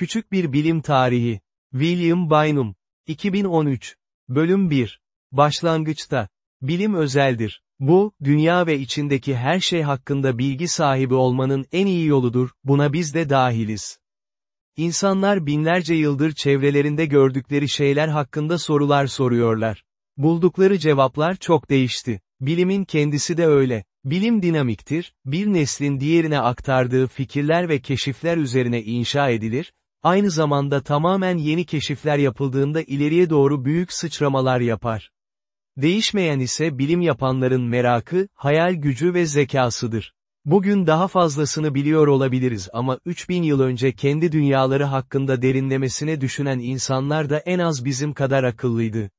Küçük bir bilim tarihi. William Bynum. 2013. Bölüm 1. Başlangıçta. Bilim özeldir. Bu, dünya ve içindeki her şey hakkında bilgi sahibi olmanın en iyi yoludur, buna biz de dahiliz. İnsanlar binlerce yıldır çevrelerinde gördükleri şeyler hakkında sorular soruyorlar. Buldukları cevaplar çok değişti. Bilimin kendisi de öyle. Bilim dinamiktir, bir neslin diğerine aktardığı fikirler ve keşifler üzerine inşa edilir, aynı zamanda tamamen yeni keşifler yapıldığında ileriye doğru büyük sıçramalar yapar. Değişmeyen ise bilim yapanların merakı, hayal gücü ve zekasıdır. Bugün daha fazlasını biliyor olabiliriz ama 3000 yıl önce kendi dünyaları hakkında derinlemesine düşünen insanlar da en az bizim kadar akıllıydı.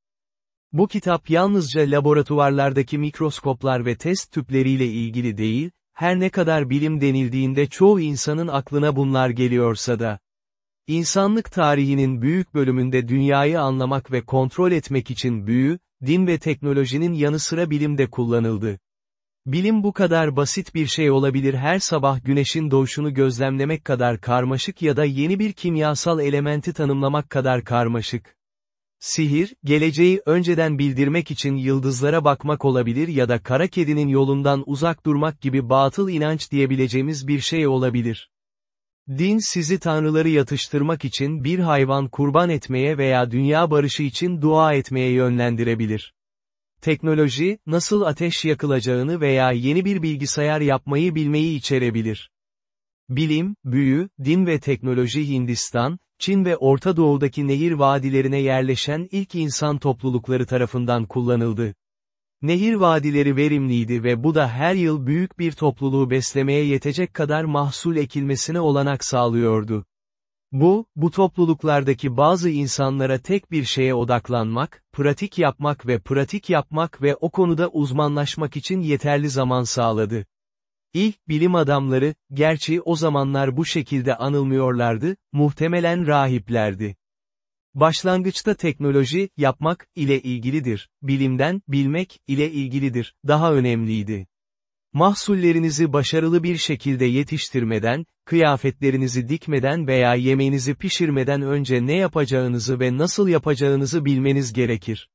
Bu kitap yalnızca laboratuvarlardaki mikroskoplar ve test tüpleriyle ilgili değil, her ne kadar bilim denildiğinde çoğu insanın aklına bunlar geliyorsa da. İnsanlık tarihinin büyük bölümünde dünyayı anlamak ve kontrol etmek için büyü, din ve teknolojinin yanı sıra bilimde kullanıldı. Bilim bu kadar basit bir şey olabilir her sabah güneşin doğuşunu gözlemlemek kadar karmaşık ya da yeni bir kimyasal elementi tanımlamak kadar karmaşık. Sihir, geleceği önceden bildirmek için yıldızlara bakmak olabilir ya da kara kedinin yolundan uzak durmak gibi batıl inanç diyebileceğimiz bir şey olabilir. Din sizi tanrıları yatıştırmak için bir hayvan kurban etmeye veya dünya barışı için dua etmeye yönlendirebilir. Teknoloji, nasıl ateş yakılacağını veya yeni bir bilgisayar yapmayı bilmeyi içerebilir. Bilim, büyü, din ve teknoloji Hindistan, Çin ve Orta Doğu'daki nehir vadilerine yerleşen ilk insan toplulukları tarafından kullanıldı. Nehir vadileri verimliydi ve bu da her yıl büyük bir topluluğu beslemeye yetecek kadar mahsul ekilmesine olanak sağlıyordu. Bu, bu topluluklardaki bazı insanlara tek bir şeye odaklanmak, pratik yapmak ve pratik yapmak ve o konuda uzmanlaşmak için yeterli zaman sağladı. İlk bilim adamları, gerçi o zamanlar bu şekilde anılmıyorlardı, muhtemelen rahiplerdi. Başlangıçta teknoloji, yapmak, ile ilgilidir, bilimden, bilmek, ile ilgilidir, daha önemliydi. Mahsullerinizi başarılı bir şekilde yetiştirmeden, kıyafetlerinizi dikmeden veya yemeğinizi pişirmeden önce ne yapacağınızı ve nasıl yapacağınızı bilmeniz gerekir.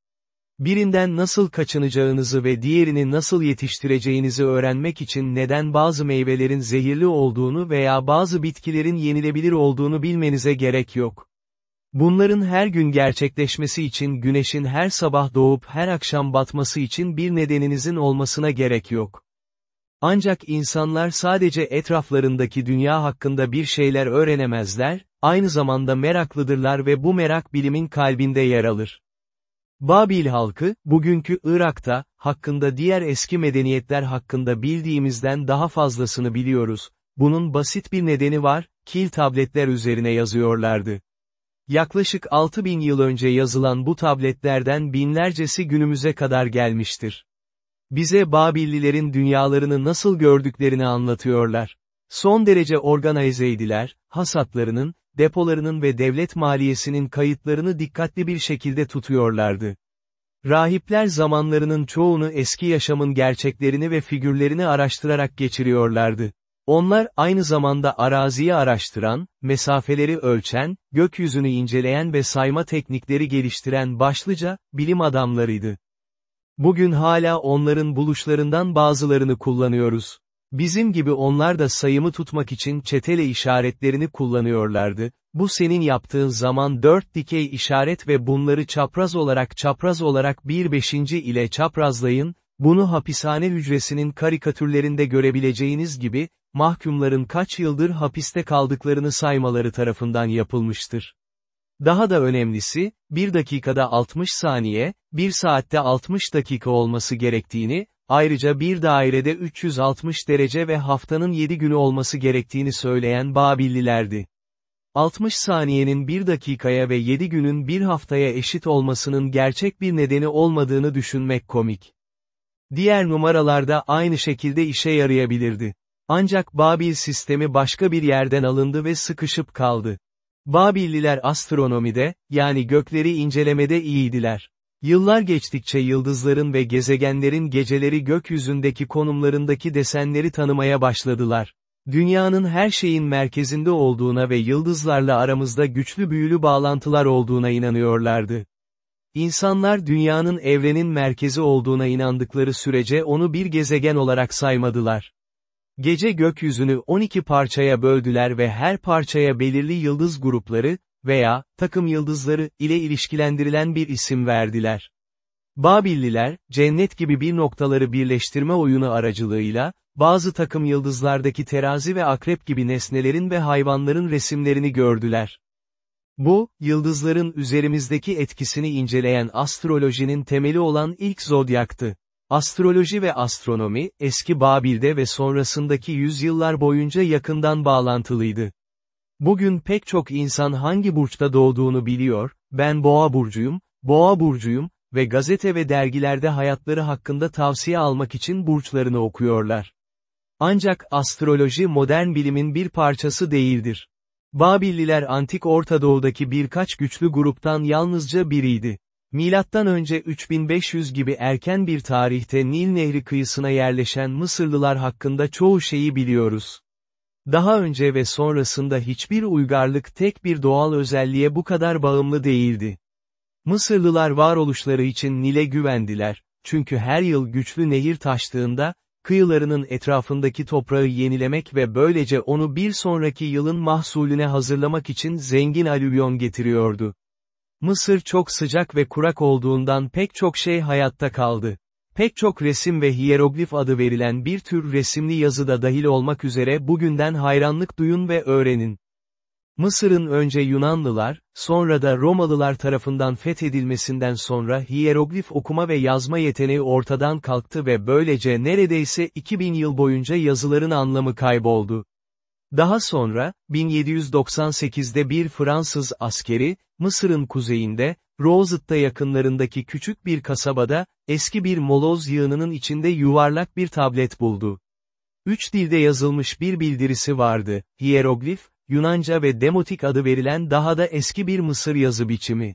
Birinden nasıl kaçınacağınızı ve diğerini nasıl yetiştireceğinizi öğrenmek için neden bazı meyvelerin zehirli olduğunu veya bazı bitkilerin yenilebilir olduğunu bilmenize gerek yok. Bunların her gün gerçekleşmesi için güneşin her sabah doğup her akşam batması için bir nedeninizin olmasına gerek yok. Ancak insanlar sadece etraflarındaki dünya hakkında bir şeyler öğrenemezler, aynı zamanda meraklıdırlar ve bu merak bilimin kalbinde yer alır. Babil halkı, bugünkü Irak'ta, hakkında diğer eski medeniyetler hakkında bildiğimizden daha fazlasını biliyoruz. Bunun basit bir nedeni var, kil tabletler üzerine yazıyorlardı. Yaklaşık 6000 yıl önce yazılan bu tabletlerden binlercesi günümüze kadar gelmiştir. Bize Babillilerin dünyalarını nasıl gördüklerini anlatıyorlar. Son derece organizeydiler, hasatlarının, depolarının ve devlet maliyesinin kayıtlarını dikkatli bir şekilde tutuyorlardı. Rahipler zamanlarının çoğunu eski yaşamın gerçeklerini ve figürlerini araştırarak geçiriyorlardı. Onlar aynı zamanda araziyi araştıran, mesafeleri ölçen, gökyüzünü inceleyen ve sayma teknikleri geliştiren başlıca, bilim adamlarıydı. Bugün hala onların buluşlarından bazılarını kullanıyoruz. Bizim gibi onlar da sayımı tutmak için çetele işaretlerini kullanıyorlardı, bu senin yaptığın zaman dört dikey işaret ve bunları çapraz olarak çapraz olarak bir beşinci ile çaprazlayın, bunu hapishane hücresinin karikatürlerinde görebileceğiniz gibi, mahkumların kaç yıldır hapiste kaldıklarını saymaları tarafından yapılmıştır. Daha da önemlisi, bir dakikada 60 saniye, bir saatte 60 dakika olması gerektiğini, ayrıca bir dairede 360 derece ve haftanın 7 günü olması gerektiğini söyleyen Babillilerdi. 60 saniyenin bir dakikaya ve 7 günün bir haftaya eşit olmasının gerçek bir nedeni olmadığını düşünmek komik. Diğer numaralarda aynı şekilde işe yarayabilirdi. Ancak Babil sistemi başka bir yerden alındı ve sıkışıp kaldı. Babilliler astronomide, yani gökleri incelemede iyiydiler. Yıllar geçtikçe yıldızların ve gezegenlerin geceleri gökyüzündeki konumlarındaki desenleri tanımaya başladılar. Dünyanın her şeyin merkezinde olduğuna ve yıldızlarla aramızda güçlü büyülü bağlantılar olduğuna inanıyorlardı. İnsanlar dünyanın evrenin merkezi olduğuna inandıkları sürece onu bir gezegen olarak saymadılar. Gece gökyüzünü 12 parçaya böldüler ve her parçaya belirli yıldız grupları, veya, takım yıldızları, ile ilişkilendirilen bir isim verdiler. Babilliler, cennet gibi bir noktaları birleştirme oyunu aracılığıyla, bazı takım yıldızlardaki terazi ve akrep gibi nesnelerin ve hayvanların resimlerini gördüler. Bu, yıldızların üzerimizdeki etkisini inceleyen astrolojinin temeli olan ilk zodyaktı. Astroloji ve astronomi, eski Babil'de ve sonrasındaki yüzyıllar boyunca yakından bağlantılıydı. Bugün pek çok insan hangi burçta doğduğunu biliyor, ben boğa burcuyum, boğa burcuyum ve gazete ve dergilerde hayatları hakkında tavsiye almak için burçlarını okuyorlar. Ancak astroloji modern bilimin bir parçası değildir. Babilliler Antik Orta Doğu'daki birkaç güçlü gruptan yalnızca biriydi. Milattan önce 3500 gibi erken bir tarihte Nil Nehri kıyısına yerleşen Mısırlılar hakkında çoğu şeyi biliyoruz. Daha önce ve sonrasında hiçbir uygarlık tek bir doğal özelliğe bu kadar bağımlı değildi. Mısırlılar varoluşları için Nil'e güvendiler, çünkü her yıl güçlü nehir taştığında, kıyılarının etrafındaki toprağı yenilemek ve böylece onu bir sonraki yılın mahsulüne hazırlamak için zengin alüvyon getiriyordu. Mısır çok sıcak ve kurak olduğundan pek çok şey hayatta kaldı. Pek çok resim ve hieroglif adı verilen bir tür resimli yazı da dahil olmak üzere bugünden hayranlık duyun ve öğrenin. Mısır'ın önce Yunanlılar, sonra da Romalılar tarafından fethedilmesinden sonra hieroglif okuma ve yazma yeteneği ortadan kalktı ve böylece neredeyse 2000 yıl boyunca yazıların anlamı kayboldu. Daha sonra, 1798'de bir Fransız askeri, Mısır'ın kuzeyinde, Rosett'a yakınlarındaki küçük bir kasabada, eski bir moloz yığınının içinde yuvarlak bir tablet buldu. Üç dilde yazılmış bir bildirisi vardı, hieroglif, Yunanca ve Demotik adı verilen daha da eski bir Mısır yazı biçimi.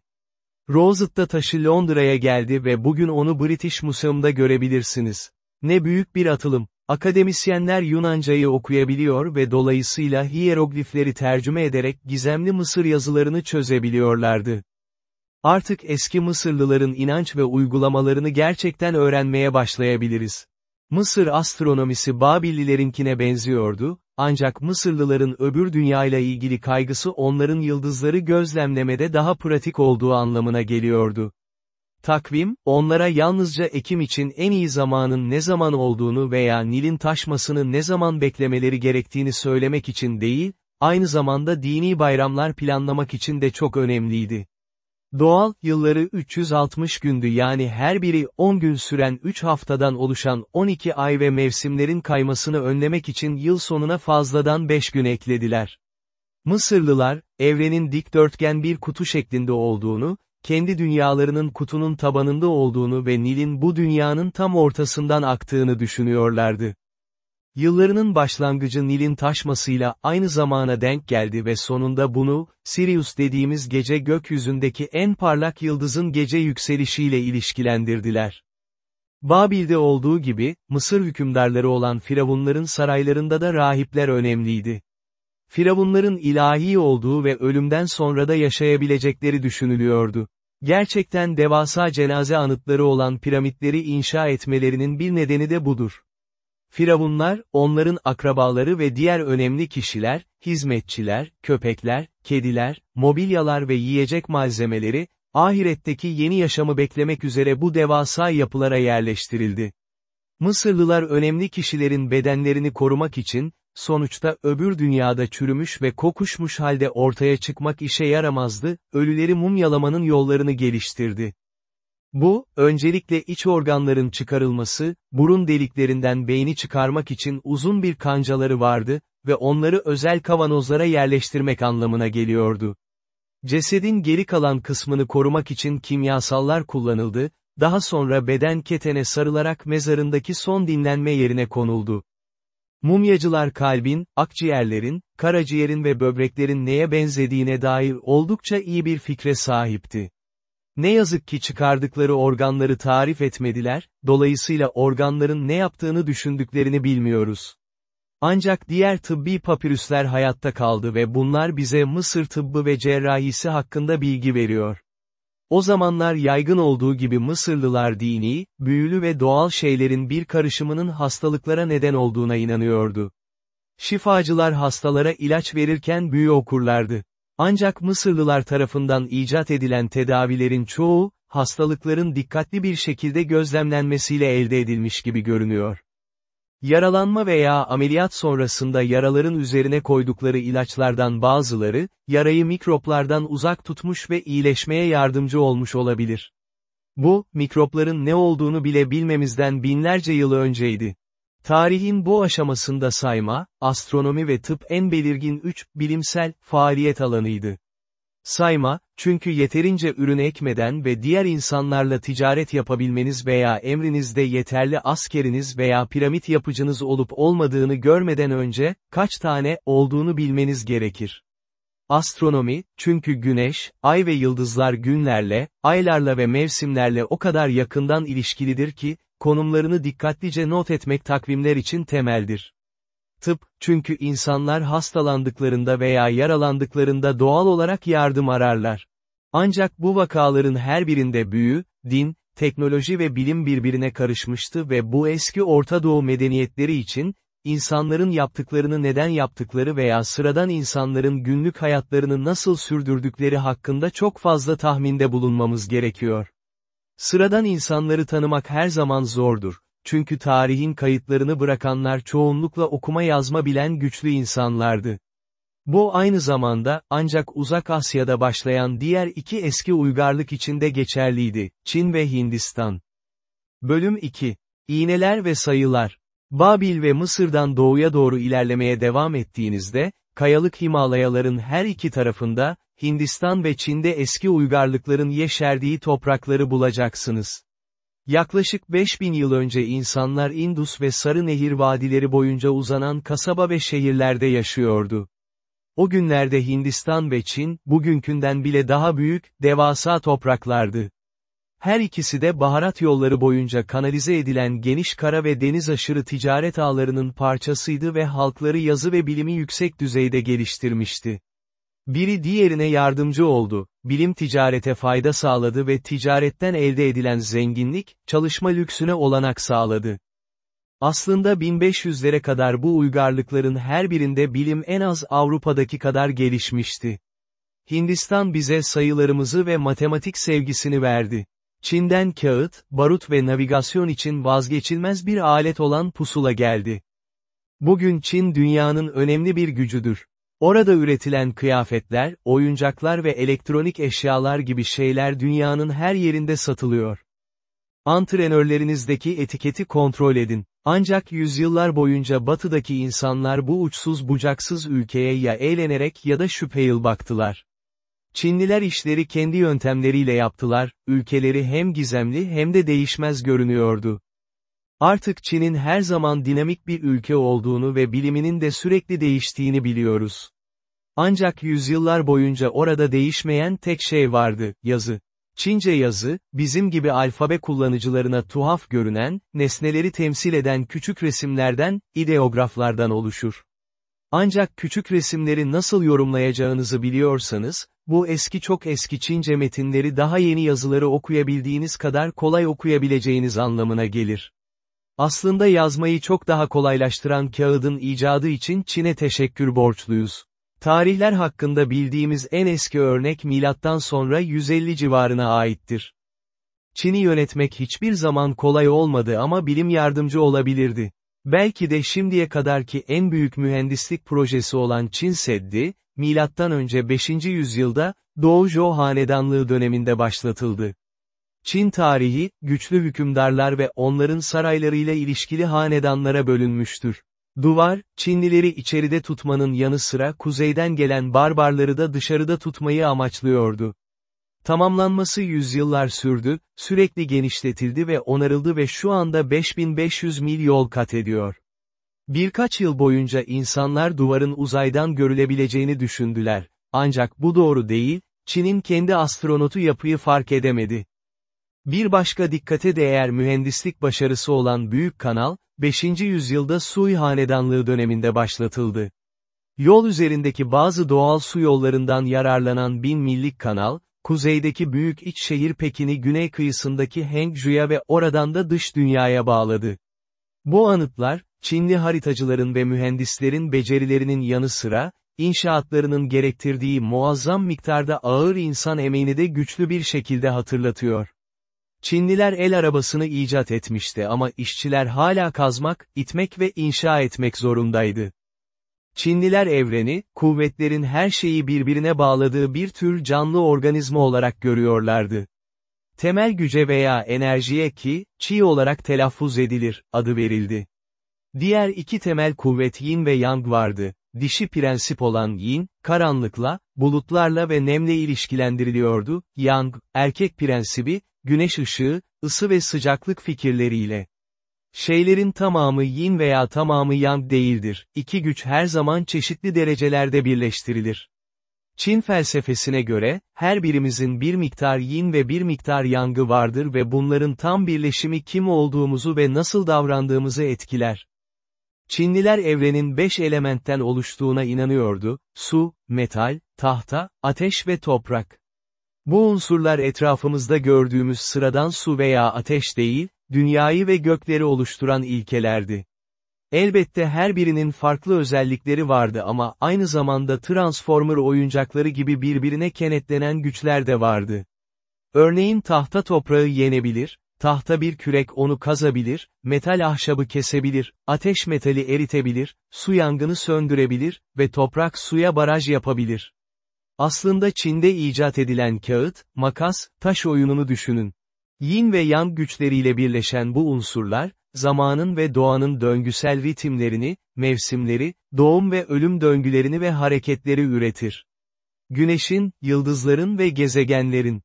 Rosett'a taşı Londra'ya geldi ve bugün onu British Museum'da görebilirsiniz. Ne büyük bir atılım. Akademisyenler Yunancayı okuyabiliyor ve dolayısıyla hieroglifleri tercüme ederek gizemli Mısır yazılarını çözebiliyorlardı. Artık eski Mısırlıların inanç ve uygulamalarını gerçekten öğrenmeye başlayabiliriz. Mısır astronomisi Babillilerinkine benziyordu, ancak Mısırlıların öbür dünyayla ilgili kaygısı onların yıldızları gözlemlemede daha pratik olduğu anlamına geliyordu. Takvim, onlara yalnızca Ekim için en iyi zamanın ne zaman olduğunu veya Nil'in taşmasını ne zaman beklemeleri gerektiğini söylemek için değil, aynı zamanda dini bayramlar planlamak için de çok önemliydi. Doğal, yılları 360 gündü yani her biri 10 gün süren 3 haftadan oluşan 12 ay ve mevsimlerin kaymasını önlemek için yıl sonuna fazladan 5 gün eklediler. Mısırlılar, evrenin dikdörtgen bir kutu şeklinde olduğunu, kendi dünyalarının kutunun tabanında olduğunu ve Nil'in bu dünyanın tam ortasından aktığını düşünüyorlardı. Yıllarının başlangıcı Nil'in taşmasıyla aynı zamana denk geldi ve sonunda bunu, Sirius dediğimiz gece gökyüzündeki en parlak yıldızın gece yükselişiyle ilişkilendirdiler. Babil'de olduğu gibi, Mısır hükümdarları olan Firavunların saraylarında da rahipler önemliydi. Firavunların ilahi olduğu ve ölümden sonra da yaşayabilecekleri düşünülüyordu. Gerçekten devasa cenaze anıtları olan piramitleri inşa etmelerinin bir nedeni de budur. Firavunlar, onların akrabaları ve diğer önemli kişiler, hizmetçiler, köpekler, kediler, mobilyalar ve yiyecek malzemeleri, ahiretteki yeni yaşamı beklemek üzere bu devasa yapılara yerleştirildi. Mısırlılar önemli kişilerin bedenlerini korumak için, sonuçta öbür dünyada çürümüş ve kokuşmuş halde ortaya çıkmak işe yaramazdı, ölüleri mumyalamanın yollarını geliştirdi. Bu, öncelikle iç organların çıkarılması, burun deliklerinden beyni çıkarmak için uzun bir kancaları vardı ve onları özel kavanozlara yerleştirmek anlamına geliyordu. Cesedin geri kalan kısmını korumak için kimyasallar kullanıldı, daha sonra beden ketene sarılarak mezarındaki son dinlenme yerine konuldu. Mumyacılar kalbin, akciğerlerin, karaciğerin ve böbreklerin neye benzediğine dair oldukça iyi bir fikre sahipti. Ne yazık ki çıkardıkları organları tarif etmediler, dolayısıyla organların ne yaptığını düşündüklerini bilmiyoruz. Ancak diğer tıbbi papirüsler hayatta kaldı ve bunlar bize Mısır tıbbı ve cerrahisi hakkında bilgi veriyor. O zamanlar yaygın olduğu gibi Mısırlılar dini, büyülü ve doğal şeylerin bir karışımının hastalıklara neden olduğuna inanıyordu. Şifacılar hastalara ilaç verirken büyü okurlardı. Ancak Mısırlılar tarafından icat edilen tedavilerin çoğu, hastalıkların dikkatli bir şekilde gözlemlenmesiyle elde edilmiş gibi görünüyor. Yaralanma veya ameliyat sonrasında yaraların üzerine koydukları ilaçlardan bazıları, yarayı mikroplardan uzak tutmuş ve iyileşmeye yardımcı olmuş olabilir. Bu, mikropların ne olduğunu bile bilmemizden binlerce yıl önceydi. Tarihin bu aşamasında sayma, astronomi ve tıp en belirgin üç, bilimsel, faaliyet alanıydı. Sayma, çünkü yeterince ürün ekmeden ve diğer insanlarla ticaret yapabilmeniz veya emrinizde yeterli askeriniz veya piramit yapıcınız olup olmadığını görmeden önce, kaç tane, olduğunu bilmeniz gerekir. Astronomi, çünkü güneş, ay ve yıldızlar günlerle, aylarla ve mevsimlerle o kadar yakından ilişkilidir ki, konumlarını dikkatlice not etmek takvimler için temeldir. Tıp, çünkü insanlar hastalandıklarında veya yaralandıklarında doğal olarak yardım ararlar. Ancak bu vakaların her birinde büyü, din, teknoloji ve bilim birbirine karışmıştı ve bu eski Orta Doğu medeniyetleri için, insanların yaptıklarını neden yaptıkları veya sıradan insanların günlük hayatlarını nasıl sürdürdükleri hakkında çok fazla tahminde bulunmamız gerekiyor. Sıradan insanları tanımak her zaman zordur. Çünkü tarihin kayıtlarını bırakanlar çoğunlukla okuma yazma bilen güçlü insanlardı. Bu aynı zamanda, ancak Uzak Asya'da başlayan diğer iki eski uygarlık içinde geçerliydi, Çin ve Hindistan. Bölüm 2. İğneler ve sayılar. Babil ve Mısır'dan doğuya doğru ilerlemeye devam ettiğinizde, kayalık Himalayaların her iki tarafında, Hindistan ve Çin'de eski uygarlıkların yeşerdiği toprakları bulacaksınız. Yaklaşık 5000 yıl önce insanlar Indus ve Sarı Nehir vadileri boyunca uzanan kasaba ve şehirlerde yaşıyordu. O günlerde Hindistan ve Çin, bugünkünden bile daha büyük, devasa topraklardı. Her ikisi de baharat yolları boyunca kanalize edilen geniş kara ve deniz aşırı ticaret ağlarının parçasıydı ve halkları yazı ve bilimi yüksek düzeyde geliştirmişti. Biri diğerine yardımcı oldu, bilim ticarete fayda sağladı ve ticaretten elde edilen zenginlik, çalışma lüksüne olanak sağladı. Aslında 1500'lere kadar bu uygarlıkların her birinde bilim en az Avrupa'daki kadar gelişmişti. Hindistan bize sayılarımızı ve matematik sevgisini verdi. Çin'den kağıt, barut ve navigasyon için vazgeçilmez bir alet olan pusula geldi. Bugün Çin dünyanın önemli bir gücüdür. Orada üretilen kıyafetler, oyuncaklar ve elektronik eşyalar gibi şeyler dünyanın her yerinde satılıyor. Antrenörlerinizdeki etiketi kontrol edin. Ancak yüzyıllar boyunca batıdaki insanlar bu uçsuz bucaksız ülkeye ya eğlenerek ya da şüpheyil baktılar. Çinliler işleri kendi yöntemleriyle yaptılar, ülkeleri hem gizemli hem de değişmez görünüyordu. Artık Çin'in her zaman dinamik bir ülke olduğunu ve biliminin de sürekli değiştiğini biliyoruz. Ancak yüzyıllar boyunca orada değişmeyen tek şey vardı, yazı. Çince yazı, bizim gibi alfabe kullanıcılarına tuhaf görünen, nesneleri temsil eden küçük resimlerden, ideograflardan oluşur. Ancak küçük resimleri nasıl yorumlayacağınızı biliyorsanız, bu eski çok eski Çince metinleri daha yeni yazıları okuyabildiğiniz kadar kolay okuyabileceğiniz anlamına gelir. Aslında yazmayı çok daha kolaylaştıran kağıdın icadı için Çin'e teşekkür borçluyuz. Tarihler hakkında bildiğimiz en eski örnek milattan sonra 150 civarına aittir. Çin'i yönetmek hiçbir zaman kolay olmadı ama bilim yardımcı olabilirdi. Belki de şimdiye kadarki en büyük mühendislik projesi olan Çin Seddi, milattan önce 5. yüzyılda, Doğu Zhou Hanedanlığı döneminde başlatıldı. Çin tarihi, güçlü hükümdarlar ve onların saraylarıyla ilişkili hanedanlara bölünmüştür. Duvar, Çinlileri içeride tutmanın yanı sıra kuzeyden gelen barbarları da dışarıda tutmayı amaçlıyordu. Tamamlanması yüzyıllar sürdü, sürekli genişletildi ve onarıldı ve şu anda 5500 mil yol kat ediyor. Birkaç yıl boyunca insanlar duvarın uzaydan görülebileceğini düşündüler. Ancak bu doğru değil, Çin'in kendi astronotu yapıyı fark edemedi. Bir başka dikkate değer mühendislik başarısı olan Büyük Kanal, 5. yüzyılda Sui Hanedanlığı döneminde başlatıldı. Yol üzerindeki bazı doğal su yollarından yararlanan bin millik kanal, kuzeydeki büyük iç şehir Pekin'i güney kıyısındaki Hengju'ya ve oradan da dış dünyaya bağladı. Bu anıtlar, Çinli haritacıların ve mühendislerin becerilerinin yanı sıra, inşaatlarının gerektirdiği muazzam miktarda ağır insan emeğini de güçlü bir şekilde hatırlatıyor. Çinliler el arabasını icat etmişti ama işçiler hala kazmak, itmek ve inşa etmek zorundaydı. Çinliler evreni, kuvvetlerin her şeyi birbirine bağladığı bir tür canlı organizma olarak görüyorlardı. Temel güce veya enerjiye ki, Qi olarak telaffuz edilir, adı verildi. Diğer iki temel kuvvet Yin ve Yang vardı. Dişi prensip olan Yin, karanlıkla, bulutlarla ve nemle ilişkilendiriliyordu, Yang, erkek prensibi, güneş ışığı, ısı ve sıcaklık fikirleriyle. Şeylerin tamamı yin veya tamamı yang değildir, iki güç her zaman çeşitli derecelerde birleştirilir. Çin felsefesine göre, her birimizin bir miktar yin ve bir miktar yangı vardır ve bunların tam birleşimi kim olduğumuzu ve nasıl davrandığımızı etkiler. Çinliler evrenin beş elementten oluştuğuna inanıyordu, su, metal, tahta, ateş ve toprak. Bu unsurlar etrafımızda gördüğümüz sıradan su veya ateş değil, dünyayı ve gökleri oluşturan ilkelerdi. Elbette her birinin farklı özellikleri vardı ama aynı zamanda Transformer oyuncakları gibi birbirine kenetlenen güçler de vardı. Örneğin tahta toprağı yenebilir, tahta bir kürek onu kazabilir, metal ahşabı kesebilir, ateş metali eritebilir, su yangını söndürebilir ve toprak suya baraj yapabilir. Aslında Çin'de icat edilen kağıt, makas, taş oyununu düşünün. Yin ve yang güçleriyle birleşen bu unsurlar, zamanın ve doğanın döngüsel ritimlerini, mevsimleri, doğum ve ölüm döngülerini ve hareketleri üretir. Güneşin, yıldızların ve gezegenlerin.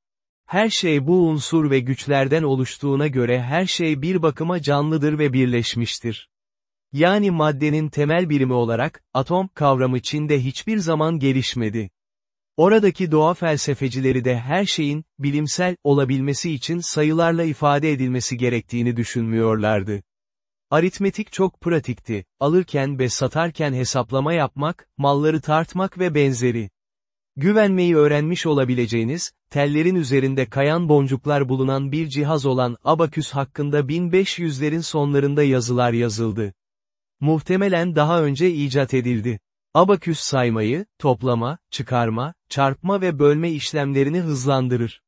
Her şey bu unsur ve güçlerden oluştuğuna göre her şey bir bakıma canlıdır ve birleşmiştir. Yani maddenin temel birimi olarak, atom kavramı Çin'de hiçbir zaman gelişmedi. Oradaki doğa felsefecileri de her şeyin, bilimsel, olabilmesi için sayılarla ifade edilmesi gerektiğini düşünmüyorlardı. Aritmetik çok pratikti, alırken ve satarken hesaplama yapmak, malları tartmak ve benzeri. Güvenmeyi öğrenmiş olabileceğiniz, tellerin üzerinde kayan boncuklar bulunan bir cihaz olan abaküs hakkında 1500'lerin sonlarında yazılar yazıldı. Muhtemelen daha önce icat edildi. Abaküs saymayı, toplama, çıkarma, çarpma ve bölme işlemlerini hızlandırır.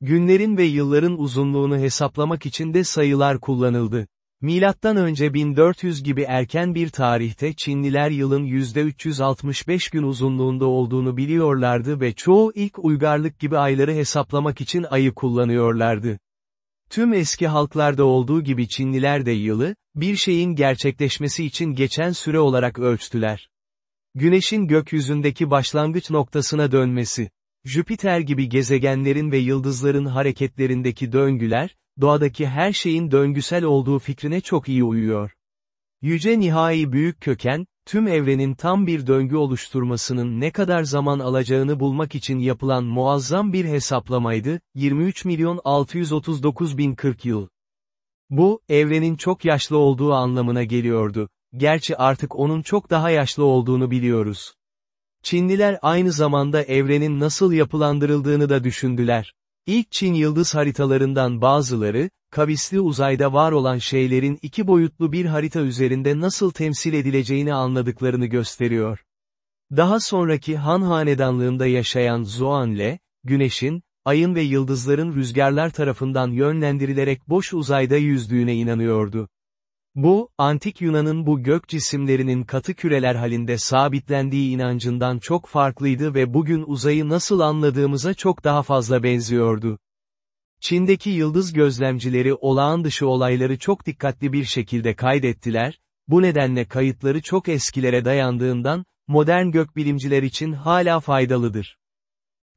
Günlerin ve yılların uzunluğunu hesaplamak için de sayılar kullanıldı. Milattan önce 1400 gibi erken bir tarihte Çinliler yılın %365 gün uzunluğunda olduğunu biliyorlardı ve çoğu ilk uygarlık gibi ayları hesaplamak için ayı kullanıyorlardı. Tüm eski halklarda olduğu gibi Çinliler de yılı, bir şeyin gerçekleşmesi için geçen süre olarak ölçtüler. Güneşin gökyüzündeki başlangıç noktasına dönmesi, Jüpiter gibi gezegenlerin ve yıldızların hareketlerindeki döngüler, doğadaki her şeyin döngüsel olduğu fikrine çok iyi uyuyor. Yüce nihai büyük köken, tüm evrenin tam bir döngü oluşturmasının ne kadar zaman alacağını bulmak için yapılan muazzam bir hesaplamaydı, 23 milyon 639 bin 40 yıl. Bu, evrenin çok yaşlı olduğu anlamına geliyordu gerçi artık onun çok daha yaşlı olduğunu biliyoruz. Çinliler aynı zamanda evrenin nasıl yapılandırıldığını da düşündüler. İlk Çin yıldız haritalarından bazıları, kavisli uzayda var olan şeylerin iki boyutlu bir harita üzerinde nasıl temsil edileceğini anladıklarını gösteriyor. Daha sonraki Han Hanedanlığında yaşayan Zuanle, güneşin, ayın ve yıldızların rüzgarlar tarafından yönlendirilerek boş uzayda yüzdüğüne inanıyordu. Bu, antik Yunan'ın bu gök cisimlerinin katı küreler halinde sabitlendiği inancından çok farklıydı ve bugün uzayı nasıl anladığımıza çok daha fazla benziyordu. Çin'deki yıldız gözlemcileri olağan dışı olayları çok dikkatli bir şekilde kaydettiler, bu nedenle kayıtları çok eskilere dayandığından, modern gökbilimciler için hala faydalıdır.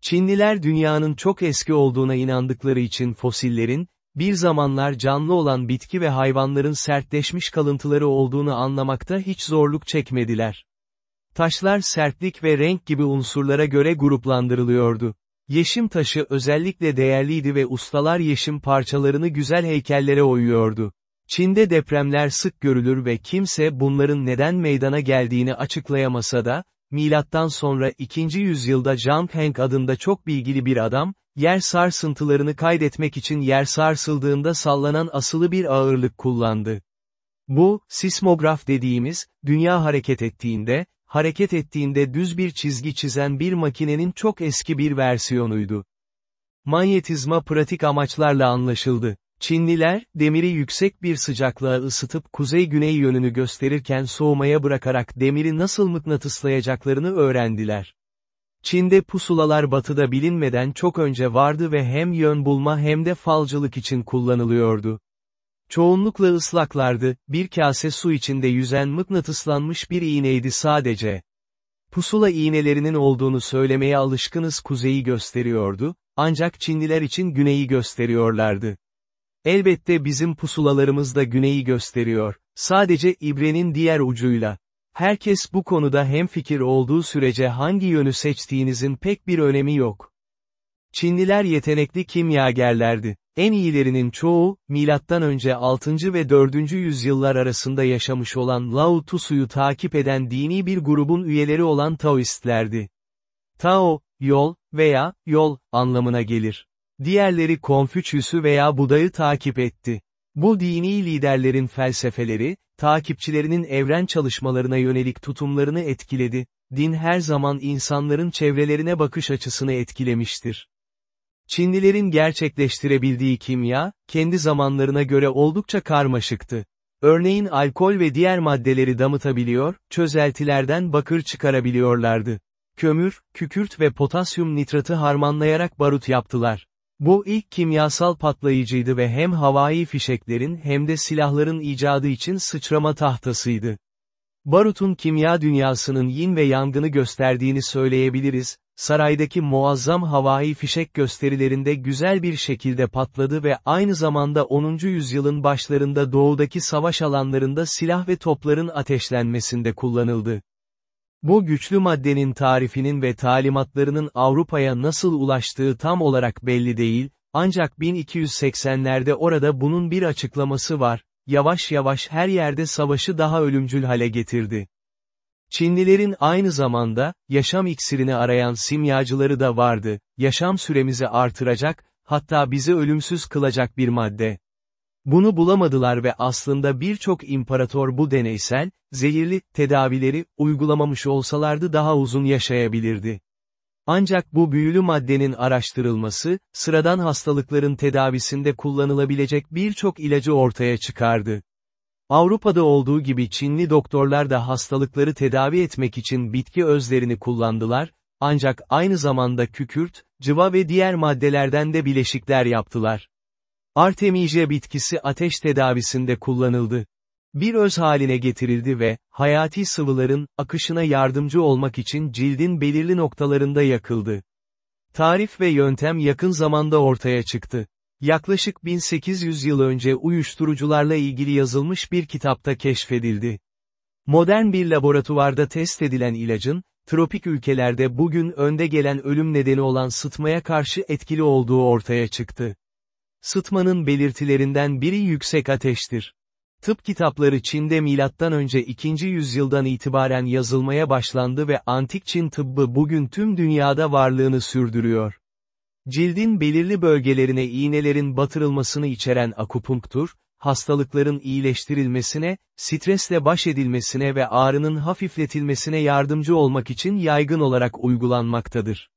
Çinliler dünyanın çok eski olduğuna inandıkları için fosillerin, bir zamanlar canlı olan bitki ve hayvanların sertleşmiş kalıntıları olduğunu anlamakta hiç zorluk çekmediler. Taşlar sertlik ve renk gibi unsurlara göre gruplandırılıyordu. Yeşim taşı özellikle değerliydi ve ustalar yeşim parçalarını güzel heykellere oyuyordu. Çin'de depremler sık görülür ve kimse bunların neden meydana geldiğini açıklayamasa da, milattan sonra 2. yüzyılda Zhang Heng adında çok bilgili bir adam, yer sarsıntılarını kaydetmek için yer sarsıldığında sallanan asılı bir ağırlık kullandı. Bu, sismograf dediğimiz, dünya hareket ettiğinde, hareket ettiğinde düz bir çizgi çizen bir makinenin çok eski bir versiyonuydu. Manyetizma pratik amaçlarla anlaşıldı. Çinliler, demiri yüksek bir sıcaklığa ısıtıp kuzey-güney yönünü gösterirken soğumaya bırakarak demiri nasıl mıknatıslayacaklarını öğrendiler. Çin'de pusulalar batıda bilinmeden çok önce vardı ve hem yön bulma hem de falcılık için kullanılıyordu. Çoğunlukla ıslaklardı, bir kase su içinde yüzen mıknatıslanmış bir iğneydi sadece. Pusula iğnelerinin olduğunu söylemeye alışkınız kuzeyi gösteriyordu, ancak Çinliler için güneyi gösteriyorlardı. Elbette bizim pusulalarımız da güneyi gösteriyor, sadece ibrenin diğer ucuyla. Herkes bu konuda hemfikir olduğu sürece hangi yönü seçtiğinizin pek bir önemi yok. Çinliler yetenekli kimyagerlerdi. En iyilerinin çoğu, milattan önce 6. ve 4. yüzyıllar arasında yaşamış olan Lao Tzu'yu takip eden dini bir grubun üyeleri olan Taoistlerdi. Tao, yol veya yol anlamına gelir. Diğerleri Konfüçyüs'ü veya Buda'yı takip etti. Bu dini liderlerin felsefeleri, takipçilerinin evren çalışmalarına yönelik tutumlarını etkiledi, din her zaman insanların çevrelerine bakış açısını etkilemiştir. Çinlilerin gerçekleştirebildiği kimya, kendi zamanlarına göre oldukça karmaşıktı. Örneğin alkol ve diğer maddeleri damıtabiliyor, çözeltilerden bakır çıkarabiliyorlardı. Kömür, kükürt ve potasyum nitratı harmanlayarak barut yaptılar. Bu ilk kimyasal patlayıcıydı ve hem havai fişeklerin hem de silahların icadı için sıçrama tahtasıydı. Barut'un kimya dünyasının yin ve yangını gösterdiğini söyleyebiliriz, saraydaki muazzam havai fişek gösterilerinde güzel bir şekilde patladı ve aynı zamanda 10. yüzyılın başlarında doğudaki savaş alanlarında silah ve topların ateşlenmesinde kullanıldı. Bu güçlü maddenin tarifinin ve talimatlarının Avrupa'ya nasıl ulaştığı tam olarak belli değil, ancak 1280'lerde orada bunun bir açıklaması var, yavaş yavaş her yerde savaşı daha ölümcül hale getirdi. Çinlilerin aynı zamanda, yaşam iksirini arayan simyacıları da vardı, yaşam süremizi artıracak, hatta bizi ölümsüz kılacak bir madde. Bunu bulamadılar ve aslında birçok imparator bu deneysel, zehirli, tedavileri, uygulamamış olsalardı daha uzun yaşayabilirdi. Ancak bu büyülü maddenin araştırılması, sıradan hastalıkların tedavisinde kullanılabilecek birçok ilacı ortaya çıkardı. Avrupa'da olduğu gibi Çinli doktorlar da hastalıkları tedavi etmek için bitki özlerini kullandılar, ancak aynı zamanda kükürt, cıva ve diğer maddelerden de bileşikler yaptılar. Artemisia bitkisi ateş tedavisinde kullanıldı. Bir öz haline getirildi ve, hayati sıvıların, akışına yardımcı olmak için cildin belirli noktalarında yakıldı. Tarif ve yöntem yakın zamanda ortaya çıktı. Yaklaşık 1800 yıl önce uyuşturucularla ilgili yazılmış bir kitapta keşfedildi. Modern bir laboratuvarda test edilen ilacın, tropik ülkelerde bugün önde gelen ölüm nedeni olan sıtmaya karşı etkili olduğu ortaya çıktı. Sıtmanın belirtilerinden biri yüksek ateştir. Tıp kitapları Çin'de önce 2. yüzyıldan itibaren yazılmaya başlandı ve antik Çin tıbbı bugün tüm dünyada varlığını sürdürüyor. Cildin belirli bölgelerine iğnelerin batırılmasını içeren akupunktur, hastalıkların iyileştirilmesine, stresle baş edilmesine ve ağrının hafifletilmesine yardımcı olmak için yaygın olarak uygulanmaktadır.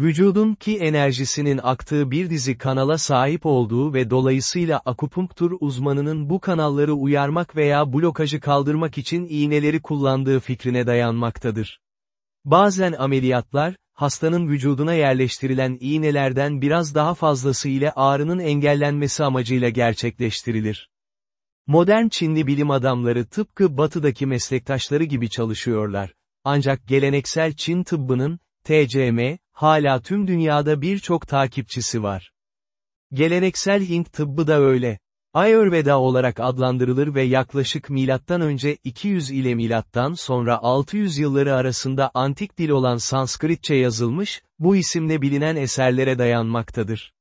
Vücudun ki enerjisinin aktığı bir dizi kanala sahip olduğu ve dolayısıyla akupunktur uzmanının bu kanalları uyarmak veya blokajı kaldırmak için iğneleri kullandığı fikrine dayanmaktadır. Bazen ameliyatlar, hastanın vücuduna yerleştirilen iğnelerden biraz daha fazlası ile ağrının engellenmesi amacıyla gerçekleştirilir. Modern Çinli bilim adamları tıpkı batıdaki meslektaşları gibi çalışıyorlar. Ancak geleneksel Çin tıbbının, TCM, hala tüm dünyada birçok takipçisi var. Geleneksel Hint tıbbı da öyle. Ayurveda olarak adlandırılır ve yaklaşık milattan önce 200 ile milattan sonra 600 yılları arasında antik dil olan Sanskritçe yazılmış, bu isimle bilinen eserlere dayanmaktadır.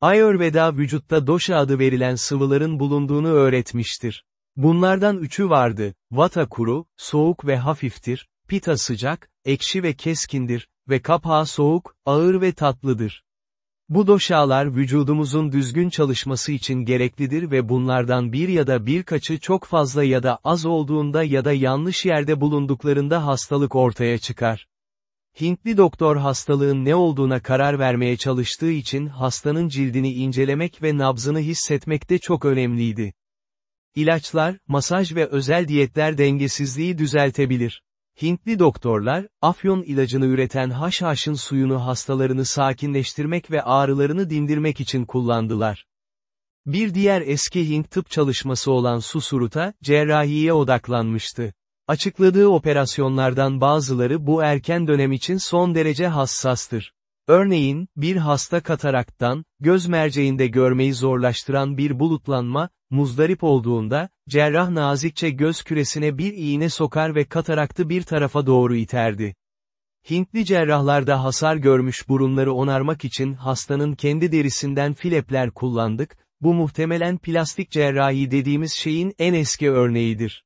Ayurveda vücutta dosha adı verilen sıvıların bulunduğunu öğretmiştir. Bunlardan üçü vardı, vata kuru, soğuk ve hafiftir, pita sıcak, ekşi ve keskindir, ve kapha soğuk, ağır ve tatlıdır. Bu doşalar vücudumuzun düzgün çalışması için gereklidir ve bunlardan bir ya da birkaçı çok fazla ya da az olduğunda ya da yanlış yerde bulunduklarında hastalık ortaya çıkar. Hintli doktor hastalığın ne olduğuna karar vermeye çalıştığı için hastanın cildini incelemek ve nabzını hissetmekte çok önemliydi. İlaçlar, masaj ve özel diyetler dengesizliği düzeltebilir. Hintli doktorlar, afyon ilacını üreten haşhaşın suyunu hastalarını sakinleştirmek ve ağrılarını dindirmek için kullandılar. Bir diğer eski Hint tıp çalışması olan Susurut'a, cerrahiye odaklanmıştı. Açıkladığı operasyonlardan bazıları bu erken dönem için son derece hassastır. Örneğin, bir hasta kataraktan, göz merceğinde görmeyi zorlaştıran bir bulutlanma, muzdarip olduğunda, cerrah nazikçe göz küresine bir iğne sokar ve kataraktı bir tarafa doğru iterdi. Hintli cerrahlarda hasar görmüş burunları onarmak için hastanın kendi derisinden filepler kullandık, bu muhtemelen plastik cerrahi dediğimiz şeyin en eski örneğidir.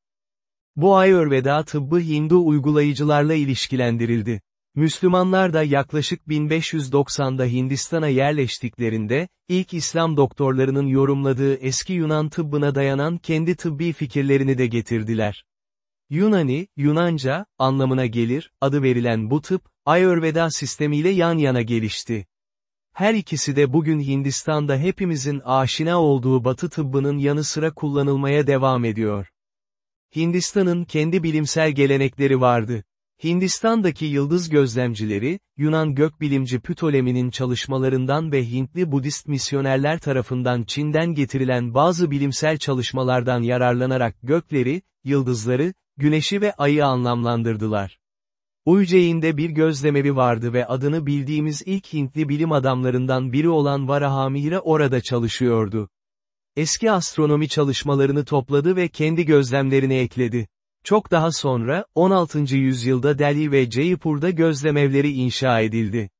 Bu Ayurveda tıbbı Hindu uygulayıcılarla ilişkilendirildi. Müslümanlar da yaklaşık 1590'da Hindistan'a yerleştiklerinde, ilk İslam doktorlarının yorumladığı eski Yunan tıbbına dayanan kendi tıbbi fikirlerini de getirdiler. Yunani, Yunanca, anlamına gelir, adı verilen bu tıp, Ayurveda sistemiyle yan yana gelişti. Her ikisi de bugün Hindistan'da hepimizin aşina olduğu batı tıbbının yanı sıra kullanılmaya devam ediyor. Hindistan'ın kendi bilimsel gelenekleri vardı. Hindistan'daki yıldız gözlemcileri, Yunan gökbilimci Ptolemi'nin çalışmalarından ve Hintli Budist misyonerler tarafından Çin'den getirilen bazı bilimsel çalışmalardan yararlanarak gökleri, yıldızları, güneşi ve ayı anlamlandırdılar. Ujjain'de bir gözlemevi vardı ve adını bildiğimiz ilk Hintli bilim adamlarından biri olan Varahamihira orada çalışıyordu. Eski astronomi çalışmalarını topladı ve kendi gözlemlerini ekledi. Çok daha sonra, 16. yüzyılda Delhi ve Jaipur'da gözlemevleri inşa edildi.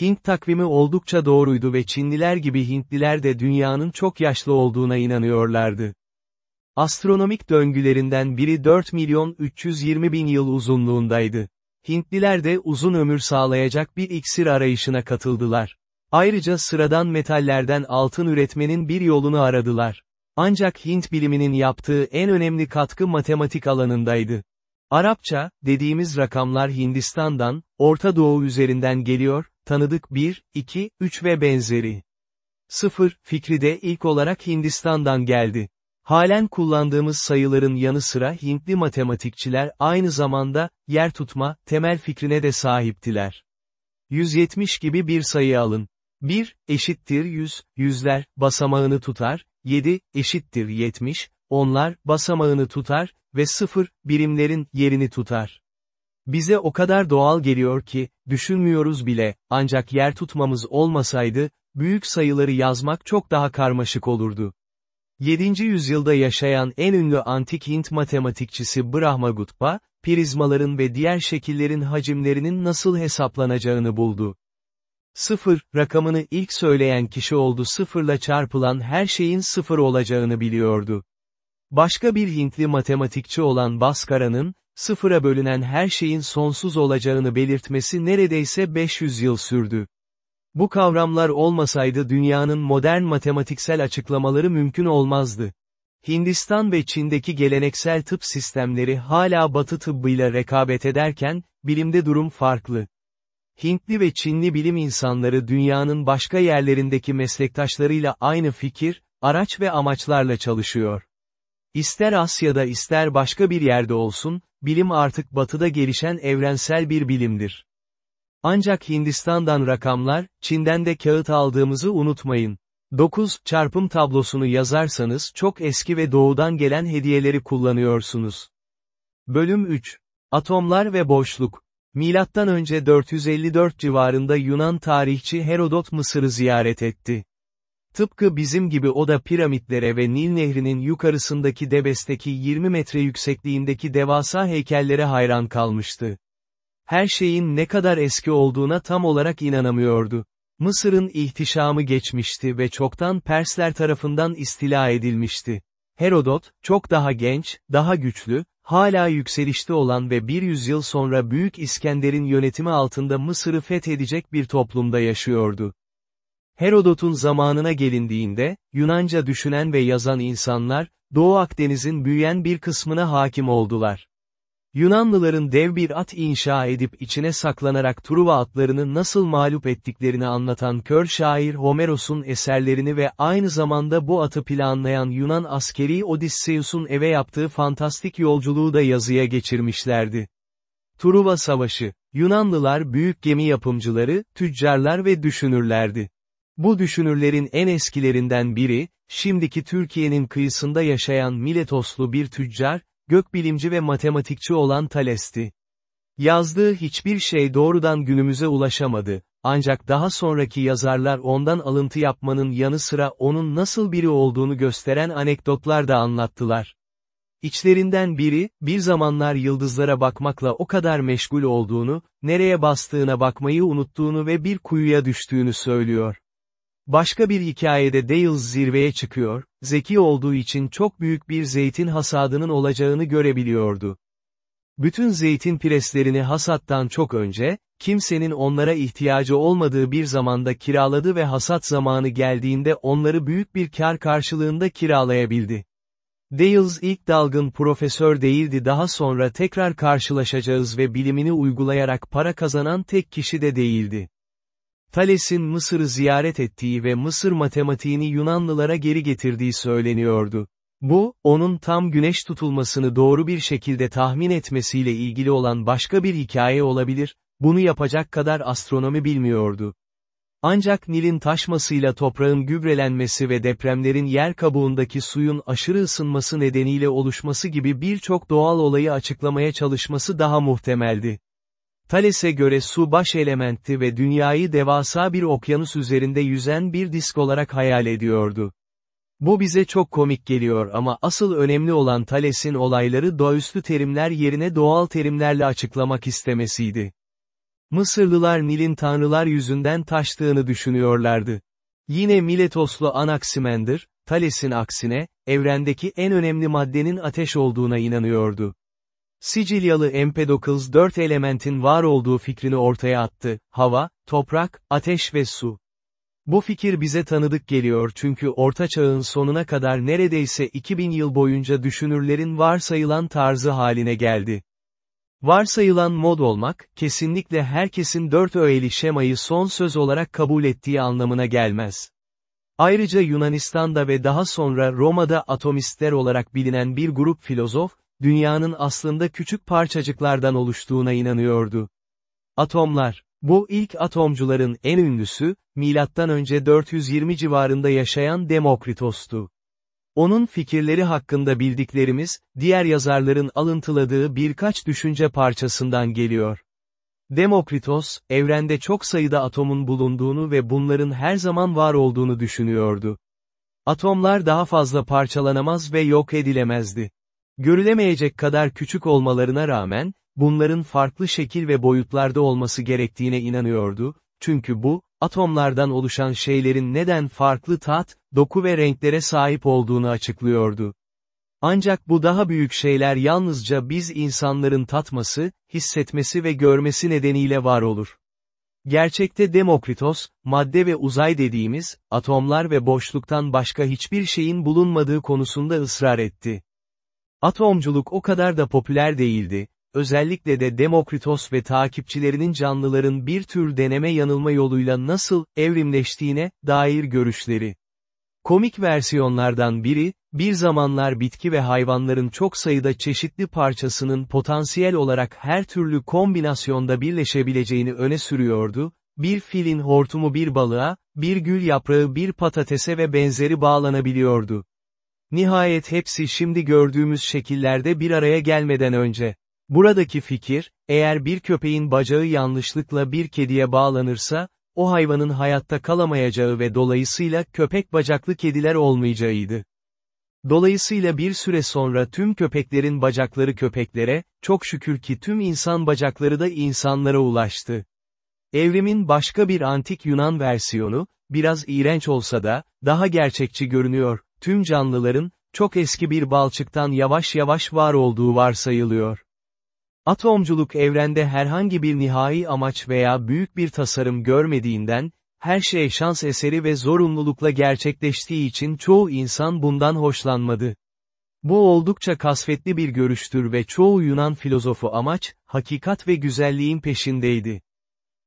Hint takvimi oldukça doğruydu ve Çinliler gibi Hintliler de dünyanın çok yaşlı olduğuna inanıyorlardı. Astronomik döngülerinden biri 4 milyon 320 bin yıl uzunluğundaydı. Hintliler de uzun ömür sağlayacak bir iksir arayışına katıldılar. Ayrıca sıradan metallerden altın üretmenin bir yolunu aradılar. Ancak Hint biliminin yaptığı en önemli katkı matematik alanındaydı. Arapça, dediğimiz rakamlar Hindistan'dan, Orta Doğu üzerinden geliyor, tanıdık 1, 2, 3 ve benzeri. 0, fikri de ilk olarak Hindistan'dan geldi. Halen kullandığımız sayıların yanı sıra Hintli matematikçiler aynı zamanda, yer tutma, temel fikrine de sahiptiler. 170 gibi bir sayı alın. 1, eşittir 100, yüzler, basamağını tutar, 7, eşittir 70, onlar, basamağını tutar, ve 0, birimlerin, yerini tutar. Bize o kadar doğal geliyor ki, düşünmüyoruz bile, ancak yer tutmamız olmasaydı, büyük sayıları yazmak çok daha karmaşık olurdu. 7. yüzyılda yaşayan en ünlü antik Hint matematikçisi Brahmagupta, prizmaların ve diğer şekillerin hacimlerinin nasıl hesaplanacağını buldu. Sıfır, rakamını ilk söyleyen kişi oldu sıfırla çarpılan her şeyin sıfır olacağını biliyordu. Başka bir Hintli matematikçi olan Baskara'nın, sıfıra bölünen her şeyin sonsuz olacağını belirtmesi neredeyse 500 yıl sürdü. Bu kavramlar olmasaydı dünyanın modern matematiksel açıklamaları mümkün olmazdı. Hindistan ve Çin'deki geleneksel tıp sistemleri hala batı tıbbıyla rekabet ederken, bilimde durum farklı. Hintli ve Çinli bilim insanları dünyanın başka yerlerindeki meslektaşlarıyla aynı fikir, araç ve amaçlarla çalışıyor. İster Asya'da ister başka bir yerde olsun, bilim artık batıda gelişen evrensel bir bilimdir. Ancak Hindistan'dan rakamlar, Çin'den de kağıt aldığımızı unutmayın. 9 çarpım tablosunu yazarsanız çok eski ve doğudan gelen hediyeleri kullanıyorsunuz. Bölüm 3. Atomlar ve boşluk. Milattan önce 454 civarında Yunan tarihçi Herodot Mısır'ı ziyaret etti. Tıpkı bizim gibi o da piramitlere ve Nil Nehri'nin yukarısındaki Debes'teki 20 metre yüksekliğindeki devasa heykellere hayran kalmıştı. Her şeyin ne kadar eski olduğuna tam olarak inanamıyordu. Mısır'ın ihtişamı geçmişti ve çoktan Persler tarafından istila edilmişti. Herodot, çok daha genç, daha güçlü, hala yükselişte olan ve bir yüzyıl sonra Büyük İskender'in yönetimi altında Mısır'ı fethedecek bir toplumda yaşıyordu. Herodot'un zamanına gelindiğinde, Yunanca düşünen ve yazan insanlar, Doğu Akdeniz'in büyüyen bir kısmına hakim oldular. Yunanlıların dev bir at inşa edip içine saklanarak Truva atlarını nasıl mağlup ettiklerini anlatan kör şair Homeros'un eserlerini ve aynı zamanda bu atı planlayan Yunan askeri Odysseus'un eve yaptığı fantastik yolculuğu da yazıya geçirmişlerdi. Truva Savaşı, Yunanlılar büyük gemi yapımcıları, tüccarlar ve düşünürlerdi. Bu düşünürlerin en eskilerinden biri, şimdiki Türkiye'nin kıyısında yaşayan Miletoslu bir tüccar, gökbilimci ve matematikçi olan Thales'ti. Yazdığı hiçbir şey doğrudan günümüze ulaşamadı, ancak daha sonraki yazarlar ondan alıntı yapmanın yanı sıra onun nasıl biri olduğunu gösteren anekdotlar da anlattılar. İçlerinden biri, bir zamanlar yıldızlara bakmakla o kadar meşgul olduğunu, nereye bastığına bakmayı unuttuğunu ve bir kuyuya düştüğünü söylüyor. Başka bir hikayede Dales zirveye çıkıyor, zeki olduğu için çok büyük bir zeytin hasadının olacağını görebiliyordu. Bütün zeytin preslerini hasattan çok önce, kimsenin onlara ihtiyacı olmadığı bir zamanda kiraladı ve hasat zamanı geldiğinde onları büyük bir kar karşılığında kiralayabildi. Dales ilk dalgın profesör değildi daha sonra tekrar karşılaşacağız ve bilimini uygulayarak para kazanan tek kişi de değildi. Thales'in Mısır'ı ziyaret ettiği ve Mısır matematiğini Yunanlılara geri getirdiği söyleniyordu. Bu, onun tam güneş tutulmasını doğru bir şekilde tahmin etmesiyle ilgili olan başka bir hikaye olabilir, bunu yapacak kadar astronomi bilmiyordu. Ancak Nil'in taşmasıyla toprağın gübrelenmesi ve depremlerin yer kabuğundaki suyun aşırı ısınması nedeniyle oluşması gibi birçok doğal olayı açıklamaya çalışması daha muhtemeldi. Thales'e göre su baş elementti ve dünyayı devasa bir okyanus üzerinde yüzen bir disk olarak hayal ediyordu. Bu bize çok komik geliyor ama asıl önemli olan Thales'in olayları doğaüstü terimler yerine doğal terimlerle açıklamak istemesiydi. Mısırlılar Nil'in tanrılar yüzünden taştığını düşünüyorlardı. Yine Miletoslu Anaximander, Thales'in aksine, evrendeki en önemli maddenin ateş olduğuna inanıyordu. Sicilyalı Empedokles dört elementin var olduğu fikrini ortaya attı, hava, toprak, ateş ve su. Bu fikir bize tanıdık geliyor çünkü Orta Çağ'ın sonuna kadar neredeyse 2000 yıl boyunca düşünürlerin varsayılan tarzı haline geldi. Varsayılan mod olmak, kesinlikle herkesin dört öğeli şemayı son söz olarak kabul ettiği anlamına gelmez. Ayrıca Yunanistan'da ve daha sonra Roma'da atomistler olarak bilinen bir grup filozof, dünyanın aslında küçük parçacıklardan oluştuğuna inanıyordu. Atomlar, bu ilk atomcuların en ünlüsü, önce 420 civarında yaşayan Demokritos'tu. Onun fikirleri hakkında bildiklerimiz, diğer yazarların alıntıladığı birkaç düşünce parçasından geliyor. Demokritos, evrende çok sayıda atomun bulunduğunu ve bunların her zaman var olduğunu düşünüyordu. Atomlar daha fazla parçalanamaz ve yok edilemezdi. Görülemeyecek kadar küçük olmalarına rağmen, bunların farklı şekil ve boyutlarda olması gerektiğine inanıyordu, çünkü bu, atomlardan oluşan şeylerin neden farklı tat, doku ve renklere sahip olduğunu açıklıyordu. Ancak bu daha büyük şeyler yalnızca biz insanların tatması, hissetmesi ve görmesi nedeniyle var olur. Gerçekte Demokritos, madde ve uzay dediğimiz, atomlar ve boşluktan başka hiçbir şeyin bulunmadığı konusunda ısrar etti. Atomculuk o kadar da popüler değildi, özellikle de Demokritos ve takipçilerinin canlıların bir tür deneme yanılma yoluyla nasıl evrimleştiğine dair görüşleri. Komik versiyonlardan biri, bir zamanlar bitki ve hayvanların çok sayıda çeşitli parçasının potansiyel olarak her türlü kombinasyonda birleşebileceğini öne sürüyordu, bir filin hortumu bir balığa, bir gül yaprağı bir patatese ve benzeri bağlanabiliyordu. Nihayet hepsi şimdi gördüğümüz şekillerde bir araya gelmeden önce. Buradaki fikir, eğer bir köpeğin bacağı yanlışlıkla bir kediye bağlanırsa, o hayvanın hayatta kalamayacağı ve dolayısıyla köpek bacaklı kediler olmayacağıydı. Dolayısıyla bir süre sonra tüm köpeklerin bacakları köpeklere, çok şükür ki tüm insan bacakları da insanlara ulaştı. Evrimin başka bir antik Yunan versiyonu, biraz iğrenç olsa da, daha gerçekçi görünüyor, tüm canlıların, çok eski bir balçıktan yavaş yavaş var olduğu varsayılıyor. Atomculuk evrende herhangi bir nihai amaç veya büyük bir tasarım görmediğinden, her şey şans eseri ve zorunlulukla gerçekleştiği için çoğu insan bundan hoşlanmadı. Bu oldukça kasvetli bir görüştür ve çoğu Yunan filozofu amaç, hakikat ve güzelliğin peşindeydi.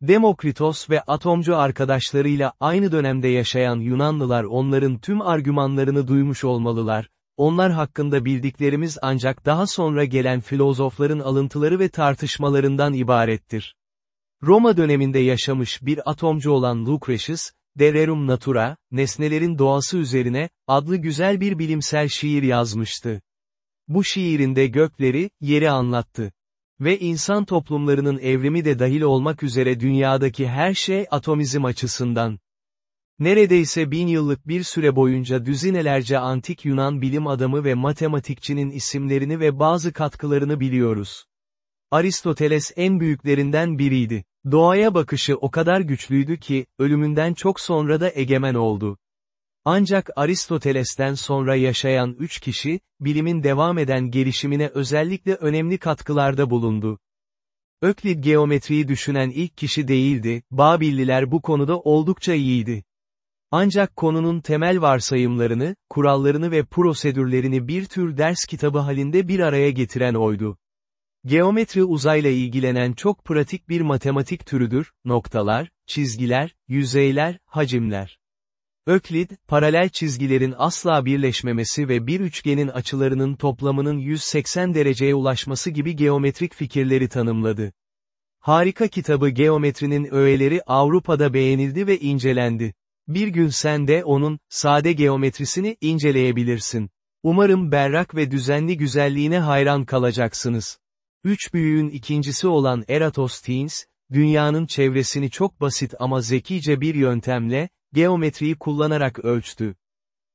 Demokritos ve atomcu arkadaşlarıyla aynı dönemde yaşayan Yunanlılar onların tüm argümanlarını duymuş olmalılar, onlar hakkında bildiklerimiz ancak daha sonra gelen filozofların alıntıları ve tartışmalarından ibarettir. Roma döneminde yaşamış bir atomcu olan Lucretius, De Rerum Natura, Nesnelerin Doğası Üzerine, adlı güzel bir bilimsel şiir yazmıştı. Bu şiirinde gökleri, yeri anlattı. Ve insan toplumlarının evrimi de dahil olmak üzere dünyadaki her şey atomizm açısından. Neredeyse bin yıllık bir süre boyunca düzinelerce antik Yunan bilim adamı ve matematikçinin isimlerini ve bazı katkılarını biliyoruz. Aristoteles en büyüklerinden biriydi. Doğaya bakışı o kadar güçlüydü ki, ölümünden çok sonra da egemen oldu. Ancak Aristoteles'ten sonra yaşayan üç kişi, bilimin devam eden gelişimine özellikle önemli katkılarda bulundu. Öklid geometriyi düşünen ilk kişi değildi, Babilliler bu konuda oldukça iyiydi. Ancak konunun temel varsayımlarını, kurallarını ve prosedürlerini bir tür ders kitabı halinde bir araya getiren oydu. Geometri uzayla ilgilenen çok pratik bir matematik türüdür, noktalar, çizgiler, yüzeyler, hacimler. Öklid, paralel çizgilerin asla birleşmemesi ve bir üçgenin açılarının toplamının 180 dereceye ulaşması gibi geometrik fikirleri tanımladı. Harika kitabı Geometrinin Öğeleri Avrupa'da beğenildi ve incelendi. Bir gün sen de onun, sade geometrisini inceleyebilirsin. Umarım berrak ve düzenli güzelliğine hayran kalacaksınız. Üç büyüğün ikincisi olan Eratosthenes, dünyanın çevresini çok basit ama zekice bir yöntemle, geometriyi kullanarak ölçtü.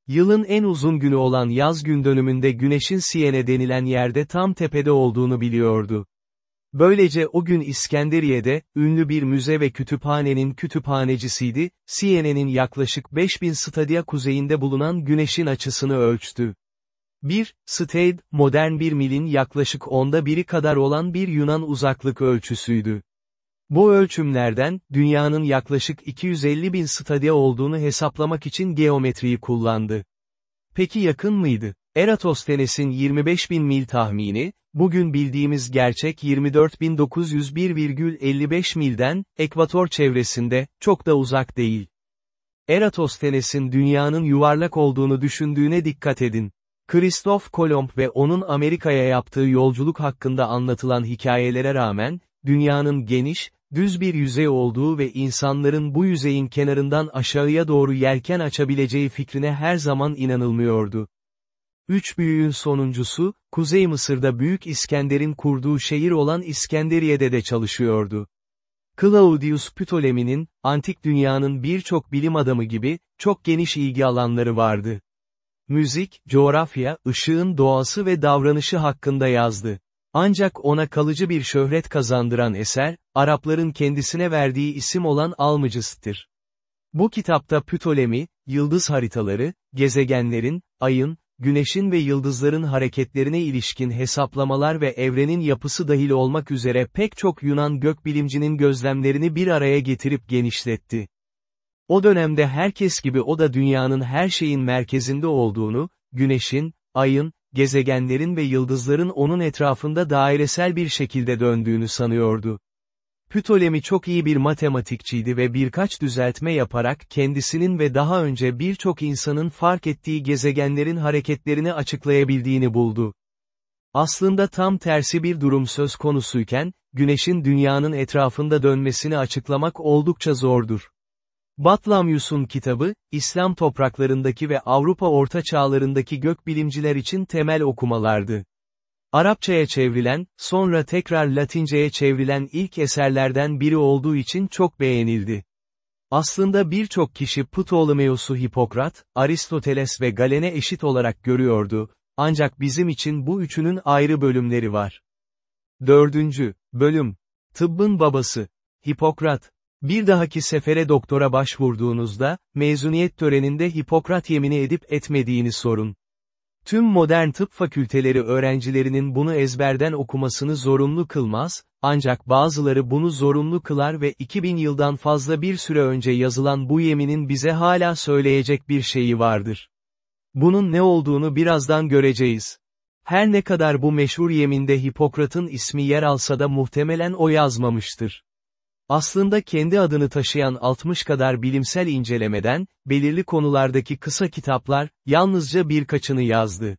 Yılın en uzun günü olan yaz gün dönümünde güneşin Siyene denilen yerde tam tepede olduğunu biliyordu. Böylece o gün İskenderiye'de, ünlü bir müze ve kütüphanenin kütüphanecisiydi, Siyene'nin yaklaşık 5000 stadia kuzeyinde bulunan güneşin açısını ölçtü. 1. Stade, modern bir milin yaklaşık onda biri kadar olan bir Yunan uzaklık ölçüsüydü. Bu ölçümlerden, dünyanın yaklaşık 250 bin stadia olduğunu hesaplamak için geometriyi kullandı. Peki yakın mıydı? Eratosthenes'in 25 bin mil tahmini, bugün bildiğimiz gerçek 24.901,55 milden, ekvator çevresinde, çok da uzak değil. Eratosthenes'in dünyanın yuvarlak olduğunu düşündüğüne dikkat edin. Kristof Kolomb ve onun Amerika'ya yaptığı yolculuk hakkında anlatılan hikayelere rağmen, dünyanın geniş, düz bir yüzey olduğu ve insanların bu yüzeyin kenarından aşağıya doğru yelken açabileceği fikrine her zaman inanılmıyordu. Üç büyüğün sonuncusu, Kuzey Mısır'da Büyük İskender'in kurduğu şehir olan İskenderiye'de de çalışıyordu. Claudius Ptolemy'nin, antik dünyanın birçok bilim adamı gibi, çok geniş ilgi alanları vardı. Müzik, coğrafya, ışığın doğası ve davranışı hakkında yazdı. Ancak ona kalıcı bir şöhret kazandıran eser, Arapların kendisine verdiği isim olan Almagest'tir. Bu kitapta Ptolemy, yıldız haritaları, gezegenlerin, ayın, güneşin ve yıldızların hareketlerine ilişkin hesaplamalar ve evrenin yapısı dahil olmak üzere pek çok Yunan gökbilimcinin gözlemlerini bir araya getirip genişletti. O dönemde herkes gibi o da dünyanın her şeyin merkezinde olduğunu, güneşin, ayın, gezegenlerin ve yıldızların onun etrafında dairesel bir şekilde döndüğünü sanıyordu. Ptolemy çok iyi bir matematikçiydi ve birkaç düzeltme yaparak kendisinin ve daha önce birçok insanın fark ettiği gezegenlerin hareketlerini açıklayabildiğini buldu. Aslında tam tersi bir durum söz konusuyken, Güneş'in dünyanın etrafında dönmesini açıklamak oldukça zordur. Batlamyus'un kitabı, İslam topraklarındaki ve Avrupa Orta Çağlarındaki gökbilimciler için temel okumalardı. Arapçaya çevrilen, sonra tekrar Latinceye çevrilen ilk eserlerden biri olduğu için çok beğenildi. Aslında birçok kişi Ptolemaios'u Hipokrat, Aristoteles ve Galen'e eşit olarak görüyordu, ancak bizim için bu üçünün ayrı bölümleri var. Dördüncü, bölüm. Tıbbın babası. Hipokrat. Bir dahaki sefere doktora başvurduğunuzda, mezuniyet töreninde Hipokrat yemini edip etmediğini sorun. Tüm modern tıp fakülteleri öğrencilerinin bunu ezberden okumasını zorunlu kılmaz, ancak bazıları bunu zorunlu kılar ve 2000 yıldan fazla bir süre önce yazılan bu yeminin bize hala söyleyecek bir şeyi vardır. Bunun ne olduğunu birazdan göreceğiz. Her ne kadar bu meşhur yeminde Hipokrat'ın ismi yer alsa da muhtemelen o yazmamıştır. Aslında kendi adını taşıyan 60 kadar bilimsel incelemeden, belirli konulardaki kısa kitaplar, yalnızca birkaçını yazdı.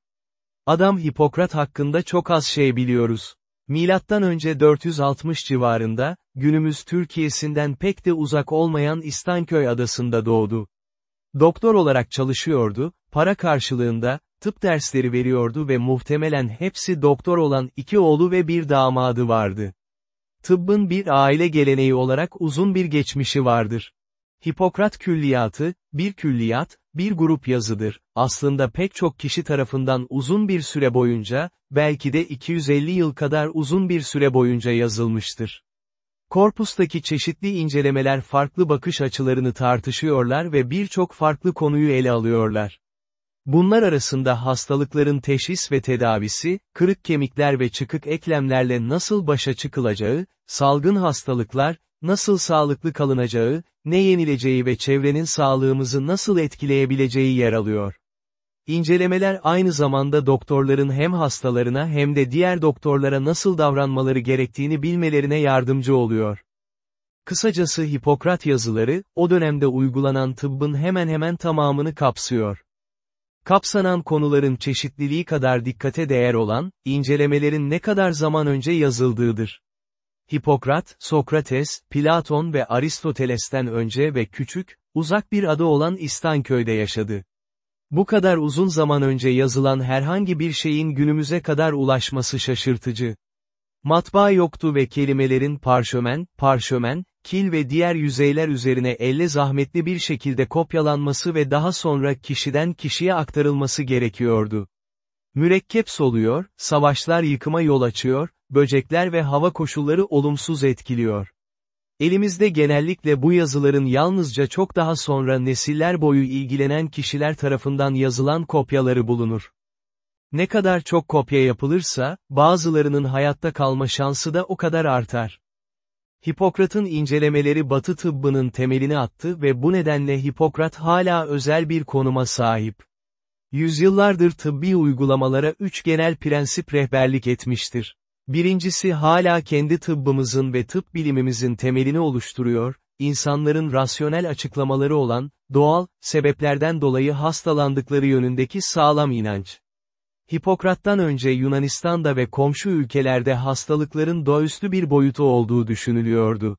Adam Hipokrat hakkında çok az şey biliyoruz. Milattan önce 460 civarında, günümüz Türkiye'sinden pek de uzak olmayan İstanköy adasında doğdu. Doktor olarak çalışıyordu, para karşılığında, tıp dersleri veriyordu ve muhtemelen hepsi doktor olan iki oğlu ve bir damadı vardı. Tıbbın bir aile geleneği olarak uzun bir geçmişi vardır. Hipokrat külliyatı, bir külliyat, bir grup yazıdır. Aslında pek çok kişi tarafından uzun bir süre boyunca, belki de 250 yıl kadar uzun bir süre boyunca yazılmıştır. Korpustaki çeşitli incelemeler farklı bakış açılarını tartışıyorlar ve birçok farklı konuyu ele alıyorlar. Bunlar arasında hastalıkların teşhis ve tedavisi, kırık kemikler ve çıkık eklemlerle nasıl başa çıkılacağı, salgın hastalıklar, nasıl sağlıklı kalınacağı, ne yenileceği ve çevrenin sağlığımızı nasıl etkileyebileceği yer alıyor. İncelemeler aynı zamanda doktorların hem hastalarına hem de diğer doktorlara nasıl davranmaları gerektiğini bilmelerine yardımcı oluyor. Kısacası Hipokrat yazıları, o dönemde uygulanan tıbbın hemen hemen tamamını kapsıyor. Kapsanan konuların çeşitliliği kadar dikkate değer olan, incelemelerin ne kadar zaman önce yazıldığıdır. Hipokrat, Sokrates, Platon ve Aristoteles'ten önce ve küçük, uzak bir adı olan İstanköy'de yaşadı. Bu kadar uzun zaman önce yazılan herhangi bir şeyin günümüze kadar ulaşması şaşırtıcı. Matbaa yoktu ve kelimelerin parşömen, parşömen, kil ve diğer yüzeyler üzerine elle zahmetli bir şekilde kopyalanması ve daha sonra kişiden kişiye aktarılması gerekiyordu. Mürekkep soluyor, savaşlar yıkıma yol açıyor, böcekler ve hava koşulları olumsuz etkiliyor. Elimizde genellikle bu yazıların yalnızca çok daha sonra nesiller boyu ilgilenen kişiler tarafından yazılan kopyaları bulunur. Ne kadar çok kopya yapılırsa, bazılarının hayatta kalma şansı da o kadar artar. Hipokrat'ın incelemeleri Batı tıbbının temelini attı ve bu nedenle Hipokrat hala özel bir konuma sahip. Yüzyıllardır tıbbi uygulamalara üç genel prensip rehberlik etmiştir. Birincisi hala kendi tıbbımızın ve tıp bilimimizin temelini oluşturuyor, insanların rasyonel açıklamaları olan, doğal, sebeplerden dolayı hastalandıkları yönündeki sağlam inanç. Hipokrat'tan önce Yunanistan'da ve komşu ülkelerde hastalıkların doğaüstü bir boyutu olduğu düşünülüyordu.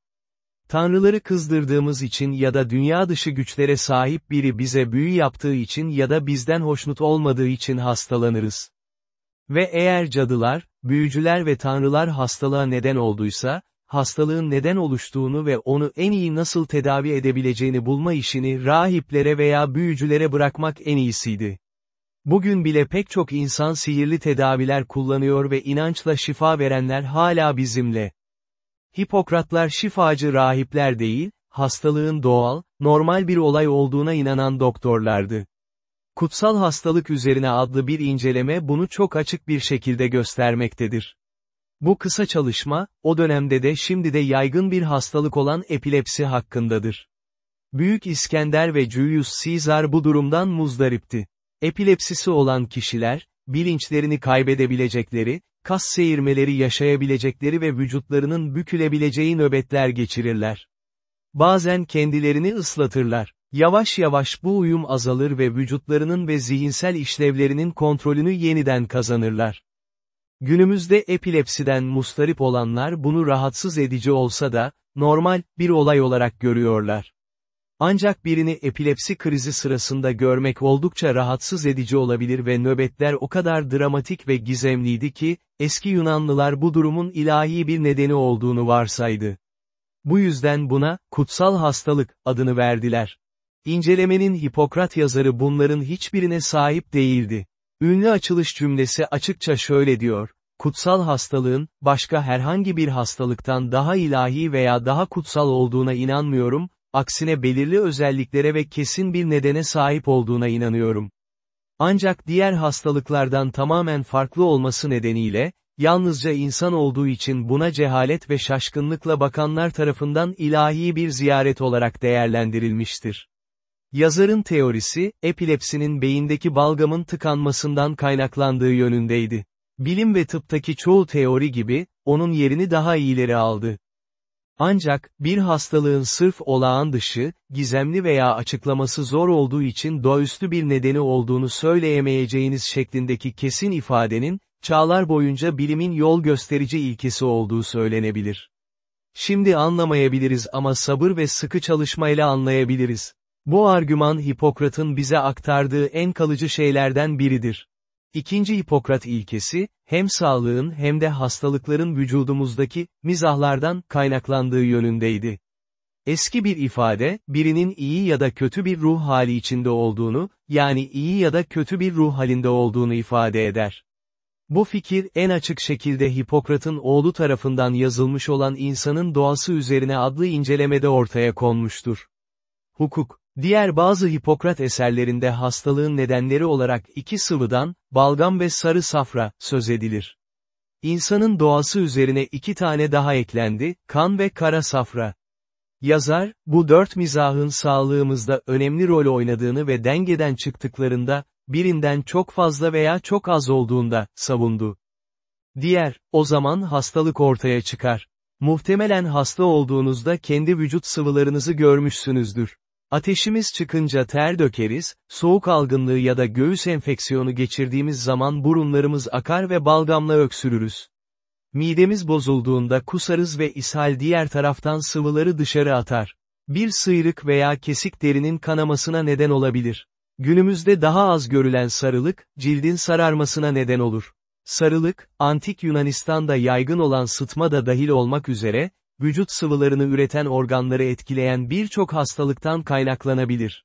Tanrıları kızdırdığımız için ya da dünya dışı güçlere sahip biri bize büyü yaptığı için ya da bizden hoşnut olmadığı için hastalanırız. Ve eğer cadılar, büyücüler ve tanrılar hastalığa neden olduysa, hastalığın neden oluştuğunu ve onu en iyi nasıl tedavi edebileceğini bulma işini rahiplere veya büyücülere bırakmak en iyisiydi. Bugün bile pek çok insan sihirli tedaviler kullanıyor ve inançla şifa verenler hala bizimle. Hipokratlar şifacı rahipler değil, hastalığın doğal, normal bir olay olduğuna inanan doktorlardı. Kutsal Hastalık Üzerine adlı bir inceleme bunu çok açık bir şekilde göstermektedir. Bu kısa çalışma, o dönemde de şimdi de yaygın bir hastalık olan epilepsi hakkındadır. Büyük İskender ve Julius Caesar bu durumdan muzdaripti. Epilepsisi olan kişiler, bilinçlerini kaybedebilecekleri, kas seyirmeleri yaşayabilecekleri ve vücutlarının bükülebileceği nöbetler geçirirler. Bazen kendilerini ıslatırlar. Yavaş yavaş bu uyum azalır ve vücutlarının ve zihinsel işlevlerinin kontrolünü yeniden kazanırlar. Günümüzde epilepsiden mustarip olanlar bunu rahatsız edici olsa da, normal, bir olay olarak görüyorlar. Ancak birini epilepsi krizi sırasında görmek oldukça rahatsız edici olabilir ve nöbetler o kadar dramatik ve gizemliydi ki, eski Yunanlılar bu durumun ilahi bir nedeni olduğunu varsaydı. Bu yüzden buna, kutsal hastalık, adını verdiler. İncelemenin Hipokrat yazarı bunların hiçbirine sahip değildi. Ünlü açılış cümlesi açıkça şöyle diyor, kutsal hastalığın, başka herhangi bir hastalıktan daha ilahi veya daha kutsal olduğuna inanmıyorum, aksine belirli özelliklere ve kesin bir nedene sahip olduğuna inanıyorum. Ancak diğer hastalıklardan tamamen farklı olması nedeniyle, yalnızca insan olduğu için buna cehalet ve şaşkınlıkla bakanlar tarafından ilahi bir ziyaret olarak değerlendirilmiştir. Yazarın teorisi, epilepsinin beyindeki balgamın tıkanmasından kaynaklandığı yönündeydi. Bilim ve tıptaki çoğu teori gibi, onun yerini daha iyileri aldı. Ancak, bir hastalığın sırf olağan dışı, gizemli veya açıklaması zor olduğu için doğaüstü bir nedeni olduğunu söyleyemeyeceğiniz şeklindeki kesin ifadenin, çağlar boyunca bilimin yol gösterici ilkesi olduğu söylenebilir. Şimdi anlamayabiliriz ama sabır ve sıkı çalışmayla anlayabiliriz. Bu argüman Hipokrat'ın bize aktardığı en kalıcı şeylerden biridir. İkinci Hipokrat ilkesi, hem sağlığın hem de hastalıkların vücudumuzdaki, mizahlardan kaynaklandığı yönündeydi. Eski bir ifade, birinin iyi ya da kötü bir ruh hali içinde olduğunu, yani iyi ya da kötü bir ruh halinde olduğunu ifade eder. Bu fikir en açık şekilde Hipokrat'ın oğlu tarafından yazılmış olan insanın doğası üzerine adlı incelemede ortaya konmuştur. Hukuk Diğer bazı Hipokrat eserlerinde hastalığın nedenleri olarak iki sıvıdan, balgam ve sarı safra, söz edilir. İnsanın doğası üzerine iki tane daha eklendi, kan ve kara safra. Yazar, bu dört mizahın sağlığımızda önemli rol oynadığını ve dengeden çıktıklarında, birinden çok fazla veya çok az olduğunda, savundu. Diğer, o zaman hastalık ortaya çıkar. Muhtemelen hasta olduğunuzda kendi vücut sıvılarınızı görmüşsünüzdür. Ateşimiz çıkınca ter dökeriz, soğuk algınlığı ya da göğüs enfeksiyonu geçirdiğimiz zaman burunlarımız akar ve balgamla öksürürüz. Midemiz bozulduğunda kusarız ve ishal diğer taraftan sıvıları dışarı atar. Bir sıyrık veya kesik derinin kanamasına neden olabilir. Günümüzde daha az görülen sarılık, cildin sararmasına neden olur. Sarılık, antik Yunanistan'da yaygın olan sıtma da dahil olmak üzere, vücut sıvılarını üreten organları etkileyen birçok hastalıktan kaynaklanabilir.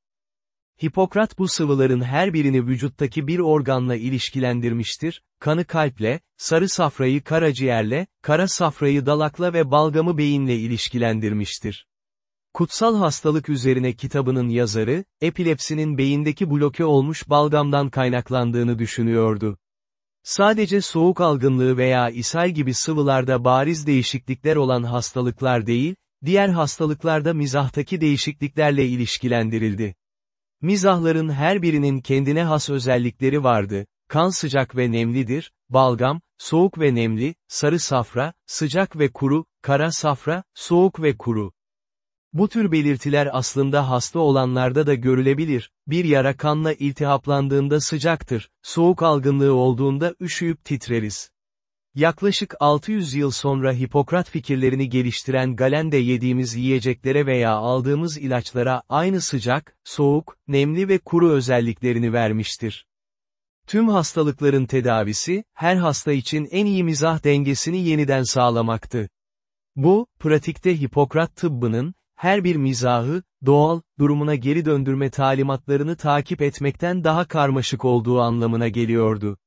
Hipokrat bu sıvıların her birini vücuttaki bir organla ilişkilendirmiştir, kanı kalple, sarı safrayı karaciğerle, kara safrayı dalakla ve balgamı beyinle ilişkilendirmiştir. Kutsal Hastalık üzerine kitabının yazarı, epilepsinin beyindeki bloke olmuş balgamdan kaynaklandığını düşünüyordu. Sadece soğuk algınlığı veya ishal gibi sıvılarda bariz değişiklikler olan hastalıklar değil, diğer hastalıklarda mizahtaki değişikliklerle ilişkilendirildi. Mizahların her birinin kendine has özellikleri vardı, kan sıcak ve nemlidir, balgam, soğuk ve nemli, sarı safra, sıcak ve kuru, kara safra, soğuk ve kuru. Bu tür belirtiler aslında hasta olanlarda da görülebilir, bir yara kanla iltihaplandığında sıcaktır, soğuk algınlığı olduğunda üşüyüp titreriz. Yaklaşık 600 yıl sonra Hipokrat fikirlerini geliştiren Galen'de yediğimiz yiyeceklere veya aldığımız ilaçlara aynı sıcak, soğuk, nemli ve kuru özelliklerini vermiştir. Tüm hastalıkların tedavisi, her hasta için en iyi mizah dengesini yeniden sağlamaktı. Bu, pratikte Hipokrat tıbbının, her bir mizahı, doğal, durumuna geri döndürme talimatlarını takip etmekten daha karmaşık olduğu anlamına geliyordu.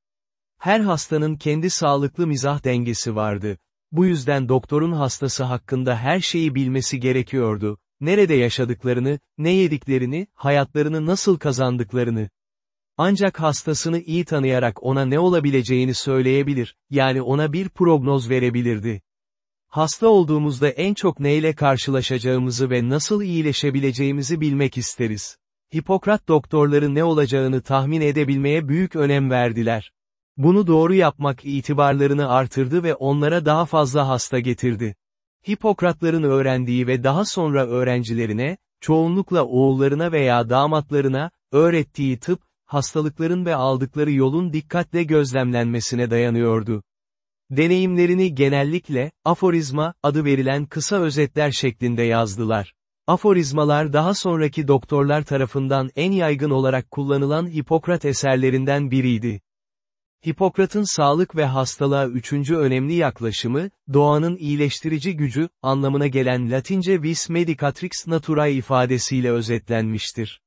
Her hastanın kendi sağlıklı mizah dengesi vardı. Bu yüzden doktorun hastası hakkında her şeyi bilmesi gerekiyordu. Nerede yaşadıklarını, ne yediklerini, hayatlarını nasıl kazandıklarını. Ancak hastasını iyi tanıyarak ona ne olabileceğini söyleyebilir, yani ona bir prognoz verebilirdi. Hasta olduğumuzda en çok neyle karşılaşacağımızı ve nasıl iyileşebileceğimizi bilmek isteriz. Hipokrat doktorları ne olacağını tahmin edebilmeye büyük önem verdiler. Bunu doğru yapmak itibarlarını artırdı ve onlara daha fazla hasta getirdi. Hipokratların öğrendiği ve daha sonra öğrencilerine, çoğunlukla oğullarına veya damatlarına, öğrettiği tıp, hastalıkların ve aldıkları yolun dikkatle gözlemlenmesine dayanıyordu. Deneyimlerini genellikle, aforizma, adı verilen kısa özetler şeklinde yazdılar. Aforizmalar daha sonraki doktorlar tarafından en yaygın olarak kullanılan Hipokrat eserlerinden biriydi. Hipokrat'ın sağlık ve hastalığa üçüncü önemli yaklaşımı, doğanın iyileştirici gücü, anlamına gelen Latince vis medicatrix naturae ifadesiyle özetlenmiştir.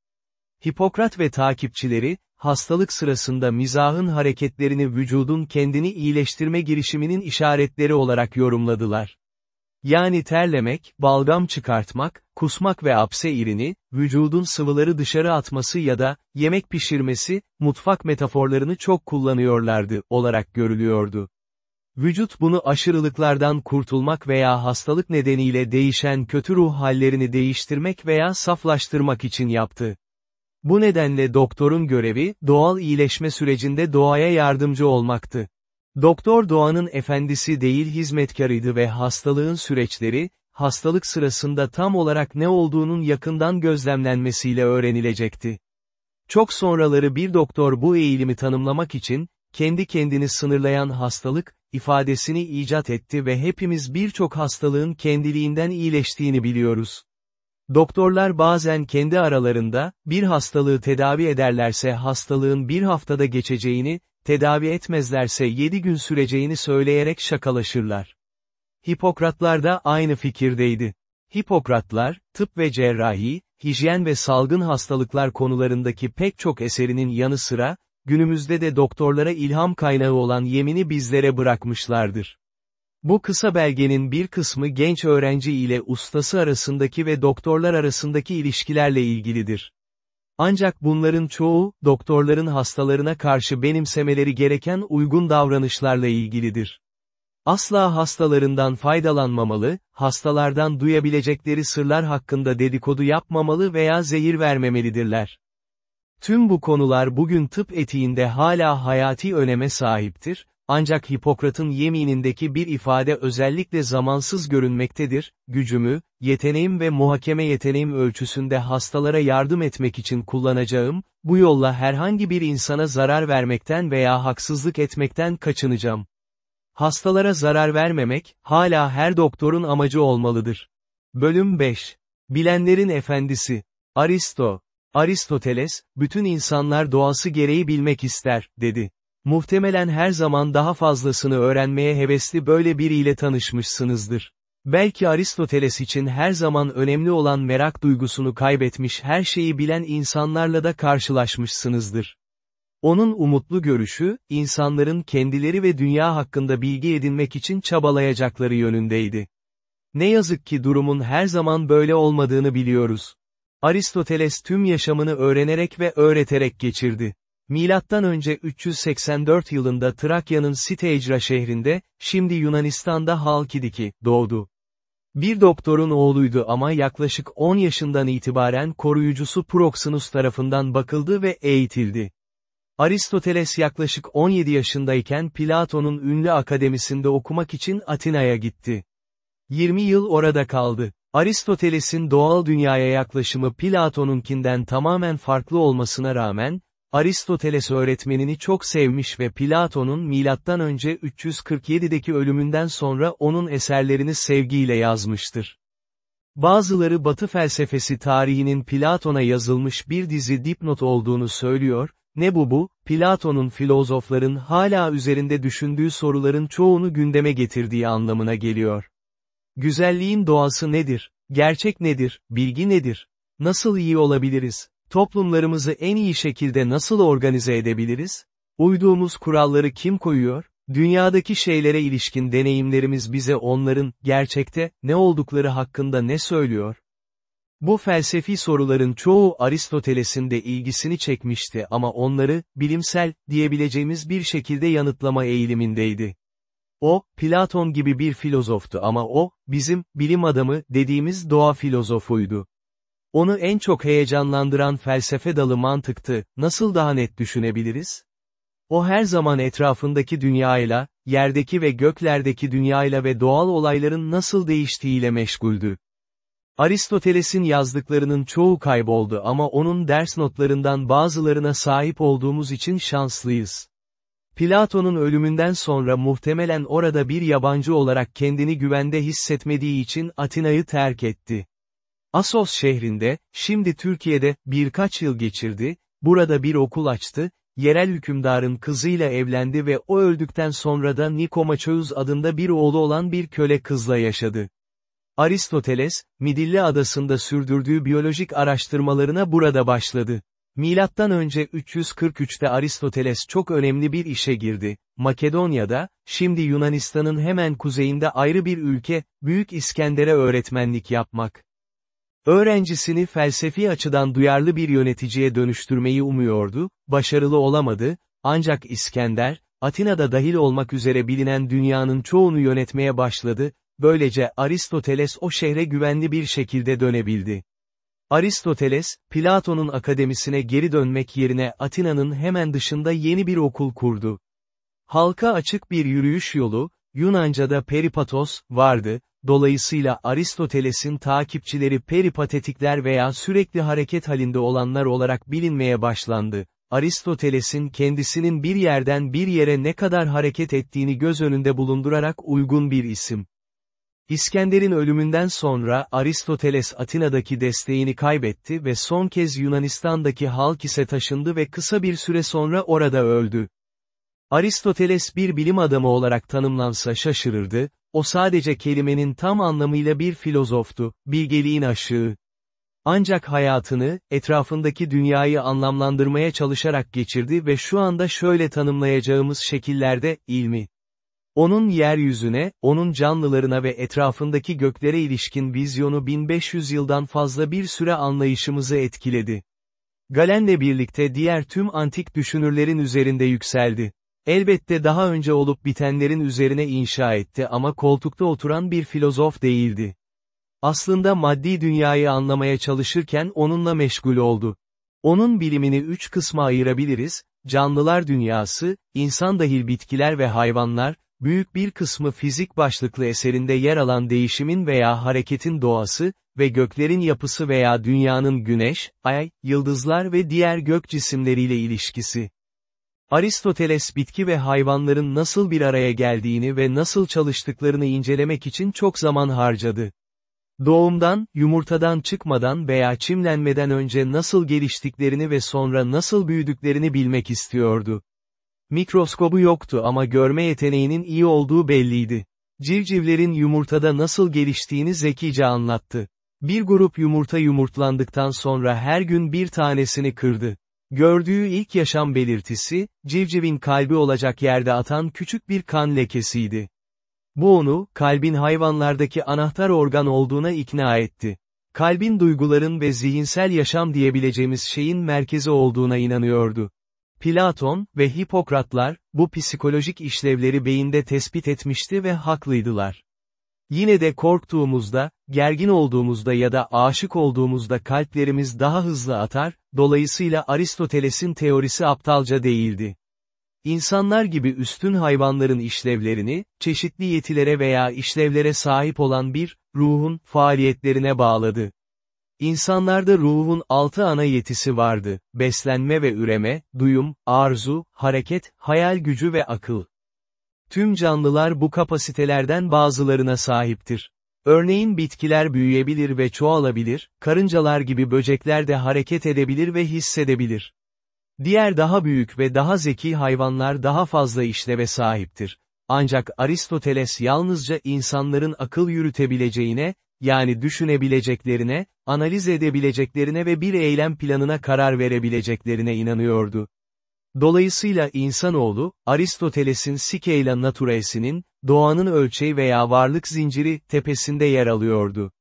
Hipokrat ve takipçileri, hastalık sırasında mizahın hareketlerini vücudun kendini iyileştirme girişiminin işaretleri olarak yorumladılar. Yani terlemek, balgam çıkartmak, kusmak ve apse irini, vücudun sıvıları dışarı atması ya da, yemek pişirmesi, mutfak metaforlarını çok kullanıyorlardı, olarak görülüyordu. Vücut bunu aşırılıklardan kurtulmak veya hastalık nedeniyle değişen kötü ruh hallerini değiştirmek veya saflaştırmak için yaptı. Bu nedenle doktorun görevi, doğal iyileşme sürecinde doğaya yardımcı olmaktı. Doktor doğanın efendisi değil hizmetkarıydı ve hastalığın süreçleri, hastalık sırasında tam olarak ne olduğunun yakından gözlemlenmesiyle öğrenilecekti. Çok sonraları bir doktor bu eğilimi tanımlamak için, kendi kendini sınırlayan hastalık, ifadesini icat etti ve hepimiz birçok hastalığın kendiliğinden iyileştiğini biliyoruz. Doktorlar bazen kendi aralarında, bir hastalığı tedavi ederlerse hastalığın bir haftada geçeceğini, tedavi etmezlerse 7 gün süreceğini söyleyerek şakalaşırlar. Hipokratlar da aynı fikirdeydi. Hipokratlar, tıp ve cerrahi, hijyen ve salgın hastalıklar konularındaki pek çok eserinin yanı sıra, günümüzde de doktorlara ilham kaynağı olan yemini bizlere bırakmışlardır. Bu kısa belgenin bir kısmı genç öğrenci ile ustası arasındaki ve doktorlar arasındaki ilişkilerle ilgilidir. Ancak bunların çoğu, doktorların hastalarına karşı benimsemeleri gereken uygun davranışlarla ilgilidir. Asla hastalarından faydalanmamalı, hastalardan duyabilecekleri sırlar hakkında dedikodu yapmamalı veya zehir vermemelidirler. Tüm bu konular bugün tıp etiğinde hala hayati öneme sahiptir, ancak Hipokrat'ın yeminindeki bir ifade özellikle zamansız görünmektedir, gücümü, yeteneğim ve muhakeme yeteneğim ölçüsünde hastalara yardım etmek için kullanacağım, bu yolla herhangi bir insana zarar vermekten veya haksızlık etmekten kaçınacağım. Hastalara zarar vermemek, hala her doktorun amacı olmalıdır. Bölüm 5. Bilenlerin Efendisi. Aristo. Aristoteles, bütün insanlar doğası gereği bilmek ister, dedi. Muhtemelen her zaman daha fazlasını öğrenmeye hevesli böyle biriyle tanışmışsınızdır. Belki Aristoteles için her zaman önemli olan merak duygusunu kaybetmiş her şeyi bilen insanlarla da karşılaşmışsınızdır. Onun umutlu görüşü, insanların kendileri ve dünya hakkında bilgi edinmek için çabalayacakları yönündeydi. Ne yazık ki durumun her zaman böyle olmadığını biliyoruz. Aristoteles tüm yaşamını öğrenerek ve öğreterek geçirdi. Milattan önce 384 yılında Trakya'nın Sitejra şehrinde, şimdi Yunanistan'da Halkidiki, doğdu. Bir doktorun oğluydu ama yaklaşık 10 yaşından itibaren koruyucusu Proxenus tarafından bakıldı ve eğitildi. Aristoteles yaklaşık 17 yaşındayken Platon'un ünlü akademisinde okumak için Atina'ya gitti. 20 yıl orada kaldı. Aristoteles'in doğal dünyaya yaklaşımı Platon'unkinden tamamen farklı olmasına rağmen, Aristoteles öğretmenini çok sevmiş ve Platon'un önce 347'deki ölümünden sonra onun eserlerini sevgiyle yazmıştır. Bazıları Batı felsefesi tarihinin Platon'a yazılmış bir dizi dipnot olduğunu söylüyor, ne bu bu, Platon'un filozofların hala üzerinde düşündüğü soruların çoğunu gündeme getirdiği anlamına geliyor. Güzelliğin doğası nedir? Gerçek nedir? Bilgi nedir? Nasıl iyi olabiliriz? Toplumlarımızı en iyi şekilde nasıl organize edebiliriz? Uyduğumuz kuralları kim koyuyor? Dünyadaki şeylere ilişkin deneyimlerimiz bize onların, gerçekte, ne oldukları hakkında ne söylüyor? Bu felsefi soruların çoğu Aristoteles'in de ilgisini çekmişti ama onları, bilimsel, diyebileceğimiz bir şekilde yanıtlama eğilimindeydi. O, Platon gibi bir filozoftu ama o, bizim, bilim adamı, dediğimiz doğa filozofuydu. Onu en çok heyecanlandıran felsefe dalı mantıktı, nasıl daha net düşünebiliriz? O her zaman etrafındaki dünyayla, yerdeki ve göklerdeki dünyayla ve doğal olayların nasıl değiştiğiyle meşguldü. Aristoteles'in yazdıklarının çoğu kayboldu ama onun ders notlarından bazılarına sahip olduğumuz için şanslıyız. Platon'un ölümünden sonra muhtemelen orada bir yabancı olarak kendini güvende hissetmediği için Atina'yı terk etti. Asos şehrinde, şimdi Türkiye'de, birkaç yıl geçirdi, burada bir okul açtı, yerel hükümdarın kızıyla evlendi ve o öldükten sonra da Nikomacheus adında bir oğlu olan bir köle kızla yaşadı. Aristoteles, Midilli adasında sürdürdüğü biyolojik araştırmalarına burada başladı. Milattan önce 343'te Aristoteles çok önemli bir işe girdi. Makedonya'da, şimdi Yunanistan'ın hemen kuzeyinde ayrı bir ülke, Büyük İskender'e öğretmenlik yapmak. Öğrencisini felsefi açıdan duyarlı bir yöneticiye dönüştürmeyi umuyordu, başarılı olamadı, ancak İskender, Atina'da dahil olmak üzere bilinen dünyanın çoğunu yönetmeye başladı, böylece Aristoteles o şehre güvenli bir şekilde dönebildi. Aristoteles, Platon'un akademisine geri dönmek yerine Atina'nın hemen dışında yeni bir okul kurdu. Halka açık bir yürüyüş yolu, Yunanca'da peripatos, vardı, dolayısıyla Aristoteles'in takipçileri peripatetikler veya sürekli hareket halinde olanlar olarak bilinmeye başlandı. Aristoteles'in kendisinin bir yerden bir yere ne kadar hareket ettiğini göz önünde bulundurarak uygun bir isim. İskender'in ölümünden sonra Aristoteles Atina'daki desteğini kaybetti ve son kez Yunanistan'daki Halkis'e taşındı ve kısa bir süre sonra orada öldü. Aristoteles bir bilim adamı olarak tanımlansa şaşırırdı, o sadece kelimenin tam anlamıyla bir filozoftu, bilgeliğin aşığı. Ancak hayatını, etrafındaki dünyayı anlamlandırmaya çalışarak geçirdi ve şu anda şöyle tanımlayacağımız şekillerde, ilmi. Onun yeryüzüne, onun canlılarına ve etrafındaki göklere ilişkin vizyonu 1500 yıldan fazla bir süre anlayışımızı etkiledi. Galen'le birlikte diğer tüm antik düşünürlerin üzerinde yükseldi. Elbette daha önce olup bitenlerin üzerine inşa etti ama koltukta oturan bir filozof değildi. Aslında maddi dünyayı anlamaya çalışırken onunla meşgul oldu. Onun bilimini üç kısma ayırabiliriz, canlılar dünyası, insan dahil bitkiler ve hayvanlar, büyük bir kısmı fizik başlıklı eserinde yer alan değişimin veya hareketin doğası ve göklerin yapısı veya dünyanın güneş, ay, yıldızlar ve diğer gök cisimleriyle ilişkisi. Aristoteles bitki ve hayvanların nasıl bir araya geldiğini ve nasıl çalıştıklarını incelemek için çok zaman harcadı. Doğumdan, yumurtadan çıkmadan veya çimlenmeden önce nasıl geliştiklerini ve sonra nasıl büyüdüklerini bilmek istiyordu. Mikroskobu yoktu ama görme yeteneğinin iyi olduğu belliydi. Civcivlerin yumurtada nasıl geliştiğini zekice anlattı. Bir grup yumurta yumurtlandıktan sonra her gün bir tanesini kırdı. Gördüğü ilk yaşam belirtisi, civcivin kalbi olacak yerde atan küçük bir kan lekesiydi. Bu onu, kalbin hayvanlardaki anahtar organ olduğuna ikna etti. Kalbin duyguların ve zihinsel yaşam diyebileceğimiz şeyin merkezi olduğuna inanıyordu. Platon ve Hipokratlar, bu psikolojik işlevleri beyinde tespit etmişti ve haklıydılar. Yine de korktuğumuzda, gergin olduğumuzda ya da aşık olduğumuzda kalplerimiz daha hızlı atar, dolayısıyla Aristoteles'in teorisi aptalca değildi. İnsanlar gibi üstün hayvanların işlevlerini, çeşitli yetilere veya işlevlere sahip olan bir, ruhun, faaliyetlerine bağladı. İnsanlarda ruhun altı ana yetisi vardı, beslenme ve üreme, duyum, arzu, hareket, hayal gücü ve akıl. Tüm canlılar bu kapasitelerden bazılarına sahiptir. Örneğin bitkiler büyüyebilir ve çoğalabilir, karıncalar gibi böcekler de hareket edebilir ve hissedebilir. Diğer daha büyük ve daha zeki hayvanlar daha fazla işleve sahiptir. Ancak Aristoteles yalnızca insanların akıl yürütebileceğine, yani düşünebileceklerine, analiz edebileceklerine ve bir eylem planına karar verebileceklerine inanıyordu. Dolayısıyla insanoğlu, Aristoteles'in Sikeila Naturae'sinin, doğanın ölçeği veya varlık zinciri, tepesinde yer alıyordu.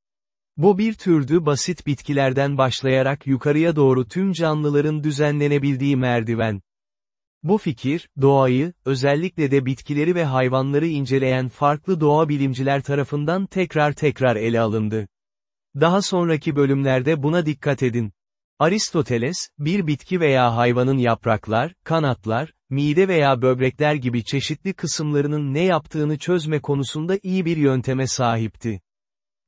Bu bir türdü basit bitkilerden başlayarak yukarıya doğru tüm canlıların düzenlenebildiği merdiven. Bu fikir, doğayı, özellikle de bitkileri ve hayvanları inceleyen farklı doğa bilimciler tarafından tekrar tekrar ele alındı. Daha sonraki bölümlerde buna dikkat edin. Aristoteles, bir bitki veya hayvanın yapraklar, kanatlar, mide veya böbrekler gibi çeşitli kısımlarının ne yaptığını çözme konusunda iyi bir yönteme sahipti.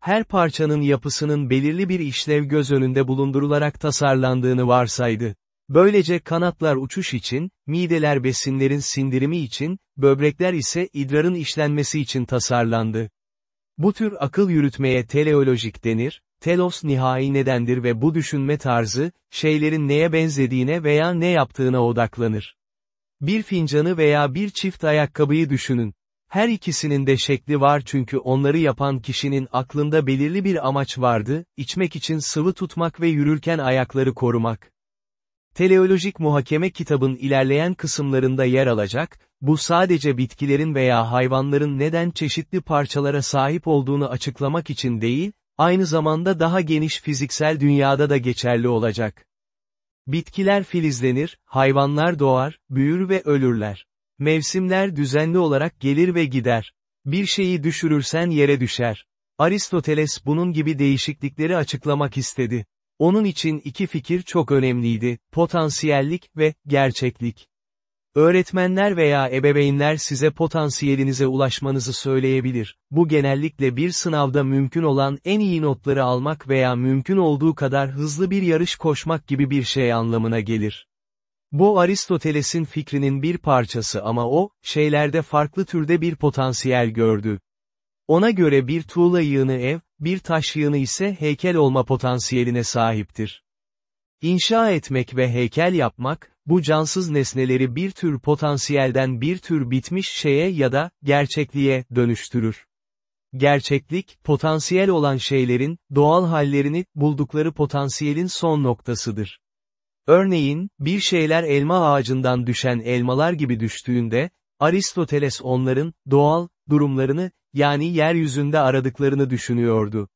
Her parçanın yapısının belirli bir işlev göz önünde bulundurularak tasarlandığını varsaydı. Böylece kanatlar uçuş için, mideler besinlerin sindirimi için, böbrekler ise idrarın işlenmesi için tasarlandı. Bu tür akıl yürütmeye teleolojik denir, telos nihai nedendir ve bu düşünme tarzı, şeylerin neye benzediğine veya ne yaptığına odaklanır. Bir fincanı veya bir çift ayakkabıyı düşünün. Her ikisinin de şekli var çünkü onları yapan kişinin aklında belirli bir amaç vardı, içmek için sıvı tutmak ve yürürken ayakları korumak. Teleolojik muhakeme kitabın ilerleyen kısımlarında yer alacak, bu sadece bitkilerin veya hayvanların neden çeşitli parçalara sahip olduğunu açıklamak için değil, aynı zamanda daha geniş fiziksel dünyada da geçerli olacak. Bitkiler filizlenir, hayvanlar doğar, büyür ve ölürler. Mevsimler düzenli olarak gelir ve gider. Bir şeyi düşürürsen yere düşer. Aristoteles bunun gibi değişiklikleri açıklamak istedi. Onun için iki fikir çok önemliydi, potansiyellik ve gerçeklik. Öğretmenler veya ebeveynler size potansiyelinize ulaşmanızı söyleyebilir. Bu genellikle bir sınavda mümkün olan en iyi notları almak veya mümkün olduğu kadar hızlı bir yarış koşmak gibi bir şey anlamına gelir. Bu Aristoteles'in fikrinin bir parçası ama o, şeylerde farklı türde bir potansiyel gördü. Ona göre bir tuğla yığını ev, bir taş yığını ise heykel olma potansiyeline sahiptir. İnşa etmek ve heykel yapmak, bu cansız nesneleri bir tür potansiyelden bir tür bitmiş şeye ya da, gerçekliğe, dönüştürür. Gerçeklik, potansiyel olan şeylerin, doğal hallerini, buldukları potansiyelin son noktasıdır. Örneğin, bir şeyler elma ağacından düşen elmalar gibi düştüğünde, Aristoteles onların, doğal, durumlarını, yani yeryüzünde aradıklarını düşünüyordu.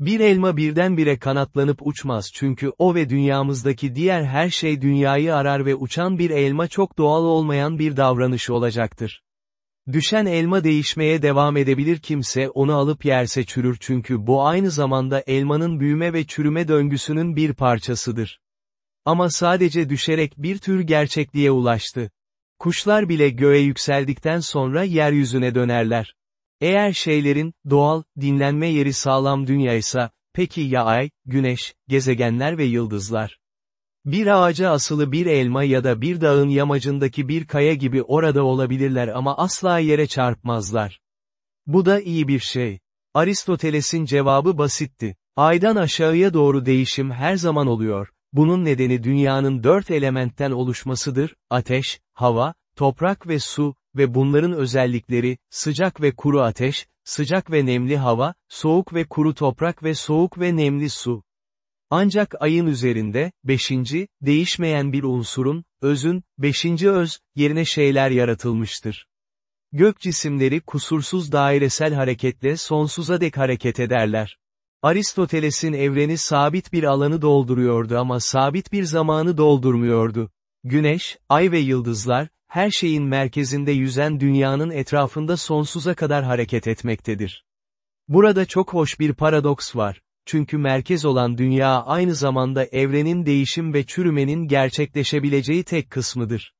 Bir elma birdenbire kanatlanıp uçmaz çünkü o ve dünyamızdaki diğer her şey dünyayı arar ve uçan bir elma çok doğal olmayan bir davranış olacaktır. Düşen elma değişmeye devam edebilir kimse onu alıp yerse çürür çünkü bu aynı zamanda elmanın büyüme ve çürüme döngüsünün bir parçasıdır. Ama sadece düşerek bir tür gerçekliğe ulaştı. Kuşlar bile göğe yükseldikten sonra yeryüzüne dönerler. Eğer şeylerin, doğal, dinlenme yeri sağlam dünyaysa, peki ya ay, güneş, gezegenler ve yıldızlar? Bir ağaca asılı bir elma ya da bir dağın yamacındaki bir kaya gibi orada olabilirler ama asla yere çarpmazlar. Bu da iyi bir şey. Aristoteles'in cevabı basitti. Aydan aşağıya doğru değişim her zaman oluyor. Bunun nedeni dünyanın dört elementten oluşmasıdır, ateş, hava, toprak ve su, ve bunların özellikleri, sıcak ve kuru ateş, sıcak ve nemli hava, soğuk ve kuru toprak ve soğuk ve nemli su. Ancak ayın üzerinde, beşinci, değişmeyen bir unsurun, özün, beşinci öz, yerine şeyler yaratılmıştır. Gök cisimleri kusursuz dairesel hareketle sonsuza dek hareket ederler. Aristoteles'in evreni sabit bir alanı dolduruyordu ama sabit bir zamanı doldurmuyordu. Güneş, ay ve yıldızlar, her şeyin merkezinde yüzen dünyanın etrafında sonsuza kadar hareket etmektedir. Burada çok hoş bir paradoks var. Çünkü merkez olan dünya aynı zamanda evrenin değişim ve çürümenin gerçekleşebileceği tek kısmıdır.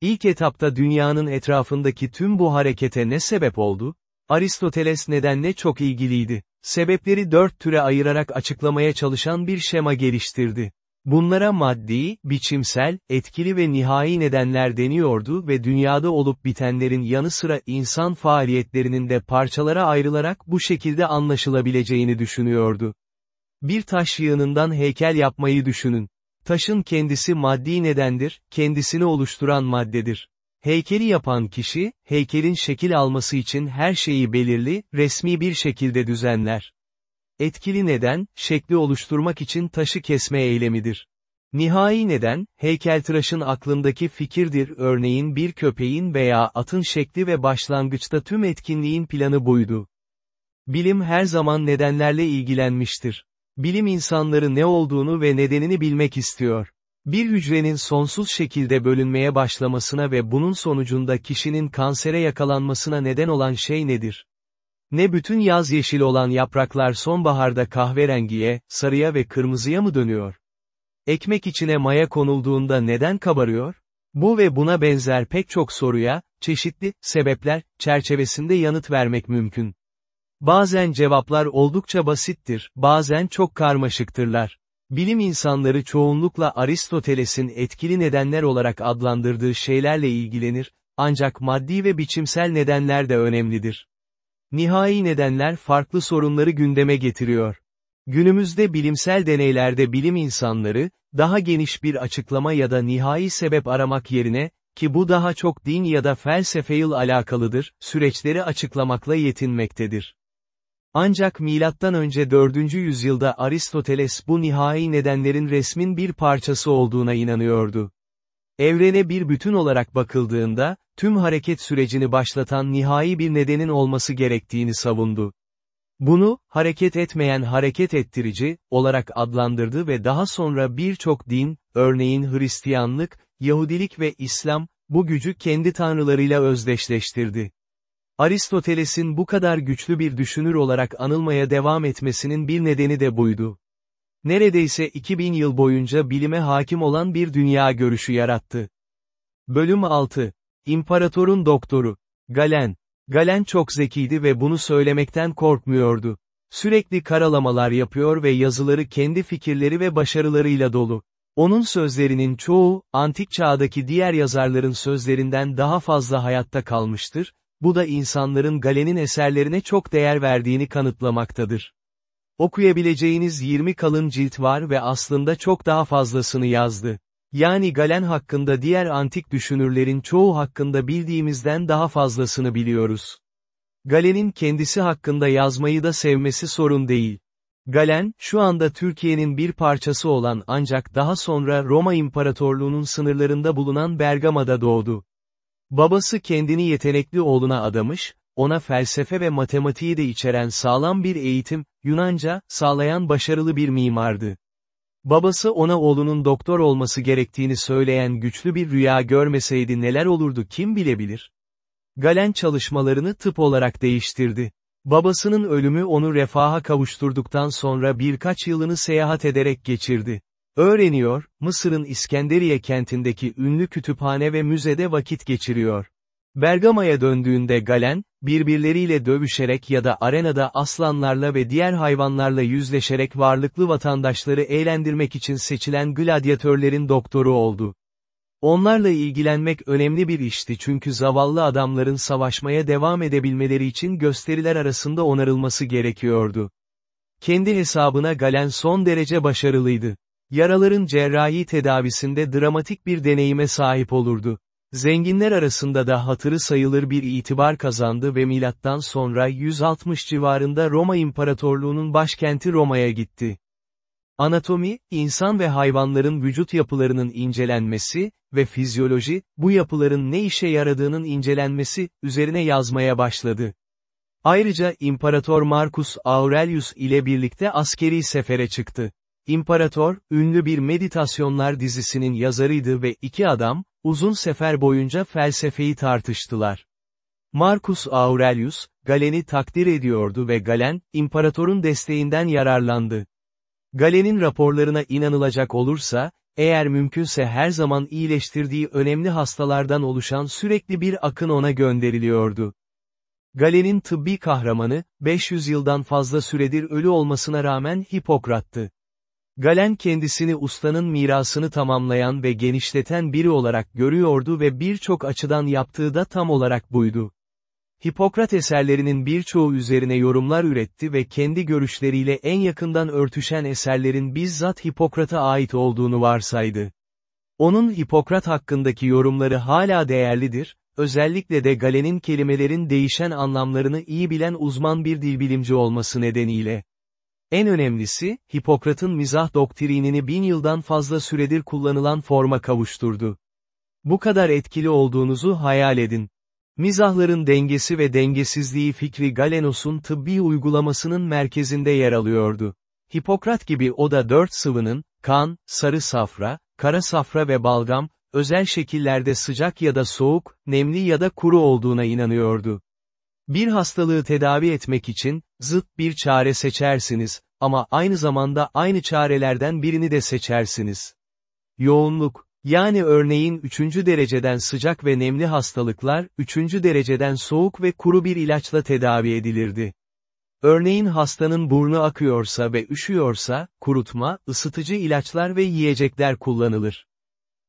İlk etapta dünyanın etrafındaki tüm bu harekete ne sebep oldu? Aristoteles nedenle çok ilgiliydi. Sebepleri dört türe ayırarak açıklamaya çalışan bir şema geliştirdi. Bunlara maddi, biçimsel, etkili ve nihai nedenler deniyordu ve dünyada olup bitenlerin yanı sıra insan faaliyetlerinin de parçalara ayrılarak bu şekilde anlaşılabileceğini düşünüyordu. Bir taş yığınından heykel yapmayı düşünün. Taşın kendisi maddi nedendir, kendisini oluşturan maddedir. Heykeli yapan kişi, heykelin şekil alması için her şeyi belirli, resmi bir şekilde düzenler. Etkili neden, şekli oluşturmak için taşı kesme eylemidir. Nihai neden, heykeltıraşın aklındaki fikirdir örneğin bir köpeğin veya atın şekli ve başlangıçta tüm etkinliğin planı buydu. Bilim her zaman nedenlerle ilgilenmiştir. Bilim insanları ne olduğunu ve nedenini bilmek istiyor. Bir hücrenin sonsuz şekilde bölünmeye başlamasına ve bunun sonucunda kişinin kansere yakalanmasına neden olan şey nedir? Ne bütün yaz yeşil olan yapraklar sonbaharda kahverengiye, sarıya ve kırmızıya mı dönüyor? Ekmek içine maya konulduğunda neden kabarıyor? Bu ve buna benzer pek çok soruya, çeşitli, sebepler, çerçevesinde yanıt vermek mümkün. Bazen cevaplar oldukça basittir, bazen çok karmaşıktırlar. Bilim insanları çoğunlukla Aristoteles'in etkili nedenler olarak adlandırdığı şeylerle ilgilenir, ancak maddi ve biçimsel nedenler de önemlidir. Nihai nedenler farklı sorunları gündeme getiriyor. Günümüzde bilimsel deneylerde bilim insanları, daha geniş bir açıklama ya da nihai sebep aramak yerine, ki bu daha çok din ya da felsefeyle alakalıdır, süreçleri açıklamakla yetinmektedir. Ancak önce 4. yüzyılda Aristoteles bu nihai nedenlerin resmin bir parçası olduğuna inanıyordu. Evrene bir bütün olarak bakıldığında, tüm hareket sürecini başlatan nihai bir nedenin olması gerektiğini savundu. Bunu, hareket etmeyen hareket ettirici, olarak adlandırdı ve daha sonra birçok din, örneğin Hristiyanlık, Yahudilik ve İslam, bu gücü kendi tanrılarıyla özdeşleştirdi. Aristoteles'in bu kadar güçlü bir düşünür olarak anılmaya devam etmesinin bir nedeni de buydu. Neredeyse 2000 yıl boyunca bilime hakim olan bir dünya görüşü yarattı. Bölüm 6. İmparatorun Doktoru. Galen. Galen çok zekiydi ve bunu söylemekten korkmuyordu. Sürekli karalamalar yapıyor ve yazıları kendi fikirleri ve başarılarıyla dolu. Onun sözlerinin çoğu, antik çağdaki diğer yazarların sözlerinden daha fazla hayatta kalmıştır, bu da insanların Galen'in eserlerine çok değer verdiğini kanıtlamaktadır. Okuyabileceğiniz 20 kalın cilt var ve aslında çok daha fazlasını yazdı. Yani Galen hakkında diğer antik düşünürlerin çoğu hakkında bildiğimizden daha fazlasını biliyoruz. Galen'in kendisi hakkında yazmayı da sevmesi sorun değil. Galen, şu anda Türkiye'nin bir parçası olan ancak daha sonra Roma İmparatorluğu'nun sınırlarında bulunan Bergama'da doğdu. Babası kendini yetenekli oğluna adamış, ona felsefe ve matematiği de içeren sağlam bir eğitim, Yunanca, sağlayan başarılı bir mimardı. Babası ona oğlunun doktor olması gerektiğini söyleyen güçlü bir rüya görmeseydi neler olurdu kim bilebilir? Galen çalışmalarını tıp olarak değiştirdi. Babasının ölümü onu refaha kavuşturduktan sonra birkaç yılını seyahat ederek geçirdi. Öğreniyor, Mısır'ın İskenderiye kentindeki ünlü kütüphane ve müzede vakit geçiriyor. Bergama'ya döndüğünde Galen, birbirleriyle dövüşerek ya da arenada aslanlarla ve diğer hayvanlarla yüzleşerek varlıklı vatandaşları eğlendirmek için seçilen gladyatörlerin doktoru oldu. Onlarla ilgilenmek önemli bir işti çünkü zavallı adamların savaşmaya devam edebilmeleri için gösteriler arasında onarılması gerekiyordu. Kendi hesabına Galen son derece başarılıydı. Yaraların cerrahi tedavisinde dramatik bir deneyime sahip olurdu. Zenginler arasında da hatırı sayılır bir itibar kazandı ve milattan sonra 160 civarında Roma İmparatorluğu'nun başkenti Roma'ya gitti. Anatomi, insan ve hayvanların vücut yapılarının incelenmesi ve fizyoloji, bu yapıların ne işe yaradığının incelenmesi, üzerine yazmaya başladı. Ayrıca İmparator Marcus Aurelius ile birlikte askeri sefere çıktı. İmparator, ünlü bir meditasyonlar dizisinin yazarıydı ve iki adam, uzun sefer boyunca felsefeyi tartıştılar. Marcus Aurelius, Galen'i takdir ediyordu ve Galen, imparatorun desteğinden yararlandı. Galen'in raporlarına inanılacak olursa, eğer mümkünse her zaman iyileştirdiği önemli hastalardan oluşan sürekli bir akın ona gönderiliyordu. Galen'in tıbbi kahramanı, 500 yıldan fazla süredir ölü olmasına rağmen Hipokrat'tı. Galen kendisini ustanın mirasını tamamlayan ve genişleten biri olarak görüyordu ve birçok açıdan yaptığı da tam olarak buydu. Hipokrat eserlerinin birçoğu üzerine yorumlar üretti ve kendi görüşleriyle en yakından örtüşen eserlerin bizzat Hipokrat'a ait olduğunu varsaydı. Onun Hipokrat hakkındaki yorumları hala değerlidir, özellikle de Galen'in kelimelerin değişen anlamlarını iyi bilen uzman bir dilbilimci olması nedeniyle. En önemlisi, Hipokrat'ın mizah doktrinini bin yıldan fazla süredir kullanılan forma kavuşturdu. Bu kadar etkili olduğunuzu hayal edin. Mizahların dengesi ve dengesizliği fikri Galenos'un tıbbi uygulamasının merkezinde yer alıyordu. Hipokrat gibi o da dört sıvının, kan, sarı safra, kara safra ve balgam, özel şekillerde sıcak ya da soğuk, nemli ya da kuru olduğuna inanıyordu. Bir hastalığı tedavi etmek için, zıt bir çare seçersiniz, ama aynı zamanda aynı çarelerden birini de seçersiniz. Yoğunluk, yani örneğin üçüncü dereceden sıcak ve nemli hastalıklar, üçüncü dereceden soğuk ve kuru bir ilaçla tedavi edilirdi. Örneğin hastanın burnu akıyorsa ve üşüyorsa, kurutma, ısıtıcı ilaçlar ve yiyecekler kullanılır.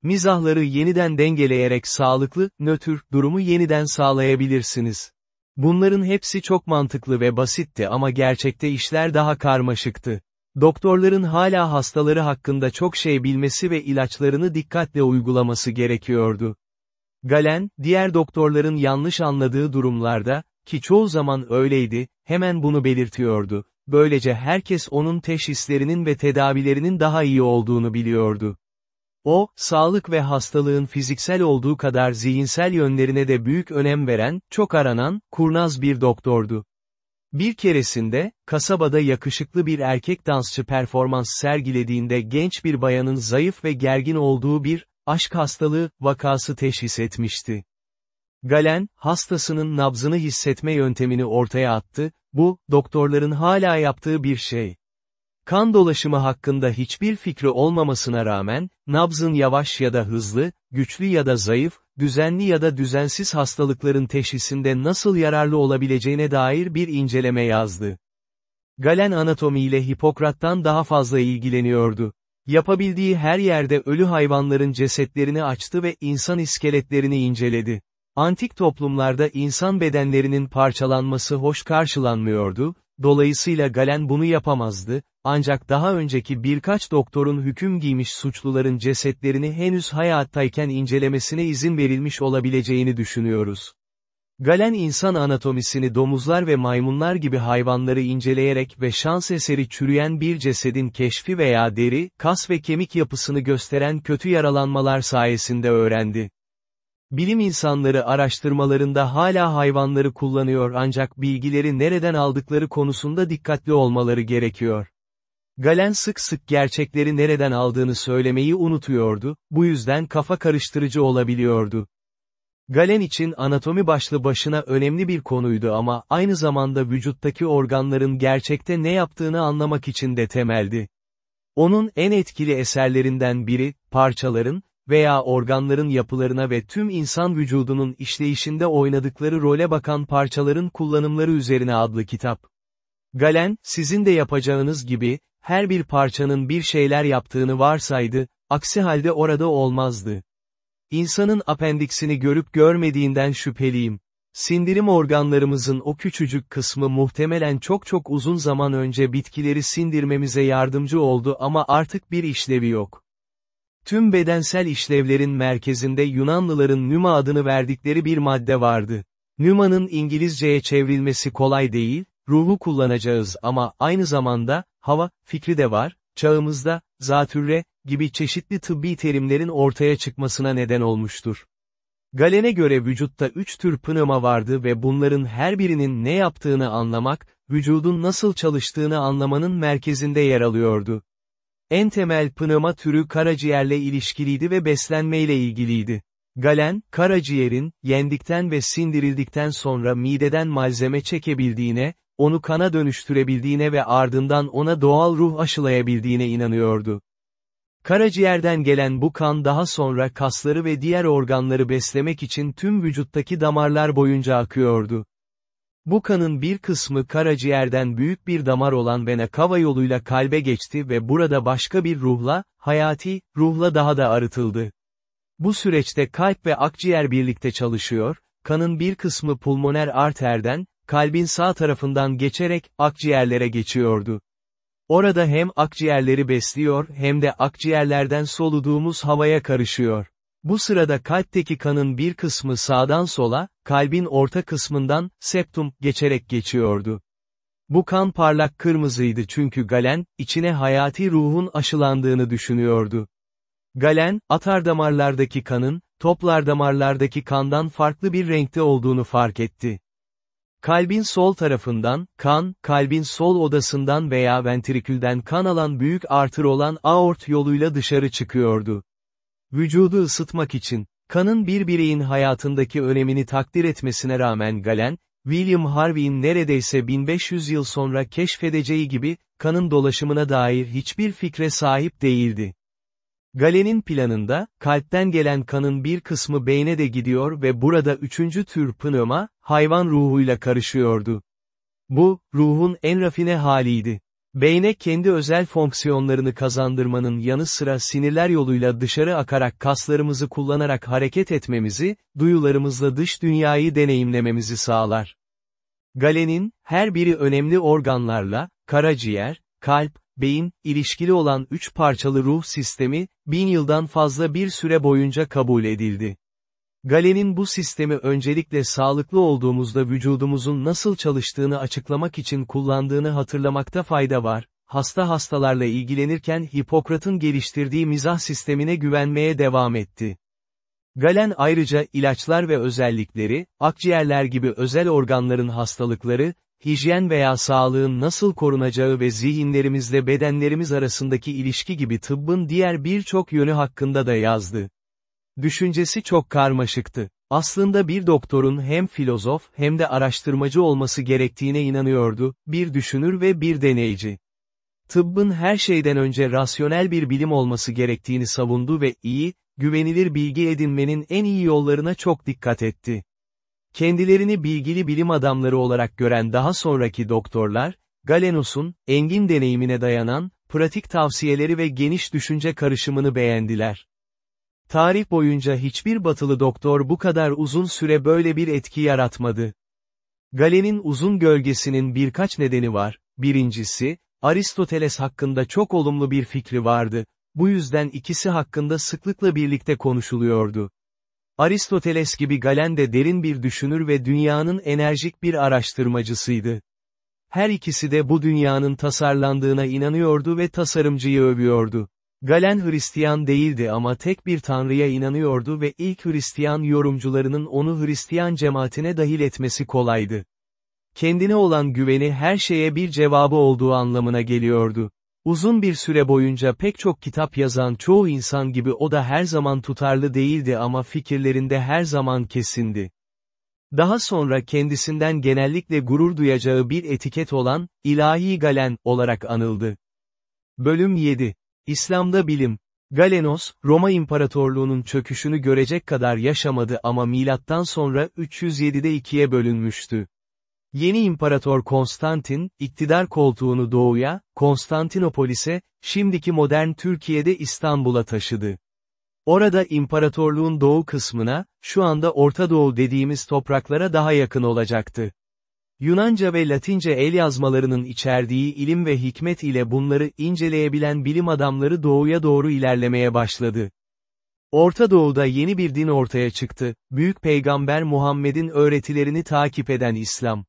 Mizahları yeniden dengeleyerek sağlıklı, nötr, durumu yeniden sağlayabilirsiniz. Bunların hepsi çok mantıklı ve basitti ama gerçekte işler daha karmaşıktı. Doktorların hala hastaları hakkında çok şey bilmesi ve ilaçlarını dikkatle uygulaması gerekiyordu. Galen, diğer doktorların yanlış anladığı durumlarda, ki çoğu zaman öyleydi, hemen bunu belirtiyordu. Böylece herkes onun teşhislerinin ve tedavilerinin daha iyi olduğunu biliyordu. O, sağlık ve hastalığın fiziksel olduğu kadar zihinsel yönlerine de büyük önem veren, çok aranan, kurnaz bir doktordu. Bir keresinde, kasabada yakışıklı bir erkek dansçı performans sergilediğinde genç bir bayanın zayıf ve gergin olduğu bir, aşk hastalığı, vakası teşhis etmişti. Galen, hastasının nabzını hissetme yöntemini ortaya attı, bu, doktorların hala yaptığı bir şey. Kan dolaşımı hakkında hiçbir fikri olmamasına rağmen, nabzın yavaş ya da hızlı, güçlü ya da zayıf, düzenli ya da düzensiz hastalıkların teşhisinde nasıl yararlı olabileceğine dair bir inceleme yazdı. Galen anatomiyle Hipokrat'tan daha fazla ilgileniyordu. Yapabildiği her yerde ölü hayvanların cesetlerini açtı ve insan iskeletlerini inceledi. Antik toplumlarda insan bedenlerinin parçalanması hoş karşılanmıyordu, dolayısıyla Galen bunu yapamazdı, ancak daha önceki birkaç doktorun hüküm giymiş suçluların cesetlerini henüz hayattayken incelemesine izin verilmiş olabileceğini düşünüyoruz. Galen insan anatomisini domuzlar ve maymunlar gibi hayvanları inceleyerek ve şans eseri çürüyen bir cesedin keşfi veya deri, kas ve kemik yapısını gösteren kötü yaralanmalar sayesinde öğrendi. Bilim insanları araştırmalarında hala hayvanları kullanıyor ancak bilgileri nereden aldıkları konusunda dikkatli olmaları gerekiyor. Galen sık sık gerçekleri nereden aldığını söylemeyi unutuyordu, bu yüzden kafa karıştırıcı olabiliyordu. Galen için anatomi başlı başına önemli bir konuydu ama aynı zamanda vücuttaki organların gerçekte ne yaptığını anlamak için de temeldi. Onun en etkili eserlerinden biri, parçaların, veya organların yapılarına ve tüm insan vücudunun işleyişinde oynadıkları role bakan parçaların kullanımları üzerine adlı kitap. Galen, sizin de yapacağınız gibi, her bir parçanın bir şeyler yaptığını varsaydı, aksi halde orada olmazdı. İnsanın apendiksini görüp görmediğinden şüpheliyim. Sindirim organlarımızın o küçücük kısmı muhtemelen çok çok uzun zaman önce bitkileri sindirmemize yardımcı oldu ama artık bir işlevi yok. Tüm bedensel işlevlerin merkezinde Yunanlıların nüma adını verdikleri bir madde vardı. Nümanın İngilizceye çevrilmesi kolay değil, ruhu kullanacağız ama aynı zamanda, hava, fikri de var, çağımızda, zatürre, gibi çeşitli tıbbi terimlerin ortaya çıkmasına neden olmuştur. Galen'e göre vücutta üç tür pnöma vardı ve bunların her birinin ne yaptığını anlamak, vücudun nasıl çalıştığını anlamanın merkezinde yer alıyordu. En temel pnöma türü karaciğerle ilişkiliydi ve beslenmeyle ilgiliydi. Galen, karaciğerin, yendikten ve sindirildikten sonra mideden malzeme çekebildiğine, onu kana dönüştürebildiğine ve ardından ona doğal ruh aşılayabildiğine inanıyordu. Karaciğerden gelen bu kan daha sonra kasları ve diğer organları beslemek için tüm vücuttaki damarlar boyunca akıyordu. Bu kanın bir kısmı karaciğerden büyük bir damar olan vena cava yoluyla kalbe geçti ve burada başka bir ruhla, hayati, ruhla daha da arıtıldı. Bu süreçte kalp ve akciğer birlikte çalışıyor, kanın bir kısmı pulmoner arterden, kalbin sağ tarafından geçerek, akciğerlere geçiyordu. Orada hem akciğerleri besliyor hem de akciğerlerden soluduğumuz havaya karışıyor. Bu sırada kalpteki kanın bir kısmı sağdan sola, kalbin orta kısmından, septum, geçerek geçiyordu. Bu kan parlak kırmızıydı çünkü Galen, içine hayati ruhun aşılandığını düşünüyordu. Galen, atardamarlardaki kanın, toplardamarlardaki kandan farklı bir renkte olduğunu fark etti. Kalbin sol tarafından, kan, kalbin sol odasından veya ventrikülden kan alan büyük artır olan aort yoluyla dışarı çıkıyordu. Vücudu ısıtmak için, kanın bir bireyin hayatındaki önemini takdir etmesine rağmen Galen, William Harvey'in neredeyse 1500 yıl sonra keşfedeceği gibi, kanın dolaşımına dair hiçbir fikre sahip değildi. Galen'in planında, kalpten gelen kanın bir kısmı beyne de gidiyor ve burada üçüncü tür pnöma, hayvan ruhuyla karışıyordu. Bu, ruhun en rafine haliydi. Beyne kendi özel fonksiyonlarını kazandırmanın yanı sıra sinirler yoluyla dışarı akarak kaslarımızı kullanarak hareket etmemizi, duyularımızla dış dünyayı deneyimlememizi sağlar. Galen'in, her biri önemli organlarla, karaciğer, kalp, beyin, ilişkili olan üç parçalı ruh sistemi, bin yıldan fazla bir süre boyunca kabul edildi. Galen'in bu sistemi öncelikle sağlıklı olduğumuzda vücudumuzun nasıl çalıştığını açıklamak için kullandığını hatırlamakta fayda var. Hasta hastalarla ilgilenirken Hipokrat'ın geliştirdiği mizah sistemine güvenmeye devam etti. Galen ayrıca ilaçlar ve özellikleri, akciğerler gibi özel organların hastalıkları, hijyen veya sağlığın nasıl korunacağı ve zihinlerimizle bedenlerimiz arasındaki ilişki gibi tıbbın diğer birçok yönü hakkında da yazdı. Düşüncesi çok karmaşıktı. Aslında bir doktorun hem filozof hem de araştırmacı olması gerektiğine inanıyordu, bir düşünür ve bir deneyci. Tıbbın her şeyden önce rasyonel bir bilim olması gerektiğini savundu ve iyi, güvenilir bilgi edinmenin en iyi yollarına çok dikkat etti. Kendilerini bilgili bilim adamları olarak gören daha sonraki doktorlar, Galenus'un, engin deneyimine dayanan, pratik tavsiyeleri ve geniş düşünce karışımını beğendiler. Tarih boyunca hiçbir batılı doktor bu kadar uzun süre böyle bir etki yaratmadı. Galen'in uzun gölgesinin birkaç nedeni var, birincisi, Aristoteles hakkında çok olumlu bir fikri vardı, bu yüzden ikisi hakkında sıklıkla birlikte konuşuluyordu. Aristoteles gibi Galen de derin bir düşünür ve dünyanın enerjik bir araştırmacısıydı. Her ikisi de bu dünyanın tasarlandığına inanıyordu ve tasarımcıyı övüyordu. Galen Hristiyan değildi ama tek bir tanrıya inanıyordu ve ilk Hristiyan yorumcularının onu Hristiyan cemaatine dahil etmesi kolaydı. Kendine olan güveni her şeye bir cevabı olduğu anlamına geliyordu. Uzun bir süre boyunca pek çok kitap yazan çoğu insan gibi o da her zaman tutarlı değildi ama fikirlerinde her zaman kesindi. Daha sonra kendisinden genellikle gurur duyacağı bir etiket olan, ilahi Galen, olarak anıldı. Bölüm 7. İslam'da bilim. Galenos, Roma İmparatorluğu'nun çöküşünü görecek kadar yaşamadı ama milattan sonra 307'de ikiye bölünmüştü. Yeni İmparator Konstantin, iktidar koltuğunu doğuya, Konstantinopolis'e, şimdiki modern Türkiye'de İstanbul'a taşıdı. Orada imparatorluğun doğu kısmına, şu anda Orta Doğu dediğimiz topraklara daha yakın olacaktı. Yunanca ve Latince el yazmalarının içerdiği ilim ve hikmet ile bunları inceleyebilen bilim adamları doğuya doğru ilerlemeye başladı. Orta Doğu'da yeni bir din ortaya çıktı, Büyük Peygamber Muhammed'in öğretilerini takip eden İslam.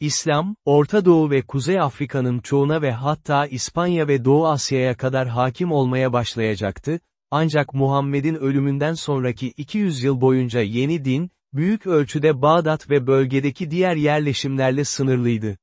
İslam, Orta Doğu ve Kuzey Afrika'nın çoğuna ve hatta İspanya ve Doğu Asya'ya kadar hakim olmaya başlayacaktı, ancak Muhammed'in ölümünden sonraki 200 yıl boyunca yeni din, büyük ölçüde Bağdat ve bölgedeki diğer yerleşimlerle sınırlıydı.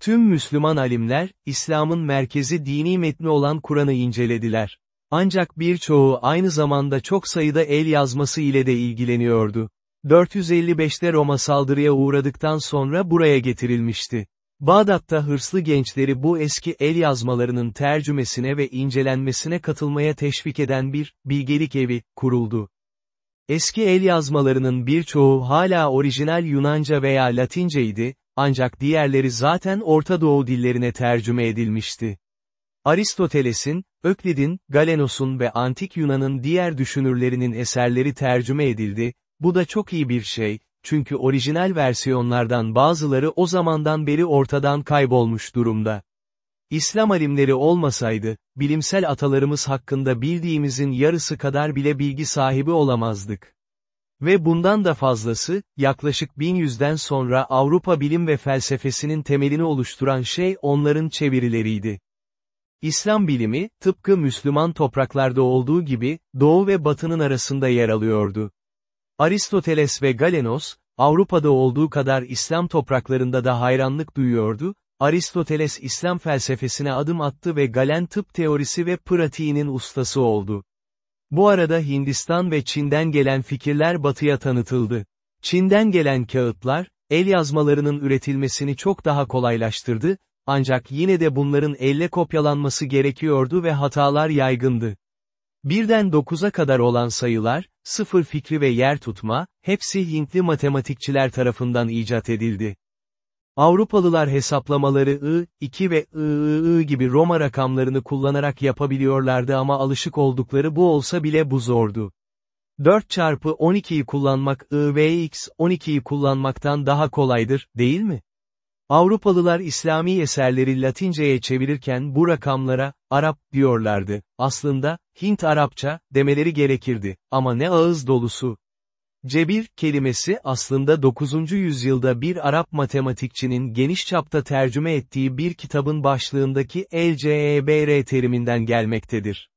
Tüm Müslüman alimler, İslam'ın merkezi dini metni olan Kur'an'ı incelediler. Ancak birçoğu aynı zamanda çok sayıda el yazması ile de ilgileniyordu. 455'te Roma saldırıya uğradıktan sonra buraya getirilmişti. Bağdat'ta hırslı gençleri bu eski el yazmalarının tercümesine ve incelenmesine katılmaya teşvik eden bir, bilgelik evi, kuruldu. Eski el yazmalarının birçoğu hala orijinal Yunanca veya Latinceydi, ancak diğerleri zaten Orta Doğu dillerine tercüme edilmişti. Aristoteles'in, Öklid'in, Galenos'un ve Antik Yunan'ın diğer düşünürlerinin eserleri tercüme edildi, bu da çok iyi bir şey, çünkü orijinal versiyonlardan bazıları o zamandan beri ortadan kaybolmuş durumda. İslam alimleri olmasaydı, bilimsel atalarımız hakkında bildiğimizin yarısı kadar bile bilgi sahibi olamazdık. Ve bundan da fazlası, yaklaşık 1100'den sonra Avrupa bilim ve felsefesinin temelini oluşturan şey onların çevirileriydi. İslam bilimi, tıpkı Müslüman topraklarda olduğu gibi, Doğu ve Batı'nın arasında yer alıyordu. Aristoteles ve Galenos, Avrupa'da olduğu kadar İslam topraklarında da hayranlık duyuyordu, Aristoteles İslam felsefesine adım attı ve Galen tıp teorisi ve pratiğinin ustası oldu. Bu arada Hindistan ve Çin'den gelen fikirler batıya tanıtıldı. Çin'den gelen kağıtlar, el yazmalarının üretilmesini çok daha kolaylaştırdı, ancak yine de bunların elle kopyalanması gerekiyordu ve hatalar yaygındı. Birden dokuza kadar olan sayılar, sıfır fikri ve yer tutma, hepsi Hintli matematikçiler tarafından icat edildi. Avrupalılar hesaplamaları I, 2 ve I, I, I gibi Roma rakamlarını kullanarak yapabiliyorlardı ama alışık oldukları bu olsa bile bu zordu. 4 çarpı 12'yi kullanmak I ve X 12'yi kullanmaktan daha kolaydır, değil mi? Avrupalılar İslami eserleri Latinceye çevirirken bu rakamlara, Arap, diyorlardı. Aslında, Hint Arapça, demeleri gerekirdi, ama ne ağız dolusu. Cebir, kelimesi aslında 9. yüzyılda bir Arap matematikçinin geniş çapta tercüme ettiği bir kitabın başlığındaki LCEBR teriminden gelmektedir.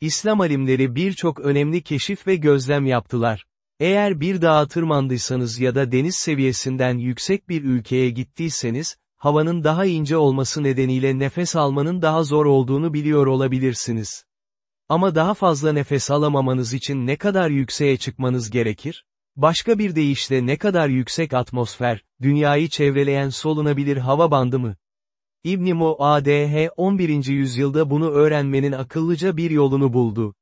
İslam alimleri birçok önemli keşif ve gözlem yaptılar. Eğer bir dağa tırmandıysanız ya da deniz seviyesinden yüksek bir ülkeye gittiyseniz, havanın daha ince olması nedeniyle nefes almanın daha zor olduğunu biliyor olabilirsiniz. Ama daha fazla nefes alamamanız için ne kadar yükseğe çıkmanız gerekir? Başka bir deyişle ne kadar yüksek atmosfer, dünyayı çevreleyen solunabilir hava bandı mı? İbn-i Muadh 11. yüzyılda bunu öğrenmenin akıllıca bir yolunu buldu.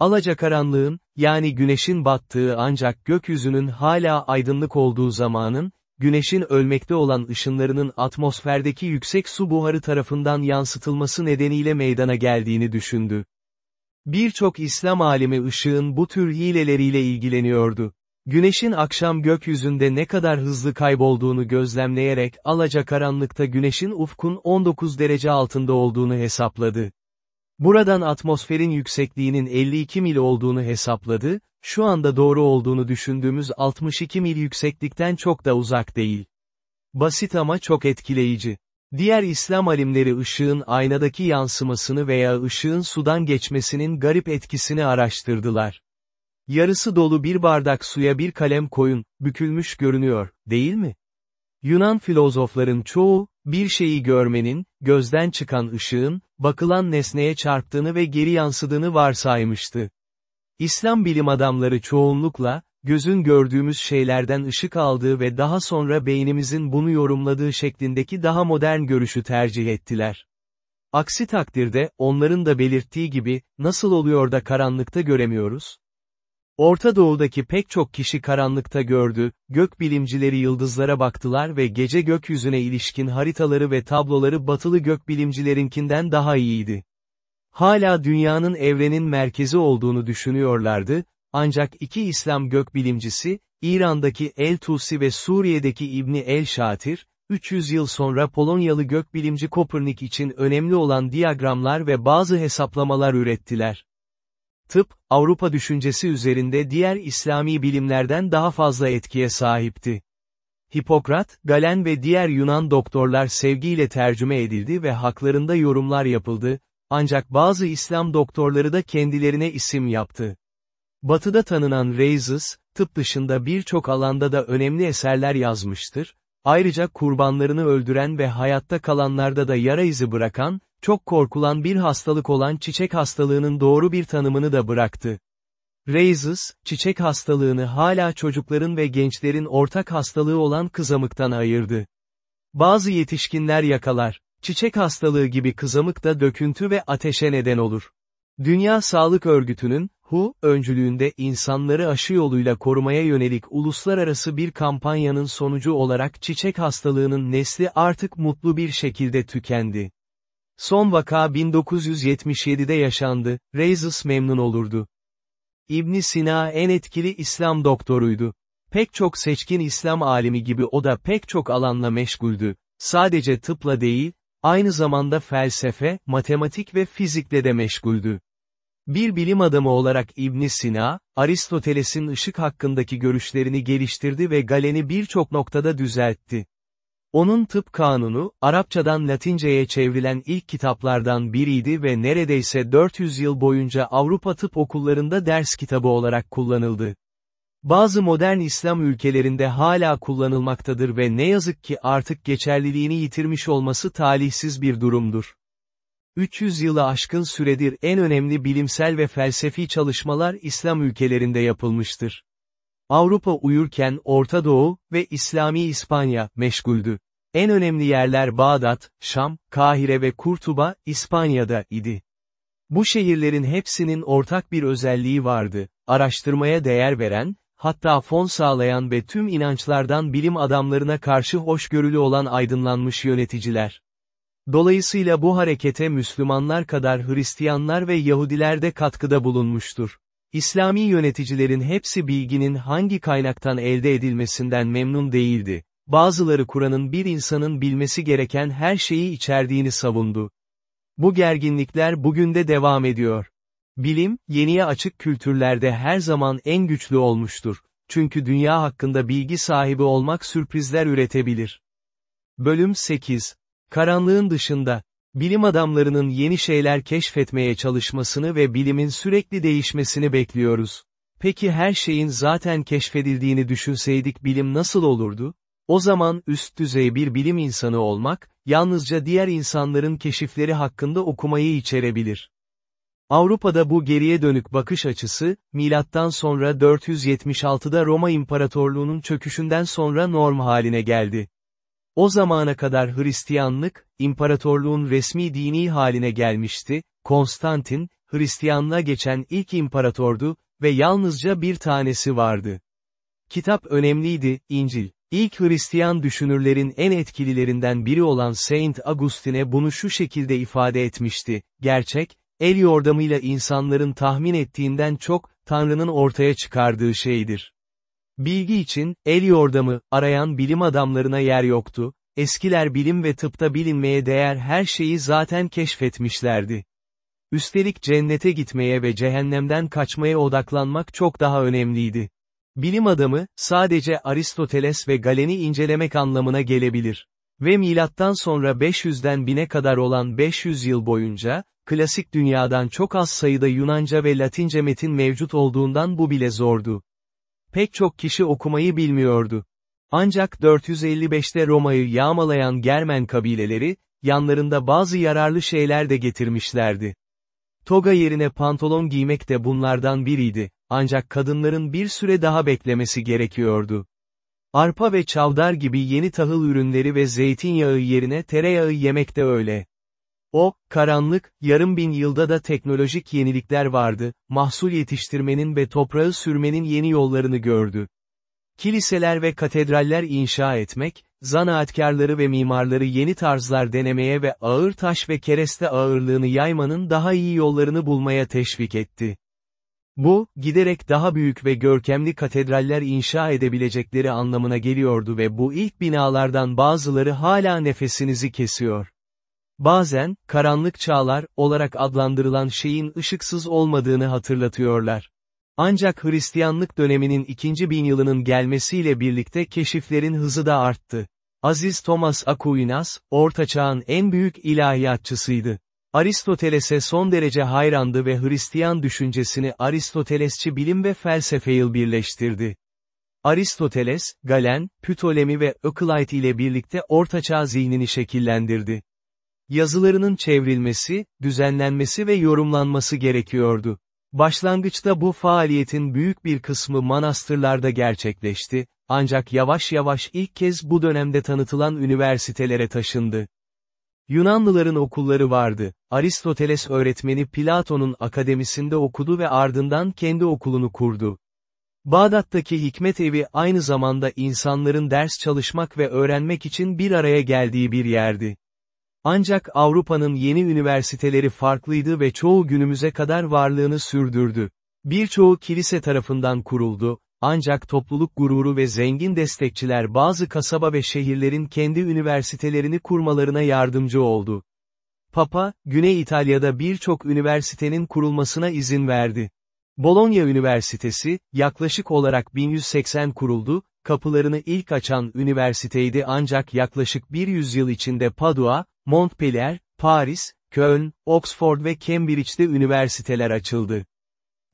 Alacakaranlığın, yani güneşin battığı ancak gökyüzünün hala aydınlık olduğu zamanın, güneşin ölmekte olan ışınlarının atmosferdeki yüksek su buharı tarafından yansıtılması nedeniyle meydana geldiğini düşündü. Birçok İslam alimi ışığın bu tür hileleriyle ilgileniyordu. Güneşin akşam gökyüzünde ne kadar hızlı kaybolduğunu gözlemleyerek alacakaranlıkta güneşin ufkun 19 derece altında olduğunu hesapladı. Buradan atmosferin yüksekliğinin 52 mil olduğunu hesapladı, şu anda doğru olduğunu düşündüğümüz 62 mil yükseklikten çok da uzak değil. Basit ama çok etkileyici. Diğer İslam alimleri ışığın aynadaki yansımasını veya ışığın sudan geçmesinin garip etkisini araştırdılar. Yarısı dolu bir bardak suya bir kalem koyun, bükülmüş görünüyor, değil mi? Yunan filozofların çoğu, bir şeyi görmenin, gözden çıkan ışığın, bakılan nesneye çarptığını ve geri yansıdığını varsaymıştı. İslam bilim adamları çoğunlukla, gözün gördüğümüz şeylerden ışık aldığı ve daha sonra beynimizin bunu yorumladığı şeklindeki daha modern görüşü tercih ettiler. Aksi takdirde, onların da belirttiği gibi, nasıl oluyor da karanlıkta göremiyoruz? Orta Doğu'daki pek çok kişi karanlıkta gördü, gök bilimcileri yıldızlara baktılar ve gece gökyüzüne ilişkin haritaları ve tabloları batılı gök bilimcilerinkinden daha iyiydi. Hala dünyanın evrenin merkezi olduğunu düşünüyorlardı, ancak iki İslam gökbilimcisi, İran'daki El-Tusi ve Suriye'deki İbni El-Şatir, 300 yıl sonra Polonyalı gökbilimci Kopernik için önemli olan diyagramlar ve bazı hesaplamalar ürettiler. Tıp, Avrupa düşüncesi üzerinde diğer İslami bilimlerden daha fazla etkiye sahipti. Hipokrat, Galen ve diğer Yunan doktorlar sevgiyle tercüme edildi ve haklarında yorumlar yapıldı, ancak bazı İslam doktorları da kendilerine isim yaptı. Batıda tanınan Reyes, tıp dışında birçok alanda da önemli eserler yazmıştır, ayrıca kurbanlarını öldüren ve hayatta kalanlarda da yara izi bırakan, çok korkulan bir hastalık olan çiçek hastalığının doğru bir tanımını da bıraktı. Reyes, çiçek hastalığını hala çocukların ve gençlerin ortak hastalığı olan kızamıktan ayırdı. Bazı yetişkinler yakalar, çiçek hastalığı gibi kızamık da döküntü ve ateşe neden olur. Dünya Sağlık Örgütü'nün, WHO, öncülüğünde insanları aşı yoluyla korumaya yönelik uluslararası bir kampanyanın sonucu olarak çiçek hastalığının nesli artık mutlu bir şekilde tükendi. Son vaka 1977'de yaşandı, Reyes memnun olurdu. İbn Sina en etkili İslam doktoruydu. Pek çok seçkin İslam alimi gibi o da pek çok alanla meşguldü. Sadece tıpla değil, aynı zamanda felsefe, matematik ve fizikle de meşguldü. Bir bilim adamı olarak İbn Sina, Aristoteles'in ışık hakkındaki görüşlerini geliştirdi ve Galen'i birçok noktada düzeltti. Onun tıp kanunu, Arapçadan Latinceye çevrilen ilk kitaplardan biriydi ve neredeyse 400 yıl boyunca Avrupa tıp okullarında ders kitabı olarak kullanıldı. Bazı modern İslam ülkelerinde hala kullanılmaktadır ve ne yazık ki artık geçerliliğini yitirmiş olması talihsiz bir durumdur. 300 yılı aşkın süredir en önemli bilimsel ve felsefi çalışmalar İslam ülkelerinde yapılmıştır. Avrupa uyurken Orta Doğu ve İslami İspanya meşguldü. En önemli yerler Bağdat, Şam, Kahire ve Kurtuba, İspanya'da idi. Bu şehirlerin hepsinin ortak bir özelliği vardı, araştırmaya değer veren, hatta fon sağlayan ve tüm inançlardan bilim adamlarına karşı hoşgörülü olan aydınlanmış yöneticiler. Dolayısıyla bu harekete Müslümanlar kadar Hristiyanlar ve Yahudiler de katkıda bulunmuştur. İslami yöneticilerin hepsi bilginin hangi kaynaktan elde edilmesinden memnun değildi. bazıları Kur'an'ın bir insanın bilmesi gereken her şeyi içerdiğini savundu. Bu gerginlikler bugün de devam ediyor. Bilim, yeniye açık kültürlerde her zaman en güçlü olmuştur. Çünkü dünya hakkında bilgi sahibi olmak sürprizler üretebilir. Bölüm 8. Karanlığın dışında, bilim adamlarının yeni şeyler keşfetmeye çalışmasını ve bilimin sürekli değişmesini bekliyoruz. Peki her şeyin zaten keşfedildiğini düşünseydik bilim nasıl olurdu? O zaman üst düzey bir bilim insanı olmak, yalnızca diğer insanların keşifleri hakkında okumayı içerebilir. Avrupa'da bu geriye dönük bakış açısı, milattan sonra 476'da Roma İmparatorluğu'nun çöküşünden sonra norm haline geldi. O zamana kadar Hristiyanlık, imparatorluğun resmi dini haline gelmişti, Konstantin, Hristiyanlığa geçen ilk imparatordu ve yalnızca bir tanesi vardı. Kitap önemliydi, İncil. İlk Hristiyan düşünürlerin en etkililerinden biri olan Saint Augustine bunu şu şekilde ifade etmişti, gerçek, el yordamıyla insanların tahmin ettiğinden çok, Tanrı'nın ortaya çıkardığı şeydir. Bilgi için, el yordamı, arayan bilim adamlarına yer yoktu, eskiler bilim ve tıpta bilinmeye değer her şeyi zaten keşfetmişlerdi. Üstelik cennete gitmeye ve cehennemden kaçmaya odaklanmak çok daha önemliydi. Bilim adamı, sadece Aristoteles ve Galen'i incelemek anlamına gelebilir. Ve milattan sonra 500'den 1000'e kadar olan 500 yıl boyunca, klasik dünyadan çok az sayıda Yunanca ve Latince metin mevcut olduğundan bu bile zordu. Pek çok kişi okumayı bilmiyordu. Ancak 455'te Roma'yı yağmalayan Germen kabileleri, yanlarında bazı yararlı şeyler de getirmişlerdi. Toga yerine pantolon giymek de bunlardan biriydi, ancak kadınların bir süre daha beklemesi gerekiyordu. Arpa ve çavdar gibi yeni tahıl ürünleri ve zeytinyağı yerine tereyağı yemek de öyle. O, karanlık, yarım bin yılda da teknolojik yenilikler vardı, mahsul yetiştirmenin ve toprağı sürmenin yeni yollarını gördü. Kiliseler ve katedraller inşa etmek, zanaatkarları ve mimarları yeni tarzlar denemeye ve ağır taş ve kereste ağırlığını yaymanın daha iyi yollarını bulmaya teşvik etti. Bu, giderek daha büyük ve görkemli katedraller inşa edebilecekleri anlamına geliyordu ve bu ilk binalardan bazıları hala nefesinizi kesiyor. Bazen, karanlık çağlar, olarak adlandırılan şeyin ışıksız olmadığını hatırlatıyorlar. Ancak Hristiyanlık döneminin ikinci bin yılının gelmesiyle birlikte keşiflerin hızı da arttı. Aziz Thomas Aquinas, Orta Çağ'ın en büyük ilahiyatçısıydı. Aristoteles'e son derece hayrandı ve Hristiyan düşüncesini Aristotelesçi bilim ve felsefeyi birleştirdi. Aristoteles, Galen, Ptolemy ve Euclid ile birlikte ortaçağ zihnini şekillendirdi. Yazılarının çevrilmesi, düzenlenmesi ve yorumlanması gerekiyordu. Başlangıçta bu faaliyetin büyük bir kısmı manastırlarda gerçekleşti, ancak yavaş yavaş ilk kez bu dönemde tanıtılan üniversitelere taşındı. Yunanlıların okulları vardı, Aristoteles öğretmeni Platon'un akademisinde okudu ve ardından kendi okulunu kurdu. Bağdat'taki hikmet evi aynı zamanda insanların ders çalışmak ve öğrenmek için bir araya geldiği bir yerdi. Ancak Avrupa'nın yeni üniversiteleri farklıydı ve çoğu günümüze kadar varlığını sürdürdü. Birçoğu kilise tarafından kuruldu, ancak topluluk gururu ve zengin destekçiler bazı kasaba ve şehirlerin kendi üniversitelerini kurmalarına yardımcı oldu. Papa, Güney İtalya'da birçok üniversitenin kurulmasına izin verdi. Bologna Üniversitesi, yaklaşık olarak 1180 kuruldu, kapılarını ilk açan üniversiteydi ancak yaklaşık bir yüzyıl içinde Padua, Montpellier, Paris, Köln, Oxford ve Cambridge'de üniversiteler açıldı.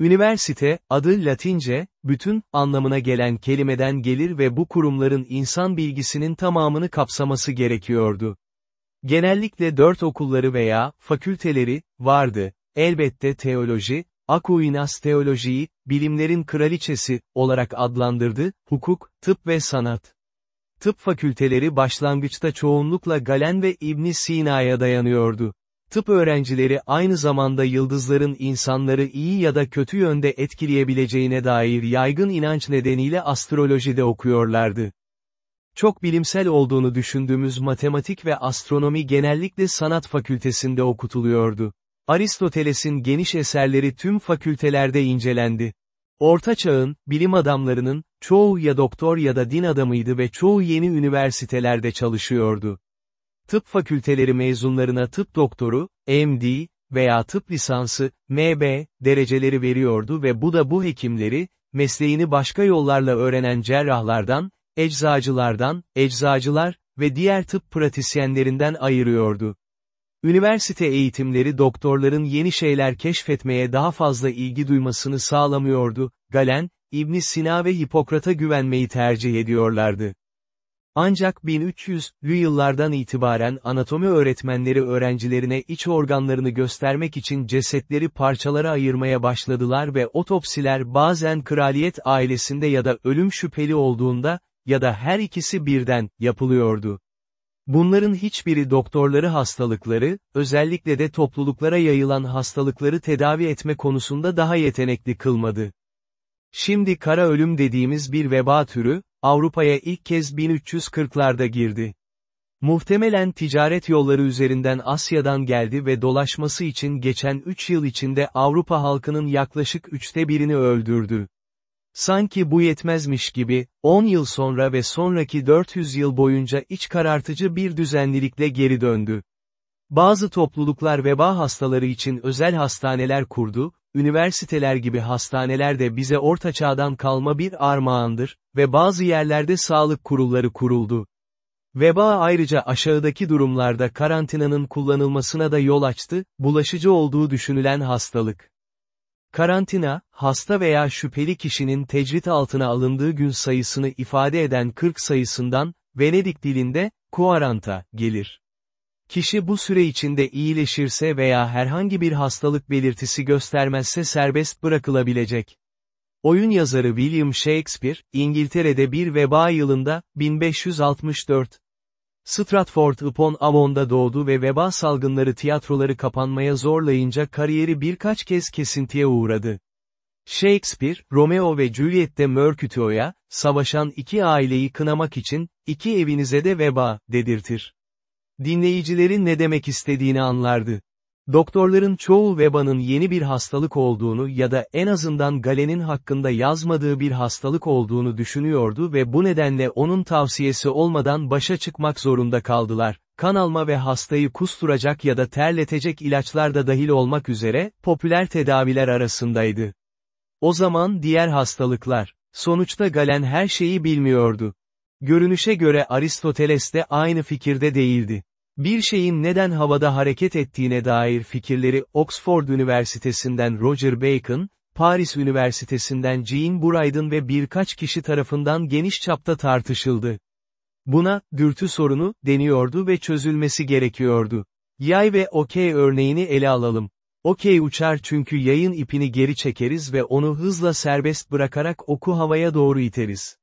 Üniversite, adı Latince, bütün, anlamına gelen kelimeden gelir ve bu kurumların insan bilgisinin tamamını kapsaması gerekiyordu. Genellikle dört okulları veya, fakülteleri, vardı, elbette teoloji, Aquinas teolojiyi, bilimlerin kraliçesi, olarak adlandırdı, hukuk, tıp ve sanat. Tıp fakülteleri başlangıçta çoğunlukla Galen ve İbni Sina'ya dayanıyordu. Tıp öğrencileri aynı zamanda yıldızların insanları iyi ya da kötü yönde etkileyebileceğine dair yaygın inanç nedeniyle astrolojide okuyorlardı. Çok bilimsel olduğunu düşündüğümüz matematik ve astronomi genellikle sanat fakültesinde okutuluyordu. Aristoteles'in geniş eserleri tüm fakültelerde incelendi. Orta Çağ'ın, bilim adamlarının, çoğu ya doktor ya da din adamıydı ve çoğu yeni üniversitelerde çalışıyordu. Tıp fakülteleri mezunlarına tıp doktoru, MD veya tıp lisansı, MB, dereceleri veriyordu ve bu da bu hekimleri, mesleğini başka yollarla öğrenen cerrahlardan, eczacılardan, eczacılar ve diğer tıp pratisyenlerinden ayırıyordu. Üniversite eğitimleri doktorların yeni şeyler keşfetmeye daha fazla ilgi duymasını sağlamıyordu, Galen, İbn Sina ve Hipokrat'a güvenmeyi tercih ediyorlardı. Ancak 1300'lü yıllardan itibaren anatomi öğretmenleri öğrencilerine iç organlarını göstermek için cesetleri parçalara ayırmaya başladılar ve otopsiler bazen kraliyet ailesinde ya da ölüm şüpheli olduğunda, ya da her ikisi birden, yapılıyordu. Bunların hiçbiri doktorları hastalıkları, özellikle de topluluklara yayılan hastalıkları tedavi etme konusunda daha yetenekli kılmadı. Şimdi kara ölüm dediğimiz bir veba türü, Avrupa'ya ilk kez 1340'larda girdi. Muhtemelen ticaret yolları üzerinden Asya'dan geldi ve dolaşması için geçen 3 yıl içinde Avrupa halkının yaklaşık üçte birini öldürdü. Sanki bu yetmezmiş gibi, 10 yıl sonra ve sonraki 400 yıl boyunca iç karartıcı bir düzenlilikle geri döndü. Bazı topluluklar veba hastaları için özel hastaneler kurdu, üniversiteler gibi hastaneler de bize orta çağdan kalma bir armağandır ve bazı yerlerde sağlık kurulları kuruldu. Veba ayrıca aşağıdaki durumlarda karantinanın kullanılmasına da yol açtı, bulaşıcı olduğu düşünülen hastalık. Karantina, hasta veya şüpheli kişinin tecrit altına alındığı gün sayısını ifade eden 40 sayısından, Venedik dilinde, kuaranta, gelir. Kişi bu süre içinde iyileşirse veya herhangi bir hastalık belirtisi göstermezse serbest bırakılabilecek. Oyun yazarı William Shakespeare, İngiltere'de bir veba yılında, 1564, Stratford-upon-Avon'da doğdu ve veba salgınları tiyatroları kapanmaya zorlayınca kariyeri birkaç kez kesintiye uğradı. Shakespeare, Romeo ve Juliet'te Mercutio'ya, savaşan iki aileyi kınamak için, iki evinize de veba, dedirtir. Dinleyicilerin ne demek istediğini anlardı. Doktorların çoğu vebanın yeni bir hastalık olduğunu ya da en azından Galen'in hakkında yazmadığı bir hastalık olduğunu düşünüyordu ve bu nedenle onun tavsiyesi olmadan başa çıkmak zorunda kaldılar. Kan alma ve hastayı kusturacak ya da terletecek ilaçlar da dahil olmak üzere, popüler tedaviler arasındaydı. O zaman diğer hastalıklar. Sonuçta Galen her şeyi bilmiyordu. Görünüşe göre Aristoteles de aynı fikirde değildi. Bir şeyin neden havada hareket ettiğine dair fikirleri Oxford Üniversitesi'nden Roger Bacon, Paris Üniversitesi'nden Jean Buraydın ve birkaç kişi tarafından geniş çapta tartışıldı. Buna, dürtü sorunu, deniyordu ve çözülmesi gerekiyordu. Yay ve okey örneğini ele alalım. Okey uçar çünkü yayın ipini geri çekeriz ve onu hızla serbest bırakarak oku havaya doğru iteriz.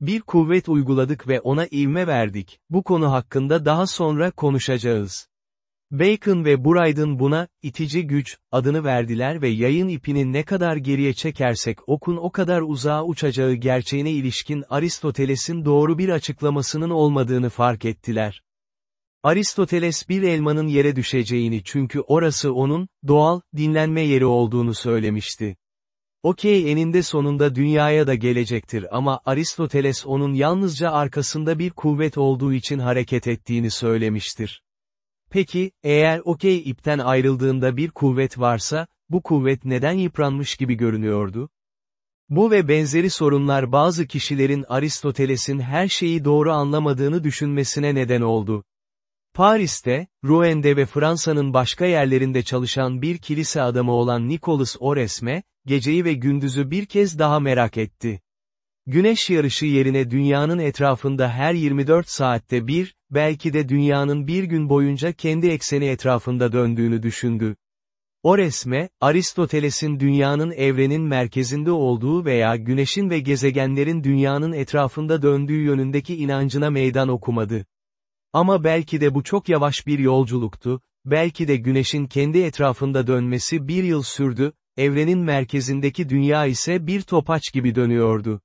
Bir kuvvet uyguladık ve ona ivme verdik, bu konu hakkında daha sonra konuşacağız. Bacon ve Buraydın buna, itici güç, adını verdiler ve yayın ipini ne kadar geriye çekersek okun o kadar uzağa uçacağı gerçeğine ilişkin Aristoteles'in doğru bir açıklamasının olmadığını fark ettiler. Aristoteles bir elmanın yere düşeceğini çünkü orası onun, doğal, dinlenme yeri olduğunu söylemişti. Okey eninde sonunda dünyaya da gelecektir ama Aristoteles onun yalnızca arkasında bir kuvvet olduğu için hareket ettiğini söylemiştir. Peki, eğer okey ipten ayrıldığında bir kuvvet varsa, bu kuvvet neden yıpranmış gibi görünüyordu? Bu ve benzeri sorunlar bazı kişilerin Aristoteles'in her şeyi doğru anlamadığını düşünmesine neden oldu. Paris'te, Rouen'de ve Fransa'nın başka yerlerinde çalışan bir kilise adamı olan Nicolas Oresme, geceyi ve gündüzü bir kez daha merak etti. Güneş yarışı yerine dünyanın etrafında her 24 saatte bir, belki de dünyanın bir gün boyunca kendi ekseni etrafında döndüğünü düşündü. O resme, Aristoteles'in dünyanın evrenin merkezinde olduğu veya güneşin ve gezegenlerin dünyanın etrafında döndüğü yönündeki inancına meydan okumadı. Ama belki de bu çok yavaş bir yolculuktu, belki de güneşin kendi etrafında dönmesi bir yıl sürdü, evrenin merkezindeki dünya ise bir topaç gibi dönüyordu.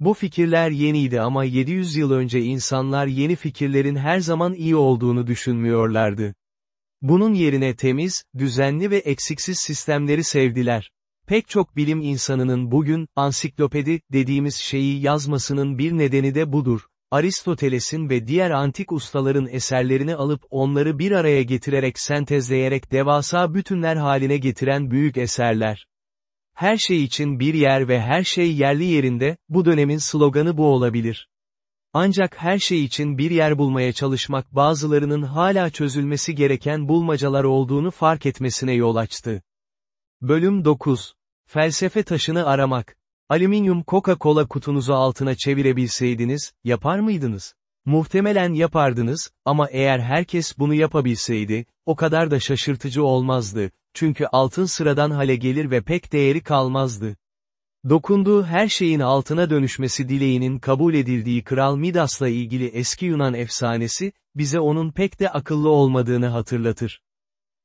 Bu fikirler yeniydi ama 700 yıl önce insanlar yeni fikirlerin her zaman iyi olduğunu düşünmüyorlardı. Bunun yerine temiz, düzenli ve eksiksiz sistemleri sevdiler. Pek çok bilim insanının bugün, ansiklopedi, dediğimiz şeyi yazmasının bir nedeni de budur. Aristoteles'in ve diğer antik ustaların eserlerini alıp onları bir araya getirerek sentezleyerek devasa bütünler haline getiren büyük eserler. Her şey için bir yer ve her şey yerli yerinde, bu dönemin sloganı bu olabilir. Ancak her şey için bir yer bulmaya çalışmak bazılarının hala çözülmesi gereken bulmacalar olduğunu fark etmesine yol açtı. Bölüm 9. Felsefe taşını aramak. Alüminyum Coca-Cola kutunuzu altına çevirebilseydiniz, yapar mıydınız? Muhtemelen yapardınız, ama eğer herkes bunu yapabilseydi, o kadar da şaşırtıcı olmazdı, çünkü altın sıradan hale gelir ve pek değeri kalmazdı. Dokunduğu her şeyin altına dönüşmesi dileğinin kabul edildiği Kral Midas'la ilgili eski Yunan efsanesi, bize onun pek de akıllı olmadığını hatırlatır.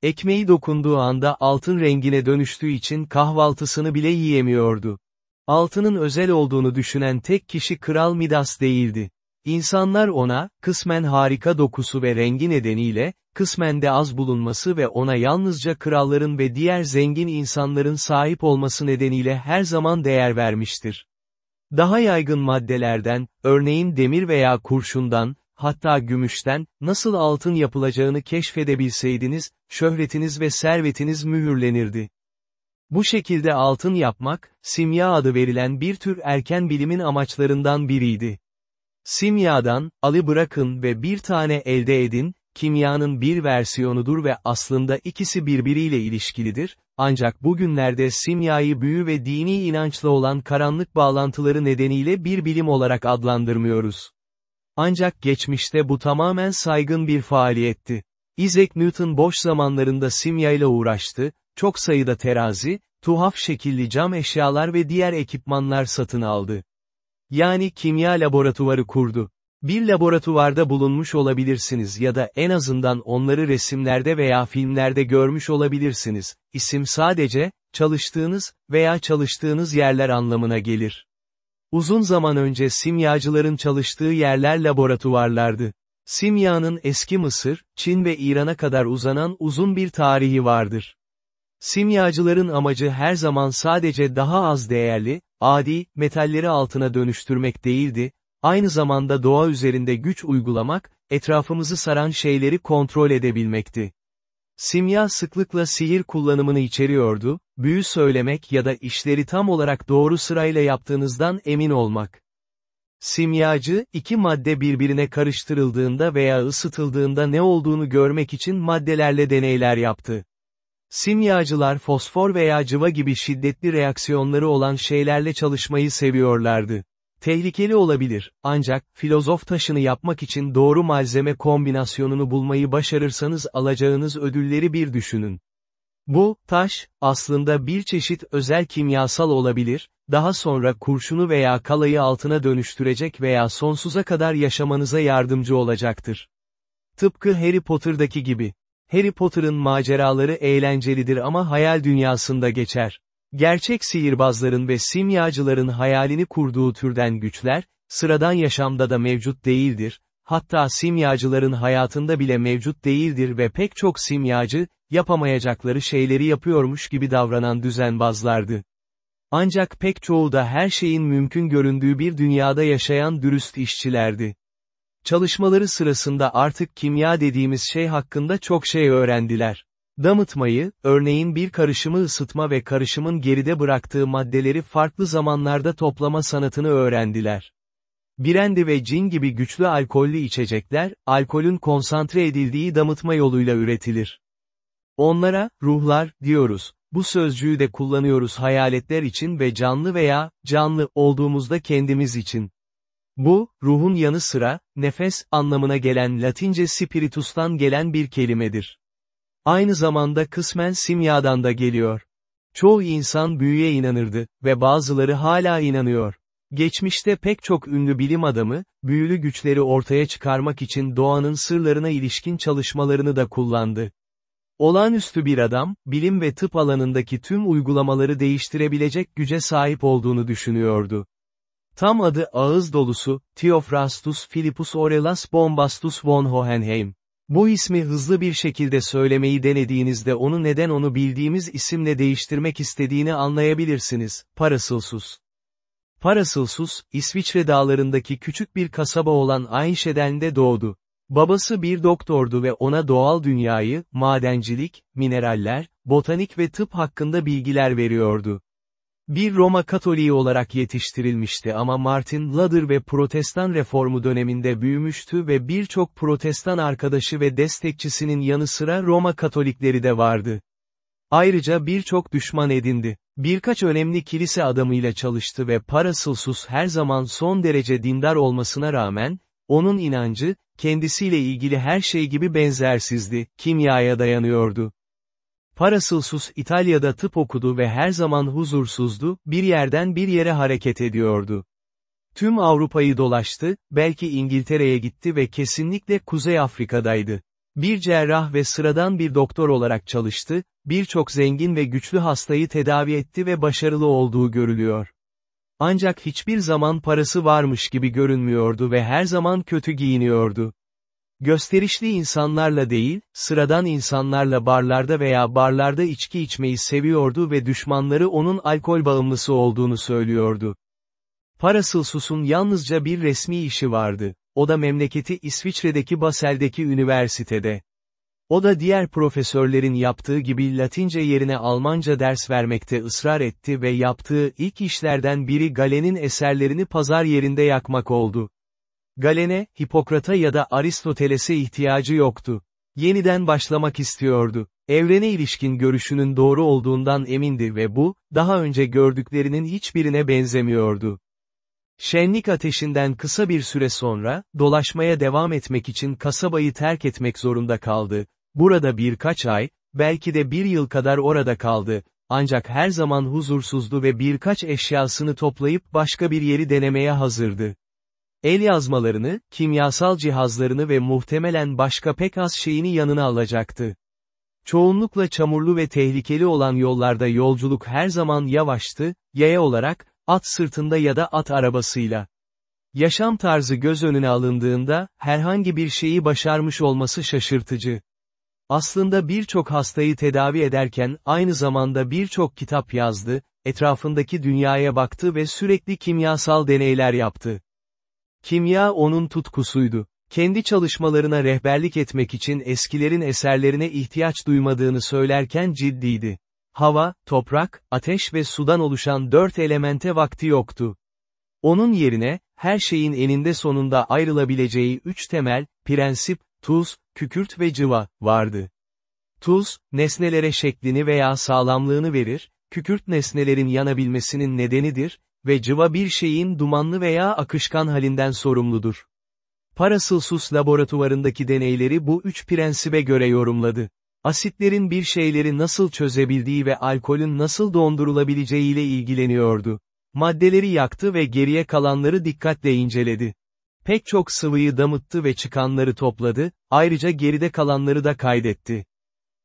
Ekmeği dokunduğu anda altın rengine dönüştüğü için kahvaltısını bile yiyemiyordu. Altının özel olduğunu düşünen tek kişi Kral Midas değildi. İnsanlar ona, kısmen harika dokusu ve rengi nedeniyle, kısmen de az bulunması ve ona yalnızca kralların ve diğer zengin insanların sahip olması nedeniyle her zaman değer vermiştir. Daha yaygın maddelerden, örneğin demir veya kurşundan, hatta gümüşten, nasıl altın yapılacağını keşfedebilseydiniz, şöhretiniz ve servetiniz mühürlenirdi. Bu şekilde altın yapmak, simya adı verilen bir tür erken bilimin amaçlarından biriydi. Simyadan, alı bırakın ve bir tane elde edin, kimyanın bir versiyonudur ve aslında ikisi birbiriyle ilişkilidir, ancak bugünlerde simyayı büyü ve dini inançla olan karanlık bağlantıları nedeniyle bir bilim olarak adlandırmıyoruz. Ancak geçmişte bu tamamen saygın bir faaliyetti. Isaac Newton boş zamanlarında simyayla uğraştı, çok sayıda terazi, tuhaf şekilli cam eşyalar ve diğer ekipmanlar satın aldı. Yani kimya laboratuvarı kurdu. Bir laboratuvarda bulunmuş olabilirsiniz ya da en azından onları resimlerde veya filmlerde görmüş olabilirsiniz. İsim sadece, çalıştığınız veya çalıştığınız yerler anlamına gelir. Uzun zaman önce simyacıların çalıştığı yerler laboratuvarlardı. Simyanın eski Mısır, Çin ve İran'a kadar uzanan uzun bir tarihi vardır. Simyacıların amacı her zaman sadece daha az değerli, adi, metalleri altına dönüştürmek değildi, aynı zamanda doğa üzerinde güç uygulamak, etrafımızı saran şeyleri kontrol edebilmekti. Simya sıklıkla sihir kullanımını içeriyordu, büyü söylemek ya da işleri tam olarak doğru sırayla yaptığınızdan emin olmak. Simyacı, iki madde birbirine karıştırıldığında veya ısıtıldığında ne olduğunu görmek için maddelerle deneyler yaptı. Simyacılar fosfor veya cıva gibi şiddetli reaksiyonları olan şeylerle çalışmayı seviyorlardı. Tehlikeli olabilir, ancak, filozof taşını yapmak için doğru malzeme kombinasyonunu bulmayı başarırsanız alacağınız ödülleri bir düşünün. Bu, taş, aslında bir çeşit özel kimyasal olabilir, daha sonra kurşunu veya kalayı altına dönüştürecek veya sonsuza kadar yaşamanıza yardımcı olacaktır. Tıpkı Harry Potter'daki gibi. Harry Potter'ın maceraları eğlencelidir ama hayal dünyasında geçer. Gerçek sihirbazların ve simyacıların hayalini kurduğu türden güçler, sıradan yaşamda da mevcut değildir, hatta simyacıların hayatında bile mevcut değildir ve pek çok simyacı, yapamayacakları şeyleri yapıyormuş gibi davranan düzenbazlardı. Ancak pek çoğu da her şeyin mümkün göründüğü bir dünyada yaşayan dürüst işçilerdi. Çalışmaları sırasında artık kimya dediğimiz şey hakkında çok şey öğrendiler. Damıtmayı, örneğin bir karışımı ısıtma ve karışımın geride bıraktığı maddeleri farklı zamanlarda toplama sanatını öğrendiler. Birendi ve cin gibi güçlü alkollü içecekler, alkolün konsantre edildiği damıtma yoluyla üretilir. Onlara, ruhlar, diyoruz. Bu sözcüğü de kullanıyoruz hayaletler için ve canlı veya, canlı, olduğumuzda kendimiz için. Bu, ruhun yanı sıra, nefes, anlamına gelen Latince spiritus'tan gelen bir kelimedir. Aynı zamanda kısmen simyadan da geliyor. Çoğu insan büyüye inanırdı ve bazıları hala inanıyor. Geçmişte pek çok ünlü bilim adamı, büyülü güçleri ortaya çıkarmak için doğanın sırlarına ilişkin çalışmalarını da kullandı. Olağanüstü bir adam, bilim ve tıp alanındaki tüm uygulamaları değiştirebilecek güce sahip olduğunu düşünüyordu. Tam adı ağız dolusu, Theophrastus Philippus Aurelius Bombastus von Hohenheim. Bu ismi hızlı bir şekilde söylemeyi denediğinizde onu neden onu bildiğimiz isimle değiştirmek istediğini anlayabilirsiniz, Paracelsus. Paracelsus, İsviçre dağlarındaki küçük bir kasaba olan Einsteden'de doğdu. Babası bir doktordu ve ona doğal dünyayı, madencilik, mineraller, botanik ve tıp hakkında bilgiler veriyordu. Bir Roma Katoliği olarak yetiştirilmişti ama Martin Luther ve Protestan reformu döneminde büyümüştü ve birçok Protestan arkadaşı ve destekçisinin yanı sıra Roma Katolikleri de vardı. Ayrıca birçok düşman edindi. Birkaç önemli kilise adamıyla çalıştı ve Paracelsus her zaman son derece dindar olmasına rağmen, onun inancı, kendisiyle ilgili her şey gibi benzersizdi, kimyaya dayanıyordu. Paracelsus İtalya'da tıp okudu ve her zaman huzursuzdu, bir yerden bir yere hareket ediyordu. Tüm Avrupa'yı dolaştı, belki İngiltere'ye gitti ve kesinlikle Kuzey Afrika'daydı. Bir cerrah ve sıradan bir doktor olarak çalıştı, birçok zengin ve güçlü hastayı tedavi etti ve başarılı olduğu görülüyor. Ancak hiçbir zaman parası varmış gibi görünmüyordu ve her zaman kötü giyiniyordu. Gösterişli insanlarla değil, sıradan insanlarla barlarda veya barlarda içki içmeyi seviyordu ve düşmanları onun alkol bağımlısı olduğunu söylüyordu. Paracelsus'un yalnızca bir resmi işi vardı, o da memleketi İsviçre'deki Basel'deki üniversitede. O da diğer profesörlerin yaptığı gibi Latince yerine Almanca ders vermekte ısrar etti ve yaptığı ilk işlerden biri Galen'in eserlerini pazar yerinde yakmak oldu. Galen'e, Hipokrat'a ya da Aristoteles'e ihtiyacı yoktu. Yeniden başlamak istiyordu. Evrene ilişkin görüşünün doğru olduğundan emindi ve bu, daha önce gördüklerinin hiçbirine benzemiyordu. Şenlik ateşinden kısa bir süre sonra, dolaşmaya devam etmek için kasabayı terk etmek zorunda kaldı. Burada birkaç ay, belki de bir yıl kadar orada kaldı, ancak her zaman huzursuzdu ve birkaç eşyasını toplayıp başka bir yeri denemeye hazırdı. El yazmalarını, kimyasal cihazlarını ve muhtemelen başka pek az şeyini yanına alacaktı. Çoğunlukla çamurlu ve tehlikeli olan yollarda yolculuk her zaman yavaştı, yaya olarak, at sırtında ya da at arabasıyla. Yaşam tarzı göz önüne alındığında, herhangi bir şeyi başarmış olması şaşırtıcı. Aslında birçok hastayı tedavi ederken aynı zamanda birçok kitap yazdı, etrafındaki dünyaya baktı ve sürekli kimyasal deneyler yaptı. Kimya onun tutkusuydu. Kendi çalışmalarına rehberlik etmek için eskilerin eserlerine ihtiyaç duymadığını söylerken ciddiydi. Hava, toprak, ateş ve sudan oluşan dört elemente vakti yoktu. Onun yerine, her şeyin eninde sonunda ayrılabileceği üç temel, prensip, tuz, kükürt ve cıva, vardı. Tuz, nesnelere şeklini veya sağlamlığını verir, kükürt nesnelerin yanabilmesinin nedenidir, ve cıva bir şeyin dumanlı veya akışkan halinden sorumludur. Paracelsus laboratuvarındaki deneyleri bu üç prensibe göre yorumladı. Asitlerin bir şeyleri nasıl çözebildiği ve alkolün nasıl dondurulabileceğiyle ilgileniyordu. Maddeleri yaktı ve geriye kalanları dikkatle inceledi. Pek çok sıvıyı damıttı ve çıkanları topladı, ayrıca geride kalanları da kaydetti.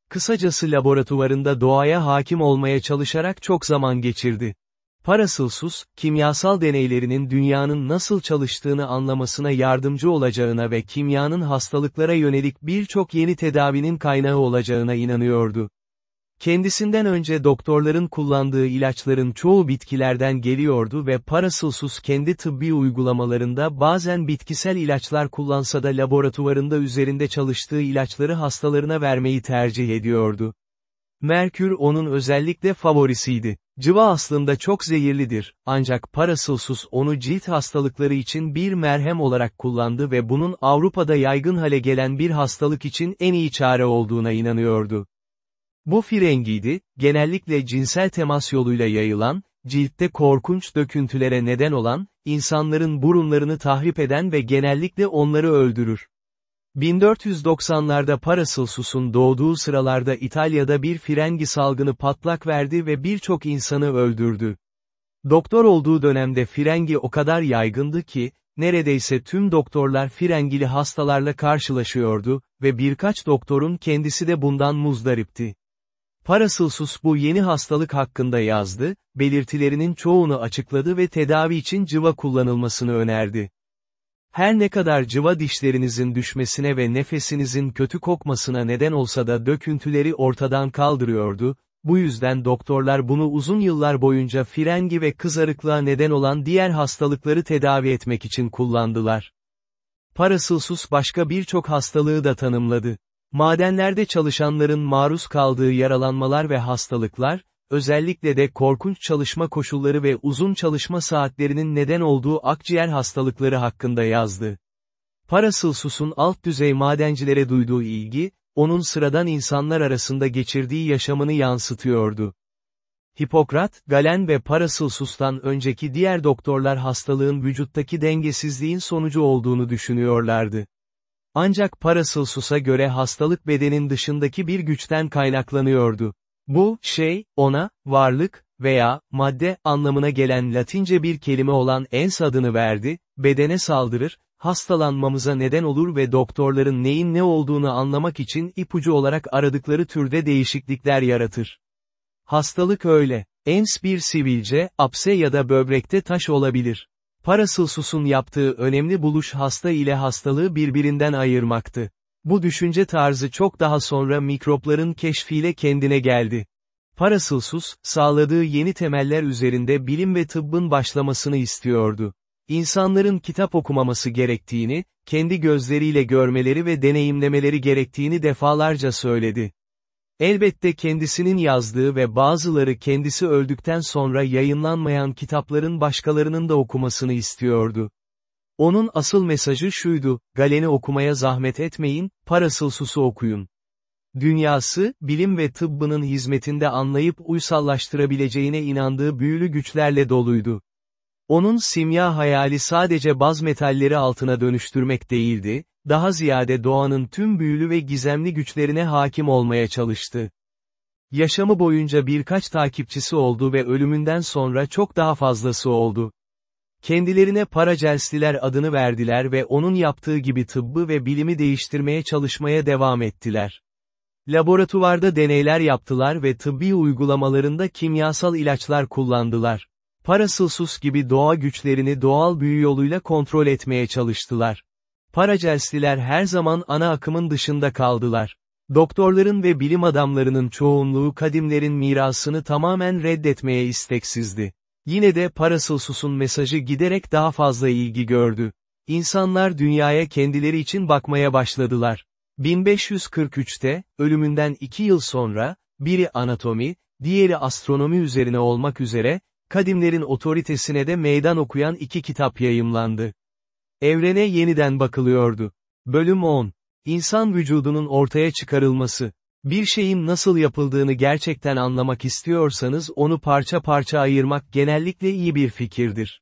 Kısacası laboratuvarında doğaya hakim olmaya çalışarak çok zaman geçirdi. Paracelsus, kimyasal deneylerinin dünyanın nasıl çalıştığını anlamasına yardımcı olacağına ve kimyanın hastalıklara yönelik birçok yeni tedavinin kaynağı olacağına inanıyordu. Kendisinden önce doktorların kullandığı ilaçların çoğu bitkilerden geliyordu ve Paracelsus kendi tıbbi uygulamalarında bazen bitkisel ilaçlar kullansa da laboratuvarında üzerinde çalıştığı ilaçları hastalarına vermeyi tercih ediyordu. Merkür onun özellikle favorisiydi. Cıva aslında çok zehirlidir, ancak Paracelsus onu cilt hastalıkları için bir merhem olarak kullandı ve bunun Avrupa'da yaygın hale gelen bir hastalık için en iyi çare olduğuna inanıyordu. Bu firengiydi, genellikle cinsel temas yoluyla yayılan, ciltte korkunç döküntülere neden olan, insanların burunlarını tahrip eden ve genellikle onları öldürür. 1490'larda Paracelsus'un doğduğu sıralarda İtalya'da bir frengi salgını patlak verdi ve birçok insanı öldürdü. Doktor olduğu dönemde frengi o kadar yaygındı ki, neredeyse tüm doktorlar frengili hastalarla karşılaşıyordu ve birkaç doktorun kendisi de bundan muzdaripti. Paracelsus bu yeni hastalık hakkında yazdı, belirtilerinin çoğunu açıkladı ve tedavi için cıva kullanılmasını önerdi. Her ne kadar cıva dişlerinizin düşmesine ve nefesinizin kötü kokmasına neden olsa da döküntüleri ortadan kaldırıyordu, bu yüzden doktorlar bunu uzun yıllar boyunca frengi ve kızarıklığa neden olan diğer hastalıkları tedavi etmek için kullandılar. Paracelsus başka birçok hastalığı da tanımladı. Madenlerde çalışanların maruz kaldığı yaralanmalar ve hastalıklar, özellikle de korkunç çalışma koşulları ve uzun çalışma saatlerinin neden olduğu akciğer hastalıkları hakkında yazdı. Paracelsus'un alt düzey madencilere duyduğu ilgi, onun sıradan insanlar arasında geçirdiği yaşamını yansıtıyordu. Hipokrat, Galen ve Paracelsus'tan önceki diğer doktorlar hastalığın vücuttaki dengesizliğin sonucu olduğunu düşünüyorlardı. Ancak Paracelsus'a göre hastalık bedenin dışındaki bir güçten kaynaklanıyordu. Bu, şey, ona, varlık, veya, madde, anlamına gelen Latince bir kelime olan ens adını verdi, bedene saldırır, hastalanmamıza neden olur ve doktorların neyin ne olduğunu anlamak için ipucu olarak aradıkları türde değişiklikler yaratır. Hastalık öyle. Ens bir sivilce, apse ya da böbrekte taş olabilir. Paracelsus'un yaptığı önemli buluş hasta ile hastalığı birbirinden ayırmaktı. Bu düşünce tarzı çok daha sonra mikropların keşfiyle kendine geldi. Paracelsus, sağladığı yeni temeller üzerinde bilim ve tıbbın başlamasını istiyordu. İnsanların kitap okumaması gerektiğini, kendi gözleriyle görmeleri ve deneyimlemeleri gerektiğini defalarca söyledi. Elbette kendisinin yazdığı ve bazıları kendisi öldükten sonra yayınlanmayan kitapların başkalarının da okumasını istiyordu. Onun asıl mesajı şuydu, Galen'i okumaya zahmet etmeyin, Paracelsus'u okuyun. Dünyası, bilim ve tıbbının hizmetinde anlayıp uysallaştırabileceğine inandığı büyülü güçlerle doluydu. Onun simya hayali sadece baz metalleri altına dönüştürmek değildi, daha ziyade doğanın tüm büyülü ve gizemli güçlerine hakim olmaya çalıştı. Yaşamı boyunca birkaç takipçisi oldu ve ölümünden sonra çok daha fazlası oldu. Kendilerine Paracelsiler adını verdiler ve onun yaptığı gibi tıbbı ve bilimi değiştirmeye çalışmaya devam ettiler. Laboratuvarda deneyler yaptılar ve tıbbi uygulamalarında kimyasal ilaçlar kullandılar. Paracelsus gibi doğa güçlerini doğal büyü yoluyla kontrol etmeye çalıştılar. Paracelsiler her zaman ana akımın dışında kaldılar. Doktorların ve bilim adamlarının çoğunluğu kadimlerin mirasını tamamen reddetmeye isteksizdi. Yine de Paracelsus'un mesajı giderek daha fazla ilgi gördü. İnsanlar dünyaya kendileri için bakmaya başladılar. 1543'te, ölümünden iki yıl sonra, biri anatomi, diğeri astronomi üzerine olmak üzere, kadimlerin otoritesine de meydan okuyan iki kitap yayımlandı. Evrene yeniden bakılıyordu. Bölüm 10. İnsan vücudunun ortaya çıkarılması. Bir şeyin nasıl yapıldığını gerçekten anlamak istiyorsanız onu parça parça ayırmak genellikle iyi bir fikirdir.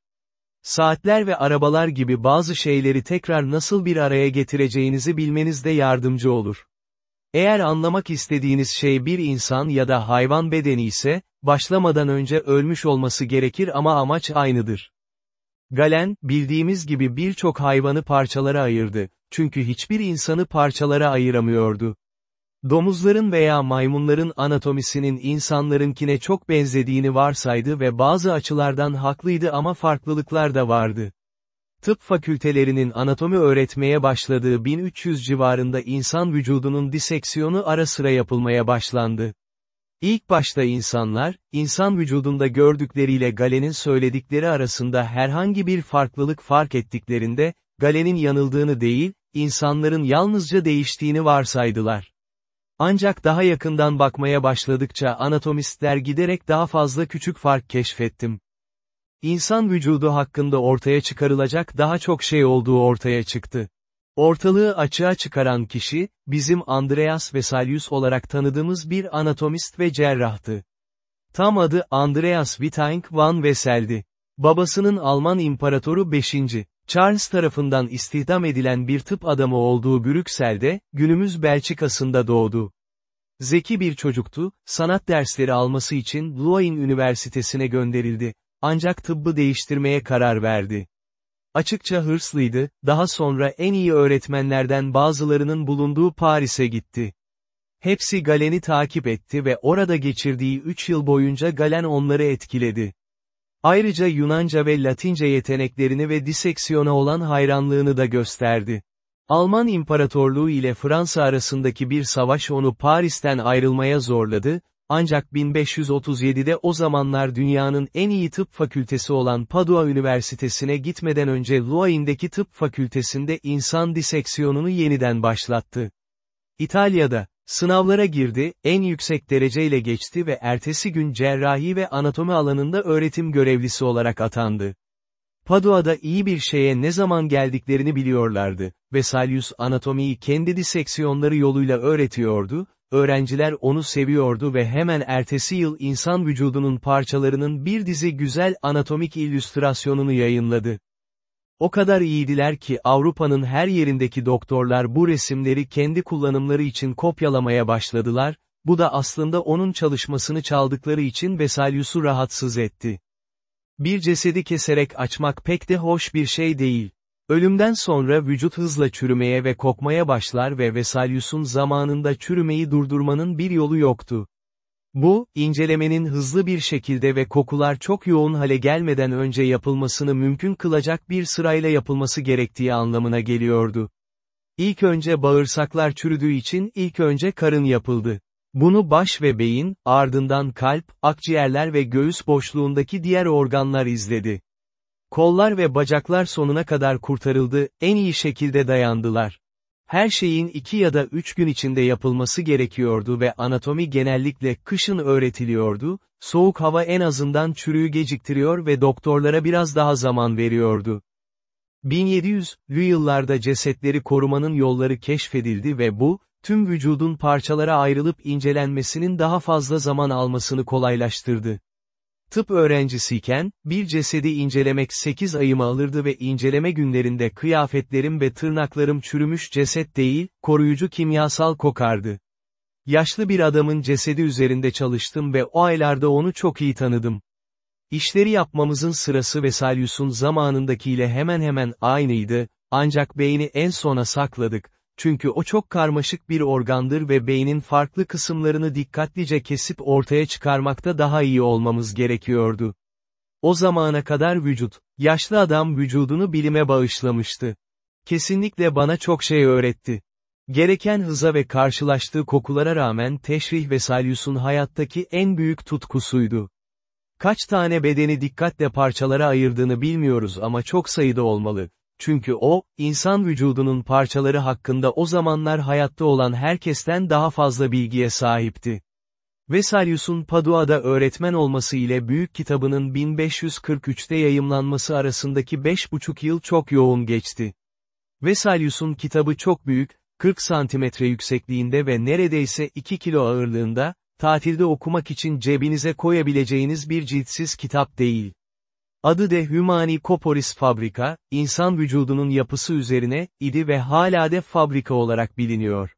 Saatler ve arabalar gibi bazı şeyleri tekrar nasıl bir araya getireceğinizi bilmenizde yardımcı olur. Eğer anlamak istediğiniz şey bir insan ya da hayvan bedeni ise, başlamadan önce ölmüş olması gerekir ama amaç aynıdır. Galen, bildiğimiz gibi birçok hayvanı parçalara ayırdı, çünkü hiçbir insanı parçalara ayıramıyordu. Domuzların veya maymunların anatomisinin insanlarınkine çok benzediğini varsaydı ve bazı açılardan haklıydı ama farklılıklar da vardı. Tıp fakültelerinin anatomi öğretmeye başladığı 1300 civarında insan vücudunun diseksiyonu ara sıra yapılmaya başlandı. İlk başta insanlar, insan vücudunda gördükleriyle Galen'in söyledikleri arasında herhangi bir farklılık fark ettiklerinde, Galen'in yanıldığını değil, insanların yalnızca değiştiğini varsaydılar. Ancak daha yakından bakmaya başladıkça anatomistler giderek daha fazla küçük fark keşfettim. İnsan vücudu hakkında ortaya çıkarılacak daha çok şey olduğu ortaya çıktı. Ortalığı açığa çıkaran kişi, bizim Andreas Vesalius olarak tanıdığımız bir anatomist ve cerrahtı. Tam adı Andreas Wittang van Wessel'di. Babasının Alman İmparatoru 5. Charles tarafından istihdam edilen bir tıp adamı olduğu Brüksel'de, günümüz Belçika'sında doğdu. Zeki bir çocuktu, sanat dersleri alması için Louvain Üniversitesi'ne gönderildi. Ancak tıbbı değiştirmeye karar verdi. Açıkça hırslıydı, daha sonra en iyi öğretmenlerden bazılarının bulunduğu Paris'e gitti. Hepsi Galen'i takip etti ve orada geçirdiği 3 yıl boyunca Galen onları etkiledi. Ayrıca Yunanca ve Latince yeteneklerini ve diseksiyona olan hayranlığını da gösterdi. Alman İmparatorluğu ile Fransa arasındaki bir savaş onu Paris'ten ayrılmaya zorladı, ancak 1537'de o zamanlar dünyanın en iyi tıp fakültesi olan Padua Üniversitesi'ne gitmeden önce Louain'deki tıp fakültesinde insan diseksiyonunu yeniden başlattı. İtalya'da, sınavlara girdi, en yüksek dereceyle geçti ve ertesi gün cerrahi ve anatomi alanında öğretim görevlisi olarak atandı. Padua'da iyi bir şeye ne zaman geldiklerini biliyorlardı. Vesalius anatomiyi kendi diseksiyonları yoluyla öğretiyordu, öğrenciler onu seviyordu ve hemen ertesi yıl insan vücudunun parçalarının bir dizi güzel anatomik illüstrasyonunu yayınladı. O kadar iyiydiler ki Avrupa'nın her yerindeki doktorlar bu resimleri kendi kullanımları için kopyalamaya başladılar, bu da aslında onun çalışmasını çaldıkları için Vesalius'u rahatsız etti. Bir cesedi keserek açmak pek de hoş bir şey değil. Ölümden sonra vücut hızla çürümeye ve kokmaya başlar ve Vesalius'un zamanında çürümeyi durdurmanın bir yolu yoktu. Bu, incelemenin hızlı bir şekilde ve kokular çok yoğun hale gelmeden önce yapılmasını mümkün kılacak bir sırayla yapılması gerektiği anlamına geliyordu. İlk önce bağırsaklar çürüdüğü için ilk önce karın yapıldı. Bunu baş ve beyin, ardından kalp, akciğerler ve göğüs boşluğundaki diğer organlar izledi. Kollar ve bacaklar sonuna kadar kurtarıldı, en iyi şekilde dayandılar. Her şeyin iki ya da üç gün içinde yapılması gerekiyordu ve anatomi genellikle kışın öğretiliyordu, soğuk hava en azından çürüğü geciktiriyor ve doktorlara biraz daha zaman veriyordu. 1700'lü yıllarda cesetleri korumanın yolları keşfedildi ve bu, tüm vücudun parçalara ayrılıp incelenmesinin daha fazla zaman almasını kolaylaştırdı. Tıp öğrencisiyken, bir cesedi incelemek 8 ayımı alırdı ve inceleme günlerinde kıyafetlerim ve tırnaklarım çürümüş ceset değil, koruyucu kimyasal kokardı. Yaşlı bir adamın cesedi üzerinde çalıştım ve o aylarda onu çok iyi tanıdım. İşleri yapmamızın sırası Vesalius'un zamanındakiyle hemen hemen aynıydı, ancak beyni en sona sakladık, çünkü o çok karmaşık bir organdır ve beynin farklı kısımlarını dikkatlice kesip ortaya çıkarmakta daha iyi olmamız gerekiyordu. O zamana kadar vücut, yaşlı adam vücudunu bilime bağışlamıştı. Kesinlikle bana çok şey öğretti. Gereken hıza ve karşılaştığı kokulara rağmen Teşrih ve Salyus'un hayattaki en büyük tutkusuydu. Kaç tane bedeni dikkatle parçalara ayırdığını bilmiyoruz ama çok sayıda olmalı. Çünkü o, insan vücudunun parçaları hakkında o zamanlar hayatta olan herkesten daha fazla bilgiye sahipti. Vesalius'un Padua'da öğretmen olması ile büyük kitabının 1543'te yayımlanması arasındaki 5,5 yıl çok yoğun geçti. Vesalius'un kitabı çok büyük, 40 santimetre yüksekliğinde ve neredeyse 2 kilo ağırlığında, tatilde okumak için cebinize koyabileceğiniz bir ciltsiz kitap değil. Adı de Humani Corporis Fabrika, insan vücudunun yapısı üzerine, idi ve hala de fabrika olarak biliniyor.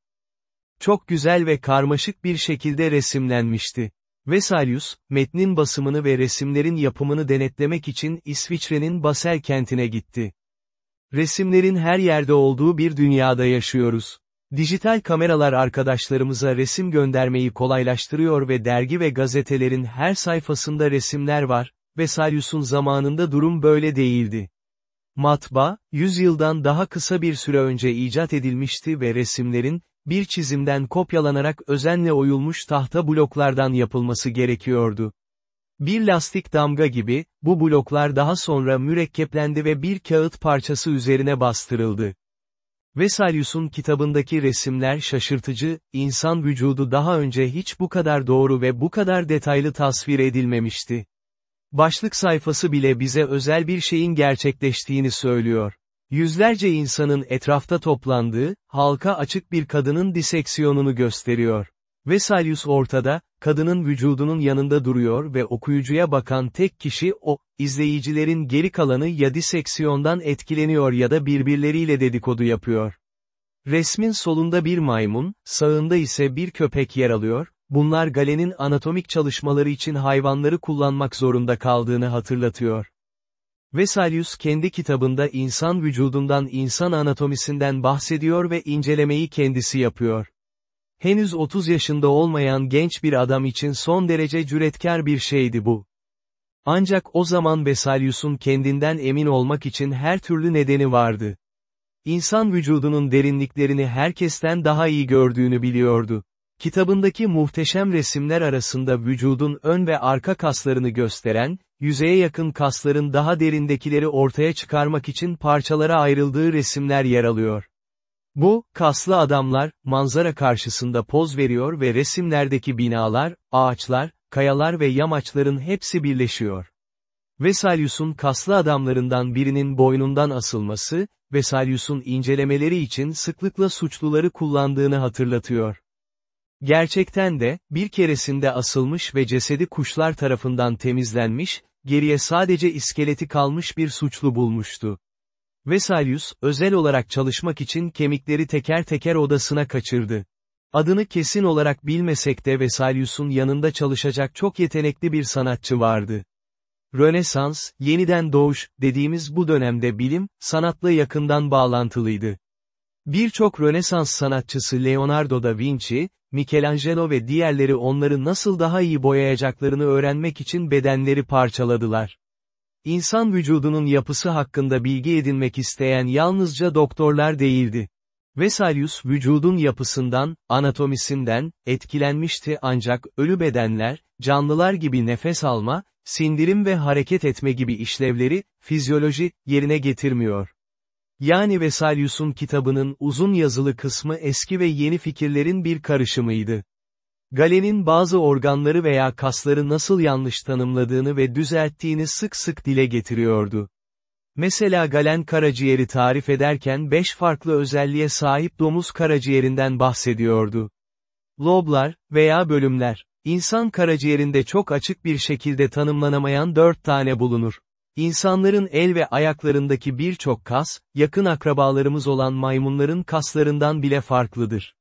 Çok güzel ve karmaşık bir şekilde resimlenmişti. Vesalius, metnin basımını ve resimlerin yapımını denetlemek için İsviçre'nin Basel kentine gitti. Resimlerin her yerde olduğu bir dünyada yaşıyoruz. Dijital kameralar arkadaşlarımıza resim göndermeyi kolaylaştırıyor ve dergi ve gazetelerin her sayfasında resimler var, Vesalius'un zamanında durum böyle değildi. Matba, yüzyıldan daha kısa bir süre önce icat edilmişti ve resimlerin, bir çizimden kopyalanarak özenle oyulmuş tahta bloklardan yapılması gerekiyordu. Bir lastik damga gibi, bu bloklar daha sonra mürekkeplendi ve bir kağıt parçası üzerine bastırıldı. Vesalius'un kitabındaki resimler şaşırtıcı, insan vücudu daha önce hiç bu kadar doğru ve bu kadar detaylı tasvir edilmemişti. Başlık sayfası bile bize özel bir şeyin gerçekleştiğini söylüyor. Yüzlerce insanın etrafta toplandığı, halka açık bir kadının diseksiyonunu gösteriyor. Vesalius ortada, kadının vücudunun yanında duruyor ve okuyucuya bakan tek kişi o, izleyicilerin geri kalanı ya diseksiyondan etkileniyor ya da birbirleriyle dedikodu yapıyor. Resmin solunda bir maymun, sağında ise bir köpek yer alıyor, bunlar Galen'in anatomik çalışmaları için hayvanları kullanmak zorunda kaldığını hatırlatıyor. Vesalius kendi kitabında insan vücudundan insan anatomisinden bahsediyor ve incelemeyi kendisi yapıyor. Henüz 30 yaşında olmayan genç bir adam için son derece cüretkar bir şeydi bu. Ancak o zaman Vesalius'un kendinden emin olmak için her türlü nedeni vardı. İnsan vücudunun derinliklerini herkesten daha iyi gördüğünü biliyordu. Kitabındaki muhteşem resimler arasında vücudun ön ve arka kaslarını gösteren, yüzeye yakın kasların daha derindekileri ortaya çıkarmak için parçalara ayrıldığı resimler yer alıyor. Bu, kaslı adamlar, manzara karşısında poz veriyor ve resimlerdeki binalar, ağaçlar, kayalar ve yamaçların hepsi birleşiyor. Vesalius'un kaslı adamlarından birinin boynundan asılması, Vesalius'un incelemeleri için sıklıkla suçluları kullandığını hatırlatıyor. Gerçekten de, bir keresinde asılmış ve cesedi kuşlar tarafından temizlenmiş, geriye sadece iskeleti kalmış bir suçlu bulmuştu. Vesalius, özel olarak çalışmak için kemikleri teker teker odasına kaçırdı. Adını kesin olarak bilmesek de Vesalius'un yanında çalışacak çok yetenekli bir sanatçı vardı. Rönesans, yeniden doğuş, dediğimiz bu dönemde bilim, sanatla yakından bağlantılıydı. Birçok Rönesans sanatçısı Leonardo da Vinci, Michelangelo ve diğerleri onları nasıl daha iyi boyayacaklarını öğrenmek için bedenleri parçaladılar. İnsan vücudunun yapısı hakkında bilgi edinmek isteyen yalnızca doktorlar değildi. Vesalius vücudun yapısından, anatomisinden, etkilenmişti ancak ölü bedenler, canlılar gibi nefes alma, sindirim ve hareket etme gibi işlevleri, fizyoloji, yerine getirmiyor. Yani Vesalius'un kitabının uzun yazılı kısmı eski ve yeni fikirlerin bir karışımıydı. Galen'in bazı organları veya kasları nasıl yanlış tanımladığını ve düzelttiğini sık sık dile getiriyordu. Mesela Galen karaciğeri tarif ederken beş farklı özelliğe sahip domuz karaciğerinden bahsediyordu. Loblar, veya bölümler, insan karaciğerinde çok açık bir şekilde tanımlanamayan dört tane bulunur. İnsanların el ve ayaklarındaki birçok kas, yakın akrabalarımız olan maymunların kaslarından bile farklıdır.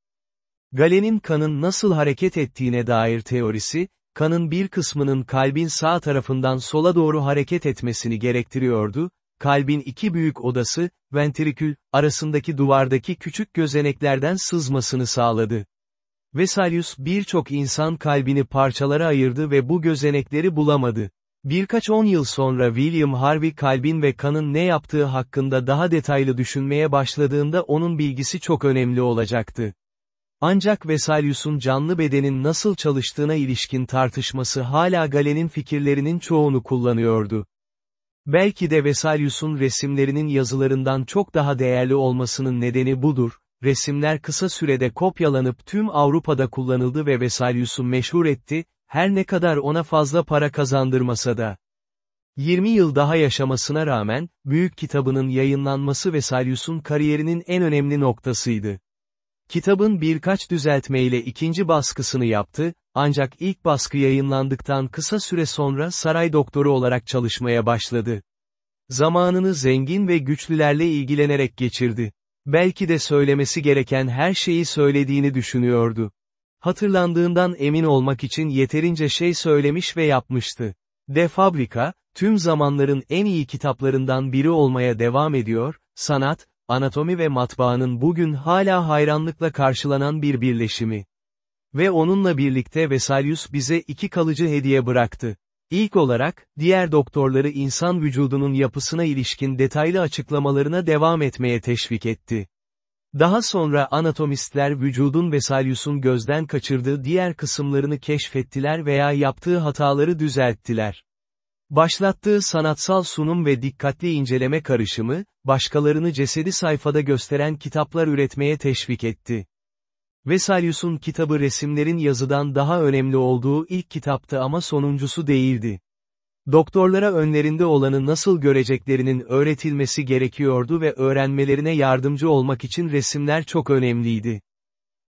Galen'in kanın nasıl hareket ettiğine dair teorisi, kanın bir kısmının kalbin sağ tarafından sola doğru hareket etmesini gerektiriyordu, kalbin iki büyük odası, ventrikül, arasındaki duvardaki küçük gözeneklerden sızmasını sağladı. Vesalius birçok insan kalbini parçalara ayırdı ve bu gözenekleri bulamadı. Birkaç on yıl sonra William Harvey kalbin ve kanın ne yaptığı hakkında daha detaylı düşünmeye başladığında onun bilgisi çok önemli olacaktı. Ancak Vesalius'un canlı bedenin nasıl çalıştığına ilişkin tartışması hala Galen'in fikirlerinin çoğunu kullanıyordu. Belki de Vesalius'un resimlerinin yazılarından çok daha değerli olmasının nedeni budur, resimler kısa sürede kopyalanıp tüm Avrupa'da kullanıldı ve Vesalius'u meşhur etti, her ne kadar ona fazla para kazandırmasa da. 20 yıl daha yaşamasına rağmen, büyük kitabının yayınlanması Vesalius'un kariyerinin en önemli noktasıydı. Kitabın birkaç düzeltmeyle ikinci baskısını yaptı, ancak ilk baskı yayınlandıktan kısa süre sonra saray doktoru olarak çalışmaya başladı. Zamanını zengin ve güçlülerle ilgilenerek geçirdi. Belki de söylemesi gereken her şeyi söylediğini düşünüyordu. Hatırlandığından emin olmak için yeterince şey söylemiş ve yapmıştı. De Fabrica, tüm zamanların en iyi kitaplarından biri olmaya devam ediyor, sanat, anatomi ve matbaanın bugün hala hayranlıkla karşılanan bir birleşimi. Ve onunla birlikte Vesalius bize iki kalıcı hediye bıraktı. İlk olarak, diğer doktorları insan vücudunun yapısına ilişkin detaylı açıklamalarına devam etmeye teşvik etti. Daha sonra anatomistler vücudun Vesalius'un gözden kaçırdığı diğer kısımlarını keşfettiler veya yaptığı hataları düzelttiler. Başlattığı sanatsal sunum ve dikkatli inceleme karışımı, başkalarını cesedi sayfada gösteren kitaplar üretmeye teşvik etti. Vesalius'un kitabı resimlerin yazıdan daha önemli olduğu ilk kitaptı ama sonuncusu değildi. Doktorlara önlerinde olanı nasıl göreceklerinin öğretilmesi gerekiyordu ve öğrenmelerine yardımcı olmak için resimler çok önemliydi.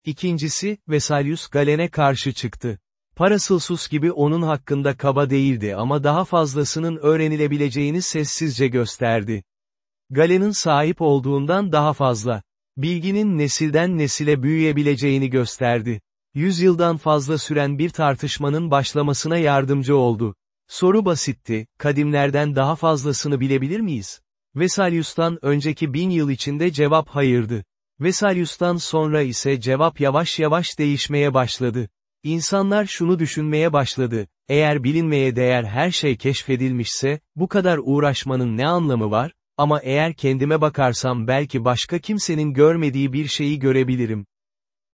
İkincisi, Vesalius Galen'e karşı çıktı. Paracelsus gibi onun hakkında kaba değildi ama daha fazlasının öğrenilebileceğini sessizce gösterdi. Galen'in sahip olduğundan daha fazla. Bilginin nesilden nesile büyüyebileceğini gösterdi. Yüzyıldan fazla süren bir tartışmanın başlamasına yardımcı oldu. Soru basitti, kadimlerden daha fazlasını bilebilir miyiz? Vesalius'tan önceki bin yıl içinde cevap hayırdı. Vesalius'tan sonra ise cevap yavaş yavaş değişmeye başladı. İnsanlar şunu düşünmeye başladı, eğer bilinmeye değer her şey keşfedilmişse, bu kadar uğraşmanın ne anlamı var, ama eğer kendime bakarsam belki başka kimsenin görmediği bir şeyi görebilirim.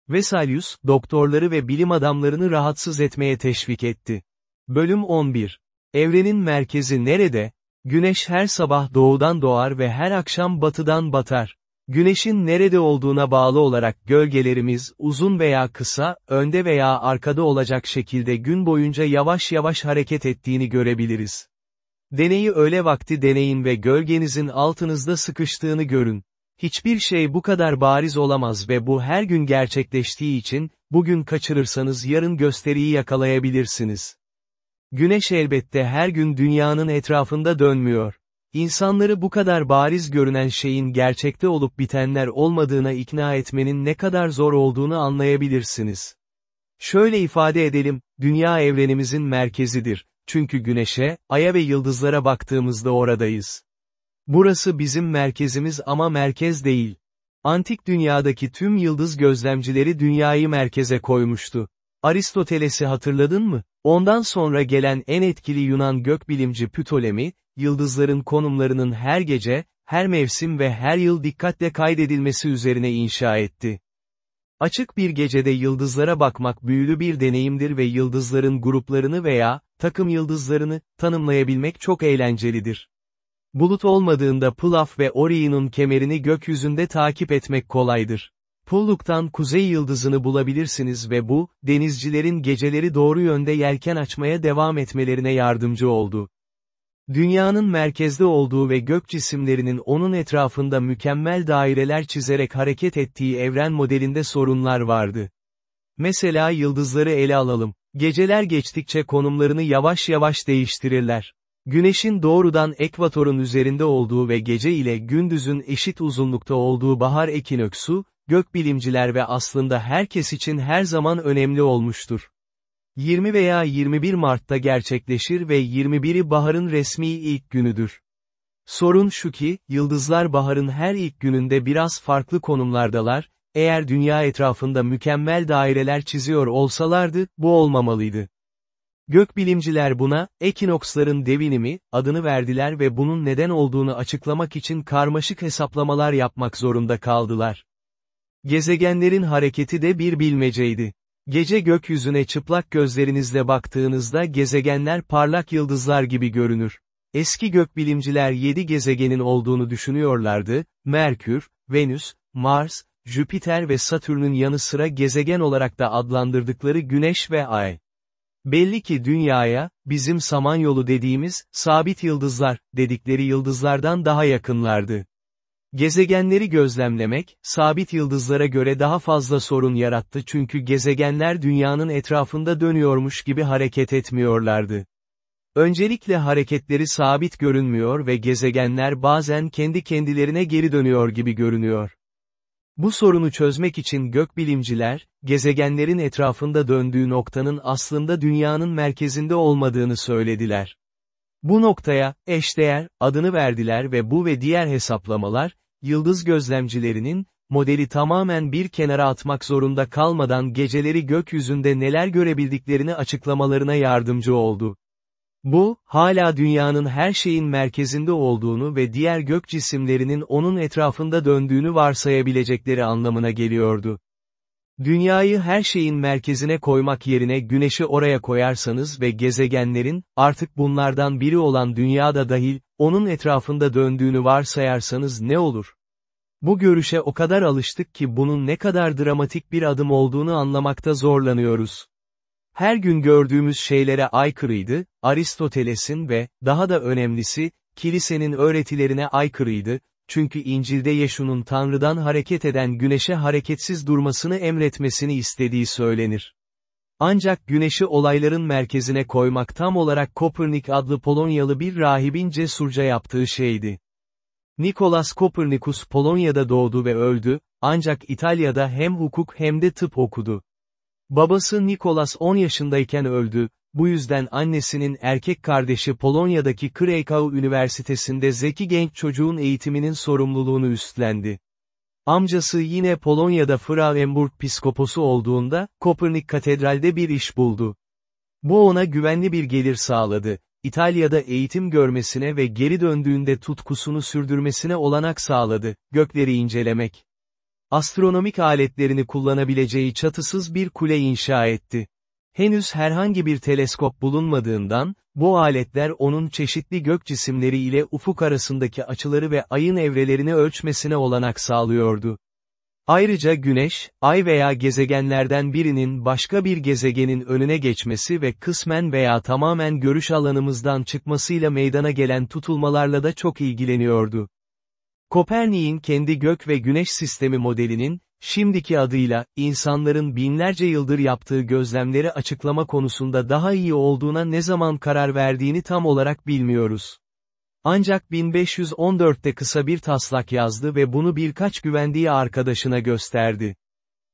Vesalius, doktorları ve bilim adamlarını rahatsız etmeye teşvik etti. Bölüm 11. Evrenin merkezi nerede? Güneş her sabah doğudan doğar ve her akşam batıdan batar. Güneşin nerede olduğuna bağlı olarak gölgelerimiz uzun veya kısa, önde veya arkada olacak şekilde gün boyunca yavaş yavaş hareket ettiğini görebiliriz. Deneyi öğle vakti deneyin ve gölgenizin altınızda sıkıştığını görün. Hiçbir şey bu kadar bariz olamaz ve bu her gün gerçekleştiği için, bugün kaçırırsanız yarın gösteriyi yakalayabilirsiniz. Güneş elbette her gün dünyanın etrafında dönmüyor. İnsanları bu kadar bariz görünen şeyin gerçekte olup bitenler olmadığına ikna etmenin ne kadar zor olduğunu anlayabilirsiniz. Şöyle ifade edelim, dünya evrenimizin merkezidir, çünkü güneşe, aya ve yıldızlara baktığımızda oradayız. Burası bizim merkezimiz ama merkez değil. Antik dünyadaki tüm yıldız gözlemcileri dünyayı merkeze koymuştu. Aristoteles'i hatırladın mı? Ondan sonra gelen en etkili Yunan gökbilimci Ptolemy, yıldızların konumlarının her gece, her mevsim ve her yıl dikkatle kaydedilmesi üzerine inşa etti. Açık bir gecede yıldızlara bakmak büyülü bir deneyimdir ve yıldızların gruplarını veya, takım yıldızlarını, tanımlayabilmek çok eğlencelidir. Bulut olmadığında Pulaf ve Orion'un kemerini gökyüzünde takip etmek kolaydır. Pulluk'tan kuzey yıldızını bulabilirsiniz ve bu, denizcilerin geceleri doğru yönde yelken açmaya devam etmelerine yardımcı oldu. Dünyanın merkezde olduğu ve gök cisimlerinin onun etrafında mükemmel daireler çizerek hareket ettiği evren modelinde sorunlar vardı. Mesela yıldızları ele alalım. Geceler geçtikçe konumlarını yavaş yavaş değiştirirler. Güneşin doğrudan ekvatorun üzerinde olduğu ve gece ile gündüzün eşit uzunlukta olduğu bahar ekinöksü, gökbilimciler ve aslında herkes için her zaman önemli olmuştur. 20 veya 21 Mart'ta gerçekleşir ve 21'i baharın resmi ilk günüdür. Sorun şu ki, yıldızlar baharın her ilk gününde biraz farklı konumlardalar, eğer dünya etrafında mükemmel daireler çiziyor olsalardı, bu olmamalıydı. Gökbilimciler buna, ekinoksların devinimi, adını verdiler ve bunun neden olduğunu açıklamak için karmaşık hesaplamalar yapmak zorunda kaldılar. Gezegenlerin hareketi de bir bilmeceydi. Gece gökyüzüne çıplak gözlerinizle baktığınızda gezegenler parlak yıldızlar gibi görünür. Eski gökbilimciler yedi gezegenin olduğunu düşünüyorlardı, Merkür, Venüs, Mars, Jüpiter ve Satürn'ün yanı sıra gezegen olarak da adlandırdıkları Güneş ve Ay. Belli ki dünyaya, bizim Samanyolu dediğimiz, sabit yıldızlar, dedikleri yıldızlardan daha yakınlardı. Gezegenleri gözlemlemek, sabit yıldızlara göre daha fazla sorun yarattı çünkü gezegenler dünyanın etrafında dönüyormuş gibi hareket etmiyorlardı. Öncelikle hareketleri sabit görünmüyor ve gezegenler bazen kendi kendilerine geri dönüyor gibi görünüyor. Bu sorunu çözmek için gökbilimciler, gezegenlerin etrafında döndüğü noktanın aslında dünyanın merkezinde olmadığını söylediler. Bu noktaya, eşdeğer, adını verdiler ve bu ve diğer hesaplamalar, yıldız gözlemcilerinin, modeli tamamen bir kenara atmak zorunda kalmadan geceleri gökyüzünde neler görebildiklerini açıklamalarına yardımcı oldu. Bu, hala dünyanın her şeyin merkezinde olduğunu ve diğer gök cisimlerinin onun etrafında döndüğünü varsayabilecekleri anlamına geliyordu. Dünyayı her şeyin merkezine koymak yerine güneşi oraya koyarsanız ve gezegenlerin, artık bunlardan biri olan dünyada dahil, onun etrafında döndüğünü varsayarsanız ne olur? Bu görüşe o kadar alıştık ki bunun ne kadar dramatik bir adım olduğunu anlamakta zorlanıyoruz. Her gün gördüğümüz şeylere aykırıydı, Aristoteles'in ve, daha da önemlisi, kilisenin öğretilerine aykırıydı, çünkü İncil'de Yeşu'nun Tanrı'dan hareket eden güneşe hareketsiz durmasını emretmesini istediği söylenir. Ancak güneşi olayların merkezine koymak tam olarak Kopernik adlı Polonyalı bir rahibin cesurca yaptığı şeydi. Nikolas Kopernikus Polonya'da doğdu ve öldü, ancak İtalya'da hem hukuk hem de tıp okudu. Babası Nikolas 10 yaşındayken öldü, bu yüzden annesinin erkek kardeşi Polonya'daki Krakow Üniversitesi'nde zeki genç çocuğun eğitiminin sorumluluğunu üstlendi. Amcası yine Polonya'da Frauenburg piskoposu olduğunda, Kopernik katedralde bir iş buldu. Bu ona güvenli bir gelir sağladı. İtalya'da eğitim görmesine ve geri döndüğünde tutkusunu sürdürmesine olanak sağladı, gökleri incelemek. Astronomik aletlerini kullanabileceği çatısız bir kule inşa etti. Henüz herhangi bir teleskop bulunmadığından, bu aletler onun çeşitli gök cisimleri ile ufuk arasındaki açıları ve ayın evrelerini ölçmesine olanak sağlıyordu. Ayrıca Güneş, Ay veya gezegenlerden birinin başka bir gezegenin önüne geçmesi ve kısmen veya tamamen görüş alanımızdan çıkmasıyla meydana gelen tutulmalarla da çok ilgileniyordu. Kopernik'in kendi gök ve güneş sistemi modelinin, şimdiki adıyla, insanların binlerce yıldır yaptığı gözlemleri açıklama konusunda daha iyi olduğuna ne zaman karar verdiğini tam olarak bilmiyoruz. Ancak 1514'te kısa bir taslak yazdı ve bunu birkaç güvendiği arkadaşına gösterdi.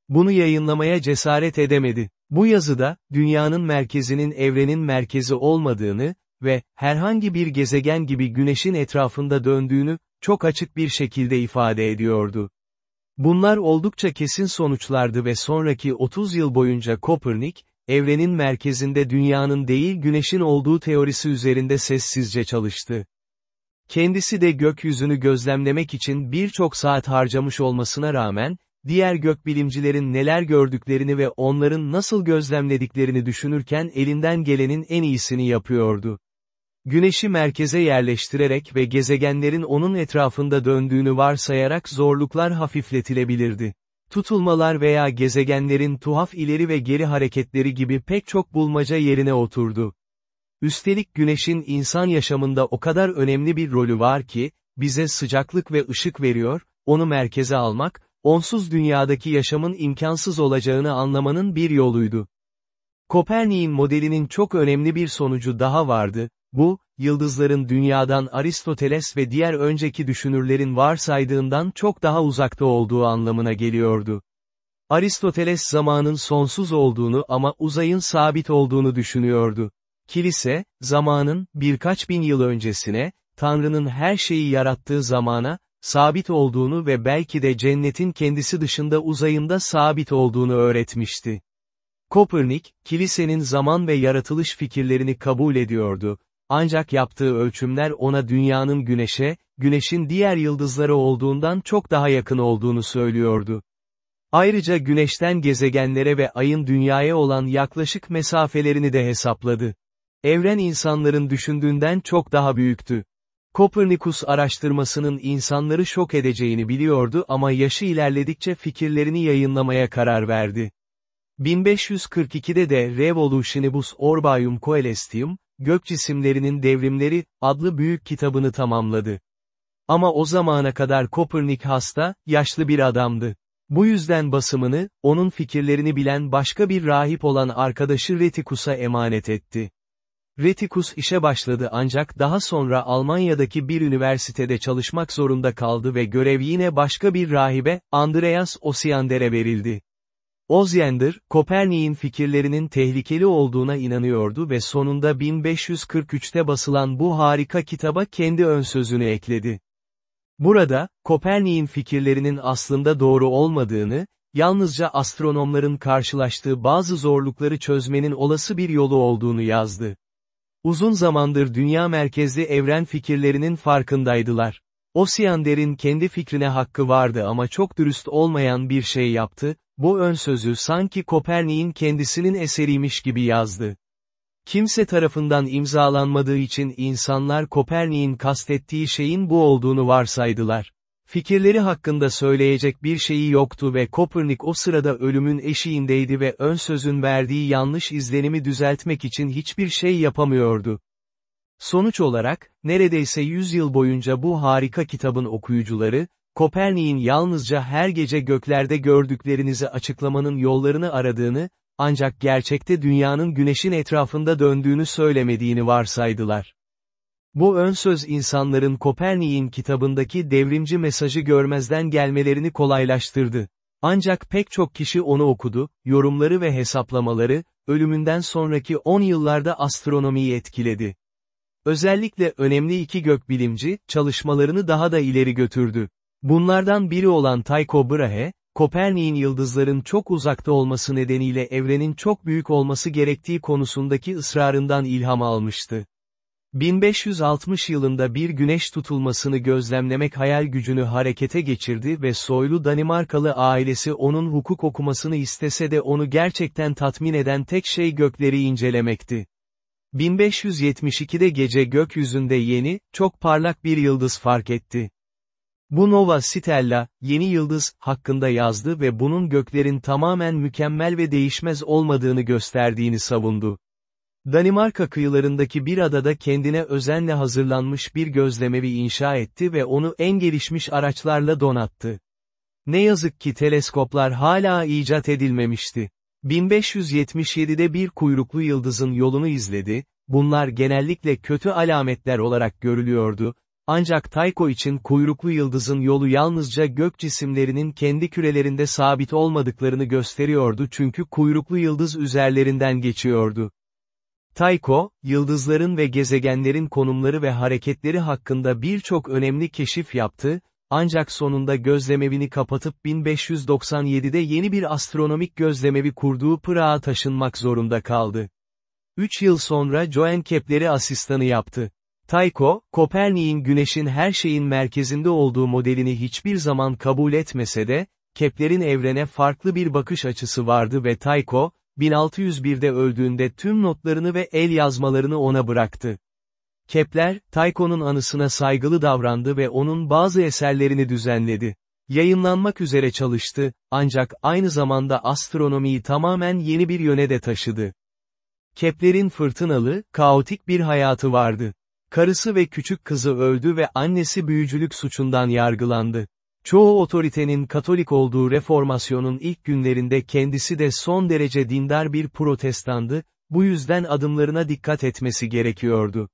Bunu yayınlamaya cesaret edemedi. Bu yazıda, dünyanın merkezinin evrenin merkezi olmadığını ve herhangi bir gezegen gibi güneşin etrafında döndüğünü, çok açık bir şekilde ifade ediyordu. Bunlar oldukça kesin sonuçlardı ve sonraki 30 yıl boyunca Kopernik, evrenin merkezinde dünyanın değil güneşin olduğu teorisi üzerinde sessizce çalıştı. Kendisi de gökyüzünü gözlemlemek için birçok saat harcamış olmasına rağmen, diğer gökbilimcilerin neler gördüklerini ve onların nasıl gözlemlediklerini düşünürken elinden gelenin en iyisini yapıyordu. Güneşi merkeze yerleştirerek ve gezegenlerin onun etrafında döndüğünü varsayarak zorluklar hafifletilebilirdi. Tutulmalar veya gezegenlerin tuhaf ileri ve geri hareketleri gibi pek çok bulmaca yerine oturdu. Üstelik güneşin insan yaşamında o kadar önemli bir rolü var ki, bize sıcaklık ve ışık veriyor, onu merkeze almak, onsuz dünyadaki yaşamın imkansız olacağını anlamanın bir yoluydu. Kopernik'in modelinin çok önemli bir sonucu daha vardı, bu, yıldızların dünyadan Aristoteles ve diğer önceki düşünürlerin varsaydığından çok daha uzakta olduğu anlamına geliyordu. Aristoteles zamanın sonsuz olduğunu ama uzayın sabit olduğunu düşünüyordu. Kilise, zamanın, birkaç bin yıl öncesine, Tanrı'nın her şeyi yarattığı zamana, sabit olduğunu ve belki de cennetin kendisi dışında uzayında sabit olduğunu öğretmişti. Kopernik, kilisenin zaman ve yaratılış fikirlerini kabul ediyordu, ancak yaptığı ölçümler ona dünyanın güneşe, güneşin diğer yıldızları olduğundan çok daha yakın olduğunu söylüyordu. Ayrıca güneşten gezegenlere ve ayın dünyaya olan yaklaşık mesafelerini de hesapladı. Evren insanların düşündüğünden çok daha büyüktü. Kopernikus araştırmasının insanları şok edeceğini biliyordu ama yaşı ilerledikçe fikirlerini yayınlamaya karar verdi. 1542'de de Revolutionibus Orbium Coelestium, Gök Cisimlerinin Devrimleri, adlı büyük kitabını tamamladı. Ama o zamana kadar Kopernik hasta, yaşlı bir adamdı. Bu yüzden basımını, onun fikirlerini bilen başka bir rahip olan arkadaşı Retikus'a emanet etti. Retikus işe başladı ancak daha sonra Almanya'daki bir üniversitede çalışmak zorunda kaldı ve görev yine başka bir rahibe, Andreas Osiander'e verildi. Osiander, Kopernik'in fikirlerinin tehlikeli olduğuna inanıyordu ve sonunda 1543'te basılan bu harika kitaba kendi ön sözünü ekledi. Burada, Kopernik'in fikirlerinin aslında doğru olmadığını, yalnızca astronomların karşılaştığı bazı zorlukları çözmenin olası bir yolu olduğunu yazdı. Uzun zamandır dünya merkezli evren fikirlerinin farkındaydılar. Osiander'in kendi fikrine hakkı vardı ama çok dürüst olmayan bir şey yaptı, bu ön sözü sanki Kopernik'in kendisinin eseriymiş gibi yazdı. Kimse tarafından imzalanmadığı için insanlar Kopernik'in kastettiği şeyin bu olduğunu varsaydılar. Fikirleri hakkında söyleyecek bir şeyi yoktu ve Kopernik o sırada ölümün eşiğindeydi ve ön sözün verdiği yanlış izlenimi düzeltmek için hiçbir şey yapamıyordu. Sonuç olarak, neredeyse 100 yıl boyunca bu harika kitabın okuyucuları, Kopernik'in yalnızca her gece göklerde gördüklerinizi açıklamanın yollarını aradığını, ancak gerçekte dünyanın güneşin etrafında döndüğünü söylemediğini varsaydılar. Bu ön söz insanların Kopernik'in kitabındaki devrimci mesajı görmezden gelmelerini kolaylaştırdı. Ancak pek çok kişi onu okudu, yorumları ve hesaplamaları, ölümünden sonraki 10 yıllarda astronomiyi etkiledi. Özellikle önemli iki gökbilimci, çalışmalarını daha da ileri götürdü. Bunlardan biri olan Tycho Brahe, Kopernik'in yıldızların çok uzakta olması nedeniyle evrenin çok büyük olması gerektiği konusundaki ısrarından ilham almıştı. 1560 yılında bir güneş tutulmasını gözlemlemek hayal gücünü harekete geçirdi ve soylu Danimarkalı ailesi onun hukuk okumasını istese de onu gerçekten tatmin eden tek şey gökleri incelemekti. 1572'de gece gökyüzünde yeni, çok parlak bir yıldız fark etti. Bu Nova Stella, yeni yıldız, hakkında yazdı ve bunun göklerin tamamen mükemmel ve değişmez olmadığını gösterdiğini savundu. Danimarka kıyılarındaki bir adada kendine özenle hazırlanmış bir gözlemevi inşa etti ve onu en gelişmiş araçlarla donattı. Ne yazık ki teleskoplar hala icat edilmemişti. 1577'de bir kuyruklu yıldızın yolunu izledi, bunlar genellikle kötü alametler olarak görülüyordu, ancak Tycho için kuyruklu yıldızın yolu yalnızca gök cisimlerinin kendi kürelerinde sabit olmadıklarını gösteriyordu çünkü kuyruklu yıldız üzerlerinden geçiyordu. Tycho, yıldızların ve gezegenlerin konumları ve hareketleri hakkında birçok önemli keşif yaptı, ancak sonunda gözlemevini kapatıp 1597'de yeni bir astronomik gözlemevi kurduğu Pırağa taşınmak zorunda kaldı. Üç yıl sonra Johann Kepler'i asistanı yaptı. Tycho, Kopernik'in güneşin her şeyin merkezinde olduğu modelini hiçbir zaman kabul etmese de, Kepler'in evrene farklı bir bakış açısı vardı ve Tycho, 1601'de öldüğünde tüm notlarını ve el yazmalarını ona bıraktı. Kepler, Tycho'nun anısına saygılı davrandı ve onun bazı eserlerini düzenledi. Yayınlanmak üzere çalıştı, ancak aynı zamanda astronomiyi tamamen yeni bir yöne de taşıdı. Kepler'in fırtınalı, kaotik bir hayatı vardı. Karısı ve küçük kızı öldü ve annesi büyücülük suçundan yargılandı. Çoğu otoritenin Katolik olduğu reformasyonun ilk günlerinde kendisi de son derece dindar bir protestandı, bu yüzden adımlarına dikkat etmesi gerekiyordu.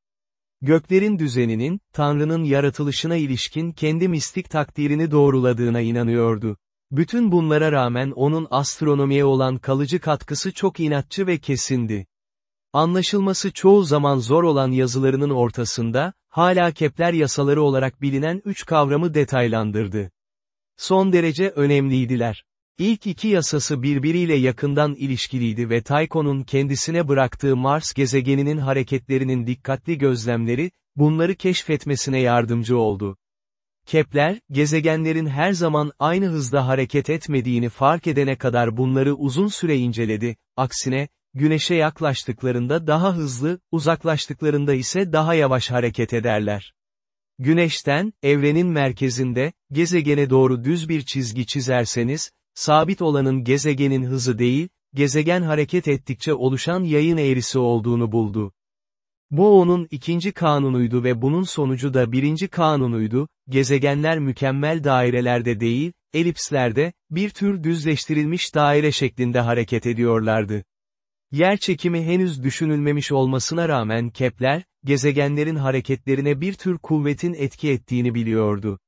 Göklerin düzeninin, Tanrı'nın yaratılışına ilişkin kendi mistik takdirini doğruladığına inanıyordu. Bütün bunlara rağmen onun astronomiye olan kalıcı katkısı çok inatçı ve kesindi. Anlaşılması çoğu zaman zor olan yazılarının ortasında, hala Kepler yasaları olarak bilinen üç kavramı detaylandırdı. Son derece önemliydiler. İlk iki yasası birbiriyle yakından ilişkiliydi ve Tycho'nun kendisine bıraktığı Mars gezegeninin hareketlerinin dikkatli gözlemleri, bunları keşfetmesine yardımcı oldu. Kepler, gezegenlerin her zaman aynı hızda hareket etmediğini fark edene kadar bunları uzun süre inceledi, aksine, Güneşe yaklaştıklarında daha hızlı, uzaklaştıklarında ise daha yavaş hareket ederler. Güneşten, evrenin merkezinde, gezegene doğru düz bir çizgi çizerseniz, sabit olanın gezegenin hızı değil, gezegen hareket ettikçe oluşan yayın eğrisi olduğunu buldu. Bu onun ikinci kanunuydu ve bunun sonucu da birinci kanunuydu, gezegenler mükemmel dairelerde değil, elipslerde, bir tür düzleştirilmiş daire şeklinde hareket ediyorlardı. Yer çekimi henüz düşünülmemiş olmasına rağmen Kepler, gezegenlerin hareketlerine bir tür kuvvetin etki ettiğini biliyordu.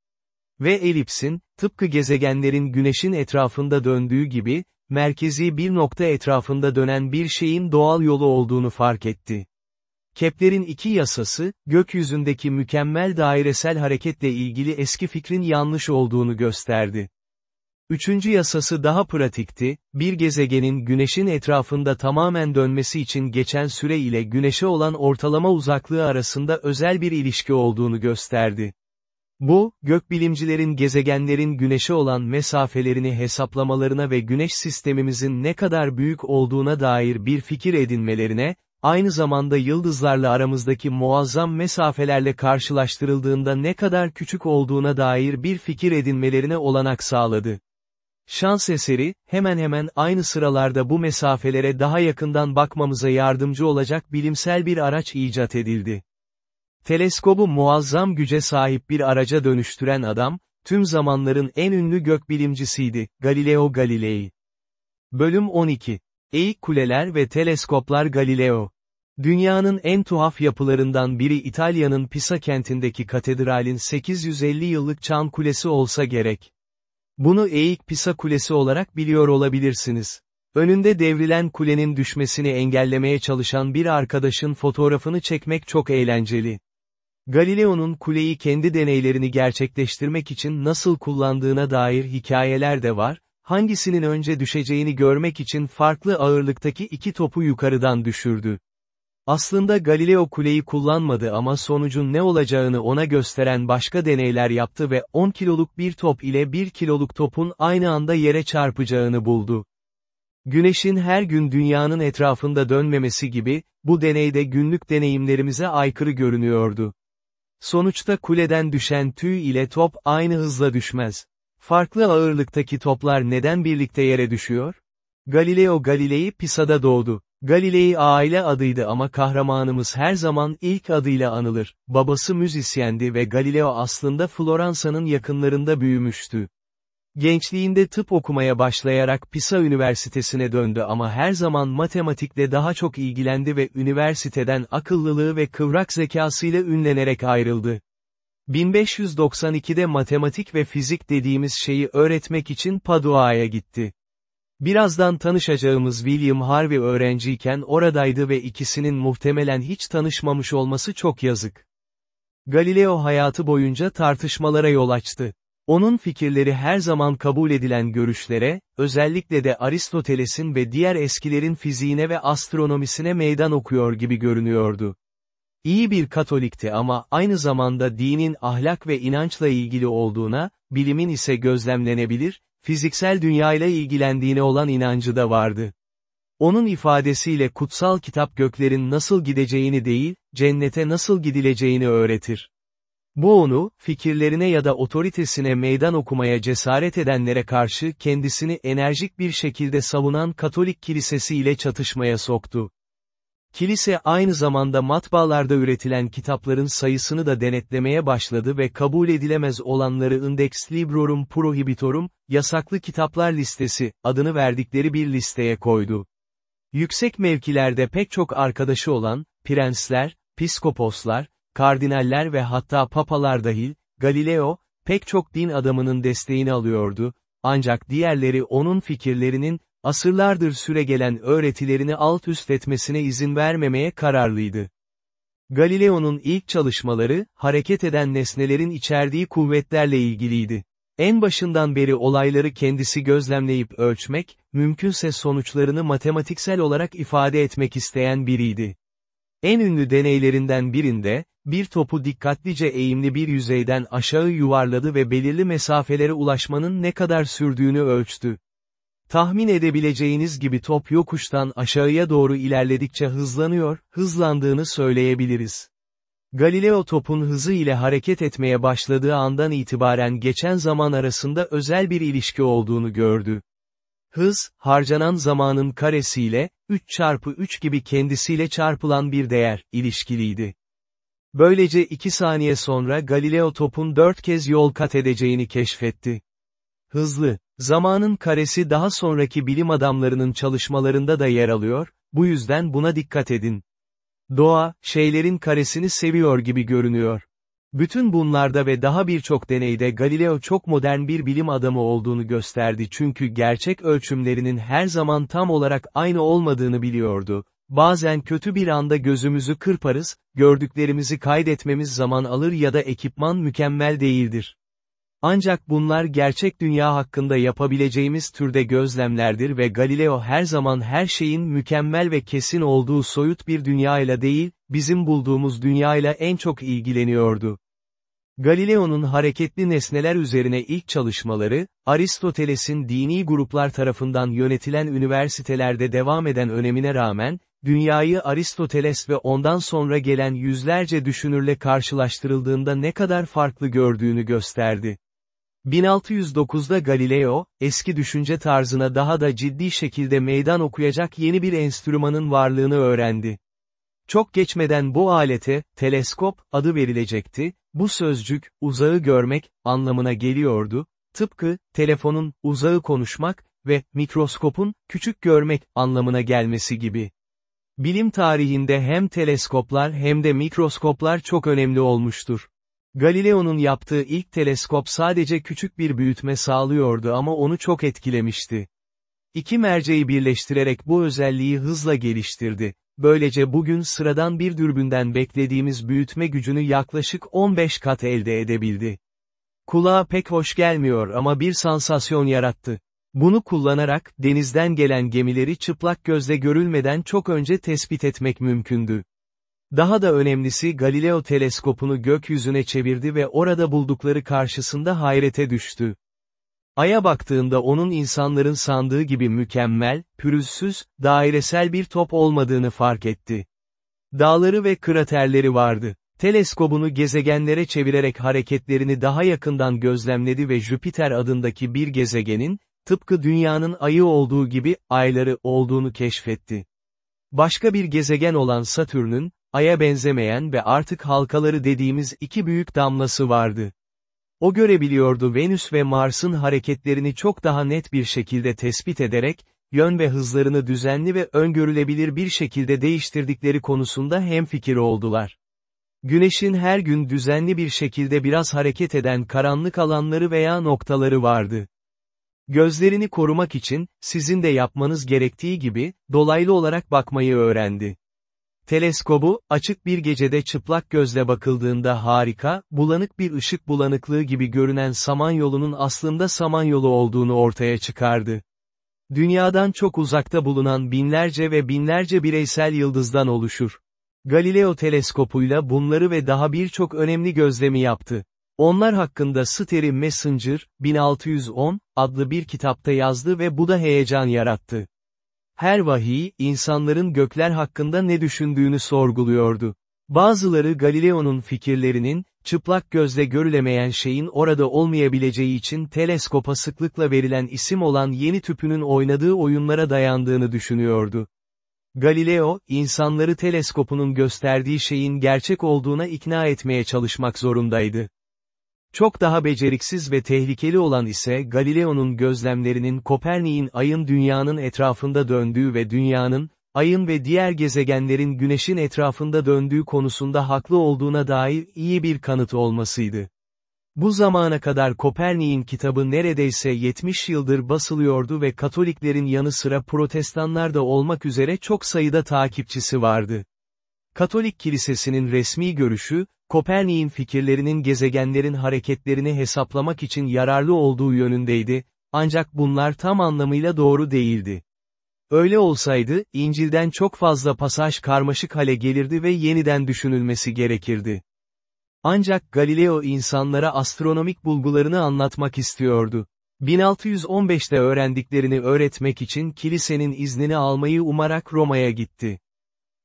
Ve elipsin, tıpkı gezegenlerin güneşin etrafında döndüğü gibi, merkezi bir nokta etrafında dönen bir şeyin doğal yolu olduğunu fark etti. Kepler'in iki yasası, gökyüzündeki mükemmel dairesel hareketle ilgili eski fikrin yanlış olduğunu gösterdi. Üçüncü yasası daha pratikti, bir gezegenin güneşin etrafında tamamen dönmesi için geçen süre ile güneşe olan ortalama uzaklığı arasında özel bir ilişki olduğunu gösterdi. Bu, gökbilimcilerin gezegenlerin güneşe olan mesafelerini hesaplamalarına ve güneş sistemimizin ne kadar büyük olduğuna dair bir fikir edinmelerine, aynı zamanda yıldızlarla aramızdaki muazzam mesafelerle karşılaştırıldığında ne kadar küçük olduğuna dair bir fikir edinmelerine olanak sağladı. Şans eseri, hemen hemen aynı sıralarda bu mesafelere daha yakından bakmamıza yardımcı olacak bilimsel bir araç icat edildi. Teleskobu muazzam güce sahip bir araca dönüştüren adam, tüm zamanların en ünlü gökbilimcisiydi, Galileo Galilei. Bölüm 12. Eğik kuleler ve teleskoplar Galileo. Dünyanın en tuhaf yapılarından biri İtalya'nın Pisa kentindeki katedralin 850 yıllık çan kulesi olsa gerek. Bunu eğik Pisa Kulesi olarak biliyor olabilirsiniz. Önünde devrilen kulenin düşmesini engellemeye çalışan bir arkadaşın fotoğrafını çekmek çok eğlenceli. Galileo'nun kuleyi kendi deneylerini gerçekleştirmek için nasıl kullandığına dair hikayeler de var, hangisinin önce düşeceğini görmek için farklı ağırlıktaki iki topu yukarıdan düşürdü. Aslında Galileo kuleyi kullanmadı ama sonucun ne olacağını ona gösteren başka deneyler yaptı ve 10 kiloluk bir top ile 1 kiloluk topun aynı anda yere çarpacağını buldu. Güneşin her gün dünyanın etrafında dönmemesi gibi, bu deneyde günlük deneyimlerimize aykırı görünüyordu. Sonuçta kuleden düşen tüy ile top aynı hızla düşmez. Farklı ağırlıktaki toplar neden birlikte yere düşüyor? Galileo Galilei Pisa'da doğdu. Galilei aile adıydı ama kahramanımız her zaman ilk adıyla anılır. Babası müzisyendi ve Galileo aslında Floransa'nın yakınlarında büyümüştü. Gençliğinde tıp okumaya başlayarak Pisa Üniversitesi'ne döndü ama her zaman matematikle daha çok ilgilendi ve üniversiteden akıllılığı ve kıvrak zekasıyla ünlenerek ayrıldı. 1592'de matematik ve fizik dediğimiz şeyi öğretmek için Padua'ya gitti. Birazdan tanışacağımız William Harvey öğrenciyken oradaydı ve ikisinin muhtemelen hiç tanışmamış olması çok yazık. Galileo hayatı boyunca tartışmalara yol açtı. Onun fikirleri her zaman kabul edilen görüşlere, özellikle de Aristoteles'in ve diğer eskilerin fiziğine ve astronomisine meydan okuyor gibi görünüyordu. İyi bir Katolikti ama aynı zamanda dinin ahlak ve inançla ilgili olduğuna, bilimin ise gözlemlenebilir, fiziksel dünyayla ilgilendiğine olan inancı da vardı. Onun ifadesiyle kutsal kitap göklerin nasıl gideceğini değil, cennete nasıl gidileceğini öğretir. Bu onu, fikirlerine ya da otoritesine meydan okumaya cesaret edenlere karşı kendisini enerjik bir şekilde savunan Katolik kilisesi ile çatışmaya soktu. Kilise aynı zamanda matbaalarda üretilen kitapların sayısını da denetlemeye başladı ve kabul edilemez olanları Index Librorum Prohibitorum, yasaklı kitaplar listesi, adını verdikleri bir listeye koydu. Yüksek mevkilerde pek çok arkadaşı olan, prensler, piskoposlar, kardinaller ve hatta papalar dahil, Galileo, pek çok din adamının desteğini alıyordu, ancak diğerleri onun fikirlerinin, asırlardır süregelen öğretilerini alt üst etmesine izin vermemeye kararlıydı. Galileo'nun ilk çalışmaları, hareket eden nesnelerin içerdiği kuvvetlerle ilgiliydi. En başından beri olayları kendisi gözlemleyip ölçmek, mümkünse sonuçlarını matematiksel olarak ifade etmek isteyen biriydi. En ünlü deneylerinden birinde, bir topu dikkatlice eğimli bir yüzeyden aşağı yuvarladı ve belirli mesafelere ulaşmanın ne kadar sürdüğünü ölçtü. Tahmin edebileceğiniz gibi top yokuştan aşağıya doğru ilerledikçe hızlanıyor, hızlandığını söyleyebiliriz. Galileo topun hızı ile hareket etmeye başladığı andan itibaren geçen zaman arasında özel bir ilişki olduğunu gördü. Hız, harcanan zamanın karesiyle, 3 çarpı 3 gibi kendisiyle çarpılan bir değer, ilişkiliydi. Böylece 2 saniye sonra Galileo topun 4 kez yol kat edeceğini keşfetti. Hızlı, zamanın karesi daha sonraki bilim adamlarının çalışmalarında da yer alıyor, bu yüzden buna dikkat edin. Doğa, şeylerin karesini seviyor gibi görünüyor. Bütün bunlarda ve daha birçok deneyde Galileo çok modern bir bilim adamı olduğunu gösterdi çünkü gerçek ölçümlerinin her zaman tam olarak aynı olmadığını biliyordu. Bazen kötü bir anda gözümüzü kırparız, gördüklerimizi kaydetmemiz zaman alır ya da ekipman mükemmel değildir. Ancak bunlar gerçek dünya hakkında yapabileceğimiz türde gözlemlerdir ve Galileo her zaman her şeyin mükemmel ve kesin olduğu soyut bir dünyayla değil, bizim bulduğumuz dünyayla en çok ilgileniyordu. Galileo'nun hareketli nesneler üzerine ilk çalışmaları, Aristoteles'in dini gruplar tarafından yönetilen üniversitelerde devam eden önemine rağmen, dünyayı Aristoteles ve ondan sonra gelen yüzlerce düşünürle karşılaştırıldığında ne kadar farklı gördüğünü gösterdi. 1609'da Galileo, eski düşünce tarzına daha da ciddi şekilde meydan okuyacak yeni bir enstrümanın varlığını öğrendi. Çok geçmeden bu alete, teleskop, adı verilecekti, bu sözcük, uzağı görmek, anlamına geliyordu, tıpkı, telefonun, uzağı konuşmak ve mikroskopun, küçük görmek, anlamına gelmesi gibi. Bilim tarihinde hem teleskoplar hem de mikroskoplar çok önemli olmuştur. Galileo'nun yaptığı ilk teleskop sadece küçük bir büyütme sağlıyordu ama onu çok etkilemişti. İki merceği birleştirerek bu özelliği hızla geliştirdi. böylece bugün sıradan bir dürbünden beklediğimiz büyütme gücünü yaklaşık 15 kat elde edebildi. Kulağa pek hoş gelmiyor ama bir sansasyon yarattı. Bunu kullanarak, denizden gelen gemileri çıplak gözle görülmeden çok önce tespit etmek mümkündü. Daha da önemlisi Galileo teleskopunu gökyüzüne çevirdi ve orada buldukları karşısında hayrete düştü. Ay'a baktığında onun insanların sandığı gibi mükemmel, pürüzsüz, dairesel bir top olmadığını fark etti. Dağları ve kraterleri vardı. Teleskobunu gezegenlere çevirerek hareketlerini daha yakından gözlemledi ve Jüpiter adındaki bir gezegenin, tıpkı dünyanın ayı olduğu gibi, ayları olduğunu keşfetti. Başka bir gezegen olan Satürn'ün, aya benzemeyen ve artık halkaları dediğimiz iki büyük damlası vardı. O görebiliyordu Venüs ve Mars'ın hareketlerini çok daha net bir şekilde tespit ederek, yön ve hızlarını düzenli ve öngörülebilir bir şekilde değiştirdikleri konusunda hemfikir oldular. Güneşin her gün düzenli bir şekilde biraz hareket eden karanlık alanları veya noktaları vardı. Gözlerini korumak için, sizin de yapmanız gerektiği gibi, dolaylı olarak bakmayı öğrendi. Teleskobu, açık bir gecede çıplak gözle bakıldığında harika, bulanık bir ışık bulanıklığı gibi görünen Samanyolu'nun aslında Samanyolu olduğunu ortaya çıkardı. Dünyadan çok uzakta bulunan binlerce ve binlerce bireysel yıldızdan oluşur. Galileo teleskopuyla bunları ve daha birçok önemli gözlemi yaptı. Onlar hakkında Steri Messenger, 1610, adlı bir kitapta yazdı ve bu da heyecan yarattı. Her vahiy, insanların gökler hakkında ne düşündüğünü sorguluyordu. Bazıları Galileo'nun fikirlerinin, çıplak gözle görülemeyen şeyin orada olmayabileceği için teleskopa sıklıkla verilen isim olan yeni tüpünün oynadığı oyunlara dayandığını düşünüyordu. Galileo, insanları teleskopunun gösterdiği şeyin gerçek olduğuna ikna etmeye çalışmak zorundaydı. Çok daha beceriksiz ve tehlikeli olan ise Galileo'nun gözlemlerinin Kopernik'in ayın dünyanın etrafında döndüğü ve dünyanın, ayın ve diğer gezegenlerin güneşin etrafında döndüğü konusunda haklı olduğuna dair iyi bir kanıt olmasıydı. Bu zamana kadar Kopernik'in kitabı neredeyse 70 yıldır basılıyordu ve Katoliklerin yanı sıra Protestanlar da olmak üzere çok sayıda takipçisi vardı. Katolik Kilisesi'nin resmi görüşü, Kopernik'in fikirlerinin gezegenlerin hareketlerini hesaplamak için yararlı olduğu yönündeydi, ancak bunlar tam anlamıyla doğru değildi. Öyle olsaydı, İncil'den çok fazla pasaj karmaşık hale gelirdi ve yeniden düşünülmesi gerekirdi. Ancak Galileo insanlara astronomik bulgularını anlatmak istiyordu. 1615'te öğrendiklerini öğretmek için kilisenin iznini almayı umarak Roma'ya gitti.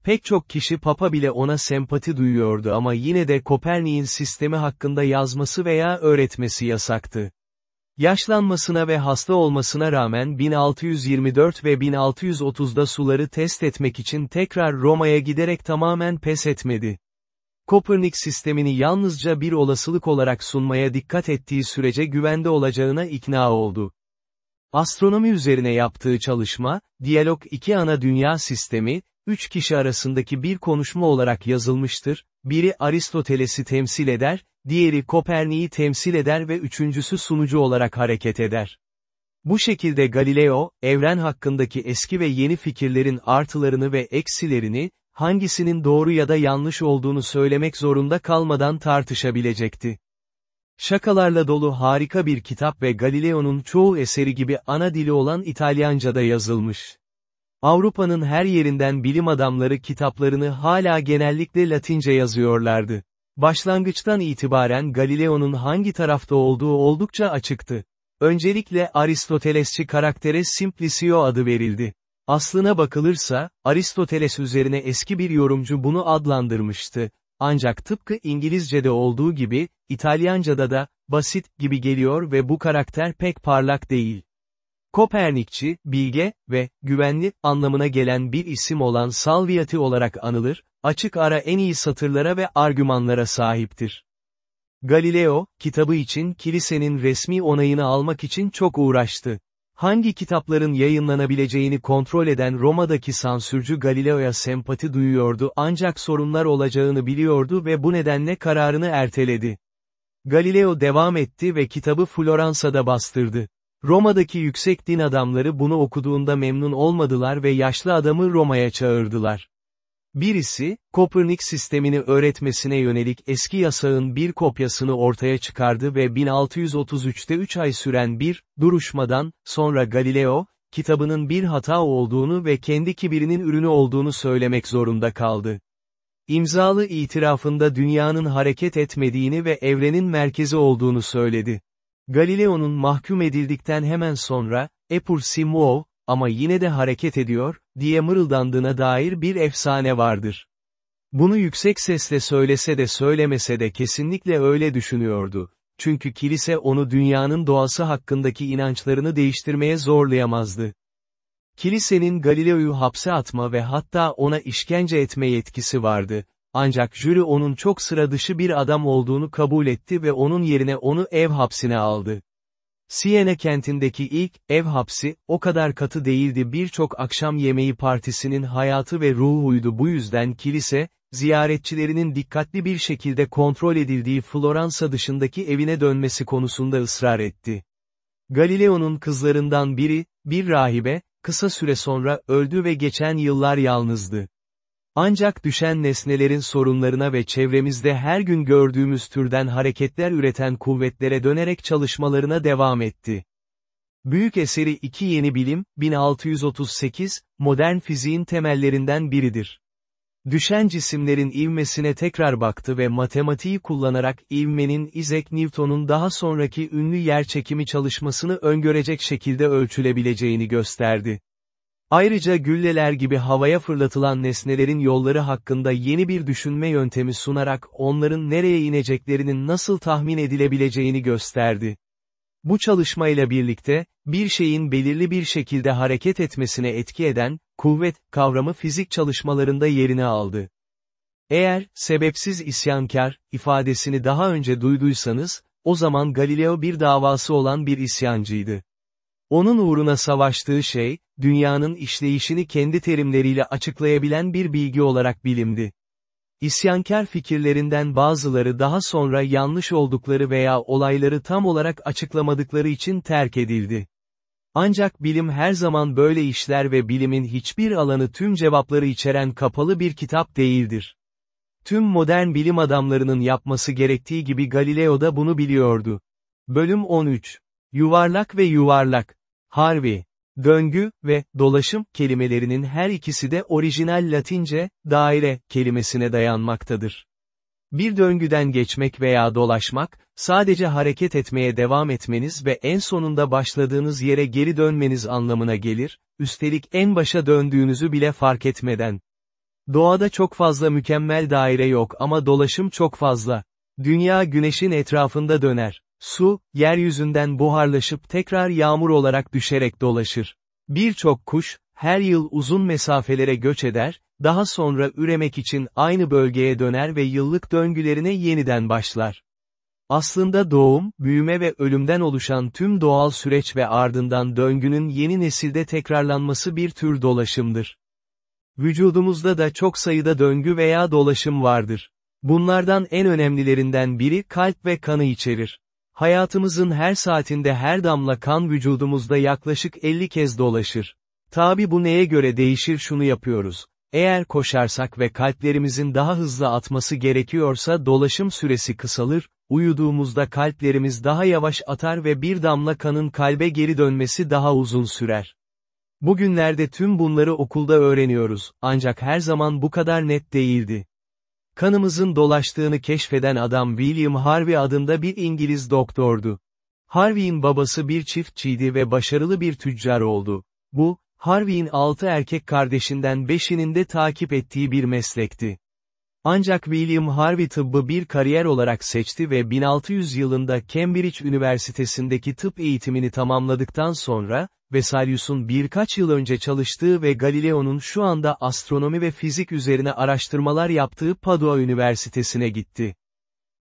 Pek çok kişi Papa bile ona sempati duyuyordu ama yine de Kopernik'in sistemi hakkında yazması veya öğretmesi yasaktı. Yaşlanmasına ve hasta olmasına rağmen 1624 ve 1630'da suları test etmek için tekrar Roma'ya giderek tamamen pes etmedi. Kopernik sistemini yalnızca bir olasılık olarak sunmaya dikkat ettiği sürece güvende olacağına ikna oldu. Astronomi üzerine yaptığı çalışma, Diyalog 2 ana dünya sistemi, üç kişi arasındaki bir konuşma olarak yazılmıştır, biri Aristoteles'i temsil eder, diğeri Kopernik'i temsil eder ve üçüncüsü sunucu olarak hareket eder. Bu şekilde Galileo, evren hakkındaki eski ve yeni fikirlerin artılarını ve eksilerini, hangisinin doğru ya da yanlış olduğunu söylemek zorunda kalmadan tartışabilecekti. Şakalarla dolu harika bir kitap ve Galileo'nun çoğu eseri gibi ana dili olan İtalyanca'da yazılmış. Avrupa'nın her yerinden bilim adamları kitaplarını hala genellikle Latince yazıyorlardı. Başlangıçtan itibaren Galileo'nun hangi tarafta olduğu oldukça açıktı. Öncelikle Aristotelesçi karaktere Simplicio adı verildi. Aslına bakılırsa, Aristoteles üzerine eski bir yorumcu bunu adlandırmıştı. Ancak tıpkı İngilizce'de olduğu gibi, İtalyanca'da da, basit gibi geliyor ve bu karakter pek parlak değil. Kopernikçi, bilge ve güvenli anlamına gelen bir isim olan Salviati olarak anılır, açık ara en iyi satırlara ve argümanlara sahiptir. Galileo, kitabı için kilisenin resmi onayını almak için çok uğraştı. Hangi kitapların yayınlanabileceğini kontrol eden Roma'daki sansürcü Galileo'ya sempati duyuyordu ancak sorunlar olacağını biliyordu ve bu nedenle kararını erteledi. Galileo devam etti ve kitabı Floransa'da bastırdı. Roma'daki yüksek din adamları bunu okuduğunda memnun olmadılar ve yaşlı adamı Roma'ya çağırdılar. Birisi, Kopernik sistemini öğretmesine yönelik eski yasağın bir kopyasını ortaya çıkardı ve 1633'te 3 ay süren bir, duruşmadan, sonra Galileo, kitabının bir hata olduğunu ve kendi kibirinin ürünü olduğunu söylemek zorunda kaldı. İmzalı itirafında dünyanın hareket etmediğini ve evrenin merkezi olduğunu söyledi. Galileo'nun mahkum edildikten hemen sonra, Epur si muov, ama yine de hareket ediyor, diye mırıldandığına dair bir efsane vardır. Bunu yüksek sesle söylese de söylemese de kesinlikle öyle düşünüyordu. Çünkü kilise onu dünyanın doğası hakkındaki inançlarını değiştirmeye zorlayamazdı. Kilisenin Galileo'yu hapse atma ve hatta ona işkence etme yetkisi vardı. Ancak jüri onun çok sıra dışı bir adam olduğunu kabul etti ve onun yerine onu ev hapsine aldı. Siena kentindeki ilk, ev hapsi, o kadar katı değildi birçok akşam yemeği partisinin hayatı ve ruhuydu bu yüzden kilise, ziyaretçilerinin dikkatli bir şekilde kontrol edildiği Floransa dışındaki evine dönmesi konusunda ısrar etti. Galileo'nun kızlarından biri, bir rahibe, kısa süre sonra öldü ve geçen yıllar yalnızdı. Ancak düşen nesnelerin sorunlarına ve çevremizde her gün gördüğümüz türden hareketler üreten kuvvetlere dönerek çalışmalarına devam etti. Büyük eseri iki yeni bilim, 1638, modern fiziğin temellerinden biridir. Düşen cisimlerin ivmesine tekrar baktı ve matematiği kullanarak ivmenin Isaac Newton'un daha sonraki ünlü yerçekimi çalışmasını öngörecek şekilde ölçülebileceğini gösterdi. Ayrıca gülleler gibi havaya fırlatılan nesnelerin yolları hakkında yeni bir düşünme yöntemi sunarak onların nereye ineceklerinin nasıl tahmin edilebileceğini gösterdi. Bu çalışmayla birlikte, bir şeyin belirli bir şekilde hareket etmesine etki eden, kuvvet, kavramı fizik çalışmalarında yerini aldı. Eğer, sebepsiz isyankar, ifadesini daha önce duyduysanız, o zaman Galileo bir davası olan bir isyancıydı. Onun uğruna savaştığı şey, dünyanın işleyişini kendi terimleriyle açıklayabilen bir bilgi olarak bilimdi. İsyankar fikirlerinden bazıları daha sonra yanlış oldukları veya olayları tam olarak açıklamadıkları için terk edildi. Ancak bilim her zaman böyle işler ve bilimin hiçbir alanı tüm cevapları içeren kapalı bir kitap değildir. Tüm modern bilim adamlarının yapması gerektiği gibi Galileo da bunu biliyordu. Bölüm 13. Yuvarlak ve yuvarlak. Harvey. Döngü ve dolaşım kelimelerinin her ikisi de orijinal Latince, daire kelimesine dayanmaktadır. Bir döngüden geçmek veya dolaşmak, sadece hareket etmeye devam etmeniz ve en sonunda başladığınız yere geri dönmeniz anlamına gelir, üstelik en başa döndüğünüzü bile fark etmeden. Doğada çok fazla mükemmel daire yok ama dolaşım çok fazla. Dünya güneşin etrafında döner. Su, yeryüzünden buharlaşıp tekrar yağmur olarak düşerek dolaşır. Birçok kuş, her yıl uzun mesafelere göç eder, daha sonra üremek için aynı bölgeye döner ve yıllık döngülerine yeniden başlar. Aslında doğum, büyüme ve ölümden oluşan tüm doğal süreç ve ardından döngünün yeni nesilde tekrarlanması bir tür dolaşımdır. Vücudumuzda da çok sayıda döngü veya dolaşım vardır. Bunlardan en önemlilerinden biri kalp ve kanı içerir. Hayatımızın her saatinde her damla kan vücudumuzda yaklaşık 50 kez dolaşır. Tabi bu neye göre değişir şunu yapıyoruz. Eğer koşarsak ve kalplerimizin daha hızlı atması gerekiyorsa dolaşım süresi kısalır, uyuduğumuzda kalplerimiz daha yavaş atar ve bir damla kanın kalbe geri dönmesi daha uzun sürer. Bugünlerde tüm bunları okulda öğreniyoruz, ancak her zaman bu kadar net değildi. Kanımızın dolaştığını keşfeden adam William Harvey adında bir İngiliz doktordu. Harvey'in babası bir çiftçiydi ve başarılı bir tüccar oldu. Bu, Harvey'in altı erkek kardeşinden beşinin de takip ettiği bir meslekti. Ancak William Harvey tıbbı bir kariyer olarak seçti ve 1600 yılında Cambridge Üniversitesi'ndeki tıp eğitimini tamamladıktan sonra, Vesalius'un birkaç yıl önce çalıştığı ve Galileo'nun şu anda astronomi ve fizik üzerine araştırmalar yaptığı Padua Üniversitesi'ne gitti.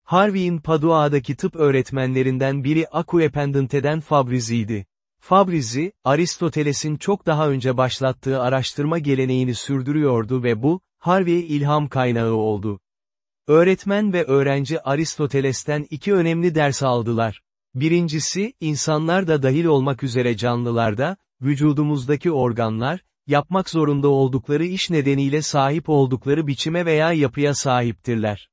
Harvey'in Padua'daki tıp öğretmenlerinden biri Aquependente'den Fabrizi'ydi. Fabrizi, Aristoteles'in çok daha önce başlattığı araştırma geleneğini sürdürüyordu ve bu, Harvey'e ilham kaynağı oldu. Öğretmen ve öğrenci Aristoteles'ten iki önemli ders aldılar. Birincisi, insanlar da dahil olmak üzere canlılarda, vücudumuzdaki organlar, yapmak zorunda oldukları iş nedeniyle sahip oldukları biçime veya yapıya sahiptirler.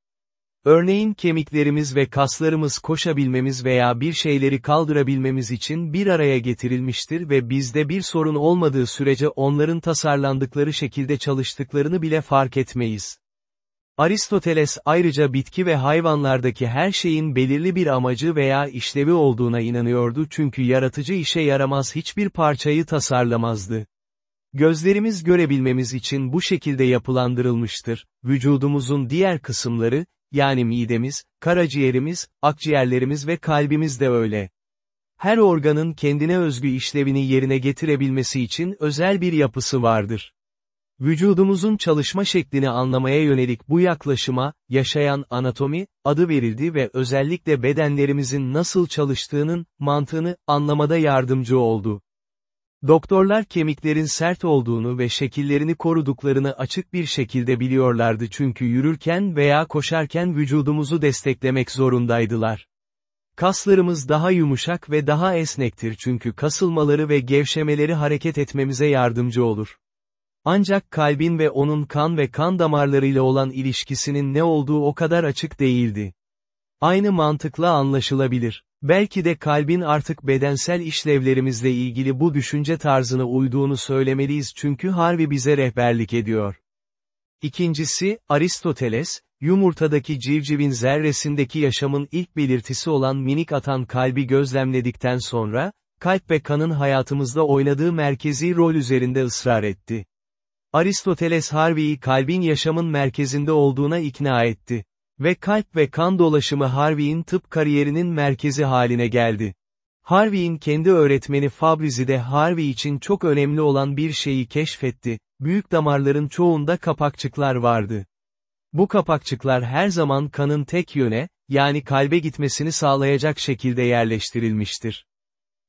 Örneğin kemiklerimiz ve kaslarımız koşabilmemiz veya bir şeyleri kaldırabilmemiz için bir araya getirilmiştir ve bizde bir sorun olmadığı sürece onların tasarlandıkları şekilde çalıştıklarını bile fark etmeyiz. Aristoteles ayrıca bitki ve hayvanlardaki her şeyin belirli bir amacı veya işlevi olduğuna inanıyordu çünkü yaratıcı işe yaramaz hiçbir parçayı tasarlamazdı. Gözlerimiz görebilmemiz için bu şekilde yapılandırılmıştır, vücudumuzun diğer kısımları, yani midemiz, karaciğerimiz, akciğerlerimiz ve kalbimiz de öyle. Her organın kendine özgü işlevini yerine getirebilmesi için özel bir yapısı vardır. Vücudumuzun çalışma şeklini anlamaya yönelik bu yaklaşıma, yaşayan anatomi, adı verildi ve özellikle bedenlerimizin nasıl çalıştığının, mantığını, anlamada yardımcı oldu. Doktorlar kemiklerin sert olduğunu ve şekillerini koruduklarını açık bir şekilde biliyorlardı çünkü yürürken veya koşarken vücudumuzu desteklemek zorundaydılar. Kaslarımız daha yumuşak ve daha esnektir çünkü kasılmaları ve gevşemeleri hareket etmemize yardımcı olur. Ancak kalbin ve onun kan ve kan damarlarıyla olan ilişkisinin ne olduğu o kadar açık değildi. Aynı mantıkla anlaşılabilir. Belki de kalbin artık bedensel işlevlerimizle ilgili bu düşünce tarzına uyduğunu söylemeliyiz çünkü Harvey bize rehberlik ediyor. İkincisi, Aristoteles, yumurtadaki civcivin zerresindeki yaşamın ilk belirtisi olan minik atan kalbi gözlemledikten sonra, kalp ve kanın hayatımızda oynadığı merkezi rol üzerinde ısrar etti. Aristoteles Harvey'i kalbin yaşamın merkezinde olduğuna ikna etti. Ve kalp ve kan dolaşımı Harvey'in tıp kariyerinin merkezi haline geldi. Harvey'in kendi öğretmeni Fabrizi de Harvey için çok önemli olan bir şeyi keşfetti, büyük damarların çoğunda kapakçıklar vardı. Bu kapakçıklar her zaman kanın tek yöne, yani kalbe gitmesini sağlayacak şekilde yerleştirilmiştir.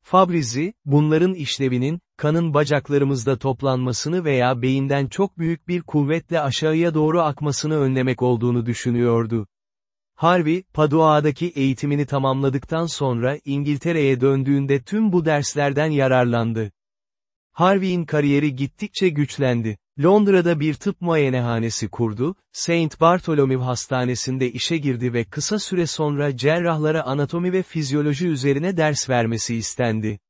Fabrizi, bunların işlevinin, kanın bacaklarımızda toplanmasını veya beyinden çok büyük bir kuvvetle aşağıya doğru akmasını önlemek olduğunu düşünüyordu. Harvey, Padua'daki eğitimini tamamladıktan sonra İngiltere'ye döndüğünde tüm bu derslerden yararlandı. Harvey'in kariyeri gittikçe güçlendi. Londra'da bir tıp muayenehanesi kurdu, St. Bartholomew Hastanesi'nde işe girdi ve kısa süre sonra cerrahlara anatomi ve fizyoloji üzerine ders vermesi istendi.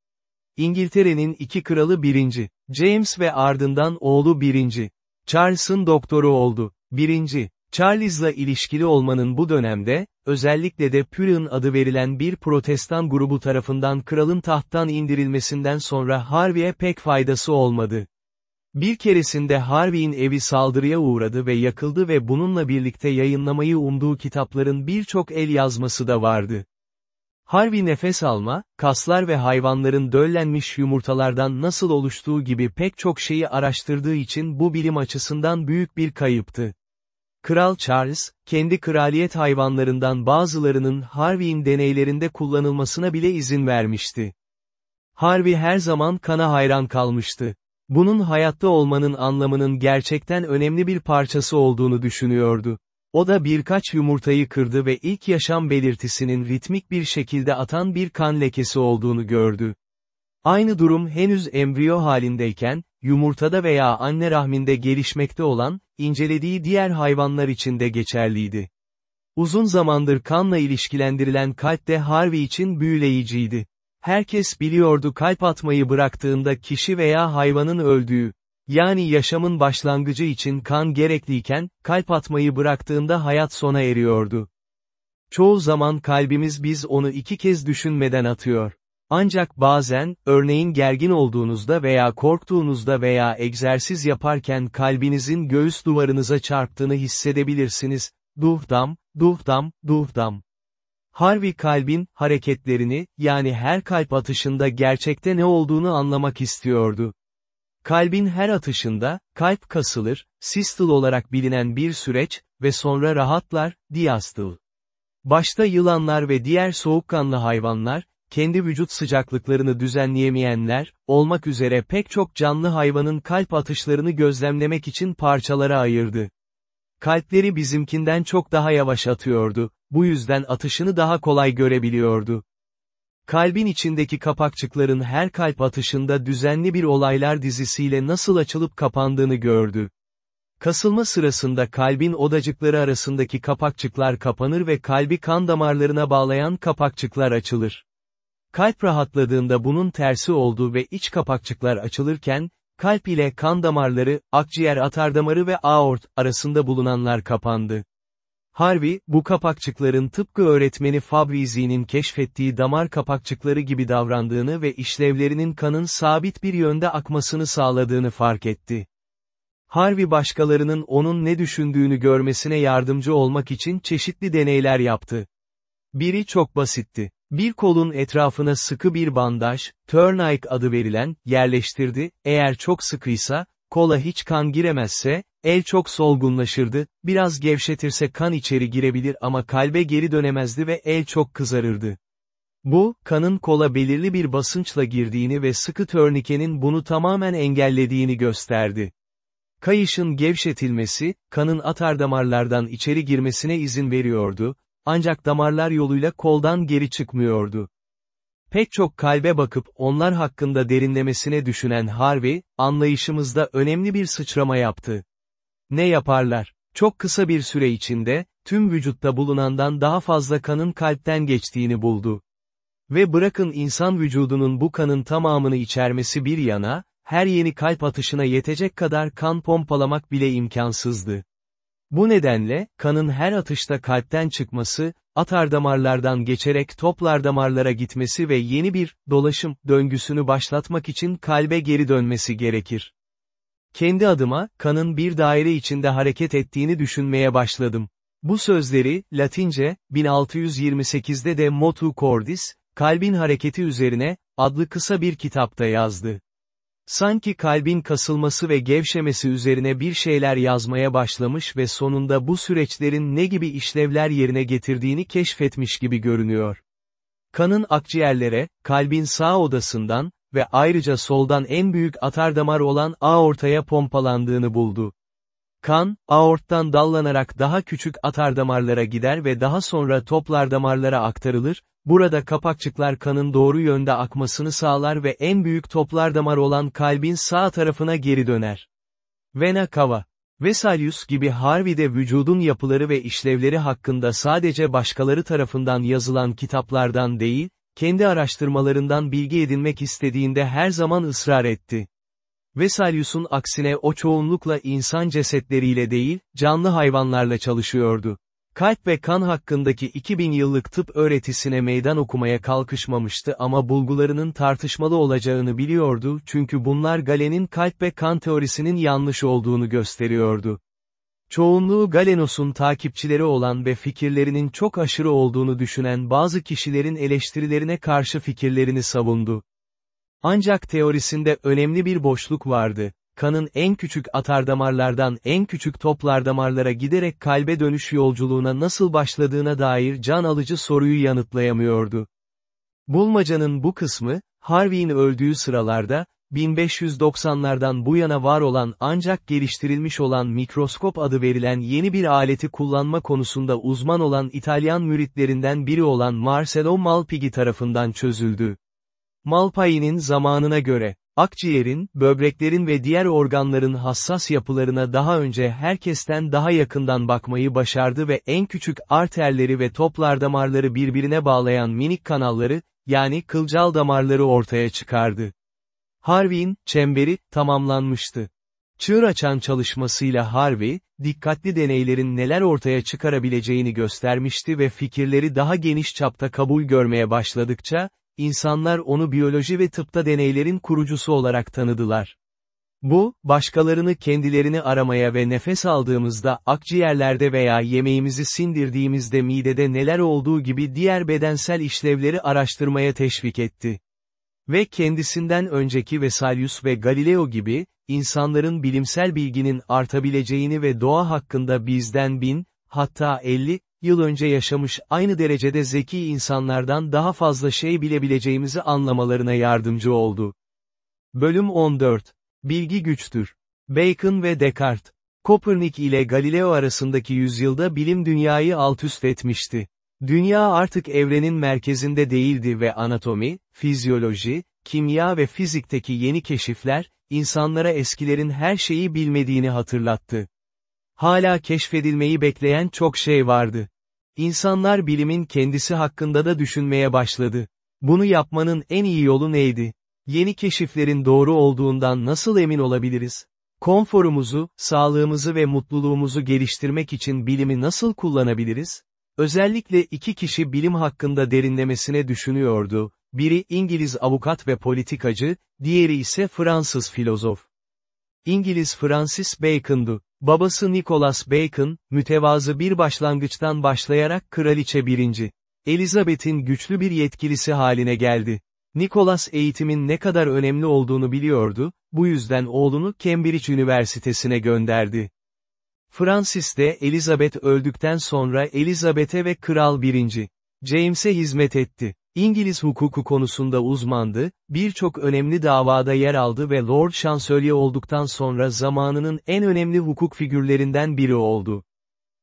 İngiltere'nin iki kralı birinci, James ve ardından oğlu birinci, Charles'ın doktoru oldu. Birinci, Charles'la ilişkili olmanın bu dönemde, özellikle de Puritan adı verilen bir protestan grubu tarafından kralın tahttan indirilmesinden sonra Harvey'e pek faydası olmadı. Bir keresinde Harvey'in evi saldırıya uğradı ve yakıldı ve bununla birlikte yayınlamayı umduğu kitapların birçok el yazması da vardı. Harvey nefes alma, kaslar ve hayvanların döllenmiş yumurtalardan nasıl oluştuğu gibi pek çok şeyi araştırdığı için bu bilim açısından büyük bir kayıptı. Kral Charles, kendi kraliyet hayvanlarından bazılarının Harvey'in deneylerinde kullanılmasına bile izin vermişti. Harvey her zaman kana hayran kalmıştı. Bunun hayatta olmanın anlamının gerçekten önemli bir parçası olduğunu düşünüyordu. O da birkaç yumurtayı kırdı ve ilk yaşam belirtisinin ritmik bir şekilde atan bir kan lekesi olduğunu gördü. Aynı durum henüz embriyo halindeyken, yumurtada veya anne rahminde gelişmekte olan, incelediği diğer hayvanlar için de geçerliydi. Uzun zamandır kanla ilişkilendirilen kalp de Harvey için büyüleyiciydi. Herkes biliyordu kalp atmayı bıraktığında kişi veya hayvanın öldüğü. Yani yaşamın başlangıcı için kan gerekliyken, kalp atmayı bıraktığında hayat sona eriyordu. Çoğu zaman kalbimiz biz onu iki kez düşünmeden atıyor. Ancak bazen, örneğin gergin olduğunuzda veya korktuğunuzda veya egzersiz yaparken kalbinizin göğüs duvarınıza çarptığını hissedebilirsiniz. Duhdam, duhdam, duhdam. Harvey kalbin, hareketlerini, yani her kalp atışında gerçekte ne olduğunu anlamak istiyordu. Kalbin her atışında, kalp kasılır, sistol olarak bilinen bir süreç, ve sonra rahatlar, diastol. Başta yılanlar ve diğer soğukkanlı hayvanlar, kendi vücut sıcaklıklarını düzenleyemeyenler, olmak üzere pek çok canlı hayvanın kalp atışlarını gözlemlemek için parçalara ayırdı. Kalpleri bizimkinden çok daha yavaş atıyordu, bu yüzden atışını daha kolay görebiliyordu. Kalbin içindeki kapakçıkların her kalp atışında düzenli bir olaylar dizisiyle nasıl açılıp kapandığını gördü. Kasılma sırasında kalbin odacıkları arasındaki kapakçıklar kapanır ve kalbi kan damarlarına bağlayan kapakçıklar açılır. Kalp rahatladığında bunun tersi oldu ve iç kapakçıklar açılırken, kalp ile kan damarları, akciğer atardamarı ve aort arasında bulunanlar kapandı. Harvey, bu kapakçıkların tıpkı öğretmeni Fabrizi'nin keşfettiği damar kapakçıkları gibi davrandığını ve işlevlerinin kanın sabit bir yönde akmasını sağladığını fark etti. Harvey başkalarının onun ne düşündüğünü görmesine yardımcı olmak için çeşitli deneyler yaptı. Biri çok basitti. Bir kolun etrafına sıkı bir bandaj, tourniquet adı verilen, yerleştirdi, eğer çok sıkıysa, kola hiç kan giremezse, el çok solgunlaşırdı, biraz gevşetirse kan içeri girebilir ama kalbe geri dönemezdi ve el çok kızarırdı. Bu, kanın kola belirli bir basınçla girdiğini ve sıkı törnikenin bunu tamamen engellediğini gösterdi. Kayışın gevşetilmesi, kanın atardamarlardan içeri girmesine izin veriyordu, ancak damarlar yoluyla koldan geri çıkmıyordu. Pek çok kalbe bakıp onlar hakkında derinlemesine düşünen Harvey, anlayışımızda önemli bir sıçrama yaptı. Ne yaparlar? Çok kısa bir süre içinde, tüm vücutta bulunandan daha fazla kanın kalpten geçtiğini buldu. Ve bırakın insan vücudunun bu kanın tamamını içermesi bir yana, her yeni kalp atışına yetecek kadar kan pompalamak bile imkansızdı. Bu nedenle, kanın her atışta kalpten çıkması, atardamarlardan geçerek toplar damarlara gitmesi ve yeni bir, dolaşım, döngüsünü başlatmak için kalbe geri dönmesi gerekir. Kendi adıma, kanın bir daire içinde hareket ettiğini düşünmeye başladım. Bu sözleri, Latince, 1628'de de Motu Cordis, Kalbin Hareketi Üzerine, adlı kısa bir kitapta yazdı. Sanki kalbin kasılması ve gevşemesi üzerine bir şeyler yazmaya başlamış ve sonunda bu süreçlerin ne gibi işlevler yerine getirdiğini keşfetmiş gibi görünüyor. Kanın akciğerlere, kalbin sağ odasından ve ayrıca soldan en büyük atardamar olan aortaya pompalandığını buldu. Kan, aorttan dallanarak daha küçük atardamarlara gider ve daha sonra toplar damarlara aktarılır, burada kapakçıklar kanın doğru yönde akmasını sağlar ve en büyük toplar damar olan kalbin sağ tarafına geri döner. Vena cava. Vesalius gibi Harvey'de vücudun yapıları ve işlevleri hakkında sadece başkaları tarafından yazılan kitaplardan değil, kendi araştırmalarından bilgi edinmek istediğinde her zaman ısrar etti. Vesalius'un aksine o çoğunlukla insan cesetleriyle değil, canlı hayvanlarla çalışıyordu. Kalp ve kan hakkındaki 2000 yıllık tıp öğretisine meydan okumaya kalkışmamıştı ama bulgularının tartışmalı olacağını biliyordu çünkü bunlar Galen'in kalp ve kan teorisinin yanlış olduğunu gösteriyordu. Çoğunluğu Galenos'un takipçileri olan ve fikirlerinin çok aşırı olduğunu düşünen bazı kişilerin eleştirilerine karşı fikirlerini savundu. Ancak teorisinde önemli bir boşluk vardı. Kanın en küçük atardamarlardan en küçük toplar damarlara giderek kalbe dönüş yolculuğuna nasıl başladığına dair can alıcı soruyu yanıtlayamıyordu. Bulmacanın bu kısmı, Harvey'in öldüğü sıralarda, 1590'lardan bu yana var olan ancak geliştirilmiş olan mikroskop adı verilen yeni bir aleti kullanma konusunda uzman olan İtalyan müritlerinden biri olan Marcello Malpighi tarafından çözüldü. Malpighi'nin zamanına göre, akciğerin, böbreklerin ve diğer organların hassas yapılarına daha önce herkesten daha yakından bakmayı başardı ve en küçük arterleri ve toplar damarları birbirine bağlayan minik kanalları, yani kılcal damarları ortaya çıkardı. Harvey'in, çemberi, tamamlanmıştı. Çığır açan çalışmasıyla Harvey, dikkatli deneylerin neler ortaya çıkarabileceğini göstermişti ve fikirleri daha geniş çapta kabul görmeye başladıkça, insanlar onu biyoloji ve tıpta deneylerin kurucusu olarak tanıdılar. Bu, başkalarını kendilerini aramaya ve nefes aldığımızda akciğerlerde veya yemeğimizi sindirdiğimizde midede neler olduğu gibi diğer bedensel işlevleri araştırmaya teşvik etti. Ve kendisinden önceki Vesalius ve Galileo gibi, insanların bilimsel bilginin artabileceğini ve doğa hakkında bizden bin, hatta 50, yıl önce yaşamış aynı derecede zeki insanlardan daha fazla şey bilebileceğimizi anlamalarına yardımcı oldu. Bölüm 14. Bilgi güçtür. Bacon ve Descartes. Kopernik ile Galileo arasındaki yüzyılda bilim dünyayı alt üst etmişti. Dünya artık evrenin merkezinde değildi ve anatomi, fizyoloji, kimya ve fizikteki yeni keşifler, insanlara eskilerin her şeyi bilmediğini hatırlattı. Hala keşfedilmeyi bekleyen çok şey vardı. İnsanlar bilimin kendisi hakkında da düşünmeye başladı. Bunu yapmanın en iyi yolu neydi? Yeni keşiflerin doğru olduğundan nasıl emin olabiliriz? Konforumuzu, sağlığımızı ve mutluluğumuzu geliştirmek için bilimi nasıl kullanabiliriz? Özellikle iki kişi bilim hakkında derinlemesine düşünüyordu, biri İngiliz avukat ve politikacı, diğeri ise Fransız filozof. İngiliz Francis Bacon'du. Babası Nicholas Bacon, mütevazı bir başlangıçtan başlayarak kraliçe birinci. Elizabeth'in güçlü bir yetkilisi haline geldi. Nicholas eğitimin ne kadar önemli olduğunu biliyordu, bu yüzden oğlunu Cambridge Üniversitesi'ne gönderdi. Francis de Elizabeth öldükten sonra Elizabeth'e ve Kral 1. James'e hizmet etti. İngiliz hukuku konusunda uzmandı, birçok önemli davada yer aldı ve Lord Şansölye olduktan sonra zamanının en önemli hukuk figürlerinden biri oldu.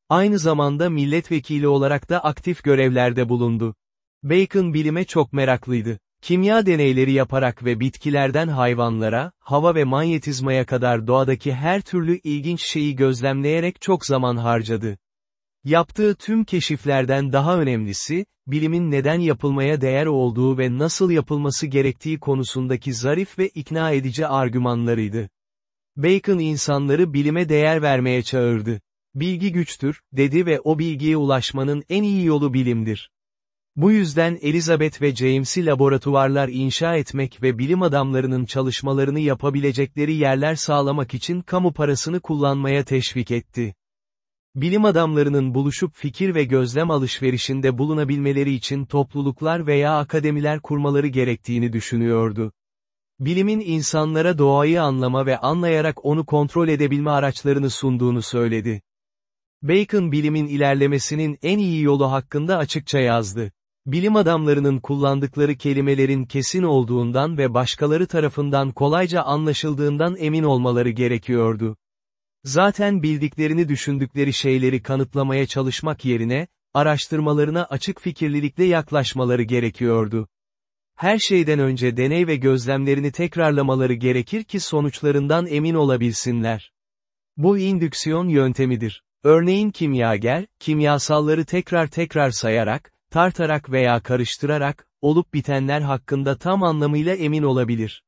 Aynı zamanda milletvekili olarak da aktif görevlerde bulundu. Bacon bilime çok meraklıydı. Kimya deneyleri yaparak ve bitkilerden hayvanlara, hava ve manyetizmaya kadar doğadaki her türlü ilginç şeyi gözlemleyerek çok zaman harcadı. Yaptığı tüm keşiflerden daha önemlisi, bilimin neden yapılmaya değer olduğu ve nasıl yapılması gerektiği konusundaki zarif ve ikna edici argümanlarıydı. Bacon insanları bilime değer vermeye çağırdı. Bilgi güçtür, dedi ve o bilgiye ulaşmanın en iyi yolu bilimdir. Bu yüzden Elizabeth ve James'i laboratuvarlar inşa etmek ve bilim adamlarının çalışmalarını yapabilecekleri yerler sağlamak için kamu parasını kullanmaya teşvik etti. Bilim adamlarının buluşup fikir ve gözlem alışverişinde bulunabilmeleri için topluluklar veya akademiler kurmaları gerektiğini düşünüyordu. Bilimin insanlara doğayı anlama ve anlayarak onu kontrol edebilme araçlarını sunduğunu söyledi. Bacon bilimin ilerlemesinin en iyi yolu hakkında açıkça yazdı. Bilim adamlarının kullandıkları kelimelerin kesin olduğundan ve başkaları tarafından kolayca anlaşıldığından emin olmaları gerekiyordu. Zaten bildiklerini düşündükleri şeyleri kanıtlamaya çalışmak yerine, araştırmalarına açık fikirlilikle yaklaşmaları gerekiyordu. Her şeyden önce deney ve gözlemlerini tekrarlamaları gerekir ki sonuçlarından emin olabilsinler. Bu indüksiyon yöntemidir. Örneğin kimyager, kimyasalları tekrar tekrar sayarak, tartarak veya karıştırarak, olup bitenler hakkında tam anlamıyla emin olabilir.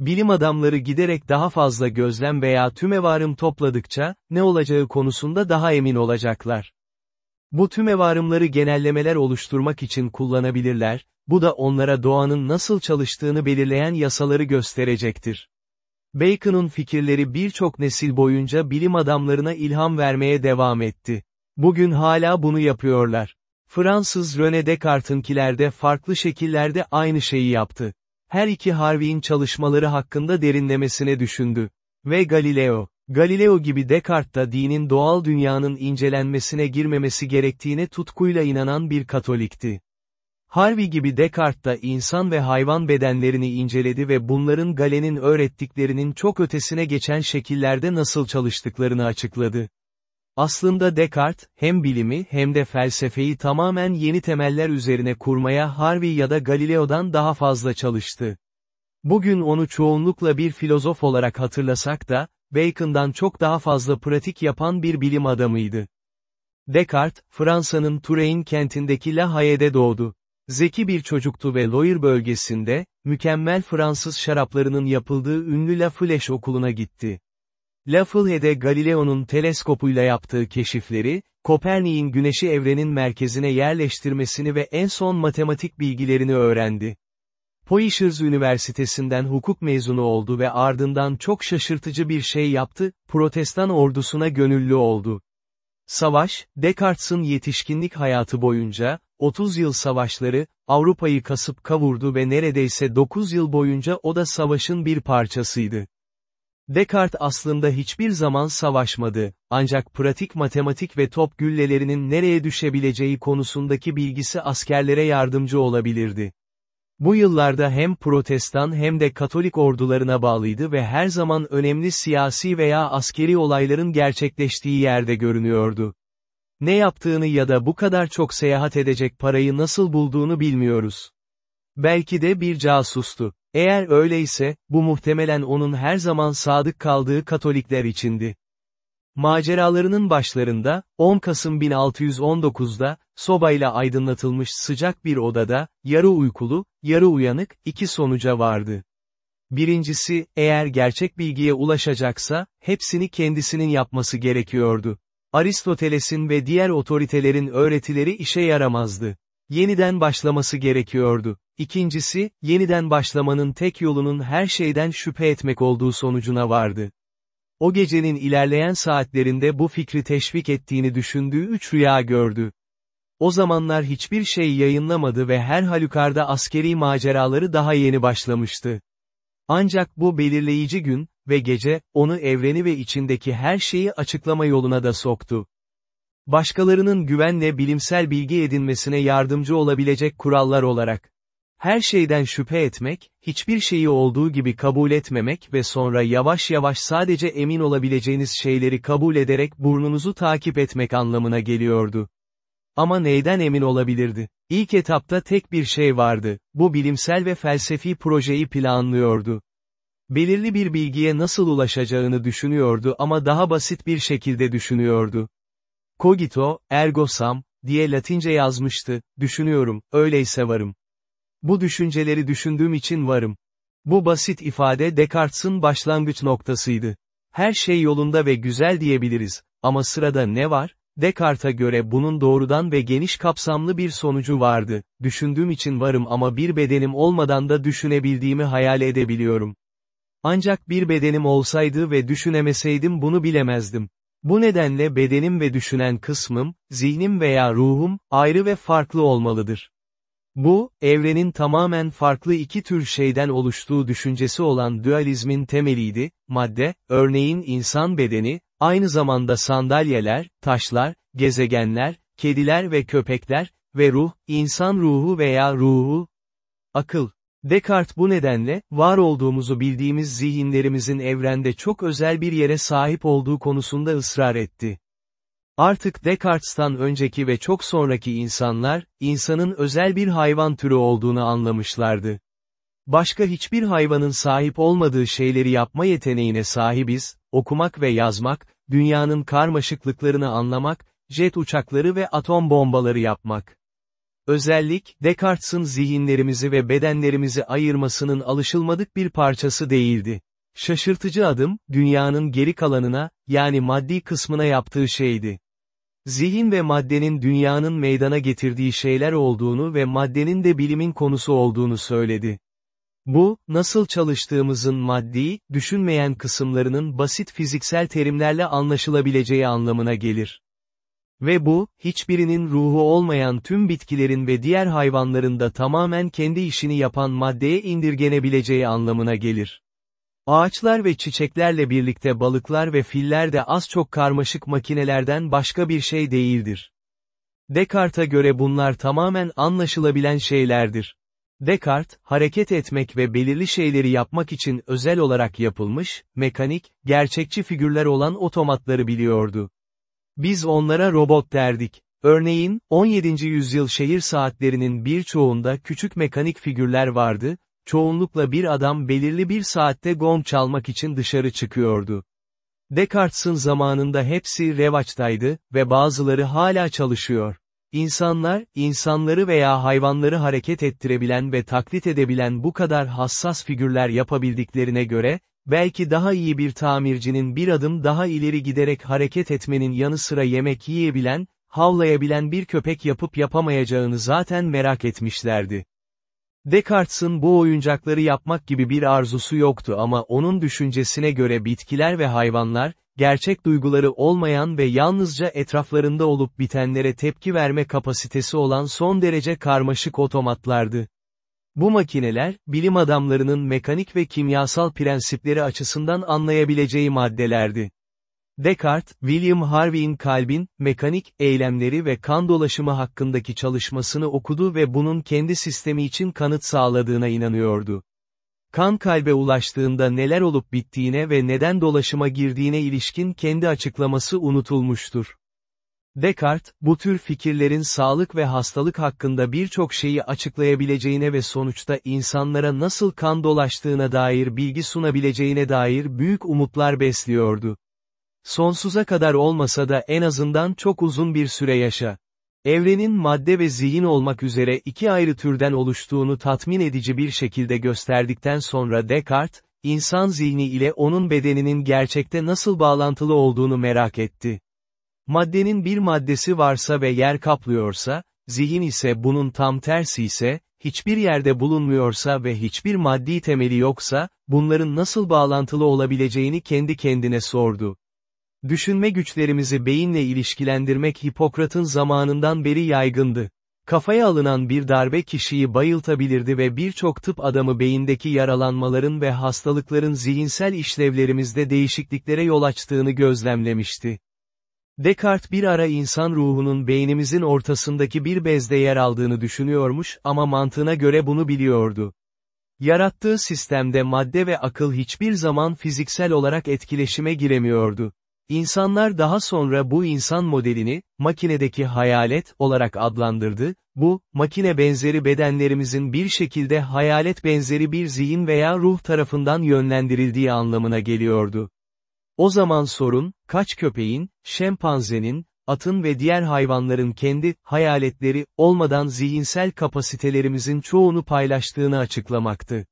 Bilim adamları giderek daha fazla gözlem veya tümevarım topladıkça, ne olacağı konusunda daha emin olacaklar. Bu tümevarımları genellemeler oluşturmak için kullanabilirler, bu da onlara doğanın nasıl çalıştığını belirleyen yasaları gösterecektir. Bacon'un fikirleri birçok nesil boyunca bilim adamlarına ilham vermeye devam etti. Bugün hala bunu yapıyorlar. Fransız René Descartes'inkiler de farklı şekillerde aynı şeyi yaptı. Her iki Harvey'in çalışmaları hakkında derinlemesine düşündü. Ve Galileo. Galileo gibi Descartes da dinin doğal dünyanın incelenmesine girmemesi gerektiğine tutkuyla inanan bir katolikti. Harvey gibi Descartes da insan ve hayvan bedenlerini inceledi ve bunların Galen'in öğrettiklerinin çok ötesine geçen şekillerde nasıl çalıştıklarını açıkladı. Aslında Descartes, hem bilimi hem de felsefeyi tamamen yeni temeller üzerine kurmaya Harvey ya da Galileo'dan daha fazla çalıştı. Bugün onu çoğunlukla bir filozof olarak hatırlasak da, Bacon'dan çok daha fazla pratik yapan bir bilim adamıydı. Descartes, Fransa'nın Touraine kentindeki La Haye'de doğdu. Zeki bir çocuktu ve Loire bölgesinde, mükemmel Fransız şaraplarının yapıldığı ünlü La Flèche okuluna gitti. Lafayette Galileo'nun teleskopuyla yaptığı keşifleri, Kopernik'in güneşi evrenin merkezine yerleştirmesini ve en son matematik bilgilerini öğrendi. Poitiers Üniversitesi'nden hukuk mezunu oldu ve ardından çok şaşırtıcı bir şey yaptı, protestan ordusuna gönüllü oldu. Savaş, Descartes'in yetişkinlik hayatı boyunca, 30 yıl savaşları, Avrupa'yı kasıp kavurdu ve neredeyse 9 yıl boyunca o da savaşın bir parçasıydı. Descartes aslında hiçbir zaman savaşmadı, ancak pratik matematik ve top güllelerinin nereye düşebileceği konusundaki bilgisi askerlere yardımcı olabilirdi. Bu yıllarda hem protestan hem de katolik ordularına bağlıydı ve her zaman önemli siyasi veya askeri olayların gerçekleştiği yerde görünüyordu. Ne yaptığını ya da bu kadar çok seyahat edecek parayı nasıl bulduğunu bilmiyoruz. Belki de bir casustu. Eğer öyleyse, bu muhtemelen onun her zaman sadık kaldığı Katolikler içindi. Maceralarının başlarında, 10 Kasım 1619'da, sobayla aydınlatılmış sıcak bir odada, yarı uykulu, yarı uyanık, iki sonuca vardı. Birincisi, eğer gerçek bilgiye ulaşacaksa, hepsini kendisinin yapması gerekiyordu. Aristoteles'in ve diğer otoritelerin öğretileri işe yaramazdı. Yeniden başlaması gerekiyordu. İkincisi, yeniden başlamanın tek yolunun her şeyden şüphe etmek olduğu sonucuna vardı. O gecenin ilerleyen saatlerinde bu fikri teşvik ettiğini düşündüğü üç rüya gördü. O zamanlar hiçbir şey yayınlamadı ve her halükarda askeri maceraları daha yeni başlamıştı. Ancak bu belirleyici gün ve gece, onu evreni ve içindeki her şeyi açıklama yoluna da soktu. Başkalarının güvenle bilimsel bilgi edinmesine yardımcı olabilecek kurallar olarak. Her şeyden şüphe etmek, hiçbir şeyi olduğu gibi kabul etmemek ve sonra yavaş yavaş sadece emin olabileceğiniz şeyleri kabul ederek burnunuzu takip etmek anlamına geliyordu. Ama neyden emin olabilirdi? İlk etapta tek bir şey vardı, bu bilimsel ve felsefi projeyi planlıyordu. Belirli bir bilgiye nasıl ulaşacağını düşünüyordu ama daha basit bir şekilde düşünüyordu. Cogito, ergo sum, diye Latince yazmıştı, düşünüyorum, öyleyse varım. Bu düşünceleri düşündüğüm için varım. Bu basit ifade Descartes'in başlangıç noktasıydı. Her şey yolunda ve güzel diyebiliriz, ama sırada ne var? Descartes'a göre bunun doğrudan ve geniş kapsamlı bir sonucu vardı, düşündüğüm için varım ama bir bedenim olmadan da düşünebildiğimi hayal edebiliyorum. Ancak bir bedenim olsaydı ve düşünemeseydim bunu bilemezdim. Bu nedenle bedenim ve düşünen kısmım, zihnim veya ruhum, ayrı ve farklı olmalıdır. Bu, evrenin tamamen farklı iki tür şeyden oluştuğu düşüncesi olan dualizmin temeliydi, madde, örneğin insan bedeni, aynı zamanda sandalyeler, taşlar, gezegenler, kediler ve köpekler, ve ruh, insan ruhu veya ruhu, akıl. Descartes bu nedenle, var olduğumuzu bildiğimiz zihinlerimizin evrende çok özel bir yere sahip olduğu konusunda ısrar etti. Artık Descartes'tan önceki ve çok sonraki insanlar, insanın özel bir hayvan türü olduğunu anlamışlardı. Başka hiçbir hayvanın sahip olmadığı şeyleri yapma yeteneğine sahibiz, okumak ve yazmak, dünyanın karmaşıklıklarını anlamak, jet uçakları ve atom bombaları yapmak. Özellik, Descartes'in zihinlerimizi ve bedenlerimizi ayırmasının alışılmadık bir parçası değildi. Şaşırtıcı adım, dünyanın geri kalanına, yani maddi kısmına yaptığı şeydi. Zihin ve maddenin dünyanın meydana getirdiği şeyler olduğunu ve maddenin de bilimin konusu olduğunu söyledi. Bu, nasıl çalıştığımızın maddi, düşünmeyen kısımlarının basit fiziksel terimlerle anlaşılabileceği anlamına gelir. Ve bu, hiçbirinin ruhu olmayan tüm bitkilerin ve diğer hayvanların da tamamen kendi işini yapan maddeye indirgenebileceği anlamına gelir. Ağaçlar ve çiçeklerle birlikte balıklar ve filler de az çok karmaşık makinelerden başka bir şey değildir. Descartes'a göre bunlar tamamen anlaşılabilen şeylerdir. Descartes, hareket etmek ve belirli şeyleri yapmak için özel olarak yapılmış, mekanik, gerçekçi figürler olan otomatları biliyordu. Biz onlara robot derdik. Örneğin, 17. yüzyıl şehir saatlerinin birçoğunda küçük mekanik figürler vardı, çoğunlukla bir adam belirli bir saatte gong çalmak için dışarı çıkıyordu. Descartes'in zamanında hepsi revaçtaydı ve bazıları hala çalışıyor. İnsanlar, insanları veya hayvanları hareket ettirebilen ve taklit edebilen bu kadar hassas figürler yapabildiklerine göre, belki daha iyi bir tamircinin bir adım daha ileri giderek hareket etmenin yanı sıra yemek yiyebilen, havlayabilen bir köpek yapıp yapamayacağını zaten merak etmişlerdi. Descartes'in bu oyuncakları yapmak gibi bir arzusu yoktu ama onun düşüncesine göre bitkiler ve hayvanlar, gerçek duyguları olmayan ve yalnızca etraflarında olup bitenlere tepki verme kapasitesi olan son derece karmaşık otomatlardı. Bu makineler, bilim adamlarının mekanik ve kimyasal prensipleri açısından anlayabileceği maddelerdi. Descartes, William Harvey'in kalbin, mekanik, eylemleri ve kan dolaşımı hakkındaki çalışmasını okudu ve bunun kendi sistemi için kanıt sağladığına inanıyordu. Kan kalbe ulaştığında neler olup bittiğine ve neden dolaşıma girdiğine ilişkin kendi açıklaması unutulmuştur. Descartes, bu tür fikirlerin sağlık ve hastalık hakkında birçok şeyi açıklayabileceğine ve sonuçta insanlara nasıl kan dolaştığına dair bilgi sunabileceğine dair büyük umutlar besliyordu. Sonsuza kadar olmasa da en azından çok uzun bir süre yaşa. Evrenin madde ve zihin olmak üzere iki ayrı türden oluştuğunu tatmin edici bir şekilde gösterdikten sonra Descartes, insan zihni ile onun bedeninin gerçekte nasıl bağlantılı olduğunu merak etti. Maddenin bir maddesi varsa ve yer kaplıyorsa, zihin ise bunun tam tersi ise, hiçbir yerde bulunmuyorsa ve hiçbir maddi temeli yoksa, bunların nasıl bağlantılı olabileceğini kendi kendine sordu. Düşünme güçlerimizi beyinle ilişkilendirmek Hipokrat'ın zamanından beri yaygındı. Kafaya alınan bir darbe kişiyi bayıltabilirdi ve birçok tıp adamı beyindeki yaralanmaların ve hastalıkların zihinsel işlevlerimizde değişikliklere yol açtığını gözlemlemişti. Descartes bir ara insan ruhunun beynimizin ortasındaki bir bezde yer aldığını düşünüyormuş ama mantığına göre bunu biliyordu. Yarattığı sistemde madde ve akıl hiçbir zaman fiziksel olarak etkileşime giremiyordu. İnsanlar daha sonra bu insan modelini, makinedeki hayalet olarak adlandırdı, bu, makine benzeri bedenlerimizin bir şekilde hayalet benzeri bir zihin veya ruh tarafından yönlendirildiği anlamına geliyordu. O zaman sorun, kaç köpeğin, şempanzenin, atın ve diğer hayvanların kendi, hayaletleri, olmadan zihinsel kapasitelerimizin çoğunu paylaştığını açıklamaktı.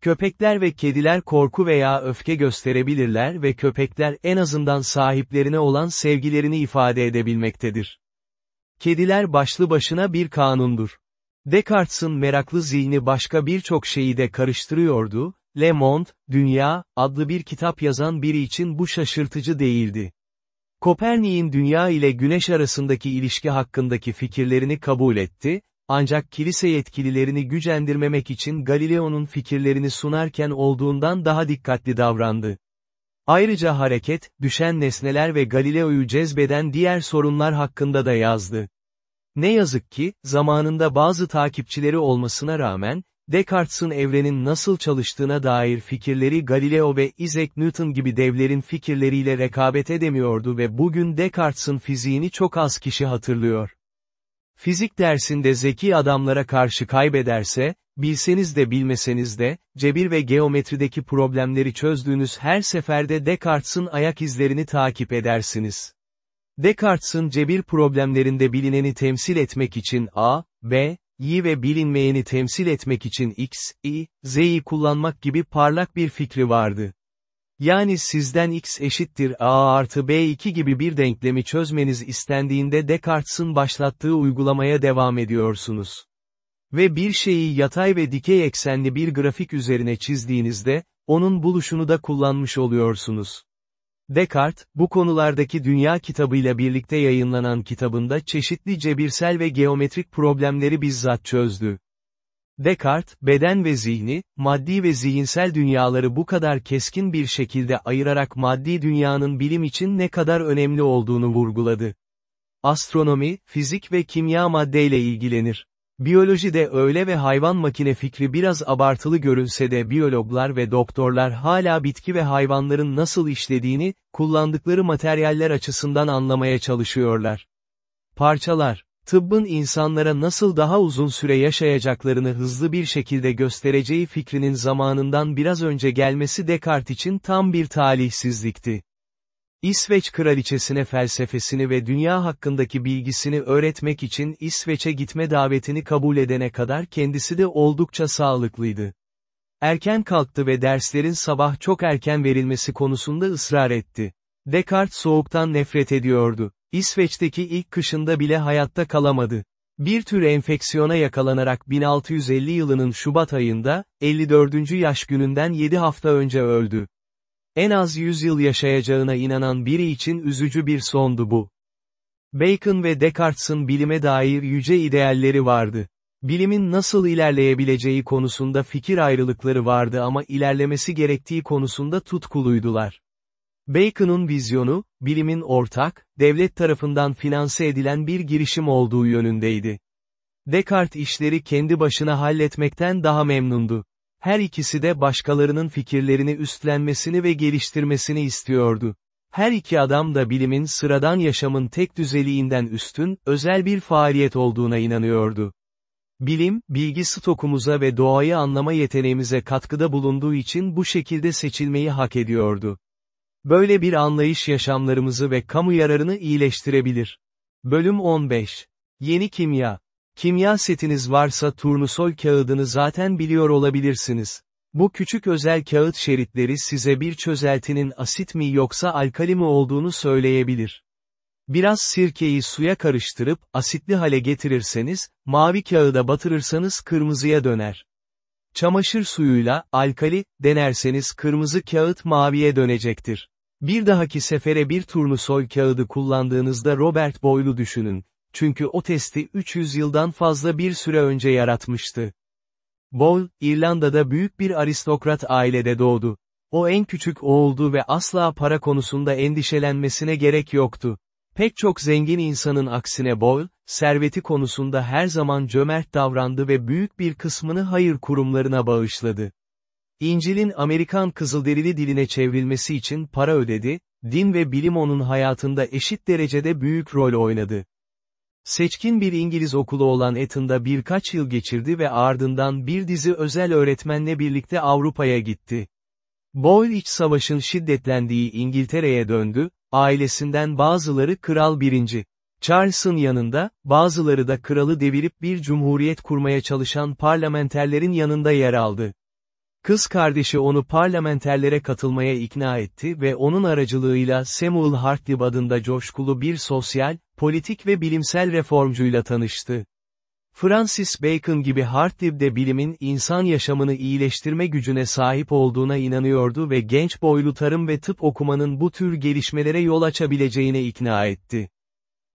Köpekler ve kediler korku veya öfke gösterebilirler ve köpekler en azından sahiplerine olan sevgilerini ifade edebilmektedir. Kediler başlı başına bir kanundur. Descartes'in meraklı zihni başka birçok şeyi de karıştırıyordu, Le Monde, Dünya, adlı bir kitap yazan biri için bu şaşırtıcı değildi. Kopernik'in Dünya ile Güneş arasındaki ilişki hakkındaki fikirlerini kabul etti, ancak kilise yetkililerini gücendirmemek için Galileo'nun fikirlerini sunarken olduğundan daha dikkatli davrandı. Ayrıca hareket, düşen nesneler ve Galileo'yu cezbeden diğer sorunlar hakkında da yazdı. Ne yazık ki, zamanında bazı takipçileri olmasına rağmen, Descartes'in evrenin nasıl çalıştığına dair fikirleri Galileo ve Isaac Newton gibi devlerin fikirleriyle rekabet edemiyordu ve bugün Descartes'in fiziğini çok az kişi hatırlıyor. Fizik dersinde zeki adamlara karşı kaybederse, bilseniz de bilmeseniz de, cebir ve geometrideki problemleri çözdüğünüz her seferde Descartes'in ayak izlerini takip edersiniz. Descartes'in cebir problemlerinde bilineni temsil etmek için A, B, Y ve bilinmeyeni temsil etmek için X, Y, Z'yi kullanmak gibi parlak bir fikri vardı. Yani sizden x eşittir a artı b2 gibi bir denklemi çözmeniz istendiğinde Descartes'in başlattığı uygulamaya devam ediyorsunuz. Ve bir şeyi yatay ve dikey eksenli bir grafik üzerine çizdiğinizde, onun buluşunu da kullanmış oluyorsunuz. Descartes, bu konulardaki Dünya kitabıyla birlikte yayınlanan kitabında çeşitli cebirsel ve geometrik problemleri bizzat çözdü. Descartes, beden ve zihni, maddi ve zihinsel dünyaları bu kadar keskin bir şekilde ayırarak maddi dünyanın bilim için ne kadar önemli olduğunu vurguladı. Astronomi, fizik ve kimya maddeyle ilgilenir. Biyolojide öyle ve hayvan makine fikri biraz abartılı görünse de biyologlar ve doktorlar hala bitki ve hayvanların nasıl işlediğini, kullandıkları materyaller açısından anlamaya çalışıyorlar. Parçalar tıbbın insanlara nasıl daha uzun süre yaşayacaklarını hızlı bir şekilde göstereceği fikrinin zamanından biraz önce gelmesi Descartes için tam bir talihsizlikti. İsveç kraliçesine felsefesini ve dünya hakkındaki bilgisini öğretmek için İsveç'e gitme davetini kabul edene kadar kendisi de oldukça sağlıklıydı. Erken kalktı ve derslerin sabah çok erken verilmesi konusunda ısrar etti. Descartes soğuktan nefret ediyordu. İsveç'teki ilk kışında bile hayatta kalamadı. Bir tür enfeksiyona yakalanarak 1650 yılının Şubat ayında, 54. yaş gününden 7 hafta önce öldü. En az 100 yıl yaşayacağına inanan biri için üzücü bir sondu bu. Bacon ve Descartes'in bilime dair yüce idealleri vardı. Bilimin nasıl ilerleyebileceği konusunda fikir ayrılıkları vardı ama ilerlemesi gerektiği konusunda tutkuluydular. Bacon'un vizyonu, bilimin ortak, devlet tarafından finanse edilen bir girişim olduğu yönündeydi. Descartes işleri kendi başına halletmekten daha memnundu. Her ikisi de başkalarının fikirlerini üstlenmesini ve geliştirmesini istiyordu. Her iki adam da bilimin sıradan yaşamın tek düzeliğinden üstün, özel bir faaliyet olduğuna inanıyordu. Bilim, bilgi stokumuza ve doğayı anlama yeteneğimize katkıda bulunduğu için bu şekilde seçilmeyi hak ediyordu. Böyle bir anlayış yaşamlarımızı ve kamu yararını iyileştirebilir. Bölüm 15. Yeni Kimya. Kimya setiniz varsa turnusol kağıdını zaten biliyor olabilirsiniz. Bu küçük özel kağıt şeritleri size bir çözeltinin asit mi yoksa alkali mi olduğunu söyleyebilir. Biraz sirkeyi suya karıştırıp, asitli hale getirirseniz, mavi kağıda batırırsanız kırmızıya döner. Çamaşır suyuyla, alkali, denerseniz kırmızı kağıt maviye dönecektir. Bir dahaki sefere bir turnusol kağıdı kullandığınızda Robert Boyle'u düşünün. Çünkü o testi 300 yıldan fazla bir süre önce yaratmıştı. Boyle, İrlanda'da büyük bir aristokrat ailede doğdu. O en küçük oğuldu ve asla para konusunda endişelenmesine gerek yoktu. Pek çok zengin insanın aksine Boyle, serveti konusunda her zaman cömert davrandı ve büyük bir kısmını hayır kurumlarına bağışladı. İncil'in Amerikan Kızılderili diline çevrilmesi için para ödedi, din ve bilim onun hayatında eşit derecede büyük rol oynadı. Seçkin bir İngiliz okulu olan Eton'da birkaç yıl geçirdi ve ardından bir dizi özel öğretmenle birlikte Avrupa'ya gitti. Boyle iç savaşın şiddetlendiği İngiltere'ye döndü, ailesinden bazıları Kral 1. Charles'ın yanında, bazıları da kralı devirip bir cumhuriyet kurmaya çalışan parlamenterlerin yanında yer aldı. Kız kardeşi onu parlamenterlere katılmaya ikna etti ve onun aracılığıyla Samuel Hartlib adında coşkulu bir sosyal, politik ve bilimsel reformcuyla tanıştı. Francis Bacon gibi Hartlib de bilimin insan yaşamını iyileştirme gücüne sahip olduğuna inanıyordu ve genç boylu tarım ve tıp okumanın bu tür gelişmelere yol açabileceğine ikna etti.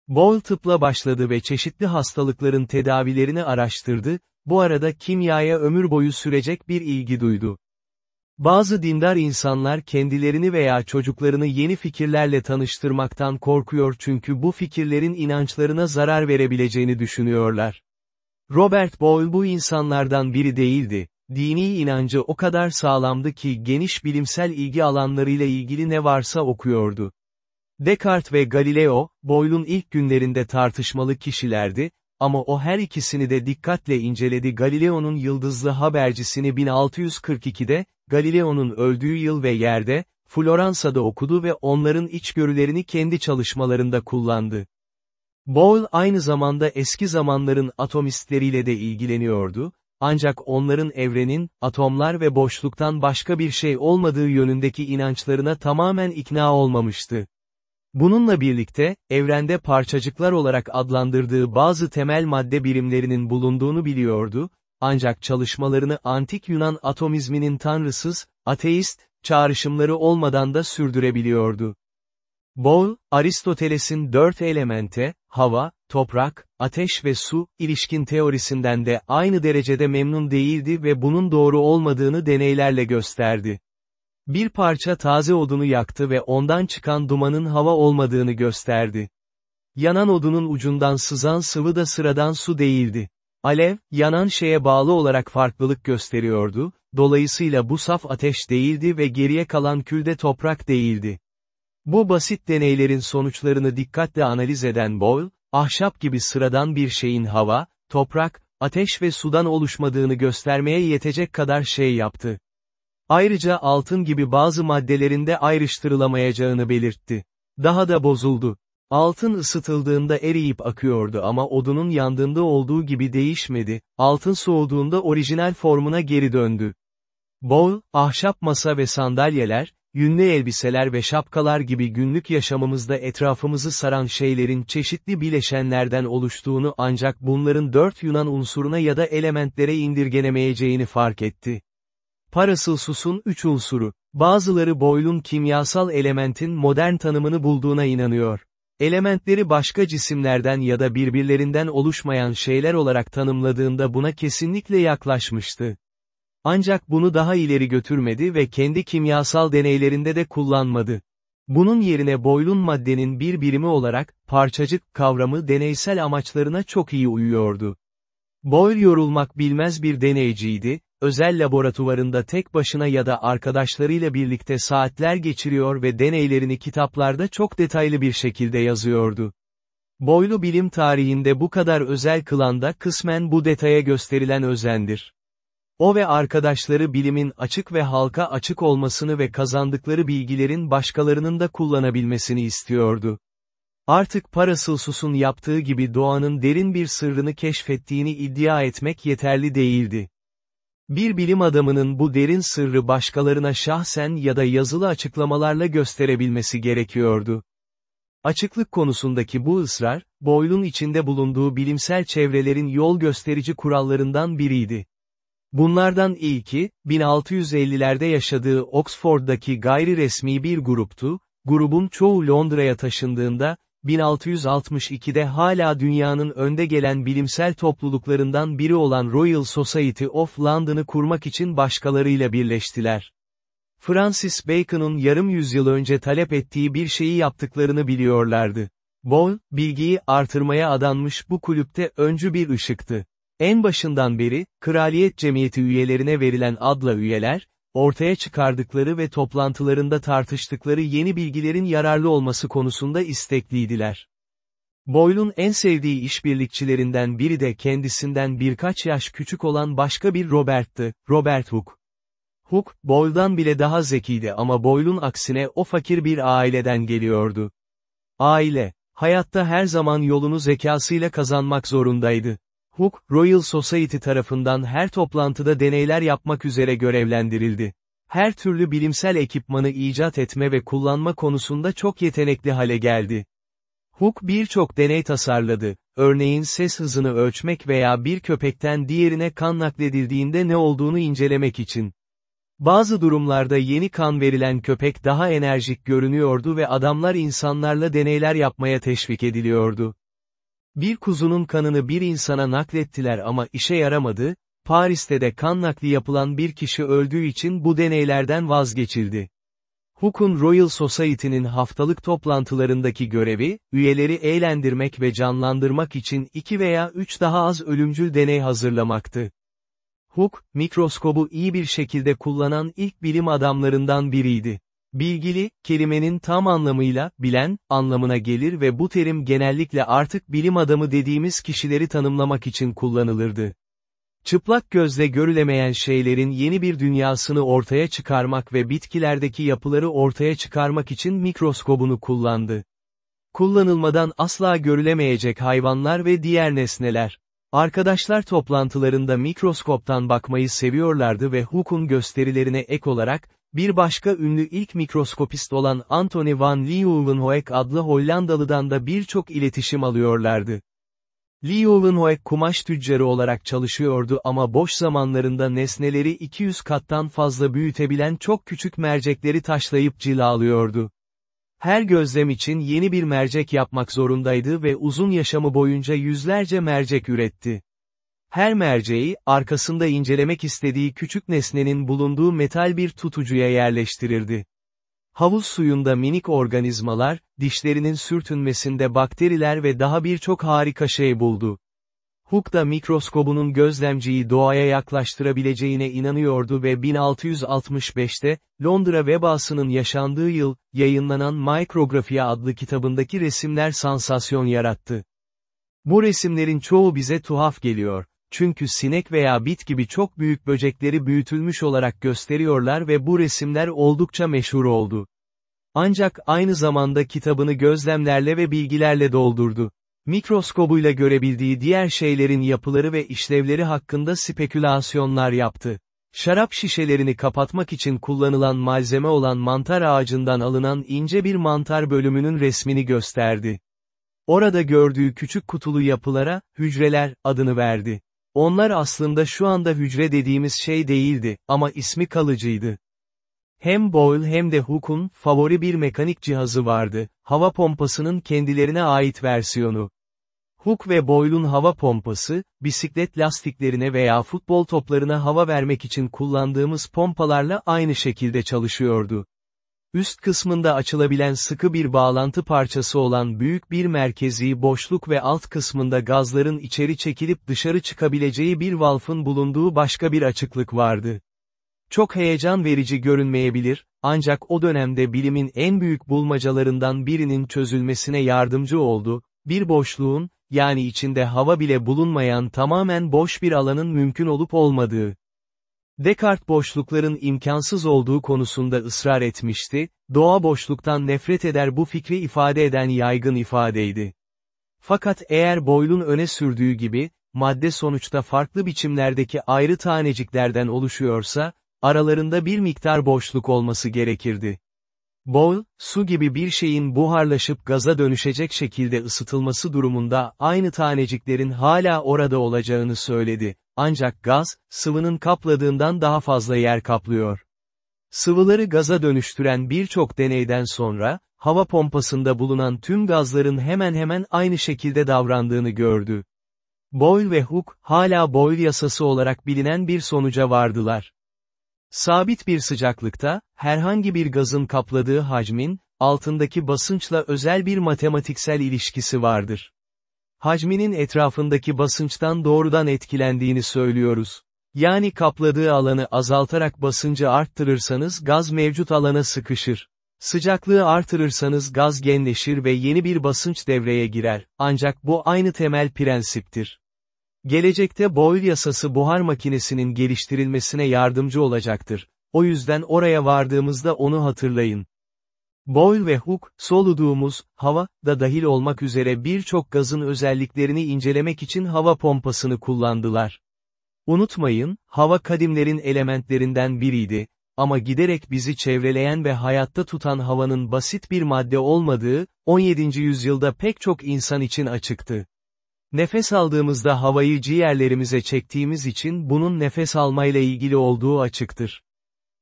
Boyle tıpla başladı ve çeşitli hastalıkların tedavilerini araştırdı, bu arada kimyaya ömür boyu sürecek bir ilgi duydu. Bazı dindar insanlar kendilerini veya çocuklarını yeni fikirlerle tanıştırmaktan korkuyor çünkü bu fikirlerin inançlarına zarar verebileceğini düşünüyorlar. Robert Boyle bu insanlardan biri değildi. Dini inancı o kadar sağlamdı ki geniş bilimsel ilgi alanlarıyla ilgili ne varsa okuyordu. Descartes ve Galileo, Boyle'un ilk günlerinde tartışmalı kişilerdi, ama o her ikisini de dikkatle inceledi Galileo'nun yıldızlı habercisini 1642'de, Galileo'nun öldüğü yıl ve yerde, Floransa'da okudu ve onların içgörülerini kendi çalışmalarında kullandı. Boyle aynı zamanda eski zamanların atomistleriyle de ilgileniyordu, ancak onların evrenin, atomlar ve boşluktan başka bir şey olmadığı yönündeki inançlarına tamamen ikna olmamıştı. Bununla birlikte, evrende parçacıklar olarak adlandırdığı bazı temel madde birimlerinin bulunduğunu biliyordu, ancak çalışmalarını antik Yunan atomizminin tanrısız, ateist, çağrışımları olmadan da sürdürebiliyordu. Boyle, Aristoteles'in dört elemente, hava, toprak, ateş ve su, ilişkin teorisinden de aynı derecede memnun değildi ve bunun doğru olmadığını deneylerle gösterdi. Bir parça taze odunu yaktı ve ondan çıkan dumanın hava olmadığını gösterdi. Yanan odunun ucundan sızan sıvı da sıradan su değildi. Alev, yanan şeye bağlı olarak farklılık gösteriyordu, dolayısıyla bu saf ateş değildi ve geriye kalan külde toprak değildi. Bu basit deneylerin sonuçlarını dikkatle analiz eden Boyle, ahşap gibi sıradan bir şeyin hava, toprak, ateş ve sudan oluşmadığını göstermeye yetecek kadar şey yaptı. Ayrıca altın gibi bazı maddelerinde ayrıştırılamayacağını belirtti. Daha da bozuldu. Altın ısıtıldığında eriyip akıyordu ama odunun yandığında olduğu gibi değişmedi, altın soğuduğunda orijinal formuna geri döndü. Bowl, ahşap masa ve sandalyeler, yünlü elbiseler ve şapkalar gibi günlük yaşamımızda etrafımızı saran şeylerin çeşitli bileşenlerden oluştuğunu ancak bunların dört Yunan unsuruna ya da elementlere indirgenemeyeceğini fark etti. Parasılsusun üç unsuru. Bazıları Boyle'un kimyasal elementin modern tanımını bulduğuna inanıyor. Elementleri başka cisimlerden ya da birbirlerinden oluşmayan şeyler olarak tanımladığında buna kesinlikle yaklaşmıştı. Ancak bunu daha ileri götürmedi ve kendi kimyasal deneylerinde de kullanmadı. Bunun yerine Boyle'un maddenin bir birimi olarak, parçacık kavramı deneysel amaçlarına çok iyi uyuyordu. Boyle yorulmak bilmez bir deneyciydi, özel laboratuvarında tek başına ya da arkadaşlarıyla birlikte saatler geçiriyor ve deneylerini kitaplarda çok detaylı bir şekilde yazıyordu. Boylu bilim tarihinde bu kadar özel kılan da kısmen bu detaya gösterilen özendir. O ve arkadaşları bilimin açık ve halka açık olmasını ve kazandıkları bilgilerin başkalarının da kullanabilmesini istiyordu. Artık Paracelsus'un yaptığı gibi doğanın derin bir sırrını keşfettiğini iddia etmek yeterli değildi. Bir bilim adamının bu derin sırrı başkalarına şahsen ya da yazılı açıklamalarla gösterebilmesi gerekiyordu. Açıklık konusundaki bu ısrar, Boyle'un içinde bulunduğu bilimsel çevrelerin yol gösterici kurallarından biriydi. Bunlardan ilki, 1650'lerde yaşadığı Oxford'daki gayri resmi bir gruptu, grubun çoğu Londra'ya taşındığında, 1662'de hala dünyanın önde gelen bilimsel topluluklarından biri olan Royal Society of London'ı kurmak için başkalarıyla birleştiler. Francis Bacon'un yarım yüzyıl önce talep ettiği bir şeyi yaptıklarını biliyorlardı. Boyle, bilgiyi artırmaya adanmış bu kulüpte öncü bir ışıktı. En başından beri, Kraliyet Cemiyeti üyelerine verilen adla üyeler, ortaya çıkardıkları ve toplantılarında tartıştıkları yeni bilgilerin yararlı olması konusunda istekliydiler. Boyle'un en sevdiği işbirlikçilerinden biri de kendisinden birkaç yaş küçük olan başka bir Robert'tı, Robert Hooke. Hooke, Boyle'dan bile daha zekiydi ama Boyle'un aksine o fakir bir aileden geliyordu. Aile, hayatta her zaman yolunu zekasıyla kazanmak zorundaydı. Hook, Royal Society tarafından her toplantıda deneyler yapmak üzere görevlendirildi. Her türlü bilimsel ekipmanı icat etme ve kullanma konusunda çok yetenekli hale geldi. Hook birçok deney tasarladı, örneğin ses hızını ölçmek veya bir köpekten diğerine kan nakledildiğinde ne olduğunu incelemek için. Bazı durumlarda yeni kan verilen köpek daha enerjik görünüyordu ve adamlar insanlarla deneyler yapmaya teşvik ediliyordu. Bir kuzunun kanını bir insana naklettiler ama işe yaramadı, Paris'te de kan nakli yapılan bir kişi öldüğü için bu deneylerden vazgeçildi. Hook'un Royal Society'nin haftalık toplantılarındaki görevi, üyeleri eğlendirmek ve canlandırmak için iki veya üç daha az ölümcül deney hazırlamaktı. Hook, mikroskobu iyi bir şekilde kullanan ilk bilim adamlarından biriydi. Bilgili, kelimenin tam anlamıyla, bilen, anlamına gelir ve bu terim genellikle artık bilim adamı dediğimiz kişileri tanımlamak için kullanılırdı. Çıplak gözle görülemeyen şeylerin yeni bir dünyasını ortaya çıkarmak ve bitkilerdeki yapıları ortaya çıkarmak için mikroskobunu kullandı. Kullanılmadan asla görülemeyecek hayvanlar ve diğer nesneler. Arkadaşlar toplantılarında mikroskoptan bakmayı seviyorlardı ve Hooke'un gösterilerine ek olarak, bir başka ünlü ilk mikroskopist olan Anthony van Leeuwenhoek adlı Hollandalı'dan da birçok iletişim alıyorlardı. Leeuwenhoek kumaş tüccarı olarak çalışıyordu ama boş zamanlarında nesneleri 200 kattan fazla büyütebilen çok küçük mercekleri taşlayıp cilalıyordu. Her gözlem için yeni bir mercek yapmak zorundaydı ve uzun yaşamı boyunca yüzlerce mercek üretti. Her merceği, arkasında incelemek istediği küçük nesnenin bulunduğu metal bir tutucuya yerleştirirdi. Havuz suyunda minik organizmalar, dişlerinin sürtünmesinde bakteriler ve daha birçok harika şey buldu. Hooke da mikroskobunun gözlemciyi doğaya yaklaştırabileceğine inanıyordu ve 1665'te, Londra vebasının yaşandığı yıl, yayınlanan Micrografia adlı kitabındaki resimler sansasyon yarattı. Bu resimlerin çoğu bize tuhaf geliyor. Çünkü sinek veya bit gibi çok büyük böcekleri büyütülmüş olarak gösteriyorlar ve bu resimler oldukça meşhur oldu. Ancak aynı zamanda kitabını gözlemlerle ve bilgilerle doldurdu. Mikroskobuyla görebildiği diğer şeylerin yapıları ve işlevleri hakkında spekülasyonlar yaptı. Şarap şişelerini kapatmak için kullanılan malzeme olan mantar ağacından alınan ince bir mantar bölümünün resmini gösterdi. Orada gördüğü küçük kutulu yapılara, hücreler, adını verdi. Onlar aslında şu anda hücre dediğimiz şey değildi, ama ismi kalıcıydı. Hem Boyle hem de Hooke'un favori bir mekanik cihazı vardı, hava pompasının kendilerine ait versiyonu. Hooke ve Boyle'un hava pompası, bisiklet lastiklerine veya futbol toplarına hava vermek için kullandığımız pompalarla aynı şekilde çalışıyordu. Üst kısmında açılabilen sıkı bir bağlantı parçası olan büyük bir merkezi boşluk ve alt kısmında gazların içeri çekilip dışarı çıkabileceği bir valfın bulunduğu başka bir açıklık vardı. Çok heyecan verici görünmeyebilir, ancak o dönemde bilimin en büyük bulmacalarından birinin çözülmesine yardımcı oldu, bir boşluğun, yani içinde hava bile bulunmayan tamamen boş bir alanın mümkün olup olmadığı. Descartes boşlukların imkansız olduğu konusunda ısrar etmişti, doğa boşluktan nefret eder bu fikri ifade eden yaygın ifadeydi. Fakat eğer Boyle'un öne sürdüğü gibi, madde sonuçta farklı biçimlerdeki ayrı taneciklerden oluşuyorsa, aralarında bir miktar boşluk olması gerekirdi. Boyle, su gibi bir şeyin buharlaşıp gaza dönüşecek şekilde ısıtılması durumunda aynı taneciklerin hala orada olacağını söyledi. Ancak gaz, sıvının kapladığından daha fazla yer kaplıyor. Sıvıları gaza dönüştüren birçok deneyden sonra, hava pompasında bulunan tüm gazların hemen hemen aynı şekilde davrandığını gördü. Boyle ve Hooke, hala Boyle yasası olarak bilinen bir sonuca vardılar. Sabit bir sıcaklıkta, herhangi bir gazın kapladığı hacmin, altındaki basınçla özel bir matematiksel ilişkisi vardır. Hacminin etrafındaki basınçtan doğrudan etkilendiğini söylüyoruz. Yani kapladığı alanı azaltarak basıncı arttırırsanız gaz mevcut alana sıkışır. Sıcaklığı artırırsanız gaz genleşir ve yeni bir basınç devreye girer, ancak bu aynı temel prensiptir. Gelecekte Boyle yasası buhar makinesinin geliştirilmesine yardımcı olacaktır. O yüzden oraya vardığımızda onu hatırlayın. Boyle ve Hooke, soluduğumuz, hava, da dahil olmak üzere birçok gazın özelliklerini incelemek için hava pompasını kullandılar. Unutmayın, hava kadimlerin elementlerinden biriydi, ama giderek bizi çevreleyen ve hayatta tutan havanın basit bir madde olmadığı, 17. yüzyılda pek çok insan için açıktı. Nefes aldığımızda havayı ciğerlerimize çektiğimiz için bunun nefes almayla ilgili olduğu açıktır.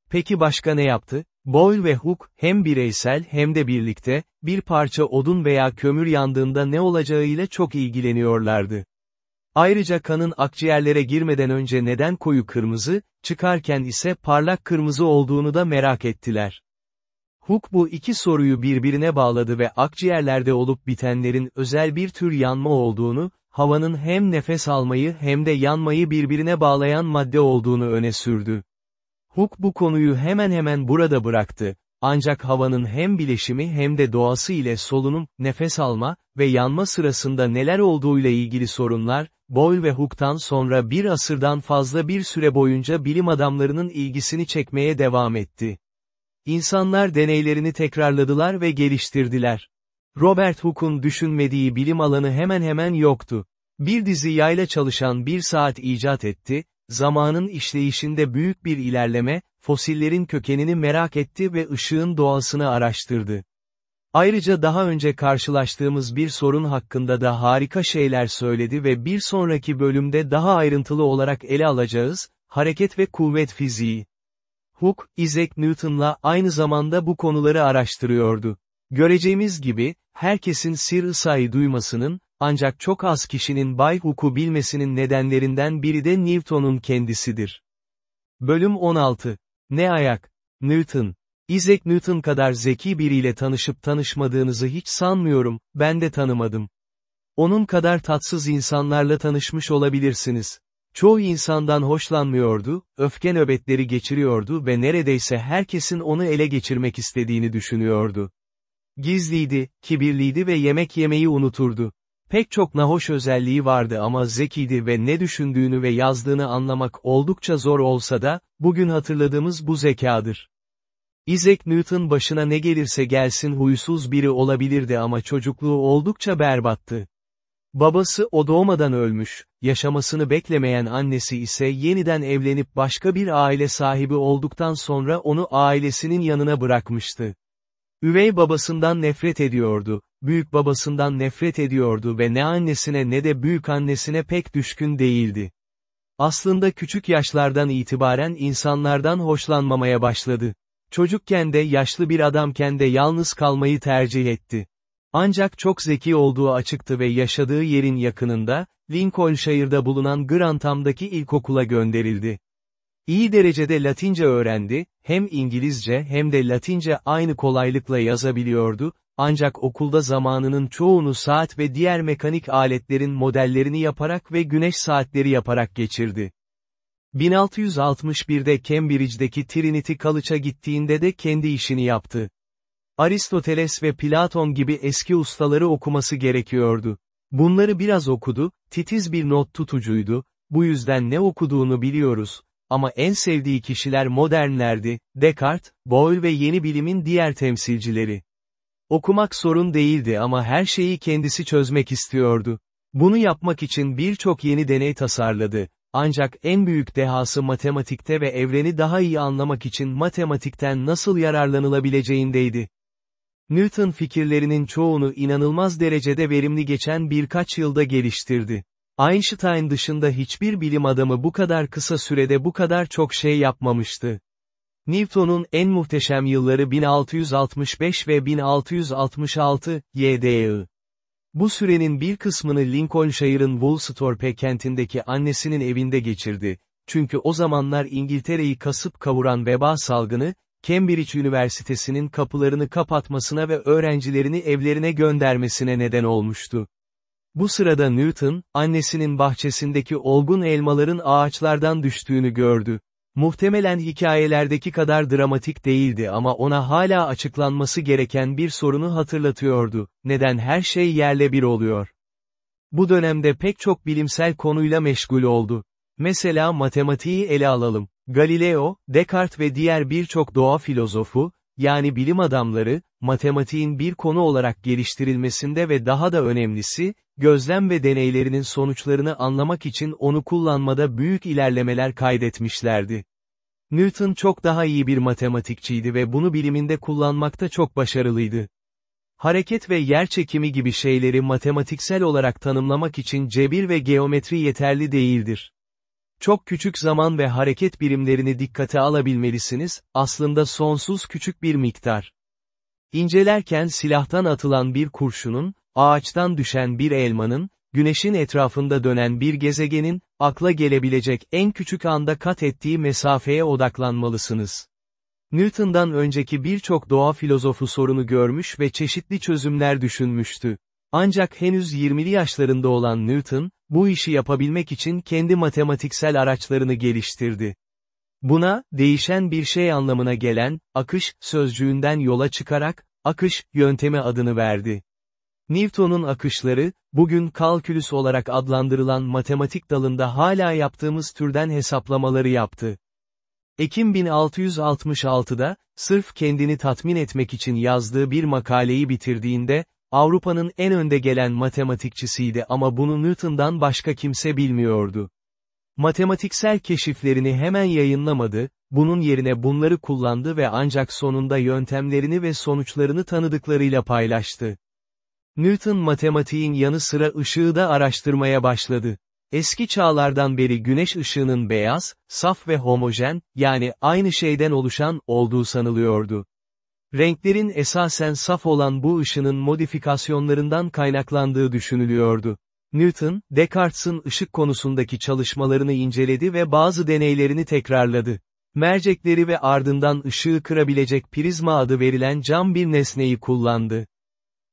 Peki başka ne yaptı? Boyle ve Hooke, hem bireysel hem de birlikte, bir parça odun veya kömür yandığında ne olacağıyla çok ilgileniyorlardı. Ayrıca kanın akciğerlere girmeden önce neden koyu kırmızı, çıkarken ise parlak kırmızı olduğunu da merak ettiler. Hooke bu iki soruyu birbirine bağladı ve akciğerlerde olup bitenlerin özel bir tür yanma olduğunu, havanın hem nefes almayı hem de yanmayı birbirine bağlayan madde olduğunu öne sürdü. Hooke bu konuyu hemen hemen burada bıraktı, ancak havanın hem bileşimi hem de doğası ile solunum, nefes alma ve yanma sırasında neler olduğuyla ilgili sorunlar, Boyle ve Hooke'tan sonra bir asırdan fazla bir süre boyunca bilim adamlarının ilgisini çekmeye devam etti. İnsanlar deneylerini tekrarladılar ve geliştirdiler. Robert Hooke'un düşünmediği bilim alanı hemen hemen yoktu. Bir dizi yayla çalışan bir saat icat etti, zamanın işleyişinde büyük bir ilerleme, fosillerin kökenini merak etti ve ışığın doğasını araştırdı. Ayrıca daha önce karşılaştığımız bir sorun hakkında da harika şeyler söyledi ve bir sonraki bölümde daha ayrıntılı olarak ele alacağız, hareket ve kuvvet fiziği. Hooke, Isaac Newton'la aynı zamanda bu konuları araştırıyordu. Göreceğimiz gibi, herkesin Sir Isai'yi duymasının, ancak çok az kişinin Bay Hooke'u bilmesinin nedenlerinden biri de Newton'un kendisidir. Bölüm 16. Ne ayak? Newton. Isaac Newton kadar zeki biriyle tanışıp tanışmadığınızı hiç sanmıyorum, ben de tanımadım. Onun kadar tatsız insanlarla tanışmış olabilirsiniz. Çoğu insandan hoşlanmıyordu, öfke nöbetleri geçiriyordu ve neredeyse herkesin onu ele geçirmek istediğini düşünüyordu. Gizliydi, kibirliydi ve yemek yemeyi unuturdu. Pek çok nahoş özelliği vardı ama zekiydi ve ne düşündüğünü ve yazdığını anlamak oldukça zor olsa da, bugün hatırladığımız bu zekadır. Isaac Newton başına ne gelirse gelsin huysuz biri olabilirdi ama çocukluğu oldukça berbattı. Babası o doğmadan ölmüş, yaşamasını beklemeyen annesi ise yeniden evlenip başka bir aile sahibi olduktan sonra onu ailesinin yanına bırakmıştı. Üvey babasından nefret ediyordu, büyük babasından nefret ediyordu ve ne annesine ne de büyük annesine pek düşkün değildi. Aslında küçük yaşlardan itibaren insanlardan hoşlanmamaya başladı. Çocukken de yaşlı bir adamken de yalnız kalmayı tercih etti. Ancak çok zeki olduğu açıktı ve yaşadığı yerin yakınında, Lincolnshire'da bulunan Grantham'daki ilkokula gönderildi. İyi derecede Latince öğrendi, hem İngilizce hem de Latince aynı kolaylıkla yazabiliyordu, ancak okulda zamanının çoğunu saat ve diğer mekanik aletlerin modellerini yaparak ve güneş saatleri yaparak geçirdi. 1661'de Cambridge'deki Trinity College'a gittiğinde de kendi işini yaptı. Aristoteles ve Platon gibi eski ustaları okuması gerekiyordu. Bunları biraz okudu, titiz bir not tutucuydu, bu yüzden ne okuduğunu biliyoruz, ama en sevdiği kişiler modernlerdi, Descartes, Boyle ve yeni bilimin diğer temsilcileri. Okumak sorun değildi ama her şeyi kendisi çözmek istiyordu. Bunu yapmak için birçok yeni deney tasarladı, ancak en büyük dehası matematikte ve evreni daha iyi anlamak için matematikten nasıl yararlanılabileceğindeydi. Newton fikirlerinin çoğunu inanılmaz derecede verimli geçen birkaç yılda geliştirdi. Einstein dışında hiçbir bilim adamı bu kadar kısa sürede bu kadar çok şey yapmamıştı. Newton'un en muhteşem yılları 1665 ve 1666, YDI. Bu sürenin bir kısmını Lincolnshire'ın Woolsthorpe kentindeki annesinin evinde geçirdi, çünkü o zamanlar İngiltere'yi kasıp kavuran veba salgını, Cambridge Üniversitesi'nin kapılarını kapatmasına ve öğrencilerini evlerine göndermesine neden olmuştu. Bu sırada Newton, annesinin bahçesindeki olgun elmaların ağaçlardan düştüğünü gördü. Muhtemelen hikayelerdeki kadar dramatik değildi ama ona hala açıklanması gereken bir sorunu hatırlatıyordu, neden her şey yerle bir oluyor. Bu dönemde pek çok bilimsel konuyla meşgul oldu. Mesela matematiği ele alalım. Galileo, Descartes ve diğer birçok doğa filozofu, yani bilim adamları, matematiğin bir konu olarak geliştirilmesinde ve daha da önemlisi, gözlem ve deneylerinin sonuçlarını anlamak için onu kullanmada büyük ilerlemeler kaydetmişlerdi. Newton çok daha iyi bir matematikçiydi ve bunu biliminde kullanmakta çok başarılıydı. Hareket ve yer çekimi gibi şeyleri matematiksel olarak tanımlamak için cebir ve geometri yeterli değildir. Çok küçük zaman ve hareket birimlerini dikkate alabilmelisiniz, aslında sonsuz küçük bir miktar. İncelerken silahtan atılan bir kurşunun, ağaçtan düşen bir elmanın, güneşin etrafında dönen bir gezegenin, akla gelebilecek en küçük anda kat ettiği mesafeye odaklanmalısınız. Newton'dan önceki birçok doğa filozofu sorunu görmüş ve çeşitli çözümler düşünmüştü. Ancak henüz 20'li yaşlarında olan Newton, bu işi yapabilmek için kendi matematiksel araçlarını geliştirdi. Buna, değişen bir şey anlamına gelen, akış, sözcüğünden yola çıkarak, akış, yöntemi adını verdi. Newton'un akışları, bugün kalkülüs olarak adlandırılan matematik dalında hala yaptığımız türden hesaplamaları yaptı. Ekim 1666'da, sırf kendini tatmin etmek için yazdığı bir makaleyi bitirdiğinde, Avrupa'nın en önde gelen matematikçisiydi ama bunu Newton'dan başka kimse bilmiyordu. Matematiksel keşiflerini hemen yayınlamadı, bunun yerine bunları kullandı ve ancak sonunda yöntemlerini ve sonuçlarını tanıdıklarıyla paylaştı. Newton matematiğin yanı sıra ışığı da araştırmaya başladı. Eski çağlardan beri güneş ışığının beyaz, saf ve homojen, yani aynı şeyden oluşan, olduğu sanılıyordu. Renklerin esasen saf olan bu ışının modifikasyonlarından kaynaklandığı düşünülüyordu. Newton, Descartes'in ışık konusundaki çalışmalarını inceledi ve bazı deneylerini tekrarladı. Mercekleri ve ardından ışığı kırabilecek prizma adı verilen cam bir nesneyi kullandı.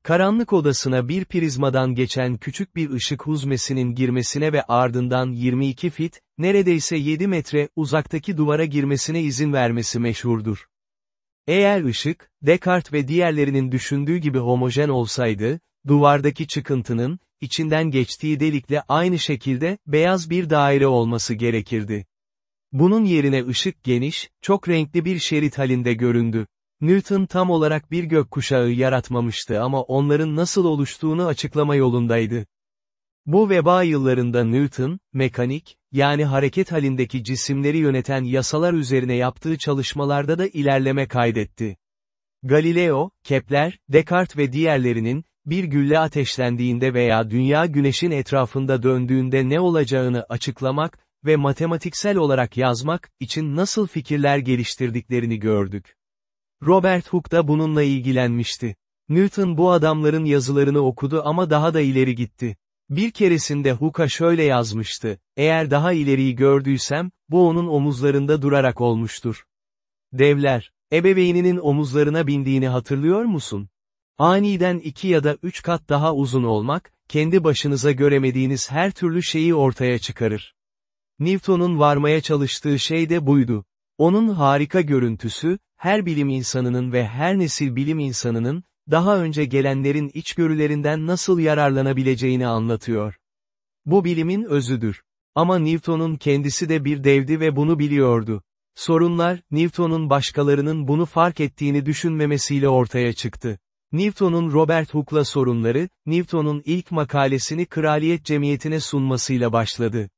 Karanlık odasına bir prizmadan geçen küçük bir ışık huzmesinin girmesine ve ardından 22 fit, neredeyse 7 metre, uzaktaki duvara girmesine izin vermesi meşhurdur. Eğer ışık, Descartes ve diğerlerinin düşündüğü gibi homojen olsaydı, duvardaki çıkıntının, içinden geçtiği delikle aynı şekilde, beyaz bir daire olması gerekirdi. Bunun yerine ışık geniş, çok renkli bir şerit halinde göründü. Newton tam olarak bir gökkuşağı yaratmamıştı ama onların nasıl oluştuğunu açıklama yolundaydı. Bu veba yıllarında Newton, mekanik, yani hareket halindeki cisimleri yöneten yasalar üzerine yaptığı çalışmalarda da ilerleme kaydetti. Galileo, Kepler, Descartes ve diğerlerinin, bir gülle ateşlendiğinde veya dünya güneşin etrafında döndüğünde ne olacağını açıklamak ve matematiksel olarak yazmak için nasıl fikirler geliştirdiklerini gördük. Robert Hooke da bununla ilgilenmişti. Newton bu adamların yazılarını okudu ama daha da ileri gitti. Bir keresinde Hooke'a şöyle yazmıştı, eğer daha ileriyi gördüysem, bu onun omuzlarında durarak olmuştur. Devler, ebeveyninin omuzlarına bindiğini hatırlıyor musun? Aniden iki ya da üç kat daha uzun olmak, kendi başınıza göremediğiniz her türlü şeyi ortaya çıkarır. Newton'un varmaya çalıştığı şey de buydu. Onun harika görüntüsü, her bilim insanının ve her nesil bilim insanının, daha önce gelenlerin içgörülerinden nasıl yararlanabileceğini anlatıyor. Bu bilimin özüdür. Ama Newton'un kendisi de bir devdi ve bunu biliyordu. Sorunlar, Newton'un başkalarının bunu fark ettiğini düşünmemesiyle ortaya çıktı. Newton'un Robert Hooke'la sorunları, Newton'un ilk makalesini Kraliyet Cemiyeti'ne sunmasıyla başladı.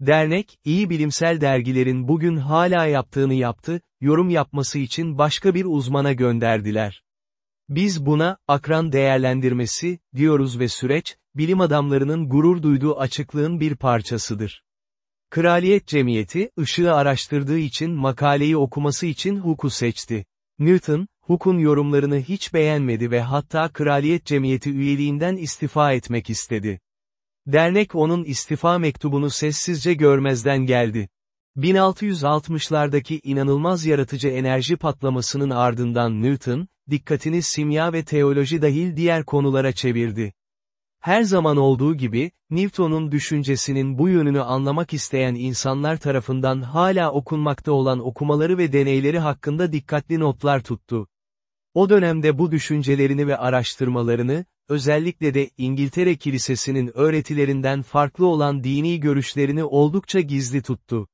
Dernek, iyi bilimsel dergilerin bugün hala yaptığını yaptı, yorum yapması için başka bir uzmana gönderdiler. Biz buna, akran değerlendirmesi, diyoruz ve süreç, bilim adamlarının gurur duyduğu açıklığın bir parçasıdır. Kraliyet Cemiyeti, ışığı araştırdığı için makaleyi okuması için Hooke'u seçti. Newton, Hooke'un yorumlarını hiç beğenmedi ve hatta Kraliyet Cemiyeti üyeliğinden istifa etmek istedi. Dernek onun istifa mektubunu sessizce görmezden geldi. 1660'lardaki inanılmaz yaratıcı enerji patlamasının ardından Newton, dikkatini simya ve teoloji dahil diğer konulara çevirdi. Her zaman olduğu gibi, Newton'un düşüncesinin bu yönünü anlamak isteyen insanlar tarafından hala okunmakta olan okumaları ve deneyleri hakkında dikkatli notlar tuttu. O dönemde bu düşüncelerini ve araştırmalarını, özellikle de İngiltere Kilisesi'nin öğretilerinden farklı olan dini görüşlerini oldukça gizli tuttu.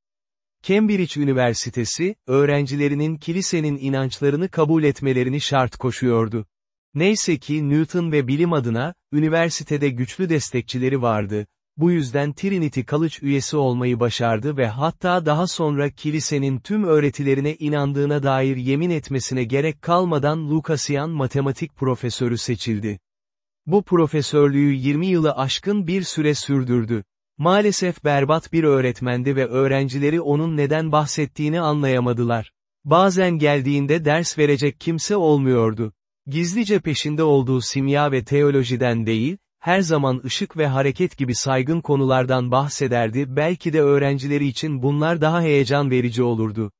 Cambridge Üniversitesi, öğrencilerinin kilisenin inançlarını kabul etmelerini şart koşuyordu. Neyse ki Newton ve bilim adına, üniversitede güçlü destekçileri vardı, bu yüzden Trinity College üyesi olmayı başardı ve hatta daha sonra kilisenin tüm öğretilerine inandığına dair yemin etmesine gerek kalmadan Lucasian matematik profesörü seçildi. Bu profesörlüğü 20 yılı aşkın bir süre sürdürdü. Maalesef berbat bir öğretmendi ve öğrencileri onun neden bahsettiğini anlayamadılar. Bazen geldiğinde ders verecek kimse olmuyordu. Gizlice peşinde olduğu simya ve teolojiden değil, her zaman ışık ve hareket gibi saygın konulardan bahsederdi belki de öğrencileri için bunlar daha heyecan verici olurdu.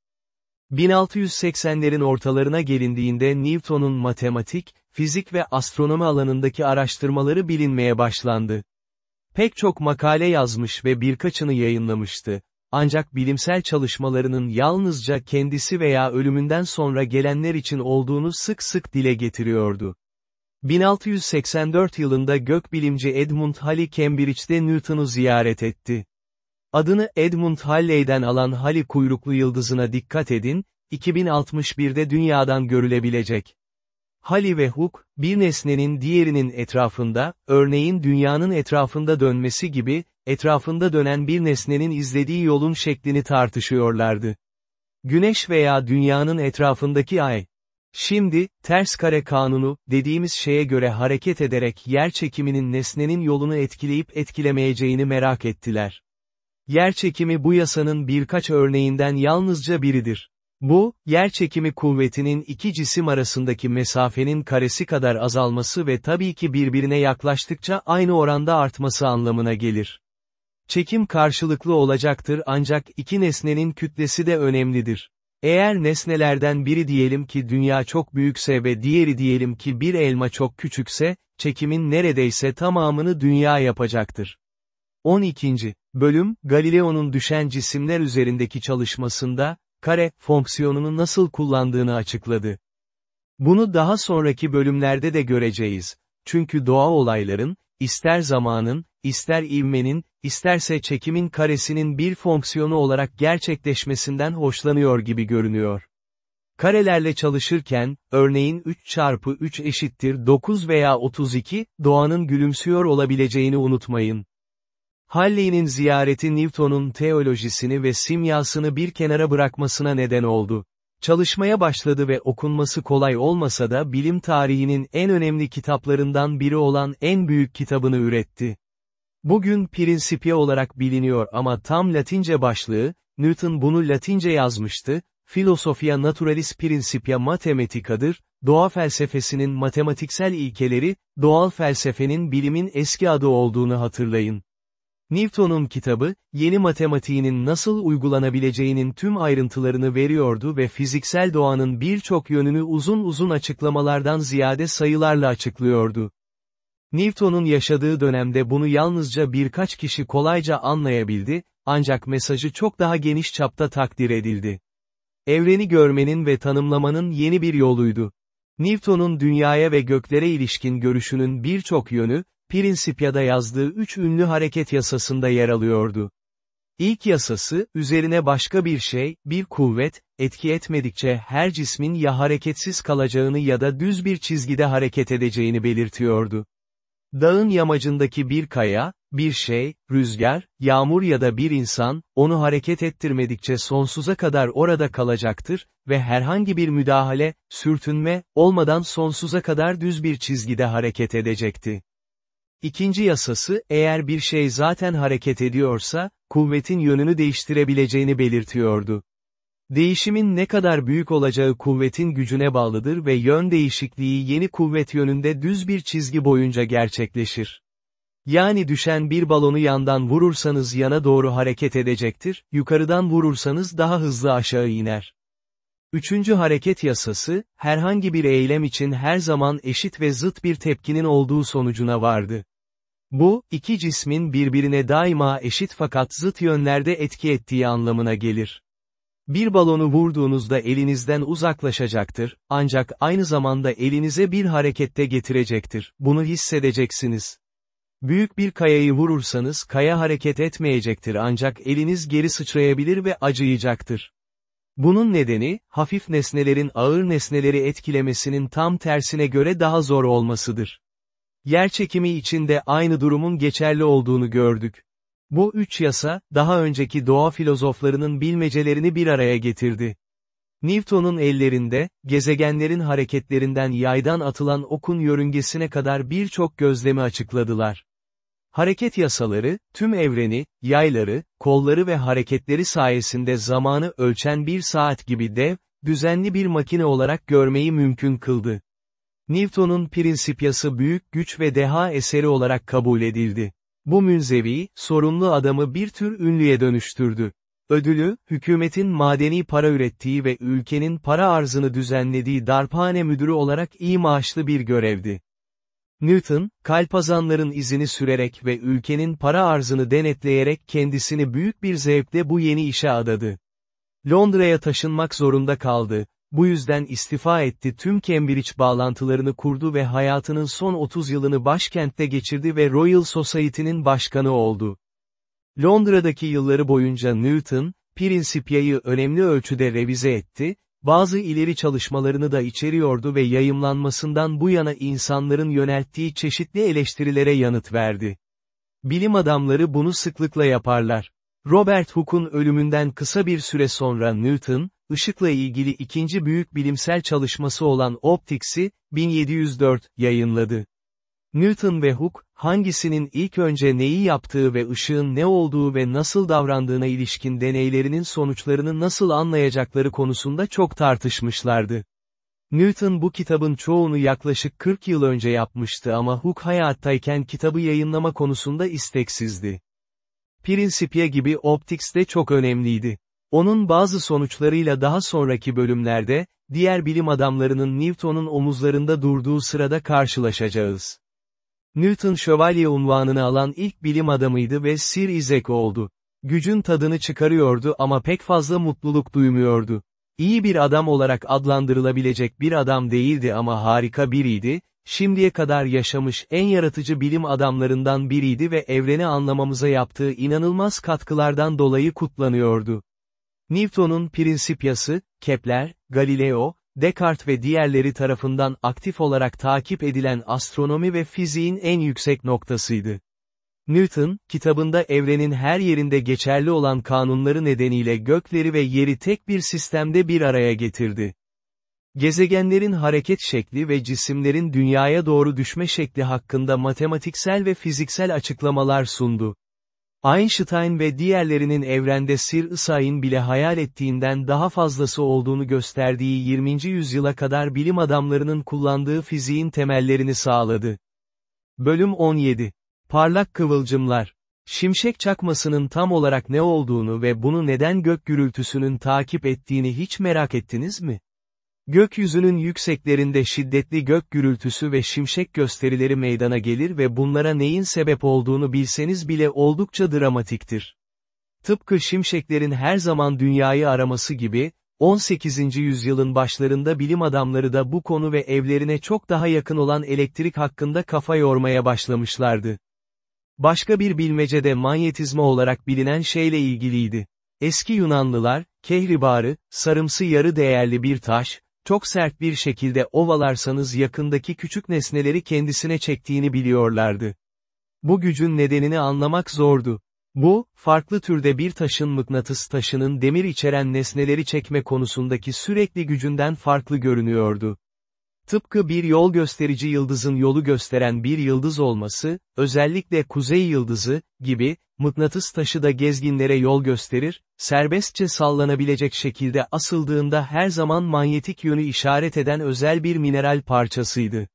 1680'lerin ortalarına gelindiğinde Newton'un matematik, fizik ve astronomi alanındaki araştırmaları bilinmeye başlandı. Pek çok makale yazmış ve birkaçını yayınlamıştı. Ancak bilimsel çalışmalarının yalnızca kendisi veya ölümünden sonra gelenler için olduğunu sık sık dile getiriyordu. 1684 yılında gökbilimci Edmund Halley Cambridge'de Newton'u ziyaret etti. Adını Edmund Halley'den alan Halley kuyruklu yıldızına dikkat edin, 2061'de dünyadan görülebilecek. Halley ve Hooke, bir nesnenin diğerinin etrafında, örneğin dünyanın etrafında dönmesi gibi, etrafında dönen bir nesnenin izlediği yolun şeklini tartışıyorlardı. Güneş veya dünyanın etrafındaki ay, Şimdi, ters kare kanunu, dediğimiz şeye göre hareket ederek yer çekiminin nesnenin yolunu etkileyip etkilemeyeceğini merak ettiler. Yer çekimi bu yasanın birkaç örneğinden yalnızca biridir. Bu, yer çekimi kuvvetinin iki cisim arasındaki mesafenin karesi kadar azalması ve tabii ki birbirine yaklaştıkça aynı oranda artması anlamına gelir. Çekim karşılıklı olacaktır ancak iki nesnenin kütlesi de önemlidir. Eğer nesnelerden biri diyelim ki dünya çok büyükse ve diğeri diyelim ki bir elma çok küçükse, çekimin neredeyse tamamını dünya yapacaktır. 12. Bölüm, Galileo'nun düşen cisimler üzerindeki çalışmasında, kare, fonksiyonunu nasıl kullandığını açıkladı. Bunu daha sonraki bölümlerde de göreceğiz. Çünkü doğa olayların, ister zamanın, ister ivmenin, isterse çekimin karesinin bir fonksiyonu olarak gerçekleşmesinden hoşlanıyor gibi görünüyor. Karelerle çalışırken, örneğin 3 çarpı 3 eşittir 9 veya 32, doğanın gülümsüyor olabileceğini unutmayın. Halley'nin ziyareti Newton'un teolojisini ve simyasını bir kenara bırakmasına neden oldu. Çalışmaya başladı ve okunması kolay olmasa da bilim tarihinin en önemli kitaplarından biri olan en büyük kitabını üretti. Bugün Principia olarak biliniyor ama tam Latince başlığı, Newton bunu Latince yazmıştı, Philosophia Naturalis Principia Mathematica'dır, doğa felsefesinin matematiksel ilkeleri, doğal felsefenin bilimin eski adı olduğunu hatırlayın. Newton'un kitabı, yeni matematiğinin nasıl uygulanabileceğinin tüm ayrıntılarını veriyordu ve fiziksel doğanın birçok yönünü uzun uzun açıklamalardan ziyade sayılarla açıklıyordu. Newton'un yaşadığı dönemde bunu yalnızca birkaç kişi kolayca anlayabildi, ancak mesajı çok daha geniş çapta takdir edildi. Evreni görmenin ve tanımlamanın yeni bir yoluydu. Newton'un dünyaya ve göklere ilişkin görüşünün birçok yönü, Principia'da yazdığı üç ünlü hareket yasasında yer alıyordu. İlk yasası, üzerine başka bir şey, bir kuvvet, etki etmedikçe her cismin ya hareketsiz kalacağını ya da düz bir çizgide hareket edeceğini belirtiyordu. Dağın yamacındaki bir kaya, bir şey, rüzgar, yağmur ya da bir insan, onu hareket ettirmedikçe sonsuza kadar orada kalacaktır ve herhangi bir müdahale, sürtünme, olmadan sonsuza kadar düz bir çizgide hareket edecekti. İkinci yasası, eğer bir şey zaten hareket ediyorsa, kuvvetin yönünü değiştirebileceğini belirtiyordu. Değişimin ne kadar büyük olacağı kuvvetin gücüne bağlıdır ve yön değişikliği yeni kuvvet yönünde düz bir çizgi boyunca gerçekleşir. Yani düşen bir balonu yandan vurursanız yana doğru hareket edecektir, yukarıdan vurursanız daha hızlı aşağı iner. Üçüncü hareket yasası, herhangi bir eylem için her zaman eşit ve zıt bir tepkinin olduğu sonucuna vardı. Bu, iki cismin birbirine daima eşit fakat zıt yönlerde etki ettiği anlamına gelir. Bir balonu vurduğunuzda elinizden uzaklaşacaktır, ancak aynı zamanda elinize bir harekette getirecektir, bunu hissedeceksiniz. Büyük bir kayayı vurursanız kaya hareket etmeyecektir ancak eliniz geri sıçrayabilir ve acıyacaktır. Bunun nedeni, hafif nesnelerin ağır nesneleri etkilemesinin tam tersine göre daha zor olmasıdır. Yerçekimi için de aynı durumun geçerli olduğunu gördük. Bu üç yasa, daha önceki doğa filozoflarının bilmecelerini bir araya getirdi. Newton'un ellerinde, gezegenlerin hareketlerinden yaydan atılan okun yörüngesine kadar birçok gözlemi açıkladılar. Hareket yasaları, tüm evreni, yayları, kolları ve hareketleri sayesinde zamanı ölçen bir saat gibi dev, düzenli bir makine olarak görmeyi mümkün kıldı. Newton'un prinsipyası büyük güç ve deha eseri olarak kabul edildi. Bu münzevi, sorumlu adamı bir tür ünlüye dönüştürdü. Ödülü, hükümetin madeni para ürettiği ve ülkenin para arzını düzenlediği darphane müdürü olarak iyi maaşlı bir görevdi. Newton, kalpazanların izini sürerek ve ülkenin para arzını denetleyerek kendisini büyük bir zevkle bu yeni işe adadı. Londra'ya taşınmak zorunda kaldı, bu yüzden istifa etti tüm Cambridge bağlantılarını kurdu ve hayatının son 30 yılını başkentte geçirdi ve Royal Society'nin başkanı oldu. Londra'daki yılları boyunca Newton, Principia'yı önemli ölçüde revize etti, bazı ileri çalışmalarını da içeriyordu ve yayımlanmasından bu yana insanların yönelttiği çeşitli eleştirilere yanıt verdi. Bilim adamları bunu sıklıkla yaparlar. Robert Hooke'un ölümünden kısa bir süre sonra Newton, ışıkla ilgili ikinci büyük bilimsel çalışması olan Optics'i, 1704, yayınladı. Newton ve Hooke, hangisinin ilk önce neyi yaptığı ve ışığın ne olduğu ve nasıl davrandığına ilişkin deneylerinin sonuçlarını nasıl anlayacakları konusunda çok tartışmışlardı. Newton bu kitabın çoğunu yaklaşık 40 yıl önce yapmıştı ama Hooke hayattayken kitabı yayınlama konusunda isteksizdi. Principia gibi Optics de çok önemliydi. Onun bazı sonuçlarıyla daha sonraki bölümlerde, diğer bilim adamlarının Newton'un omuzlarında durduğu sırada karşılaşacağız. Newton şövalye unvanını alan ilk bilim adamıydı ve Sir Isaac oldu. Gücün tadını çıkarıyordu ama pek fazla mutluluk duymuyordu. İyi bir adam olarak adlandırılabilecek bir adam değildi ama harika biriydi, şimdiye kadar yaşamış en yaratıcı bilim adamlarından biriydi ve evreni anlamamıza yaptığı inanılmaz katkılardan dolayı kutlanıyordu. Newton'un prinsipyası, Kepler, Galileo, Descartes ve diğerleri tarafından aktif olarak takip edilen astronomi ve fiziğin en yüksek noktasıydı. Newton, kitabında evrenin her yerinde geçerli olan kanunları nedeniyle gökleri ve yeri tek bir sistemde bir araya getirdi. Gezegenlerin hareket şekli ve cisimlerin dünyaya doğru düşme şekli hakkında matematiksel ve fiziksel açıklamalar sundu. Einstein ve diğerlerinin evrende Sir Isaiah'in bile hayal ettiğinden daha fazlası olduğunu gösterdiği 20. yüzyıla kadar bilim adamlarının kullandığı fiziğin temellerini sağladı. Bölüm 17. Parlak kıvılcımlar. Şimşek çakmasının tam olarak ne olduğunu ve bunu neden gök gürültüsünün takip ettiğini hiç merak ettiniz mi? Gökyüzünün yükseklerinde şiddetli gök gürültüsü ve şimşek gösterileri meydana gelir ve bunlara neyin sebep olduğunu bilseniz bile oldukça dramatiktir. Tıpkı şimşeklerin her zaman dünyayı araması gibi, 18. yüzyılın başlarında bilim adamları da bu konu ve evlerine çok daha yakın olan elektrik hakkında kafa yormaya başlamışlardı. Başka bir bilmece de manyetizma olarak bilinen şeyle ilgiliydi. Eski Yunanlılar, kehribarı, sarımsı yarı değerli bir taş, çok sert bir şekilde ovalarsanız yakındaki küçük nesneleri kendisine çektiğini biliyorlardı. Bu gücün nedenini anlamak zordu. Bu, farklı türde bir taşın mıknatıs taşının demir içeren nesneleri çekme konusundaki sürekli gücünden farklı görünüyordu. Tıpkı bir yol gösterici yıldızın yolu gösteren bir yıldız olması, özellikle kuzey yıldızı, gibi, mıknatıs taşı da gezginlere yol gösterir, serbestçe sallanabilecek şekilde asıldığında her zaman manyetik yönü işaret eden özel bir mineral parçasıydı.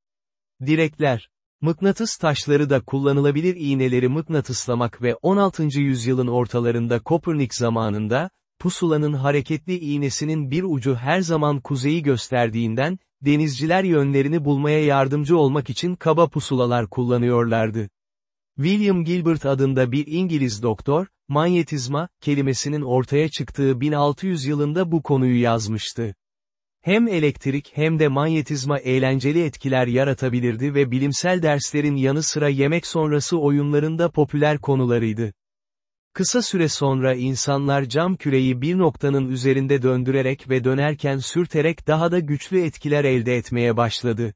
Direkler Mıknatıs taşları da kullanılabilir iğneleri mıknatıslamak ve 16. yüzyılın ortalarında Kopernik zamanında, pusulanın hareketli iğnesinin bir ucu her zaman kuzeyi gösterdiğinden, denizciler yönlerini bulmaya yardımcı olmak için kaba pusulalar kullanıyorlardı. William Gilbert adında bir İngiliz doktor, manyetizma, kelimesinin ortaya çıktığı 1600 yılında bu konuyu yazmıştı. Hem elektrik hem de manyetizma eğlenceli etkiler yaratabilirdi ve bilimsel derslerin yanı sıra yemek sonrası oyunlarında popüler konularıydı. Kısa süre sonra insanlar cam küreyi bir noktanın üzerinde döndürerek ve dönerken sürterek daha da güçlü etkiler elde etmeye başladı.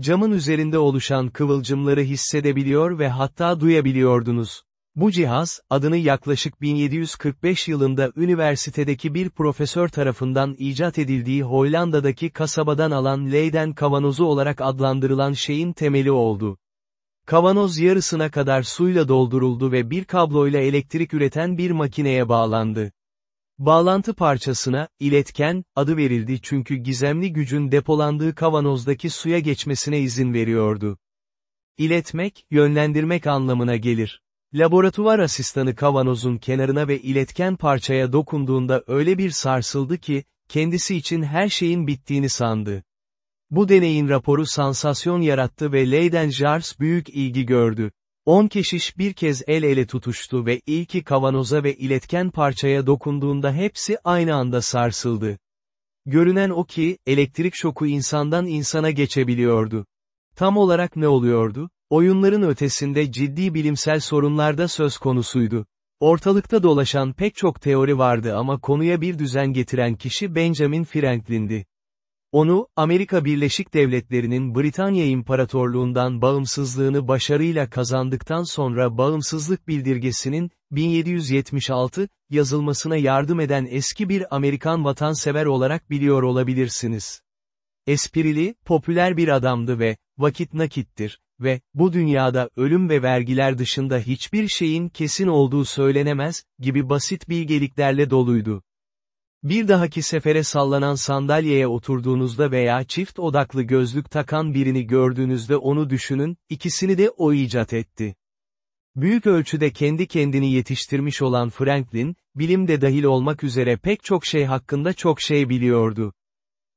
Camın üzerinde oluşan kıvılcımları hissedebiliyor ve hatta duyabiliyordunuz. Bu cihaz, adını yaklaşık 1745 yılında üniversitedeki bir profesör tarafından icat edildiği Hollanda'daki kasabadan alan Leyden kavanozu olarak adlandırılan şeyin temeli oldu. Kavanoz yarısına kadar suyla dolduruldu ve bir kabloyla elektrik üreten bir makineye bağlandı. Bağlantı parçasına, iletken, adı verildi çünkü gizemli gücün depolandığı kavanozdaki suya geçmesine izin veriyordu. İletmek, yönlendirmek anlamına gelir. Laboratuvar asistanı kavanozun kenarına ve iletken parçaya dokunduğunda öyle bir sarsıldı ki, kendisi için her şeyin bittiğini sandı. Bu deneyin raporu sansasyon yarattı ve Leyden Jars büyük ilgi gördü. On keşiş bir kez el ele tutuştu ve ilki kavanoza ve iletken parçaya dokunduğunda hepsi aynı anda sarsıldı. Görünen o ki, elektrik şoku insandan insana geçebiliyordu. Tam olarak ne oluyordu? Oyunların ötesinde ciddi bilimsel sorunlarda söz konusuydu. Ortalıkta dolaşan pek çok teori vardı ama konuya bir düzen getiren kişi Benjamin Franklin'di. Onu, Amerika Birleşik Devletleri'nin Britanya İmparatorluğundan bağımsızlığını başarıyla kazandıktan sonra bağımsızlık bildirgesinin, 1776, yazılmasına yardım eden eski bir Amerikan vatansever olarak biliyor olabilirsiniz. Esprili, popüler bir adamdı ve, vakit nakittir, ve, bu dünyada ölüm ve vergiler dışında hiçbir şeyin kesin olduğu söylenemez, gibi basit bilgeliklerle doluydu. Bir dahaki sefere sallanan sandalyeye oturduğunuzda veya çift odaklı gözlük takan birini gördüğünüzde onu düşünün, ikisini de o icat etti. Büyük ölçüde kendi kendini yetiştirmiş olan Franklin, bilimde dahil olmak üzere pek çok şey hakkında çok şey biliyordu.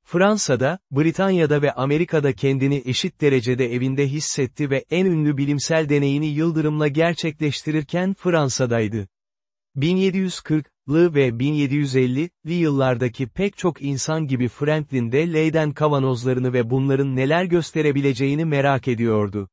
Fransa'da, Britanya'da ve Amerika'da kendini eşit derecede evinde hissetti ve en ünlü bilimsel deneyini yıldırımla gerçekleştirirken Fransa'daydı. 1740'lı ve 1750'li yıllardaki pek çok insan gibi Franklin de Leyden kavanozlarını ve bunların neler gösterebileceğini merak ediyordu.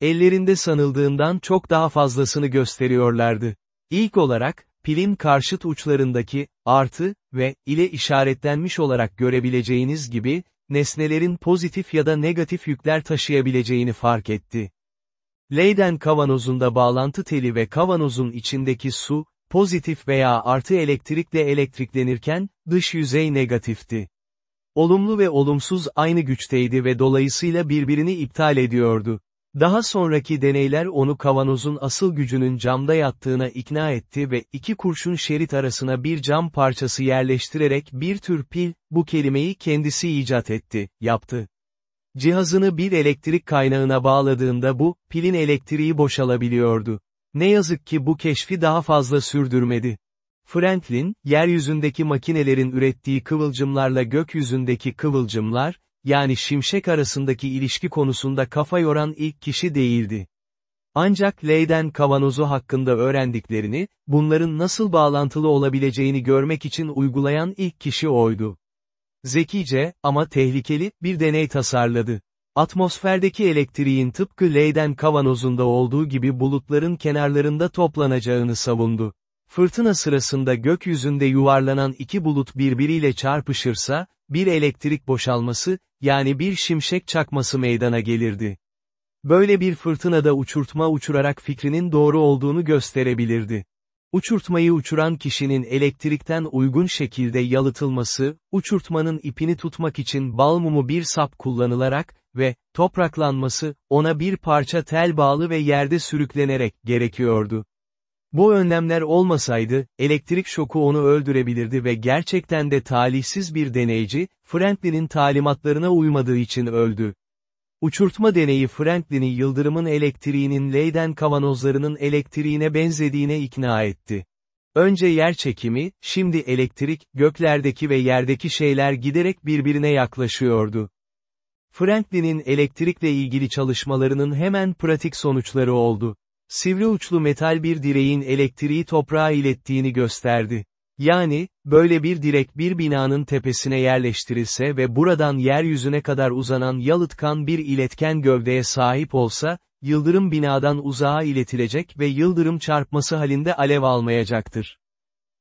Ellerinde sanıldığından çok daha fazlasını gösteriyorlardı. İlk olarak, pilin karşıt uçlarındaki, artı ve ile işaretlenmiş olarak görebileceğiniz gibi, nesnelerin pozitif ya da negatif yükler taşıyabileceğini fark etti. Leyden kavanozunda bağlantı teli ve kavanozun içindeki su, pozitif veya artı elektrikle elektriklenirken, dış yüzey negatifti. Olumlu ve olumsuz aynı güçteydi ve dolayısıyla birbirini iptal ediyordu. Daha sonraki deneyler onu kavanozun asıl gücünün camda yattığına ikna etti ve iki kurşun şerit arasına bir cam parçası yerleştirerek bir tür pil, bu kelimeyi kendisi icat etti, yaptı. Cihazını bir elektrik kaynağına bağladığında bu, pilin elektriği boşalabiliyordu. Ne yazık ki bu keşfi daha fazla sürdürmedi. Franklin, yeryüzündeki makinelerin ürettiği kıvılcımlarla gökyüzündeki kıvılcımlar, yani şimşek arasındaki ilişki konusunda kafa yoran ilk kişi değildi. Ancak Leyden kavanozu hakkında öğrendiklerini, bunların nasıl bağlantılı olabileceğini görmek için uygulayan ilk kişi oydu. Zekice, ama tehlikeli, bir deney tasarladı. Atmosferdeki elektriğin tıpkı Leyden kavanozunda olduğu gibi bulutların kenarlarında toplanacağını savundu. Fırtına sırasında gökyüzünde yuvarlanan iki bulut birbiriyle çarpışırsa, bir elektrik boşalması, yani bir şimşek çakması meydana gelirdi. Böyle bir fırtınada uçurtma uçurarak fikrinin doğru olduğunu gösterebilirdi. Uçurtmayı uçuran kişinin elektrikten uygun şekilde yalıtılması, uçurtmanın ipini tutmak için bal mumu bir sap kullanılarak ve topraklanması, ona bir parça tel bağlı ve yerde sürüklenerek gerekiyordu. Bu önlemler olmasaydı, elektrik şoku onu öldürebilirdi ve gerçekten de talihsiz bir deneyci, Franklin'in talimatlarına uymadığı için öldü. Uçurtma deneyi Franklin'i yıldırımın elektriğinin Leyden kavanozlarının elektriğine benzediğine ikna etti. Önce yer çekimi, şimdi elektrik, göklerdeki ve yerdeki şeyler giderek birbirine yaklaşıyordu. Franklin'in elektrikle ilgili çalışmalarının hemen pratik sonuçları oldu. Sivri uçlu metal bir direğin elektriği toprağa ilettiğini gösterdi. Yani, böyle bir direk bir binanın tepesine yerleştirilse ve buradan yeryüzüne kadar uzanan yalıtkan bir iletken gövdeye sahip olsa, yıldırım binadan uzağa iletilecek ve yıldırım çarpması halinde alev almayacaktır.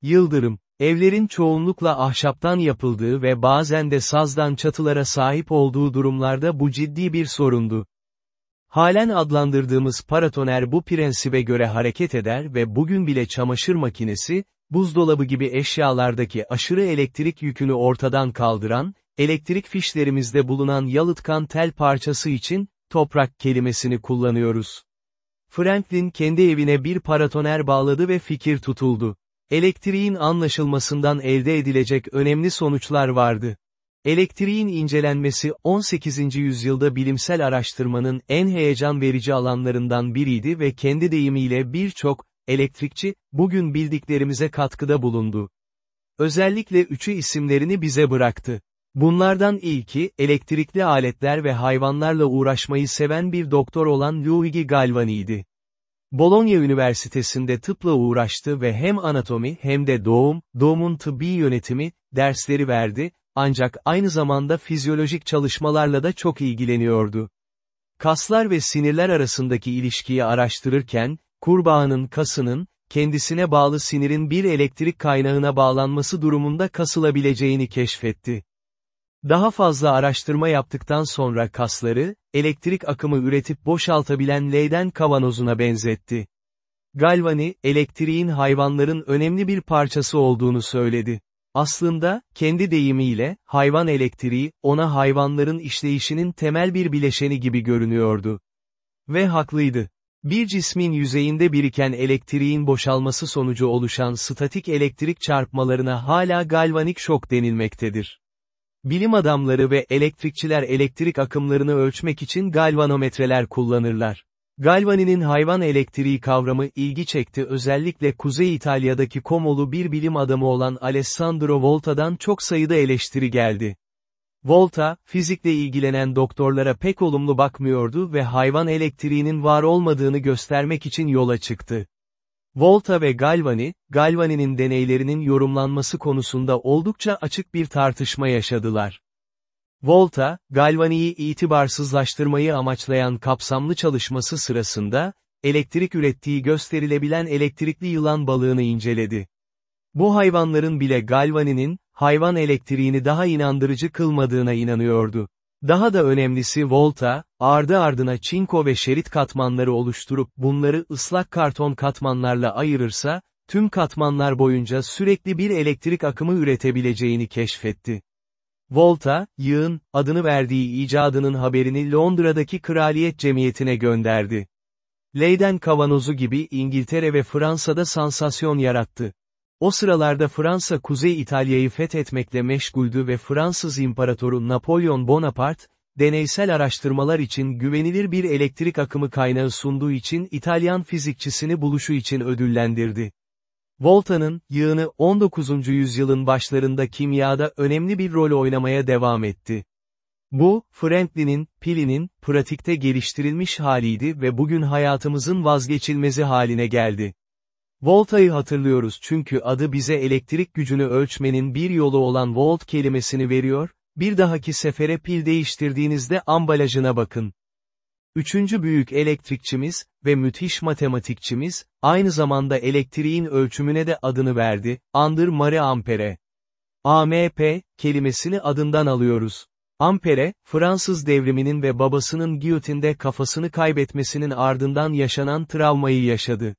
Yıldırım, evlerin çoğunlukla ahşaptan yapıldığı ve bazen de sazdan çatılara sahip olduğu durumlarda bu ciddi bir sorundu. Halen adlandırdığımız paratoner bu prensibe göre hareket eder ve bugün bile çamaşır makinesi, buzdolabı gibi eşyalardaki aşırı elektrik yükünü ortadan kaldıran, elektrik fişlerimizde bulunan yalıtkan tel parçası için, toprak kelimesini kullanıyoruz. Franklin kendi evine bir paratoner bağladı ve fikir tutuldu. Elektriğin anlaşılmasından elde edilecek önemli sonuçlar vardı. Elektriğin incelenmesi 18. yüzyılda bilimsel araştırmanın en heyecan verici alanlarından biriydi ve kendi deyimiyle birçok, elektrikçi, bugün bildiklerimize katkıda bulundu. Özellikle üçü isimlerini bize bıraktı. Bunlardan ilki, elektrikli aletler ve hayvanlarla uğraşmayı seven bir doktor olan Luigi Galvani'ydi. Bologna Üniversitesi'nde tıpla uğraştı ve hem anatomi hem de doğum, doğumun tıbbi yönetimi, dersleri verdi, ancak aynı zamanda fizyolojik çalışmalarla da çok ilgileniyordu. Kaslar ve sinirler arasındaki ilişkiyi araştırırken, kurbağanın kasının, kendisine bağlı sinirin bir elektrik kaynağına bağlanması durumunda kasılabileceğini keşfetti. Daha fazla araştırma yaptıktan sonra kasları, elektrik akımı üretip boşaltabilen Leyden kavanozuna benzetti. Galvani, elektriğin hayvanların önemli bir parçası olduğunu söyledi. Aslında, kendi deyimiyle, hayvan elektriği, ona hayvanların işleyişinin temel bir bileşeni gibi görünüyordu. Ve haklıydı. Bir cismin yüzeyinde biriken elektriğin boşalması sonucu oluşan statik elektrik çarpmalarına hala galvanik şok denilmektedir. Bilim adamları ve elektrikçiler elektrik akımlarını ölçmek için galvanometreler kullanırlar. Galvani'nin hayvan elektriği kavramı ilgi çekti özellikle Kuzey İtalya'daki Komolu bir bilim adamı olan Alessandro Volta'dan çok sayıda eleştiri geldi. Volta, fizikle ilgilenen doktorlara pek olumlu bakmıyordu ve hayvan elektriğinin var olmadığını göstermek için yola çıktı. Volta ve Galvani, Galvani'nin deneylerinin yorumlanması konusunda oldukça açık bir tartışma yaşadılar. Volta, Galvani'yi itibarsızlaştırmayı amaçlayan kapsamlı çalışması sırasında, elektrik ürettiği gösterilebilen elektrikli yılan balığını inceledi. Bu hayvanların bile Galvani'nin, hayvan elektriğini daha inandırıcı kılmadığına inanıyordu. Daha da önemlisi Volta, ardı ardına çinko ve şerit katmanları oluşturup bunları ıslak karton katmanlarla ayırırsa, tüm katmanlar boyunca sürekli bir elektrik akımı üretebileceğini keşfetti. Volta, yığın, adını verdiği icadının haberini Londra'daki Kraliyet Cemiyeti'ne gönderdi. Leyden kavanozu gibi İngiltere ve Fransa'da sansasyon yarattı. O sıralarda Fransa Kuzey İtalya'yı fethetmekle meşguldü ve Fransız İmparatoru Napolyon Bonaparte, deneysel araştırmalar için güvenilir bir elektrik akımı kaynağı sunduğu için İtalyan fizikçisini buluşu için ödüllendirdi. Volta'nın, yığını 19. yüzyılın başlarında kimyada önemli bir rol oynamaya devam etti. Bu, Franklin'in, pilinin, pratikte geliştirilmiş haliydi ve bugün hayatımızın vazgeçilmezi haline geldi. Volta'yı hatırlıyoruz çünkü adı bize elektrik gücünü ölçmenin bir yolu olan volt kelimesini veriyor, bir dahaki sefere pil değiştirdiğinizde ambalajına bakın. Üçüncü büyük elektrikçimiz ve müthiş matematikçimiz, aynı zamanda elektriğin ölçümüne de adını verdi, Andır Mare Ampere. AMP, kelimesini adından alıyoruz. Ampere, Fransız devriminin ve babasının giyotinde kafasını kaybetmesinin ardından yaşanan travmayı yaşadı.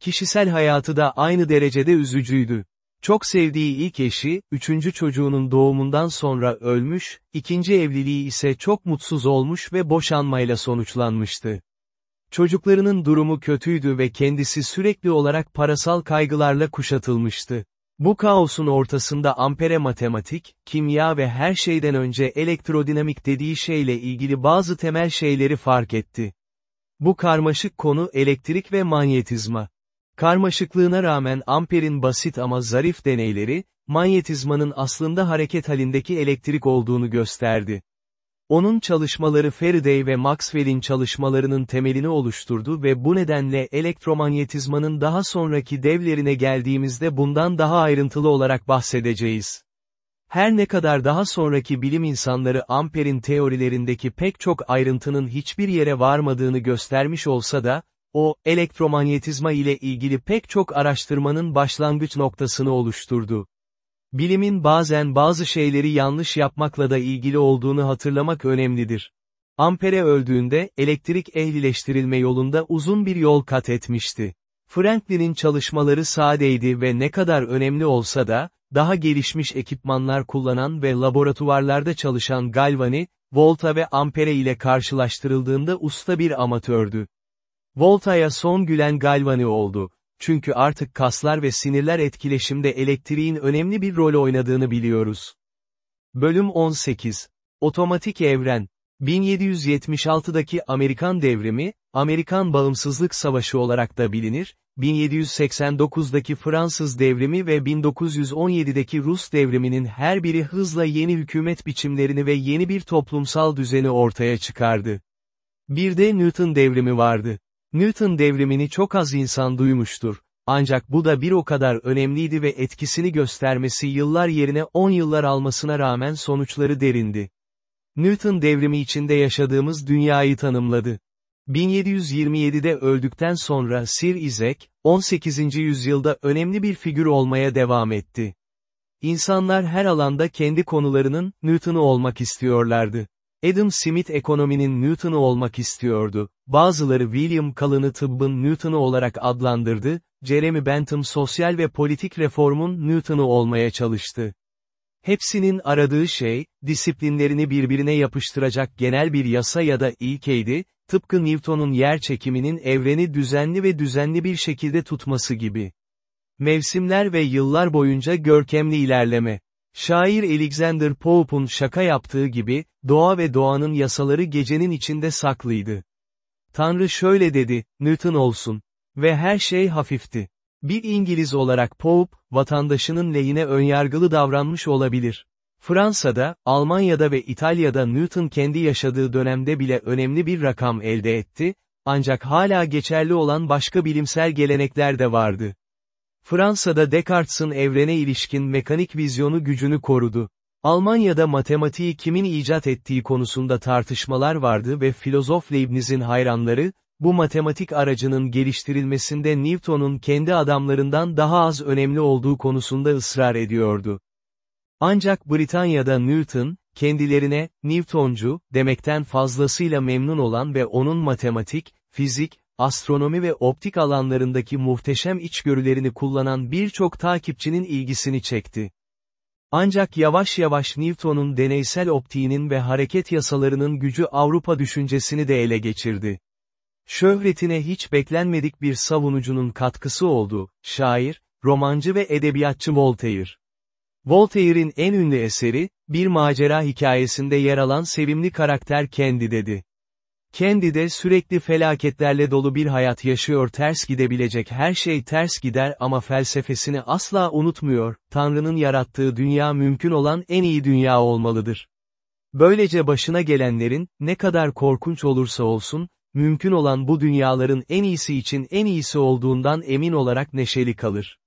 Kişisel hayatı da aynı derecede üzücüydü. Çok sevdiği ilk eşi, üçüncü çocuğunun doğumundan sonra ölmüş, ikinci evliliği ise çok mutsuz olmuş ve boşanmayla sonuçlanmıştı. Çocuklarının durumu kötüydü ve kendisi sürekli olarak parasal kaygılarla kuşatılmıştı. Bu kaosun ortasında ampere matematik, kimya ve her şeyden önce elektrodinamik dediği şeyle ilgili bazı temel şeyleri fark etti. Bu karmaşık konu elektrik ve manyetizma. Karmaşıklığına rağmen amperin basit ama zarif deneyleri, manyetizmanın aslında hareket halindeki elektrik olduğunu gösterdi. Onun çalışmaları Faraday ve Maxwell'in çalışmalarının temelini oluşturdu ve bu nedenle elektromanyetizmanın daha sonraki devlerine geldiğimizde bundan daha ayrıntılı olarak bahsedeceğiz. Her ne kadar daha sonraki bilim insanları amperin teorilerindeki pek çok ayrıntının hiçbir yere varmadığını göstermiş olsa da, o, elektromanyetizma ile ilgili pek çok araştırmanın başlangıç noktasını oluşturdu. Bilimin bazen bazı şeyleri yanlış yapmakla da ilgili olduğunu hatırlamak önemlidir. Ampere öldüğünde, elektrik ehlileştirilme yolunda uzun bir yol kat etmişti. Franklin'in çalışmaları sadeydi ve ne kadar önemli olsa da, daha gelişmiş ekipmanlar kullanan ve laboratuvarlarda çalışan Galvani, Volta ve Ampere ile karşılaştırıldığında usta bir amatördü. Volta'ya son gülen Galvani oldu. Çünkü artık kaslar ve sinirler etkileşimde elektriğin önemli bir rol oynadığını biliyoruz. Bölüm 18. Otomatik Evren 1776'daki Amerikan Devrimi, Amerikan Bağımsızlık Savaşı olarak da bilinir, 1789'daki Fransız Devrimi ve 1917'deki Rus Devrimi'nin her biri hızla yeni hükümet biçimlerini ve yeni bir toplumsal düzeni ortaya çıkardı. Bir de Newton Devrimi vardı. Newton devrimini çok az insan duymuştur. Ancak bu da bir o kadar önemliydi ve etkisini göstermesi yıllar yerine 10 yıllar almasına rağmen sonuçları derindi. Newton devrimi içinde yaşadığımız dünyayı tanımladı. 1727'de öldükten sonra Sir Isaac, 18. yüzyılda önemli bir figür olmaya devam etti. İnsanlar her alanda kendi konularının, Newton'u olmak istiyorlardı. Adam Smith ekonominin Newton'u olmak istiyordu. Bazıları William Cullen'ı tıbbın Newton'u olarak adlandırdı, Jeremy Bentham sosyal ve politik reformun Newton'u olmaya çalıştı. Hepsinin aradığı şey, disiplinlerini birbirine yapıştıracak genel bir yasa ya da ilkeydi, tıpkı Newton'un yer çekiminin evreni düzenli ve düzenli bir şekilde tutması gibi. Mevsimler ve yıllar boyunca görkemli ilerleme. Şair Alexander Pope'un şaka yaptığı gibi, doğa ve doğanın yasaları gecenin içinde saklıydı. Tanrı şöyle dedi, Newton olsun. Ve her şey hafifti. Bir İngiliz olarak Pope, vatandaşının lehine önyargılı davranmış olabilir. Fransa'da, Almanya'da ve İtalya'da Newton kendi yaşadığı dönemde bile önemli bir rakam elde etti, ancak hala geçerli olan başka bilimsel gelenekler de vardı. Fransa'da Descartes'in evrene ilişkin mekanik vizyonu gücünü korudu. Almanya'da matematiği kimin icat ettiği konusunda tartışmalar vardı ve filozof Leibniz'in hayranları, bu matematik aracının geliştirilmesinde Newton'un kendi adamlarından daha az önemli olduğu konusunda ısrar ediyordu. Ancak Britanya'da Newton, kendilerine, Newtoncu, demekten fazlasıyla memnun olan ve onun matematik, fizik, astronomi ve optik alanlarındaki muhteşem içgörülerini kullanan birçok takipçinin ilgisini çekti. Ancak yavaş yavaş Newton'un deneysel optiğinin ve hareket yasalarının gücü Avrupa düşüncesini de ele geçirdi. Şöhretine hiç beklenmedik bir savunucunun katkısı oldu, şair, romancı ve edebiyatçı Voltaire. Voltaire'in en ünlü eseri, bir macera hikayesinde yer alan sevimli karakter Kendi dedi. Kendi de sürekli felaketlerle dolu bir hayat yaşıyor ters gidebilecek her şey ters gider ama felsefesini asla unutmuyor, Tanrı'nın yarattığı dünya mümkün olan en iyi dünya olmalıdır. Böylece başına gelenlerin, ne kadar korkunç olursa olsun, mümkün olan bu dünyaların en iyisi için en iyisi olduğundan emin olarak neşeli kalır.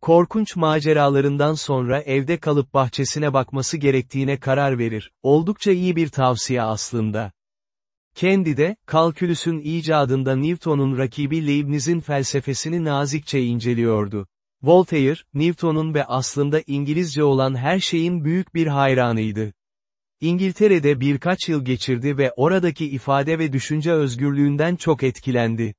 Korkunç maceralarından sonra evde kalıp bahçesine bakması gerektiğine karar verir, oldukça iyi bir tavsiye aslında. Kendi de, kalkülüsün icadında Newton'un rakibi Leibniz'in felsefesini nazikçe inceliyordu. Voltaire, Newton'un ve aslında İngilizce olan her şeyin büyük bir hayranıydı. İngiltere'de birkaç yıl geçirdi ve oradaki ifade ve düşünce özgürlüğünden çok etkilendi.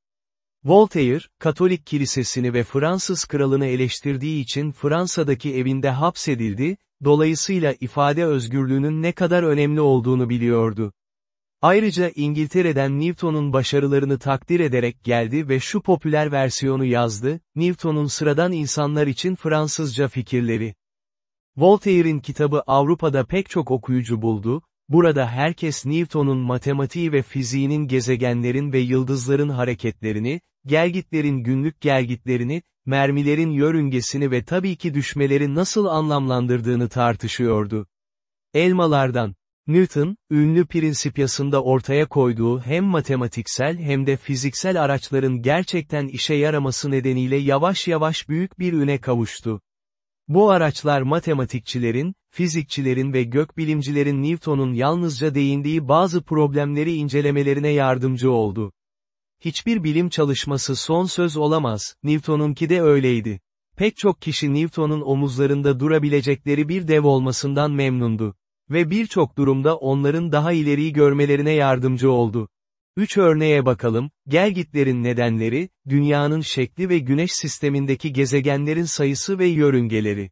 Voltaire, Katolik kilisesini ve Fransız kralını eleştirdiği için Fransa'daki evinde hapsedildi, dolayısıyla ifade özgürlüğünün ne kadar önemli olduğunu biliyordu. Ayrıca İngiltere'den Newton'un başarılarını takdir ederek geldi ve şu popüler versiyonu yazdı, Newton'un sıradan insanlar için Fransızca fikirleri. Voltaire'in kitabı Avrupa'da pek çok okuyucu buldu, burada herkes Newton'un matematiği ve fiziğinin gezegenlerin ve yıldızların hareketlerini, gelgitlerin günlük gelgitlerini, mermilerin yörüngesini ve tabii ki düşmeleri nasıl anlamlandırdığını tartışıyordu. Elmalardan, Newton, ünlü prinsipyasında ortaya koyduğu hem matematiksel hem de fiziksel araçların gerçekten işe yaraması nedeniyle yavaş yavaş büyük bir üne kavuştu. Bu araçlar matematikçilerin, fizikçilerin ve gökbilimcilerin Newton'un yalnızca değindiği bazı problemleri incelemelerine yardımcı oldu. Hiçbir bilim çalışması son söz olamaz, Newton'unki de öyleydi. Pek çok kişi Newton'un omuzlarında durabilecekleri bir dev olmasından memnundu. Ve birçok durumda onların daha ileriyi görmelerine yardımcı oldu. Üç örneğe bakalım, gelgitlerin nedenleri, dünyanın şekli ve güneş sistemindeki gezegenlerin sayısı ve yörüngeleri.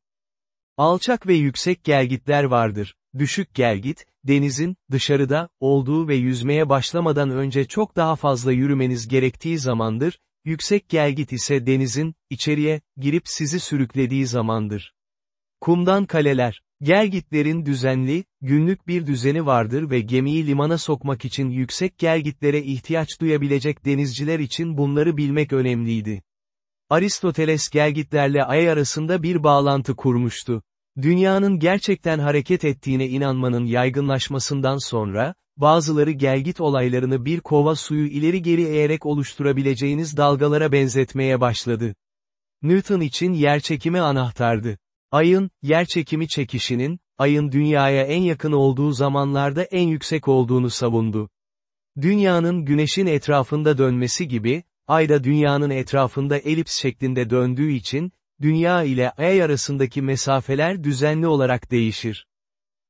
Alçak ve yüksek gelgitler vardır. Düşük gelgit, denizin, dışarıda, olduğu ve yüzmeye başlamadan önce çok daha fazla yürümeniz gerektiği zamandır, yüksek gelgit ise denizin, içeriye, girip sizi sürüklediği zamandır. Kumdan kaleler, Gelgitlerin düzenli, günlük bir düzeni vardır ve gemiyi limana sokmak için yüksek gelgitlere ihtiyaç duyabilecek denizciler için bunları bilmek önemliydi. Aristoteles gelgitlerle ay arasında bir bağlantı kurmuştu. Dünyanın gerçekten hareket ettiğine inanmanın yaygınlaşmasından sonra, bazıları gelgit olaylarını bir kova suyu ileri geri eğerek oluşturabileceğiniz dalgalara benzetmeye başladı. Newton için yerçekimi anahtardı. Ayın, yerçekimi çekişinin, ayın dünyaya en yakın olduğu zamanlarda en yüksek olduğunu savundu. Dünyanın güneşin etrafında dönmesi gibi, ay da dünyanın etrafında elips şeklinde döndüğü için, dünya ile ay arasındaki mesafeler düzenli olarak değişir.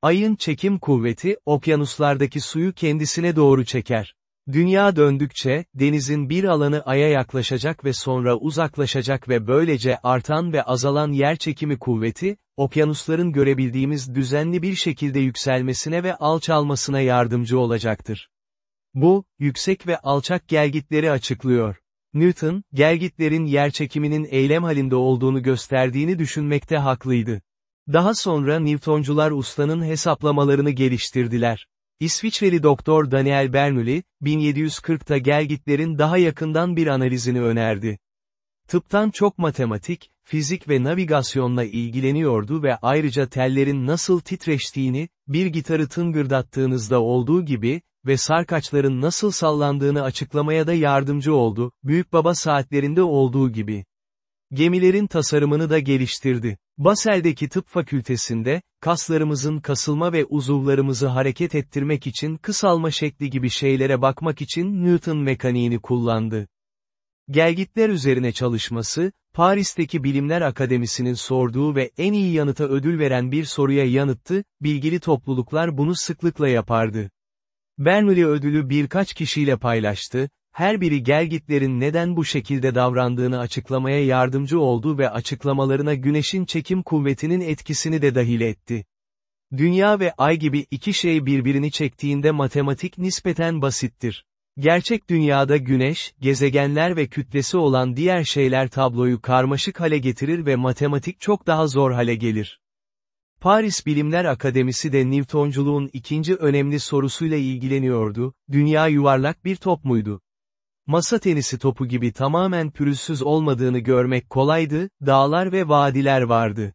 Ayın çekim kuvveti, okyanuslardaki suyu kendisine doğru çeker. Dünya döndükçe, denizin bir alanı Ay'a yaklaşacak ve sonra uzaklaşacak ve böylece artan ve azalan yerçekimi kuvveti, okyanusların görebildiğimiz düzenli bir şekilde yükselmesine ve alçalmasına yardımcı olacaktır. Bu, yüksek ve alçak gelgitleri açıklıyor. Newton, gelgitlerin yerçekiminin eylem halinde olduğunu gösterdiğini düşünmekte haklıydı. Daha sonra Newtoncular ustanın hesaplamalarını geliştirdiler. İsviçreli doktor Daniel Bernoulli, 1740'ta gelgitlerin daha yakından bir analizini önerdi. Tıptan çok matematik, fizik ve navigasyonla ilgileniyordu ve ayrıca tellerin nasıl titreştiğini, bir gitarı tıngırdattığınızda olduğu gibi, ve sarkaçların nasıl sallandığını açıklamaya da yardımcı oldu, büyük baba saatlerinde olduğu gibi. Gemilerin tasarımını da geliştirdi. Basel'deki tıp fakültesinde, kaslarımızın kasılma ve uzuvlarımızı hareket ettirmek için kısalma şekli gibi şeylere bakmak için Newton mekaniğini kullandı. Gelgitler üzerine çalışması, Paris'teki Bilimler Akademisi'nin sorduğu ve en iyi yanıta ödül veren bir soruya yanıttı, bilgili topluluklar bunu sıklıkla yapardı. Bernoulli ödülü birkaç kişiyle paylaştı, her biri gelgitlerin neden bu şekilde davrandığını açıklamaya yardımcı oldu ve açıklamalarına güneşin çekim kuvvetinin etkisini de dahil etti. Dünya ve ay gibi iki şey birbirini çektiğinde matematik nispeten basittir. Gerçek dünyada güneş, gezegenler ve kütlesi olan diğer şeyler tabloyu karmaşık hale getirir ve matematik çok daha zor hale gelir. Paris Bilimler Akademisi de Newtonculuğun ikinci önemli sorusuyla ilgileniyordu, dünya yuvarlak bir top muydu? Masa tenisi topu gibi tamamen pürüzsüz olmadığını görmek kolaydı, dağlar ve vadiler vardı.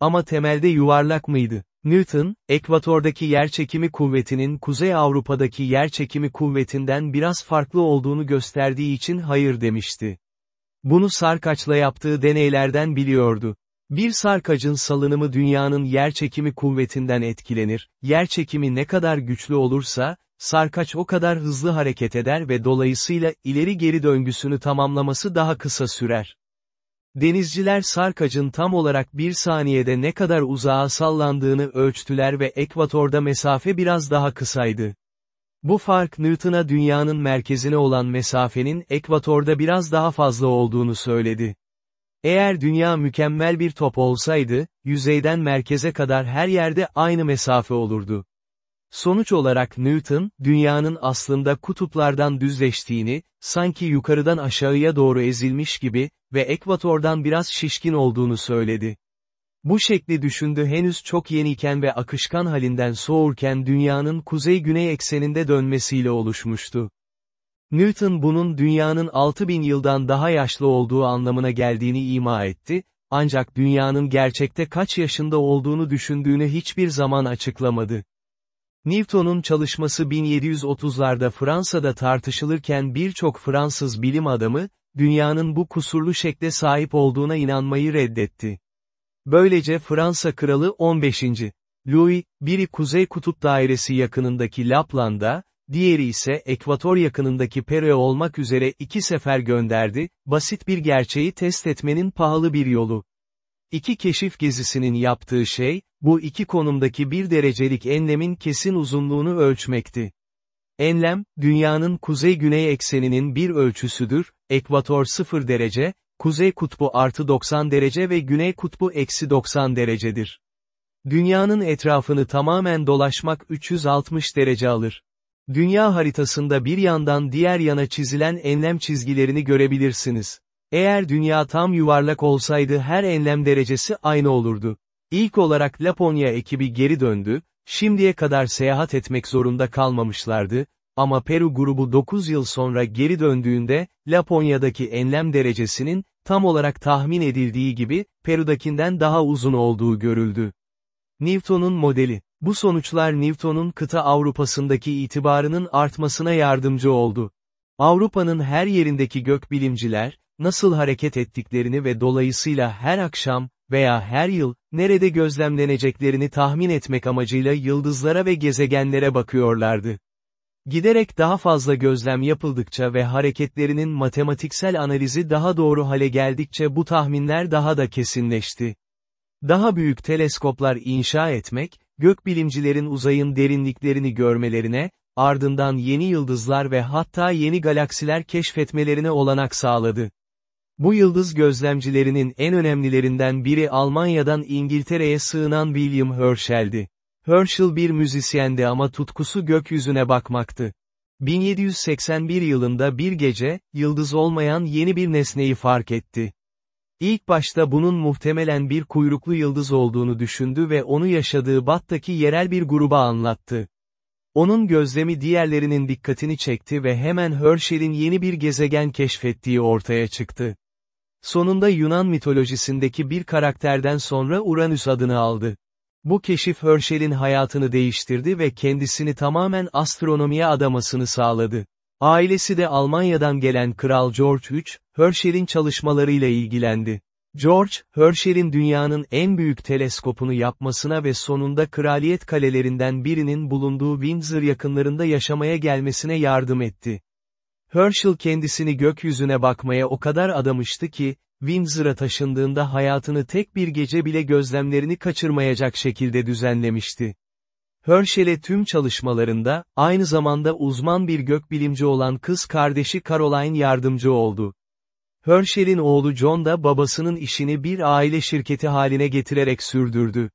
Ama temelde yuvarlak mıydı? Newton, ekvatordaki yerçekimi kuvvetinin Kuzey Avrupa'daki yerçekimi kuvvetinden biraz farklı olduğunu gösterdiği için hayır demişti. Bunu sarkaçla yaptığı deneylerden biliyordu. Bir sarkacın salınımı dünyanın yerçekimi kuvvetinden etkilenir, yerçekimi ne kadar güçlü olursa, sarkaç o kadar hızlı hareket eder ve dolayısıyla ileri geri döngüsünü tamamlaması daha kısa sürer. Denizciler sarkacın tam olarak bir saniyede ne kadar uzağa sallandığını ölçtüler ve ekvatorda mesafe biraz daha kısaydı. Bu fark Newton'a dünyanın merkezine olan mesafenin ekvatorda biraz daha fazla olduğunu söyledi. Eğer dünya mükemmel bir top olsaydı, yüzeyden merkeze kadar her yerde aynı mesafe olurdu. Sonuç olarak Newton, dünyanın aslında kutuplardan düzleştiğini, sanki yukarıdan aşağıya doğru ezilmiş gibi ve ekvatordan biraz şişkin olduğunu söyledi. Bu şekli düşündü henüz çok yeniyken ve akışkan halinden soğurken dünyanın kuzey-güney ekseninde dönmesiyle oluşmuştu. Newton bunun dünyanın 6000 yıldan daha yaşlı olduğu anlamına geldiğini ima etti, ancak dünyanın gerçekte kaç yaşında olduğunu düşündüğünü hiçbir zaman açıklamadı. Newton'un çalışması 1730'larda Fransa'da tartışılırken birçok Fransız bilim adamı, dünyanın bu kusurlu şekle sahip olduğuna inanmayı reddetti. Böylece Fransa kralı 15. Louis, biri Kuzey Kutup Dairesi yakınındaki Lapland'a, diğeri ise Ekvator yakınındaki Pere olmak üzere iki sefer gönderdi, basit bir gerçeği test etmenin pahalı bir yolu. İki keşif gezisinin yaptığı şey, bu iki konumdaki bir derecelik enlemin kesin uzunluğunu ölçmekti. Enlem, dünyanın kuzey-güney ekseninin bir ölçüsüdür, ekvator 0 derece, kuzey kutbu artı 90 derece ve güney kutbu eksi 90 derecedir. Dünyanın etrafını tamamen dolaşmak 360 derece alır. Dünya haritasında bir yandan diğer yana çizilen enlem çizgilerini görebilirsiniz. Eğer dünya tam yuvarlak olsaydı her enlem derecesi aynı olurdu. İlk olarak Laponya ekibi geri döndü, şimdiye kadar seyahat etmek zorunda kalmamışlardı, ama Peru grubu 9 yıl sonra geri döndüğünde, Laponya'daki enlem derecesinin, tam olarak tahmin edildiği gibi, Peru'dakinden daha uzun olduğu görüldü. Newton'un modeli Bu sonuçlar Newton'un kıta Avrupa'sındaki itibarının artmasına yardımcı oldu. Avrupa'nın her yerindeki gökbilimciler, nasıl hareket ettiklerini ve dolayısıyla her akşam, veya her yıl, nerede gözlemleneceklerini tahmin etmek amacıyla yıldızlara ve gezegenlere bakıyorlardı. Giderek daha fazla gözlem yapıldıkça ve hareketlerinin matematiksel analizi daha doğru hale geldikçe bu tahminler daha da kesinleşti. Daha büyük teleskoplar inşa etmek, gökbilimcilerin uzayın derinliklerini görmelerine, ardından yeni yıldızlar ve hatta yeni galaksiler keşfetmelerine olanak sağladı. Bu yıldız gözlemcilerinin en önemlilerinden biri Almanya'dan İngiltere'ye sığınan William Herschel'di. Herschel bir müzisyendi ama tutkusu gökyüzüne bakmaktı. 1781 yılında bir gece, yıldız olmayan yeni bir nesneyi fark etti. İlk başta bunun muhtemelen bir kuyruklu yıldız olduğunu düşündü ve onu yaşadığı Bat'taki yerel bir gruba anlattı. Onun gözlemi diğerlerinin dikkatini çekti ve hemen Herschel'in yeni bir gezegen keşfettiği ortaya çıktı. Sonunda Yunan mitolojisindeki bir karakterden sonra Uranüs adını aldı. Bu keşif Herschel'in hayatını değiştirdi ve kendisini tamamen astronomiye adamasını sağladı. Ailesi de Almanya'dan gelen Kral George III, Herschel'in çalışmalarıyla ilgilendi. George, Herschel'in dünyanın en büyük teleskopunu yapmasına ve sonunda kraliyet kalelerinden birinin bulunduğu Windsor yakınlarında yaşamaya gelmesine yardım etti. Herschel kendisini gökyüzüne bakmaya o kadar adamıştı ki, Windsor'a taşındığında hayatını tek bir gece bile gözlemlerini kaçırmayacak şekilde düzenlemişti. Herschel'e tüm çalışmalarında, aynı zamanda uzman bir gökbilimci olan kız kardeşi Caroline yardımcı oldu. Herschel'in oğlu John da babasının işini bir aile şirketi haline getirerek sürdürdü.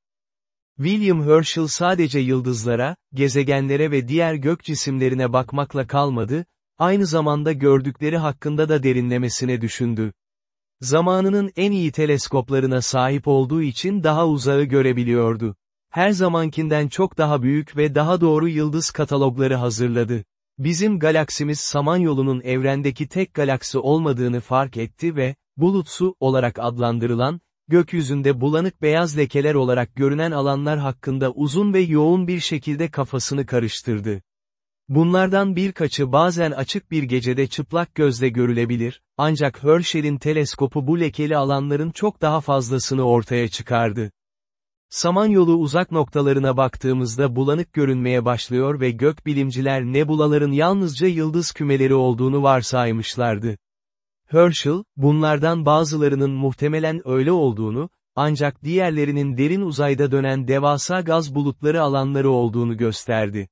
William Herschel sadece yıldızlara, gezegenlere ve diğer gök cisimlerine bakmakla kalmadı, aynı zamanda gördükleri hakkında da derinlemesine düşündü. Zamanının en iyi teleskoplarına sahip olduğu için daha uzağı görebiliyordu. Her zamankinden çok daha büyük ve daha doğru yıldız katalogları hazırladı. Bizim galaksimiz Samanyolu'nun evrendeki tek galaksi olmadığını fark etti ve, bulutsu olarak adlandırılan, gökyüzünde bulanık beyaz lekeler olarak görünen alanlar hakkında uzun ve yoğun bir şekilde kafasını karıştırdı. Bunlardan birkaçı bazen açık bir gecede çıplak gözle görülebilir, ancak Herschel'in teleskopu bu lekeli alanların çok daha fazlasını ortaya çıkardı. Samanyolu uzak noktalarına baktığımızda bulanık görünmeye başlıyor ve gökbilimciler nebulaların yalnızca yıldız kümeleri olduğunu varsaymışlardı. Herschel, bunlardan bazılarının muhtemelen öyle olduğunu, ancak diğerlerinin derin uzayda dönen devasa gaz bulutları alanları olduğunu gösterdi.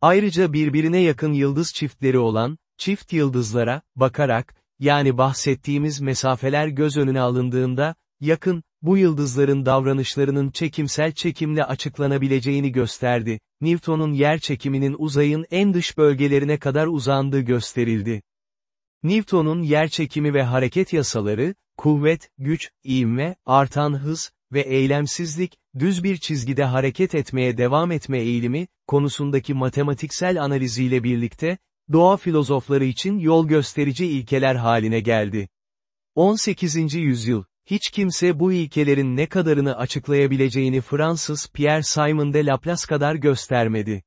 Ayrıca birbirine yakın yıldız çiftleri olan, çift yıldızlara, bakarak, yani bahsettiğimiz mesafeler göz önüne alındığında, yakın, bu yıldızların davranışlarının çekimsel çekimle açıklanabileceğini gösterdi. Newton'un yer çekiminin uzayın en dış bölgelerine kadar uzandığı gösterildi. Newton'un yer çekimi ve hareket yasaları, kuvvet, güç, ivme, artan hız ve eylemsizlik, düz bir çizgide hareket etmeye devam etme eğilimi, konusundaki matematiksel analiziyle birlikte, doğa filozofları için yol gösterici ilkeler haline geldi. 18. yüzyıl, hiç kimse bu ilkelerin ne kadarını açıklayabileceğini Fransız Pierre Simon de Laplace kadar göstermedi.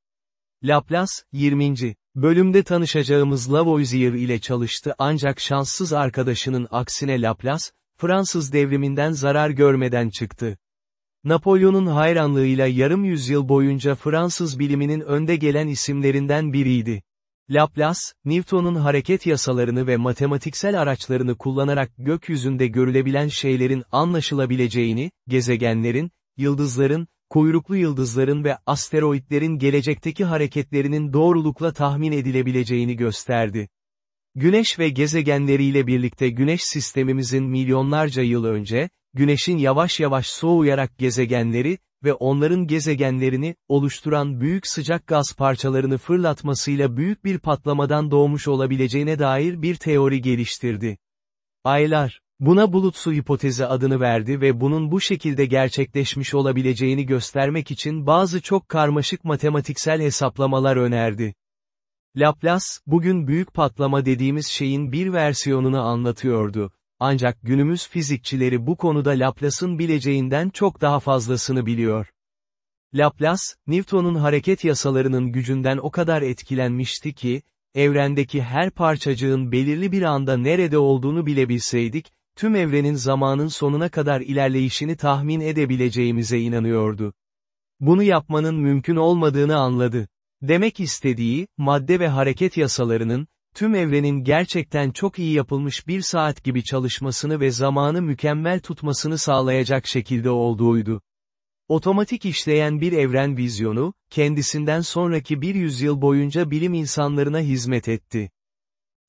Laplace, 20. bölümde tanışacağımız Lavoisier ile çalıştı ancak şanssız arkadaşının aksine Laplace, Fransız devriminden zarar görmeden çıktı. Napolyon'un hayranlığıyla yarım yüzyıl boyunca Fransız biliminin önde gelen isimlerinden biriydi. Laplace, Newton'un hareket yasalarını ve matematiksel araçlarını kullanarak gökyüzünde görülebilen şeylerin anlaşılabileceğini, gezegenlerin, yıldızların, kuyruklu yıldızların ve asteroitlerin gelecekteki hareketlerinin doğrulukla tahmin edilebileceğini gösterdi. Güneş ve gezegenleriyle birlikte Güneş sistemimizin milyonlarca yıl önce, Güneş'in yavaş yavaş soğuyarak gezegenleri, ve onların gezegenlerini, oluşturan büyük sıcak gaz parçalarını fırlatmasıyla büyük bir patlamadan doğmuş olabileceğine dair bir teori geliştirdi. Aylar, buna bulutsu hipotezi adını verdi ve bunun bu şekilde gerçekleşmiş olabileceğini göstermek için bazı çok karmaşık matematiksel hesaplamalar önerdi. Laplace, bugün büyük patlama dediğimiz şeyin bir versiyonunu anlatıyordu. Ancak günümüz fizikçileri bu konuda Laplace'ın bileceğinden çok daha fazlasını biliyor. Laplace, Newton'un hareket yasalarının gücünden o kadar etkilenmişti ki, evrendeki her parçacığın belirli bir anda nerede olduğunu bilebilseydik, tüm evrenin zamanın sonuna kadar ilerleyişini tahmin edebileceğimize inanıyordu. Bunu yapmanın mümkün olmadığını anladı. Demek istediği, madde ve hareket yasalarının, tüm evrenin gerçekten çok iyi yapılmış bir saat gibi çalışmasını ve zamanı mükemmel tutmasını sağlayacak şekilde olduğuydu. Otomatik işleyen bir evren vizyonu, kendisinden sonraki bir yüzyıl boyunca bilim insanlarına hizmet etti.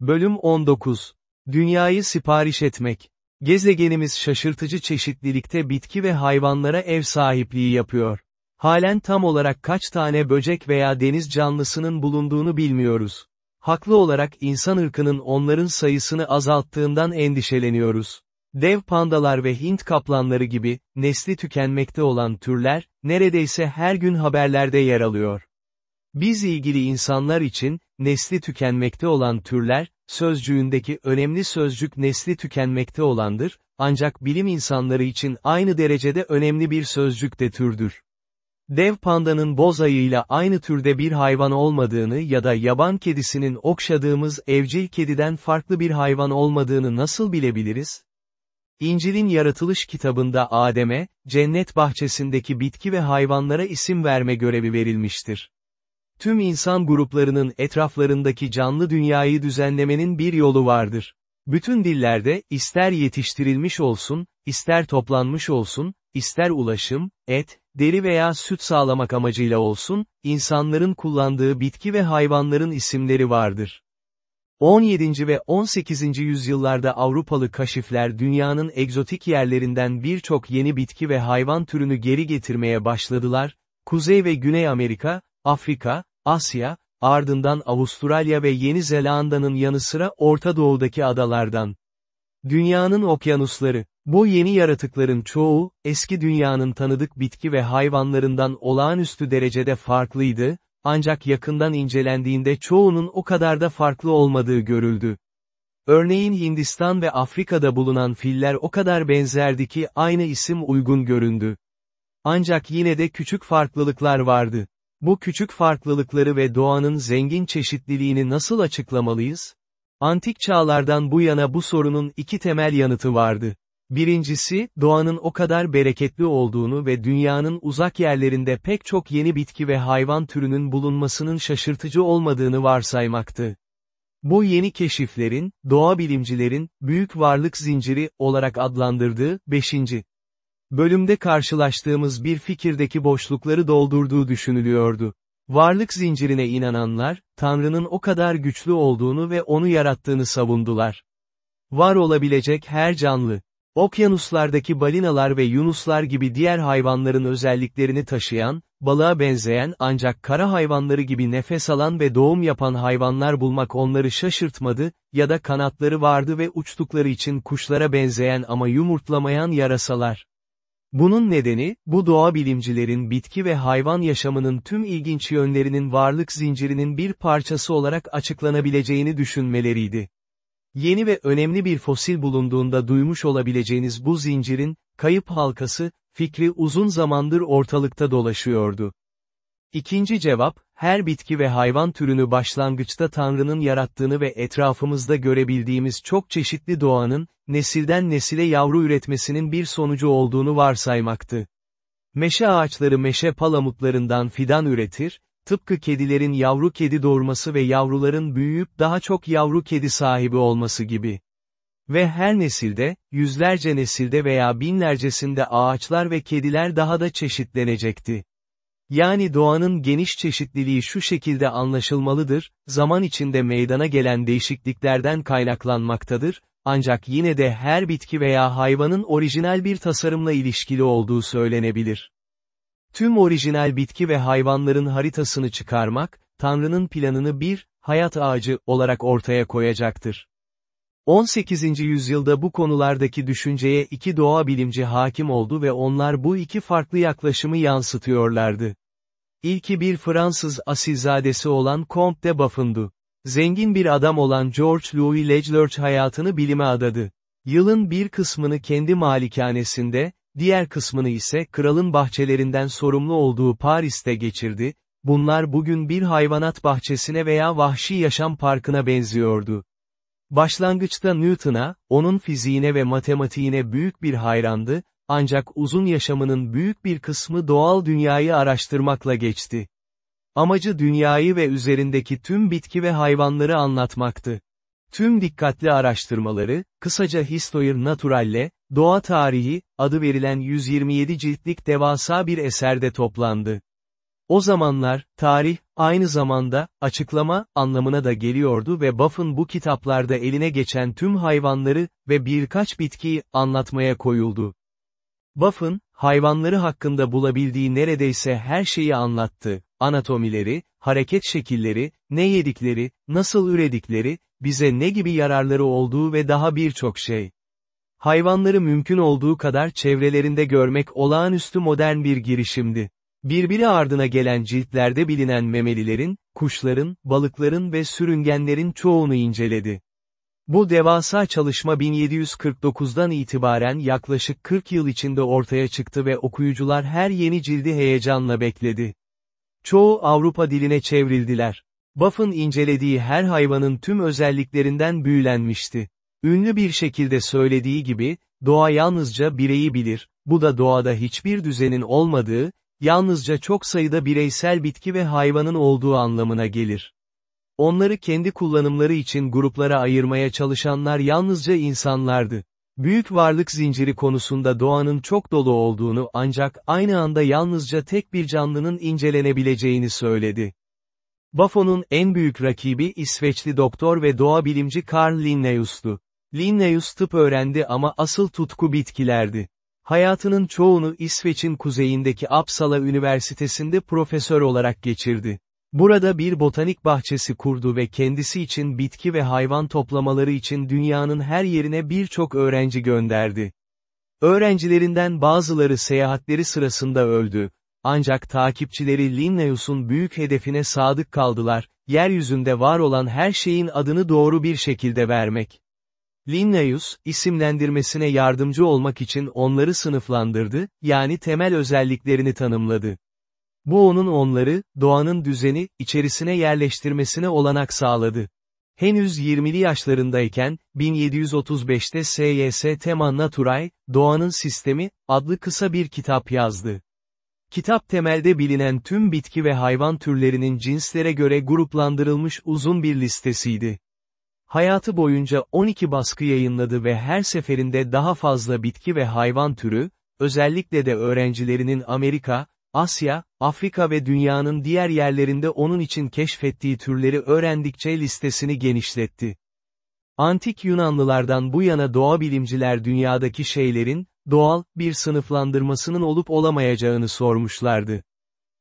Bölüm 19. Dünyayı sipariş etmek. Gezegenimiz şaşırtıcı çeşitlilikte bitki ve hayvanlara ev sahipliği yapıyor. Halen tam olarak kaç tane böcek veya deniz canlısının bulunduğunu bilmiyoruz. Haklı olarak insan ırkının onların sayısını azalttığından endişeleniyoruz. Dev pandalar ve Hint kaplanları gibi, nesli tükenmekte olan türler, neredeyse her gün haberlerde yer alıyor. Biz ilgili insanlar için, nesli tükenmekte olan türler, sözcüğündeki önemli sözcük nesli tükenmekte olandır, ancak bilim insanları için aynı derecede önemli bir sözcük de türdür. Dev pandanın boz ayıyla aynı türde bir hayvan olmadığını ya da yaban kedisinin okşadığımız evcil kediden farklı bir hayvan olmadığını nasıl bilebiliriz? İncil'in yaratılış kitabında Adem'e, cennet bahçesindeki bitki ve hayvanlara isim verme görevi verilmiştir. Tüm insan gruplarının etraflarındaki canlı dünyayı düzenlemenin bir yolu vardır. Bütün dillerde, ister yetiştirilmiş olsun, ister toplanmış olsun, ister ulaşım, et, deri veya süt sağlamak amacıyla olsun, insanların kullandığı bitki ve hayvanların isimleri vardır. 17. ve 18. yüzyıllarda Avrupalı kaşifler dünyanın egzotik yerlerinden birçok yeni bitki ve hayvan türünü geri getirmeye başladılar, Kuzey ve Güney Amerika, Afrika, Asya, ardından Avustralya ve Yeni Zelanda'nın yanı sıra Orta Doğu'daki adalardan. Dünyanın okyanusları, bu yeni yaratıkların çoğu, eski dünyanın tanıdık bitki ve hayvanlarından olağanüstü derecede farklıydı, ancak yakından incelendiğinde çoğunun o kadar da farklı olmadığı görüldü. Örneğin Hindistan ve Afrika'da bulunan filler o kadar benzerdi ki aynı isim uygun göründü. Ancak yine de küçük farklılıklar vardı. Bu küçük farklılıkları ve doğanın zengin çeşitliliğini nasıl açıklamalıyız? Antik çağlardan bu yana bu sorunun iki temel yanıtı vardı. Birincisi, doğanın o kadar bereketli olduğunu ve dünyanın uzak yerlerinde pek çok yeni bitki ve hayvan türünün bulunmasının şaşırtıcı olmadığını varsaymaktı. Bu yeni keşiflerin, doğa bilimcilerin, büyük varlık zinciri olarak adlandırdığı, 5. bölümde karşılaştığımız bir fikirdeki boşlukları doldurduğu düşünülüyordu. Varlık zincirine inananlar, Tanrı'nın o kadar güçlü olduğunu ve onu yarattığını savundular. Var olabilecek her canlı, Okyanuslardaki balinalar ve yunuslar gibi diğer hayvanların özelliklerini taşıyan, balığa benzeyen ancak kara hayvanları gibi nefes alan ve doğum yapan hayvanlar bulmak onları şaşırtmadı, ya da kanatları vardı ve uçtukları için kuşlara benzeyen ama yumurtlamayan yarasalar. Bunun nedeni, bu doğa bilimcilerin bitki ve hayvan yaşamının tüm ilginç yönlerinin varlık zincirinin bir parçası olarak açıklanabileceğini düşünmeleriydi. Yeni ve önemli bir fosil bulunduğunda duymuş olabileceğiniz bu zincirin, kayıp halkası, fikri uzun zamandır ortalıkta dolaşıyordu. İkinci cevap, her bitki ve hayvan türünü başlangıçta Tanrı'nın yarattığını ve etrafımızda görebildiğimiz çok çeşitli doğanın, nesilden nesile yavru üretmesinin bir sonucu olduğunu varsaymaktı. Meşe ağaçları meşe palamutlarından fidan üretir, tıpkı kedilerin yavru kedi doğurması ve yavruların büyüyüp daha çok yavru kedi sahibi olması gibi. Ve her nesilde, yüzlerce nesilde veya binlercesinde ağaçlar ve kediler daha da çeşitlenecekti. Yani doğanın geniş çeşitliliği şu şekilde anlaşılmalıdır, zaman içinde meydana gelen değişikliklerden kaynaklanmaktadır, ancak yine de her bitki veya hayvanın orijinal bir tasarımla ilişkili olduğu söylenebilir. Tüm orijinal bitki ve hayvanların haritasını çıkarmak, Tanrı'nın planını bir, hayat ağacı olarak ortaya koyacaktır. 18. yüzyılda bu konulardaki düşünceye iki doğa bilimci hakim oldu ve onlar bu iki farklı yaklaşımı yansıtıyorlardı. İlki bir Fransız asilzadesi olan Comte de Buffon'du. Zengin bir adam olan George Louis Leclerc hayatını bilime adadı. Yılın bir kısmını kendi malikanesinde, diğer kısmını ise kralın bahçelerinden sorumlu olduğu Paris'te geçirdi, bunlar bugün bir hayvanat bahçesine veya vahşi yaşam parkına benziyordu. Başlangıçta Newton'a, onun fiziğine ve matematiğine büyük bir hayrandı, ancak uzun yaşamının büyük bir kısmı doğal dünyayı araştırmakla geçti. Amacı dünyayı ve üzerindeki tüm bitki ve hayvanları anlatmaktı. Tüm dikkatli araştırmaları, kısaca Histoire Naturale, Doğa Tarihi, adı verilen 127 ciltlik devasa bir eserde toplandı. O zamanlar, tarih, aynı zamanda, açıklama, anlamına da geliyordu ve Buffon bu kitaplarda eline geçen tüm hayvanları ve birkaç bitkiyi, anlatmaya koyuldu. Buffon, hayvanları hakkında bulabildiği neredeyse her şeyi anlattı, anatomileri, hareket şekilleri, ne yedikleri, nasıl üredikleri, bize ne gibi yararları olduğu ve daha birçok şey. Hayvanları mümkün olduğu kadar çevrelerinde görmek olağanüstü modern bir girişimdi. Birbiri ardına gelen ciltlerde bilinen memelilerin, kuşların, balıkların ve sürüngenlerin çoğunu inceledi. Bu devasa çalışma 1749'dan itibaren yaklaşık 40 yıl içinde ortaya çıktı ve okuyucular her yeni cildi heyecanla bekledi. Çoğu Avrupa diline çevrildiler. Buff'ın incelediği her hayvanın tüm özelliklerinden büyülenmişti. Ünlü bir şekilde söylediği gibi, doğa yalnızca bireyi bilir, bu da doğada hiçbir düzenin olmadığı, yalnızca çok sayıda bireysel bitki ve hayvanın olduğu anlamına gelir. Onları kendi kullanımları için gruplara ayırmaya çalışanlar yalnızca insanlardı. Büyük varlık zinciri konusunda doğanın çok dolu olduğunu ancak aynı anda yalnızca tek bir canlının incelenebileceğini söyledi. Buffon'un en büyük rakibi İsveçli doktor ve doğa bilimci Carl Linnaeus'tu. Linnaeus tıp öğrendi ama asıl tutku bitkilerdi. Hayatının çoğunu İsveç'in kuzeyindeki Uppsala Üniversitesi'nde profesör olarak geçirdi. Burada bir botanik bahçesi kurdu ve kendisi için bitki ve hayvan toplamaları için dünyanın her yerine birçok öğrenci gönderdi. Öğrencilerinden bazıları seyahatleri sırasında öldü. Ancak takipçileri Linnaeus'un büyük hedefine sadık kaldılar, yeryüzünde var olan her şeyin adını doğru bir şekilde vermek. Linnaeus, isimlendirmesine yardımcı olmak için onları sınıflandırdı, yani temel özelliklerini tanımladı. Bu onun onları, doğanın düzeni, içerisine yerleştirmesine olanak sağladı. Henüz 20'li yaşlarındayken, 1735'te S.Y.S. Tema Naturae, Doğanın Sistemi, adlı kısa bir kitap yazdı. Kitap temelde bilinen tüm bitki ve hayvan türlerinin cinslere göre gruplandırılmış uzun bir listesiydi. Hayatı boyunca 12 baskı yayınladı ve her seferinde daha fazla bitki ve hayvan türü, özellikle de öğrencilerinin Amerika, Asya, Afrika ve dünyanın diğer yerlerinde onun için keşfettiği türleri öğrendikçe listesini genişletti. Antik Yunanlılardan bu yana doğa bilimciler dünyadaki şeylerin, doğal, bir sınıflandırmasının olup olamayacağını sormuşlardı.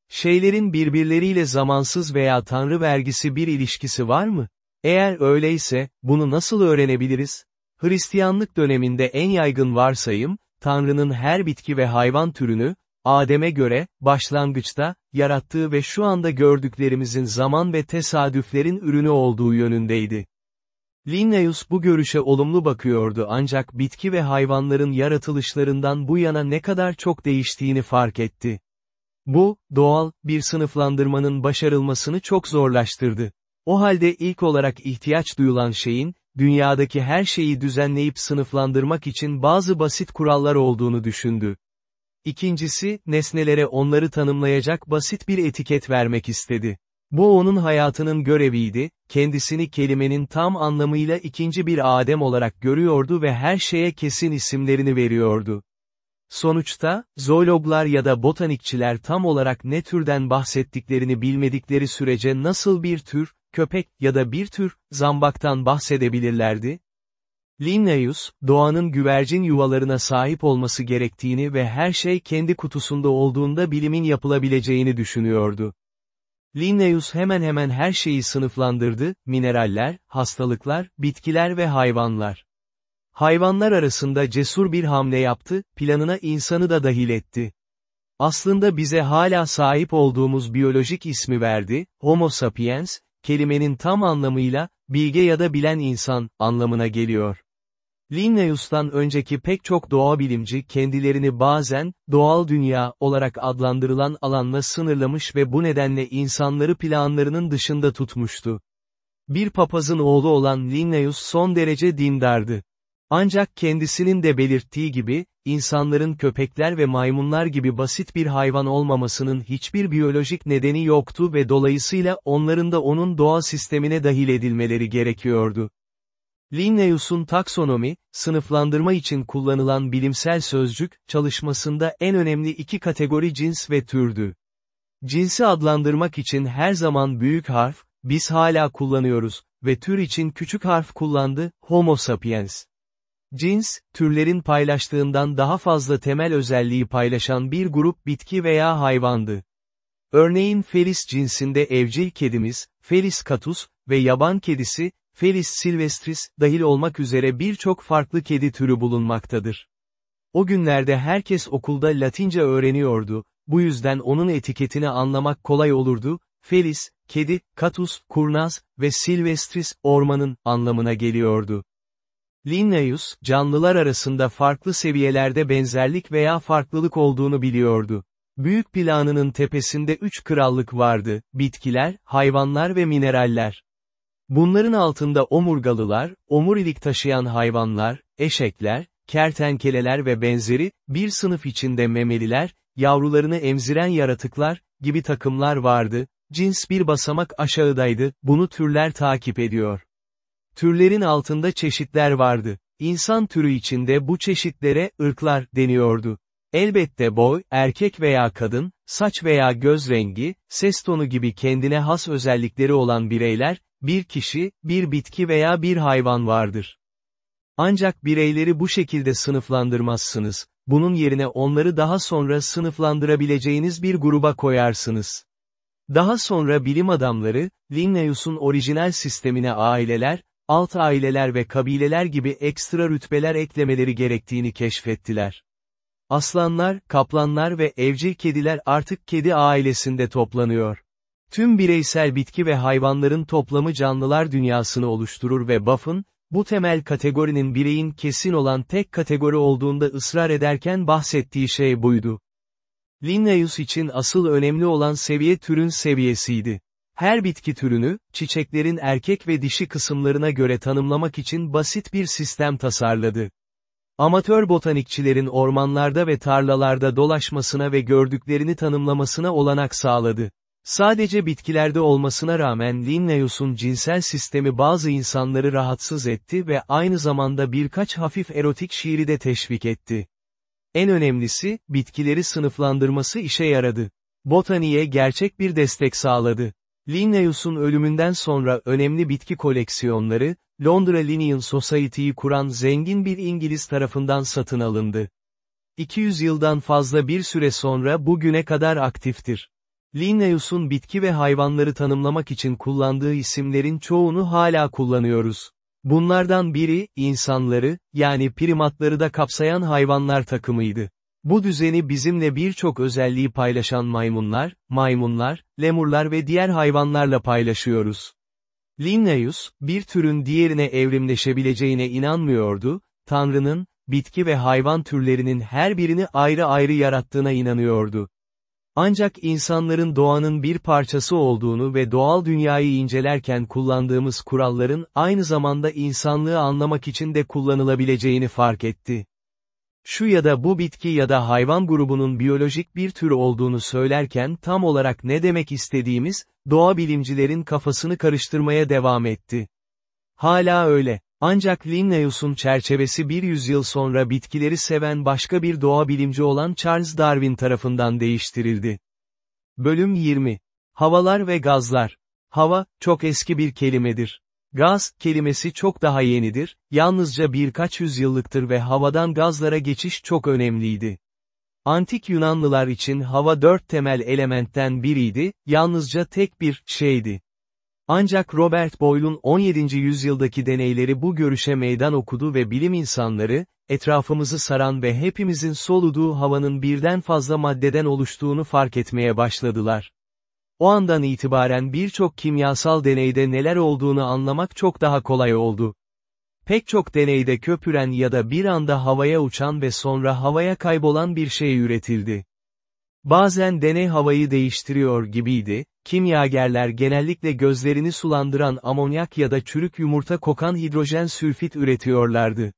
Şeylerin birbirleriyle zamansız veya tanrı vergisi bir ilişkisi var mı? Eğer öyleyse, bunu nasıl öğrenebiliriz? Hristiyanlık döneminde en yaygın varsayım, Tanrı'nın her bitki ve hayvan türünü, Adem'e göre, başlangıçta, yarattığı ve şu anda gördüklerimizin zaman ve tesadüflerin ürünü olduğu yönündeydi. Linnaeus bu görüşe olumlu bakıyordu ancak bitki ve hayvanların yaratılışlarından bu yana ne kadar çok değiştiğini fark etti. Bu, doğal, bir sınıflandırmanın başarılmasını çok zorlaştırdı. O halde ilk olarak ihtiyaç duyulan şeyin, dünyadaki her şeyi düzenleyip sınıflandırmak için bazı basit kurallar olduğunu düşündü. İkincisi, nesnelere onları tanımlayacak basit bir etiket vermek istedi. Bu onun hayatının göreviydi, kendisini kelimenin tam anlamıyla ikinci bir Adem olarak görüyordu ve her şeye kesin isimlerini veriyordu. Sonuçta, zoologlar ya da botanikçiler tam olarak ne türden bahsettiklerini bilmedikleri sürece nasıl bir tür, köpek ya da bir tür, zambaktan bahsedebilirlerdi? Linnaeus, doğanın güvercin yuvalarına sahip olması gerektiğini ve her şey kendi kutusunda olduğunda bilimin yapılabileceğini düşünüyordu. Linnaeus hemen hemen her şeyi sınıflandırdı, mineraller, hastalıklar, bitkiler ve hayvanlar. Hayvanlar arasında cesur bir hamle yaptı, planına insanı da dahil etti. Aslında bize hala sahip olduğumuz biyolojik ismi verdi, Homo sapiens, kelimenin tam anlamıyla, bilge ya da bilen insan, anlamına geliyor. Linnaeus'tan önceki pek çok doğa bilimci kendilerini bazen, doğal dünya olarak adlandırılan alanla sınırlamış ve bu nedenle insanları planlarının dışında tutmuştu. Bir papazın oğlu olan Linnaeus son derece dindardı. Ancak kendisinin de belirttiği gibi, insanların köpekler ve maymunlar gibi basit bir hayvan olmamasının hiçbir biyolojik nedeni yoktu ve dolayısıyla onların da onun doğa sistemine dahil edilmeleri gerekiyordu. Linnaeus'un taksonomi, sınıflandırma için kullanılan bilimsel sözcük, çalışmasında en önemli iki kategori cins ve türdü. Cinsi adlandırmak için her zaman büyük harf, biz hala kullanıyoruz, ve tür için küçük harf kullandı, Homo sapiens. Cins, türlerin paylaştığından daha fazla temel özelliği paylaşan bir grup bitki veya hayvandı. Örneğin Felis cinsinde evcil kedimiz, Felis catus ve yaban kedisi, Felis silvestris, dahil olmak üzere birçok farklı kedi türü bulunmaktadır. O günlerde herkes okulda Latince öğreniyordu, bu yüzden onun etiketini anlamak kolay olurdu, Felis, kedi, Catus, kurnaz ve Silvestris, ormanın, anlamına geliyordu. Linnaeus, canlılar arasında farklı seviyelerde benzerlik veya farklılık olduğunu biliyordu. Büyük planının tepesinde üç krallık vardı, bitkiler, hayvanlar ve mineraller. Bunların altında omurgalılar, omurilik taşıyan hayvanlar, eşekler, kertenkeleler ve benzeri, bir sınıf içinde memeliler, yavrularını emziren yaratıklar, gibi takımlar vardı, cins bir basamak aşağıdaydı, bunu türler takip ediyor. Türlerin altında çeşitler vardı. İnsan türü içinde bu çeşitlere, ırklar, deniyordu. Elbette boy, erkek veya kadın, saç veya göz rengi, ses tonu gibi kendine has özellikleri olan bireyler, bir kişi, bir bitki veya bir hayvan vardır. Ancak bireyleri bu şekilde sınıflandırmazsınız, bunun yerine onları daha sonra sınıflandırabileceğiniz bir gruba koyarsınız. Daha sonra bilim adamları, Linnaeus'un orijinal sistemine aileler, alt aileler ve kabileler gibi ekstra rütbeler eklemeleri gerektiğini keşfettiler. Aslanlar, kaplanlar ve evcil kediler artık kedi ailesinde toplanıyor. Tüm bireysel bitki ve hayvanların toplamı canlılar dünyasını oluşturur ve Buff'ın, bu temel kategorinin bireyin kesin olan tek kategori olduğunda ısrar ederken bahsettiği şey buydu. Linnaeus için asıl önemli olan seviye türün seviyesiydi. Her bitki türünü, çiçeklerin erkek ve dişi kısımlarına göre tanımlamak için basit bir sistem tasarladı. Amatör botanikçilerin ormanlarda ve tarlalarda dolaşmasına ve gördüklerini tanımlamasına olanak sağladı. Sadece bitkilerde olmasına rağmen Linnaeus'un cinsel sistemi bazı insanları rahatsız etti ve aynı zamanda birkaç hafif erotik şiiri de teşvik etti. En önemlisi, bitkileri sınıflandırması işe yaradı. Botaniğe gerçek bir destek sağladı. Linnaeus'un ölümünden sonra önemli bitki koleksiyonları, Londra Linnean Society'yi kuran zengin bir İngiliz tarafından satın alındı. 200 yıldan fazla bir süre sonra bugüne kadar aktiftir. Linnaeus'un bitki ve hayvanları tanımlamak için kullandığı isimlerin çoğunu hala kullanıyoruz. Bunlardan biri, insanları, yani primatları da kapsayan hayvanlar takımıydı. Bu düzeni bizimle birçok özelliği paylaşan maymunlar, maymunlar, lemurlar ve diğer hayvanlarla paylaşıyoruz. Linnaeus, bir türün diğerine evrimleşebileceğine inanmıyordu, Tanrı'nın, bitki ve hayvan türlerinin her birini ayrı ayrı yarattığına inanıyordu. Ancak insanların doğanın bir parçası olduğunu ve doğal dünyayı incelerken kullandığımız kuralların aynı zamanda insanlığı anlamak için de kullanılabileceğini fark etti. Şu ya da bu bitki ya da hayvan grubunun biyolojik bir tür olduğunu söylerken tam olarak ne demek istediğimiz, doğa bilimcilerin kafasını karıştırmaya devam etti. Hala öyle. Ancak Linnaeus'un çerçevesi bir yüzyıl sonra bitkileri seven başka bir doğa bilimci olan Charles Darwin tarafından değiştirildi. Bölüm 20. Havalar ve gazlar. Hava, çok eski bir kelimedir. Gaz, kelimesi çok daha yenidir, yalnızca birkaç yüzyıllıktır ve havadan gazlara geçiş çok önemliydi. Antik Yunanlılar için hava dört temel elementten biriydi, yalnızca tek bir şeydi. Ancak Robert Boyle'un 17. yüzyıldaki deneyleri bu görüşe meydan okudu ve bilim insanları, etrafımızı saran ve hepimizin soluduğu havanın birden fazla maddeden oluştuğunu fark etmeye başladılar. O andan itibaren birçok kimyasal deneyde neler olduğunu anlamak çok daha kolay oldu. Pek çok deneyde köpüren ya da bir anda havaya uçan ve sonra havaya kaybolan bir şey üretildi. Bazen deney havayı değiştiriyor gibiydi, kimyagerler genellikle gözlerini sulandıran amonyak ya da çürük yumurta kokan hidrojen sülfit üretiyorlardı.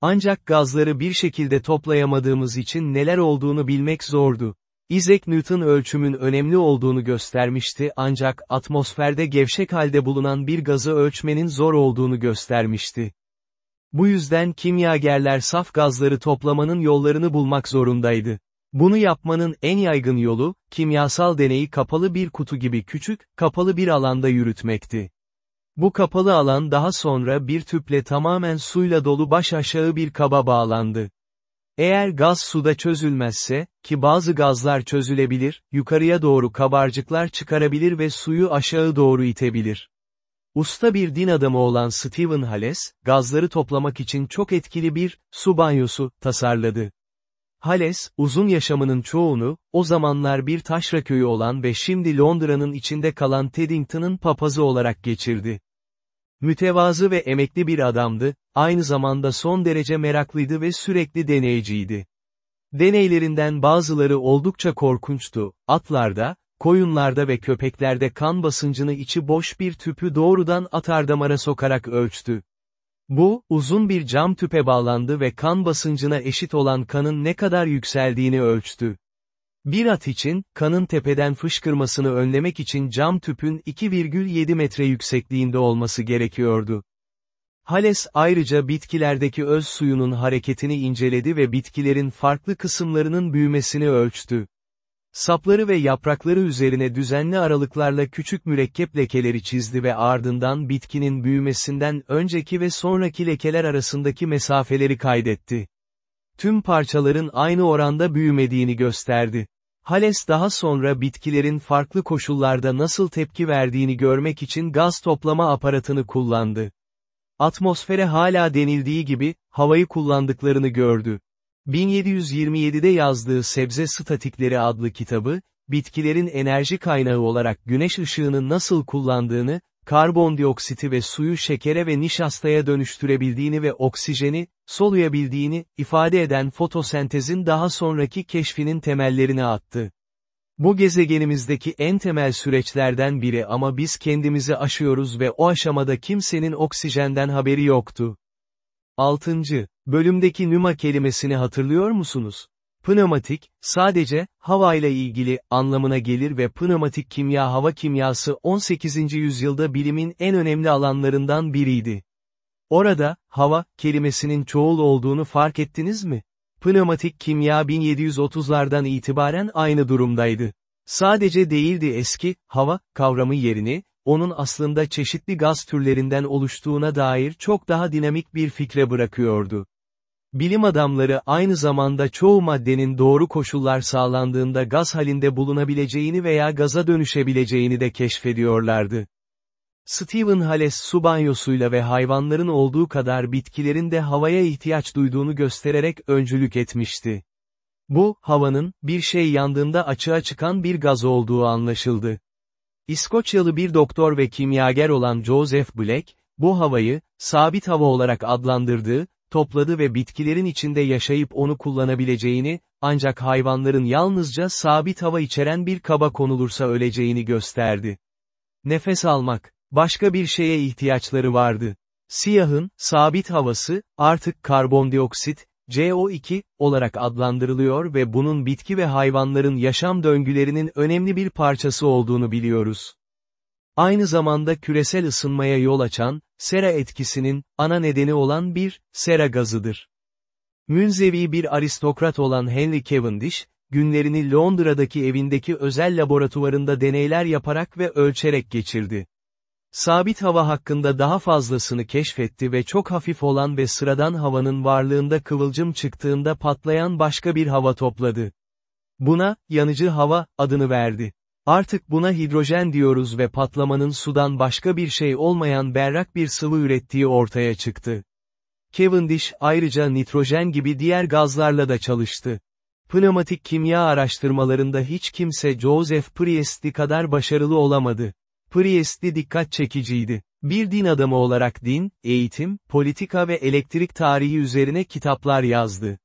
Ancak gazları bir şekilde toplayamadığımız için neler olduğunu bilmek zordu. Isaac Newton ölçümün önemli olduğunu göstermişti ancak atmosferde gevşek halde bulunan bir gazı ölçmenin zor olduğunu göstermişti. Bu yüzden kimyagerler saf gazları toplamanın yollarını bulmak zorundaydı. Bunu yapmanın en yaygın yolu, kimyasal deneyi kapalı bir kutu gibi küçük, kapalı bir alanda yürütmekti. Bu kapalı alan daha sonra bir tüple tamamen suyla dolu baş aşağı bir kaba bağlandı. Eğer gaz suda çözülmezse, ki bazı gazlar çözülebilir, yukarıya doğru kabarcıklar çıkarabilir ve suyu aşağı doğru itebilir. Usta bir din adamı olan Stephen Hales, gazları toplamak için çok etkili bir, su banyosu, tasarladı. Hales, uzun yaşamının çoğunu, o zamanlar bir taşra köyü olan ve şimdi Londra'nın içinde kalan Teddington'ın papazı olarak geçirdi. Mütevazı ve emekli bir adamdı, aynı zamanda son derece meraklıydı ve sürekli deneyciydi. Deneylerinden bazıları oldukça korkunçtu, atlarda, koyunlarda ve köpeklerde kan basıncını içi boş bir tüpü doğrudan atardamara sokarak ölçtü. Bu, uzun bir cam tüpe bağlandı ve kan basıncına eşit olan kanın ne kadar yükseldiğini ölçtü. Bir at için, kanın tepeden fışkırmasını önlemek için cam tüpün 2,7 metre yüksekliğinde olması gerekiyordu. Hales ayrıca bitkilerdeki öz suyunun hareketini inceledi ve bitkilerin farklı kısımlarının büyümesini ölçtü. Sapları ve yaprakları üzerine düzenli aralıklarla küçük mürekkep lekeleri çizdi ve ardından bitkinin büyümesinden önceki ve sonraki lekeler arasındaki mesafeleri kaydetti. Tüm parçaların aynı oranda büyümediğini gösterdi. Hales daha sonra bitkilerin farklı koşullarda nasıl tepki verdiğini görmek için gaz toplama aparatını kullandı. Atmosfere hala denildiği gibi, havayı kullandıklarını gördü. 1727'de yazdığı Sebze Statikleri adlı kitabı, bitkilerin enerji kaynağı olarak güneş ışığını nasıl kullandığını, karbondioksiti ve suyu şekere ve nişastaya dönüştürebildiğini ve oksijeni, soluyabildiğini, ifade eden fotosentezin daha sonraki keşfinin temellerini attı. Bu gezegenimizdeki en temel süreçlerden biri ama biz kendimizi aşıyoruz ve o aşamada kimsenin oksijenden haberi yoktu. 6. Bölümdeki nüma kelimesini hatırlıyor musunuz? Pneumatik, sadece, havayla ilgili, anlamına gelir ve pneumatik kimya hava kimyası 18. yüzyılda bilimin en önemli alanlarından biriydi. Orada, hava, kelimesinin çoğul olduğunu fark ettiniz mi? Pneumatik kimya 1730'lardan itibaren aynı durumdaydı. Sadece değildi eski, hava, kavramı yerini, onun aslında çeşitli gaz türlerinden oluştuğuna dair çok daha dinamik bir fikre bırakıyordu. Bilim adamları aynı zamanda çoğu maddenin doğru koşullar sağlandığında gaz halinde bulunabileceğini veya gaza dönüşebileceğini de keşfediyorlardı. Stephen Hales su banyosuyla ve hayvanların olduğu kadar bitkilerin de havaya ihtiyaç duyduğunu göstererek öncülük etmişti. Bu, havanın, bir şey yandığında açığa çıkan bir gaz olduğu anlaşıldı. İskoçyalı bir doktor ve kimyager olan Joseph Black, bu havayı, sabit hava olarak adlandırdığı, topladı ve bitkilerin içinde yaşayıp onu kullanabileceğini, ancak hayvanların yalnızca sabit hava içeren bir kaba konulursa öleceğini gösterdi. Nefes almak, başka bir şeye ihtiyaçları vardı. Siyahın, sabit havası, artık karbondioksit, CO2, olarak adlandırılıyor ve bunun bitki ve hayvanların yaşam döngülerinin önemli bir parçası olduğunu biliyoruz. Aynı zamanda küresel ısınmaya yol açan, sera etkisinin, ana nedeni olan bir, sera gazıdır. Münzevi bir aristokrat olan Henry Cavendish, günlerini Londra'daki evindeki özel laboratuvarında deneyler yaparak ve ölçerek geçirdi. Sabit hava hakkında daha fazlasını keşfetti ve çok hafif olan ve sıradan havanın varlığında kıvılcım çıktığında patlayan başka bir hava topladı. Buna, yanıcı hava, adını verdi. Artık buna hidrojen diyoruz ve patlamanın sudan başka bir şey olmayan berrak bir sıvı ürettiği ortaya çıktı. Cavendish ayrıca nitrojen gibi diğer gazlarla da çalıştı. Pneumatik kimya araştırmalarında hiç kimse Joseph Priestley kadar başarılı olamadı. Priestli dikkat çekiciydi. Bir din adamı olarak din, eğitim, politika ve elektrik tarihi üzerine kitaplar yazdı.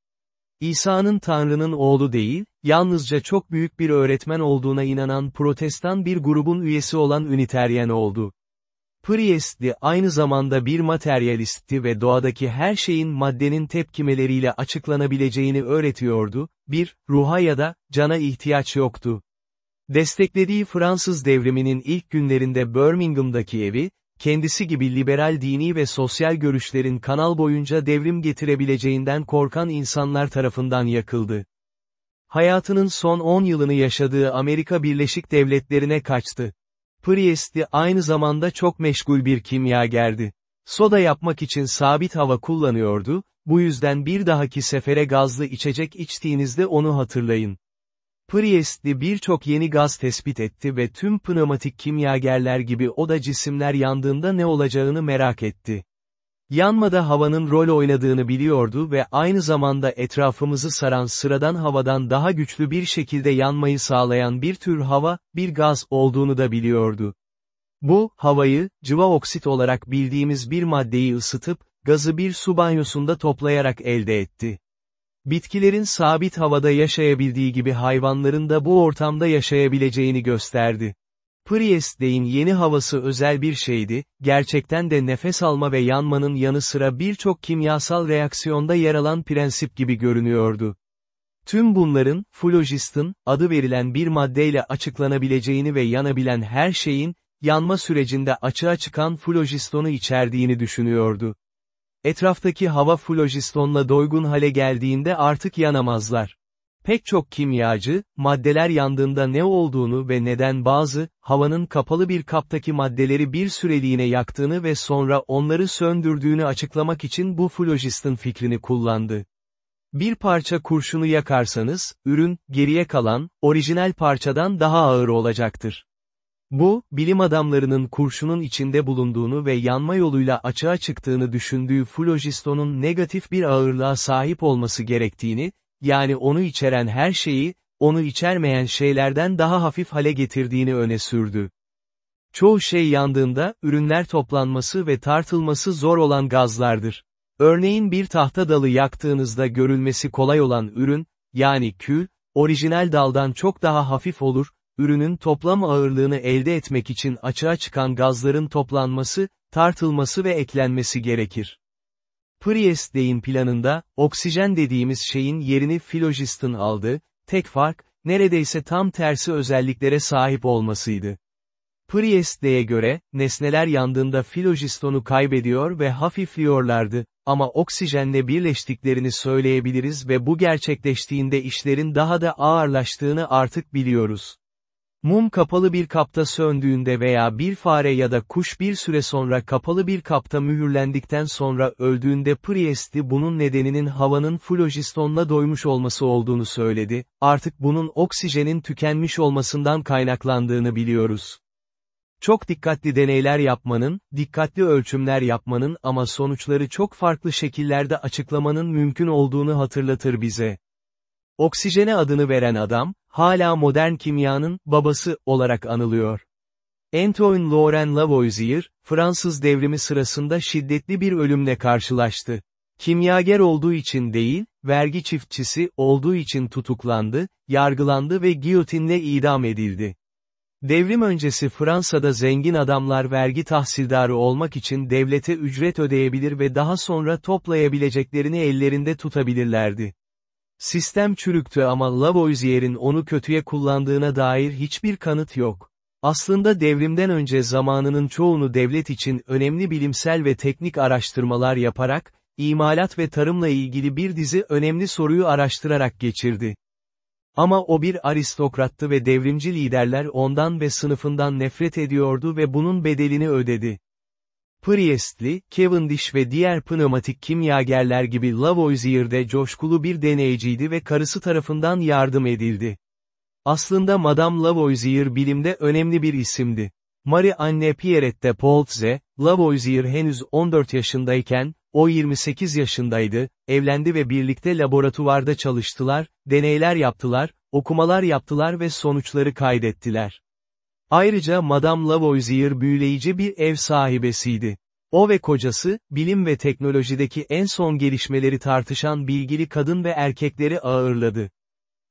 İsa'nın Tanrı'nın oğlu değil, yalnızca çok büyük bir öğretmen olduğuna inanan protestan bir grubun üyesi olan Üniteryen oldu. Priestli aynı zamanda bir materyalistti ve doğadaki her şeyin maddenin tepkimeleriyle açıklanabileceğini öğretiyordu, bir, ruha ya da, cana ihtiyaç yoktu. Desteklediği Fransız devriminin ilk günlerinde Birmingham'daki evi, kendisi gibi liberal dini ve sosyal görüşlerin kanal boyunca devrim getirebileceğinden korkan insanlar tarafından yakıldı. Hayatının son 10 yılını yaşadığı Amerika Birleşik Devletleri'ne kaçtı. Priest'i aynı zamanda çok meşgul bir kimyagerdi. Soda yapmak için sabit hava kullanıyordu, bu yüzden bir dahaki sefere gazlı içecek içtiğinizde onu hatırlayın. Priestli birçok yeni gaz tespit etti ve tüm pneumatik kimyagerler gibi o da cisimler yandığında ne olacağını merak etti. Yanmada havanın rol oynadığını biliyordu ve aynı zamanda etrafımızı saran sıradan havadan daha güçlü bir şekilde yanmayı sağlayan bir tür hava, bir gaz olduğunu da biliyordu. Bu, havayı, cıva oksit olarak bildiğimiz bir maddeyi ısıtıp, gazı bir su banyosunda toplayarak elde etti. Bitkilerin sabit havada yaşayabildiği gibi hayvanların da bu ortamda yaşayabileceğini gösterdi. Priest'leyin yeni havası özel bir şeydi, gerçekten de nefes alma ve yanmanın yanı sıra birçok kimyasal reaksiyonda yer alan prensip gibi görünüyordu. Tüm bunların, phlogiston, adı verilen bir maddeyle açıklanabileceğini ve yanabilen her şeyin, yanma sürecinde açığa çıkan flogistonu içerdiğini düşünüyordu. Etraftaki hava flogistonla doygun hale geldiğinde artık yanamazlar. Pek çok kimyacı, maddeler yandığında ne olduğunu ve neden bazı, havanın kapalı bir kaptaki maddeleri bir süreliğine yaktığını ve sonra onları söndürdüğünü açıklamak için bu flogiston fikrini kullandı. Bir parça kurşunu yakarsanız, ürün, geriye kalan, orijinal parçadan daha ağır olacaktır. Bu, bilim adamlarının kurşunun içinde bulunduğunu ve yanma yoluyla açığa çıktığını düşündüğü flogistonun negatif bir ağırlığa sahip olması gerektiğini, yani onu içeren her şeyi, onu içermeyen şeylerden daha hafif hale getirdiğini öne sürdü. Çoğu şey yandığında, ürünler toplanması ve tartılması zor olan gazlardır. Örneğin bir tahta dalı yaktığınızda görülmesi kolay olan ürün, yani kül, orijinal daldan çok daha hafif olur, ürünün toplam ağırlığını elde etmek için açığa çıkan gazların toplanması, tartılması ve eklenmesi gerekir. Priest'in planında, oksijen dediğimiz şeyin yerini filogiston aldı, tek fark, neredeyse tam tersi özelliklere sahip olmasıydı. Priest'e göre, nesneler yandığında filogistonu kaybediyor ve hafifliyorlardı, ama oksijenle birleştiklerini söyleyebiliriz ve bu gerçekleştiğinde işlerin daha da ağırlaştığını artık biliyoruz. Mum kapalı bir kapta söndüğünde veya bir fare ya da kuş bir süre sonra kapalı bir kapta mühürlendikten sonra öldüğünde Priest'i bunun nedeninin havanın flogistonla doymuş olması olduğunu söyledi, artık bunun oksijenin tükenmiş olmasından kaynaklandığını biliyoruz. Çok dikkatli deneyler yapmanın, dikkatli ölçümler yapmanın ama sonuçları çok farklı şekillerde açıklamanın mümkün olduğunu hatırlatır bize. Oksijene adını veren adam, hala modern kimyanın babası olarak anılıyor. Antoine Laurent Lavoisier, Fransız devrimi sırasında şiddetli bir ölümle karşılaştı. Kimyager olduğu için değil, vergi çiftçisi olduğu için tutuklandı, yargılandı ve giyotinle idam edildi. Devrim öncesi Fransa'da zengin adamlar vergi tahsildarı olmak için devlete ücret ödeyebilir ve daha sonra toplayabileceklerini ellerinde tutabilirlerdi. Sistem çürüktü ama Lavoisier'in onu kötüye kullandığına dair hiçbir kanıt yok. Aslında devrimden önce zamanının çoğunu devlet için önemli bilimsel ve teknik araştırmalar yaparak, imalat ve tarımla ilgili bir dizi önemli soruyu araştırarak geçirdi. Ama o bir aristokrattı ve devrimci liderler ondan ve sınıfından nefret ediyordu ve bunun bedelini ödedi. Priestli, Cavendish ve diğer pneumatik kimyagerler gibi Lavoisier'de coşkulu bir deneyciydi ve karısı tarafından yardım edildi. Aslında Madame Lavoisier bilimde önemli bir isimdi. Marie-Anne Pierrette Poltze, Lavoisier henüz 14 yaşındayken, o 28 yaşındaydı, evlendi ve birlikte laboratuvarda çalıştılar, deneyler yaptılar, okumalar yaptılar ve sonuçları kaydettiler. Ayrıca Madame Lavoisier büyüleyici bir ev sahibesiydi. O ve kocası, bilim ve teknolojideki en son gelişmeleri tartışan bilgili kadın ve erkekleri ağırladı.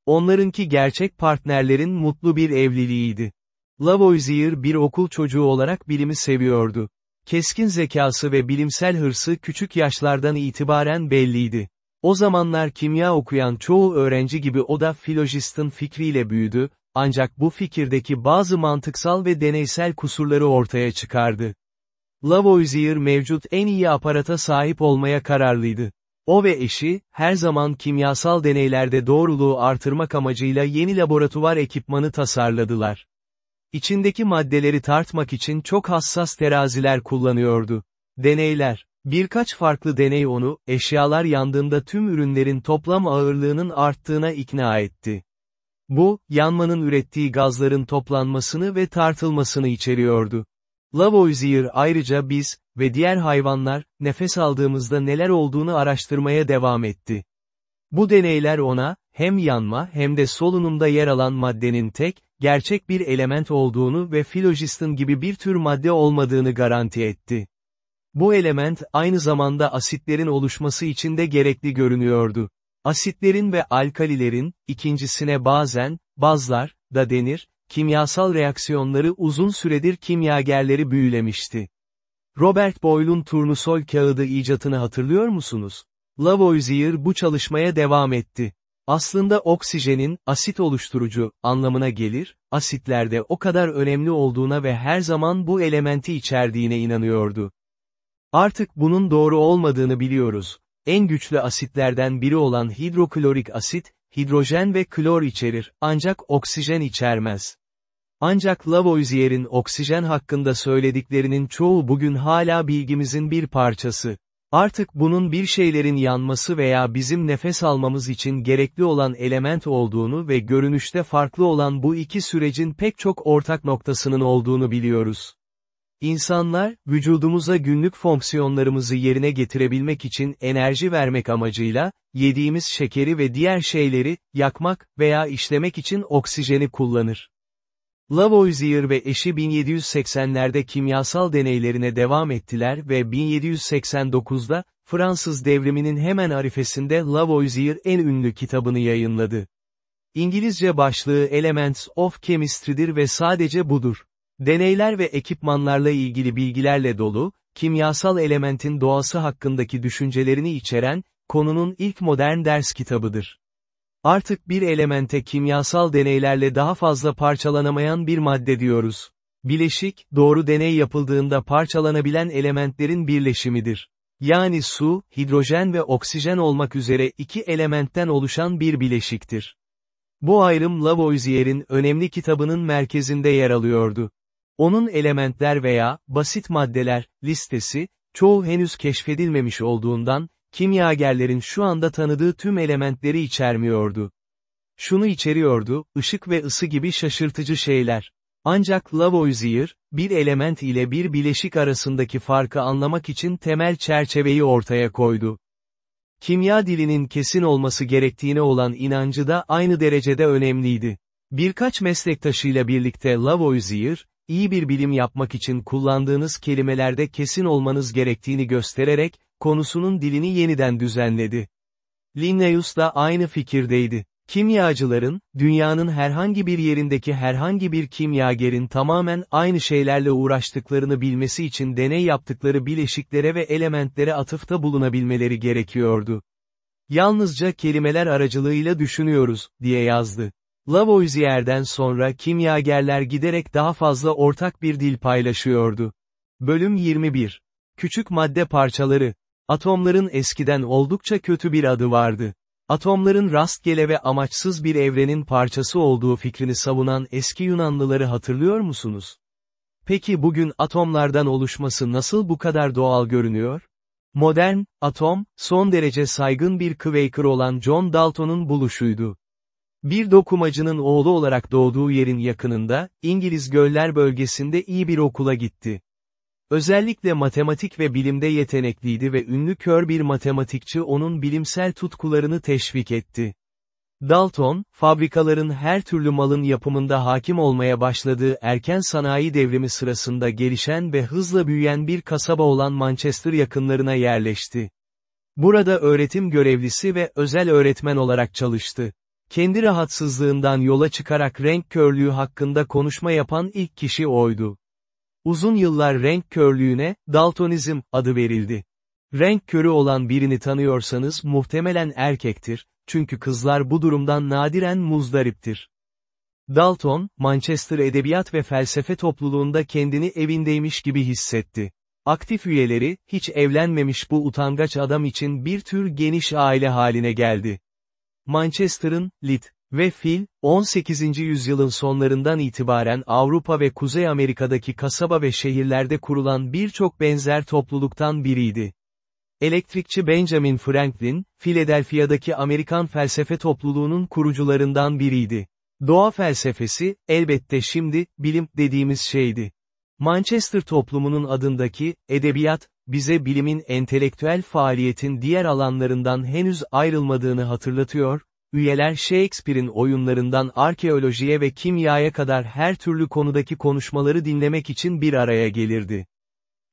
Onlarınki gerçek partnerlerin mutlu bir evliliğiydi. Lavoisier bir okul çocuğu olarak bilimi seviyordu. Keskin zekası ve bilimsel hırsı küçük yaşlardan itibaren belliydi. O zamanlar kimya okuyan çoğu öğrenci gibi o da filojistin fikriyle büyüdü, ancak bu fikirdeki bazı mantıksal ve deneysel kusurları ortaya çıkardı. Lavoisier mevcut en iyi aparata sahip olmaya kararlıydı. O ve eşi, her zaman kimyasal deneylerde doğruluğu artırmak amacıyla yeni laboratuvar ekipmanı tasarladılar. İçindeki maddeleri tartmak için çok hassas teraziler kullanıyordu. Deneyler, birkaç farklı deney onu, eşyalar yandığında tüm ürünlerin toplam ağırlığının arttığına ikna etti. Bu, yanmanın ürettiği gazların toplanmasını ve tartılmasını içeriyordu. Lavoisier ayrıca biz, ve diğer hayvanlar, nefes aldığımızda neler olduğunu araştırmaya devam etti. Bu deneyler ona, hem yanma hem de solunumda yer alan maddenin tek, gerçek bir element olduğunu ve filogistin gibi bir tür madde olmadığını garanti etti. Bu element, aynı zamanda asitlerin oluşması için de gerekli görünüyordu. Asitlerin ve alkalilerin, ikincisine bazen, bazlar, da denir, kimyasal reaksiyonları uzun süredir kimyagerleri büyülemişti. Robert Boyle'un turnusol kağıdı icatını hatırlıyor musunuz? Lavoisier bu çalışmaya devam etti. Aslında oksijenin, asit oluşturucu, anlamına gelir, asitlerde o kadar önemli olduğuna ve her zaman bu elementi içerdiğine inanıyordu. Artık bunun doğru olmadığını biliyoruz. En güçlü asitlerden biri olan hidroklorik asit, hidrojen ve klor içerir, ancak oksijen içermez. Ancak Lavoisier'in oksijen hakkında söylediklerinin çoğu bugün hala bilgimizin bir parçası. Artık bunun bir şeylerin yanması veya bizim nefes almamız için gerekli olan element olduğunu ve görünüşte farklı olan bu iki sürecin pek çok ortak noktasının olduğunu biliyoruz. İnsanlar, vücudumuza günlük fonksiyonlarımızı yerine getirebilmek için enerji vermek amacıyla, yediğimiz şekeri ve diğer şeyleri, yakmak veya işlemek için oksijeni kullanır. Lavoisier ve eşi 1780'lerde kimyasal deneylerine devam ettiler ve 1789'da, Fransız devriminin hemen arifesinde Lavoisier en ünlü kitabını yayınladı. İngilizce başlığı Elements of Chemistry'dir ve sadece budur. Deneyler ve ekipmanlarla ilgili bilgilerle dolu, kimyasal elementin doğası hakkındaki düşüncelerini içeren, konunun ilk modern ders kitabıdır. Artık bir elemente kimyasal deneylerle daha fazla parçalanamayan bir madde diyoruz. Bileşik, doğru deney yapıldığında parçalanabilen elementlerin birleşimidir. Yani su, hidrojen ve oksijen olmak üzere iki elementten oluşan bir bileşiktir. Bu ayrım Lavoisier'in önemli kitabının merkezinde yer alıyordu. Onun elementler veya, basit maddeler, listesi, çoğu henüz keşfedilmemiş olduğundan, kimyagerlerin şu anda tanıdığı tüm elementleri içermiyordu. Şunu içeriyordu, ışık ve ısı gibi şaşırtıcı şeyler. Ancak Lavoisier, bir element ile bir bileşik arasındaki farkı anlamak için temel çerçeveyi ortaya koydu. Kimya dilinin kesin olması gerektiğine olan inancı da aynı derecede önemliydi. Birkaç meslektaşıyla birlikte Lavoisier, iyi bir bilim yapmak için kullandığınız kelimelerde kesin olmanız gerektiğini göstererek, konusunun dilini yeniden düzenledi. Linnaeus da aynı fikirdeydi. Kimyacıların, dünyanın herhangi bir yerindeki herhangi bir kimyagerin tamamen aynı şeylerle uğraştıklarını bilmesi için deney yaptıkları bileşiklere ve elementlere atıfta bulunabilmeleri gerekiyordu. Yalnızca kelimeler aracılığıyla düşünüyoruz, diye yazdı. Lavoisier'den sonra kimyagerler giderek daha fazla ortak bir dil paylaşıyordu. Bölüm 21. Küçük madde parçaları. Atomların eskiden oldukça kötü bir adı vardı. Atomların rastgele ve amaçsız bir evrenin parçası olduğu fikrini savunan eski Yunanlıları hatırlıyor musunuz? Peki bugün atomlardan oluşması nasıl bu kadar doğal görünüyor? Modern, atom, son derece saygın bir Quaker olan John Dalton'un buluşuydu. Bir dokumacının oğlu olarak doğduğu yerin yakınında, İngiliz Göller bölgesinde iyi bir okula gitti. Özellikle matematik ve bilimde yetenekliydi ve ünlü kör bir matematikçi onun bilimsel tutkularını teşvik etti. Dalton, fabrikaların her türlü malın yapımında hakim olmaya başladığı erken sanayi devrimi sırasında gelişen ve hızla büyüyen bir kasaba olan Manchester yakınlarına yerleşti. Burada öğretim görevlisi ve özel öğretmen olarak çalıştı. Kendi rahatsızlığından yola çıkarak renk körlüğü hakkında konuşma yapan ilk kişi oydu. Uzun yıllar renk körlüğüne, daltonizm, adı verildi. Renk körü olan birini tanıyorsanız muhtemelen erkektir, çünkü kızlar bu durumdan nadiren muzdariptir. Dalton, Manchester Edebiyat ve Felsefe topluluğunda kendini evindeymiş gibi hissetti. Aktif üyeleri, hiç evlenmemiş bu utangaç adam için bir tür geniş aile haline geldi. Manchester'ın, Lit ve Phil, 18. yüzyılın sonlarından itibaren Avrupa ve Kuzey Amerika'daki kasaba ve şehirlerde kurulan birçok benzer topluluktan biriydi. Elektrikçi Benjamin Franklin, Philadelphia'daki Amerikan felsefe topluluğunun kurucularından biriydi. Doğa felsefesi, elbette şimdi, bilim dediğimiz şeydi. Manchester toplumunun adındaki, edebiyat, bize bilimin entelektüel faaliyetin diğer alanlarından henüz ayrılmadığını hatırlatıyor, üyeler Shakespeare'in oyunlarından arkeolojiye ve kimyaya kadar her türlü konudaki konuşmaları dinlemek için bir araya gelirdi.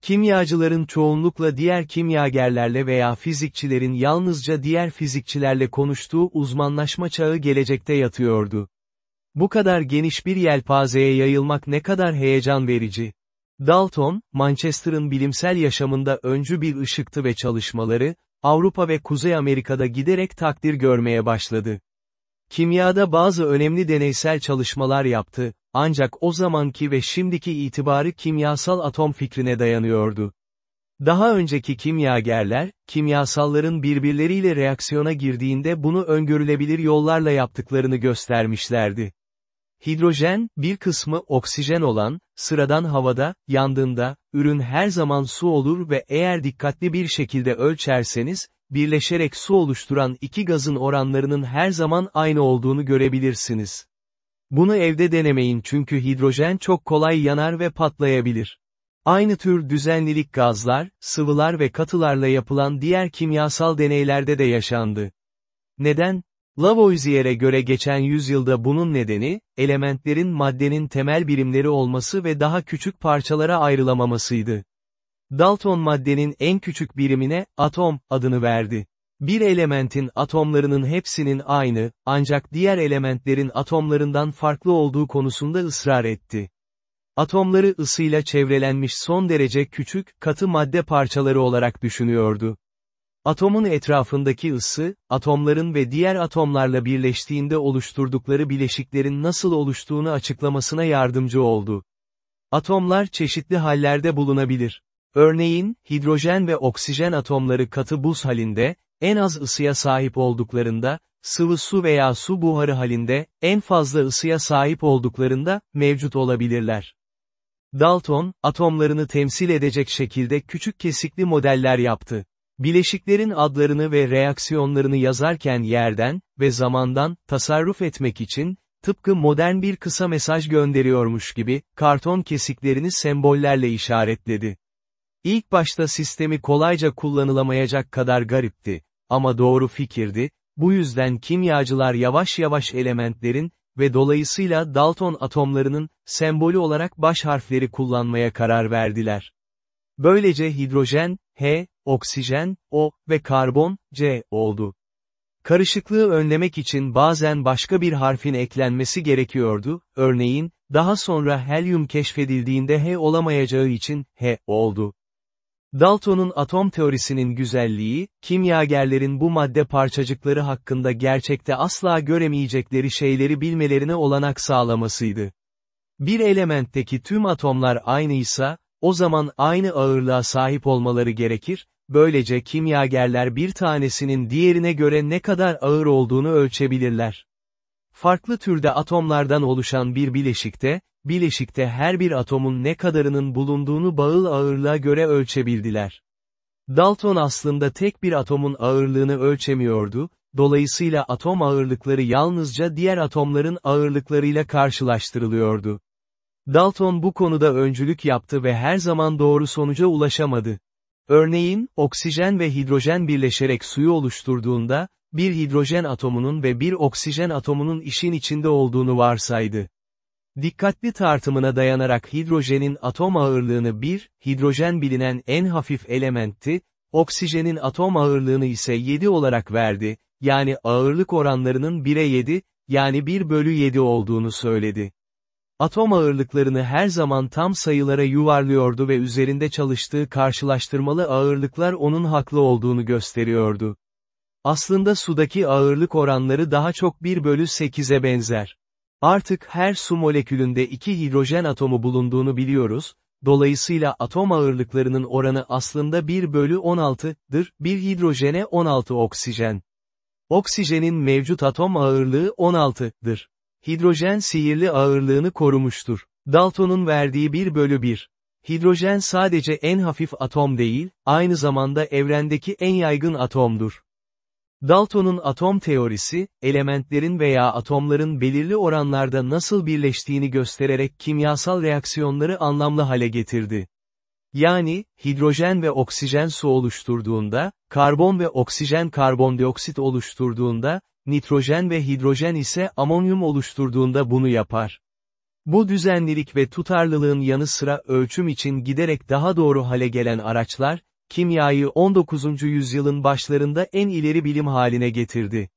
Kimyacıların çoğunlukla diğer kimyagerlerle veya fizikçilerin yalnızca diğer fizikçilerle konuştuğu uzmanlaşma çağı gelecekte yatıyordu. Bu kadar geniş bir yelpazeye yayılmak ne kadar heyecan verici. Dalton, Manchester'ın bilimsel yaşamında öncü bir ışıktı ve çalışmaları, Avrupa ve Kuzey Amerika'da giderek takdir görmeye başladı. Kimyada bazı önemli deneysel çalışmalar yaptı, ancak o zamanki ve şimdiki itibarı kimyasal atom fikrine dayanıyordu. Daha önceki kimyagerler, kimyasalların birbirleriyle reaksiyona girdiğinde bunu öngörülebilir yollarla yaptıklarını göstermişlerdi. Hidrojen, bir kısmı oksijen olan, sıradan havada, yandığında, ürün her zaman su olur ve eğer dikkatli bir şekilde ölçerseniz, birleşerek su oluşturan iki gazın oranlarının her zaman aynı olduğunu görebilirsiniz. Bunu evde denemeyin çünkü hidrojen çok kolay yanar ve patlayabilir. Aynı tür düzenlilik gazlar, sıvılar ve katılarla yapılan diğer kimyasal deneylerde de yaşandı. Neden? Lavoisier'e göre geçen yüzyılda bunun nedeni, elementlerin maddenin temel birimleri olması ve daha küçük parçalara ayrılamamasıydı. Dalton maddenin en küçük birimine, atom, adını verdi. Bir elementin atomlarının hepsinin aynı, ancak diğer elementlerin atomlarından farklı olduğu konusunda ısrar etti. Atomları ısıyla çevrelenmiş son derece küçük, katı madde parçaları olarak düşünüyordu. Atomun etrafındaki ısı, atomların ve diğer atomlarla birleştiğinde oluşturdukları bileşiklerin nasıl oluştuğunu açıklamasına yardımcı oldu. Atomlar çeşitli hallerde bulunabilir. Örneğin, hidrojen ve oksijen atomları katı buz halinde, en az ısıya sahip olduklarında, sıvı su veya su buharı halinde, en fazla ısıya sahip olduklarında, mevcut olabilirler. Dalton, atomlarını temsil edecek şekilde küçük kesikli modeller yaptı. Bileşiklerin adlarını ve reaksiyonlarını yazarken yerden ve zamandan tasarruf etmek için, tıpkı modern bir kısa mesaj gönderiyormuş gibi, karton kesiklerini sembollerle işaretledi. İlk başta sistemi kolayca kullanılamayacak kadar garipti, ama doğru fikirdi, bu yüzden kimyacılar yavaş yavaş elementlerin, ve dolayısıyla Dalton atomlarının, sembolü olarak baş harfleri kullanmaya karar verdiler. Böylece hidrojen, H, oksijen, O ve karbon, C oldu. Karışıklığı önlemek için bazen başka bir harfin eklenmesi gerekiyordu, örneğin, daha sonra helyum keşfedildiğinde H olamayacağı için, H oldu. Dalton'un atom teorisinin güzelliği, kimyagerlerin bu madde parçacıkları hakkında gerçekte asla göremeyecekleri şeyleri bilmelerine olanak sağlamasıydı. Bir elementteki tüm atomlar aynıysa, o zaman aynı ağırlığa sahip olmaları gerekir, böylece kimyagerler bir tanesinin diğerine göre ne kadar ağır olduğunu ölçebilirler. Farklı türde atomlardan oluşan bir bileşikte, bileşikte her bir atomun ne kadarının bulunduğunu bağıl ağırlığa göre ölçebildiler. Dalton aslında tek bir atomun ağırlığını ölçemiyordu, dolayısıyla atom ağırlıkları yalnızca diğer atomların ağırlıklarıyla karşılaştırılıyordu. Dalton bu konuda öncülük yaptı ve her zaman doğru sonuca ulaşamadı. Örneğin, oksijen ve hidrojen birleşerek suyu oluşturduğunda, bir hidrojen atomunun ve bir oksijen atomunun işin içinde olduğunu varsaydı. Dikkatli tartımına dayanarak hidrojenin atom ağırlığını 1, hidrojen bilinen en hafif elementti, oksijenin atom ağırlığını ise 7 olarak verdi, yani ağırlık oranlarının 1'e 7, yani 1 bölü 7 olduğunu söyledi. Atom ağırlıklarını her zaman tam sayılara yuvarlıyordu ve üzerinde çalıştığı karşılaştırmalı ağırlıklar onun haklı olduğunu gösteriyordu. Aslında sudaki ağırlık oranları daha çok 1 bölü 8'e benzer. Artık her su molekülünde iki hidrojen atomu bulunduğunu biliyoruz, dolayısıyla atom ağırlıklarının oranı aslında 1 bölü 16'dır, bir hidrojene 16 oksijen. Oksijenin mevcut atom ağırlığı 16'dır. Hidrojen sihirli ağırlığını korumuştur. Dalton'un verdiği 1 bölü 1. Hidrojen sadece en hafif atom değil, aynı zamanda evrendeki en yaygın atomdur. Dalton'un atom teorisi, elementlerin veya atomların belirli oranlarda nasıl birleştiğini göstererek kimyasal reaksiyonları anlamlı hale getirdi. Yani, hidrojen ve oksijen su oluşturduğunda, karbon ve oksijen karbondioksit oluşturduğunda, nitrojen ve hidrojen ise amonyum oluşturduğunda bunu yapar. Bu düzenlilik ve tutarlılığın yanı sıra ölçüm için giderek daha doğru hale gelen araçlar, kimyayı 19. yüzyılın başlarında en ileri bilim haline getirdi.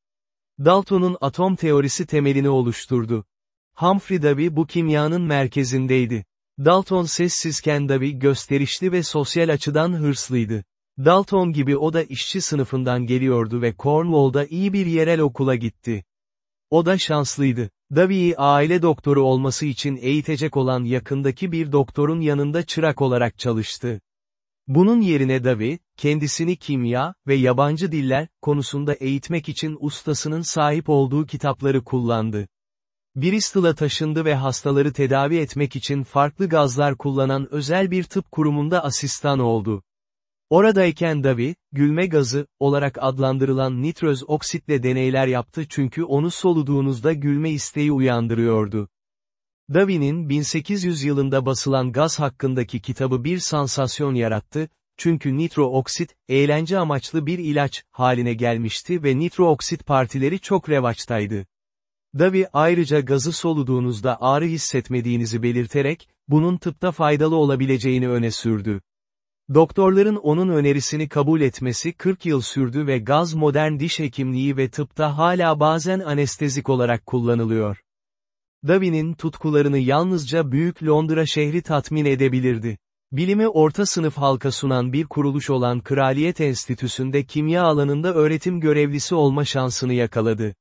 Dalton'un atom teorisi temelini oluşturdu. Humphrey Davy bu kimyanın merkezindeydi. Dalton sessizken Davy gösterişli ve sosyal açıdan hırslıydı. Dalton gibi o da işçi sınıfından geliyordu ve Cornwall'da iyi bir yerel okula gitti. O da şanslıydı. Davy'yi aile doktoru olması için eğitecek olan yakındaki bir doktorun yanında çırak olarak çalıştı. Bunun yerine Davi, kendisini kimya ve yabancı diller konusunda eğitmek için ustasının sahip olduğu kitapları kullandı. Bristol'a taşındı ve hastaları tedavi etmek için farklı gazlar kullanan özel bir tıp kurumunda asistan oldu. Oradayken Davi, gülme gazı, olarak adlandırılan nitroz oksitle deneyler yaptı çünkü onu soluduğunuzda gülme isteği uyandırıyordu. Davi'nin 1800 yılında basılan gaz hakkındaki kitabı bir sansasyon yarattı, çünkü nitro oksit, eğlence amaçlı bir ilaç, haline gelmişti ve nitro oksit partileri çok revaçtaydı. Davi ayrıca gazı soluduğunuzda ağrı hissetmediğinizi belirterek, bunun tıpta faydalı olabileceğini öne sürdü. Doktorların onun önerisini kabul etmesi 40 yıl sürdü ve gaz modern diş hekimliği ve tıpta hala bazen anestezik olarak kullanılıyor. Davi'nin tutkularını yalnızca Büyük Londra şehri tatmin edebilirdi. Bilimi orta sınıf halka sunan bir kuruluş olan Kraliyet Enstitüsü'nde kimya alanında öğretim görevlisi olma şansını yakaladı.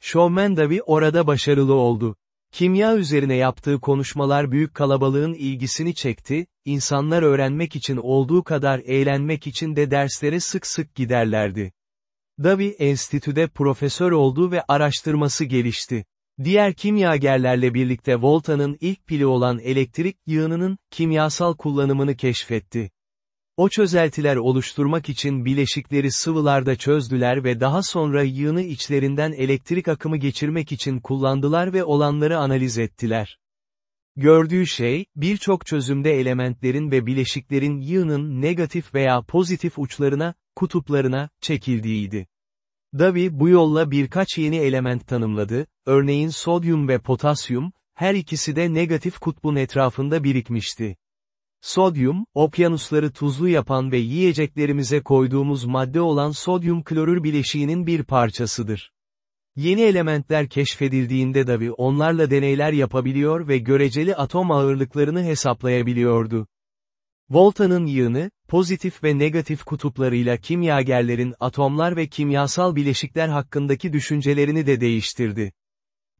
Showman Davi orada başarılı oldu. Kimya üzerine yaptığı konuşmalar büyük kalabalığın ilgisini çekti, insanlar öğrenmek için olduğu kadar eğlenmek için de derslere sık sık giderlerdi. Davi enstitüde profesör oldu ve araştırması gelişti. Diğer kimyagerlerle birlikte Volta'nın ilk pili olan elektrik yığınının kimyasal kullanımını keşfetti. O çözeltiler oluşturmak için bileşikleri sıvılarda çözdüler ve daha sonra yığını içlerinden elektrik akımı geçirmek için kullandılar ve olanları analiz ettiler. Gördüğü şey, birçok çözümde elementlerin ve bileşiklerin yığının negatif veya pozitif uçlarına, kutuplarına, çekildiğiydi. Davi bu yolla birkaç yeni element tanımladı, örneğin sodyum ve potasyum, her ikisi de negatif kutbun etrafında birikmişti. Sodyum, okyanusları tuzlu yapan ve yiyeceklerimize koyduğumuz madde olan sodyum klorür bileşiğinin bir parçasıdır. Yeni elementler keşfedildiğinde Davi onlarla deneyler yapabiliyor ve göreceli atom ağırlıklarını hesaplayabiliyordu. Volta'nın yığını, pozitif ve negatif kutuplarıyla kimyagerlerin atomlar ve kimyasal bileşikler hakkındaki düşüncelerini de değiştirdi.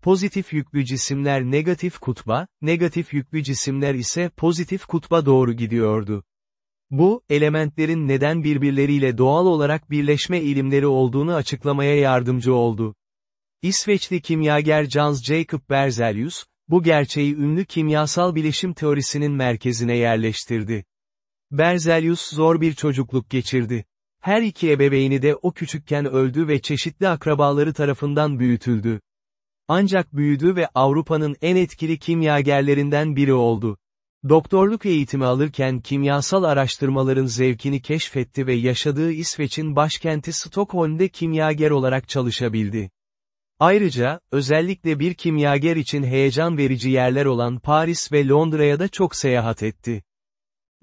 Pozitif yüklü cisimler negatif kutba, negatif yüklü cisimler ise pozitif kutba doğru gidiyordu. Bu, elementlerin neden birbirleriyle doğal olarak birleşme ilimleri olduğunu açıklamaya yardımcı oldu. İsveçli kimyager Hans Jacob Berzelius, bu gerçeği ünlü kimyasal bileşim teorisinin merkezine yerleştirdi. Berzelius zor bir çocukluk geçirdi. Her iki ebeveyni de o küçükken öldü ve çeşitli akrabaları tarafından büyütüldü. Ancak büyüdü ve Avrupa'nın en etkili kimyagerlerinden biri oldu. Doktorluk eğitimi alırken kimyasal araştırmaların zevkini keşfetti ve yaşadığı İsveç'in başkenti Stockholm'de kimyager olarak çalışabildi. Ayrıca, özellikle bir kimyager için heyecan verici yerler olan Paris ve Londra'ya da çok seyahat etti.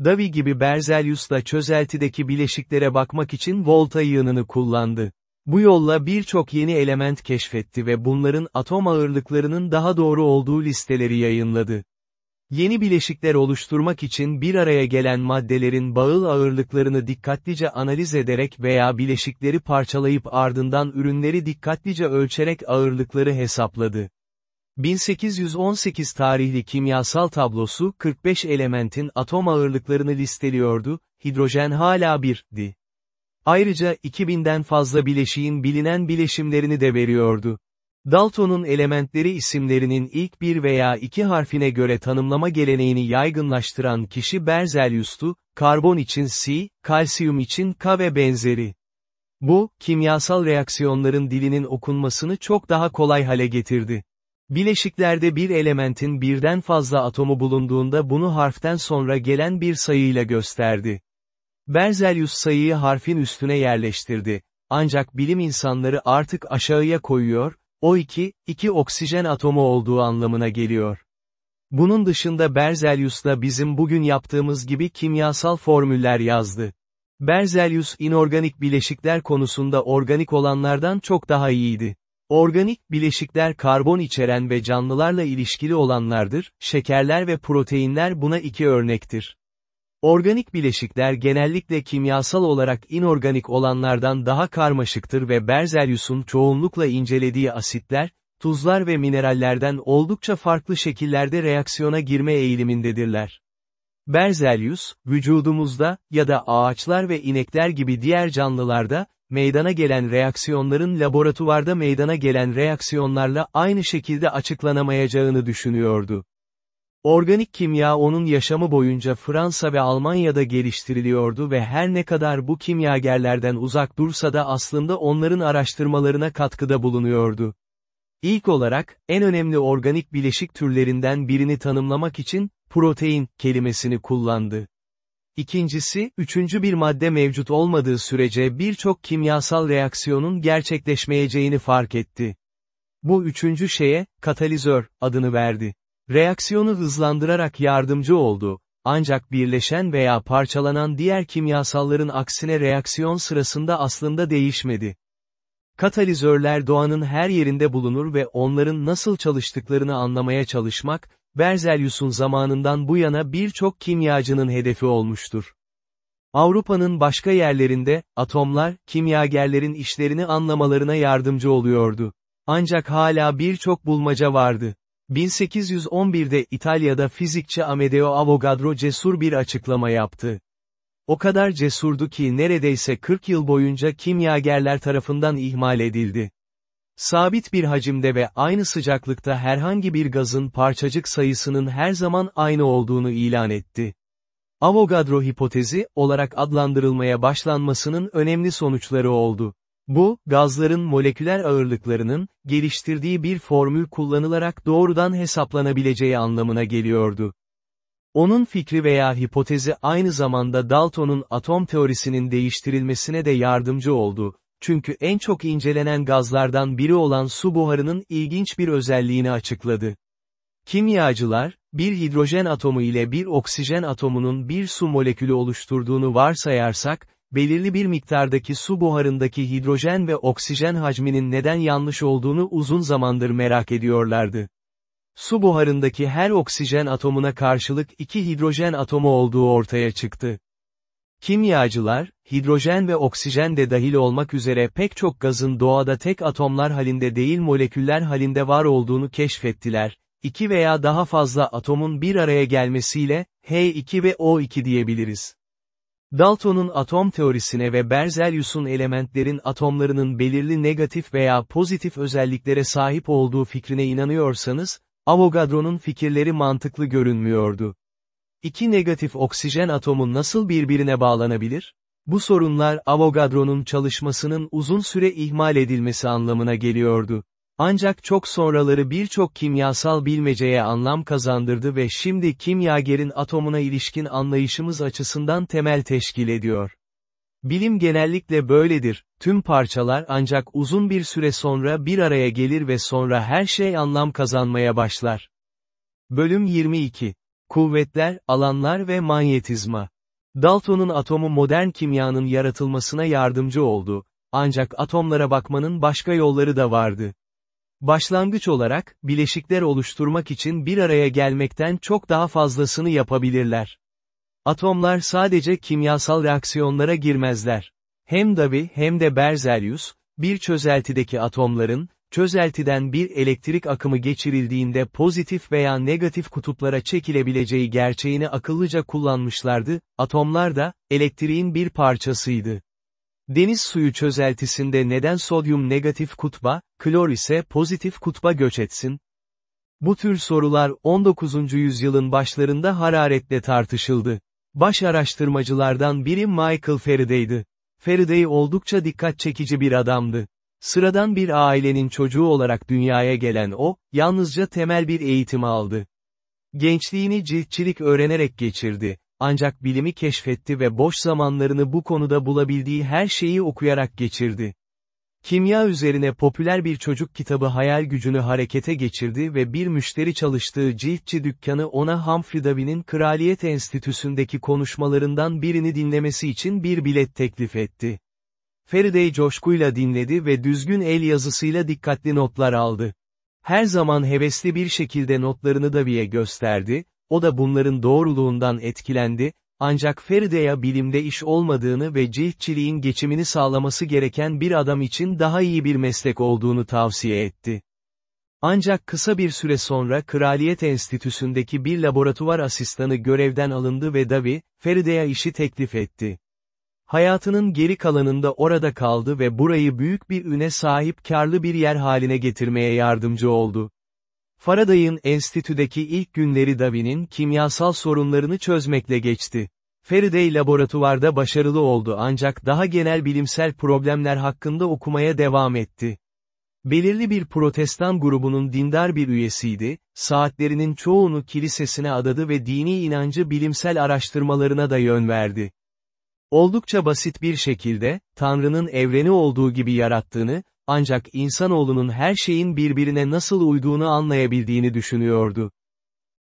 Davi gibi Berzelius da çözeltideki bileşiklere bakmak için volta yığınını kullandı. Bu yolla birçok yeni element keşfetti ve bunların atom ağırlıklarının daha doğru olduğu listeleri yayınladı. Yeni bileşikler oluşturmak için bir araya gelen maddelerin bağıl ağırlıklarını dikkatlice analiz ederek veya bileşikleri parçalayıp ardından ürünleri dikkatlice ölçerek ağırlıkları hesapladı. 1818 tarihli kimyasal tablosu 45 elementin atom ağırlıklarını listeliyordu, hidrojen hala 1'di. Ayrıca 2000'den fazla bileşiğin bilinen bileşimlerini de veriyordu. Dalton'un elementleri isimlerinin ilk bir veya iki harfine göre tanımlama geleneğini yaygınlaştıran kişi Berzelius'tu, karbon için C, kalsiyum için K ve benzeri. Bu, kimyasal reaksiyonların dilinin okunmasını çok daha kolay hale getirdi. Bileşiklerde bir elementin birden fazla atomu bulunduğunda bunu harften sonra gelen bir sayıyla gösterdi. Berzelius sayıyı harfin üstüne yerleştirdi. Ancak bilim insanları artık aşağıya koyuyor, o iki, iki oksijen atomu olduğu anlamına geliyor. Bunun dışında Berzelius da bizim bugün yaptığımız gibi kimyasal formüller yazdı. Berzelius inorganik bileşikler konusunda organik olanlardan çok daha iyiydi. Organik bileşikler karbon içeren ve canlılarla ilişkili olanlardır, şekerler ve proteinler buna iki örnektir. Organik bileşikler genellikle kimyasal olarak inorganik olanlardan daha karmaşıktır ve Berzelius'un çoğunlukla incelediği asitler, tuzlar ve minerallerden oldukça farklı şekillerde reaksiyona girme eğilimindedirler. Berzelius, vücudumuzda ya da ağaçlar ve inekler gibi diğer canlılarda, meydana gelen reaksiyonların laboratuvarda meydana gelen reaksiyonlarla aynı şekilde açıklanamayacağını düşünüyordu. Organik kimya onun yaşamı boyunca Fransa ve Almanya'da geliştiriliyordu ve her ne kadar bu kimyagerlerden uzak dursa da aslında onların araştırmalarına katkıda bulunuyordu. İlk olarak, en önemli organik bileşik türlerinden birini tanımlamak için, protein kelimesini kullandı. İkincisi, üçüncü bir madde mevcut olmadığı sürece birçok kimyasal reaksiyonun gerçekleşmeyeceğini fark etti. Bu üçüncü şeye, katalizör, adını verdi. Reaksiyonu hızlandırarak yardımcı oldu, ancak birleşen veya parçalanan diğer kimyasalların aksine reaksiyon sırasında aslında değişmedi. Katalizörler doğanın her yerinde bulunur ve onların nasıl çalıştıklarını anlamaya çalışmak, Berzelius'un zamanından bu yana birçok kimyacının hedefi olmuştur. Avrupa'nın başka yerlerinde, atomlar, kimyagerlerin işlerini anlamalarına yardımcı oluyordu. Ancak hala birçok bulmaca vardı. 1811'de İtalya'da fizikçi Amedeo Avogadro cesur bir açıklama yaptı. O kadar cesurdu ki neredeyse 40 yıl boyunca kimyagerler tarafından ihmal edildi. Sabit bir hacimde ve aynı sıcaklıkta herhangi bir gazın parçacık sayısının her zaman aynı olduğunu ilan etti. Avogadro hipotezi, olarak adlandırılmaya başlanmasının önemli sonuçları oldu. Bu, gazların moleküler ağırlıklarının, geliştirdiği bir formül kullanılarak doğrudan hesaplanabileceği anlamına geliyordu. Onun fikri veya hipotezi aynı zamanda Dalton'un atom teorisinin değiştirilmesine de yardımcı oldu, çünkü en çok incelenen gazlardan biri olan su buharının ilginç bir özelliğini açıkladı. Kimyacılar, bir hidrojen atomu ile bir oksijen atomunun bir su molekülü oluşturduğunu varsayarsak, belirli bir miktardaki su buharındaki hidrojen ve oksijen hacminin neden yanlış olduğunu uzun zamandır merak ediyorlardı. Su buharındaki her oksijen atomuna karşılık iki hidrojen atomu olduğu ortaya çıktı. Kimyacılar, hidrojen ve oksijen de dahil olmak üzere pek çok gazın doğada tek atomlar halinde değil moleküller halinde var olduğunu keşfettiler. İki veya daha fazla atomun bir araya gelmesiyle, H2 ve O2 diyebiliriz. Dalton'un atom teorisine ve Berzelius'un elementlerin atomlarının belirli negatif veya pozitif özelliklere sahip olduğu fikrine inanıyorsanız, Avogadro'nun fikirleri mantıklı görünmüyordu. İki negatif oksijen atomu nasıl birbirine bağlanabilir? Bu sorunlar Avogadro'nun çalışmasının uzun süre ihmal edilmesi anlamına geliyordu. Ancak çok sonraları birçok kimyasal bilmeceye anlam kazandırdı ve şimdi kimyagerin atomuna ilişkin anlayışımız açısından temel teşkil ediyor. Bilim genellikle böyledir, tüm parçalar ancak uzun bir süre sonra bir araya gelir ve sonra her şey anlam kazanmaya başlar. Bölüm 22 Kuvvetler, alanlar ve manyetizma. Dalton'un atomu modern kimyanın yaratılmasına yardımcı oldu, ancak atomlara bakmanın başka yolları da vardı. Başlangıç olarak, bileşikler oluşturmak için bir araya gelmekten çok daha fazlasını yapabilirler. Atomlar sadece kimyasal reaksiyonlara girmezler. Hem Davy hem de Berzelius, bir çözeltideki atomların, çözeltiden bir elektrik akımı geçirildiğinde pozitif veya negatif kutuplara çekilebileceği gerçeğini akıllıca kullanmışlardı, atomlar da, elektriğin bir parçasıydı. Deniz suyu çözeltisinde neden sodyum negatif kutba, klor ise pozitif kutba göç etsin? Bu tür sorular 19. yüzyılın başlarında hararetle tartışıldı. Baş araştırmacılardan biri Michael Faraday'dı. Faraday oldukça dikkat çekici bir adamdı. Sıradan bir ailenin çocuğu olarak dünyaya gelen o, yalnızca temel bir eğitim aldı. Gençliğini ciltçilik öğrenerek geçirdi, ancak bilimi keşfetti ve boş zamanlarını bu konuda bulabildiği her şeyi okuyarak geçirdi. Kimya üzerine popüler bir çocuk kitabı hayal gücünü harekete geçirdi ve bir müşteri çalıştığı ciltçi dükkanı ona Humphrey Davy'nin Kraliyet Enstitüsü'ndeki konuşmalarından birini dinlemesi için bir bilet teklif etti. Faraday coşkuyla dinledi ve düzgün el yazısıyla dikkatli notlar aldı. Her zaman hevesli bir şekilde notlarını Davy'e gösterdi, o da bunların doğruluğundan etkilendi, ancak Faraday'a bilimde iş olmadığını ve ciltçiliğin geçimini sağlaması gereken bir adam için daha iyi bir meslek olduğunu tavsiye etti. Ancak kısa bir süre sonra Kraliyet Enstitüsü'ndeki bir laboratuvar asistanı görevden alındı ve Davi, Feride'ye işi teklif etti. Hayatının geri kalanında orada kaldı ve burayı büyük bir üne sahip karlı bir yer haline getirmeye yardımcı oldu. Faraday'ın enstitüdeki ilk günleri Davi'nin kimyasal sorunlarını çözmekle geçti. Faraday laboratuvarda başarılı oldu ancak daha genel bilimsel problemler hakkında okumaya devam etti. Belirli bir protestan grubunun dindar bir üyesiydi, saatlerinin çoğunu kilisesine adadı ve dini inancı bilimsel araştırmalarına da yön verdi. Oldukça basit bir şekilde, Tanrı'nın evreni olduğu gibi yarattığını, ancak insanoğlunun her şeyin birbirine nasıl uyduğunu anlayabildiğini düşünüyordu.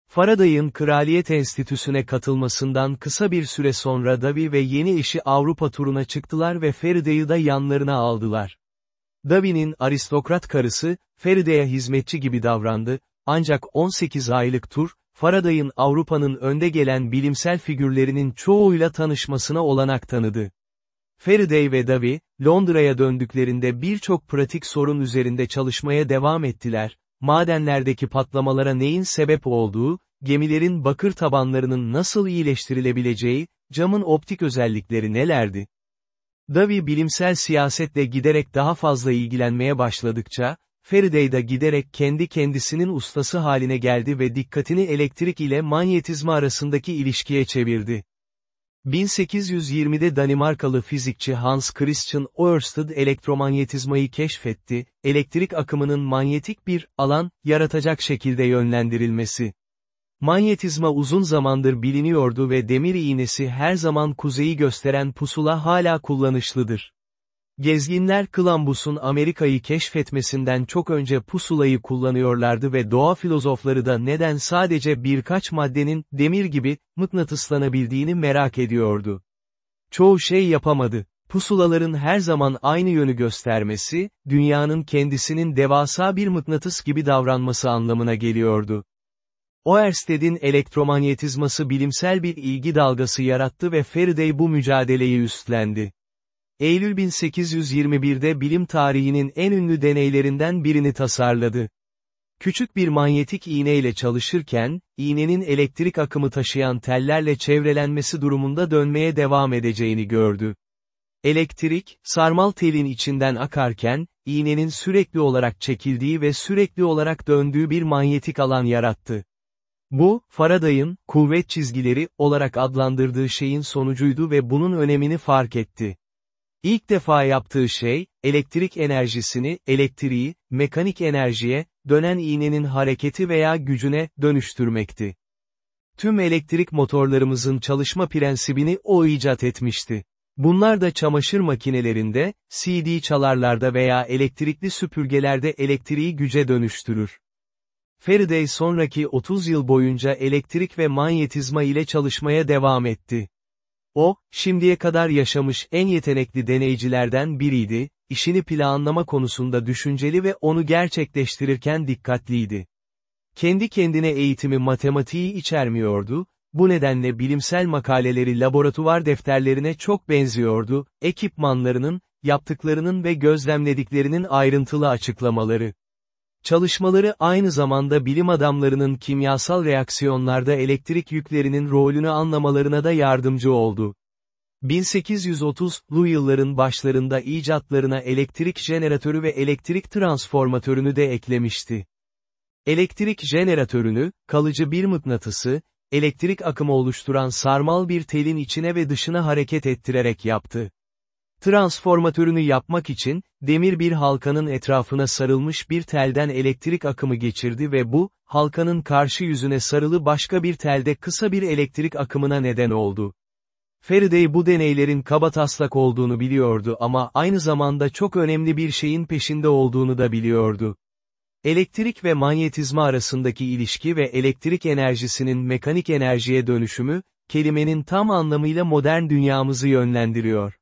Faraday'ın Kraliyet Enstitüsü'ne katılmasından kısa bir süre sonra Davi ve yeni eşi Avrupa turuna çıktılar ve Faraday'ı da yanlarına aldılar. Davi'nin aristokrat karısı, Faraday'a hizmetçi gibi davrandı, ancak 18 aylık tur, Faraday'ın Avrupa'nın önde gelen bilimsel figürlerinin çoğuyla tanışmasına olanak tanıdı. Faraday ve Davy, Londra'ya döndüklerinde birçok pratik sorun üzerinde çalışmaya devam ettiler, madenlerdeki patlamalara neyin sebep olduğu, gemilerin bakır tabanlarının nasıl iyileştirilebileceği, camın optik özellikleri nelerdi? Davy bilimsel siyasetle giderek daha fazla ilgilenmeye başladıkça, Faraday da giderek kendi kendisinin ustası haline geldi ve dikkatini elektrik ile manyetizma arasındaki ilişkiye çevirdi. 1820'de Danimarkalı fizikçi Hans Christian Ørsted elektromanyetizmayı keşfetti, elektrik akımının manyetik bir alan yaratacak şekilde yönlendirilmesi. Manyetizma uzun zamandır biliniyordu ve demir iğnesi her zaman kuzeyi gösteren pusula hala kullanışlıdır. Gezginler Columbus'un Amerika'yı keşfetmesinden çok önce pusulayı kullanıyorlardı ve doğa filozofları da neden sadece birkaç maddenin, demir gibi, mıknatıslanabildiğini merak ediyordu. Çoğu şey yapamadı. Pusulaların her zaman aynı yönü göstermesi, dünyanın kendisinin devasa bir mıknatıs gibi davranması anlamına geliyordu. Oersted'in elektromanyetizması bilimsel bir ilgi dalgası yarattı ve Faraday bu mücadeleyi üstlendi. Eylül 1821'de bilim tarihinin en ünlü deneylerinden birini tasarladı. Küçük bir manyetik iğneyle çalışırken, iğnenin elektrik akımı taşıyan tellerle çevrelenmesi durumunda dönmeye devam edeceğini gördü. Elektrik, sarmal telin içinden akarken, iğnenin sürekli olarak çekildiği ve sürekli olarak döndüğü bir manyetik alan yarattı. Bu, Faraday'ın, kuvvet çizgileri, olarak adlandırdığı şeyin sonucuydu ve bunun önemini fark etti. İlk defa yaptığı şey, elektrik enerjisini, elektriği, mekanik enerjiye, dönen iğnenin hareketi veya gücüne, dönüştürmekti. Tüm elektrik motorlarımızın çalışma prensibini o icat etmişti. Bunlar da çamaşır makinelerinde, CD çalarlarda veya elektrikli süpürgelerde elektriği güce dönüştürür. Faraday sonraki 30 yıl boyunca elektrik ve manyetizma ile çalışmaya devam etti. O, şimdiye kadar yaşamış en yetenekli deneycilerden biriydi, işini planlama konusunda düşünceli ve onu gerçekleştirirken dikkatliydi. Kendi kendine eğitimi matematiği içermiyordu, bu nedenle bilimsel makaleleri laboratuvar defterlerine çok benziyordu, ekipmanlarının, yaptıklarının ve gözlemlediklerinin ayrıntılı açıklamaları. Çalışmaları aynı zamanda bilim adamlarının kimyasal reaksiyonlarda elektrik yüklerinin rolünü anlamalarına da yardımcı oldu. 1830'lu yılların başlarında icatlarına elektrik jeneratörü ve elektrik transformatörünü de eklemişti. Elektrik jeneratörünü, kalıcı bir mıknatısı, elektrik akımı oluşturan sarmal bir telin içine ve dışına hareket ettirerek yaptı. Transformatörünü yapmak için, demir bir halkanın etrafına sarılmış bir telden elektrik akımı geçirdi ve bu, halkanın karşı yüzüne sarılı başka bir telde kısa bir elektrik akımına neden oldu. Faraday bu deneylerin kabataslak olduğunu biliyordu ama aynı zamanda çok önemli bir şeyin peşinde olduğunu da biliyordu. Elektrik ve manyetizma arasındaki ilişki ve elektrik enerjisinin mekanik enerjiye dönüşümü, kelimenin tam anlamıyla modern dünyamızı yönlendiriyor.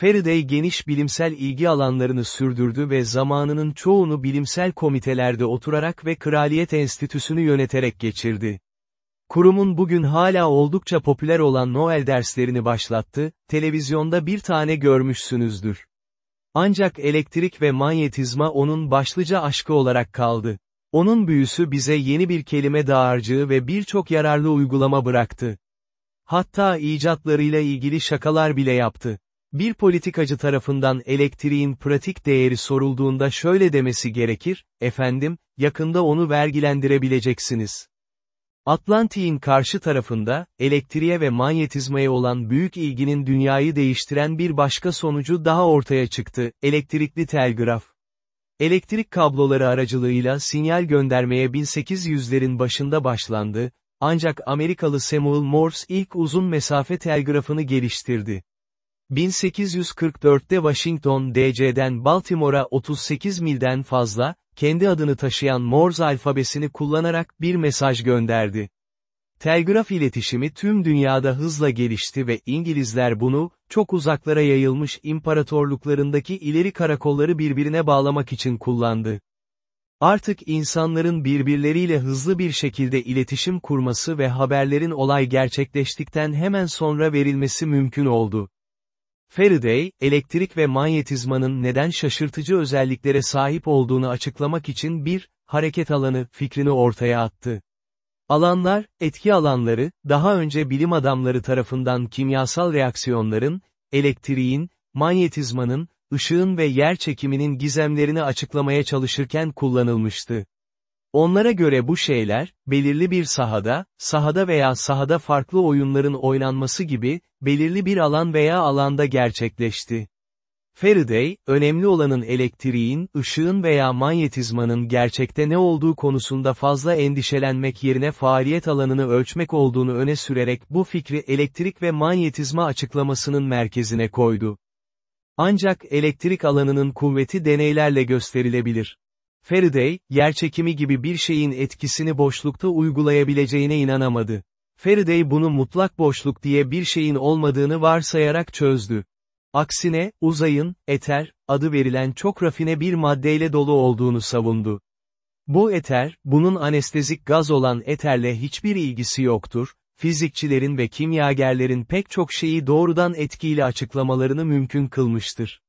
Faraday geniş bilimsel ilgi alanlarını sürdürdü ve zamanının çoğunu bilimsel komitelerde oturarak ve Kraliyet Enstitüsü'nü yöneterek geçirdi. Kurumun bugün hala oldukça popüler olan Noel derslerini başlattı, televizyonda bir tane görmüşsünüzdür. Ancak elektrik ve manyetizma onun başlıca aşkı olarak kaldı. Onun büyüsü bize yeni bir kelime dağarcığı ve birçok yararlı uygulama bıraktı. Hatta icatlarıyla ilgili şakalar bile yaptı. Bir politikacı tarafından elektriğin pratik değeri sorulduğunda şöyle demesi gerekir, efendim, yakında onu vergilendirebileceksiniz. Atlantik'in karşı tarafında, elektriğe ve manyetizmaya olan büyük ilginin dünyayı değiştiren bir başka sonucu daha ortaya çıktı, elektrikli telgraf. Elektrik kabloları aracılığıyla sinyal göndermeye 1800'lerin başında başlandı, ancak Amerikalı Samuel Morse ilk uzun mesafe telgrafını geliştirdi. 1844'te Washington DC'den Baltimore'a 38 milden fazla, kendi adını taşıyan Morse alfabesini kullanarak bir mesaj gönderdi. Telgraf iletişimi tüm dünyada hızla gelişti ve İngilizler bunu, çok uzaklara yayılmış imparatorluklarındaki ileri karakolları birbirine bağlamak için kullandı. Artık insanların birbirleriyle hızlı bir şekilde iletişim kurması ve haberlerin olay gerçekleştikten hemen sonra verilmesi mümkün oldu. Faraday, elektrik ve manyetizmanın neden şaşırtıcı özelliklere sahip olduğunu açıklamak için bir, hareket alanı fikrini ortaya attı. Alanlar, etki alanları, daha önce bilim adamları tarafından kimyasal reaksiyonların, elektriğin, manyetizmanın, ışığın ve yer çekiminin gizemlerini açıklamaya çalışırken kullanılmıştı. Onlara göre bu şeyler, belirli bir sahada, sahada veya sahada farklı oyunların oynanması gibi, belirli bir alan veya alanda gerçekleşti. Faraday, önemli olanın elektriğin, ışığın veya manyetizmanın gerçekte ne olduğu konusunda fazla endişelenmek yerine faaliyet alanını ölçmek olduğunu öne sürerek bu fikri elektrik ve manyetizma açıklamasının merkezine koydu. Ancak elektrik alanının kuvveti deneylerle gösterilebilir. Faraday, yerçekimi gibi bir şeyin etkisini boşlukta uygulayabileceğine inanamadı. Faraday bunu mutlak boşluk diye bir şeyin olmadığını varsayarak çözdü. Aksine, uzayın, eter, adı verilen çok rafine bir maddeyle dolu olduğunu savundu. Bu eter, bunun anestezik gaz olan eterle hiçbir ilgisi yoktur, fizikçilerin ve kimyagerlerin pek çok şeyi doğrudan etkiyle açıklamalarını mümkün kılmıştır.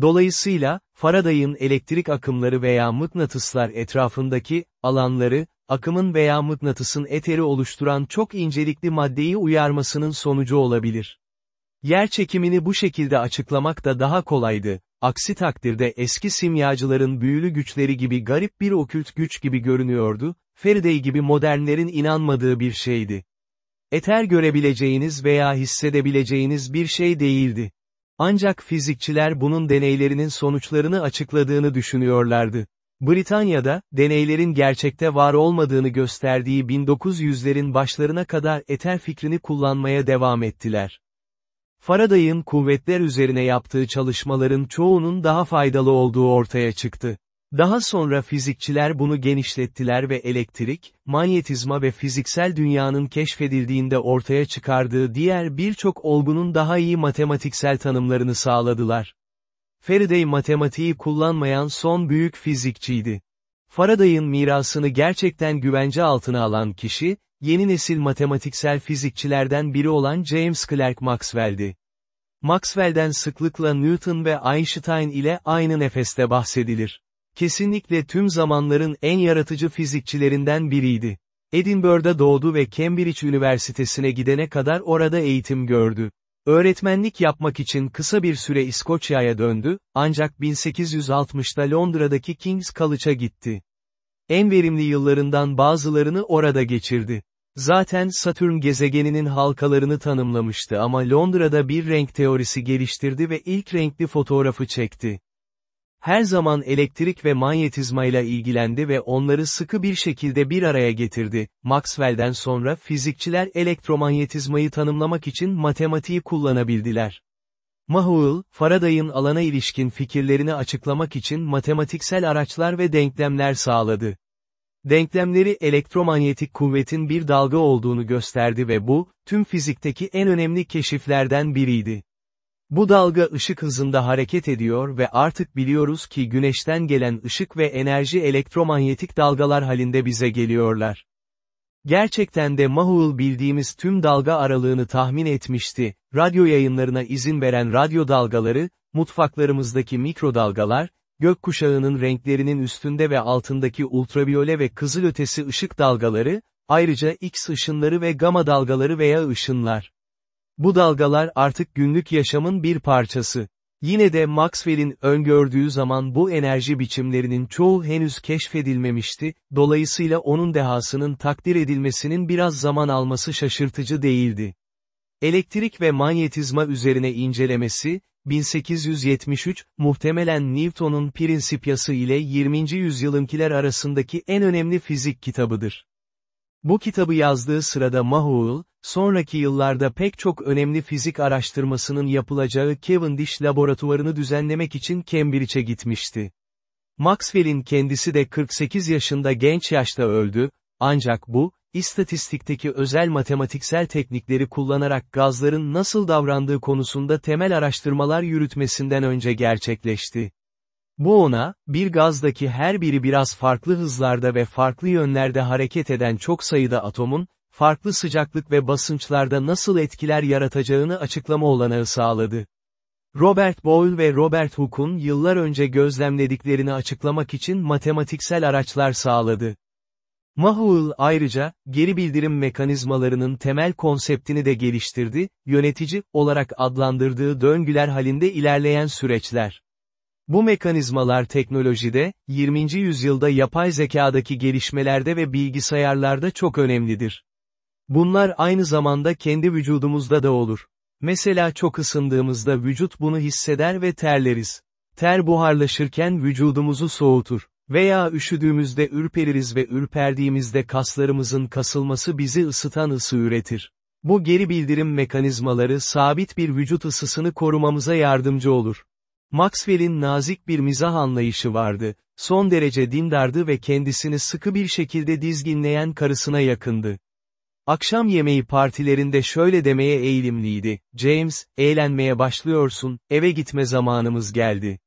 Dolayısıyla, Faraday'ın elektrik akımları veya mıknatıslar etrafındaki, alanları, akımın veya mıknatısın eteri oluşturan çok incelikli maddeyi uyarmasının sonucu olabilir. Yer çekimini bu şekilde açıklamak da daha kolaydı, aksi takdirde eski simyacıların büyülü güçleri gibi garip bir okült güç gibi görünüyordu, Faraday gibi modernlerin inanmadığı bir şeydi. Eter görebileceğiniz veya hissedebileceğiniz bir şey değildi. Ancak fizikçiler bunun deneylerinin sonuçlarını açıkladığını düşünüyorlardı. Britanya'da, deneylerin gerçekte var olmadığını gösterdiği 1900'lerin başlarına kadar eter fikrini kullanmaya devam ettiler. Faraday'ın kuvvetler üzerine yaptığı çalışmaların çoğunun daha faydalı olduğu ortaya çıktı. Daha sonra fizikçiler bunu genişlettiler ve elektrik, manyetizma ve fiziksel dünyanın keşfedildiğinde ortaya çıkardığı diğer birçok olgunun daha iyi matematiksel tanımlarını sağladılar. Faraday matematiği kullanmayan son büyük fizikçiydi. Faraday'ın mirasını gerçekten güvence altına alan kişi, yeni nesil matematiksel fizikçilerden biri olan James Clerk Maxwell'di. Maxwell'den sıklıkla Newton ve Einstein ile aynı nefeste bahsedilir. Kesinlikle tüm zamanların en yaratıcı fizikçilerinden biriydi. Edinburgh'da doğdu ve Cambridge Üniversitesi'ne gidene kadar orada eğitim gördü. Öğretmenlik yapmak için kısa bir süre İskoçya'ya döndü, ancak 1860'da Londra'daki King's College'a gitti. En verimli yıllarından bazılarını orada geçirdi. Zaten Satürn gezegeninin halkalarını tanımlamıştı ama Londra'da bir renk teorisi geliştirdi ve ilk renkli fotoğrafı çekti. Her zaman elektrik ve manyetizmayla ilgilendi ve onları sıkı bir şekilde bir araya getirdi. Maxwell'den sonra fizikçiler elektromanyetizmayı tanımlamak için matematiği kullanabildiler. Mahouil, Faraday'ın alana ilişkin fikirlerini açıklamak için matematiksel araçlar ve denklemler sağladı. Denklemleri elektromanyetik kuvvetin bir dalga olduğunu gösterdi ve bu, tüm fizikteki en önemli keşiflerden biriydi. Bu dalga ışık hızında hareket ediyor ve artık biliyoruz ki güneşten gelen ışık ve enerji elektromanyetik dalgalar halinde bize geliyorlar. Gerçekten de Mahul bildiğimiz tüm dalga aralığını tahmin etmişti, radyo yayınlarına izin veren radyo dalgaları, mutfaklarımızdaki mikrodalgalar, gökkuşağının renklerinin üstünde ve altındaki ultraviyole ve kızılötesi ışık dalgaları, ayrıca X ışınları ve gama dalgaları veya ışınlar. Bu dalgalar artık günlük yaşamın bir parçası. Yine de Maxwell'in öngördüğü zaman bu enerji biçimlerinin çoğu henüz keşfedilmemişti, dolayısıyla onun dehasının takdir edilmesinin biraz zaman alması şaşırtıcı değildi. Elektrik ve manyetizma üzerine incelemesi, 1873, muhtemelen Newton'un Principiası ile 20. yüzyılınkiler arasındaki en önemli fizik kitabıdır. Bu kitabı yazdığı sırada Mahoul, sonraki yıllarda pek çok önemli fizik araştırmasının yapılacağı Cavendish laboratuvarını düzenlemek için Cambridge'e gitmişti. Maxwell'in kendisi de 48 yaşında genç yaşta öldü, ancak bu, istatistikteki özel matematiksel teknikleri kullanarak gazların nasıl davrandığı konusunda temel araştırmalar yürütmesinden önce gerçekleşti. Bu ona, bir gazdaki her biri biraz farklı hızlarda ve farklı yönlerde hareket eden çok sayıda atomun, farklı sıcaklık ve basınçlarda nasıl etkiler yaratacağını açıklama olanağı sağladı. Robert Boyle ve Robert Hooke'un yıllar önce gözlemlediklerini açıklamak için matematiksel araçlar sağladı. Mahull ayrıca, geri bildirim mekanizmalarının temel konseptini de geliştirdi, yönetici, olarak adlandırdığı döngüler halinde ilerleyen süreçler. Bu mekanizmalar teknolojide, 20. yüzyılda yapay zekadaki gelişmelerde ve bilgisayarlarda çok önemlidir. Bunlar aynı zamanda kendi vücudumuzda da olur. Mesela çok ısındığımızda vücut bunu hisseder ve terleriz. Ter buharlaşırken vücudumuzu soğutur. Veya üşüdüğümüzde ürpeririz ve ürperdiğimizde kaslarımızın kasılması bizi ısıtan ısı üretir. Bu geri bildirim mekanizmaları sabit bir vücut ısısını korumamıza yardımcı olur. Maxwell'in nazik bir mizah anlayışı vardı, son derece dindardı ve kendisini sıkı bir şekilde dizginleyen karısına yakındı. Akşam yemeği partilerinde şöyle demeye eğilimliydi, James, eğlenmeye başlıyorsun, eve gitme zamanımız geldi.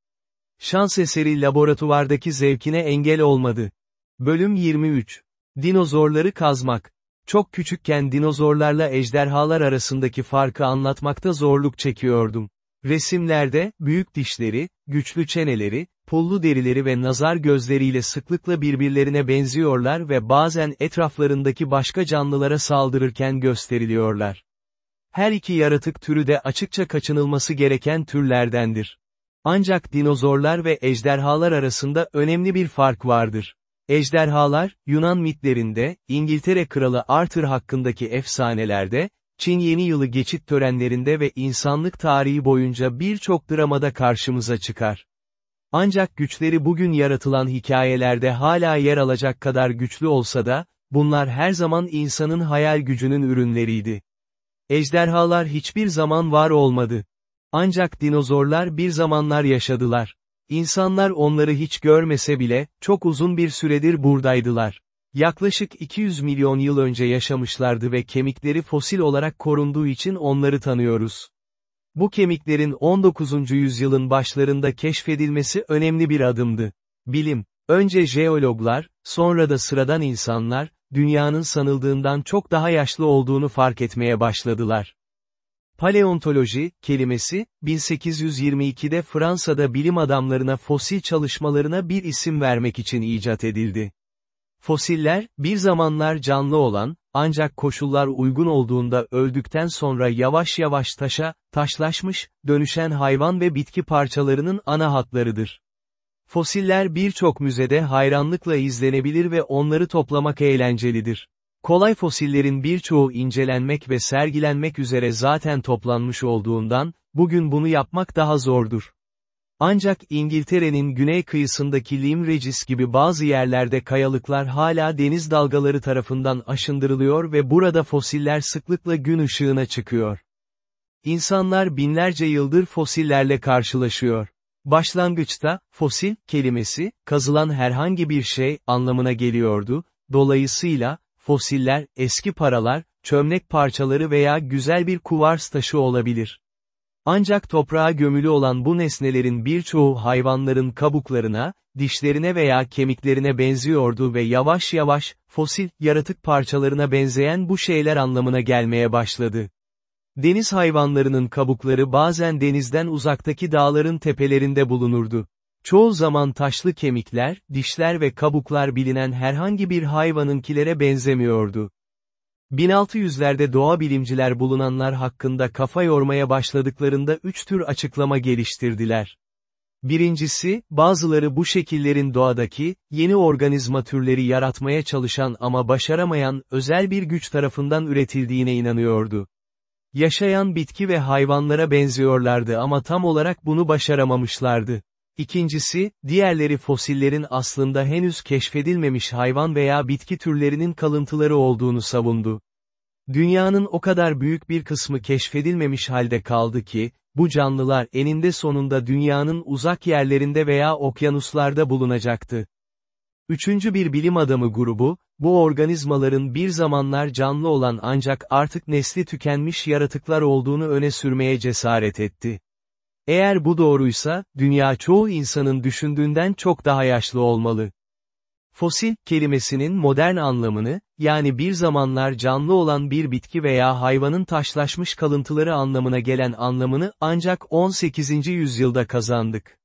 Şans eseri laboratuvardaki zevkine engel olmadı. Bölüm 23. Dinozorları kazmak. Çok küçükken dinozorlarla ejderhalar arasındaki farkı anlatmakta zorluk çekiyordum. Resimlerde, büyük dişleri, güçlü çeneleri, pullu derileri ve nazar gözleriyle sıklıkla birbirlerine benziyorlar ve bazen etraflarındaki başka canlılara saldırırken gösteriliyorlar. Her iki yaratık türü de açıkça kaçınılması gereken türlerdendir. Ancak dinozorlar ve ejderhalar arasında önemli bir fark vardır. Ejderhalar, Yunan mitlerinde, İngiltere Kralı Arthur hakkındaki efsanelerde, Çin Yeni Yılı geçit törenlerinde ve insanlık tarihi boyunca birçok dramada karşımıza çıkar. Ancak güçleri bugün yaratılan hikayelerde hala yer alacak kadar güçlü olsa da, bunlar her zaman insanın hayal gücünün ürünleriydi. Ejderhalar hiçbir zaman var olmadı. Ancak dinozorlar bir zamanlar yaşadılar. İnsanlar onları hiç görmese bile, çok uzun bir süredir buradaydılar. Yaklaşık 200 milyon yıl önce yaşamışlardı ve kemikleri fosil olarak korunduğu için onları tanıyoruz. Bu kemiklerin 19. yüzyılın başlarında keşfedilmesi önemli bir adımdı. Bilim, önce jeologlar, sonra da sıradan insanlar, dünyanın sanıldığından çok daha yaşlı olduğunu fark etmeye başladılar. Paleontoloji, kelimesi, 1822'de Fransa'da bilim adamlarına fosil çalışmalarına bir isim vermek için icat edildi. Fosiller, bir zamanlar canlı olan, ancak koşullar uygun olduğunda öldükten sonra yavaş yavaş taşa, taşlaşmış, dönüşen hayvan ve bitki parçalarının ana hatlarıdır. Fosiller birçok müzede hayranlıkla izlenebilir ve onları toplamak eğlencelidir. Kolay fosillerin birçoğu incelenmek ve sergilenmek üzere zaten toplanmış olduğundan, bugün bunu yapmak daha zordur. Ancak İngiltere'nin güney kıyısındaki Lim Regis gibi bazı yerlerde kayalıklar hala deniz dalgaları tarafından aşındırılıyor ve burada fosiller sıklıkla gün ışığına çıkıyor. İnsanlar binlerce yıldır fosillerle karşılaşıyor. Başlangıçta, fosil, kelimesi, kazılan herhangi bir şey, anlamına geliyordu, dolayısıyla, fosiller, eski paralar, çömlek parçaları veya güzel bir kuvars taşı olabilir. Ancak toprağa gömülü olan bu nesnelerin birçoğu hayvanların kabuklarına, dişlerine veya kemiklerine benziyordu ve yavaş yavaş, fosil, yaratık parçalarına benzeyen bu şeyler anlamına gelmeye başladı. Deniz hayvanlarının kabukları bazen denizden uzaktaki dağların tepelerinde bulunurdu. Çoğu zaman taşlı kemikler, dişler ve kabuklar bilinen herhangi bir hayvanınkilere benzemiyordu. 1600'lerde doğa bilimciler bulunanlar hakkında kafa yormaya başladıklarında üç tür açıklama geliştirdiler. Birincisi, bazıları bu şekillerin doğadaki, yeni organizma türleri yaratmaya çalışan ama başaramayan, özel bir güç tarafından üretildiğine inanıyordu. Yaşayan bitki ve hayvanlara benziyorlardı ama tam olarak bunu başaramamışlardı. İkincisi, diğerleri fosillerin aslında henüz keşfedilmemiş hayvan veya bitki türlerinin kalıntıları olduğunu savundu. Dünyanın o kadar büyük bir kısmı keşfedilmemiş halde kaldı ki, bu canlılar eninde sonunda dünyanın uzak yerlerinde veya okyanuslarda bulunacaktı. Üçüncü bir bilim adamı grubu, bu organizmaların bir zamanlar canlı olan ancak artık nesli tükenmiş yaratıklar olduğunu öne sürmeye cesaret etti. Eğer bu doğruysa, dünya çoğu insanın düşündüğünden çok daha yaşlı olmalı. Fosil, kelimesinin modern anlamını, yani bir zamanlar canlı olan bir bitki veya hayvanın taşlaşmış kalıntıları anlamına gelen anlamını ancak 18. yüzyılda kazandık.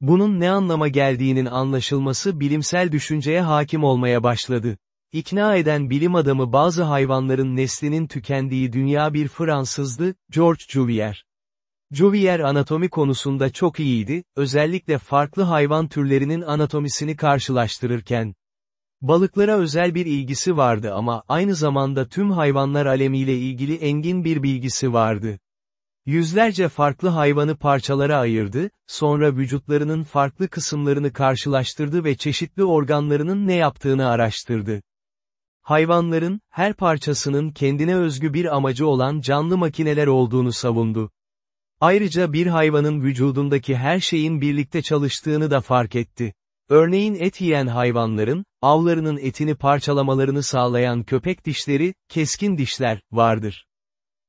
Bunun ne anlama geldiğinin anlaşılması bilimsel düşünceye hakim olmaya başladı. İkna eden bilim adamı bazı hayvanların neslinin tükendiği dünya bir Fransızdı, George Cuvier. Cuvier anatomi konusunda çok iyiydi, özellikle farklı hayvan türlerinin anatomisini karşılaştırırken. Balıklara özel bir ilgisi vardı ama aynı zamanda tüm hayvanlar alemiyle ilgili engin bir bilgisi vardı. Yüzlerce farklı hayvanı parçalara ayırdı, sonra vücutlarının farklı kısımlarını karşılaştırdı ve çeşitli organlarının ne yaptığını araştırdı. Hayvanların, her parçasının kendine özgü bir amacı olan canlı makineler olduğunu savundu. Ayrıca bir hayvanın vücudundaki her şeyin birlikte çalıştığını da fark etti. Örneğin et yiyen hayvanların, avlarının etini parçalamalarını sağlayan köpek dişleri, keskin dişler, vardır.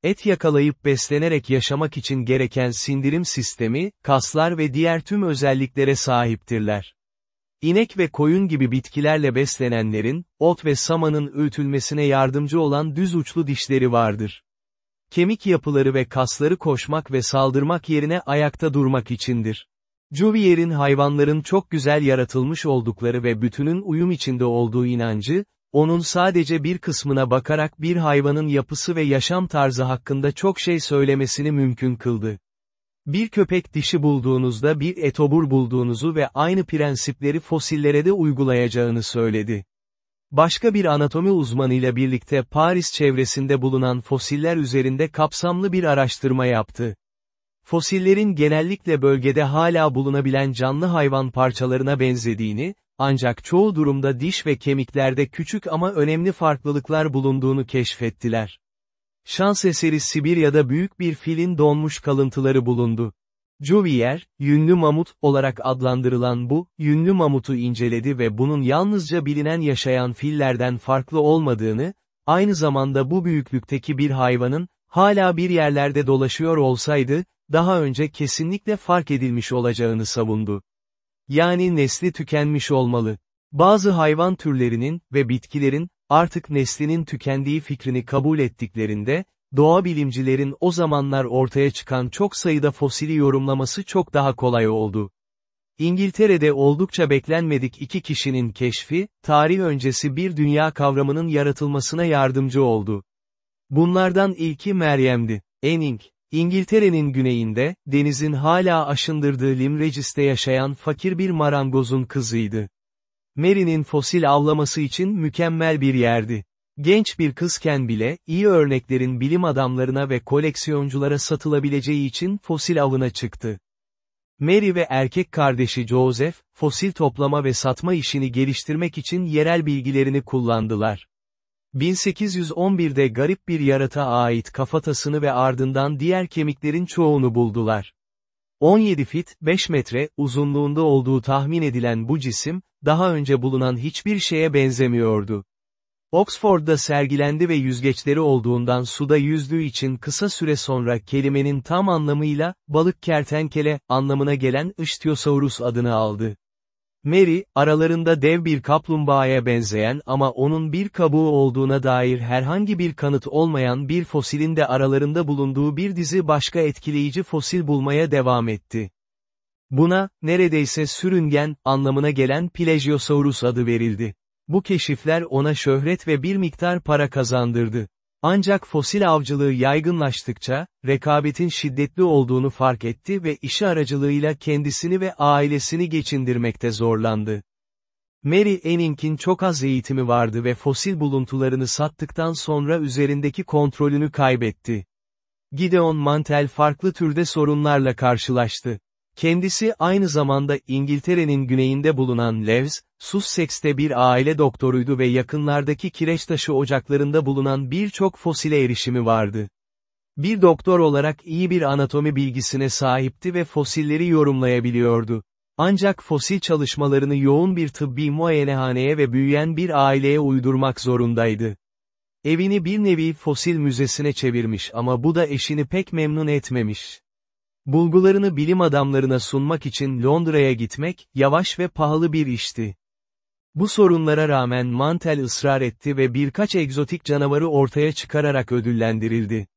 Et yakalayıp beslenerek yaşamak için gereken sindirim sistemi, kaslar ve diğer tüm özelliklere sahiptirler. İnek ve koyun gibi bitkilerle beslenenlerin, ot ve samanın öğütülmesine yardımcı olan düz uçlu dişleri vardır. Kemik yapıları ve kasları koşmak ve saldırmak yerine ayakta durmak içindir. Cuvier'in hayvanların çok güzel yaratılmış oldukları ve bütünün uyum içinde olduğu inancı, onun sadece bir kısmına bakarak bir hayvanın yapısı ve yaşam tarzı hakkında çok şey söylemesini mümkün kıldı. Bir köpek dişi bulduğunuzda bir etobur bulduğunuzu ve aynı prensipleri fosillere de uygulayacağını söyledi. Başka bir anatomi uzmanıyla birlikte Paris çevresinde bulunan fosiller üzerinde kapsamlı bir araştırma yaptı. Fosillerin genellikle bölgede hala bulunabilen canlı hayvan parçalarına benzediğini, ancak çoğu durumda diş ve kemiklerde küçük ama önemli farklılıklar bulunduğunu keşfettiler. Şans eseri Sibirya'da büyük bir filin donmuş kalıntıları bulundu. Cuvier, yünlü mamut olarak adlandırılan bu, yünlü mamutu inceledi ve bunun yalnızca bilinen yaşayan fillerden farklı olmadığını, aynı zamanda bu büyüklükteki bir hayvanın, hala bir yerlerde dolaşıyor olsaydı, daha önce kesinlikle fark edilmiş olacağını savundu. Yani nesli tükenmiş olmalı. Bazı hayvan türlerinin ve bitkilerin, artık neslinin tükendiği fikrini kabul ettiklerinde, doğa bilimcilerin o zamanlar ortaya çıkan çok sayıda fosili yorumlaması çok daha kolay oldu. İngiltere'de oldukça beklenmedik iki kişinin keşfi, tarih öncesi bir dünya kavramının yaratılmasına yardımcı oldu. Bunlardan ilki Meryem'di. Enning, İngiltere'nin güneyinde, denizin hala aşındırdığı Limregis'te yaşayan fakir bir marangozun kızıydı. Mary'nin fosil avlaması için mükemmel bir yerdi. Genç bir kızken bile, iyi örneklerin bilim adamlarına ve koleksiyonculara satılabileceği için fosil avına çıktı. Mary ve erkek kardeşi Joseph, fosil toplama ve satma işini geliştirmek için yerel bilgilerini kullandılar. 1811'de garip bir yaratığa ait kafatasını ve ardından diğer kemiklerin çoğunu buldular. 17 fit, 5 metre, uzunluğunda olduğu tahmin edilen bu cisim, daha önce bulunan hiçbir şeye benzemiyordu. Oxford'da sergilendi ve yüzgeçleri olduğundan suda yüzdüğü için kısa süre sonra kelimenin tam anlamıyla, balık kertenkele, anlamına gelen Ichthyosaurus adını aldı. Mary, aralarında dev bir kaplumbağaya benzeyen ama onun bir kabuğu olduğuna dair herhangi bir kanıt olmayan bir fosilin de aralarında bulunduğu bir dizi başka etkileyici fosil bulmaya devam etti. Buna, neredeyse sürüngen, anlamına gelen Plesiosaurus adı verildi. Bu keşifler ona şöhret ve bir miktar para kazandırdı. Ancak fosil avcılığı yaygınlaştıkça, rekabetin şiddetli olduğunu fark etti ve işi aracılığıyla kendisini ve ailesini geçindirmekte zorlandı. Mary Enning'in çok az eğitimi vardı ve fosil buluntularını sattıktan sonra üzerindeki kontrolünü kaybetti. Gideon Mantel farklı türde sorunlarla karşılaştı. Kendisi aynı zamanda İngiltere'nin güneyinde bulunan Lewes, Sussex'te bir aile doktoruydu ve yakınlardaki kireçtaşı ocaklarında bulunan birçok fosile erişimi vardı. Bir doktor olarak iyi bir anatomi bilgisine sahipti ve fosilleri yorumlayabiliyordu. Ancak fosil çalışmalarını yoğun bir tıbbi muayenehaneye ve büyüyen bir aileye uydurmak zorundaydı. Evini bir nevi fosil müzesine çevirmiş ama bu da eşini pek memnun etmemiş. Bulgularını bilim adamlarına sunmak için Londra'ya gitmek, yavaş ve pahalı bir işti. Bu sorunlara rağmen Mantel ısrar etti ve birkaç egzotik canavarı ortaya çıkararak ödüllendirildi.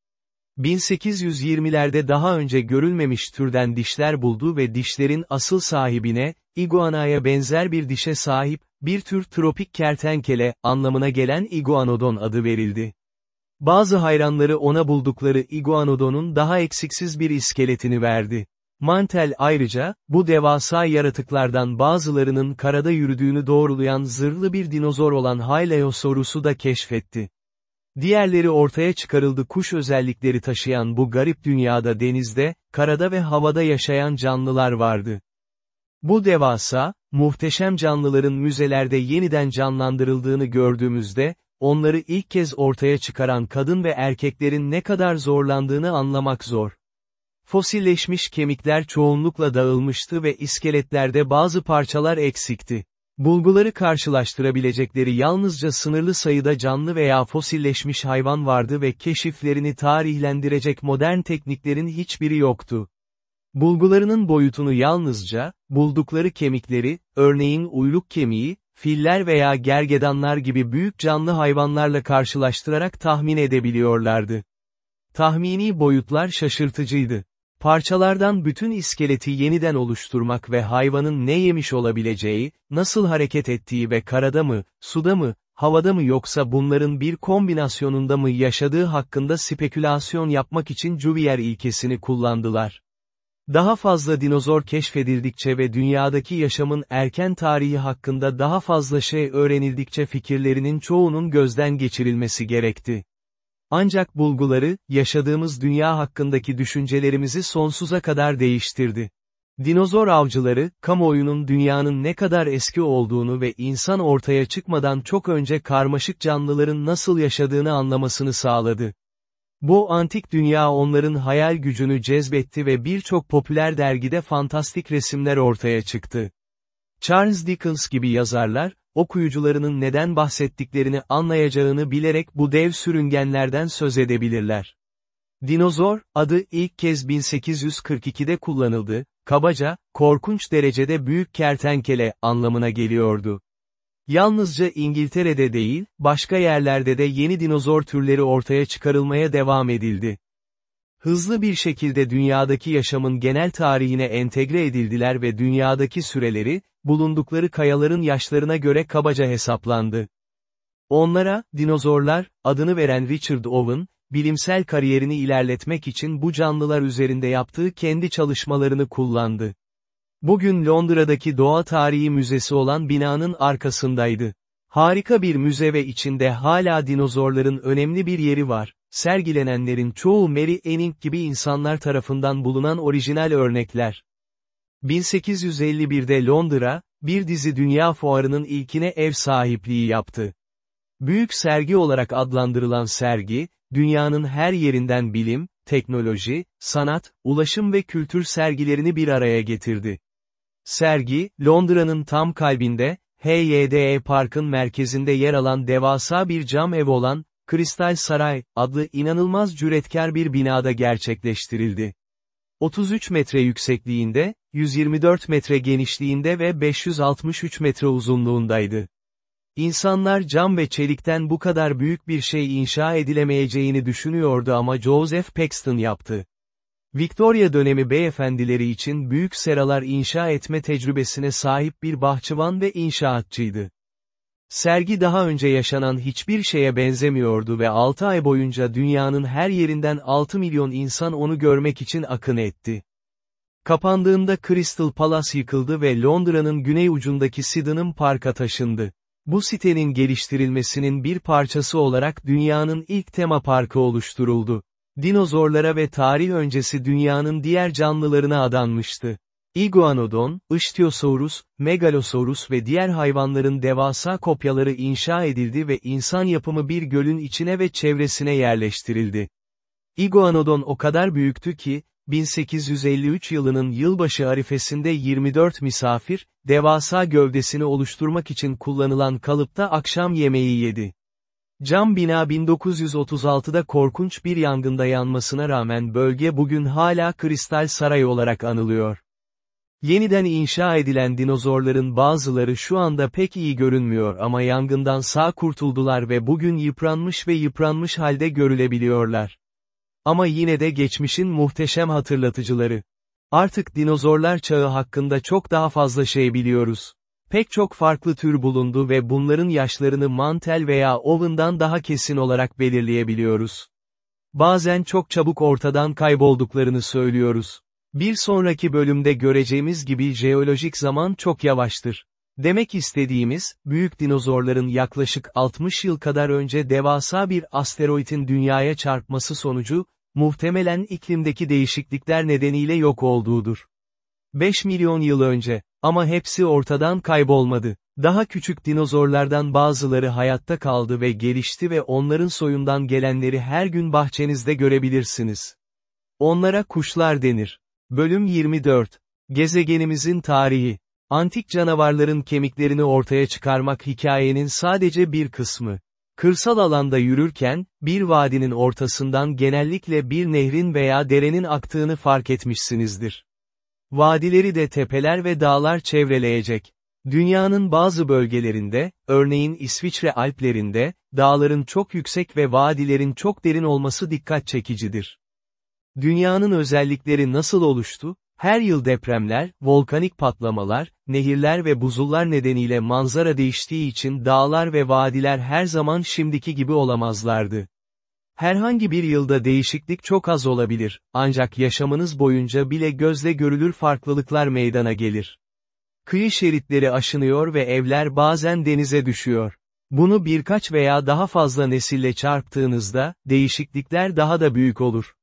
1820'lerde daha önce görülmemiş türden dişler buldu ve dişlerin asıl sahibine, iguanaya benzer bir dişe sahip, bir tür tropik kertenkele, anlamına gelen iguanodon adı verildi. Bazı hayranları ona buldukları iguanodonun daha eksiksiz bir iskeletini verdi. Mantel ayrıca, bu devasa yaratıklardan bazılarının karada yürüdüğünü doğrulayan zırhlı bir dinozor olan Hylaeosaurus'u da keşfetti. Diğerleri ortaya çıkarıldı kuş özellikleri taşıyan bu garip dünyada denizde, karada ve havada yaşayan canlılar vardı. Bu devasa, muhteşem canlıların müzelerde yeniden canlandırıldığını gördüğümüzde, onları ilk kez ortaya çıkaran kadın ve erkeklerin ne kadar zorlandığını anlamak zor. Fosilleşmiş kemikler çoğunlukla dağılmıştı ve iskeletlerde bazı parçalar eksikti. Bulguları karşılaştırabilecekleri yalnızca sınırlı sayıda canlı veya fosilleşmiş hayvan vardı ve keşiflerini tarihlendirecek modern tekniklerin hiçbiri yoktu. Bulgularının boyutunu yalnızca, buldukları kemikleri, örneğin uyluk kemiği, filler veya gergedanlar gibi büyük canlı hayvanlarla karşılaştırarak tahmin edebiliyorlardı. Tahmini boyutlar şaşırtıcıydı. Parçalardan bütün iskeleti yeniden oluşturmak ve hayvanın ne yemiş olabileceği, nasıl hareket ettiği ve karada mı, suda mı, havada mı yoksa bunların bir kombinasyonunda mı yaşadığı hakkında spekülasyon yapmak için Cuvier ilkesini kullandılar. Daha fazla dinozor keşfedildikçe ve dünyadaki yaşamın erken tarihi hakkında daha fazla şey öğrenildikçe fikirlerinin çoğunun gözden geçirilmesi gerekti. Ancak bulguları, yaşadığımız dünya hakkındaki düşüncelerimizi sonsuza kadar değiştirdi. Dinozor avcıları, kamuoyunun dünyanın ne kadar eski olduğunu ve insan ortaya çıkmadan çok önce karmaşık canlıların nasıl yaşadığını anlamasını sağladı. Bu antik dünya onların hayal gücünü cezbetti ve birçok popüler dergide fantastik resimler ortaya çıktı. Charles Dickens gibi yazarlar, okuyucularının neden bahsettiklerini anlayacağını bilerek bu dev sürüngenlerden söz edebilirler. Dinozor, adı ilk kez 1842'de kullanıldı, kabaca, korkunç derecede büyük kertenkele, anlamına geliyordu. Yalnızca İngiltere'de değil, başka yerlerde de yeni dinozor türleri ortaya çıkarılmaya devam edildi. Hızlı bir şekilde dünyadaki yaşamın genel tarihine entegre edildiler ve dünyadaki süreleri, bulundukları kayaların yaşlarına göre kabaca hesaplandı. Onlara, dinozorlar, adını veren Richard Owen, bilimsel kariyerini ilerletmek için bu canlılar üzerinde yaptığı kendi çalışmalarını kullandı. Bugün Londra'daki Doğa Tarihi Müzesi olan binanın arkasındaydı. Harika bir müze ve içinde hala dinozorların önemli bir yeri var. Sergilenenlerin çoğu Mary Enning gibi insanlar tarafından bulunan orijinal örnekler. 1851'de Londra, bir dizi dünya fuarının ilkine ev sahipliği yaptı. Büyük sergi olarak adlandırılan sergi, dünyanın her yerinden bilim, teknoloji, sanat, ulaşım ve kültür sergilerini bir araya getirdi. Sergi, Londra'nın tam kalbinde, HYDE Park'ın merkezinde yer alan devasa bir cam ev olan, Kristal Saray, adlı inanılmaz cüretkar bir binada gerçekleştirildi. 33 metre yüksekliğinde, 124 metre genişliğinde ve 563 metre uzunluğundaydı. İnsanlar cam ve çelikten bu kadar büyük bir şey inşa edilemeyeceğini düşünüyordu ama Joseph Paxton yaptı. Victoria dönemi beyefendileri için büyük seralar inşa etme tecrübesine sahip bir bahçıvan ve inşaatçıydı. Sergi daha önce yaşanan hiçbir şeye benzemiyordu ve 6 ay boyunca dünyanın her yerinden 6 milyon insan onu görmek için akın etti. Kapandığında Crystal Palace yıkıldı ve Londra'nın güney ucundaki Sydenham Park'a taşındı. Bu sitenin geliştirilmesinin bir parçası olarak dünyanın ilk tema parkı oluşturuldu. Dinozorlara ve tarih öncesi dünyanın diğer canlılarına adanmıştı. Iguanodon, Ichthyosaurus, Megalosaurus ve diğer hayvanların devasa kopyaları inşa edildi ve insan yapımı bir gölün içine ve çevresine yerleştirildi. Iguanodon o kadar büyüktü ki, 1853 yılının yılbaşı arifesinde 24 misafir, devasa gövdesini oluşturmak için kullanılan kalıpta akşam yemeği yedi. Cam bina 1936'da korkunç bir yangında yanmasına rağmen bölge bugün hala Kristal Saray olarak anılıyor. Yeniden inşa edilen dinozorların bazıları şu anda pek iyi görünmüyor ama yangından sağ kurtuldular ve bugün yıpranmış ve yıpranmış halde görülebiliyorlar. Ama yine de geçmişin muhteşem hatırlatıcıları. Artık dinozorlar çağı hakkında çok daha fazla şey biliyoruz. Pek çok farklı tür bulundu ve bunların yaşlarını Mantel veya Owen'dan daha kesin olarak belirleyebiliyoruz. Bazen çok çabuk ortadan kaybolduklarını söylüyoruz. Bir sonraki bölümde göreceğimiz gibi jeolojik zaman çok yavaştır. Demek istediğimiz, büyük dinozorların yaklaşık 60 yıl kadar önce devasa bir asteroidin dünyaya çarpması sonucu, muhtemelen iklimdeki değişiklikler nedeniyle yok olduğudur. 5 milyon yıl önce, ama hepsi ortadan kaybolmadı. Daha küçük dinozorlardan bazıları hayatta kaldı ve gelişti ve onların soyundan gelenleri her gün bahçenizde görebilirsiniz. Onlara kuşlar denir. Bölüm 24. Gezegenimizin tarihi. Antik canavarların kemiklerini ortaya çıkarmak hikayenin sadece bir kısmı. Kırsal alanda yürürken, bir vadinin ortasından genellikle bir nehrin veya derenin aktığını fark etmişsinizdir. Vadileri de tepeler ve dağlar çevreleyecek. Dünyanın bazı bölgelerinde, örneğin İsviçre Alplerinde, dağların çok yüksek ve vadilerin çok derin olması dikkat çekicidir. Dünyanın özellikleri nasıl oluştu? Her yıl depremler, volkanik patlamalar, nehirler ve buzullar nedeniyle manzara değiştiği için dağlar ve vadiler her zaman şimdiki gibi olamazlardı. Herhangi bir yılda değişiklik çok az olabilir, ancak yaşamınız boyunca bile gözle görülür farklılıklar meydana gelir. Kıyı şeritleri aşınıyor ve evler bazen denize düşüyor. Bunu birkaç veya daha fazla nesille çarptığınızda, değişiklikler daha da büyük olur.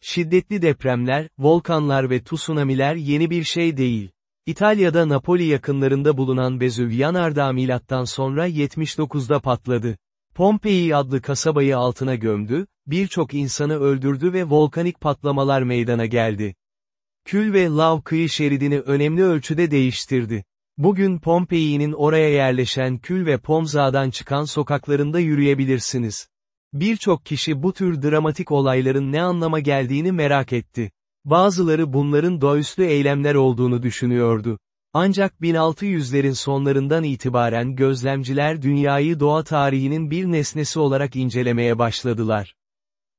Şiddetli depremler, volkanlar ve tsunamiler yeni bir şey değil. İtalya'da Napoli yakınlarında bulunan Vezüv yanardağ milattan sonra 79'da patladı. Pompei adlı kasabayı altına gömdü, birçok insanı öldürdü ve volkanik patlamalar meydana geldi. Kül ve lav kıyı şeridini önemli ölçüde değiştirdi. Bugün Pompei'nin oraya yerleşen Kül ve Pomza'dan çıkan sokaklarında yürüyebilirsiniz. Birçok kişi bu tür dramatik olayların ne anlama geldiğini merak etti. Bazıları bunların doğaüstü eylemler olduğunu düşünüyordu. Ancak 1600'lerin sonlarından itibaren gözlemciler dünyayı doğa tarihinin bir nesnesi olarak incelemeye başladılar.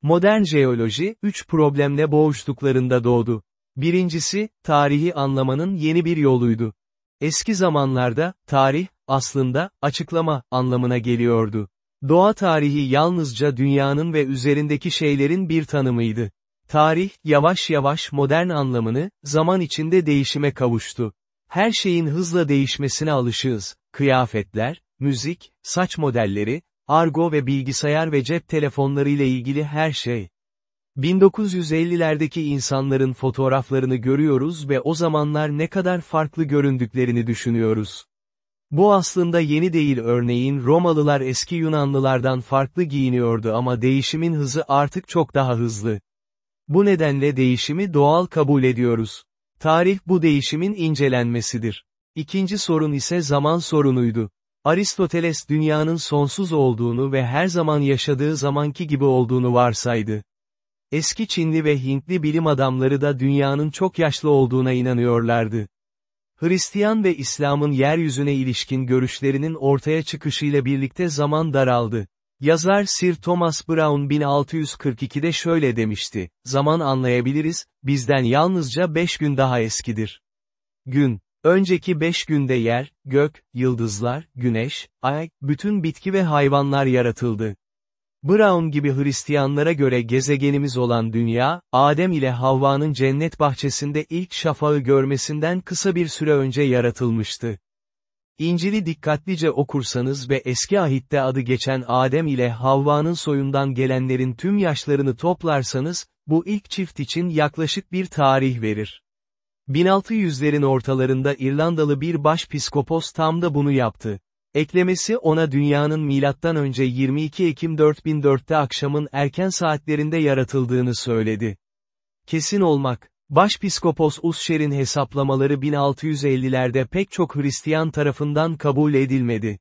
Modern jeoloji, üç problemle boğuştuklarında doğdu. Birincisi, tarihi anlamanın yeni bir yoluydu. Eski zamanlarda, tarih, aslında, açıklama, anlamına geliyordu. Doğa tarihi yalnızca dünyanın ve üzerindeki şeylerin bir tanımıydı. Tarih, yavaş yavaş modern anlamını, zaman içinde değişime kavuştu. Her şeyin hızla değişmesine alışığız. Kıyafetler, müzik, saç modelleri, argo ve bilgisayar ve cep telefonları ile ilgili her şey. 1950'lerdeki insanların fotoğraflarını görüyoruz ve o zamanlar ne kadar farklı göründüklerini düşünüyoruz. Bu aslında yeni değil örneğin Romalılar eski Yunanlılardan farklı giyiniyordu ama değişimin hızı artık çok daha hızlı. Bu nedenle değişimi doğal kabul ediyoruz. Tarih bu değişimin incelenmesidir. İkinci sorun ise zaman sorunuydu. Aristoteles dünyanın sonsuz olduğunu ve her zaman yaşadığı zamanki gibi olduğunu varsaydı. Eski Çinli ve Hintli bilim adamları da dünyanın çok yaşlı olduğuna inanıyorlardı. Hristiyan ve İslam'ın yeryüzüne ilişkin görüşlerinin ortaya çıkışıyla birlikte zaman daraldı. Yazar Sir Thomas Brown 1642'de şöyle demişti, zaman anlayabiliriz, bizden yalnızca beş gün daha eskidir. Gün, önceki beş günde yer, gök, yıldızlar, güneş, ay, bütün bitki ve hayvanlar yaratıldı. Brown gibi Hristiyanlara göre gezegenimiz olan dünya, Adem ile Havva'nın cennet bahçesinde ilk şafağı görmesinden kısa bir süre önce yaratılmıştı. İncil'i dikkatlice okursanız ve eski ahitte adı geçen Adem ile Havva'nın soyundan gelenlerin tüm yaşlarını toplarsanız, bu ilk çift için yaklaşık bir tarih verir. 1600'lerin ortalarında İrlandalı bir başpiskopos tam da bunu yaptı. Eklemesi ona dünyanın milattan önce 22 Ekim 4004'te akşamın erken saatlerinde yaratıldığını söyledi. Kesin olmak, Başpiskopos Usşer'in hesaplamaları 1650'lerde pek çok Hristiyan tarafından kabul edilmedi.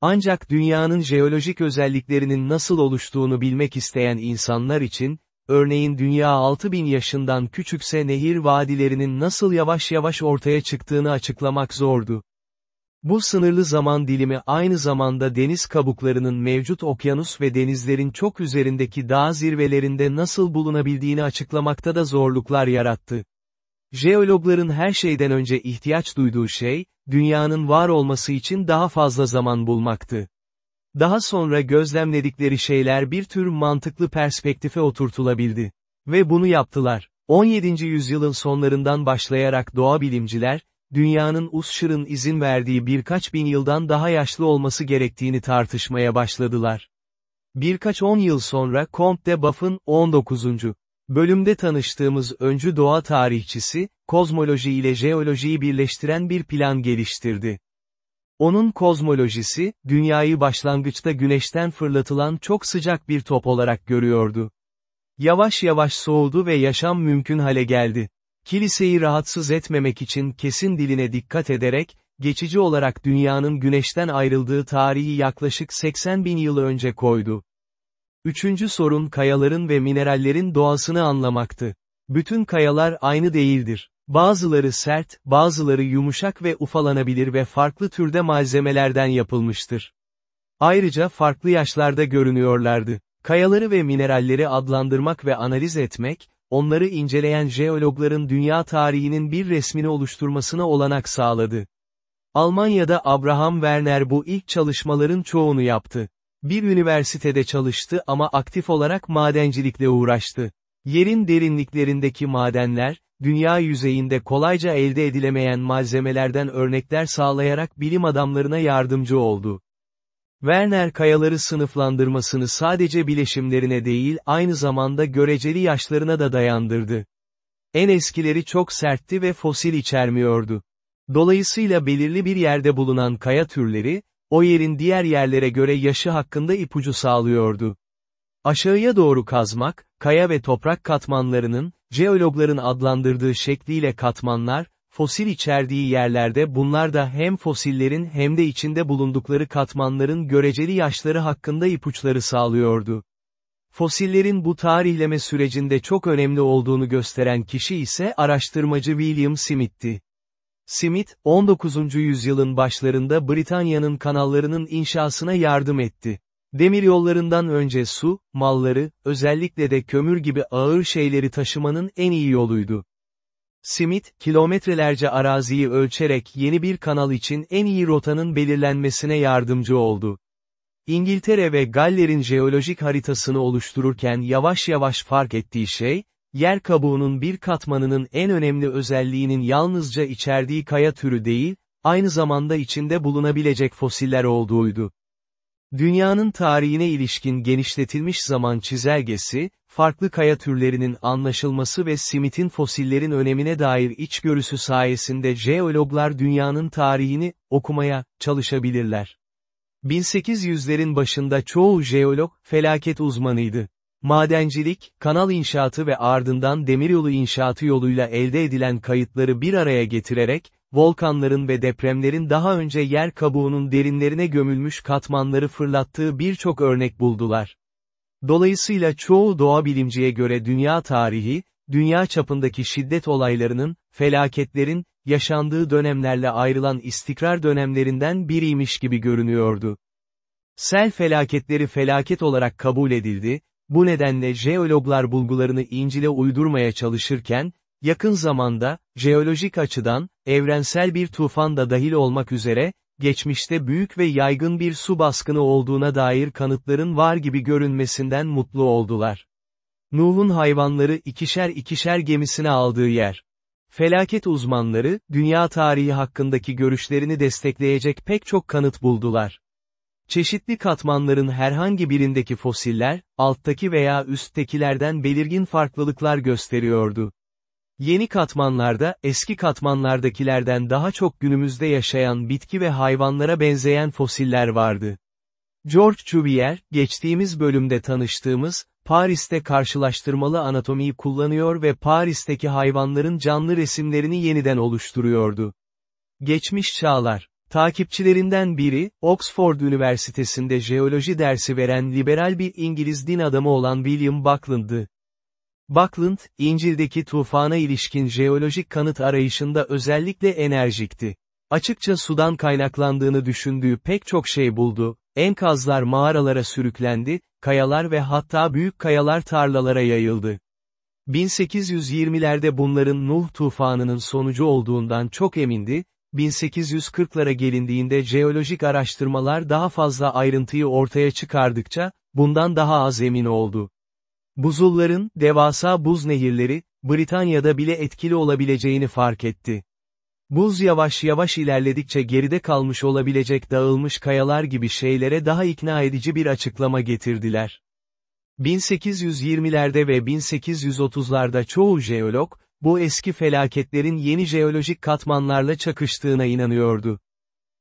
Ancak dünyanın jeolojik özelliklerinin nasıl oluştuğunu bilmek isteyen insanlar için, örneğin dünya 6000 yaşından küçükse nehir vadilerinin nasıl yavaş yavaş ortaya çıktığını açıklamak zordu. Bu sınırlı zaman dilimi aynı zamanda deniz kabuklarının mevcut okyanus ve denizlerin çok üzerindeki dağ zirvelerinde nasıl bulunabildiğini açıklamakta da zorluklar yarattı. Jeologların her şeyden önce ihtiyaç duyduğu şey, dünyanın var olması için daha fazla zaman bulmaktı. Daha sonra gözlemledikleri şeyler bir tür mantıklı perspektife oturtulabildi. Ve bunu yaptılar. 17. yüzyılın sonlarından başlayarak doğa bilimciler, dünyanın Usşır'ın izin verdiği birkaç bin yıldan daha yaşlı olması gerektiğini tartışmaya başladılar. Birkaç on yıl sonra Comte de Buff'ın 19. bölümde tanıştığımız öncü doğa tarihçisi, kozmoloji ile jeolojiyi birleştiren bir plan geliştirdi. Onun kozmolojisi, dünyayı başlangıçta güneşten fırlatılan çok sıcak bir top olarak görüyordu. Yavaş yavaş soğudu ve yaşam mümkün hale geldi. Kiliseyi rahatsız etmemek için kesin diline dikkat ederek, geçici olarak dünyanın güneşten ayrıldığı tarihi yaklaşık 80 bin yıl önce koydu. Üçüncü sorun kayaların ve minerallerin doğasını anlamaktı. Bütün kayalar aynı değildir. Bazıları sert, bazıları yumuşak ve ufalanabilir ve farklı türde malzemelerden yapılmıştır. Ayrıca farklı yaşlarda görünüyorlardı. Kayaları ve mineralleri adlandırmak ve analiz etmek, onları inceleyen jeologların dünya tarihinin bir resmini oluşturmasına olanak sağladı. Almanya'da Abraham Werner bu ilk çalışmaların çoğunu yaptı. Bir üniversitede çalıştı ama aktif olarak madencilikle uğraştı. Yerin derinliklerindeki madenler, dünya yüzeyinde kolayca elde edilemeyen malzemelerden örnekler sağlayarak bilim adamlarına yardımcı oldu. Werner kayaları sınıflandırmasını sadece bileşimlerine değil aynı zamanda göreceli yaşlarına da dayandırdı. En eskileri çok sertti ve fosil içermiyordu. Dolayısıyla belirli bir yerde bulunan kaya türleri, o yerin diğer yerlere göre yaşı hakkında ipucu sağlıyordu. Aşağıya doğru kazmak, kaya ve toprak katmanlarının, jeologların adlandırdığı şekliyle katmanlar, fosil içerdiği yerlerde bunlar da hem fosillerin hem de içinde bulundukları katmanların göreceli yaşları hakkında ipuçları sağlıyordu. Fosillerin bu tarihleme sürecinde çok önemli olduğunu gösteren kişi ise araştırmacı William Smith'ti. Smith, 19. yüzyılın başlarında Britanya'nın kanallarının inşasına yardım etti. Demiryollarından önce su, malları, özellikle de kömür gibi ağır şeyleri taşımanın en iyi yoluydu. Smith, kilometrelerce araziyi ölçerek yeni bir kanal için en iyi rotanın belirlenmesine yardımcı oldu. İngiltere ve Galler'in jeolojik haritasını oluştururken yavaş yavaş fark ettiği şey, yer kabuğunun bir katmanının en önemli özelliğinin yalnızca içerdiği kaya türü değil, aynı zamanda içinde bulunabilecek fosiller olduğuydu. Dünyanın tarihine ilişkin genişletilmiş zaman çizelgesi, farklı kaya türlerinin anlaşılması ve Smith'in fosillerin önemine dair içgörüsü sayesinde jeologlar dünyanın tarihini okumaya çalışabilirler. 1800'lerin başında çoğu jeolog, felaket uzmanıydı. Madencilik, kanal inşaatı ve ardından demiryolu inşaatı yoluyla elde edilen kayıtları bir araya getirerek, volkanların ve depremlerin daha önce yer kabuğunun derinlerine gömülmüş katmanları fırlattığı birçok örnek buldular. Dolayısıyla çoğu doğa bilimciye göre dünya tarihi, dünya çapındaki şiddet olaylarının, felaketlerin, yaşandığı dönemlerle ayrılan istikrar dönemlerinden biriymiş gibi görünüyordu. Sel felaketleri felaket olarak kabul edildi, bu nedenle jeologlar bulgularını İncil'e uydurmaya çalışırken, yakın zamanda, jeolojik açıdan, evrensel bir tufan da dahil olmak üzere, geçmişte büyük ve yaygın bir su baskını olduğuna dair kanıtların var gibi görünmesinden mutlu oldular. Nuh'un hayvanları ikişer ikişer gemisine aldığı yer. Felaket uzmanları, dünya tarihi hakkındaki görüşlerini destekleyecek pek çok kanıt buldular. Çeşitli katmanların herhangi birindeki fosiller, alttaki veya üsttekilerden belirgin farklılıklar gösteriyordu. Yeni katmanlarda, eski katmanlardakilerden daha çok günümüzde yaşayan bitki ve hayvanlara benzeyen fosiller vardı. George Cuvier, geçtiğimiz bölümde tanıştığımız, Paris'te karşılaştırmalı anatomiyi kullanıyor ve Paris'teki hayvanların canlı resimlerini yeniden oluşturuyordu. Geçmiş çağlar. Takipçilerinden biri, Oxford Üniversitesi'nde jeoloji dersi veren liberal bir İngiliz din adamı olan William Buckland'dı. Buckland, İncil'deki tufana ilişkin jeolojik kanıt arayışında özellikle enerjikti. Açıkça sudan kaynaklandığını düşündüğü pek çok şey buldu, enkazlar mağaralara sürüklendi, kayalar ve hatta büyük kayalar tarlalara yayıldı. 1820'lerde bunların Nuh tufanının sonucu olduğundan çok emindi, 1840'lara gelindiğinde jeolojik araştırmalar daha fazla ayrıntıyı ortaya çıkardıkça, bundan daha az emin oldu. Buzulların, devasa buz nehirleri, Britanya'da bile etkili olabileceğini fark etti. Buz yavaş yavaş ilerledikçe geride kalmış olabilecek dağılmış kayalar gibi şeylere daha ikna edici bir açıklama getirdiler. 1820'lerde ve 1830'larda çoğu jeolog, bu eski felaketlerin yeni jeolojik katmanlarla çakıştığına inanıyordu.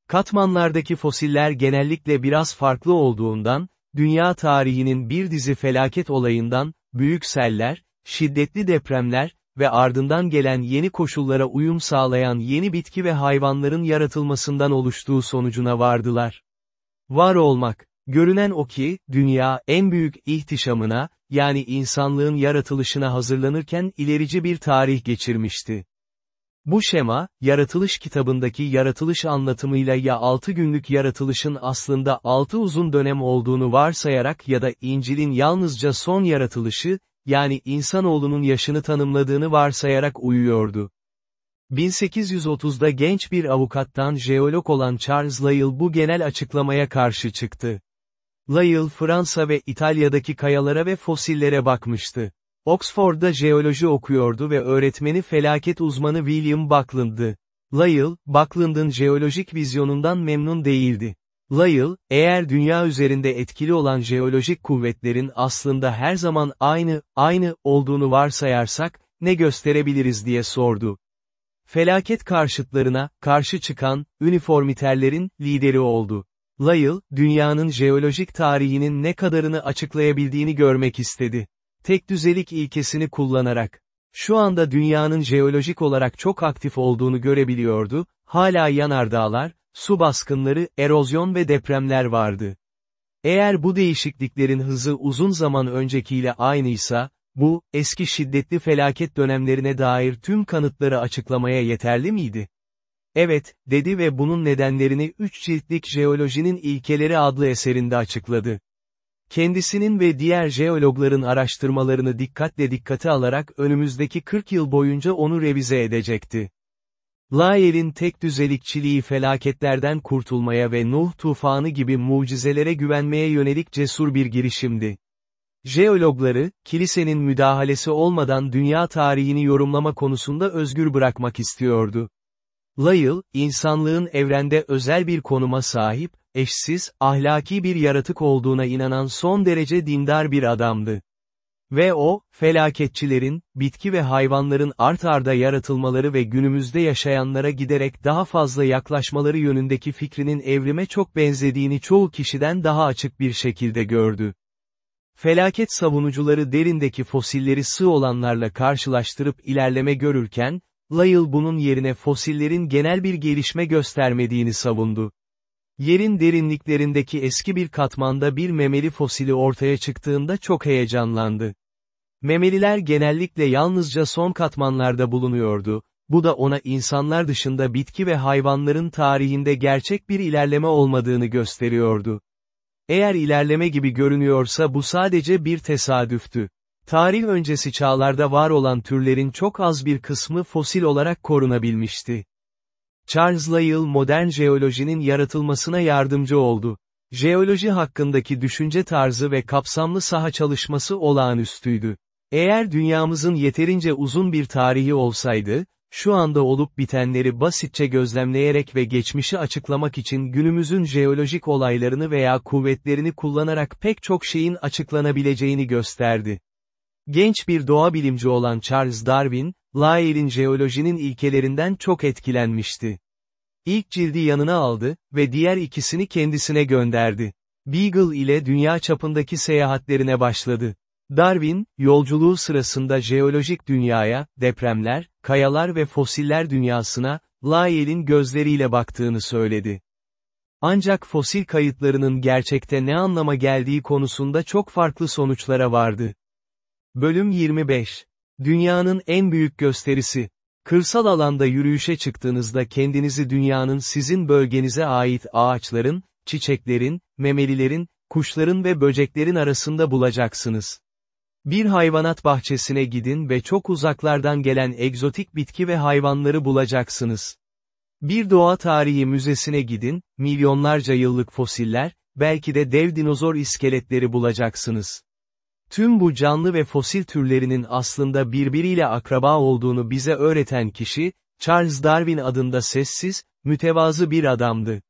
Katmanlardaki fosiller genellikle biraz farklı olduğundan, dünya tarihinin bir dizi felaket olayından, büyük seller, şiddetli depremler ve ardından gelen yeni koşullara uyum sağlayan yeni bitki ve hayvanların yaratılmasından oluştuğu sonucuna vardılar. Var olmak, görünen o ki, dünya en büyük ihtişamına, yani insanlığın yaratılışına hazırlanırken ilerici bir tarih geçirmişti. Bu şema, yaratılış kitabındaki yaratılış anlatımıyla ya 6 günlük yaratılışın aslında 6 uzun dönem olduğunu varsayarak ya da İncil'in yalnızca son yaratılışı, yani insanoğlunun yaşını tanımladığını varsayarak uyuyordu. 1830'da genç bir avukattan jeolog olan Charles Lyell bu genel açıklamaya karşı çıktı. Lyell Fransa ve İtalya'daki kayalara ve fosillere bakmıştı. Oxford'da jeoloji okuyordu ve öğretmeni felaket uzmanı William Buckland'dı. Lyell, Buckland'ın jeolojik vizyonundan memnun değildi. Lyell, eğer dünya üzerinde etkili olan jeolojik kuvvetlerin aslında her zaman aynı, aynı olduğunu varsayarsak, ne gösterebiliriz diye sordu. Felaket karşıtlarına, karşı çıkan, üniformiterlerin, lideri oldu. Lyell, dünyanın jeolojik tarihinin ne kadarını açıklayabildiğini görmek istedi. Tek düzelik ilkesini kullanarak. Şu anda dünyanın jeolojik olarak çok aktif olduğunu görebiliyordu, hala yanardağlar, su baskınları, erozyon ve depremler vardı. Eğer bu değişikliklerin hızı uzun zaman öncekiyle aynıysa, bu, eski şiddetli felaket dönemlerine dair tüm kanıtları açıklamaya yeterli miydi? Evet, dedi ve bunun nedenlerini üç ciltlik Jeolojinin İlkeleri adlı eserinde açıkladı. Kendisinin ve diğer jeologların araştırmalarını dikkatle dikkate alarak önümüzdeki 40 yıl boyunca onu revize edecekti. Lyell'in tek düzelikçiliği felaketlerden kurtulmaya ve Nuh tufanı gibi mucizelere güvenmeye yönelik cesur bir girişimdi. Jeologları, kilisenin müdahalesi olmadan dünya tarihini yorumlama konusunda özgür bırakmak istiyordu. Lyell, insanlığın evrende özel bir konuma sahip, eşsiz, ahlaki bir yaratık olduğuna inanan son derece dindar bir adamdı. Ve o, felaketçilerin, bitki ve hayvanların art arda yaratılmaları ve günümüzde yaşayanlara giderek daha fazla yaklaşmaları yönündeki fikrinin evrime çok benzediğini çoğu kişiden daha açık bir şekilde gördü. Felaket savunucuları derindeki fosilleri sığ olanlarla karşılaştırıp ilerleme görürken, Lyell bunun yerine fosillerin genel bir gelişme göstermediğini savundu. Yerin derinliklerindeki eski bir katmanda bir memeli fosili ortaya çıktığında çok heyecanlandı. Memeliler genellikle yalnızca son katmanlarda bulunuyordu, bu da ona insanlar dışında bitki ve hayvanların tarihinde gerçek bir ilerleme olmadığını gösteriyordu. Eğer ilerleme gibi görünüyorsa bu sadece bir tesadüftü. Tarih öncesi çağlarda var olan türlerin çok az bir kısmı fosil olarak korunabilmişti. Charles Lyell modern jeolojinin yaratılmasına yardımcı oldu. Jeoloji hakkındaki düşünce tarzı ve kapsamlı saha çalışması olağanüstüydü. Eğer dünyamızın yeterince uzun bir tarihi olsaydı, şu anda olup bitenleri basitçe gözlemleyerek ve geçmişi açıklamak için günümüzün jeolojik olaylarını veya kuvvetlerini kullanarak pek çok şeyin açıklanabileceğini gösterdi. Genç bir doğa bilimci olan Charles Darwin, Lyell'in jeolojinin ilkelerinden çok etkilenmişti. İlk cildi yanına aldı ve diğer ikisini kendisine gönderdi. Beagle ile dünya çapındaki seyahatlerine başladı. Darwin, yolculuğu sırasında jeolojik dünyaya, depremler, kayalar ve fosiller dünyasına, Lyell'in gözleriyle baktığını söyledi. Ancak fosil kayıtlarının gerçekte ne anlama geldiği konusunda çok farklı sonuçlara vardı. Bölüm 25 Dünyanın en büyük gösterisi. Kırsal alanda yürüyüşe çıktığınızda kendinizi dünyanın sizin bölgenize ait ağaçların, çiçeklerin, memelilerin, kuşların ve böceklerin arasında bulacaksınız. Bir hayvanat bahçesine gidin ve çok uzaklardan gelen egzotik bitki ve hayvanları bulacaksınız. Bir doğa tarihi müzesine gidin, milyonlarca yıllık fosiller, belki de dev dinozor iskeletleri bulacaksınız. Tüm bu canlı ve fosil türlerinin aslında birbiriyle akraba olduğunu bize öğreten kişi, Charles Darwin adında sessiz, mütevazı bir adamdı.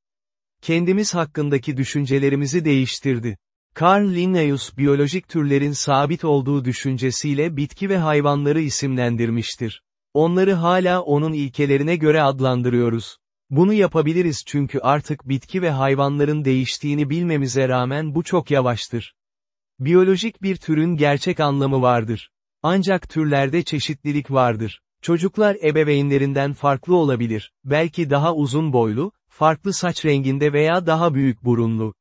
Kendimiz hakkındaki düşüncelerimizi değiştirdi. Carl Linnaeus biyolojik türlerin sabit olduğu düşüncesiyle bitki ve hayvanları isimlendirmiştir. Onları hala onun ilkelerine göre adlandırıyoruz. Bunu yapabiliriz çünkü artık bitki ve hayvanların değiştiğini bilmemize rağmen bu çok yavaştır. Biyolojik bir türün gerçek anlamı vardır. Ancak türlerde çeşitlilik vardır. Çocuklar ebeveynlerinden farklı olabilir, belki daha uzun boylu, farklı saç renginde veya daha büyük burunlu.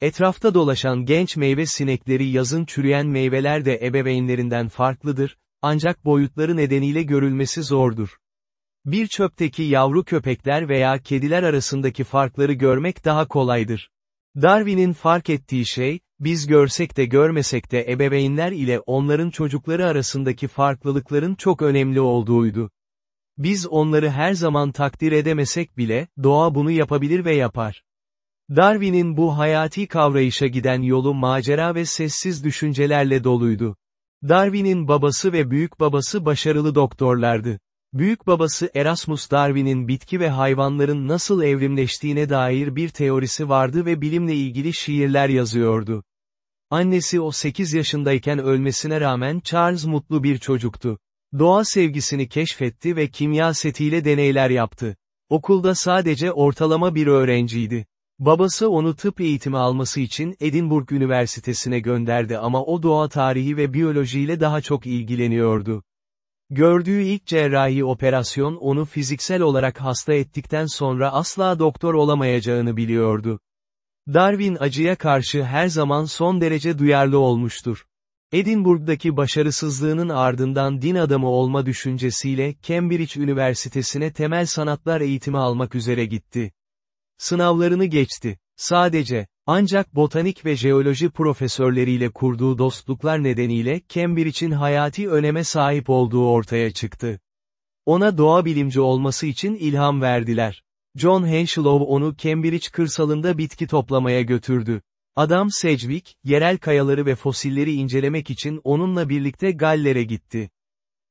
Etrafta dolaşan genç meyve sinekleri yazın çürüyen meyveler de ebeveynlerinden farklıdır, ancak boyutları nedeniyle görülmesi zordur. Bir çöpteki yavru köpekler veya kediler arasındaki farkları görmek daha kolaydır. Darwin'in fark ettiği şey, biz görsek de görmesek de ebeveynler ile onların çocukları arasındaki farklılıkların çok önemli olduğuydu. Biz onları her zaman takdir edemesek bile, doğa bunu yapabilir ve yapar. Darwin'in bu hayati kavrayışa giden yolu macera ve sessiz düşüncelerle doluydu. Darwin'in babası ve büyük babası başarılı doktorlardı. Büyük babası Erasmus Darwin'in bitki ve hayvanların nasıl evrimleştiğine dair bir teorisi vardı ve bilimle ilgili şiirler yazıyordu. Annesi o 8 yaşındayken ölmesine rağmen Charles mutlu bir çocuktu. Doğa sevgisini keşfetti ve kimya setiyle deneyler yaptı. Okulda sadece ortalama bir öğrenciydi. Babası onu tıp eğitimi alması için Edinburgh Üniversitesi'ne gönderdi ama o doğa tarihi ve biyolojiyle daha çok ilgileniyordu. Gördüğü ilk cerrahi operasyon onu fiziksel olarak hasta ettikten sonra asla doktor olamayacağını biliyordu. Darwin acıya karşı her zaman son derece duyarlı olmuştur. Edinburgh'daki başarısızlığının ardından din adamı olma düşüncesiyle Cambridge Üniversitesi'ne temel sanatlar eğitimi almak üzere gitti. Sınavlarını geçti. Sadece, ancak botanik ve jeoloji profesörleriyle kurduğu dostluklar nedeniyle Cambridge'in hayati öneme sahip olduğu ortaya çıktı. Ona doğa bilimci olması için ilham verdiler. John Henslow onu Cambridge kırsalında bitki toplamaya götürdü. Adam Sedgwick, yerel kayaları ve fosilleri incelemek için onunla birlikte Galler'e gitti.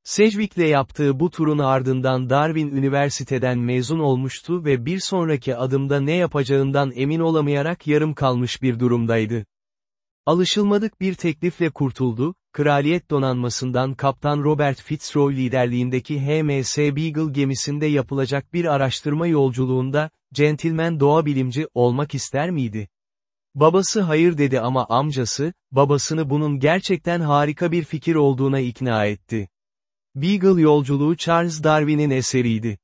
Sedgwick'le yaptığı bu turun ardından Darwin üniversiteden mezun olmuştu ve bir sonraki adımda ne yapacağından emin olamayarak yarım kalmış bir durumdaydı. Alışılmadık bir teklifle kurtuldu, kraliyet donanmasından Kaptan Robert Fitzroy liderliğindeki HMS Beagle gemisinde yapılacak bir araştırma yolculuğunda, centilmen doğa bilimci olmak ister miydi? Babası hayır dedi ama amcası, babasını bunun gerçekten harika bir fikir olduğuna ikna etti. Beagle yolculuğu Charles Darwin'in eseriydi.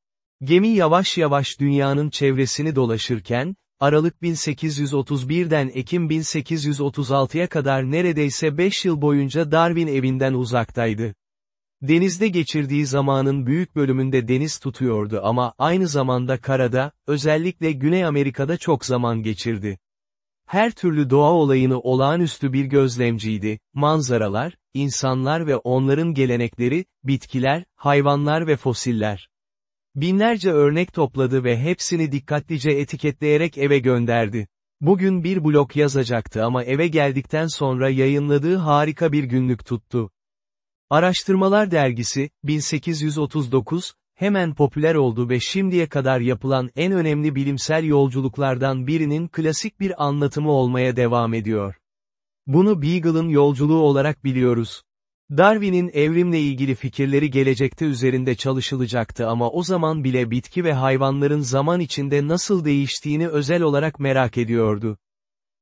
Gemi yavaş yavaş dünyanın çevresini dolaşırken, Aralık 1831'den Ekim 1836'ya kadar neredeyse 5 yıl boyunca Darwin evinden uzaktaydı. Denizde geçirdiği zamanın büyük bölümünde deniz tutuyordu ama aynı zamanda karada, özellikle Güney Amerika'da çok zaman geçirdi. Her türlü doğa olayını olağanüstü bir gözlemciydi, manzaralar, insanlar ve onların gelenekleri, bitkiler, hayvanlar ve fosiller. Binlerce örnek topladı ve hepsini dikkatlice etiketleyerek eve gönderdi. Bugün bir blok yazacaktı ama eve geldikten sonra yayınladığı harika bir günlük tuttu. Araştırmalar Dergisi, 1839, hemen popüler oldu ve şimdiye kadar yapılan en önemli bilimsel yolculuklardan birinin klasik bir anlatımı olmaya devam ediyor. Bunu Beagle'ın yolculuğu olarak biliyoruz. Darwin'in evrimle ilgili fikirleri gelecekte üzerinde çalışılacaktı ama o zaman bile bitki ve hayvanların zaman içinde nasıl değiştiğini özel olarak merak ediyordu.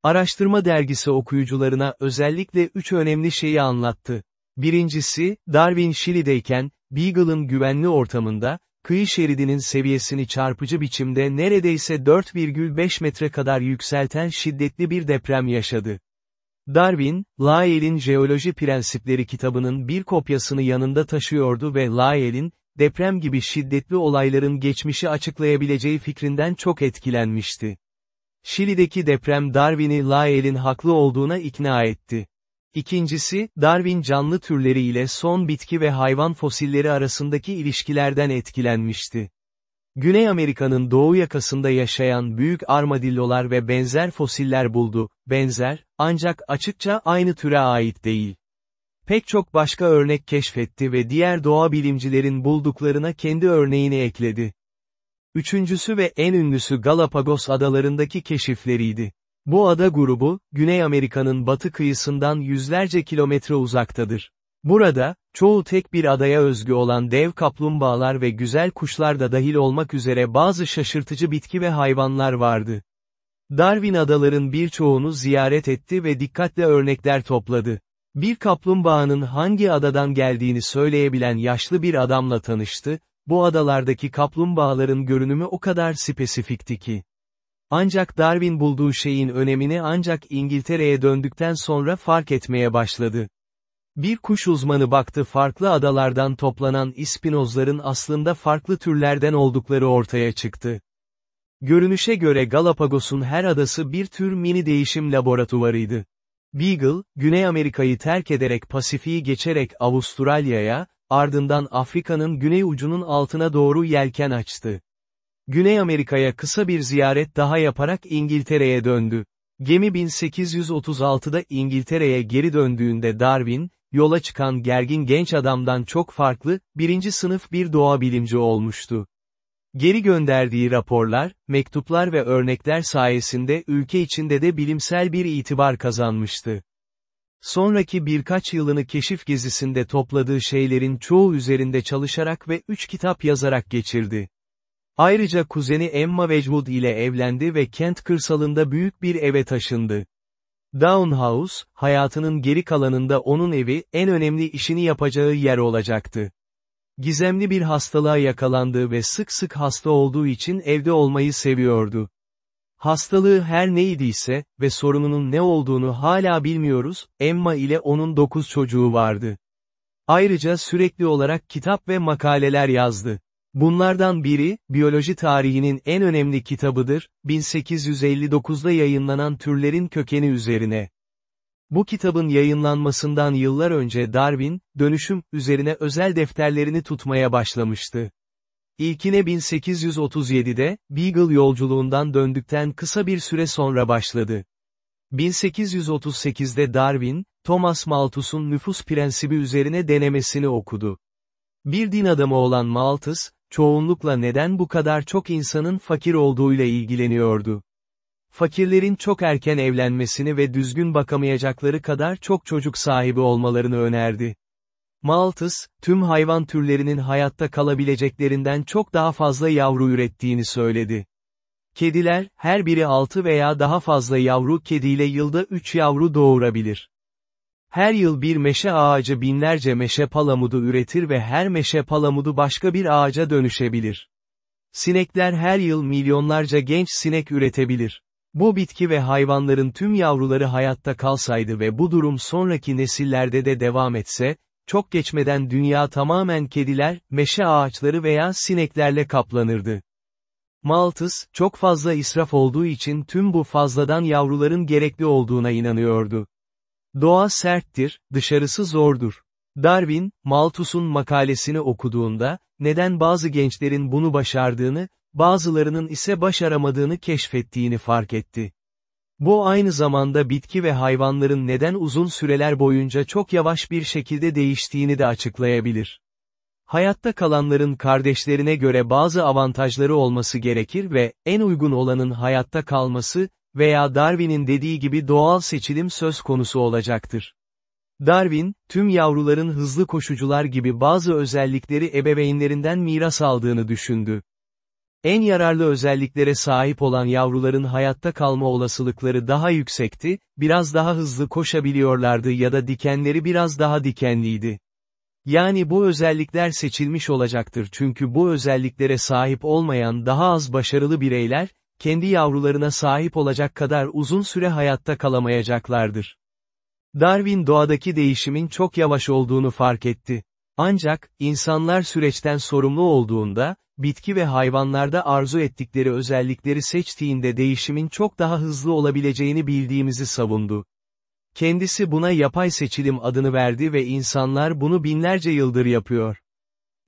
Araştırma dergisi okuyucularına özellikle üç önemli şeyi anlattı. Birincisi, Darwin Şili'deyken, Beagle'ın güvenli ortamında, kıyı şeridinin seviyesini çarpıcı biçimde neredeyse 4,5 metre kadar yükselten şiddetli bir deprem yaşadı. Darwin, Lyell'in Jeoloji Prensipleri kitabının bir kopyasını yanında taşıyordu ve Lyell'in, deprem gibi şiddetli olayların geçmişi açıklayabileceği fikrinden çok etkilenmişti. Şili'deki deprem Darwin'i Lyell'in haklı olduğuna ikna etti. İkincisi, Darwin canlı türleri ile son bitki ve hayvan fosilleri arasındaki ilişkilerden etkilenmişti. Güney Amerika'nın doğu yakasında yaşayan büyük armadillolar ve benzer fosiller buldu, benzer, ancak açıkça aynı türe ait değil. Pek çok başka örnek keşfetti ve diğer doğa bilimcilerin bulduklarına kendi örneğini ekledi. Üçüncüsü ve en ünlüsü Galapagos adalarındaki keşifleriydi. Bu ada grubu, Güney Amerika'nın batı kıyısından yüzlerce kilometre uzaktadır. Burada, çoğu tek bir adaya özgü olan dev kaplumbağalar ve güzel kuşlar da dahil olmak üzere bazı şaşırtıcı bitki ve hayvanlar vardı. Darwin adaların birçoğunu ziyaret etti ve dikkatle örnekler topladı. Bir kaplumbağanın hangi adadan geldiğini söyleyebilen yaşlı bir adamla tanıştı, bu adalardaki kaplumbağaların görünümü o kadar spesifikti ki. Ancak Darwin bulduğu şeyin önemini ancak İngiltere'ye döndükten sonra fark etmeye başladı. Bir kuş uzmanı baktı farklı adalardan toplanan ispinozların aslında farklı türlerden oldukları ortaya çıktı. Görünüşe göre Galapagos'un her adası bir tür mini değişim laboratuvarıydı. Beagle, Güney Amerika'yı terk ederek Pasifik'i geçerek Avustralya'ya, ardından Afrika'nın güney ucunun altına doğru yelken açtı. Güney Amerika'ya kısa bir ziyaret daha yaparak İngiltere'ye döndü. Gemi 1836'da İngiltere'ye geri döndüğünde Darwin, yola çıkan gergin genç adamdan çok farklı, birinci sınıf bir doğa bilimci olmuştu. Geri gönderdiği raporlar, mektuplar ve örnekler sayesinde ülke içinde de bilimsel bir itibar kazanmıştı. Sonraki birkaç yılını keşif gezisinde topladığı şeylerin çoğu üzerinde çalışarak ve üç kitap yazarak geçirdi. Ayrıca kuzeni Emma Wedgwood ile evlendi ve Kent kırsalında büyük bir eve taşındı. Downhouse, hayatının geri kalanında onun evi, en önemli işini yapacağı yer olacaktı. Gizemli bir hastalığa yakalandığı ve sık sık hasta olduğu için evde olmayı seviyordu. Hastalığı her neydiyse ve sorununun ne olduğunu hala bilmiyoruz, Emma ile onun dokuz çocuğu vardı. Ayrıca sürekli olarak kitap ve makaleler yazdı. Bunlardan biri, biyoloji tarihinin en önemli kitabıdır, 1859'da yayınlanan Türlerin Kökeni üzerine. Bu kitabın yayınlanmasından yıllar önce Darwin, dönüşüm, üzerine özel defterlerini tutmaya başlamıştı. İlkine 1837'de, Beagle yolculuğundan döndükten kısa bir süre sonra başladı. 1838'de Darwin, Thomas Malthus'un nüfus prensibi üzerine denemesini okudu. Bir din adamı olan Malthus, çoğunlukla neden bu kadar çok insanın fakir olduğuyla ilgileniyordu. Fakirlerin çok erken evlenmesini ve düzgün bakamayacakları kadar çok çocuk sahibi olmalarını önerdi. Malthus, tüm hayvan türlerinin hayatta kalabileceklerinden çok daha fazla yavru ürettiğini söyledi. Kediler, her biri 6 veya daha fazla yavru kediyle yılda 3 yavru doğurabilir. Her yıl bir meşe ağacı binlerce meşe palamudu üretir ve her meşe palamudu başka bir ağaca dönüşebilir. Sinekler her yıl milyonlarca genç sinek üretebilir. Bu bitki ve hayvanların tüm yavruları hayatta kalsaydı ve bu durum sonraki nesillerde de devam etse, çok geçmeden dünya tamamen kediler, meşe ağaçları veya sineklerle kaplanırdı. Malthus, çok fazla israf olduğu için tüm bu fazladan yavruların gerekli olduğuna inanıyordu. Doğa serttir, dışarısı zordur. Darwin, Malthus'un makalesini okuduğunda, neden bazı gençlerin bunu başardığını, bazılarının ise başaramadığını keşfettiğini fark etti. Bu aynı zamanda bitki ve hayvanların neden uzun süreler boyunca çok yavaş bir şekilde değiştiğini de açıklayabilir. Hayatta kalanların kardeşlerine göre bazı avantajları olması gerekir ve, en uygun olanın hayatta kalması, veya Darwin'in dediği gibi doğal seçilim söz konusu olacaktır. Darwin, tüm yavruların hızlı koşucular gibi bazı özellikleri ebeveynlerinden miras aldığını düşündü. En yararlı özelliklere sahip olan yavruların hayatta kalma olasılıkları daha yüksekti, biraz daha hızlı koşabiliyorlardı ya da dikenleri biraz daha dikenliydi. Yani bu özellikler seçilmiş olacaktır çünkü bu özelliklere sahip olmayan daha az başarılı bireyler, kendi yavrularına sahip olacak kadar uzun süre hayatta kalamayacaklardır. Darwin doğadaki değişimin çok yavaş olduğunu fark etti. Ancak, insanlar süreçten sorumlu olduğunda, bitki ve hayvanlarda arzu ettikleri özellikleri seçtiğinde değişimin çok daha hızlı olabileceğini bildiğimizi savundu. Kendisi buna yapay seçilim adını verdi ve insanlar bunu binlerce yıldır yapıyor.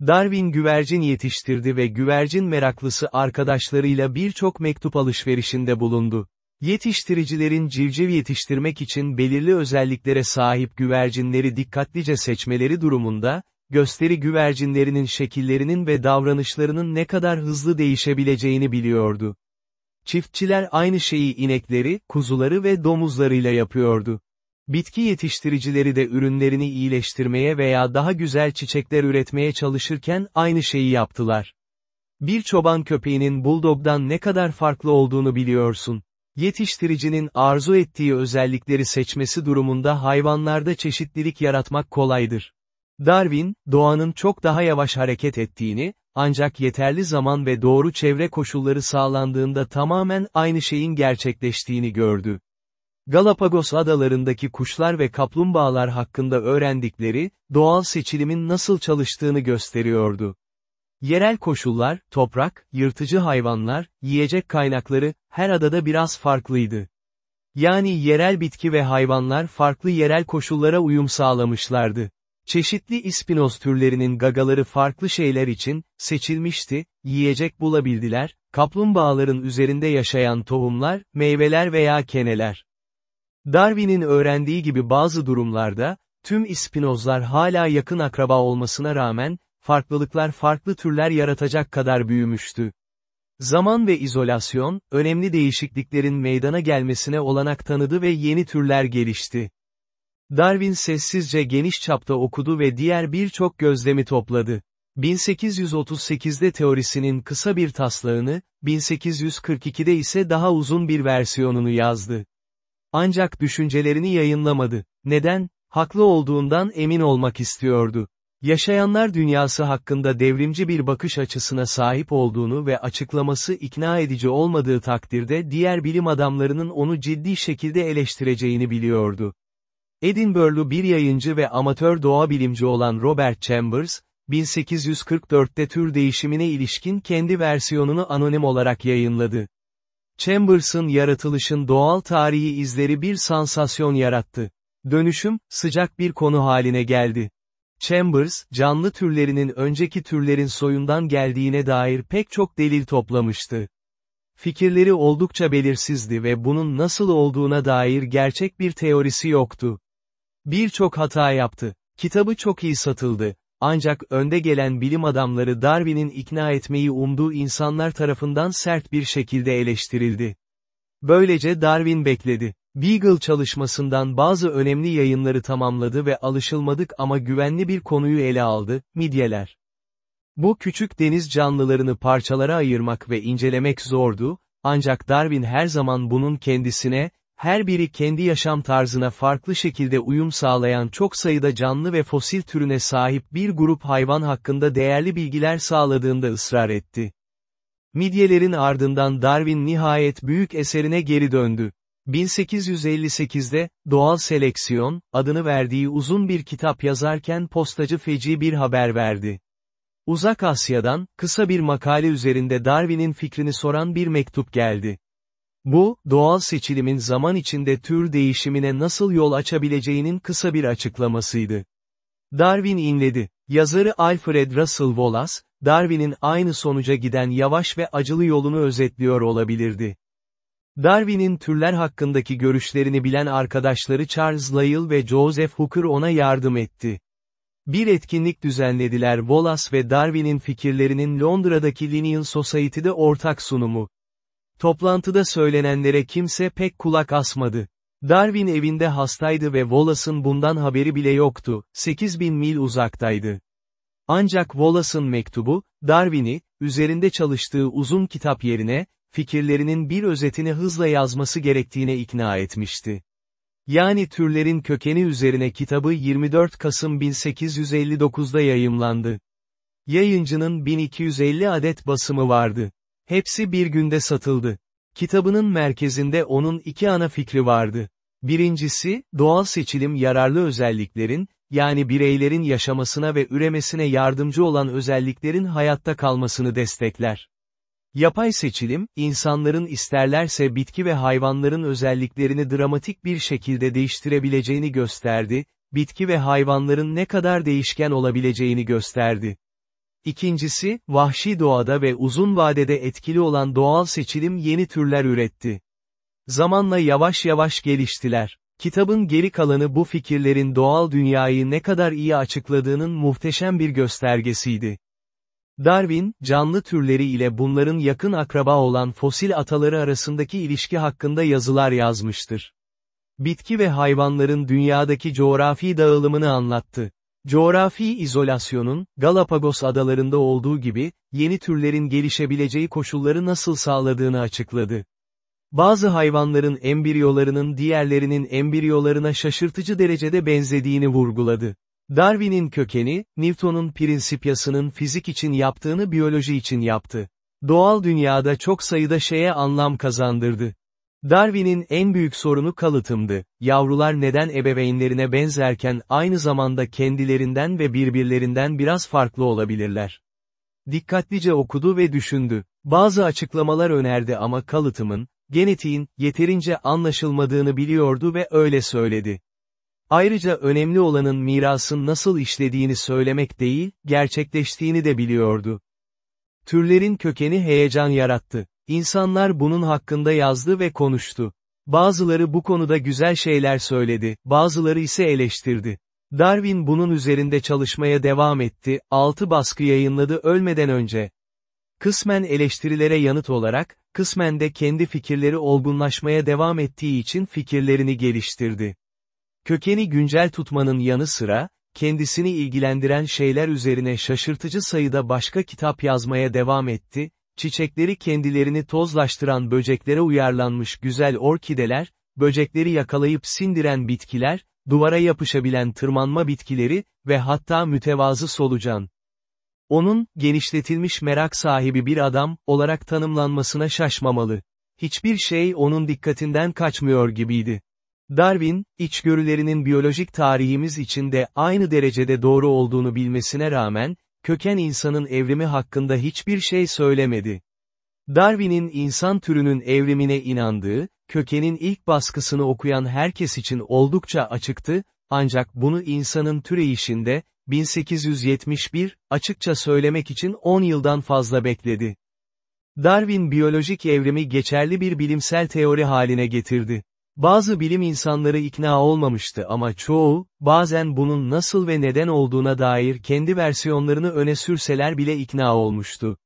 Darwin güvercin yetiştirdi ve güvercin meraklısı arkadaşlarıyla birçok mektup alışverişinde bulundu. Yetiştiricilerin civciv yetiştirmek için belirli özelliklere sahip güvercinleri dikkatlice seçmeleri durumunda, gösteri güvercinlerinin şekillerinin ve davranışlarının ne kadar hızlı değişebileceğini biliyordu. Çiftçiler aynı şeyi inekleri, kuzuları ve domuzlarıyla yapıyordu. Bitki yetiştiricileri de ürünlerini iyileştirmeye veya daha güzel çiçekler üretmeye çalışırken aynı şeyi yaptılar. Bir çoban köpeğinin buldogdan ne kadar farklı olduğunu biliyorsun. Yetiştiricinin arzu ettiği özellikleri seçmesi durumunda hayvanlarda çeşitlilik yaratmak kolaydır. Darwin, doğanın çok daha yavaş hareket ettiğini, ancak yeterli zaman ve doğru çevre koşulları sağlandığında tamamen aynı şeyin gerçekleştiğini gördü. Galapagos adalarındaki kuşlar ve kaplumbağalar hakkında öğrendikleri, doğal seçilimin nasıl çalıştığını gösteriyordu. Yerel koşullar, toprak, yırtıcı hayvanlar, yiyecek kaynakları, her adada biraz farklıydı. Yani yerel bitki ve hayvanlar farklı yerel koşullara uyum sağlamışlardı. Çeşitli ispinoz türlerinin gagaları farklı şeyler için, seçilmişti, yiyecek bulabildiler, kaplumbağaların üzerinde yaşayan tohumlar, meyveler veya keneler. Darwin'in öğrendiği gibi bazı durumlarda, tüm ispinozlar hala yakın akraba olmasına rağmen, farklılıklar farklı türler yaratacak kadar büyümüştü. Zaman ve izolasyon, önemli değişikliklerin meydana gelmesine olanak tanıdı ve yeni türler gelişti. Darwin sessizce geniş çapta okudu ve diğer birçok gözlemi topladı. 1838'de teorisinin kısa bir taslağını, 1842'de ise daha uzun bir versiyonunu yazdı. Ancak düşüncelerini yayınlamadı. Neden? Haklı olduğundan emin olmak istiyordu. Yaşayanlar dünyası hakkında devrimci bir bakış açısına sahip olduğunu ve açıklaması ikna edici olmadığı takdirde diğer bilim adamlarının onu ciddi şekilde eleştireceğini biliyordu. Edinburgh'lu bir yayıncı ve amatör doğa bilimci olan Robert Chambers, 1844'te tür değişimine ilişkin kendi versiyonunu anonim olarak yayınladı. Chambers'ın yaratılışın doğal tarihi izleri bir sansasyon yarattı. Dönüşüm, sıcak bir konu haline geldi. Chambers, canlı türlerinin önceki türlerin soyundan geldiğine dair pek çok delil toplamıştı. Fikirleri oldukça belirsizdi ve bunun nasıl olduğuna dair gerçek bir teorisi yoktu. Birçok hata yaptı. Kitabı çok iyi satıldı. Ancak önde gelen bilim adamları Darwin'in ikna etmeyi umduğu insanlar tarafından sert bir şekilde eleştirildi. Böylece Darwin bekledi. Beagle çalışmasından bazı önemli yayınları tamamladı ve alışılmadık ama güvenli bir konuyu ele aldı, midyeler. Bu küçük deniz canlılarını parçalara ayırmak ve incelemek zordu, ancak Darwin her zaman bunun kendisine, her biri kendi yaşam tarzına farklı şekilde uyum sağlayan çok sayıda canlı ve fosil türüne sahip bir grup hayvan hakkında değerli bilgiler sağladığında ısrar etti. Midyelerin ardından Darwin nihayet büyük eserine geri döndü. 1858'de, Doğal Seleksiyon, adını verdiği uzun bir kitap yazarken postacı feci bir haber verdi. Uzak Asya'dan, kısa bir makale üzerinde Darwin'in fikrini soran bir mektup geldi. Bu, doğal seçilimin zaman içinde tür değişimine nasıl yol açabileceğinin kısa bir açıklamasıydı. Darwin inledi. Yazarı Alfred Russel Wallace, Darwin'in aynı sonuca giden yavaş ve acılı yolunu özetliyor olabilirdi. Darwin'in türler hakkındaki görüşlerini bilen arkadaşları Charles Lyell ve Joseph Hooker ona yardım etti. Bir etkinlik düzenlediler Wallace ve Darwin'in fikirlerinin Londra'daki Linnean Society'de ortak sunumu. Toplantıda söylenenlere kimse pek kulak asmadı. Darwin evinde hastaydı ve Wallace'ın bundan haberi bile yoktu, 8000 mil uzaktaydı. Ancak Wallace'ın mektubu, Darwin'i, üzerinde çalıştığı uzun kitap yerine, fikirlerinin bir özetini hızla yazması gerektiğine ikna etmişti. Yani türlerin kökeni üzerine kitabı 24 Kasım 1859'da yayımlandı. Yayıncının 1250 adet basımı vardı. Hepsi bir günde satıldı. Kitabının merkezinde onun iki ana fikri vardı. Birincisi, doğal seçilim yararlı özelliklerin, yani bireylerin yaşamasına ve üremesine yardımcı olan özelliklerin hayatta kalmasını destekler. Yapay seçilim, insanların isterlerse bitki ve hayvanların özelliklerini dramatik bir şekilde değiştirebileceğini gösterdi, bitki ve hayvanların ne kadar değişken olabileceğini gösterdi. İkincisi, vahşi doğada ve uzun vadede etkili olan doğal seçilim yeni türler üretti. Zamanla yavaş yavaş geliştiler. Kitabın geri kalanı bu fikirlerin doğal dünyayı ne kadar iyi açıkladığının muhteşem bir göstergesiydi. Darwin, canlı türleri ile bunların yakın akraba olan fosil ataları arasındaki ilişki hakkında yazılar yazmıştır. Bitki ve hayvanların dünyadaki coğrafi dağılımını anlattı. Coğrafi izolasyonun, Galapagos adalarında olduğu gibi, yeni türlerin gelişebileceği koşulları nasıl sağladığını açıkladı. Bazı hayvanların embriyolarının diğerlerinin embriyolarına şaşırtıcı derecede benzediğini vurguladı. Darwin'in kökeni, Newton'un prinsipyasının fizik için yaptığını biyoloji için yaptı. Doğal dünyada çok sayıda şeye anlam kazandırdı. Darwin'in en büyük sorunu kalıtımdı. Yavrular neden ebeveynlerine benzerken aynı zamanda kendilerinden ve birbirlerinden biraz farklı olabilirler? Dikkatlice okudu ve düşündü. Bazı açıklamalar önerdi ama kalıtımın, genetiğin, yeterince anlaşılmadığını biliyordu ve öyle söyledi. Ayrıca önemli olanın mirasın nasıl işlediğini söylemek değil, gerçekleştiğini de biliyordu. Türlerin kökeni heyecan yarattı. İnsanlar bunun hakkında yazdı ve konuştu. Bazıları bu konuda güzel şeyler söyledi, bazıları ise eleştirdi. Darwin bunun üzerinde çalışmaya devam etti, altı baskı yayınladı ölmeden önce. Kısmen eleştirilere yanıt olarak, kısmen de kendi fikirleri olgunlaşmaya devam ettiği için fikirlerini geliştirdi. Kökeni güncel tutmanın yanı sıra, kendisini ilgilendiren şeyler üzerine şaşırtıcı sayıda başka kitap yazmaya devam etti, çiçekleri kendilerini tozlaştıran böceklere uyarlanmış güzel orkideler, böcekleri yakalayıp sindiren bitkiler, duvara yapışabilen tırmanma bitkileri ve hatta mütevazı solucan. Onun, genişletilmiş merak sahibi bir adam, olarak tanımlanmasına şaşmamalı. Hiçbir şey onun dikkatinden kaçmıyor gibiydi. Darwin, içgörülerinin biyolojik tarihimiz içinde aynı derecede doğru olduğunu bilmesine rağmen, köken insanın evrimi hakkında hiçbir şey söylemedi. Darwin'in insan türünün evrimine inandığı, kökenin ilk baskısını okuyan herkes için oldukça açıktı, ancak bunu insanın türeyişinde, 1871, açıkça söylemek için 10 yıldan fazla bekledi. Darwin biyolojik evrimi geçerli bir bilimsel teori haline getirdi. Bazı bilim insanları ikna olmamıştı ama çoğu, bazen bunun nasıl ve neden olduğuna dair kendi versiyonlarını öne sürseler bile ikna olmuştu.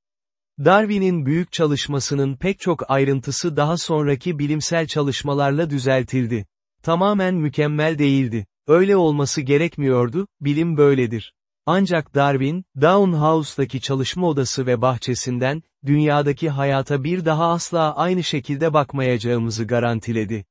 Darwin'in büyük çalışmasının pek çok ayrıntısı daha sonraki bilimsel çalışmalarla düzeltildi. Tamamen mükemmel değildi. Öyle olması gerekmiyordu, bilim böyledir. Ancak Darwin, Downhouse'daki çalışma odası ve bahçesinden, dünyadaki hayata bir daha asla aynı şekilde bakmayacağımızı garantiledi.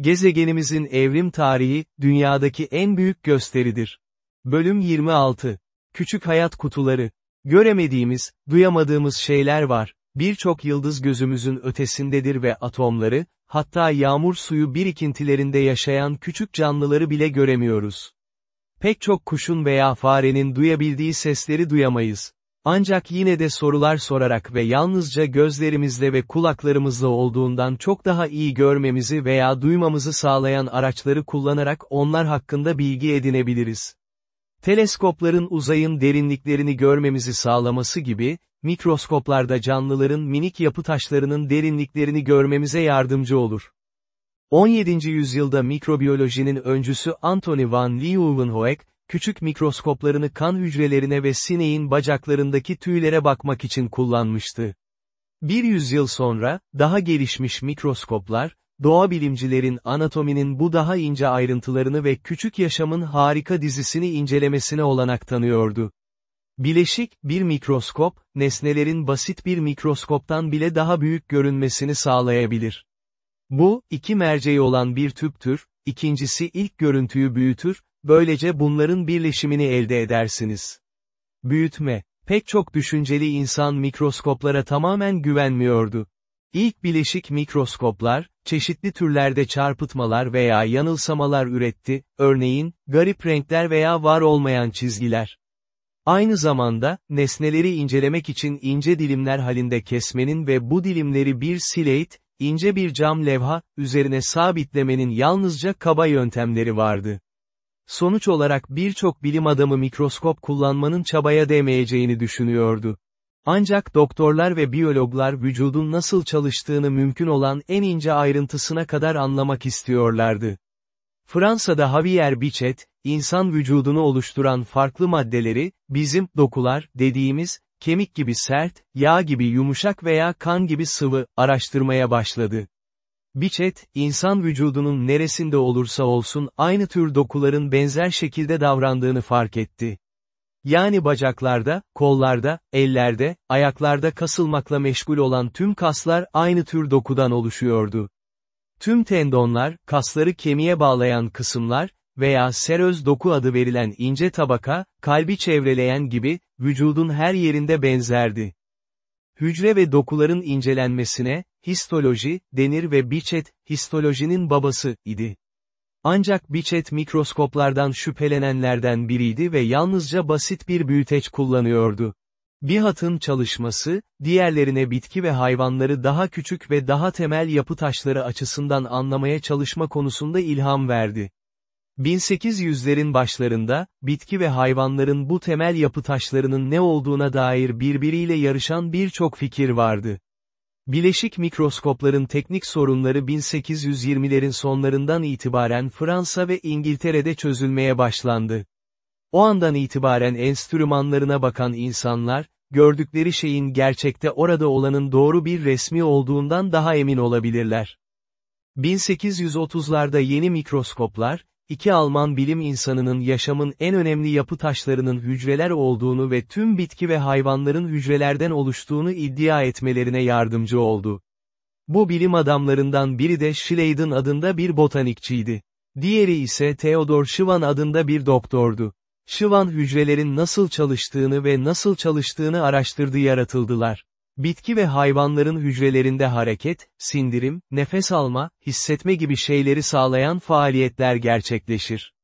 Gezegenimizin evrim tarihi, dünyadaki en büyük gösteridir. Bölüm 26. Küçük hayat kutuları. Göremediğimiz, duyamadığımız şeyler var. Birçok yıldız gözümüzün ötesindedir ve atomları, hatta yağmur suyu birikintilerinde yaşayan küçük canlıları bile göremiyoruz. Pek çok kuşun veya farenin duyabildiği sesleri duyamayız. Ancak yine de sorular sorarak ve yalnızca gözlerimizle ve kulaklarımızla olduğundan çok daha iyi görmemizi veya duymamızı sağlayan araçları kullanarak onlar hakkında bilgi edinebiliriz. Teleskopların uzayın derinliklerini görmemizi sağlaması gibi, mikroskoplarda canlıların minik yapı taşlarının derinliklerini görmemize yardımcı olur. 17. yüzyılda mikrobiyolojinin öncüsü Anthony van Leeuwenhoek, küçük mikroskoplarını kan hücrelerine ve sineğin bacaklarındaki tüylere bakmak için kullanmıştı. Bir yüzyıl sonra, daha gelişmiş mikroskoplar, doğa bilimcilerin anatominin bu daha ince ayrıntılarını ve küçük yaşamın harika dizisini incelemesine olanak tanıyordu. Bileşik, bir mikroskop, nesnelerin basit bir mikroskoptan bile daha büyük görünmesini sağlayabilir. Bu, iki merceği olan bir tüptür, ikincisi ilk görüntüyü büyütür, böylece bunların birleşimini elde edersiniz. Büyütme, pek çok düşünceli insan mikroskoplara tamamen güvenmiyordu. İlk bileşik mikroskoplar, çeşitli türlerde çarpıtmalar veya yanılsamalar üretti, örneğin, garip renkler veya var olmayan çizgiler. Aynı zamanda, nesneleri incelemek için ince dilimler halinde kesmenin ve bu dilimleri bir silate, ince bir cam levha, üzerine sabitlemenin yalnızca kaba yöntemleri vardı. Sonuç olarak birçok bilim adamı mikroskop kullanmanın çabaya değmeyeceğini düşünüyordu. Ancak doktorlar ve biyologlar vücudun nasıl çalıştığını mümkün olan en ince ayrıntısına kadar anlamak istiyorlardı. Fransa'da Javier Bichet, insan vücudunu oluşturan farklı maddeleri, bizim, dokular, dediğimiz, kemik gibi sert, yağ gibi yumuşak veya kan gibi sıvı, araştırmaya başladı. Bichet, insan vücudunun neresinde olursa olsun aynı tür dokuların benzer şekilde davrandığını fark etti. Yani bacaklarda, kollarda, ellerde, ayaklarda kasılmakla meşgul olan tüm kaslar aynı tür dokudan oluşuyordu. Tüm tendonlar, kasları kemiğe bağlayan kısımlar, veya seröz doku adı verilen ince tabaka, kalbi çevreleyen gibi, vücudun her yerinde benzerdi. Hücre ve dokuların incelenmesine, histoloji, denir ve Bichet, histolojinin babası, idi. Ancak Bichet mikroskoplardan şüphelenenlerden biriydi ve yalnızca basit bir büyüteç kullanıyordu. Bihat'ın çalışması, diğerlerine bitki ve hayvanları daha küçük ve daha temel yapı taşları açısından anlamaya çalışma konusunda ilham verdi. 1800'lerin başlarında, bitki ve hayvanların bu temel yapı taşlarının ne olduğuna dair birbiriyle yarışan birçok fikir vardı. Bileşik mikroskopların teknik sorunları 1820'lerin sonlarından itibaren Fransa ve İngiltere'de çözülmeye başlandı. O andan itibaren enstrümanlarına bakan insanlar, gördükleri şeyin gerçekte orada olanın doğru bir resmi olduğundan daha emin olabilirler. 1830'larda yeni mikroskoplar, iki Alman bilim insanının yaşamın en önemli yapı taşlarının hücreler olduğunu ve tüm bitki ve hayvanların hücrelerden oluştuğunu iddia etmelerine yardımcı oldu. Bu bilim adamlarından biri de Schleiden adında bir botanikçiydi. Diğeri ise Theodor Schwann adında bir doktordu. Schwann hücrelerin nasıl çalıştığını ve nasıl çalıştığını araştırdı yaratıldılar. Bitki ve hayvanların hücrelerinde hareket, sindirim, nefes alma, hissetme gibi şeyleri sağlayan faaliyetler gerçekleşir.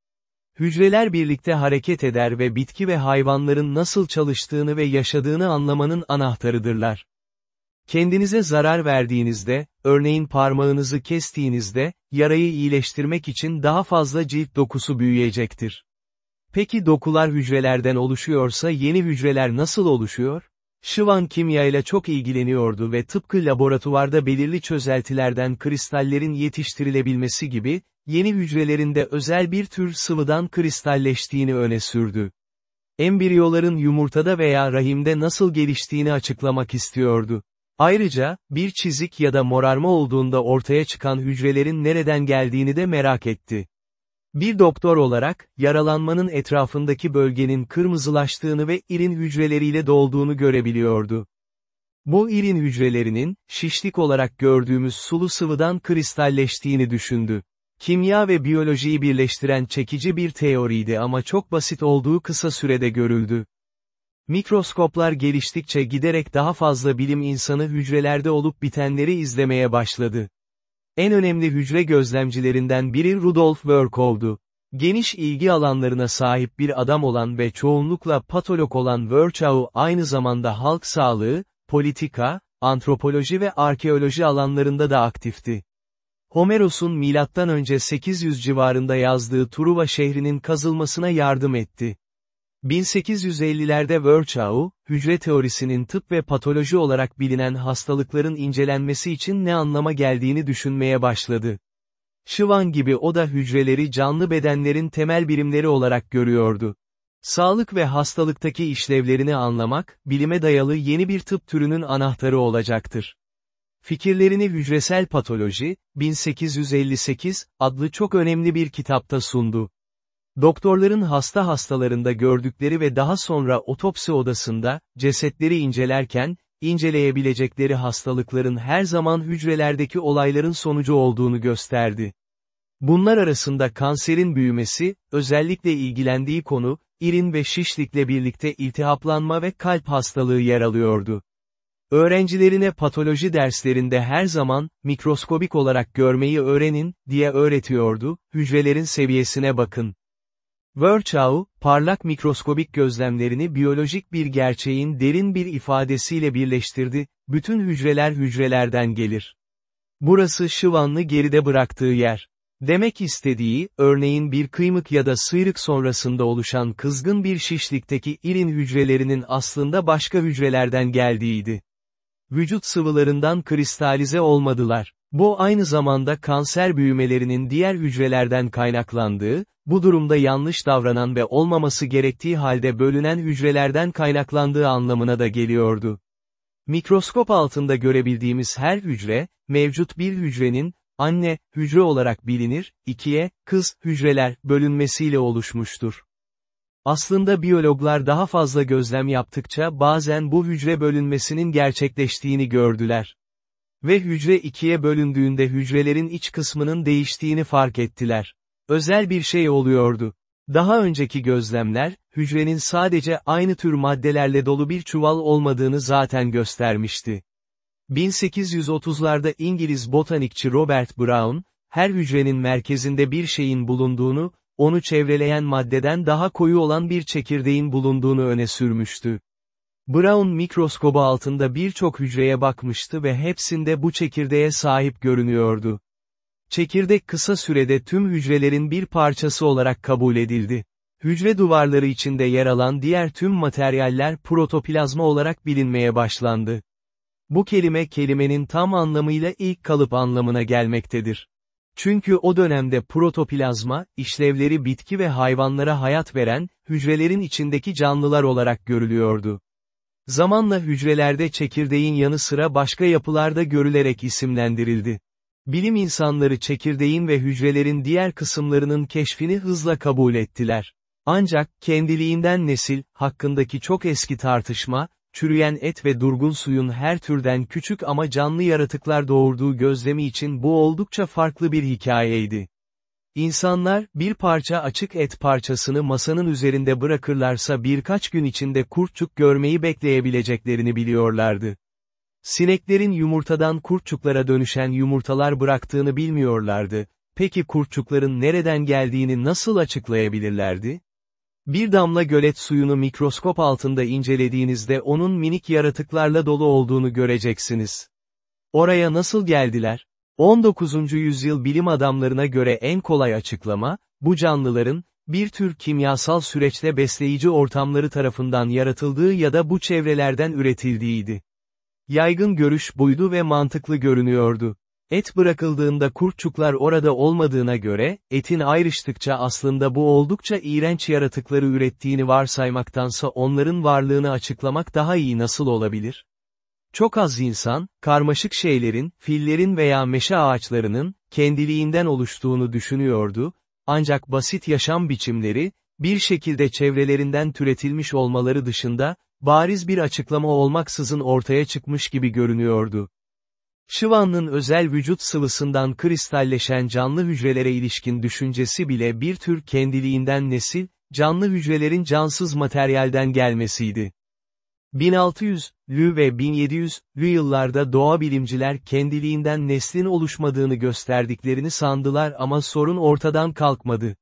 Hücreler birlikte hareket eder ve bitki ve hayvanların nasıl çalıştığını ve yaşadığını anlamanın anahtarıdırlar. Kendinize zarar verdiğinizde, örneğin parmağınızı kestiğinizde, yarayı iyileştirmek için daha fazla cilt dokusu büyüyecektir. Peki dokular hücrelerden oluşuyorsa yeni hücreler nasıl oluşuyor? Şıvan kimya ile çok ilgileniyordu ve tıpkı laboratuvarda belirli çözeltilerden kristallerin yetiştirilebilmesi gibi, yeni hücrelerinde özel bir tür sıvıdan kristalleştiğini öne sürdü. Embriyoların yumurtada veya rahimde nasıl geliştiğini açıklamak istiyordu. Ayrıca, bir çizik ya da morarma olduğunda ortaya çıkan hücrelerin nereden geldiğini de merak etti. Bir doktor olarak, yaralanmanın etrafındaki bölgenin kırmızılaştığını ve irin hücreleriyle dolduğunu görebiliyordu. Bu irin hücrelerinin, şişlik olarak gördüğümüz sulu sıvıdan kristalleştiğini düşündü. Kimya ve biyolojiyi birleştiren çekici bir teoriydi ama çok basit olduğu kısa sürede görüldü. Mikroskoplar geliştikçe giderek daha fazla bilim insanı hücrelerde olup bitenleri izlemeye başladı. En önemli hücre gözlemcilerinden biri Rudolf Virchow'du. Geniş ilgi alanlarına sahip bir adam olan ve çoğunlukla patolog olan Virchow aynı zamanda halk sağlığı, politika, antropoloji ve arkeoloji alanlarında da aktifti. Homeros'un M.Ö. 800 civarında yazdığı Truva şehrinin kazılmasına yardım etti. 1850'lerde Virchow, hücre teorisinin tıp ve patoloji olarak bilinen hastalıkların incelenmesi için ne anlama geldiğini düşünmeye başladı. Şıvan gibi o da hücreleri canlı bedenlerin temel birimleri olarak görüyordu. Sağlık ve hastalıktaki işlevlerini anlamak, bilime dayalı yeni bir tıp türünün anahtarı olacaktır. Fikirlerini Hücresel Patoloji, 1858, adlı çok önemli bir kitapta sundu. Doktorların hasta hastalarında gördükleri ve daha sonra otopsi odasında, cesetleri incelerken, inceleyebilecekleri hastalıkların her zaman hücrelerdeki olayların sonucu olduğunu gösterdi. Bunlar arasında kanserin büyümesi, özellikle ilgilendiği konu, irin ve şişlikle birlikte iltihaplanma ve kalp hastalığı yer alıyordu. Öğrencilerine patoloji derslerinde her zaman, mikroskobik olarak görmeyi öğrenin, diye öğretiyordu, hücrelerin seviyesine bakın. Virchow, parlak mikroskobik gözlemlerini biyolojik bir gerçeğin derin bir ifadesiyle birleştirdi, bütün hücreler hücrelerden gelir. Burası Şıvanlı geride bıraktığı yer. Demek istediği, örneğin bir kıymık ya da sıyrık sonrasında oluşan kızgın bir şişlikteki irin hücrelerinin aslında başka hücrelerden geldiğiydi. Vücut sıvılarından kristalize olmadılar. Bu aynı zamanda kanser büyümelerinin diğer hücrelerden kaynaklandığı, bu durumda yanlış davranan ve olmaması gerektiği halde bölünen hücrelerden kaynaklandığı anlamına da geliyordu. Mikroskop altında görebildiğimiz her hücre, mevcut bir hücrenin, anne, hücre olarak bilinir, ikiye, kız, hücreler, bölünmesiyle oluşmuştur. Aslında biyologlar daha fazla gözlem yaptıkça bazen bu hücre bölünmesinin gerçekleştiğini gördüler. Ve hücre ikiye bölündüğünde hücrelerin iç kısmının değiştiğini fark ettiler. Özel bir şey oluyordu. Daha önceki gözlemler, hücrenin sadece aynı tür maddelerle dolu bir çuval olmadığını zaten göstermişti. 1830'larda İngiliz botanikçi Robert Brown, her hücrenin merkezinde bir şeyin bulunduğunu, onu çevreleyen maddeden daha koyu olan bir çekirdeğin bulunduğunu öne sürmüştü. Brown mikroskobu altında birçok hücreye bakmıştı ve hepsinde bu çekirdeğe sahip görünüyordu. Çekirdek kısa sürede tüm hücrelerin bir parçası olarak kabul edildi. Hücre duvarları içinde yer alan diğer tüm materyaller protoplazma olarak bilinmeye başlandı. Bu kelime kelimenin tam anlamıyla ilk kalıp anlamına gelmektedir. Çünkü o dönemde protoplazma, işlevleri bitki ve hayvanlara hayat veren, hücrelerin içindeki canlılar olarak görülüyordu. Zamanla hücrelerde çekirdeğin yanı sıra başka yapılarda görülerek isimlendirildi. Bilim insanları çekirdeğin ve hücrelerin diğer kısımlarının keşfini hızla kabul ettiler. Ancak, kendiliğinden nesil, hakkındaki çok eski tartışma, çürüyen et ve durgun suyun her türden küçük ama canlı yaratıklar doğurduğu gözlemi için bu oldukça farklı bir hikayeydi. İnsanlar, bir parça açık et parçasını masanın üzerinde bırakırlarsa birkaç gün içinde kurtçuk görmeyi bekleyebileceklerini biliyorlardı. Sineklerin yumurtadan kurtçuklara dönüşen yumurtalar bıraktığını bilmiyorlardı. Peki kurtçukların nereden geldiğini nasıl açıklayabilirlerdi? Bir damla gölet suyunu mikroskop altında incelediğinizde onun minik yaratıklarla dolu olduğunu göreceksiniz. Oraya nasıl geldiler? 19. yüzyıl bilim adamlarına göre en kolay açıklama, bu canlıların, bir tür kimyasal süreçte besleyici ortamları tarafından yaratıldığı ya da bu çevrelerden üretildiğiydi. Yaygın görüş buydu ve mantıklı görünüyordu. Et bırakıldığında kurtçuklar orada olmadığına göre, etin ayrıştıkça aslında bu oldukça iğrenç yaratıkları ürettiğini varsaymaktansa onların varlığını açıklamak daha iyi nasıl olabilir? Çok az insan, karmaşık şeylerin, fillerin veya meşe ağaçlarının, kendiliğinden oluştuğunu düşünüyordu, ancak basit yaşam biçimleri, bir şekilde çevrelerinden türetilmiş olmaları dışında, bariz bir açıklama olmaksızın ortaya çıkmış gibi görünüyordu. Şıvan'ın özel vücut sıvısından kristalleşen canlı hücrelere ilişkin düşüncesi bile bir tür kendiliğinden nesil, canlı hücrelerin cansız materyalden gelmesiydi. 1600'lü ve 1700'lü yıllarda doğa bilimciler kendiliğinden neslin oluşmadığını gösterdiklerini sandılar ama sorun ortadan kalkmadı.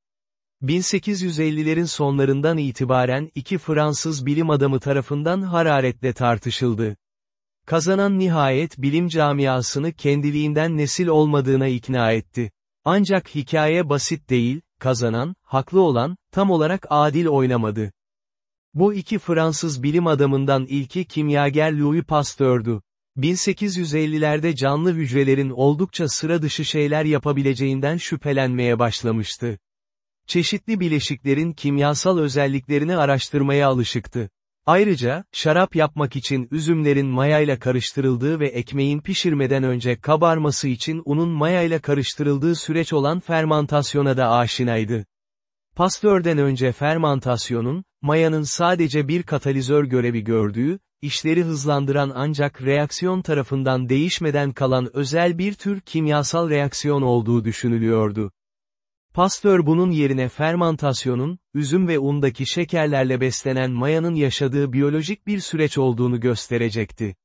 1850'lerin sonlarından itibaren iki Fransız bilim adamı tarafından hararetle tartışıldı. Kazanan nihayet bilim camiasını kendiliğinden nesil olmadığına ikna etti. Ancak hikaye basit değil, kazanan, haklı olan, tam olarak adil oynamadı. Bu iki Fransız bilim adamından ilki kimyager Louis Pasteur'du. 1850'lerde canlı hücrelerin oldukça sıra dışı şeyler yapabileceğinden şüphelenmeye başlamıştı. Çeşitli bileşiklerin kimyasal özelliklerini araştırmaya alışıktı. Ayrıca, şarap yapmak için üzümlerin mayayla karıştırıldığı ve ekmeğin pişirmeden önce kabarması için unun mayayla karıştırıldığı süreç olan fermantasyona da aşinaydı. Pastörden önce fermantasyonun, mayanın sadece bir katalizör görevi gördüğü, işleri hızlandıran ancak reaksiyon tarafından değişmeden kalan özel bir tür kimyasal reaksiyon olduğu düşünülüyordu. Pastör bunun yerine fermantasyonun, üzüm ve undaki şekerlerle beslenen mayanın yaşadığı biyolojik bir süreç olduğunu gösterecekti.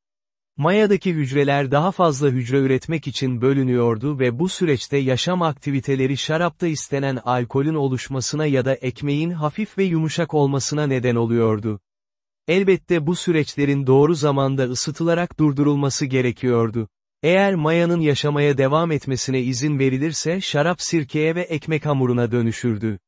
Mayadaki hücreler daha fazla hücre üretmek için bölünüyordu ve bu süreçte yaşam aktiviteleri şarapta istenen alkolün oluşmasına ya da ekmeğin hafif ve yumuşak olmasına neden oluyordu. Elbette bu süreçlerin doğru zamanda ısıtılarak durdurulması gerekiyordu. Eğer mayanın yaşamaya devam etmesine izin verilirse şarap sirkeye ve ekmek hamuruna dönüşürdü.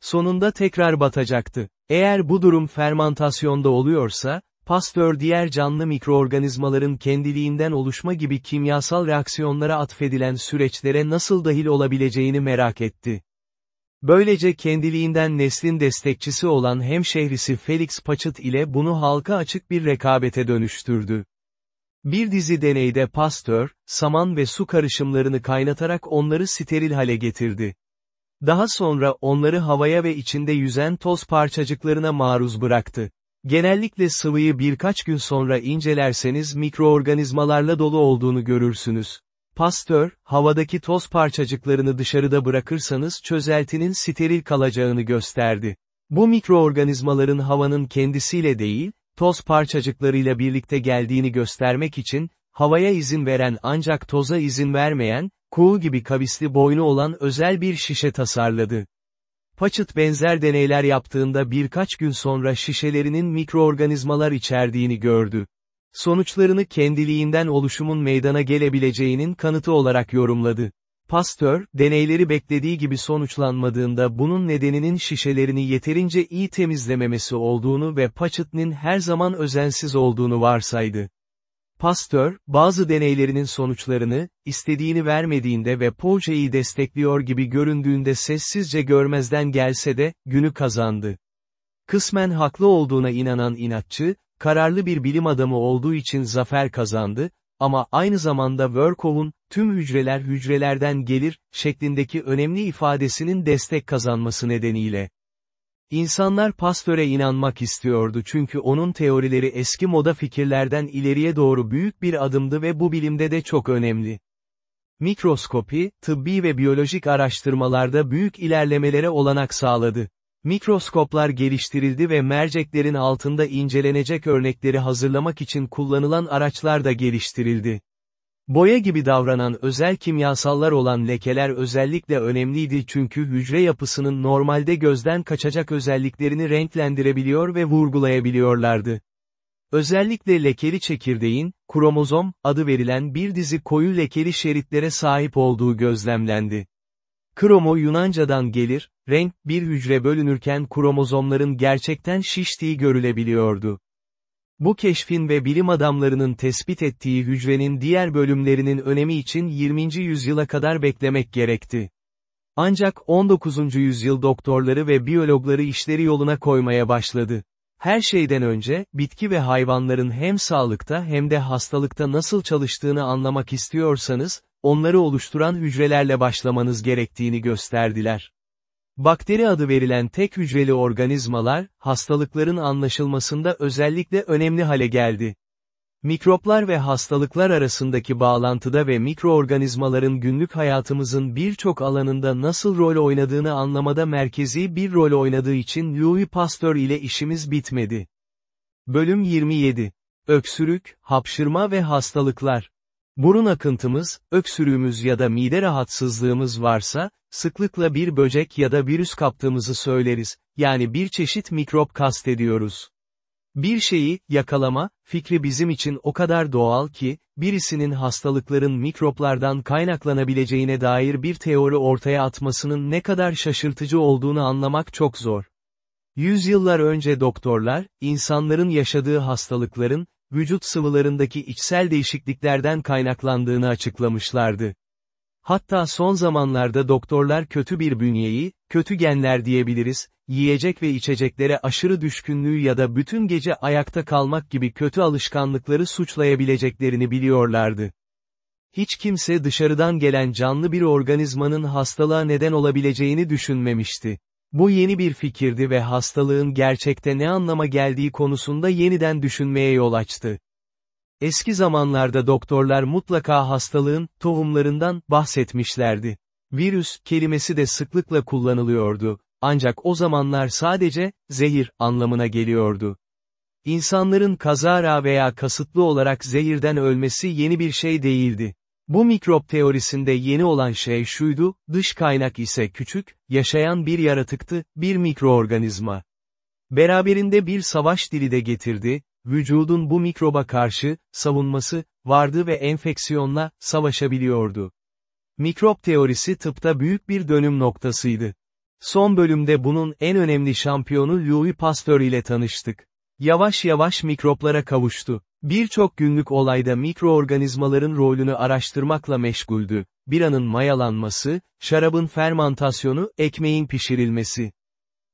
Sonunda tekrar batacaktı. Eğer bu durum fermantasyonda oluyorsa, Pastör diğer canlı mikroorganizmaların kendiliğinden oluşma gibi kimyasal reaksiyonlara atfedilen süreçlere nasıl dahil olabileceğini merak etti. Böylece kendiliğinden neslin destekçisi olan hemşehrisi Felix Paçıt ile bunu halka açık bir rekabete dönüştürdü. Bir dizi deneyde pastör, saman ve su karışımlarını kaynatarak onları steril hale getirdi. Daha sonra onları havaya ve içinde yüzen toz parçacıklarına maruz bıraktı. Genellikle sıvıyı birkaç gün sonra incelerseniz mikroorganizmalarla dolu olduğunu görürsünüz. Pastör, havadaki toz parçacıklarını dışarıda bırakırsanız çözeltinin steril kalacağını gösterdi. Bu mikroorganizmaların havanın kendisiyle değil, toz parçacıklarıyla birlikte geldiğini göstermek için, havaya izin veren ancak toza izin vermeyen, kuğu gibi kavisli boynu olan özel bir şişe tasarladı. Paçıt benzer deneyler yaptığında birkaç gün sonra şişelerinin mikroorganizmalar içerdiğini gördü. Sonuçlarını kendiliğinden oluşumun meydana gelebileceğinin kanıtı olarak yorumladı. Pastör, deneyleri beklediği gibi sonuçlanmadığında bunun nedeninin şişelerini yeterince iyi temizlememesi olduğunu ve Paçıt'nin her zaman özensiz olduğunu varsaydı. Pastör, bazı deneylerinin sonuçlarını, istediğini vermediğinde ve poğaçayı destekliyor gibi göründüğünde sessizce görmezden gelse de, günü kazandı. Kısmen haklı olduğuna inanan inatçı, kararlı bir bilim adamı olduğu için zafer kazandı, ama aynı zamanda Virchow'un, tüm hücreler hücrelerden gelir, şeklindeki önemli ifadesinin destek kazanması nedeniyle, İnsanlar Pastöre inanmak istiyordu çünkü onun teorileri eski moda fikirlerden ileriye doğru büyük bir adımdı ve bu bilimde de çok önemli. Mikroskopi, tıbbi ve biyolojik araştırmalarda büyük ilerlemelere olanak sağladı. Mikroskoplar geliştirildi ve merceklerin altında incelenecek örnekleri hazırlamak için kullanılan araçlar da geliştirildi. Boya gibi davranan özel kimyasallar olan lekeler özellikle önemliydi çünkü hücre yapısının normalde gözden kaçacak özelliklerini renklendirebiliyor ve vurgulayabiliyorlardı. Özellikle lekeli çekirdeğin, kromozom, adı verilen bir dizi koyu lekeli şeritlere sahip olduğu gözlemlendi. Kromo Yunanca'dan gelir, renk, bir hücre bölünürken kromozomların gerçekten şiştiği görülebiliyordu. Bu keşfin ve bilim adamlarının tespit ettiği hücrenin diğer bölümlerinin önemi için 20. yüzyıla kadar beklemek gerekti. Ancak 19. yüzyıl doktorları ve biyologları işleri yoluna koymaya başladı. Her şeyden önce, bitki ve hayvanların hem sağlıkta hem de hastalıkta nasıl çalıştığını anlamak istiyorsanız, onları oluşturan hücrelerle başlamanız gerektiğini gösterdiler. Bakteri adı verilen tek hücreli organizmalar, hastalıkların anlaşılmasında özellikle önemli hale geldi. Mikroplar ve hastalıklar arasındaki bağlantıda ve mikroorganizmaların günlük hayatımızın birçok alanında nasıl rol oynadığını anlamada merkezi bir rol oynadığı için Louis Pasteur ile işimiz bitmedi. Bölüm 27. Öksürük, hapşırma ve hastalıklar. Burun akıntımız, öksürüğümüz ya da mide rahatsızlığımız varsa, sıklıkla bir böcek ya da virüs kaptığımızı söyleriz, yani bir çeşit mikrop kastediyoruz. Bir şeyi, yakalama, fikri bizim için o kadar doğal ki, birisinin hastalıkların mikroplardan kaynaklanabileceğine dair bir teori ortaya atmasının ne kadar şaşırtıcı olduğunu anlamak çok zor. Yüzyıllar önce doktorlar, insanların yaşadığı hastalıkların, vücut sıvılarındaki içsel değişikliklerden kaynaklandığını açıklamışlardı. Hatta son zamanlarda doktorlar kötü bir bünyeyi, kötü genler diyebiliriz, yiyecek ve içeceklere aşırı düşkünlüğü ya da bütün gece ayakta kalmak gibi kötü alışkanlıkları suçlayabileceklerini biliyorlardı. Hiç kimse dışarıdan gelen canlı bir organizmanın hastalığa neden olabileceğini düşünmemişti. Bu yeni bir fikirdi ve hastalığın gerçekte ne anlama geldiği konusunda yeniden düşünmeye yol açtı. Eski zamanlarda doktorlar mutlaka hastalığın, tohumlarından, bahsetmişlerdi. Virüs, kelimesi de sıklıkla kullanılıyordu, ancak o zamanlar sadece, zehir, anlamına geliyordu. İnsanların kazara veya kasıtlı olarak zehirden ölmesi yeni bir şey değildi. Bu mikrop teorisinde yeni olan şey şuydu, dış kaynak ise küçük, yaşayan bir yaratıktı, bir mikroorganizma. Beraberinde bir savaş dili de getirdi, vücudun bu mikroba karşı, savunması, vardı ve enfeksiyonla, savaşabiliyordu. Mikrop teorisi tıpta büyük bir dönüm noktasıydı. Son bölümde bunun en önemli şampiyonu Louis Pasteur ile tanıştık. Yavaş yavaş mikroplara kavuştu. Birçok günlük olayda mikroorganizmaların rolünü araştırmakla meşguldü. Biranın mayalanması, şarabın fermantasyonu, ekmeğin pişirilmesi.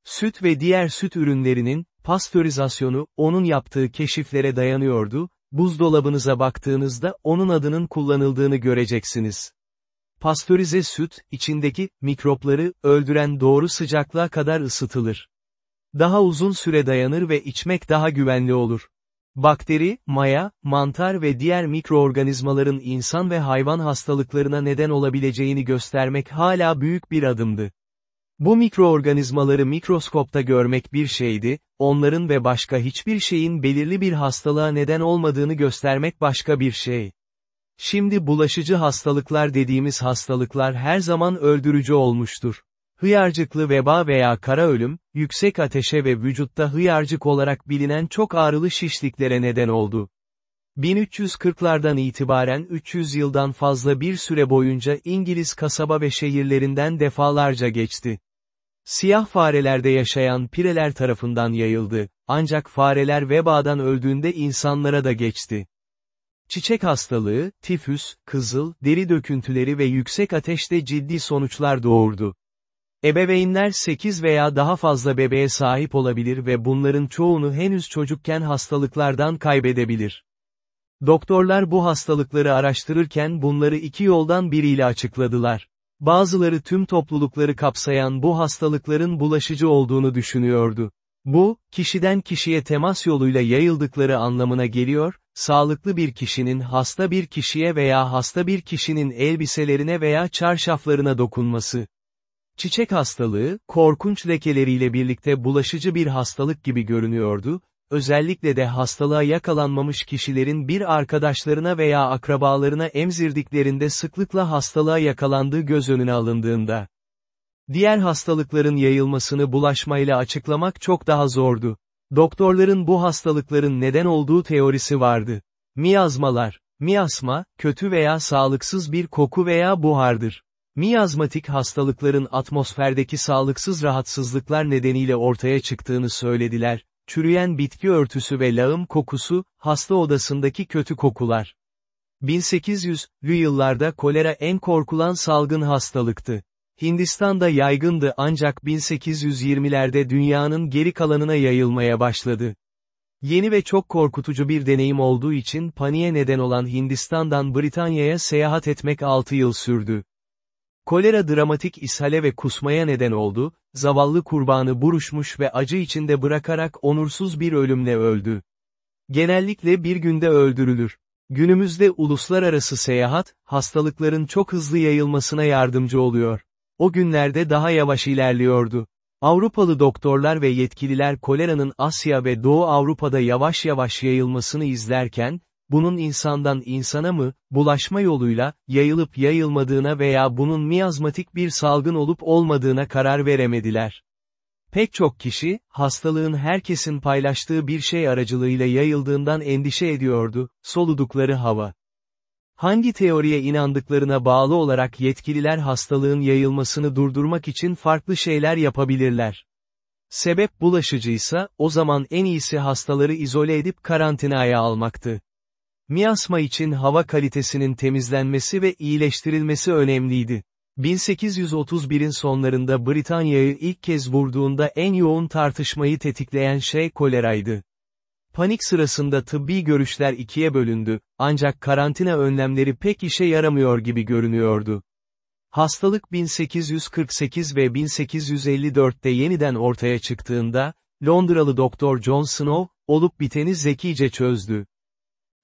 Süt ve diğer süt ürünlerinin, pastörizasyonu, onun yaptığı keşiflere dayanıyordu, buzdolabınıza baktığınızda onun adının kullanıldığını göreceksiniz. Pastörize süt, içindeki, mikropları, öldüren doğru sıcaklığa kadar ısıtılır. Daha uzun süre dayanır ve içmek daha güvenli olur. Bakteri, maya, mantar ve diğer mikroorganizmaların insan ve hayvan hastalıklarına neden olabileceğini göstermek hala büyük bir adımdı. Bu mikroorganizmaları mikroskopta görmek bir şeydi, onların ve başka hiçbir şeyin belirli bir hastalığa neden olmadığını göstermek başka bir şey. Şimdi bulaşıcı hastalıklar dediğimiz hastalıklar her zaman öldürücü olmuştur. Hıyarcıklı veba veya kara ölüm, yüksek ateşe ve vücutta hıyarcık olarak bilinen çok ağrılı şişliklere neden oldu. 1340'lardan itibaren 300 yıldan fazla bir süre boyunca İngiliz kasaba ve şehirlerinden defalarca geçti. Siyah farelerde yaşayan pireler tarafından yayıldı, ancak fareler vebadan öldüğünde insanlara da geçti. Çiçek hastalığı, tifüs, kızıl, deri döküntüleri ve yüksek ateşte ciddi sonuçlar doğurdu. Ebeveynler 8 veya daha fazla bebeğe sahip olabilir ve bunların çoğunu henüz çocukken hastalıklardan kaybedebilir. Doktorlar bu hastalıkları araştırırken bunları iki yoldan biriyle açıkladılar. Bazıları tüm toplulukları kapsayan bu hastalıkların bulaşıcı olduğunu düşünüyordu. Bu, kişiden kişiye temas yoluyla yayıldıkları anlamına geliyor, sağlıklı bir kişinin hasta bir kişiye veya hasta bir kişinin elbiselerine veya çarşaflarına dokunması. Çiçek hastalığı, korkunç lekeleriyle birlikte bulaşıcı bir hastalık gibi görünüyordu, özellikle de hastalığa yakalanmamış kişilerin bir arkadaşlarına veya akrabalarına emzirdiklerinde sıklıkla hastalığa yakalandığı göz önüne alındığında. Diğer hastalıkların yayılmasını bulaşmayla açıklamak çok daha zordu. Doktorların bu hastalıkların neden olduğu teorisi vardı. Miyazmalar. Miyasma, kötü veya sağlıksız bir koku veya buhardır. Miyazmatik hastalıkların atmosferdeki sağlıksız rahatsızlıklar nedeniyle ortaya çıktığını söylediler, çürüyen bitki örtüsü ve lağım kokusu, hasta odasındaki kötü kokular. 1800'lü yıllarda kolera en korkulan salgın hastalıktı. Hindistan'da yaygındı ancak 1820'lerde dünyanın geri kalanına yayılmaya başladı. Yeni ve çok korkutucu bir deneyim olduğu için paniğe neden olan Hindistan'dan Britanya'ya seyahat etmek 6 yıl sürdü. Kolera dramatik ishale ve kusmaya neden oldu, zavallı kurbanı buruşmuş ve acı içinde bırakarak onursuz bir ölümle öldü. Genellikle bir günde öldürülür. Günümüzde uluslararası seyahat, hastalıkların çok hızlı yayılmasına yardımcı oluyor. O günlerde daha yavaş ilerliyordu. Avrupalı doktorlar ve yetkililer koleranın Asya ve Doğu Avrupa'da yavaş yavaş yayılmasını izlerken, bunun insandan insana mı, bulaşma yoluyla, yayılıp yayılmadığına veya bunun miyazmatik bir salgın olup olmadığına karar veremediler. Pek çok kişi, hastalığın herkesin paylaştığı bir şey aracılığıyla yayıldığından endişe ediyordu, soludukları hava. Hangi teoriye inandıklarına bağlı olarak yetkililer hastalığın yayılmasını durdurmak için farklı şeyler yapabilirler. Sebep bulaşıcıysa, o zaman en iyisi hastaları izole edip karantinaya almaktı. Miyasma için hava kalitesinin temizlenmesi ve iyileştirilmesi önemliydi. 1831'in sonlarında Britanya'yı ilk kez vurduğunda en yoğun tartışmayı tetikleyen şey koleraydı. Panik sırasında tıbbi görüşler ikiye bölündü, ancak karantina önlemleri pek işe yaramıyor gibi görünüyordu. Hastalık 1848 ve 1854'te yeniden ortaya çıktığında, Londralı Doktor John Snow, olup biteni zekice çözdü.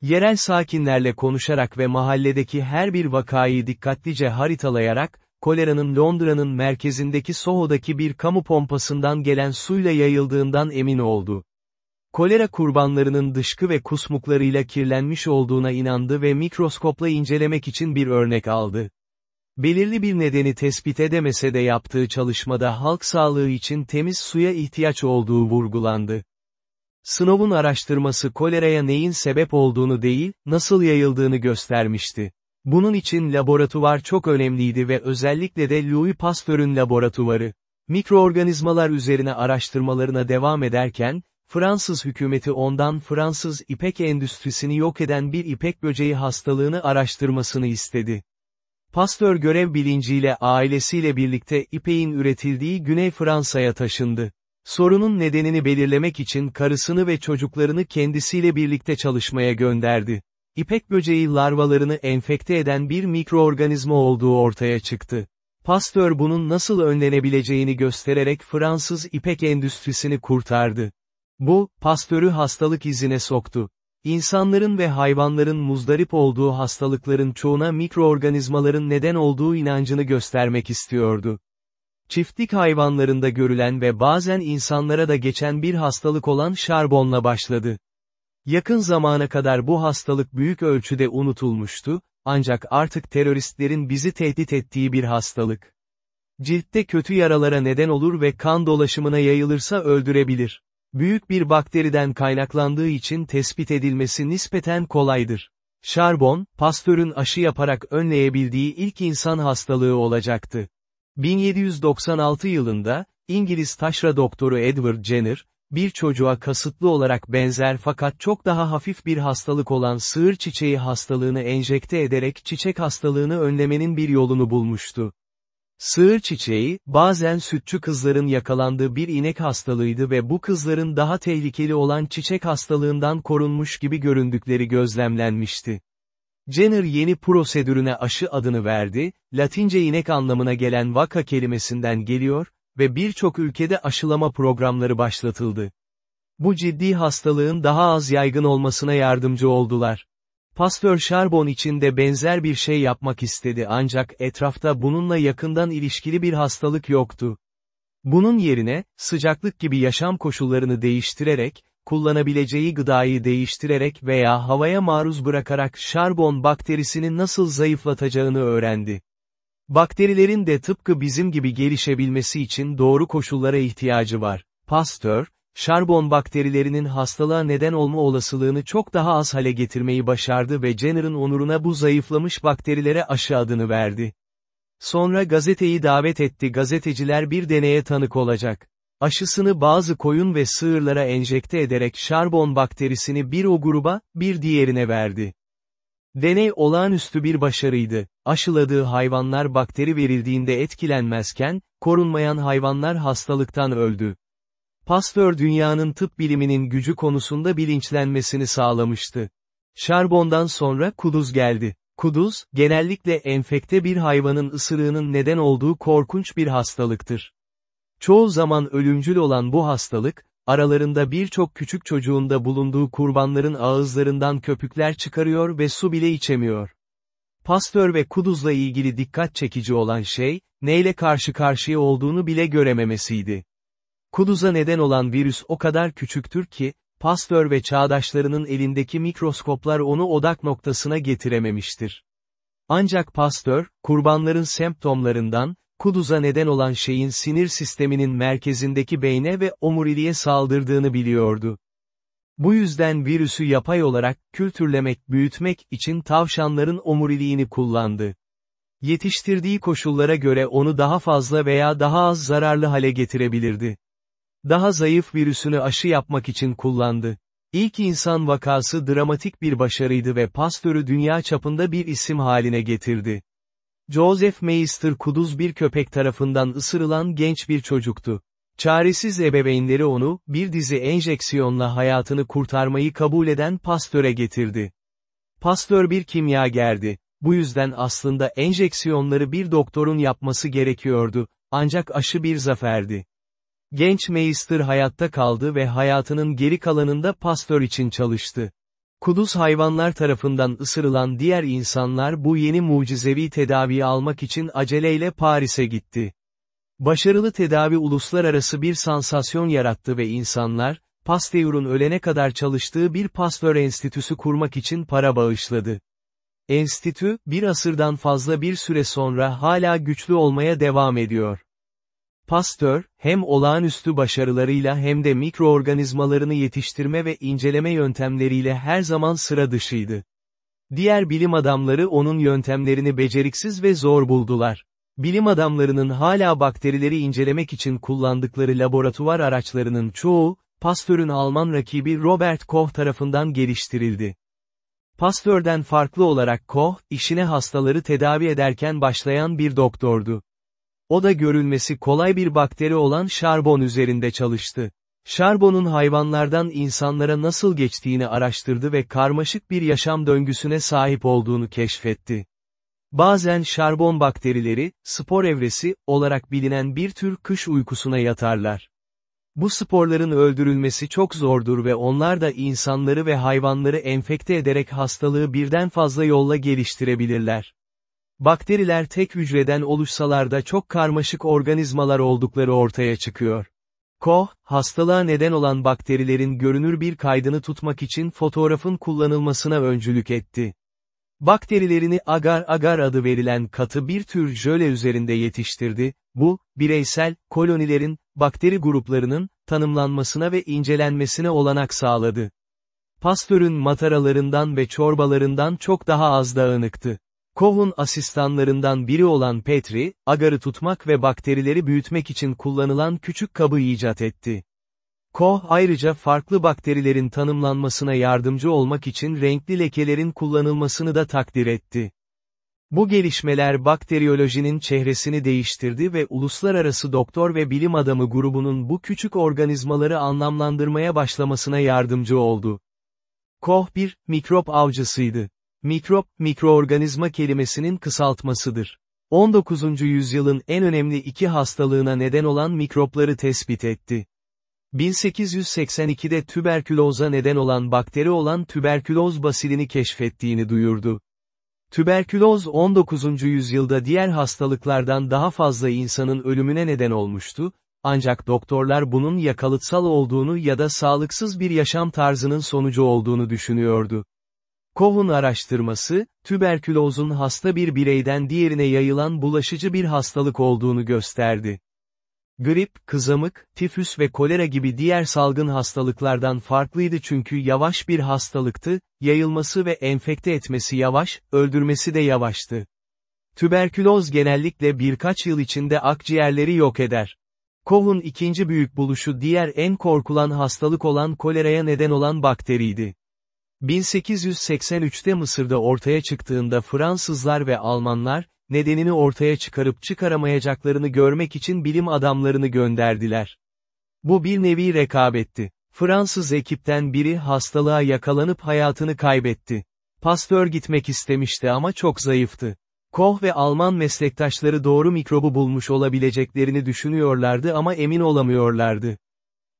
Yerel sakinlerle konuşarak ve mahalledeki her bir vakayı dikkatlice haritalayarak, koleranın Londra'nın merkezindeki Soho'daki bir kamu pompasından gelen suyla yayıldığından emin oldu. Kolera kurbanlarının dışkı ve kusmuklarıyla kirlenmiş olduğuna inandı ve mikroskopla incelemek için bir örnek aldı. Belirli bir nedeni tespit edemese de yaptığı çalışmada halk sağlığı için temiz suya ihtiyaç olduğu vurgulandı. Snow'un araştırması koleraya neyin sebep olduğunu değil, nasıl yayıldığını göstermişti. Bunun için laboratuvar çok önemliydi ve özellikle de Louis Pasteur'ün laboratuvarı. Mikroorganizmalar üzerine araştırmalarına devam ederken, Fransız hükümeti ondan Fransız ipek endüstrisini yok eden bir ipek böceği hastalığını araştırmasını istedi. Pasteur görev bilinciyle ailesiyle birlikte ipeğin üretildiği Güney Fransa'ya taşındı. Sorunun nedenini belirlemek için karısını ve çocuklarını kendisiyle birlikte çalışmaya gönderdi. İpek böceği larvalarını enfekte eden bir mikroorganizma olduğu ortaya çıktı. Pasteur bunun nasıl önlenebileceğini göstererek Fransız ipek endüstrisini kurtardı. Bu, Pasteur'ü hastalık izine soktu. İnsanların ve hayvanların muzdarip olduğu hastalıkların çoğuna mikroorganizmaların neden olduğu inancını göstermek istiyordu. Çiftlik hayvanlarında görülen ve bazen insanlara da geçen bir hastalık olan şarbonla başladı. Yakın zamana kadar bu hastalık büyük ölçüde unutulmuştu, ancak artık teröristlerin bizi tehdit ettiği bir hastalık. Ciltte kötü yaralara neden olur ve kan dolaşımına yayılırsa öldürebilir. Büyük bir bakteriden kaynaklandığı için tespit edilmesi nispeten kolaydır. Şarbon, Pasteur'ün aşı yaparak önleyebildiği ilk insan hastalığı olacaktı. 1796 yılında, İngiliz taşra doktoru Edward Jenner, bir çocuğa kasıtlı olarak benzer fakat çok daha hafif bir hastalık olan sığır çiçeği hastalığını enjekte ederek çiçek hastalığını önlemenin bir yolunu bulmuştu. Sığır çiçeği, bazen sütçü kızların yakalandığı bir inek hastalığıydı ve bu kızların daha tehlikeli olan çiçek hastalığından korunmuş gibi göründükleri gözlemlenmişti. Jenner yeni prosedürüne aşı adını verdi, Latince inek anlamına gelen vaka kelimesinden geliyor ve birçok ülkede aşılama programları başlatıldı. Bu ciddi hastalığın daha az yaygın olmasına yardımcı oldular. Pasteur Charbon için de benzer bir şey yapmak istedi ancak etrafta bununla yakından ilişkili bir hastalık yoktu. Bunun yerine, sıcaklık gibi yaşam koşullarını değiştirerek, kullanabileceği gıdayı değiştirerek veya havaya maruz bırakarak şarbon bakterisini nasıl zayıflatacağını öğrendi. Bakterilerin de tıpkı bizim gibi gelişebilmesi için doğru koşullara ihtiyacı var. Pasteur, şarbon bakterilerinin hastalığa neden olma olasılığını çok daha az hale getirmeyi başardı ve Jenner'ın onuruna bu zayıflamış bakterilere aşı adını verdi. Sonra gazeteyi davet etti gazeteciler bir deneye tanık olacak. Aşısını bazı koyun ve sığırlara enjekte ederek şarbon bakterisini bir o gruba, bir diğerine verdi. Deney olağanüstü bir başarıydı. Aşıladığı hayvanlar bakteri verildiğinde etkilenmezken, korunmayan hayvanlar hastalıktan öldü. Pasteur dünyanın tıp biliminin gücü konusunda bilinçlenmesini sağlamıştı. Şarbondan sonra kuduz geldi. Kuduz, genellikle enfekte bir hayvanın ısırığının neden olduğu korkunç bir hastalıktır. Çoğu zaman ölümcül olan bu hastalık, aralarında birçok küçük çocuğunda bulunduğu kurbanların ağızlarından köpükler çıkarıyor ve su bile içemiyor. Pastör ve kuduzla ilgili dikkat çekici olan şey, neyle karşı karşıya olduğunu bile görememesiydi. Kuduz'a neden olan virüs o kadar küçüktür ki, Pasteur ve çağdaşlarının elindeki mikroskoplar onu odak noktasına getirememiştir. Ancak Pasteur, kurbanların semptomlarından, Kuduz'a neden olan şeyin sinir sisteminin merkezindeki beyne ve omuriliğe saldırdığını biliyordu. Bu yüzden virüsü yapay olarak, kültürlemek, büyütmek için tavşanların omuriliğini kullandı. Yetiştirdiği koşullara göre onu daha fazla veya daha az zararlı hale getirebilirdi. Daha zayıf virüsünü aşı yapmak için kullandı. İlk insan vakası dramatik bir başarıydı ve Pasteur'ü dünya çapında bir isim haline getirdi. Joseph Meister kuduz bir köpek tarafından ısırılan genç bir çocuktu. Çaresiz ebeveynleri onu, bir dizi enjeksiyonla hayatını kurtarmayı kabul eden Pasteur'e getirdi. Pastör bir kimyagerdi. Bu yüzden aslında enjeksiyonları bir doktorun yapması gerekiyordu, ancak aşı bir zaferdi. Genç Meister hayatta kaldı ve hayatının geri kalanında pastör için çalıştı. Kuduz hayvanlar tarafından ısırılan diğer insanlar bu yeni mucizevi tedaviyi almak için aceleyle Paris'e gitti. Başarılı tedavi uluslararası bir sansasyon yarattı ve insanlar, Pasteur'un ölene kadar çalıştığı bir Pasteur Enstitüsü kurmak için para bağışladı. Enstitü, bir asırdan fazla bir süre sonra hala güçlü olmaya devam ediyor. Pasteur, hem olağanüstü başarılarıyla hem de mikroorganizmalarını yetiştirme ve inceleme yöntemleriyle her zaman sıra dışıydı. Diğer bilim adamları onun yöntemlerini beceriksiz ve zor buldular. Bilim adamlarının hala bakterileri incelemek için kullandıkları laboratuvar araçlarının çoğu, Pasteur'ün Alman rakibi Robert Koch tarafından geliştirildi. Pasteur'den farklı olarak Koch, işine hastaları tedavi ederken başlayan bir doktordu. O da görülmesi kolay bir bakteri olan şarbon üzerinde çalıştı. Şarbonun hayvanlardan insanlara nasıl geçtiğini araştırdı ve karmaşık bir yaşam döngüsüne sahip olduğunu keşfetti. Bazen şarbon bakterileri, spor evresi, olarak bilinen bir tür kış uykusuna yatarlar. Bu sporların öldürülmesi çok zordur ve onlar da insanları ve hayvanları enfekte ederek hastalığı birden fazla yolla geliştirebilirler. Bakteriler tek hücreden oluşsalar da çok karmaşık organizmalar oldukları ortaya çıkıyor. Koch, hastalığa neden olan bakterilerin görünür bir kaydını tutmak için fotoğrafın kullanılmasına öncülük etti. Bakterilerini agar-agar adı verilen katı bir tür jöle üzerinde yetiştirdi, bu, bireysel, kolonilerin, bakteri gruplarının, tanımlanmasına ve incelenmesine olanak sağladı. Pastör'ün mataralarından ve çorbalarından çok daha az dağınıktı. Koch'un asistanlarından biri olan Petri, agarı tutmak ve bakterileri büyütmek için kullanılan küçük kabı icat etti. Koch ayrıca farklı bakterilerin tanımlanmasına yardımcı olmak için renkli lekelerin kullanılmasını da takdir etti. Bu gelişmeler bakteriyolojinin çehresini değiştirdi ve uluslararası doktor ve bilim adamı grubunun bu küçük organizmaları anlamlandırmaya başlamasına yardımcı oldu. Koch bir, mikrop avcısıydı. Mikrop, mikroorganizma kelimesinin kısaltmasıdır. 19. yüzyılın en önemli iki hastalığına neden olan mikropları tespit etti. 1882'de tüberküloza neden olan bakteri olan tüberküloz basilini keşfettiğini duyurdu. Tüberküloz 19. yüzyılda diğer hastalıklardan daha fazla insanın ölümüne neden olmuştu, ancak doktorlar bunun ya kalıtsal olduğunu ya da sağlıksız bir yaşam tarzının sonucu olduğunu düşünüyordu. Koch'un araştırması, tüberkülozun hasta bir bireyden diğerine yayılan bulaşıcı bir hastalık olduğunu gösterdi. Grip, kızamık, tifüs ve kolera gibi diğer salgın hastalıklardan farklıydı çünkü yavaş bir hastalıktı, yayılması ve enfekte etmesi yavaş, öldürmesi de yavaştı. Tüberküloz genellikle birkaç yıl içinde akciğerleri yok eder. Koch'un ikinci büyük buluşu diğer en korkulan hastalık olan koleraya neden olan bakteriydi. 1883'te Mısır'da ortaya çıktığında Fransızlar ve Almanlar, nedenini ortaya çıkarıp çıkaramayacaklarını görmek için bilim adamlarını gönderdiler. Bu bir nevi rekabetti. Fransız ekipten biri hastalığa yakalanıp hayatını kaybetti. Pastör gitmek istemişti ama çok zayıftı. Koch ve Alman meslektaşları doğru mikrobu bulmuş olabileceklerini düşünüyorlardı ama emin olamıyorlardı.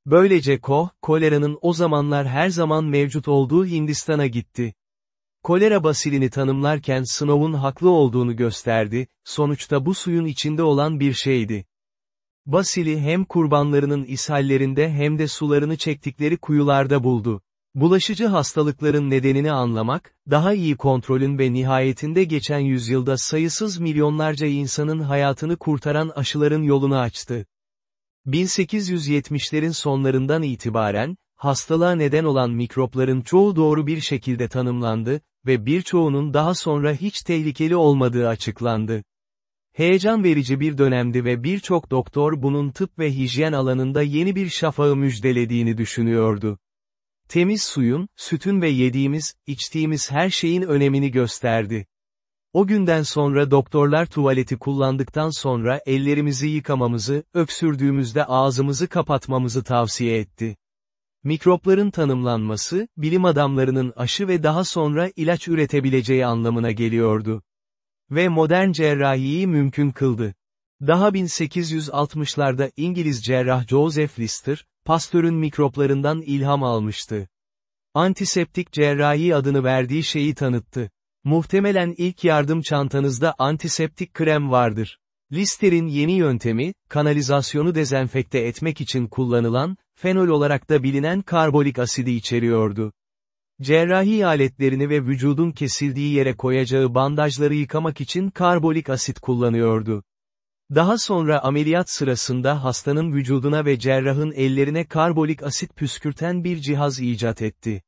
Böylece Koch, koleranın o zamanlar her zaman mevcut olduğu Hindistan'a gitti. Kolera basilini tanımlarken Snow'un haklı olduğunu gösterdi, sonuçta bu suyun içinde olan bir şeydi. Basili hem kurbanlarının ishallerinde hem de sularını çektikleri kuyularda buldu. Bulaşıcı hastalıkların nedenini anlamak, daha iyi kontrolün ve nihayetinde geçen yüzyılda sayısız milyonlarca insanın hayatını kurtaran aşıların yolunu açtı. 1870'lerin sonlarından itibaren, hastalığa neden olan mikropların çoğu doğru bir şekilde tanımlandı ve birçoğunun daha sonra hiç tehlikeli olmadığı açıklandı. Heyecan verici bir dönemdi ve birçok doktor bunun tıp ve hijyen alanında yeni bir şafağı müjdelediğini düşünüyordu. Temiz suyun, sütün ve yediğimiz, içtiğimiz her şeyin önemini gösterdi. O günden sonra doktorlar tuvaleti kullandıktan sonra ellerimizi yıkamamızı, öksürdüğümüzde ağzımızı kapatmamızı tavsiye etti. Mikropların tanımlanması, bilim adamlarının aşı ve daha sonra ilaç üretebileceği anlamına geliyordu. Ve modern cerrahiyi mümkün kıldı. Daha 1860'larda İngiliz cerrah Joseph Lister, Pasteur'ün mikroplarından ilham almıştı. Antiseptik cerrahi adını verdiği şeyi tanıttı. Muhtemelen ilk yardım çantanızda antiseptik krem vardır. Lister'in yeni yöntemi, kanalizasyonu dezenfekte etmek için kullanılan, fenol olarak da bilinen karbolik asidi içeriyordu. Cerrahi aletlerini ve vücudun kesildiği yere koyacağı bandajları yıkamak için karbolik asit kullanıyordu. Daha sonra ameliyat sırasında hastanın vücuduna ve cerrahın ellerine karbolik asit püskürten bir cihaz icat etti.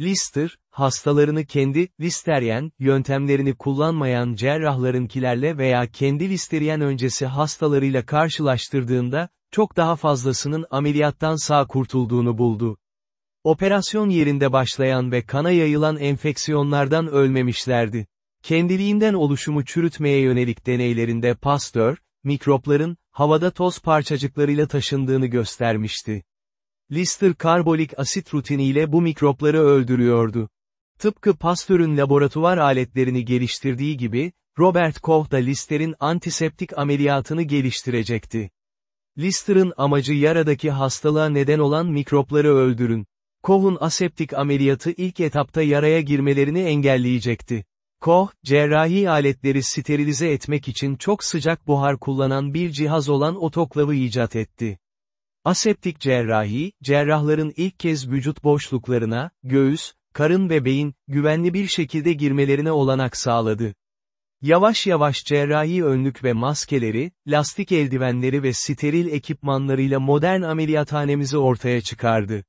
Lister, hastalarını kendi, listeryen, yöntemlerini kullanmayan cerrahlarınkilerle veya kendi listeryen öncesi hastalarıyla karşılaştırdığında, çok daha fazlasının ameliyattan sağ kurtulduğunu buldu. Operasyon yerinde başlayan ve kana yayılan enfeksiyonlardan ölmemişlerdi. Kendiliğinden oluşumu çürütmeye yönelik deneylerinde Pasteur, mikropların, havada toz parçacıklarıyla taşındığını göstermişti. Lister karbolik asit rutiniyle bu mikropları öldürüyordu. Tıpkı Pasteur'ün laboratuvar aletlerini geliştirdiği gibi, Robert Koch da Lister'in antiseptik ameliyatını geliştirecekti. Lister'ın amacı yaradaki hastalığa neden olan mikropları öldürün. Koch'un aseptik ameliyatı ilk etapta yaraya girmelerini engelleyecekti. Koch, cerrahi aletleri sterilize etmek için çok sıcak buhar kullanan bir cihaz olan otoklavı icat etti. Aseptik cerrahi, cerrahların ilk kez vücut boşluklarına, göğüs, karın ve beyin, güvenli bir şekilde girmelerine olanak sağladı. Yavaş yavaş cerrahi önlük ve maskeleri, lastik eldivenleri ve steril ekipmanlarıyla modern ameliyathanemizi ortaya çıkardı.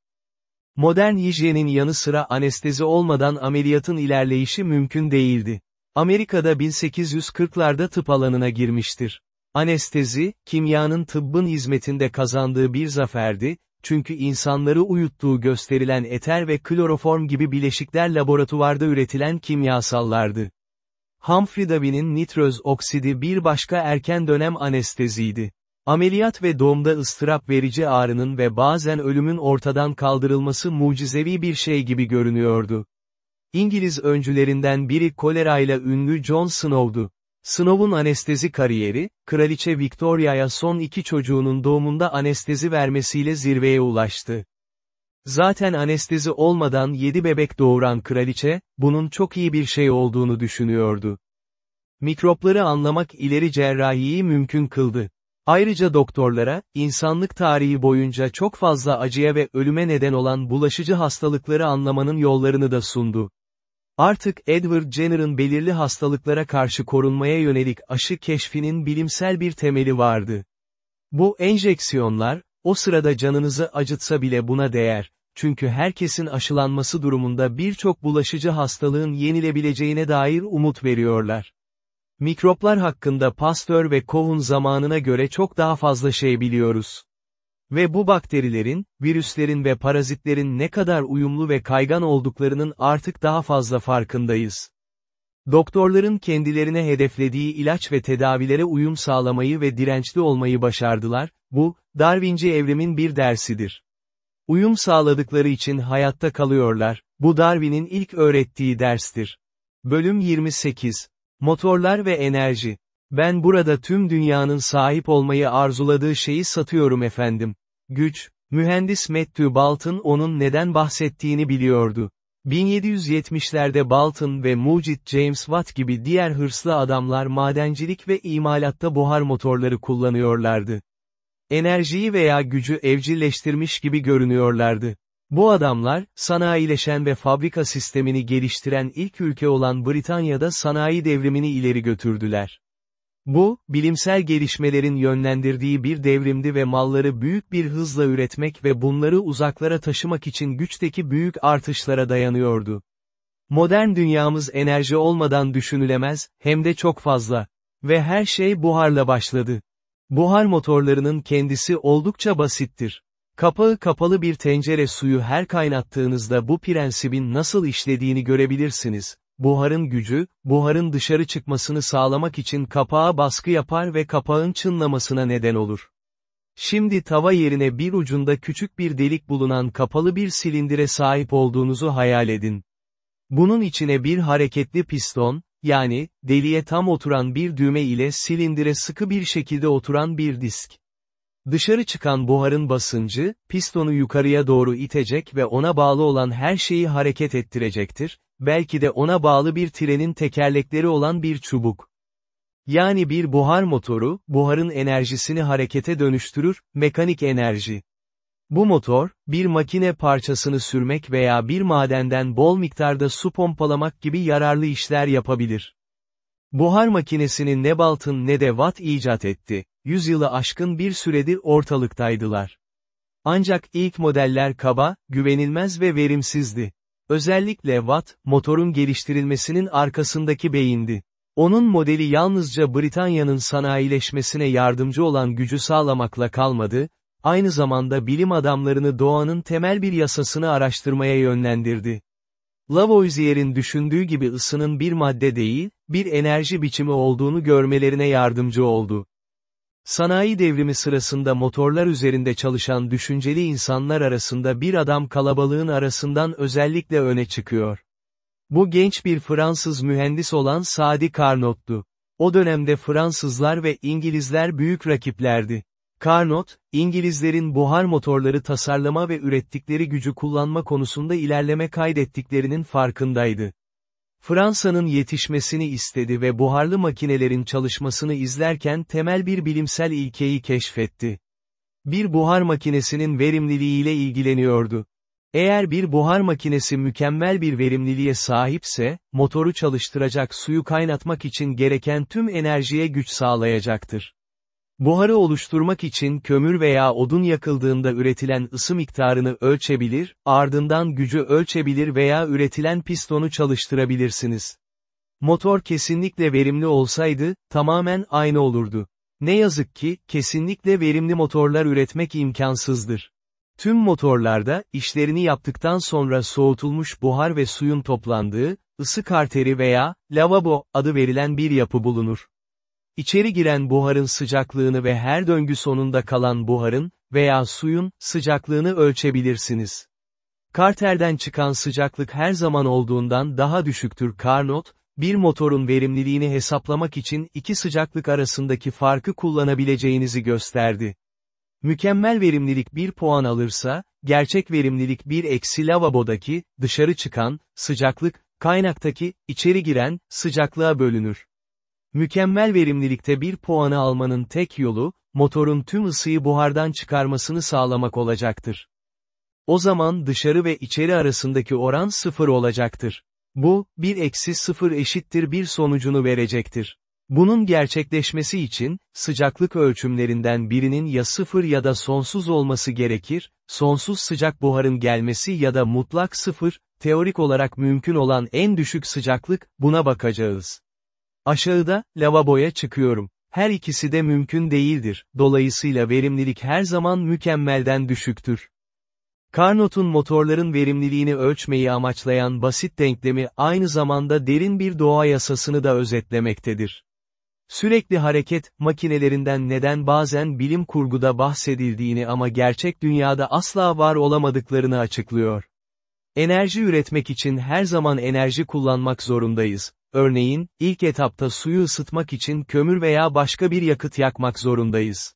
Modern hijyenin yanı sıra anestezi olmadan ameliyatın ilerleyişi mümkün değildi. Amerika'da 1840'larda tıp alanına girmiştir. Anestezi, kimyanın tıbbın hizmetinde kazandığı bir zaferdi, çünkü insanları uyuttuğu gösterilen eter ve kloroform gibi bileşikler laboratuvarda üretilen kimyasallardı. Humphrey Davy'nin nitröz oksidi bir başka erken dönem anesteziydi. Ameliyat ve doğumda ıstırap verici ağrının ve bazen ölümün ortadan kaldırılması mucizevi bir şey gibi görünüyordu. İngiliz öncülerinden biri kolerayla ünlü John Snow'du. Snow'un anestezi kariyeri, Kraliçe Victoria'ya son iki çocuğunun doğumunda anestezi vermesiyle zirveye ulaştı. Zaten anestezi olmadan yedi bebek doğuran kraliçe, bunun çok iyi bir şey olduğunu düşünüyordu. Mikropları anlamak ileri cerrahiyi mümkün kıldı. Ayrıca doktorlara, insanlık tarihi boyunca çok fazla acıya ve ölüme neden olan bulaşıcı hastalıkları anlamanın yollarını da sundu. Artık Edward Jenner'ın belirli hastalıklara karşı korunmaya yönelik aşı keşfinin bilimsel bir temeli vardı. Bu enjeksiyonlar, o sırada canınızı acıtsa bile buna değer, çünkü herkesin aşılanması durumunda birçok bulaşıcı hastalığın yenilebileceğine dair umut veriyorlar. Mikroplar hakkında Pasteur ve Koch'un zamanına göre çok daha fazla şey biliyoruz. Ve bu bakterilerin, virüslerin ve parazitlerin ne kadar uyumlu ve kaygan olduklarının artık daha fazla farkındayız. Doktorların kendilerine hedeflediği ilaç ve tedavilere uyum sağlamayı ve dirençli olmayı başardılar, bu, Darwinci evrimin bir dersidir. Uyum sağladıkları için hayatta kalıyorlar, bu Darwin'in ilk öğrettiği derstir. Bölüm 28 Motorlar ve enerji. Ben burada tüm dünyanın sahip olmayı arzuladığı şeyi satıyorum efendim. Güç, mühendis Matthew Balton onun neden bahsettiğini biliyordu. 1770'lerde Balton ve mucit James Watt gibi diğer hırslı adamlar madencilik ve imalatta buhar motorları kullanıyorlardı. Enerjiyi veya gücü evcilleştirmiş gibi görünüyorlardı. Bu adamlar, sanayileşen ve fabrika sistemini geliştiren ilk ülke olan Britanya'da sanayi devrimini ileri götürdüler. Bu, bilimsel gelişmelerin yönlendirdiği bir devrimdi ve malları büyük bir hızla üretmek ve bunları uzaklara taşımak için güçteki büyük artışlara dayanıyordu. Modern dünyamız enerji olmadan düşünülemez, hem de çok fazla. Ve her şey buharla başladı. Buhar motorlarının kendisi oldukça basittir. Kapağı kapalı bir tencere suyu her kaynattığınızda bu prensibin nasıl işlediğini görebilirsiniz. Buharın gücü, buharın dışarı çıkmasını sağlamak için kapağa baskı yapar ve kapağın çınlamasına neden olur. Şimdi tava yerine bir ucunda küçük bir delik bulunan kapalı bir silindire sahip olduğunuzu hayal edin. Bunun içine bir hareketli piston, yani, deliğe tam oturan bir düğme ile silindire sıkı bir şekilde oturan bir disk. Dışarı çıkan buharın basıncı, pistonu yukarıya doğru itecek ve ona bağlı olan her şeyi hareket ettirecektir, belki de ona bağlı bir trenin tekerlekleri olan bir çubuk. Yani bir buhar motoru, buharın enerjisini harekete dönüştürür, mekanik enerji. Bu motor, bir makine parçasını sürmek veya bir madenden bol miktarda su pompalamak gibi yararlı işler yapabilir. Buhar makinesini ne Balton ne de Watt icat etti, yüzyılı aşkın bir süredir ortalıktaydılar. Ancak ilk modeller kaba, güvenilmez ve verimsizdi. Özellikle Watt, motorun geliştirilmesinin arkasındaki beyindi. Onun modeli yalnızca Britanya'nın sanayileşmesine yardımcı olan gücü sağlamakla kalmadı, aynı zamanda bilim adamlarını doğanın temel bir yasasını araştırmaya yönlendirdi. Lavoisier'in düşündüğü gibi ısının bir madde değil, bir enerji biçimi olduğunu görmelerine yardımcı oldu. Sanayi devrimi sırasında motorlar üzerinde çalışan düşünceli insanlar arasında bir adam kalabalığın arasından özellikle öne çıkıyor. Bu genç bir Fransız mühendis olan Sadi Carnot'tu. O dönemde Fransızlar ve İngilizler büyük rakiplerdi. Carnot, İngilizlerin buhar motorları tasarlama ve ürettikleri gücü kullanma konusunda ilerleme kaydettiklerinin farkındaydı. Fransa'nın yetişmesini istedi ve buharlı makinelerin çalışmasını izlerken temel bir bilimsel ilkeyi keşfetti. Bir buhar makinesinin verimliliğiyle ilgileniyordu. Eğer bir buhar makinesi mükemmel bir verimliliğe sahipse, motoru çalıştıracak suyu kaynatmak için gereken tüm enerjiye güç sağlayacaktır. Buharı oluşturmak için kömür veya odun yakıldığında üretilen ısı miktarını ölçebilir, ardından gücü ölçebilir veya üretilen pistonu çalıştırabilirsiniz. Motor kesinlikle verimli olsaydı, tamamen aynı olurdu. Ne yazık ki, kesinlikle verimli motorlar üretmek imkansızdır. Tüm motorlarda, işlerini yaptıktan sonra soğutulmuş buhar ve suyun toplandığı, ısı karteri veya, lavabo, adı verilen bir yapı bulunur. İçeri giren buharın sıcaklığını ve her döngü sonunda kalan buharın, veya suyun, sıcaklığını ölçebilirsiniz. Karterden çıkan sıcaklık her zaman olduğundan daha düşüktür Carnot, bir motorun verimliliğini hesaplamak için iki sıcaklık arasındaki farkı kullanabileceğinizi gösterdi. Mükemmel verimlilik 1 puan alırsa, gerçek verimlilik 1 eksi lavabodaki, dışarı çıkan, sıcaklık, kaynaktaki, içeri giren, sıcaklığa bölünür. Mükemmel verimlilikte bir puanı almanın tek yolu, motorun tüm ısıyı buhardan çıkarmasını sağlamak olacaktır. O zaman dışarı ve içeri arasındaki oran sıfır olacaktır. Bu, bir eksi sıfır eşittir bir sonucunu verecektir. Bunun gerçekleşmesi için, sıcaklık ölçümlerinden birinin ya sıfır ya da sonsuz olması gerekir, sonsuz sıcak buharın gelmesi ya da mutlak sıfır, teorik olarak mümkün olan en düşük sıcaklık, buna bakacağız. Aşağıda, lavaboya çıkıyorum. Her ikisi de mümkün değildir, dolayısıyla verimlilik her zaman mükemmelden düşüktür. Carnot'un motorların verimliliğini ölçmeyi amaçlayan basit denklemi aynı zamanda derin bir doğa yasasını da özetlemektedir. Sürekli hareket, makinelerinden neden bazen bilim kurguda bahsedildiğini ama gerçek dünyada asla var olamadıklarını açıklıyor. Enerji üretmek için her zaman enerji kullanmak zorundayız. Örneğin, ilk etapta suyu ısıtmak için kömür veya başka bir yakıt yakmak zorundayız.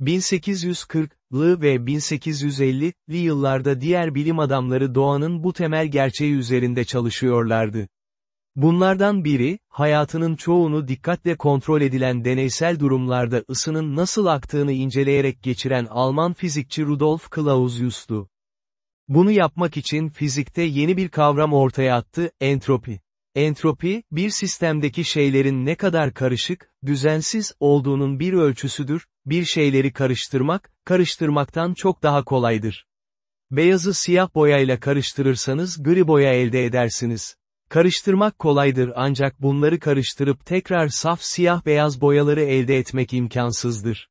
1840'lı ve 1850'li yıllarda diğer bilim adamları doğanın bu temel gerçeği üzerinde çalışıyorlardı. Bunlardan biri, hayatının çoğunu dikkatle kontrol edilen deneysel durumlarda ısının nasıl aktığını inceleyerek geçiren Alman fizikçi Rudolf Clausius'tu. Bunu yapmak için fizikte yeni bir kavram ortaya attı, entropi. Entropi, bir sistemdeki şeylerin ne kadar karışık, düzensiz olduğunun bir ölçüsüdür, bir şeyleri karıştırmak, karıştırmaktan çok daha kolaydır. Beyazı siyah boyayla karıştırırsanız gri boya elde edersiniz. Karıştırmak kolaydır ancak bunları karıştırıp tekrar saf siyah beyaz boyaları elde etmek imkansızdır.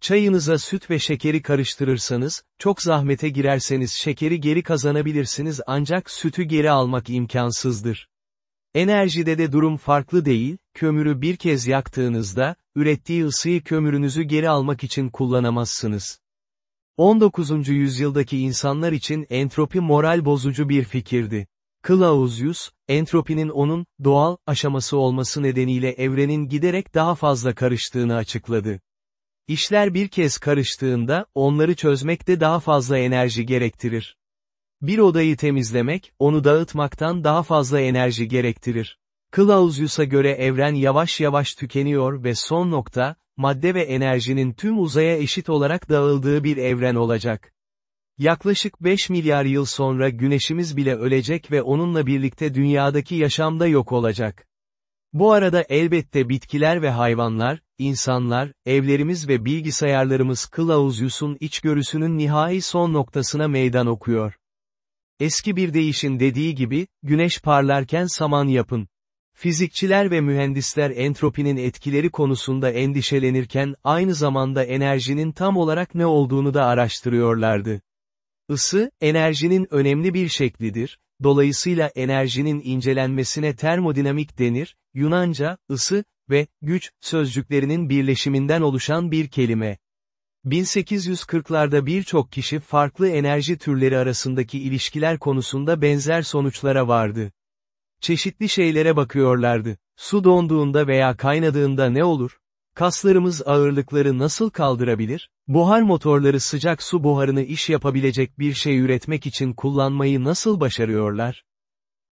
Çayınıza süt ve şekeri karıştırırsanız, çok zahmete girerseniz şekeri geri kazanabilirsiniz ancak sütü geri almak imkansızdır. Enerjide de durum farklı değil, kömürü bir kez yaktığınızda, ürettiği ısıyı kömürünüzü geri almak için kullanamazsınız. 19. yüzyıldaki insanlar için entropi moral bozucu bir fikirdi. Clausius, entropinin onun, doğal, aşaması olması nedeniyle evrenin giderek daha fazla karıştığını açıkladı. İşler bir kez karıştığında, onları çözmek de daha fazla enerji gerektirir. Bir odayı temizlemek, onu dağıtmaktan daha fazla enerji gerektirir. Clausius'a göre evren yavaş yavaş tükeniyor ve son nokta, madde ve enerjinin tüm uzaya eşit olarak dağıldığı bir evren olacak. Yaklaşık 5 milyar yıl sonra güneşimiz bile ölecek ve onunla birlikte dünyadaki yaşam da yok olacak. Bu arada elbette bitkiler ve hayvanlar, insanlar, evlerimiz ve bilgisayarlarımız Clausius'un içgörüsünün nihai son noktasına meydan okuyor. Eski bir deyişin dediği gibi, güneş parlarken saman yapın. Fizikçiler ve mühendisler entropinin etkileri konusunda endişelenirken aynı zamanda enerjinin tam olarak ne olduğunu da araştırıyorlardı. Isı, enerjinin önemli bir şeklidir, dolayısıyla enerjinin incelenmesine termodinamik denir, Yunanca, ısı ve güç sözcüklerinin birleşiminden oluşan bir kelime. 1840'larda birçok kişi farklı enerji türleri arasındaki ilişkiler konusunda benzer sonuçlara vardı. Çeşitli şeylere bakıyorlardı. Su donduğunda veya kaynadığında ne olur? Kaslarımız ağırlıkları nasıl kaldırabilir? Buhar motorları sıcak su buharını iş yapabilecek bir şey üretmek için kullanmayı nasıl başarıyorlar?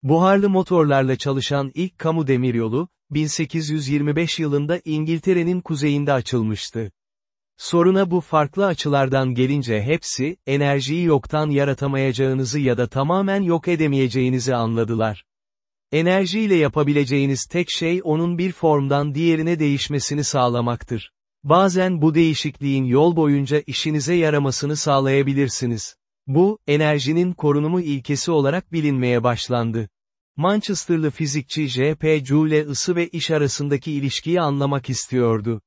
Buharlı motorlarla çalışan ilk kamu demiryolu, 1825 yılında İngiltere'nin kuzeyinde açılmıştı. Soruna bu farklı açılardan gelince hepsi, enerjiyi yoktan yaratamayacağınızı ya da tamamen yok edemeyeceğinizi anladılar. Enerjiyle yapabileceğiniz tek şey onun bir formdan diğerine değişmesini sağlamaktır. Bazen bu değişikliğin yol boyunca işinize yaramasını sağlayabilirsiniz. Bu, enerjinin korunumu ilkesi olarak bilinmeye başlandı. Manchesterlı fizikçi J.P. Joule ısı ve iş arasındaki ilişkiyi anlamak istiyordu.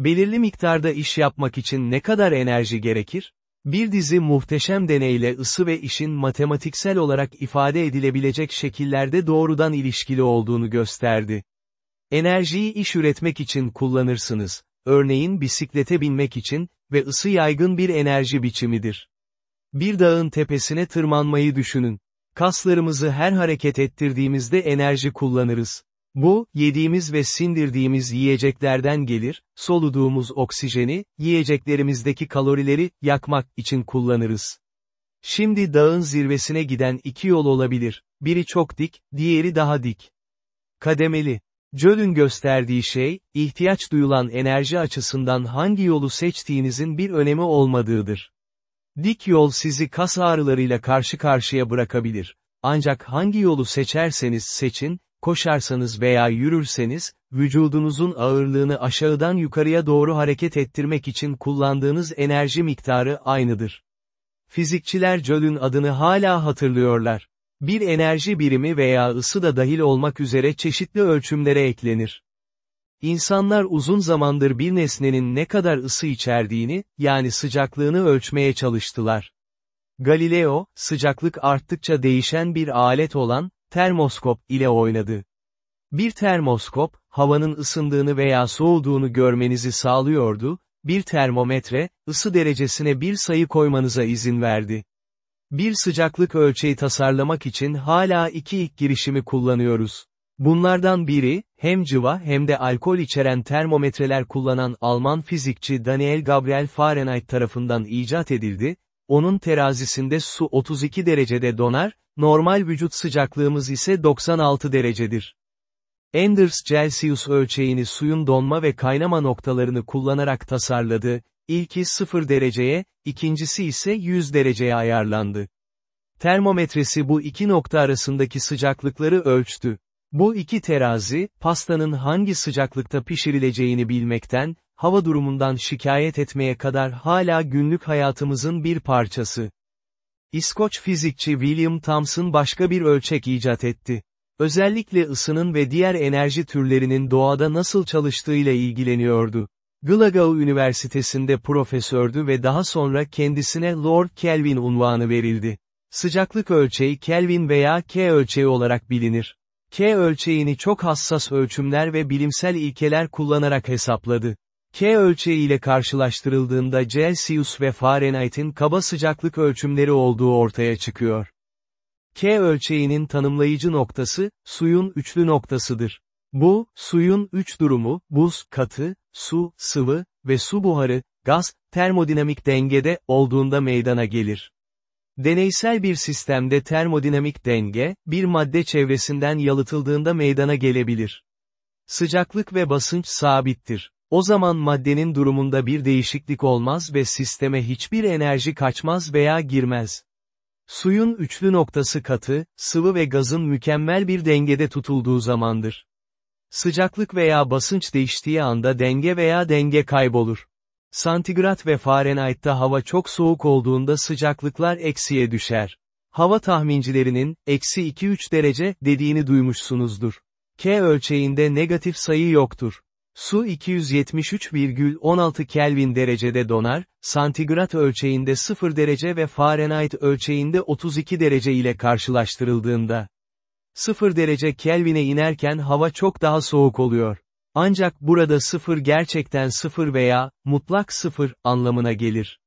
Belirli miktarda iş yapmak için ne kadar enerji gerekir? Bir dizi muhteşem deneyle ısı ve işin matematiksel olarak ifade edilebilecek şekillerde doğrudan ilişkili olduğunu gösterdi. Enerjiyi iş üretmek için kullanırsınız, örneğin bisiklete binmek için ve ısı yaygın bir enerji biçimidir. Bir dağın tepesine tırmanmayı düşünün. Kaslarımızı her hareket ettirdiğimizde enerji kullanırız. Bu, yediğimiz ve sindirdiğimiz yiyeceklerden gelir, soluduğumuz oksijeni, yiyeceklerimizdeki kalorileri, yakmak için kullanırız. Şimdi dağın zirvesine giden iki yol olabilir, biri çok dik, diğeri daha dik. Kademeli. Jöl'ün gösterdiği şey, ihtiyaç duyulan enerji açısından hangi yolu seçtiğinizin bir önemi olmadığıdır. Dik yol sizi kas ağrılarıyla karşı karşıya bırakabilir. Ancak hangi yolu seçerseniz seçin, koşarsanız veya yürürseniz, vücudunuzun ağırlığını aşağıdan yukarıya doğru hareket ettirmek için kullandığınız enerji miktarı aynıdır. Fizikçiler Jöl'ün adını hala hatırlıyorlar. Bir enerji birimi veya ısı da dahil olmak üzere çeşitli ölçümlere eklenir. İnsanlar uzun zamandır bir nesnenin ne kadar ısı içerdiğini, yani sıcaklığını ölçmeye çalıştılar. Galileo, sıcaklık arttıkça değişen bir alet olan, termoskop ile oynadı. Bir termoskop, havanın ısındığını veya soğuduğunu görmenizi sağlıyordu, bir termometre, ısı derecesine bir sayı koymanıza izin verdi. Bir sıcaklık ölçeği tasarlamak için hala iki ilk girişimi kullanıyoruz. Bunlardan biri, hem cıva hem de alkol içeren termometreler kullanan Alman fizikçi Daniel Gabriel Fahrenheit tarafından icat edildi, onun terazisinde su 32 derecede donar, normal vücut sıcaklığımız ise 96 derecedir. Anders Celsius ölçeğini suyun donma ve kaynama noktalarını kullanarak tasarladı, ilki 0 dereceye, ikincisi ise 100 dereceye ayarlandı. Termometresi bu iki nokta arasındaki sıcaklıkları ölçtü. Bu iki terazi, pastanın hangi sıcaklıkta pişirileceğini bilmekten, hava durumundan şikayet etmeye kadar hala günlük hayatımızın bir parçası. İskoç fizikçi William Thomson başka bir ölçek icat etti. Özellikle ısının ve diğer enerji türlerinin doğada nasıl çalıştığıyla ilgileniyordu. Glasgow Üniversitesi'nde profesördü ve daha sonra kendisine Lord Kelvin unvanı verildi. Sıcaklık ölçeği Kelvin veya K ölçeği olarak bilinir. K ölçeğini çok hassas ölçümler ve bilimsel ilkeler kullanarak hesapladı. K ölçeği ile karşılaştırıldığında Celsius ve Fahrenheit'in kaba sıcaklık ölçümleri olduğu ortaya çıkıyor. K ölçeğinin tanımlayıcı noktası, suyun üçlü noktasıdır. Bu, suyun üç durumu, buz, katı, su, sıvı ve su buharı, gaz, termodinamik dengede olduğunda meydana gelir. Deneysel bir sistemde termodinamik denge, bir madde çevresinden yalıtıldığında meydana gelebilir. Sıcaklık ve basınç sabittir. O zaman maddenin durumunda bir değişiklik olmaz ve sisteme hiçbir enerji kaçmaz veya girmez. Suyun üçlü noktası katı, sıvı ve gazın mükemmel bir dengede tutulduğu zamandır. Sıcaklık veya basınç değiştiği anda denge veya denge kaybolur. Santigrat ve Fahrenheit'ta hava çok soğuk olduğunda sıcaklıklar eksiye düşer. Hava tahmincilerinin, eksi 2-3 derece, dediğini duymuşsunuzdur. K ölçeğinde negatif sayı yoktur. Su 273,16 Kelvin derecede donar, santigrat ölçeğinde 0 derece ve Fahrenheit ölçeğinde 32 derece ile karşılaştırıldığında. 0 derece Kelvin'e inerken hava çok daha soğuk oluyor. Ancak burada sıfır gerçekten sıfır veya, mutlak sıfır, anlamına gelir.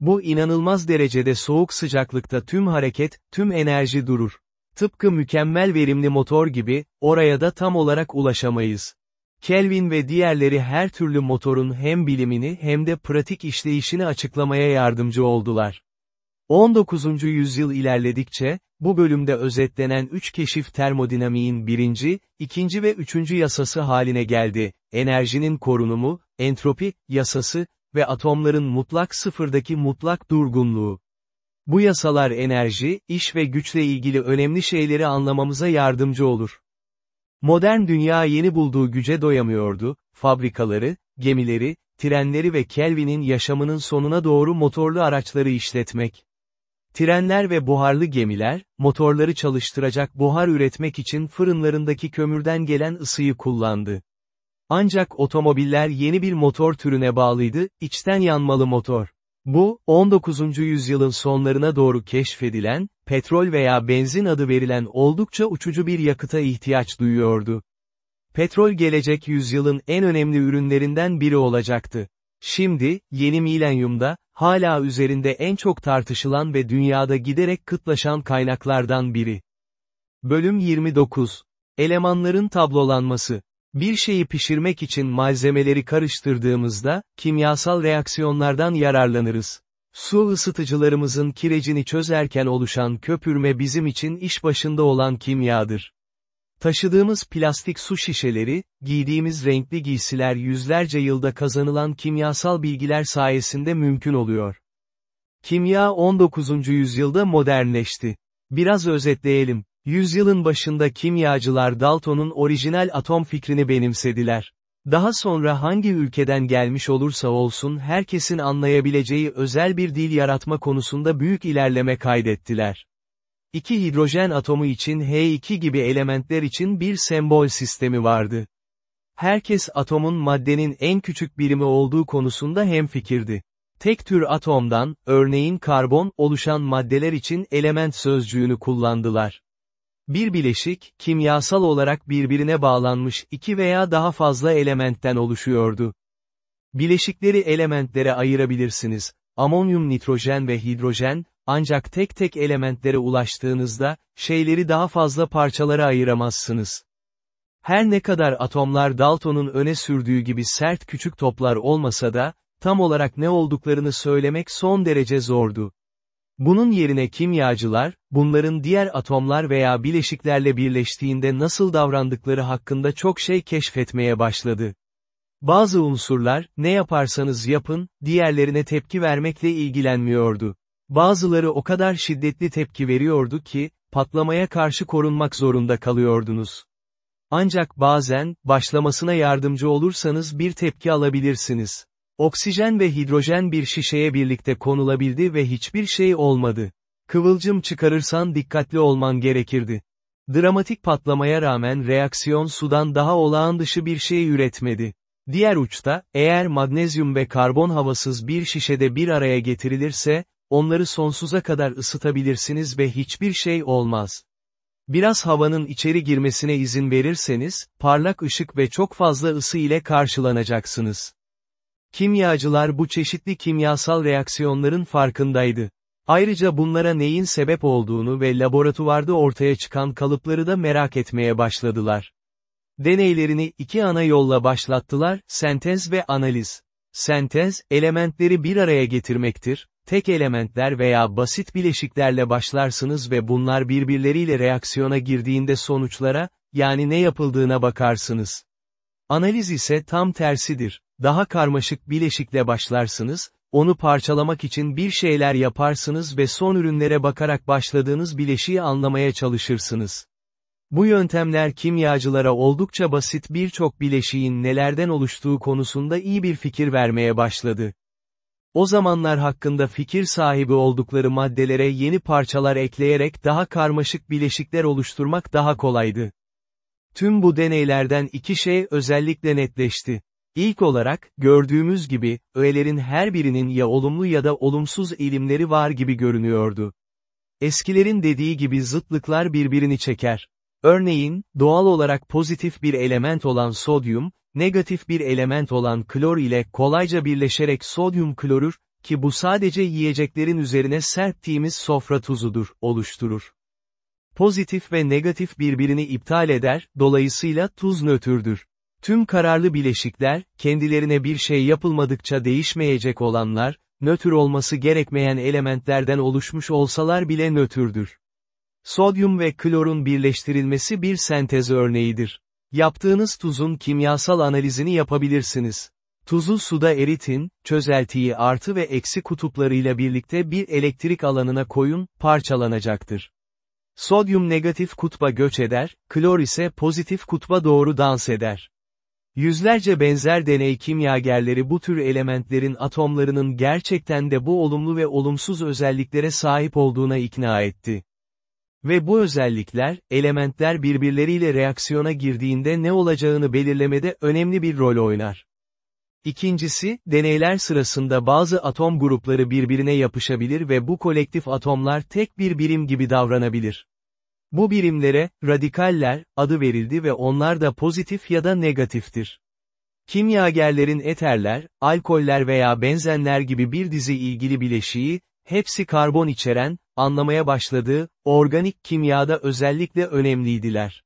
Bu inanılmaz derecede soğuk sıcaklıkta tüm hareket, tüm enerji durur. Tıpkı mükemmel verimli motor gibi, oraya da tam olarak ulaşamayız. Kelvin ve diğerleri her türlü motorun hem bilimini hem de pratik işleyişini açıklamaya yardımcı oldular. 19. yüzyıl ilerledikçe, bu bölümde özetlenen üç keşif termodinamiğin birinci, ikinci ve üçüncü yasası haline geldi, enerjinin korunumu, entropi, yasası ve atomların mutlak sıfırdaki mutlak durgunluğu. Bu yasalar enerji, iş ve güçle ilgili önemli şeyleri anlamamıza yardımcı olur. Modern dünya yeni bulduğu güce doyamıyordu, fabrikaları, gemileri, trenleri ve Kelvin'in yaşamının sonuna doğru motorlu araçları işletmek. Trenler ve buharlı gemiler, motorları çalıştıracak buhar üretmek için fırınlarındaki kömürden gelen ısıyı kullandı. Ancak otomobiller yeni bir motor türüne bağlıydı, içten yanmalı motor. Bu, 19. yüzyılın sonlarına doğru keşfedilen, petrol veya benzin adı verilen oldukça uçucu bir yakıta ihtiyaç duyuyordu. Petrol gelecek yüzyılın en önemli ürünlerinden biri olacaktı. Şimdi, yeni milenyumda, hala üzerinde en çok tartışılan ve dünyada giderek kıtlaşan kaynaklardan biri. Bölüm 29. Elemanların tablolanması. Bir şeyi pişirmek için malzemeleri karıştırdığımızda, kimyasal reaksiyonlardan yararlanırız. Su ısıtıcılarımızın kirecini çözerken oluşan köpürme bizim için iş başında olan kimyadır. Taşıdığımız plastik su şişeleri, giydiğimiz renkli giysiler yüzlerce yılda kazanılan kimyasal bilgiler sayesinde mümkün oluyor. Kimya 19. yüzyılda modernleşti. Biraz özetleyelim. Yüzyılın başında kimyacılar Dalton'un orijinal atom fikrini benimsediler. Daha sonra hangi ülkeden gelmiş olursa olsun herkesin anlayabileceği özel bir dil yaratma konusunda büyük ilerleme kaydettiler. İki hidrojen atomu için H2 gibi elementler için bir sembol sistemi vardı. Herkes atomun maddenin en küçük birimi olduğu konusunda hemfikirdi. Tek tür atomdan, örneğin karbon, oluşan maddeler için element sözcüğünü kullandılar. Bir bileşik, kimyasal olarak birbirine bağlanmış iki veya daha fazla elementten oluşuyordu. Bileşikleri elementlere ayırabilirsiniz. Amonyum nitrojen ve hidrojen, ancak tek tek elementlere ulaştığınızda, şeyleri daha fazla parçalara ayıramazsınız. Her ne kadar atomlar Dalton'un öne sürdüğü gibi sert küçük toplar olmasa da, tam olarak ne olduklarını söylemek son derece zordu. Bunun yerine kimyacılar, bunların diğer atomlar veya bileşiklerle birleştiğinde nasıl davrandıkları hakkında çok şey keşfetmeye başladı. Bazı unsurlar, ne yaparsanız yapın, diğerlerine tepki vermekle ilgilenmiyordu. Bazıları o kadar şiddetli tepki veriyordu ki, patlamaya karşı korunmak zorunda kalıyordunuz. Ancak bazen, başlamasına yardımcı olursanız bir tepki alabilirsiniz. Oksijen ve hidrojen bir şişeye birlikte konulabildi ve hiçbir şey olmadı. Kıvılcım çıkarırsan dikkatli olman gerekirdi. Dramatik patlamaya rağmen reaksiyon sudan daha olağan dışı bir şey üretmedi. Diğer uçta, eğer magnezyum ve karbon havasız bir şişede bir araya getirilirse, onları sonsuza kadar ısıtabilirsiniz ve hiçbir şey olmaz. Biraz havanın içeri girmesine izin verirseniz, parlak ışık ve çok fazla ısı ile karşılanacaksınız. Kimyacılar bu çeşitli kimyasal reaksiyonların farkındaydı. Ayrıca bunlara neyin sebep olduğunu ve laboratuvarda ortaya çıkan kalıpları da merak etmeye başladılar. Deneylerini iki ana yolla başlattılar, sentez ve analiz. Sentez, elementleri bir araya getirmektir, tek elementler veya basit bileşiklerle başlarsınız ve bunlar birbirleriyle reaksiyona girdiğinde sonuçlara, yani ne yapıldığına bakarsınız. Analiz ise tam tersidir. Daha karmaşık bileşikle başlarsınız, onu parçalamak için bir şeyler yaparsınız ve son ürünlere bakarak başladığınız bileşiği anlamaya çalışırsınız. Bu yöntemler kimyacılara oldukça basit birçok bileşiğin nelerden oluştuğu konusunda iyi bir fikir vermeye başladı. O zamanlar hakkında fikir sahibi oldukları maddelere yeni parçalar ekleyerek daha karmaşık bileşikler oluşturmak daha kolaydı. Tüm bu deneylerden iki şey özellikle netleşti. İlk olarak, gördüğümüz gibi, öğelerin her birinin ya olumlu ya da olumsuz eğilimleri var gibi görünüyordu. Eskilerin dediği gibi zıtlıklar birbirini çeker. Örneğin, doğal olarak pozitif bir element olan sodyum, negatif bir element olan klor ile kolayca birleşerek sodyum klorür, ki bu sadece yiyeceklerin üzerine serptiğimiz sofra tuzudur, oluşturur. Pozitif ve negatif birbirini iptal eder, dolayısıyla tuz nötrdür. Tüm kararlı bileşikler, kendilerine bir şey yapılmadıkça değişmeyecek olanlar, nötr olması gerekmeyen elementlerden oluşmuş olsalar bile nötrdür. Sodyum ve klorun birleştirilmesi bir sentez örneğidir. Yaptığınız tuzun kimyasal analizini yapabilirsiniz. Tuzu suda eritin, çözeltiyi artı ve eksi kutuplarıyla birlikte bir elektrik alanına koyun, parçalanacaktır. Sodyum negatif kutba göç eder, klor ise pozitif kutba doğru dans eder. Yüzlerce benzer deney kimyagerleri bu tür elementlerin atomlarının gerçekten de bu olumlu ve olumsuz özelliklere sahip olduğuna ikna etti. Ve bu özellikler, elementler birbirleriyle reaksiyona girdiğinde ne olacağını belirlemede önemli bir rol oynar. İkincisi, deneyler sırasında bazı atom grupları birbirine yapışabilir ve bu kolektif atomlar tek bir birim gibi davranabilir. Bu birimlere, radikaller, adı verildi ve onlar da pozitif ya da negatiftir. Kimyagerlerin eterler, alkoller veya benzenler gibi bir dizi ilgili bileşiği, hepsi karbon içeren, anlamaya başladığı, organik kimyada özellikle önemliydiler.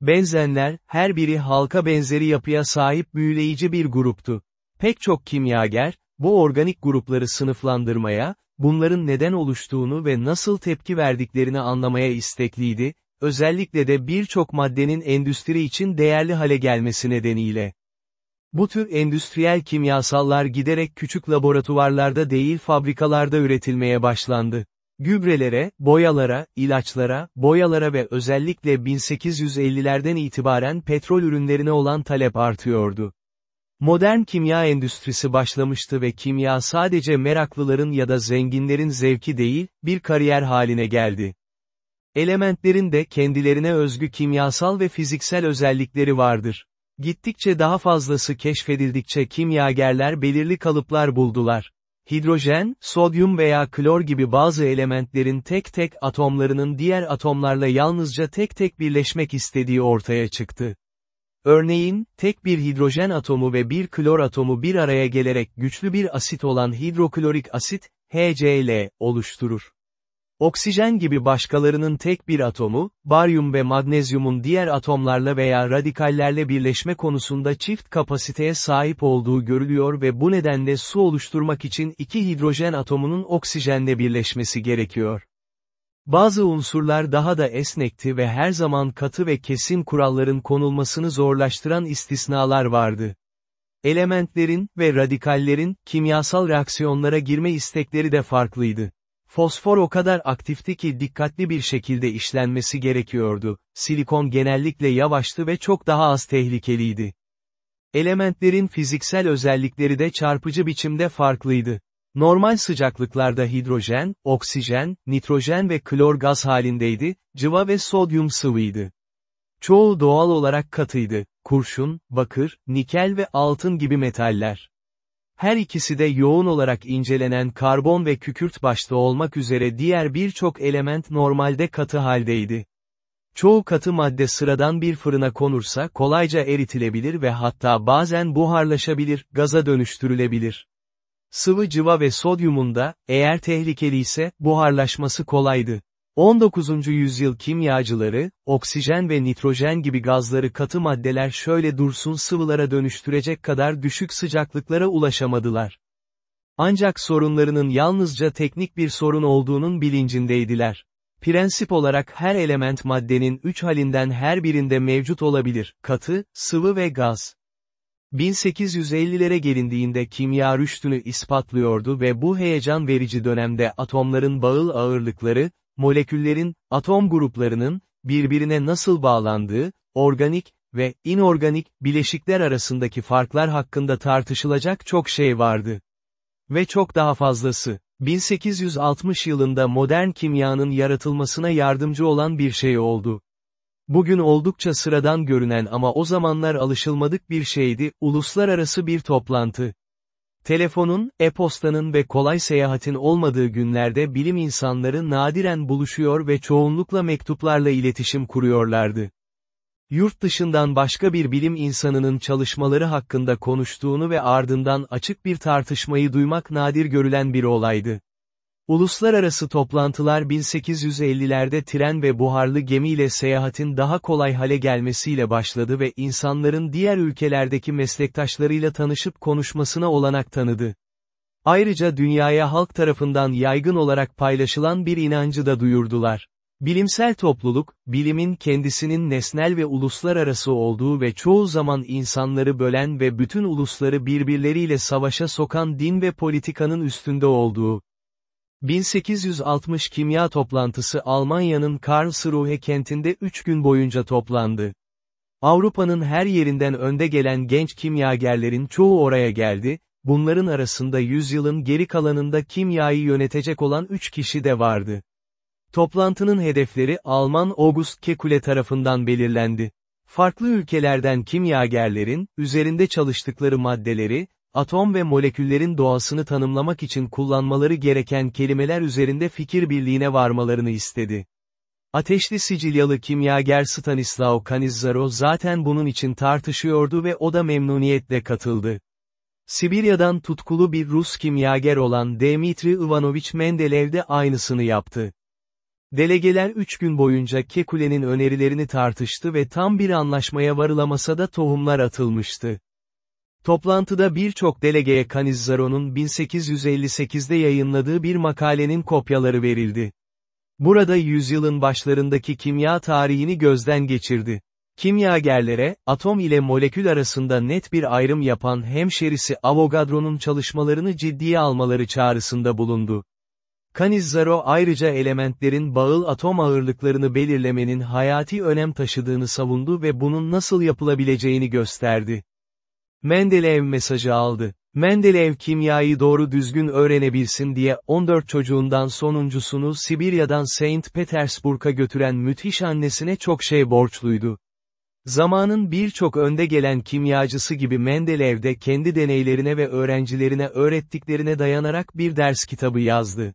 Benzenler, her biri halka benzeri yapıya sahip büyüleyici bir gruptu. Pek çok kimyager, bu organik grupları sınıflandırmaya, bunların neden oluştuğunu ve nasıl tepki verdiklerini anlamaya istekliydi, özellikle de birçok maddenin endüstri için değerli hale gelmesi nedeniyle. Bu tür endüstriyel kimyasallar giderek küçük laboratuvarlarda değil fabrikalarda üretilmeye başlandı. Gübrelere, boyalara, ilaçlara, boyalara ve özellikle 1850'lerden itibaren petrol ürünlerine olan talep artıyordu. Modern kimya endüstrisi başlamıştı ve kimya sadece meraklıların ya da zenginlerin zevki değil, bir kariyer haline geldi. Elementlerin de kendilerine özgü kimyasal ve fiziksel özellikleri vardır. Gittikçe daha fazlası keşfedildikçe kimyagerler belirli kalıplar buldular. Hidrojen, sodyum veya klor gibi bazı elementlerin tek tek atomlarının diğer atomlarla yalnızca tek tek birleşmek istediği ortaya çıktı. Örneğin, tek bir hidrojen atomu ve bir klor atomu bir araya gelerek güçlü bir asit olan hidroklorik asit, HCl, oluşturur. Oksijen gibi başkalarının tek bir atomu, baryum ve magnezyumun diğer atomlarla veya radikallerle birleşme konusunda çift kapasiteye sahip olduğu görülüyor ve bu nedenle su oluşturmak için iki hidrojen atomunun oksijenle birleşmesi gerekiyor. Bazı unsurlar daha da esnekti ve her zaman katı ve kesin kuralların konulmasını zorlaştıran istisnalar vardı. Elementlerin ve radikallerin kimyasal reaksiyonlara girme istekleri de farklıydı. Fosfor o kadar aktifti ki dikkatli bir şekilde işlenmesi gerekiyordu. Silikon genellikle yavaştı ve çok daha az tehlikeliydi. Elementlerin fiziksel özellikleri de çarpıcı biçimde farklıydı. Normal sıcaklıklarda hidrojen, oksijen, nitrojen ve klor gaz halindeydi, cıva ve sodyum sıvıydı. Çoğu doğal olarak katıydı, kurşun, bakır, nikel ve altın gibi metaller. Her ikisi de yoğun olarak incelenen karbon ve kükürt başta olmak üzere diğer birçok element normalde katı haldeydi. Çoğu katı madde sıradan bir fırına konursa kolayca eritilebilir ve hatta bazen buharlaşabilir, gaza dönüştürülebilir. Sıvı cıva ve sodyumun da, eğer tehlikeliyse, buharlaşması kolaydı. 19. yüzyıl kimyacıları, oksijen ve nitrojen gibi gazları katı maddeler şöyle dursun sıvılara dönüştürecek kadar düşük sıcaklıklara ulaşamadılar. Ancak sorunlarının yalnızca teknik bir sorun olduğunun bilincindeydiler. Prensip olarak her element maddenin üç halinden her birinde mevcut olabilir, katı, sıvı ve gaz. 1850'lere gelindiğinde kimya rüştünü ispatlıyordu ve bu heyecan verici dönemde atomların bağıl ağırlıkları, moleküllerin, atom gruplarının, birbirine nasıl bağlandığı, organik ve inorganik bileşikler arasındaki farklar hakkında tartışılacak çok şey vardı. Ve çok daha fazlası, 1860 yılında modern kimyanın yaratılmasına yardımcı olan bir şey oldu. Bugün oldukça sıradan görünen ama o zamanlar alışılmadık bir şeydi, uluslararası bir toplantı. Telefonun, e-postanın ve kolay seyahatin olmadığı günlerde bilim insanları nadiren buluşuyor ve çoğunlukla mektuplarla iletişim kuruyorlardı. Yurt dışından başka bir bilim insanının çalışmaları hakkında konuştuğunu ve ardından açık bir tartışmayı duymak nadir görülen bir olaydı. Uluslararası toplantılar 1850'lerde tren ve buharlı gemiyle seyahatin daha kolay hale gelmesiyle başladı ve insanların diğer ülkelerdeki meslektaşlarıyla tanışıp konuşmasına olanak tanıdı. Ayrıca dünyaya halk tarafından yaygın olarak paylaşılan bir inancı da duyurdular. Bilimsel topluluk, bilimin kendisinin nesnel ve uluslararası olduğu ve çoğu zaman insanları bölen ve bütün ulusları birbirleriyle savaşa sokan din ve politikanın üstünde olduğu, 1860 kimya toplantısı Almanya'nın Karlsruhe kentinde 3 gün boyunca toplandı. Avrupa'nın her yerinden önde gelen genç kimyagerlerin çoğu oraya geldi, bunların arasında yüzyılın geri kalanında kimyayı yönetecek olan 3 kişi de vardı. Toplantının hedefleri Alman August Kekule tarafından belirlendi. Farklı ülkelerden kimyagerlerin, üzerinde çalıştıkları maddeleri, atom ve moleküllerin doğasını tanımlamak için kullanmaları gereken kelimeler üzerinde fikir birliğine varmalarını istedi. Ateşli Sicilyalı kimyager Stanislao Canizzaro zaten bunun için tartışıyordu ve o da memnuniyetle katıldı. Sibirya'dan tutkulu bir Rus kimyager olan Dmitri Ivanovich Mendeleev de aynısını yaptı. Delegeler üç gün boyunca Kekule'nin önerilerini tartıştı ve tam bir anlaşmaya varılamasa da tohumlar atılmıştı. Toplantıda birçok delegeye Canizzaro'nun 1858'de yayınladığı bir makalenin kopyaları verildi. Burada yüzyılın başlarındaki kimya tarihini gözden geçirdi. Kimyagerlere, atom ile molekül arasında net bir ayrım yapan hemşerisi Avogadro'nun çalışmalarını ciddiye almaları çağrısında bulundu. Canizzaro ayrıca elementlerin bağıl atom ağırlıklarını belirlemenin hayati önem taşıdığını savundu ve bunun nasıl yapılabileceğini gösterdi. Mendeleev mesajı aldı. Mendeleev kimyayı doğru düzgün öğrenebilsin diye 14 çocuğundan sonuncusunu Sibirya'dan Saint Petersburg'a götüren müthiş annesine çok şey borçluydu. Zamanın birçok önde gelen kimyacısı gibi Mendeleev de kendi deneylerine ve öğrencilerine öğrettiklerine dayanarak bir ders kitabı yazdı.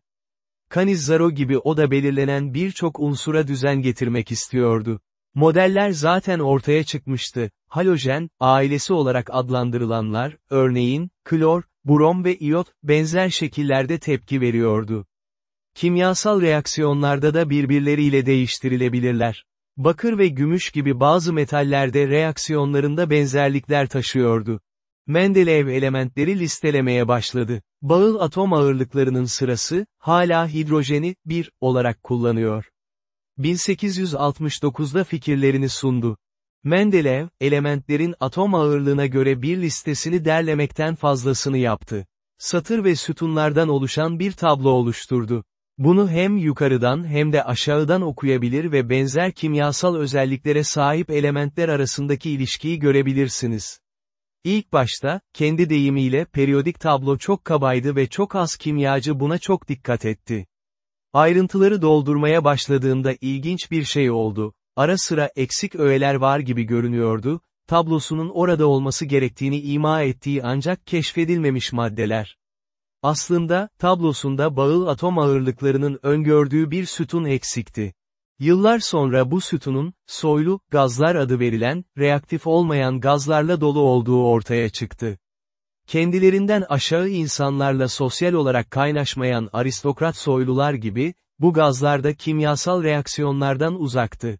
Canizzaro gibi o da belirlenen birçok unsura düzen getirmek istiyordu. Modeller zaten ortaya çıkmıştı. Halojen, ailesi olarak adlandırılanlar, örneğin, klor, brom ve iyot, benzer şekillerde tepki veriyordu. Kimyasal reaksiyonlarda da birbirleriyle değiştirilebilirler. Bakır ve gümüş gibi bazı metallerde reaksiyonlarında benzerlikler taşıyordu. Mendeleev elementleri listelemeye başladı. Bağıl atom ağırlıklarının sırası, hala hidrojeni, 1, olarak kullanıyor. 1869'da fikirlerini sundu. Mendeleev, elementlerin atom ağırlığına göre bir listesini derlemekten fazlasını yaptı. Satır ve sütunlardan oluşan bir tablo oluşturdu. Bunu hem yukarıdan hem de aşağıdan okuyabilir ve benzer kimyasal özelliklere sahip elementler arasındaki ilişkiyi görebilirsiniz. İlk başta, kendi deyimiyle periyodik tablo çok kabaydı ve çok az kimyacı buna çok dikkat etti. Ayrıntıları doldurmaya başladığında ilginç bir şey oldu. Ara sıra eksik öğeler var gibi görünüyordu, tablosunun orada olması gerektiğini ima ettiği ancak keşfedilmemiş maddeler. Aslında, tablosunda bağıl atom ağırlıklarının öngördüğü bir sütun eksikti. Yıllar sonra bu sütunun, soylu, gazlar adı verilen, reaktif olmayan gazlarla dolu olduğu ortaya çıktı. Kendilerinden aşağı insanlarla sosyal olarak kaynaşmayan aristokrat soylular gibi, bu gazlar da kimyasal reaksiyonlardan uzaktı.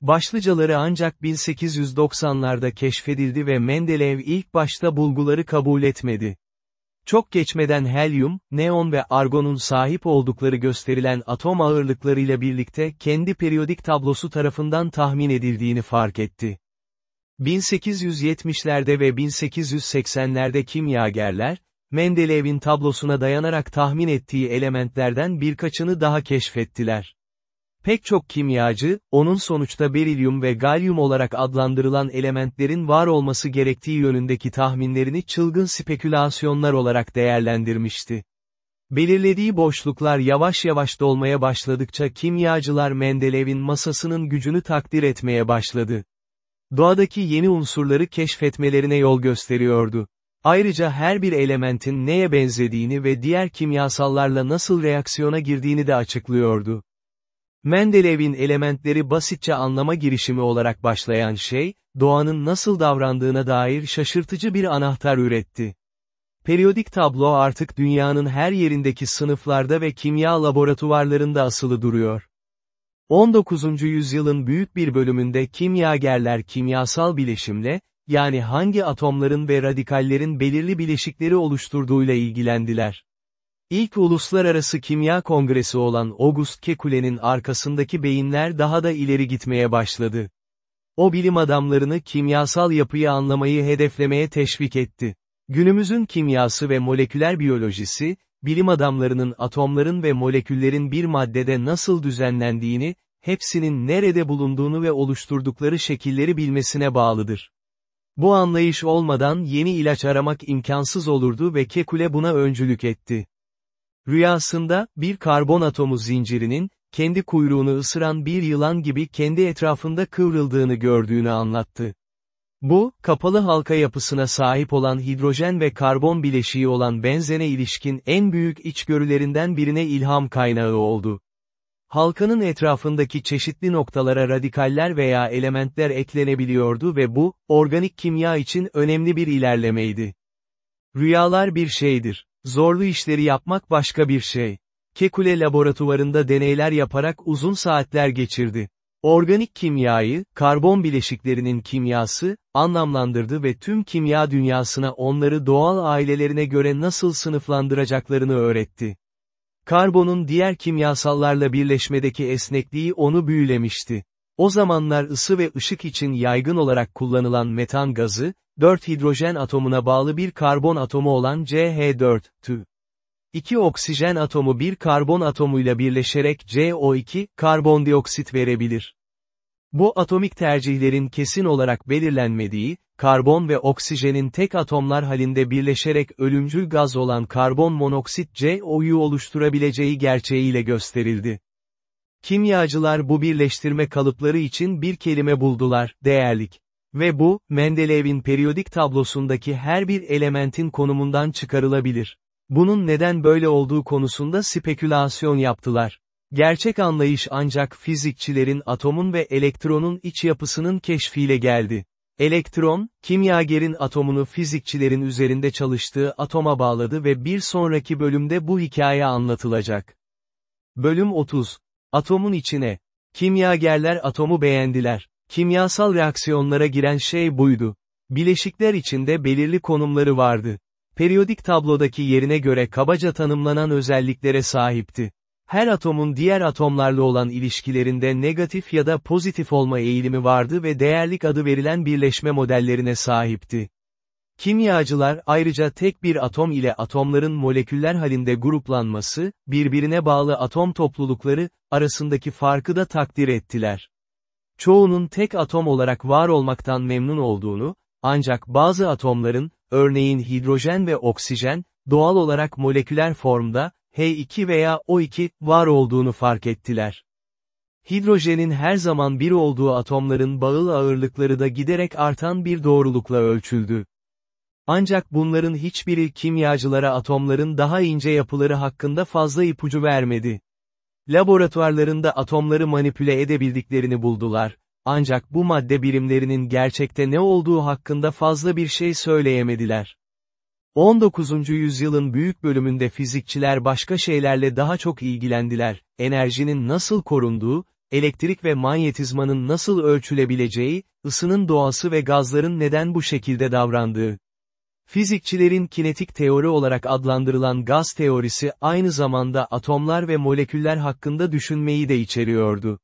Başlıcaları ancak 1890'larda keşfedildi ve Mendeleev ilk başta bulguları kabul etmedi. Çok geçmeden helyum, neon ve argonun sahip oldukları gösterilen atom ağırlıklarıyla birlikte kendi periyodik tablosu tarafından tahmin edildiğini fark etti. 1870'lerde ve 1880'lerde kimyagerler, Mendelev'in tablosuna dayanarak tahmin ettiği elementlerden birkaçını daha keşfettiler. Pek çok kimyacı, onun sonuçta berilyum ve galyum olarak adlandırılan elementlerin var olması gerektiği yönündeki tahminlerini çılgın spekülasyonlar olarak değerlendirmişti. Belirlediği boşluklar yavaş yavaş dolmaya başladıkça kimyacılar Mendelev'in masasının gücünü takdir etmeye başladı. Doğadaki yeni unsurları keşfetmelerine yol gösteriyordu. Ayrıca her bir elementin neye benzediğini ve diğer kimyasallarla nasıl reaksiyona girdiğini de açıklıyordu. Mendelev'in elementleri basitçe anlama girişimi olarak başlayan şey, doğanın nasıl davrandığına dair şaşırtıcı bir anahtar üretti. Periyodik tablo artık dünyanın her yerindeki sınıflarda ve kimya laboratuvarlarında asılı duruyor. 19. yüzyılın büyük bir bölümünde kimyagerler kimyasal bileşimle, yani hangi atomların ve radikallerin belirli bileşikleri oluşturduğuyla ilgilendiler. İlk uluslararası kimya kongresi olan August Kekule'nin arkasındaki beyinler daha da ileri gitmeye başladı. O bilim adamlarını kimyasal yapıyı anlamayı hedeflemeye teşvik etti. Günümüzün kimyası ve moleküler biyolojisi, bilim adamlarının atomların ve moleküllerin bir maddede nasıl düzenlendiğini, hepsinin nerede bulunduğunu ve oluşturdukları şekilleri bilmesine bağlıdır. Bu anlayış olmadan yeni ilaç aramak imkansız olurdu ve Kekule buna öncülük etti. Rüyasında, bir karbon atomu zincirinin, kendi kuyruğunu ısıran bir yılan gibi kendi etrafında kıvrıldığını gördüğünü anlattı. Bu, kapalı halka yapısına sahip olan hidrojen ve karbon bileşiği olan benzene ilişkin en büyük içgörülerinden birine ilham kaynağı oldu. Halkanın etrafındaki çeşitli noktalara radikaller veya elementler eklenebiliyordu ve bu, organik kimya için önemli bir ilerlemeydi. Rüyalar bir şeydir. Zorlu işleri yapmak başka bir şey. Kekule laboratuvarında deneyler yaparak uzun saatler geçirdi. Organik kimyayı, karbon bileşiklerinin kimyası, anlamlandırdı ve tüm kimya dünyasına onları doğal ailelerine göre nasıl sınıflandıracaklarını öğretti. Karbonun diğer kimyasallarla birleşmedeki esnekliği onu büyülemişti. O zamanlar ısı ve ışık için yaygın olarak kullanılan metan gazı, 4 hidrojen atomuna bağlı bir karbon atomu olan CH4, tü. 2 oksijen atomu bir karbon atomuyla birleşerek CO2, karbondioksit verebilir. Bu atomik tercihlerin kesin olarak belirlenmediği, karbon ve oksijenin tek atomlar halinde birleşerek ölümcül gaz olan karbon monoksit CO'yu oluşturabileceği gerçeğiyle gösterildi. Kimyacılar bu birleştirme kalıpları için bir kelime buldular, değerlik. Ve bu, Mendelev'in periyodik tablosundaki her bir elementin konumundan çıkarılabilir. Bunun neden böyle olduğu konusunda spekülasyon yaptılar. Gerçek anlayış ancak fizikçilerin atomun ve elektronun iç yapısının keşfiyle geldi. Elektron, kimyagerin atomunu fizikçilerin üzerinde çalıştığı atoma bağladı ve bir sonraki bölümde bu hikaye anlatılacak. Bölüm 30. Atomun içine. Kimyagerler atomu beğendiler. Kimyasal reaksiyonlara giren şey buydu. Bileşikler içinde belirli konumları vardı. Periyodik tablodaki yerine göre kabaca tanımlanan özelliklere sahipti. Her atomun diğer atomlarla olan ilişkilerinde negatif ya da pozitif olma eğilimi vardı ve değerlik adı verilen birleşme modellerine sahipti. Kimyacılar ayrıca tek bir atom ile atomların moleküller halinde gruplanması, birbirine bağlı atom toplulukları, arasındaki farkı da takdir ettiler. Çoğunun tek atom olarak var olmaktan memnun olduğunu, ancak bazı atomların, örneğin hidrojen ve oksijen, doğal olarak moleküler formda, H2 veya O2, var olduğunu fark ettiler. Hidrojenin her zaman bir olduğu atomların bağıl ağırlıkları da giderek artan bir doğrulukla ölçüldü. Ancak bunların hiçbiri kimyacılara atomların daha ince yapıları hakkında fazla ipucu vermedi. Laboratuvarlarında atomları manipüle edebildiklerini buldular, ancak bu madde birimlerinin gerçekte ne olduğu hakkında fazla bir şey söyleyemediler. 19. yüzyılın büyük bölümünde fizikçiler başka şeylerle daha çok ilgilendiler, enerjinin nasıl korunduğu, elektrik ve manyetizmanın nasıl ölçülebileceği, ısının doğası ve gazların neden bu şekilde davrandığı. Fizikçilerin kinetik teori olarak adlandırılan gaz teorisi aynı zamanda atomlar ve moleküller hakkında düşünmeyi de içeriyordu.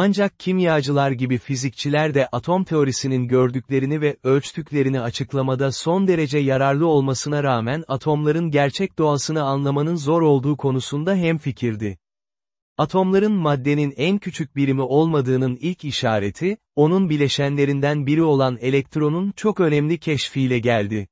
Ancak kimyacılar gibi fizikçiler de atom teorisinin gördüklerini ve ölçtüklerini açıklamada son derece yararlı olmasına rağmen atomların gerçek doğasını anlamanın zor olduğu konusunda hemfikirdi. Atomların maddenin en küçük birimi olmadığının ilk işareti, onun bileşenlerinden biri olan elektronun çok önemli keşfiyle geldi.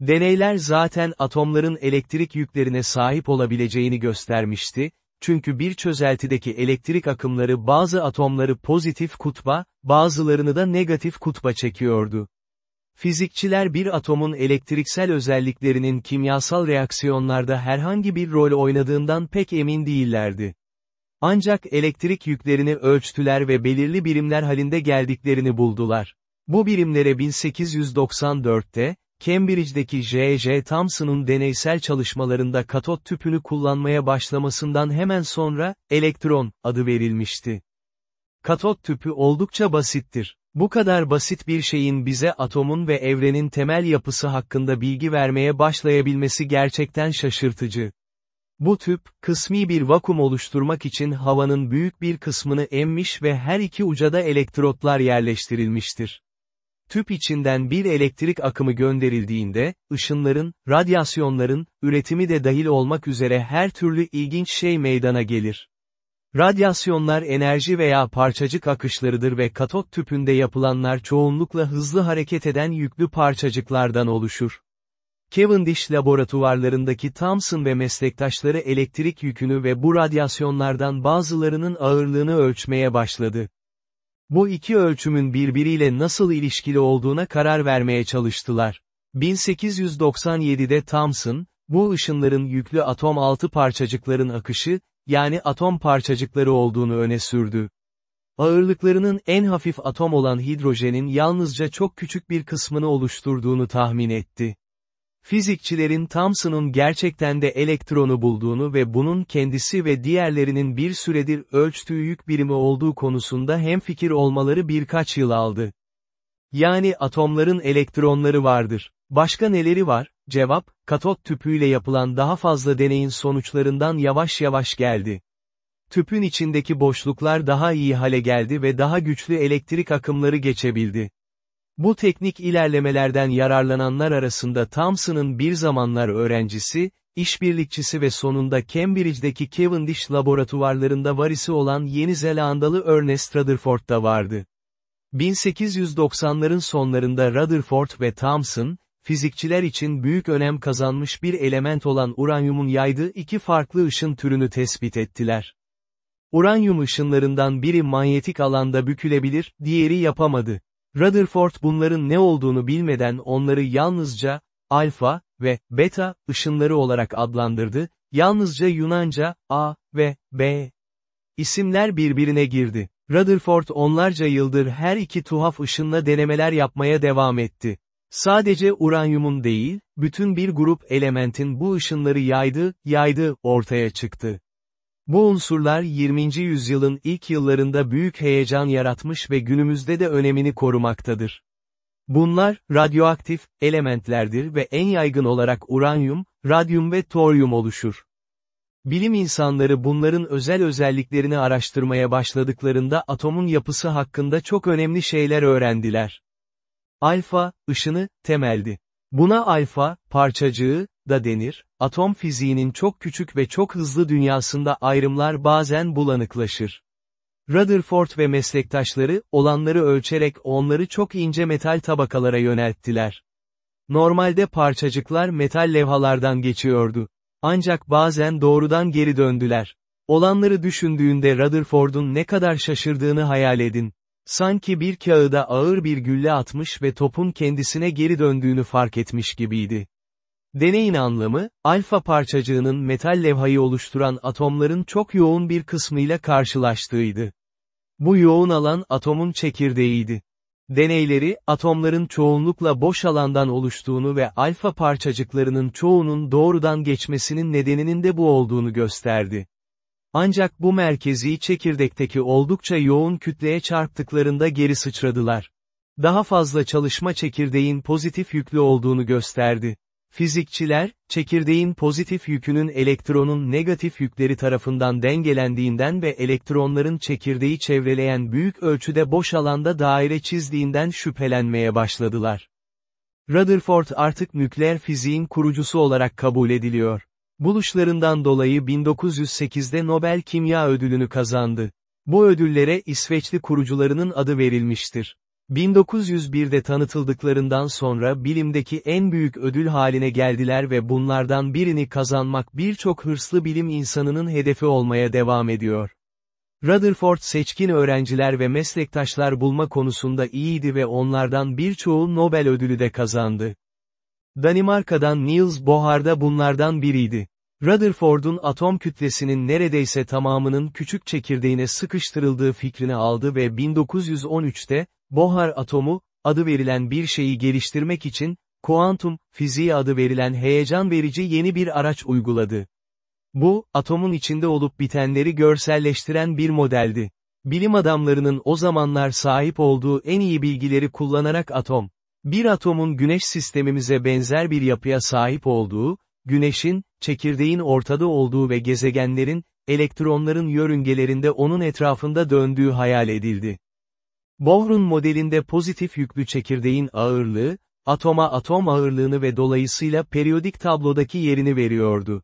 Deneyler zaten atomların elektrik yüklerine sahip olabileceğini göstermişti, çünkü bir çözeltideki elektrik akımları bazı atomları pozitif kutba, bazılarını da negatif kutba çekiyordu. Fizikçiler bir atomun elektriksel özelliklerinin kimyasal reaksiyonlarda herhangi bir rol oynadığından pek emin değillerdi. Ancak elektrik yüklerini ölçtüler ve belirli birimler halinde geldiklerini buldular. Bu birimlere 1894'te, Cambridge'deki J.J. Thomson'un deneysel çalışmalarında katot tüpünü kullanmaya başlamasından hemen sonra, elektron, adı verilmişti. Katot tüpü oldukça basittir. Bu kadar basit bir şeyin bize atomun ve evrenin temel yapısı hakkında bilgi vermeye başlayabilmesi gerçekten şaşırtıcı. Bu tüp, kısmi bir vakum oluşturmak için havanın büyük bir kısmını emmiş ve her iki uca da elektrotlar yerleştirilmiştir. Tüp içinden bir elektrik akımı gönderildiğinde, ışınların, radyasyonların, üretimi de dahil olmak üzere her türlü ilginç şey meydana gelir. Radyasyonlar enerji veya parçacık akışlarıdır ve katot tüpünde yapılanlar çoğunlukla hızlı hareket eden yüklü parçacıklardan oluşur. Cavendish laboratuvarlarındaki Thomson ve meslektaşları elektrik yükünü ve bu radyasyonlardan bazılarının ağırlığını ölçmeye başladı. Bu iki ölçümün birbiriyle nasıl ilişkili olduğuna karar vermeye çalıştılar. 1897'de Thomson, bu ışınların yüklü atom altı parçacıkların akışı, yani atom parçacıkları olduğunu öne sürdü. Ağırlıklarının en hafif atom olan hidrojenin yalnızca çok küçük bir kısmını oluşturduğunu tahmin etti. Fizikçilerin Thomson'un gerçekten de elektronu bulduğunu ve bunun kendisi ve diğerlerinin bir süredir ölçtüğü yük birimi olduğu konusunda hemfikir olmaları birkaç yıl aldı. Yani atomların elektronları vardır. Başka neleri var? Cevap, katot tüpüyle yapılan daha fazla deneyin sonuçlarından yavaş yavaş geldi. Tüpün içindeki boşluklar daha iyi hale geldi ve daha güçlü elektrik akımları geçebildi. Bu teknik ilerlemelerden yararlananlar arasında Thomson'ın bir zamanlar öğrencisi, işbirlikçisi ve sonunda Cambridge'deki Cavendish laboratuvarlarında varisi olan Yeni Zelandalı Ernest Rutherford da vardı. 1890'ların sonlarında Rutherford ve Thomson, fizikçiler için büyük önem kazanmış bir element olan uranyumun yaydığı iki farklı ışın türünü tespit ettiler. Uranyum ışınlarından biri manyetik alanda bükülebilir, diğeri yapamadı. Rutherford bunların ne olduğunu bilmeden onları yalnızca, alfa ve beta ışınları olarak adlandırdı, yalnızca Yunanca, A ve B. İsimler birbirine girdi. Rutherford onlarca yıldır her iki tuhaf ışınla denemeler yapmaya devam etti. Sadece uranyumun değil, bütün bir grup elementin bu ışınları yaydı, yaydı ortaya çıktı. Bu unsurlar 20. yüzyılın ilk yıllarında büyük heyecan yaratmış ve günümüzde de önemini korumaktadır. Bunlar, radyoaktif, elementlerdir ve en yaygın olarak uranyum, radyum ve toryum oluşur. Bilim insanları bunların özel özelliklerini araştırmaya başladıklarında atomun yapısı hakkında çok önemli şeyler öğrendiler. Alfa, ışını, temeldi. Buna alfa, parçacığı, da denir, atom fiziğinin çok küçük ve çok hızlı dünyasında ayrımlar bazen bulanıklaşır. Rutherford ve meslektaşları, olanları ölçerek onları çok ince metal tabakalara yönelttiler. Normalde parçacıklar metal levhalardan geçiyordu. Ancak bazen doğrudan geri döndüler. Olanları düşündüğünde Rutherford'un ne kadar şaşırdığını hayal edin. Sanki bir kağıda ağır bir gülle atmış ve topun kendisine geri döndüğünü fark etmiş gibiydi. Deneyin anlamı, alfa parçacığının metal levhayı oluşturan atomların çok yoğun bir kısmıyla karşılaştığıydı. Bu yoğun alan atomun çekirdeğiydi. Deneyleri, atomların çoğunlukla boş alandan oluştuğunu ve alfa parçacıklarının çoğunun doğrudan geçmesinin nedeninin de bu olduğunu gösterdi. Ancak bu merkezi çekirdekteki oldukça yoğun kütleye çarptıklarında geri sıçradılar. Daha fazla çalışma çekirdeğin pozitif yüklü olduğunu gösterdi. Fizikçiler, çekirdeğin pozitif yükünün elektronun negatif yükleri tarafından dengelendiğinden ve elektronların çekirdeği çevreleyen büyük ölçüde boş alanda daire çizdiğinden şüphelenmeye başladılar. Rutherford artık nükleer fiziğin kurucusu olarak kabul ediliyor. Buluşlarından dolayı 1908'de Nobel Kimya Ödülünü kazandı. Bu ödüllere İsveçli kurucularının adı verilmiştir. 1901'de tanıtıldıklarından sonra bilimdeki en büyük ödül haline geldiler ve bunlardan birini kazanmak birçok hırslı bilim insanının hedefi olmaya devam ediyor. Rutherford seçkin öğrenciler ve meslektaşlar bulma konusunda iyiydi ve onlardan birçoğu Nobel ödülü de kazandı. Danimarka'dan Niels Bohr da bunlardan biriydi. Rutherford'un atom kütlesinin neredeyse tamamının küçük çekirdeğine sıkıştırıldığı fikrini aldı ve 1913'te, Bohr atomu, adı verilen bir şeyi geliştirmek için, kuantum, fiziği adı verilen heyecan verici yeni bir araç uyguladı. Bu, atomun içinde olup bitenleri görselleştiren bir modeldi. Bilim adamlarının o zamanlar sahip olduğu en iyi bilgileri kullanarak atom, bir atomun güneş sistemimize benzer bir yapıya sahip olduğu, güneşin, çekirdeğin ortada olduğu ve gezegenlerin, elektronların yörüngelerinde onun etrafında döndüğü hayal edildi. Bohr'un modelinde pozitif yüklü çekirdeğin ağırlığı, atoma atom ağırlığını ve dolayısıyla periyodik tablodaki yerini veriyordu.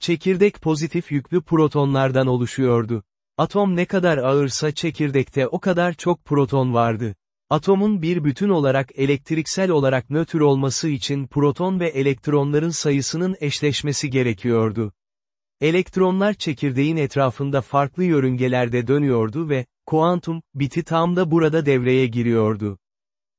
Çekirdek pozitif yüklü protonlardan oluşuyordu. Atom ne kadar ağırsa çekirdekte o kadar çok proton vardı. Atomun bir bütün olarak elektriksel olarak nötr olması için proton ve elektronların sayısının eşleşmesi gerekiyordu. Elektronlar çekirdeğin etrafında farklı yörüngelerde dönüyordu ve, kuantum, biti tam da burada devreye giriyordu.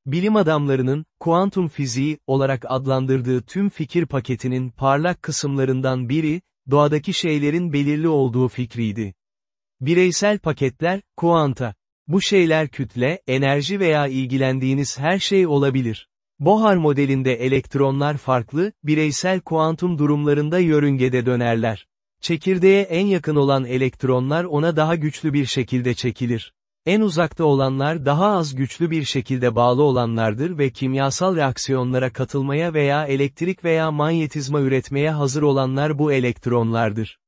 Bilim adamlarının, kuantum fiziği, olarak adlandırdığı tüm fikir paketinin parlak kısımlarından biri, doğadaki şeylerin belirli olduğu fikriydi. Bireysel paketler, kuanta. Bu şeyler kütle, enerji veya ilgilendiğiniz her şey olabilir. Bohr modelinde elektronlar farklı, bireysel kuantum durumlarında yörüngede dönerler. Çekirdeğe en yakın olan elektronlar ona daha güçlü bir şekilde çekilir. En uzakta olanlar daha az güçlü bir şekilde bağlı olanlardır ve kimyasal reaksiyonlara katılmaya veya elektrik veya manyetizma üretmeye hazır olanlar bu elektronlardır.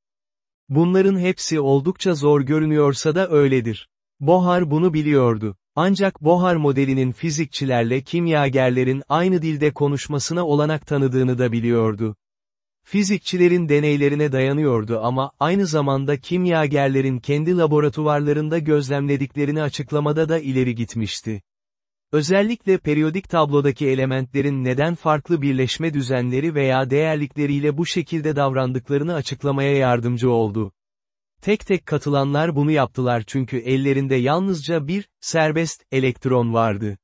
Bunların hepsi oldukça zor görünüyorsa da öyledir. Bohr bunu biliyordu. Ancak Bohr modelinin fizikçilerle kimyagerlerin aynı dilde konuşmasına olanak tanıdığını da biliyordu. Fizikçilerin deneylerine dayanıyordu ama aynı zamanda kimyagerlerin kendi laboratuvarlarında gözlemlediklerini açıklamada da ileri gitmişti. Özellikle periyodik tablodaki elementlerin neden farklı birleşme düzenleri veya değerlikleriyle bu şekilde davrandıklarını açıklamaya yardımcı oldu. Tek tek katılanlar bunu yaptılar çünkü ellerinde yalnızca bir, serbest, elektron vardı.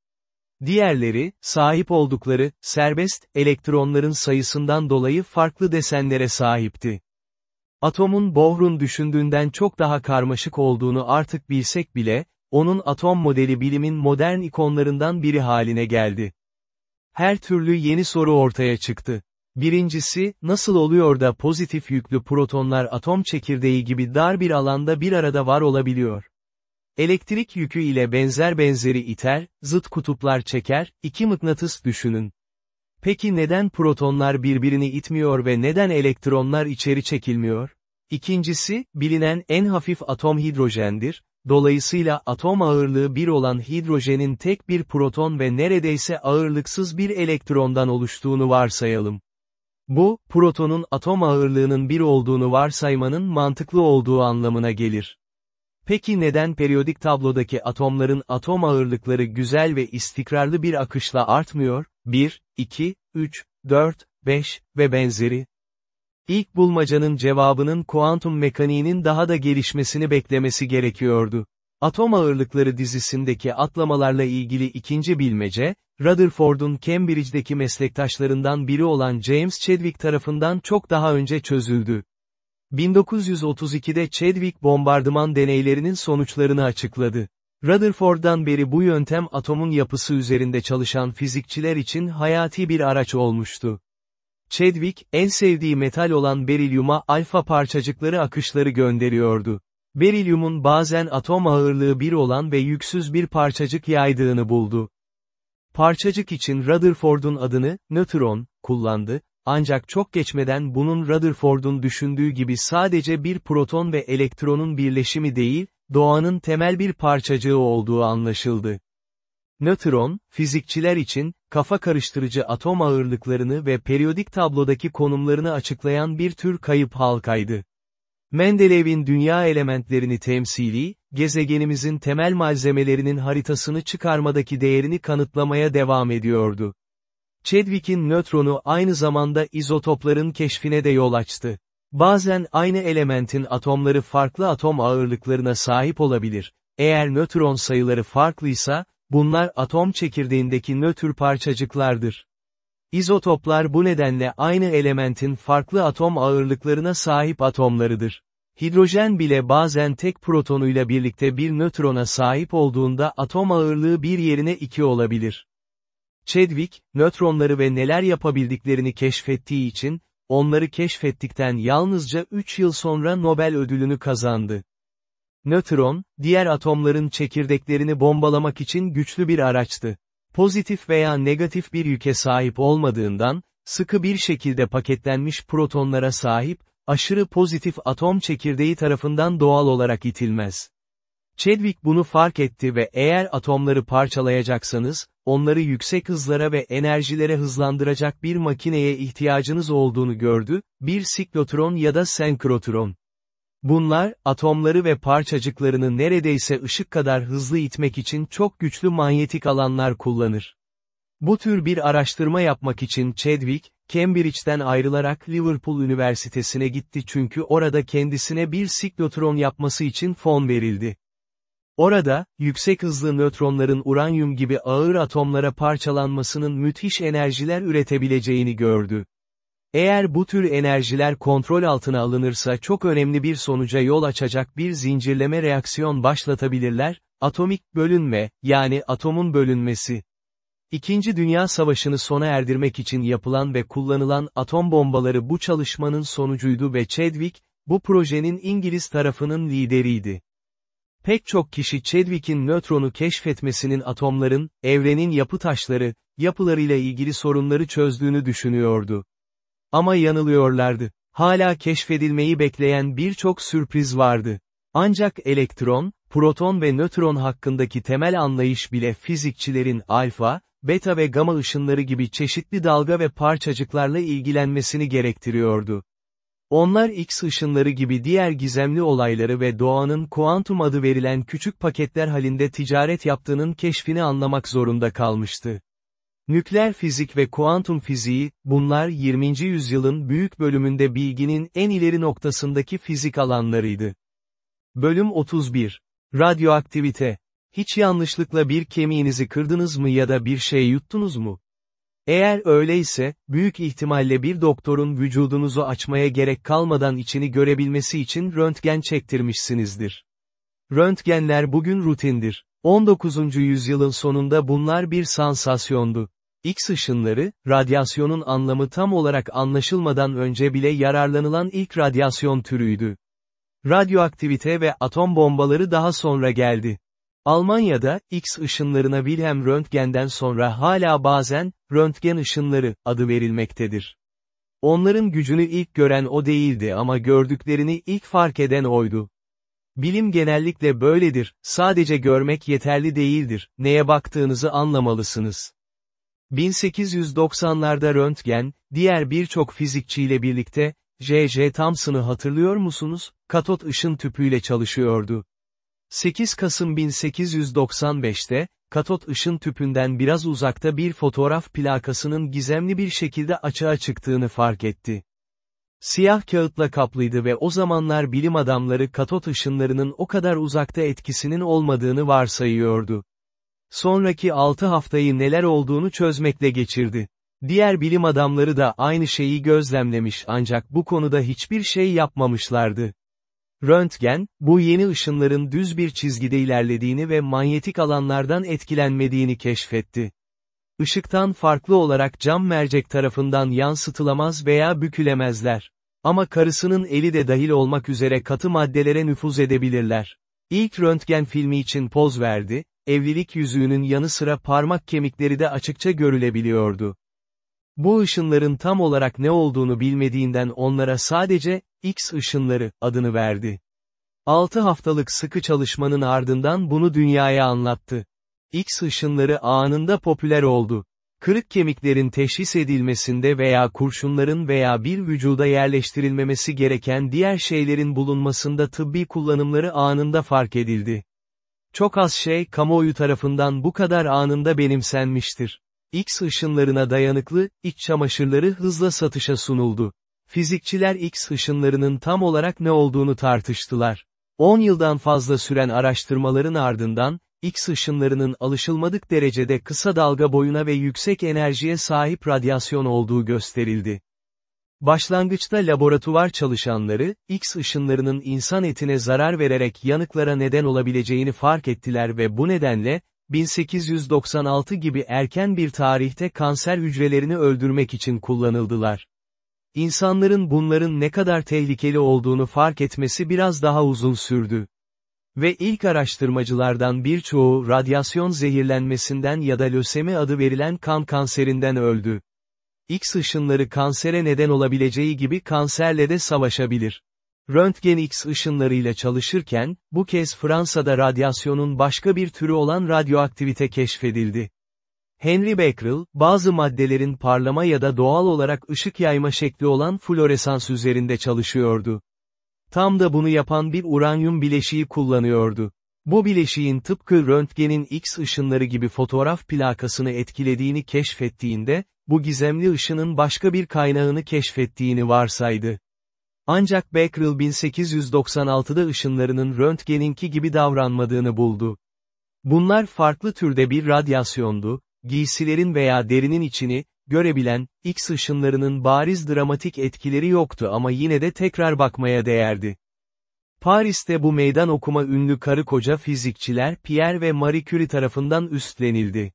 Diğerleri, sahip oldukları, serbest, elektronların sayısından dolayı farklı desenlere sahipti. Atomun Bohr'un düşündüğünden çok daha karmaşık olduğunu artık bilsek bile, onun atom modeli bilimin modern ikonlarından biri haline geldi. Her türlü yeni soru ortaya çıktı. Birincisi, nasıl oluyor da pozitif yüklü protonlar atom çekirdeği gibi dar bir alanda bir arada var olabiliyor? Elektrik yükü ile benzer benzeri iter, zıt kutuplar çeker, iki mıknatıs düşünün. Peki neden protonlar birbirini itmiyor ve neden elektronlar içeri çekilmiyor? İkincisi, bilinen en hafif atom hidrojendir, dolayısıyla atom ağırlığı 1 olan hidrojenin tek bir proton ve neredeyse ağırlıksız bir elektrondan oluştuğunu varsayalım. Bu, protonun atom ağırlığının 1 olduğunu varsaymanın mantıklı olduğu anlamına gelir. Peki neden periyodik tablodaki atomların atom ağırlıkları güzel ve istikrarlı bir akışla artmıyor? 1, 2, 3, 4, 5 ve benzeri. İlk bulmacanın cevabının kuantum mekaniğinin daha da gelişmesini beklemesi gerekiyordu. Atom ağırlıkları dizisindeki atlamalarla ilgili ikinci bilmece, Rutherford'un Cambridge'deki meslektaşlarından biri olan James Chadwick tarafından çok daha önce çözüldü. 1932'de Chadwick bombardıman deneylerinin sonuçlarını açıkladı. Rutherford'dan beri bu yöntem atomun yapısı üzerinde çalışan fizikçiler için hayati bir araç olmuştu. Chadwick, en sevdiği metal olan berilyuma alfa parçacıkları akışları gönderiyordu. Berilyumun bazen atom ağırlığı 1 olan ve yüksüz bir parçacık yaydığını buldu. Parçacık için Rutherford'un adını, nötron, kullandı, ancak çok geçmeden bunun Rutherford'un düşündüğü gibi sadece bir proton ve elektronun birleşimi değil, doğanın temel bir parçacığı olduğu anlaşıldı. Nötron, fizikçiler için, kafa karıştırıcı atom ağırlıklarını ve periyodik tablodaki konumlarını açıklayan bir tür kayıp halkaydı. Mendelev'in dünya elementlerini temsili, gezegenimizin temel malzemelerinin haritasını çıkarmadaki değerini kanıtlamaya devam ediyordu. Chadwick'in nötronu aynı zamanda izotopların keşfine de yol açtı. Bazen aynı elementin atomları farklı atom ağırlıklarına sahip olabilir. Eğer nötron sayıları farklıysa, bunlar atom çekirdeğindeki nötr parçacıklardır. İzotoplar bu nedenle aynı elementin farklı atom ağırlıklarına sahip atomlarıdır. Hidrojen bile bazen tek protonuyla birlikte bir nötrona sahip olduğunda atom ağırlığı bir yerine 2 olabilir. Chadwick, nötronları ve neler yapabildiklerini keşfettiği için, onları keşfettikten yalnızca 3 yıl sonra Nobel ödülünü kazandı. Nötron, diğer atomların çekirdeklerini bombalamak için güçlü bir araçtı. Pozitif veya negatif bir yüke sahip olmadığından, sıkı bir şekilde paketlenmiş protonlara sahip, aşırı pozitif atom çekirdeği tarafından doğal olarak itilmez. Chadwick bunu fark etti ve eğer atomları parçalayacaksanız, onları yüksek hızlara ve enerjilere hızlandıracak bir makineye ihtiyacınız olduğunu gördü, bir siklotron ya da senkrotron. Bunlar, atomları ve parçacıklarını neredeyse ışık kadar hızlı itmek için çok güçlü manyetik alanlar kullanır. Bu tür bir araştırma yapmak için Chadwick, Cambridge'den ayrılarak Liverpool Üniversitesi'ne gitti çünkü orada kendisine bir siklotron yapması için fon verildi. Orada, yüksek hızlı nötronların uranyum gibi ağır atomlara parçalanmasının müthiş enerjiler üretebileceğini gördü. Eğer bu tür enerjiler kontrol altına alınırsa çok önemli bir sonuca yol açacak bir zincirleme reaksiyon başlatabilirler, atomik bölünme, yani atomun bölünmesi. İkinci Dünya Savaşı'nı sona erdirmek için yapılan ve kullanılan atom bombaları bu çalışmanın sonucuydu ve Chadwick, bu projenin İngiliz tarafının lideriydi. Pek çok kişi Chadwick'in nötronu keşfetmesinin atomların, evrenin yapı taşları, yapılarıyla ilgili sorunları çözdüğünü düşünüyordu. Ama yanılıyorlardı. Hala keşfedilmeyi bekleyen birçok sürpriz vardı. Ancak elektron, proton ve nötron hakkındaki temel anlayış bile fizikçilerin alfa, beta ve gama ışınları gibi çeşitli dalga ve parçacıklarla ilgilenmesini gerektiriyordu. Onlar X ışınları gibi diğer gizemli olayları ve doğanın kuantum adı verilen küçük paketler halinde ticaret yaptığının keşfini anlamak zorunda kalmıştı. Nükleer fizik ve kuantum fiziği, bunlar 20. yüzyılın büyük bölümünde bilginin en ileri noktasındaki fizik alanlarıydı. Bölüm 31. Radyoaktivite. Hiç yanlışlıkla bir kemiğinizi kırdınız mı ya da bir şey yuttunuz mu? Eğer öyleyse, büyük ihtimalle bir doktorun vücudunuzu açmaya gerek kalmadan içini görebilmesi için röntgen çektirmişsinizdir. Röntgenler bugün rutindir. 19. yüzyılın sonunda bunlar bir sansasyondu. X ışınları, radyasyonun anlamı tam olarak anlaşılmadan önce bile yararlanılan ilk radyasyon türüydü. Radyoaktivite ve atom bombaları daha sonra geldi. Almanya'da, X ışınlarına Wilhelm Röntgen'den sonra hala bazen, röntgen ışınları, adı verilmektedir. Onların gücünü ilk gören o değildi ama gördüklerini ilk fark eden oydu. Bilim genellikle böyledir, sadece görmek yeterli değildir, neye baktığınızı anlamalısınız. 1890'larda Röntgen, diğer birçok fizikçiyle birlikte, J.J. Thomson'ı hatırlıyor musunuz, katot ışın tüpüyle çalışıyordu. 8 Kasım 1895'te, katot ışın tüpünden biraz uzakta bir fotoğraf plakasının gizemli bir şekilde açığa çıktığını fark etti. Siyah kağıtla kaplıydı ve o zamanlar bilim adamları katot ışınlarının o kadar uzakta etkisinin olmadığını varsayıyordu. Sonraki 6 haftayı neler olduğunu çözmekle geçirdi. Diğer bilim adamları da aynı şeyi gözlemlemiş ancak bu konuda hiçbir şey yapmamışlardı. Röntgen, bu yeni ışınların düz bir çizgide ilerlediğini ve manyetik alanlardan etkilenmediğini keşfetti. Işıktan farklı olarak cam mercek tarafından yansıtılamaz veya bükülemezler. Ama karısının eli de dahil olmak üzere katı maddelere nüfuz edebilirler. İlk röntgen filmi için poz verdi, evlilik yüzüğünün yanı sıra parmak kemikleri de açıkça görülebiliyordu. Bu ışınların tam olarak ne olduğunu bilmediğinden onlara sadece, X ışınları, adını verdi. 6 haftalık sıkı çalışmanın ardından bunu dünyaya anlattı. X ışınları anında popüler oldu. Kırık kemiklerin teşhis edilmesinde veya kurşunların veya bir vücuda yerleştirilmemesi gereken diğer şeylerin bulunmasında tıbbi kullanımları anında fark edildi. Çok az şey kamuoyu tarafından bu kadar anında benimsenmiştir. X ışınlarına dayanıklı, iç çamaşırları hızla satışa sunuldu. Fizikçiler X ışınlarının tam olarak ne olduğunu tartıştılar. 10 yıldan fazla süren araştırmaların ardından, X ışınlarının alışılmadık derecede kısa dalga boyuna ve yüksek enerjiye sahip radyasyon olduğu gösterildi. Başlangıçta laboratuvar çalışanları, X ışınlarının insan etine zarar vererek yanıklara neden olabileceğini fark ettiler ve bu nedenle, 1896 gibi erken bir tarihte kanser hücrelerini öldürmek için kullanıldılar. İnsanların bunların ne kadar tehlikeli olduğunu fark etmesi biraz daha uzun sürdü. Ve ilk araştırmacılardan birçoğu radyasyon zehirlenmesinden ya da lösemi adı verilen kan kanserinden öldü. X ışınları kansere neden olabileceği gibi kanserle de savaşabilir. Röntgen X ışınlarıyla çalışırken, bu kez Fransa'da radyasyonun başka bir türü olan radyoaktivite keşfedildi. Henry Becquerel, bazı maddelerin parlama ya da doğal olarak ışık yayma şekli olan floresans üzerinde çalışıyordu. Tam da bunu yapan bir uranyum bileşiği kullanıyordu. Bu bileşiğin tıpkı röntgenin X ışınları gibi fotoğraf plakasını etkilediğini keşfettiğinde, bu gizemli ışının başka bir kaynağını keşfettiğini varsaydı. Ancak Becquerel 1896'da ışınlarının röntgeninki gibi davranmadığını buldu. Bunlar farklı türde bir radyasyondu, giysilerin veya derinin içini, görebilen, X ışınlarının bariz dramatik etkileri yoktu ama yine de tekrar bakmaya değerdi. Paris'te bu meydan okuma ünlü karı koca fizikçiler Pierre ve Marie Curie tarafından üstlenildi.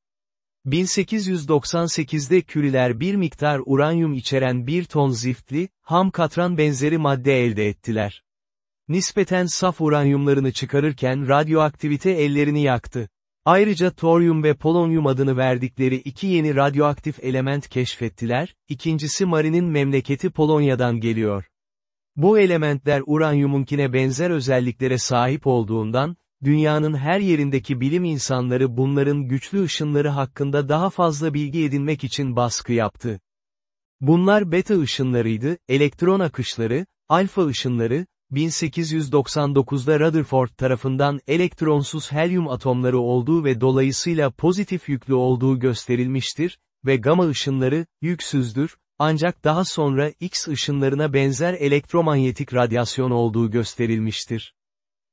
1898'de Curie'ler bir miktar uranyum içeren bir ton ziftli, ham katran benzeri madde elde ettiler. Nispeten saf uranyumlarını çıkarırken radyoaktivite ellerini yaktı. Ayrıca toryum ve polonyum adını verdikleri iki yeni radyoaktif element keşfettiler, ikincisi Marie'nin memleketi Polonya'dan geliyor. Bu elementler uranyumunkine benzer özelliklere sahip olduğundan, dünyanın her yerindeki bilim insanları bunların güçlü ışınları hakkında daha fazla bilgi edinmek için baskı yaptı. Bunlar beta ışınlarıydı, elektron akışları, alfa ışınları, 1899'da Rutherford tarafından elektronsuz helyum atomları olduğu ve dolayısıyla pozitif yüklü olduğu gösterilmiştir, ve gama ışınları, yüksüzdür, ancak daha sonra X ışınlarına benzer elektromanyetik radyasyon olduğu gösterilmiştir.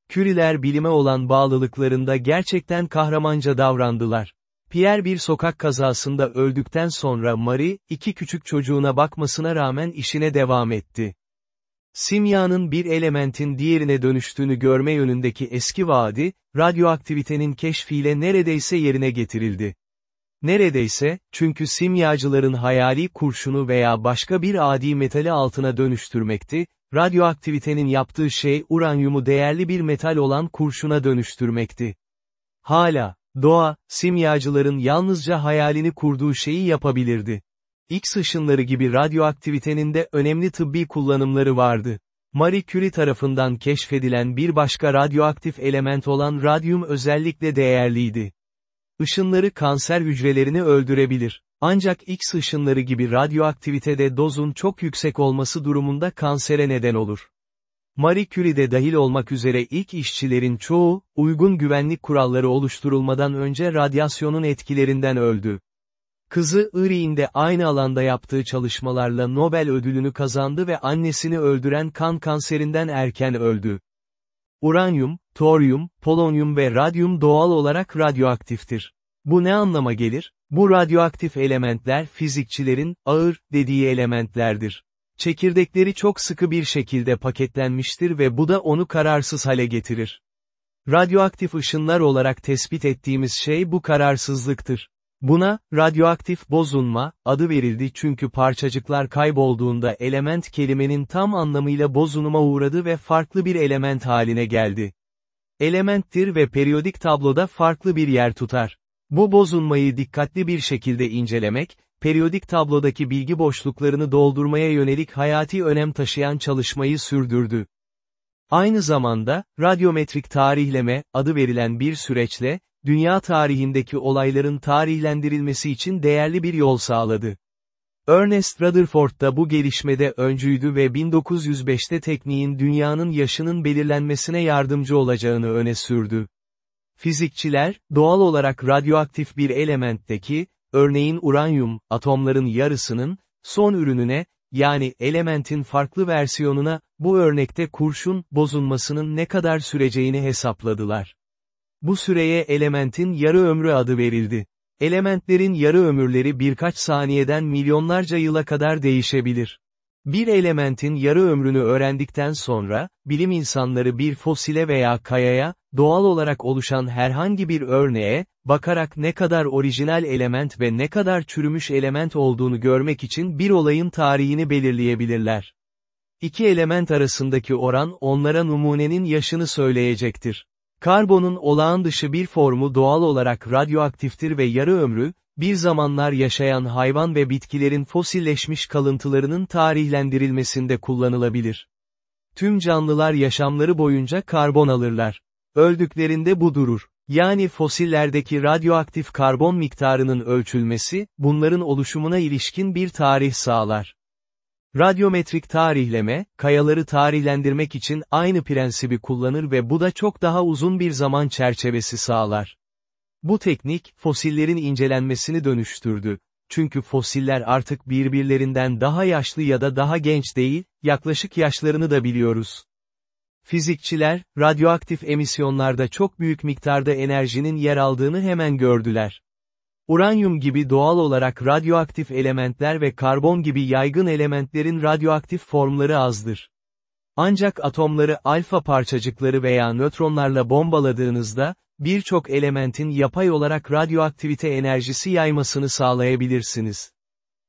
Curie'ler bilime olan bağlılıklarında gerçekten kahramanca davrandılar. Pierre bir sokak kazasında öldükten sonra Marie, iki küçük çocuğuna bakmasına rağmen işine devam etti. Simyanın bir elementin diğerine dönüştüğünü görme yönündeki eski vaadi, radyoaktivitenin keşfiyle neredeyse yerine getirildi. Neredeyse, çünkü simyacıların hayali kurşunu veya başka bir adi metali altına dönüştürmekti, radyoaktivitenin yaptığı şey uranyumu değerli bir metal olan kurşuna dönüştürmekti. Hala, doğa, simyacıların yalnızca hayalini kurduğu şeyi yapabilirdi. X ışınları gibi radyoaktivitenin de önemli tıbbi kullanımları vardı. Marie Curie tarafından keşfedilen bir başka radyoaktif element olan radyum özellikle değerliydi. Işınları kanser hücrelerini öldürebilir. Ancak X ışınları gibi radyoaktivitede dozun çok yüksek olması durumunda kansere neden olur. Marie Curie de dahil olmak üzere ilk işçilerin çoğu, uygun güvenlik kuralları oluşturulmadan önce radyasyonun etkilerinden öldü. Kızı Iri'inde aynı alanda yaptığı çalışmalarla Nobel ödülünü kazandı ve annesini öldüren kan kanserinden erken öldü. Uranyum, toryum, polonyum ve radyum doğal olarak radyoaktiftir. Bu ne anlama gelir? Bu radyoaktif elementler fizikçilerin, ağır, dediği elementlerdir. Çekirdekleri çok sıkı bir şekilde paketlenmiştir ve bu da onu kararsız hale getirir. Radyoaktif ışınlar olarak tespit ettiğimiz şey bu kararsızlıktır. Buna, radyoaktif bozulma, adı verildi çünkü parçacıklar kaybolduğunda element kelimenin tam anlamıyla bozunuma uğradı ve farklı bir element haline geldi. Elementtir ve periyodik tabloda farklı bir yer tutar. Bu bozulmayı dikkatli bir şekilde incelemek, periyodik tablodaki bilgi boşluklarını doldurmaya yönelik hayati önem taşıyan çalışmayı sürdürdü. Aynı zamanda, radyometrik tarihleme, adı verilen bir süreçle, dünya tarihindeki olayların tarihlendirilmesi için değerli bir yol sağladı. Ernest Rutherford da bu gelişmede öncüydü ve 1905'te tekniğin dünyanın yaşının belirlenmesine yardımcı olacağını öne sürdü. Fizikçiler, doğal olarak radyoaktif bir elementteki, örneğin uranyum, atomların yarısının, son ürününe, yani elementin farklı versiyonuna, bu örnekte kurşun, bozulmasının ne kadar süreceğini hesapladılar. Bu süreye elementin yarı ömrü adı verildi. Elementlerin yarı ömürleri birkaç saniyeden milyonlarca yıla kadar değişebilir. Bir elementin yarı ömrünü öğrendikten sonra, bilim insanları bir fosile veya kayaya, doğal olarak oluşan herhangi bir örneğe, bakarak ne kadar orijinal element ve ne kadar çürümüş element olduğunu görmek için bir olayın tarihini belirleyebilirler. İki element arasındaki oran onlara numunenin yaşını söyleyecektir. Karbonun olağan dışı bir formu doğal olarak radyoaktiftir ve yarı ömrü, bir zamanlar yaşayan hayvan ve bitkilerin fosilleşmiş kalıntılarının tarihlendirilmesinde kullanılabilir. Tüm canlılar yaşamları boyunca karbon alırlar. Öldüklerinde bu durur. Yani fosillerdeki radyoaktif karbon miktarının ölçülmesi, bunların oluşumuna ilişkin bir tarih sağlar. Radyometrik tarihleme, kayaları tarihlendirmek için aynı prensibi kullanır ve bu da çok daha uzun bir zaman çerçevesi sağlar. Bu teknik, fosillerin incelenmesini dönüştürdü. Çünkü fosiller artık birbirlerinden daha yaşlı ya da daha genç değil, yaklaşık yaşlarını da biliyoruz. Fizikçiler, radyoaktif emisyonlarda çok büyük miktarda enerjinin yer aldığını hemen gördüler. Uranyum gibi doğal olarak radyoaktif elementler ve karbon gibi yaygın elementlerin radyoaktif formları azdır. Ancak atomları alfa parçacıkları veya nötronlarla bombaladığınızda, birçok elementin yapay olarak radyoaktivite enerjisi yaymasını sağlayabilirsiniz.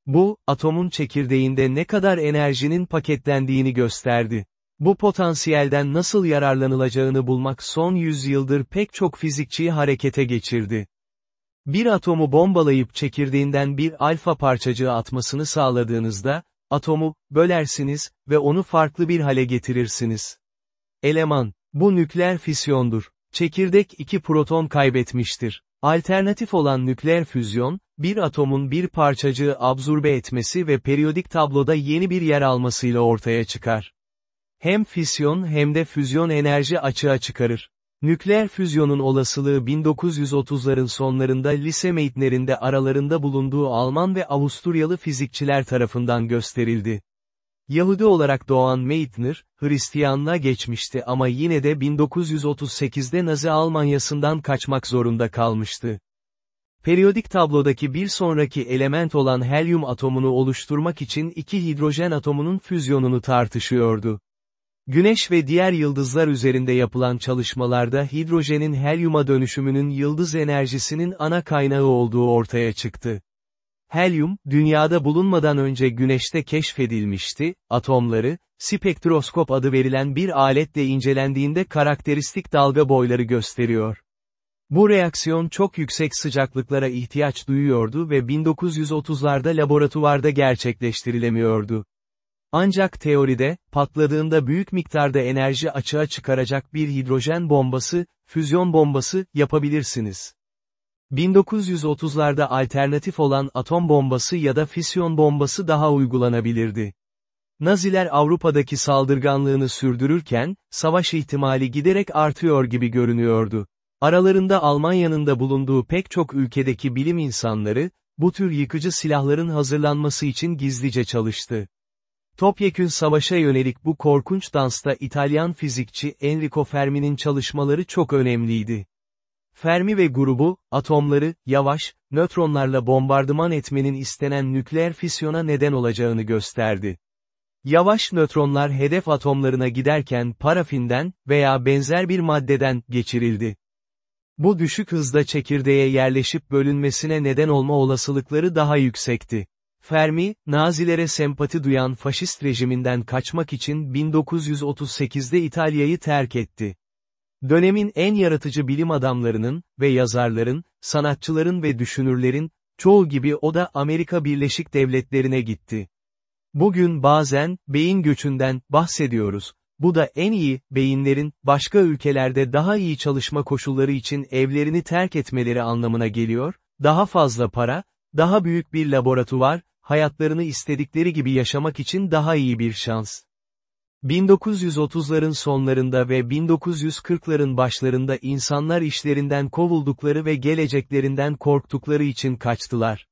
Bu, atomun çekirdeğinde ne kadar enerjinin paketlendiğini gösterdi. Bu potansiyelden nasıl yararlanılacağını bulmak son yüzyıldır pek çok fizikçiyi harekete geçirdi. Bir atomu bombalayıp çekirdeğinden bir alfa parçacığı atmasını sağladığınızda, atomu, bölersiniz ve onu farklı bir hale getirirsiniz. Eleman, bu nükleer fisyondur. Çekirdek iki proton kaybetmiştir. Alternatif olan nükleer füzyon, bir atomun bir parçacığı absorbe etmesi ve periyodik tabloda yeni bir yer almasıyla ortaya çıkar. Hem fisyon hem de füzyon enerji açığa çıkarır. Nükleer füzyonun olasılığı 1930'ların sonlarında lise meyitlerinde aralarında bulunduğu Alman ve Avusturyalı fizikçiler tarafından gösterildi. Yahudi olarak doğan Meitner, Hristiyanlığa geçmişti ama yine de 1938'de Nazi Almanyası'ndan kaçmak zorunda kalmıştı. Periyodik tablodaki bir sonraki element olan helyum atomunu oluşturmak için iki hidrojen atomunun füzyonunu tartışıyordu. Güneş ve diğer yıldızlar üzerinde yapılan çalışmalarda hidrojenin helyuma dönüşümünün yıldız enerjisinin ana kaynağı olduğu ortaya çıktı. Helyum, dünyada bulunmadan önce güneşte keşfedilmişti, atomları, spektroskop adı verilen bir aletle incelendiğinde karakteristik dalga boyları gösteriyor. Bu reaksiyon çok yüksek sıcaklıklara ihtiyaç duyuyordu ve 1930'larda laboratuvarda gerçekleştirilemiyordu. Ancak teoride, patladığında büyük miktarda enerji açığa çıkaracak bir hidrojen bombası, füzyon bombası, yapabilirsiniz. 1930'larda alternatif olan atom bombası ya da fisyon bombası daha uygulanabilirdi. Naziler Avrupa'daki saldırganlığını sürdürürken, savaş ihtimali giderek artıyor gibi görünüyordu. Aralarında Almanya'nın da bulunduğu pek çok ülkedeki bilim insanları, bu tür yıkıcı silahların hazırlanması için gizlice çalıştı. Topyekün savaşa yönelik bu korkunç dansta İtalyan fizikçi Enrico Fermi'nin çalışmaları çok önemliydi. Fermi ve grubu, atomları, yavaş, nötronlarla bombardıman etmenin istenen nükleer fisyona neden olacağını gösterdi. Yavaş nötronlar hedef atomlarına giderken parafinden veya benzer bir maddeden geçirildi. Bu düşük hızda çekirdeğe yerleşip bölünmesine neden olma olasılıkları daha yüksekti. Fermi, Nazilere sempati duyan faşist rejiminden kaçmak için 1938'de İtalya'yı terk etti. Dönemin en yaratıcı bilim adamlarının ve yazarların, sanatçıların ve düşünürlerin, çoğu gibi o da Amerika Birleşik Devletleri'ne gitti. Bugün bazen, beyin göçünden, bahsediyoruz. Bu da en iyi, beyinlerin, başka ülkelerde daha iyi çalışma koşulları için evlerini terk etmeleri anlamına geliyor, daha fazla para, daha büyük bir laboratuvar, hayatlarını istedikleri gibi yaşamak için daha iyi bir şans. 1930'ların sonlarında ve 1940'ların başlarında insanlar işlerinden kovuldukları ve geleceklerinden korktukları için kaçtılar.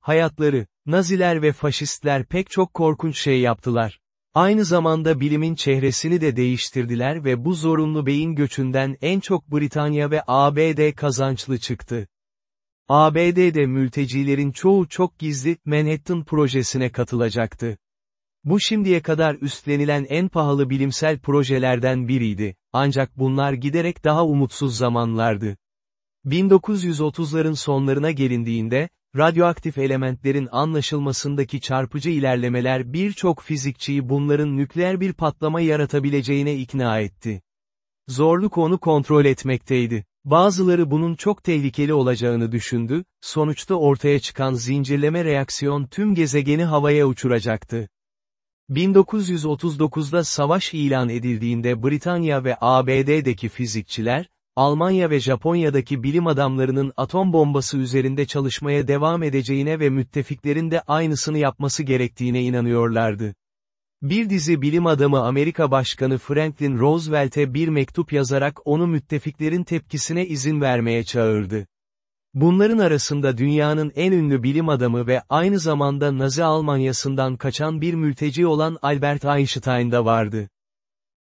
Hayatları, Naziler ve faşistler pek çok korkunç şey yaptılar. Aynı zamanda bilimin çehresini de değiştirdiler ve bu zorunlu beyin göçünden en çok Britanya ve ABD kazançlı çıktı. ABD'de mültecilerin çoğu çok gizli, Manhattan projesine katılacaktı. Bu şimdiye kadar üstlenilen en pahalı bilimsel projelerden biriydi, ancak bunlar giderek daha umutsuz zamanlardı. 1930'ların sonlarına gelindiğinde, radyoaktif elementlerin anlaşılmasındaki çarpıcı ilerlemeler birçok fizikçiyi bunların nükleer bir patlama yaratabileceğine ikna etti. Zorluk onu kontrol etmekteydi. Bazıları bunun çok tehlikeli olacağını düşündü, sonuçta ortaya çıkan zincirleme reaksiyon tüm gezegeni havaya uçuracaktı. 1939'da savaş ilan edildiğinde Britanya ve ABD'deki fizikçiler, Almanya ve Japonya'daki bilim adamlarının atom bombası üzerinde çalışmaya devam edeceğine ve müttefiklerin de aynısını yapması gerektiğine inanıyorlardı. Bir dizi bilim adamı Amerika Başkanı Franklin Roosevelt'e bir mektup yazarak onu müttefiklerin tepkisine izin vermeye çağırdı. Bunların arasında dünyanın en ünlü bilim adamı ve aynı zamanda Nazi Almanyası'ndan kaçan bir mülteci olan Albert Einstein da vardı.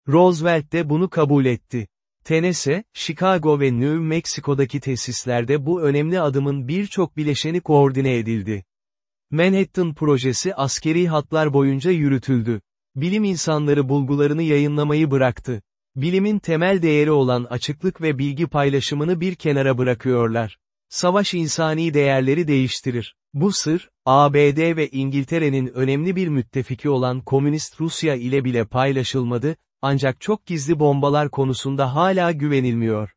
Roosevelt de bunu kabul etti. Tennessee, Chicago ve New Mexico'daki tesislerde bu önemli adımın birçok bileşeni koordine edildi. Manhattan projesi askeri hatlar boyunca yürütüldü. Bilim insanları bulgularını yayınlamayı bıraktı. Bilimin temel değeri olan açıklık ve bilgi paylaşımını bir kenara bırakıyorlar. Savaş insani değerleri değiştirir. Bu sır, ABD ve İngiltere'nin önemli bir müttefiki olan Komünist Rusya ile bile paylaşılmadı, ancak çok gizli bombalar konusunda hala güvenilmiyor.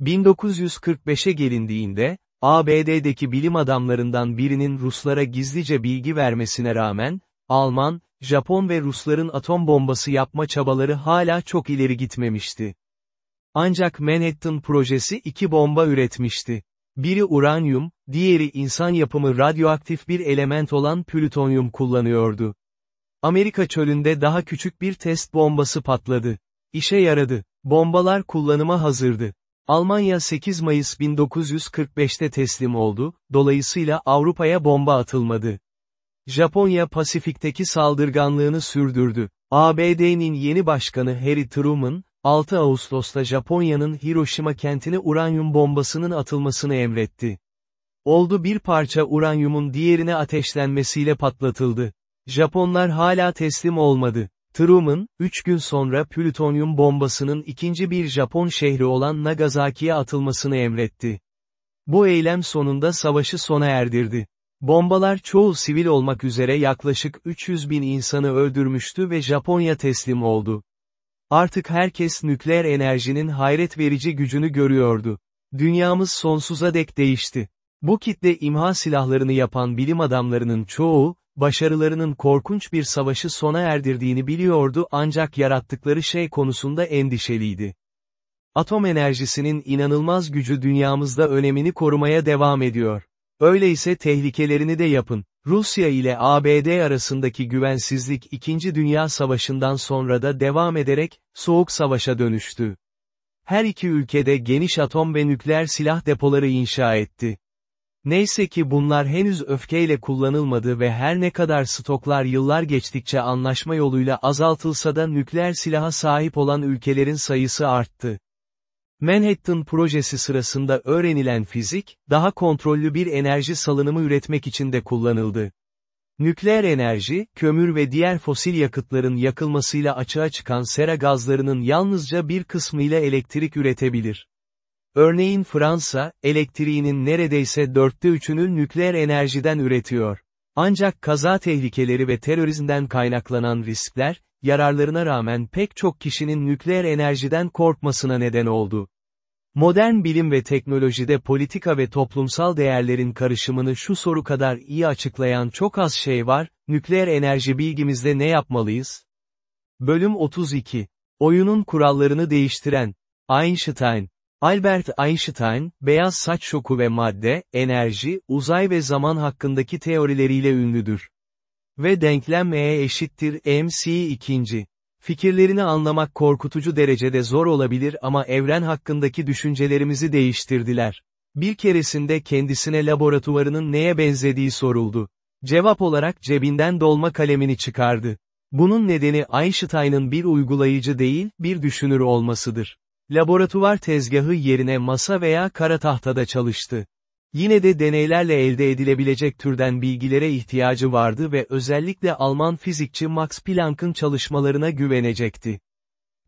1945'e gelindiğinde, ABD'deki bilim adamlarından birinin Ruslara gizlice bilgi vermesine rağmen, Alman, Japon ve Rusların atom bombası yapma çabaları hala çok ileri gitmemişti. Ancak Manhattan projesi iki bomba üretmişti. Biri uranyum, diğeri insan yapımı radyoaktif bir element olan plütonyum kullanıyordu. Amerika çölünde daha küçük bir test bombası patladı. İşe yaradı. Bombalar kullanıma hazırdı. Almanya 8 Mayıs 1945'te teslim oldu, dolayısıyla Avrupa'ya bomba atılmadı. Japonya Pasifik'teki saldırganlığını sürdürdü. ABD'nin yeni başkanı Harry Truman, 6 Ağustos'ta Japonya'nın Hiroşima kentine uranyum bombasının atılmasını emretti. Oldu bir parça uranyumun diğerine ateşlenmesiyle patlatıldı. Japonlar hala teslim olmadı. Truman, üç gün sonra plütonyum bombasının ikinci bir Japon şehri olan Nagasaki'ye atılmasını emretti. Bu eylem sonunda savaşı sona erdirdi. Bombalar çoğu sivil olmak üzere yaklaşık 300 bin insanı öldürmüştü ve Japonya teslim oldu. Artık herkes nükleer enerjinin hayret verici gücünü görüyordu. Dünyamız sonsuza dek değişti. Bu kitle imha silahlarını yapan bilim adamlarının çoğu, başarılarının korkunç bir savaşı sona erdirdiğini biliyordu ancak yarattıkları şey konusunda endişeliydi. Atom enerjisinin inanılmaz gücü dünyamızda önemini korumaya devam ediyor. Öyleyse tehlikelerini de yapın. Rusya ile ABD arasındaki güvensizlik 2. Dünya Savaşı'ndan sonra da devam ederek, Soğuk Savaş'a dönüştü. Her iki ülkede geniş atom ve nükleer silah depoları inşa etti. Neyse ki bunlar henüz öfkeyle kullanılmadı ve her ne kadar stoklar yıllar geçtikçe anlaşma yoluyla azaltılsa da nükleer silaha sahip olan ülkelerin sayısı arttı. Manhattan projesi sırasında öğrenilen fizik, daha kontrollü bir enerji salınımı üretmek için de kullanıldı. Nükleer enerji, kömür ve diğer fosil yakıtların yakılmasıyla açığa çıkan sera gazlarının yalnızca bir kısmıyla elektrik üretebilir. Örneğin Fransa, elektriğinin neredeyse dörtte üçünü nükleer enerjiden üretiyor. Ancak kaza tehlikeleri ve terörizmden kaynaklanan riskler, yararlarına rağmen pek çok kişinin nükleer enerjiden korkmasına neden oldu. Modern bilim ve teknolojide politika ve toplumsal değerlerin karışımını şu soru kadar iyi açıklayan çok az şey var, nükleer enerji bilgimizde ne yapmalıyız? Bölüm 32. Oyunun kurallarını değiştiren. Einstein. Albert Einstein, beyaz saç şoku ve madde, enerji, uzay ve zaman hakkındaki teorileriyle ünlüdür. Ve denklem E eşittir mc ikinci. Fikirlerini anlamak korkutucu derecede zor olabilir ama evren hakkındaki düşüncelerimizi değiştirdiler. Bir keresinde kendisine laboratuvarının neye benzediği soruldu. Cevap olarak cebinden dolma kalemini çıkardı. Bunun nedeni Einstein'ın bir uygulayıcı değil, bir düşünür olmasıdır. Laboratuvar tezgahı yerine masa veya kara tahtada çalıştı. Yine de deneylerle elde edilebilecek türden bilgilere ihtiyacı vardı ve özellikle Alman fizikçi Max Planck'ın çalışmalarına güvenecekti.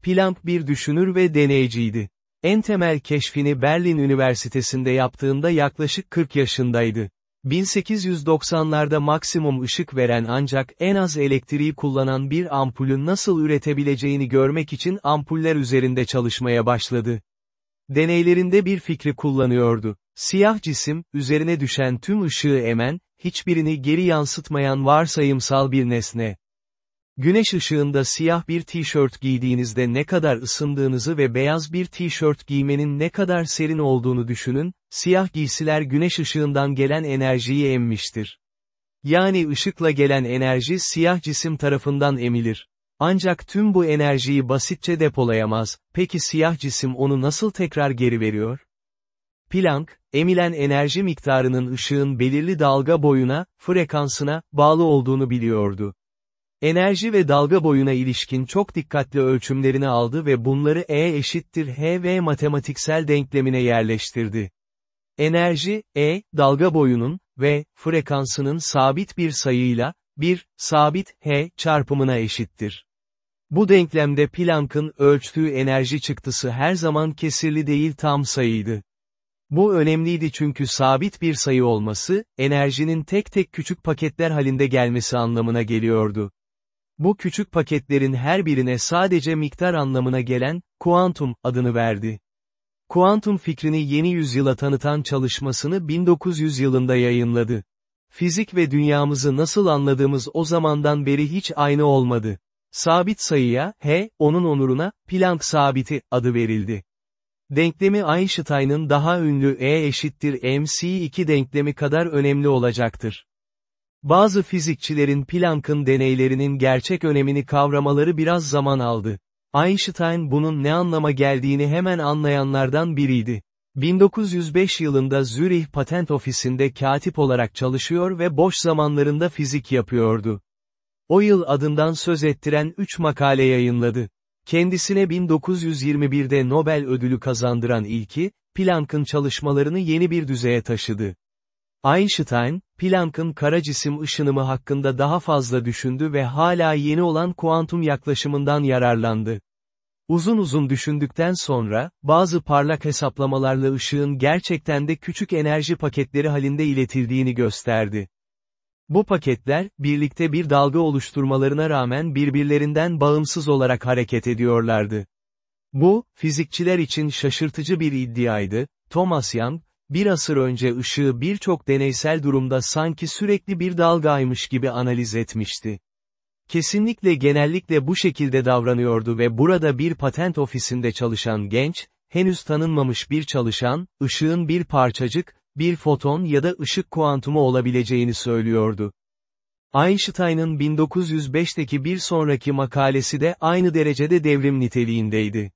Planck bir düşünür ve deneyciydi. En temel keşfini Berlin Üniversitesi'nde yaptığında yaklaşık 40 yaşındaydı. 1890'larda maksimum ışık veren ancak en az elektriği kullanan bir ampulün nasıl üretebileceğini görmek için ampuller üzerinde çalışmaya başladı. Deneylerinde bir fikri kullanıyordu. Siyah cisim, üzerine düşen tüm ışığı emen, hiçbirini geri yansıtmayan varsayımsal bir nesne. Güneş ışığında siyah bir tişört giydiğinizde ne kadar ısındığınızı ve beyaz bir tişört giymenin ne kadar serin olduğunu düşünün, siyah giysiler güneş ışığından gelen enerjiyi emmiştir. Yani ışıkla gelen enerji siyah cisim tarafından emilir. Ancak tüm bu enerjiyi basitçe depolayamaz, peki siyah cisim onu nasıl tekrar geri veriyor? Planck, emilen enerji miktarının ışığın belirli dalga boyuna, frekansına, bağlı olduğunu biliyordu. Enerji ve dalga boyuna ilişkin çok dikkatli ölçümlerini aldı ve bunları E eşittir HV matematiksel denklemine yerleştirdi. Enerji, E, dalga boyunun, ve, frekansının sabit bir sayıyla, bir, sabit, H, çarpımına eşittir. Bu denklemde Planck'ın ölçtüğü enerji çıktısı her zaman kesirli değil tam sayıydı. Bu önemliydi çünkü sabit bir sayı olması, enerjinin tek tek küçük paketler halinde gelmesi anlamına geliyordu. Bu küçük paketlerin her birine sadece miktar anlamına gelen, kuantum, adını verdi. Kuantum fikrini yeni yüzyıla tanıtan çalışmasını 1900 yılında yayınladı. Fizik ve dünyamızı nasıl anladığımız o zamandan beri hiç aynı olmadı. Sabit sayıya, H, onun onuruna, Planck sabiti, adı verildi. Denklemi Einstein'ın daha ünlü E eşittir mc2 denklemi kadar önemli olacaktır. Bazı fizikçilerin Planck'ın deneylerinin gerçek önemini kavramaları biraz zaman aldı. Einstein bunun ne anlama geldiğini hemen anlayanlardan biriydi. 1905 yılında Zürih Patent Ofisi'nde katip olarak çalışıyor ve boş zamanlarında fizik yapıyordu. O yıl adından söz ettiren 3 makale yayınladı. Kendisine 1921'de Nobel ödülü kazandıran ilki, Planck'ın çalışmalarını yeni bir düzeye taşıdı. Einstein, Planck'ın kara cisim ışınımı hakkında daha fazla düşündü ve hala yeni olan kuantum yaklaşımından yararlandı. Uzun uzun düşündükten sonra, bazı parlak hesaplamalarla ışığın gerçekten de küçük enerji paketleri halinde iletildiğini gösterdi. Bu paketler, birlikte bir dalga oluşturmalarına rağmen birbirlerinden bağımsız olarak hareket ediyorlardı. Bu, fizikçiler için şaşırtıcı bir iddiaydı, Thomas Young, bir asır önce ışığı birçok deneysel durumda sanki sürekli bir dalgaymış gibi analiz etmişti. Kesinlikle genellikle bu şekilde davranıyordu ve burada bir patent ofisinde çalışan genç, henüz tanınmamış bir çalışan, ışığın bir parçacık, bir foton ya da ışık kuantumu olabileceğini söylüyordu. Einstein'ın 1905'teki bir sonraki makalesi de aynı derecede devrim niteliğindeydi.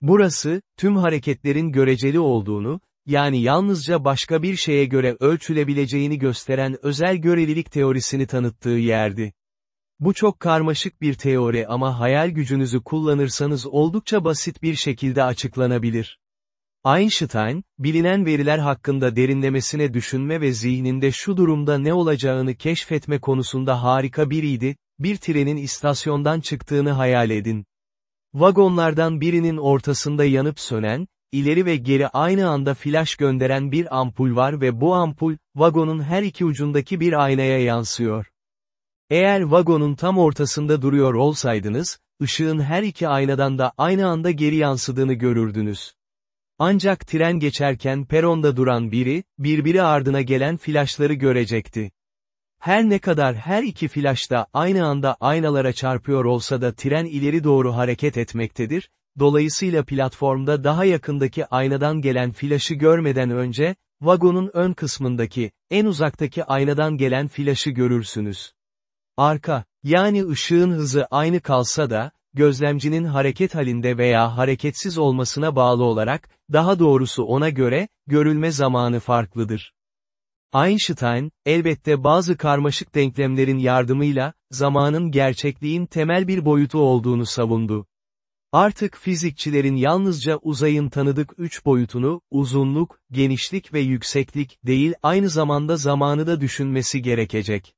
Burası, tüm hareketlerin göreceli olduğunu, yani yalnızca başka bir şeye göre ölçülebileceğini gösteren özel görelilik teorisini tanıttığı yerdi. Bu çok karmaşık bir teori ama hayal gücünüzü kullanırsanız oldukça basit bir şekilde açıklanabilir. Einstein, bilinen veriler hakkında derinlemesine düşünme ve zihninde şu durumda ne olacağını keşfetme konusunda harika biriydi, bir trenin istasyondan çıktığını hayal edin. Vagonlardan birinin ortasında yanıp sönen, ileri ve geri aynı anda flash gönderen bir ampul var ve bu ampul, vagonun her iki ucundaki bir aynaya yansıyor. Eğer vagonun tam ortasında duruyor olsaydınız, ışığın her iki aynadan da aynı anda geri yansıdığını görürdünüz. Ancak tren geçerken peronda duran biri, birbiri ardına gelen flaşları görecekti. Her ne kadar her iki flash da aynı anda aynalara çarpıyor olsa da tren ileri doğru hareket etmektedir, dolayısıyla platformda daha yakındaki aynadan gelen flaşı görmeden önce, vagonun ön kısmındaki, en uzaktaki aynadan gelen flaşı görürsünüz. Arka, yani ışığın hızı aynı kalsa da, gözlemcinin hareket halinde veya hareketsiz olmasına bağlı olarak, daha doğrusu ona göre, görülme zamanı farklıdır. Einstein, elbette bazı karmaşık denklemlerin yardımıyla, zamanın gerçekliğin temel bir boyutu olduğunu savundu. Artık fizikçilerin yalnızca uzayın tanıdık üç boyutunu, uzunluk, genişlik ve yükseklik değil aynı zamanda zamanı da düşünmesi gerekecek.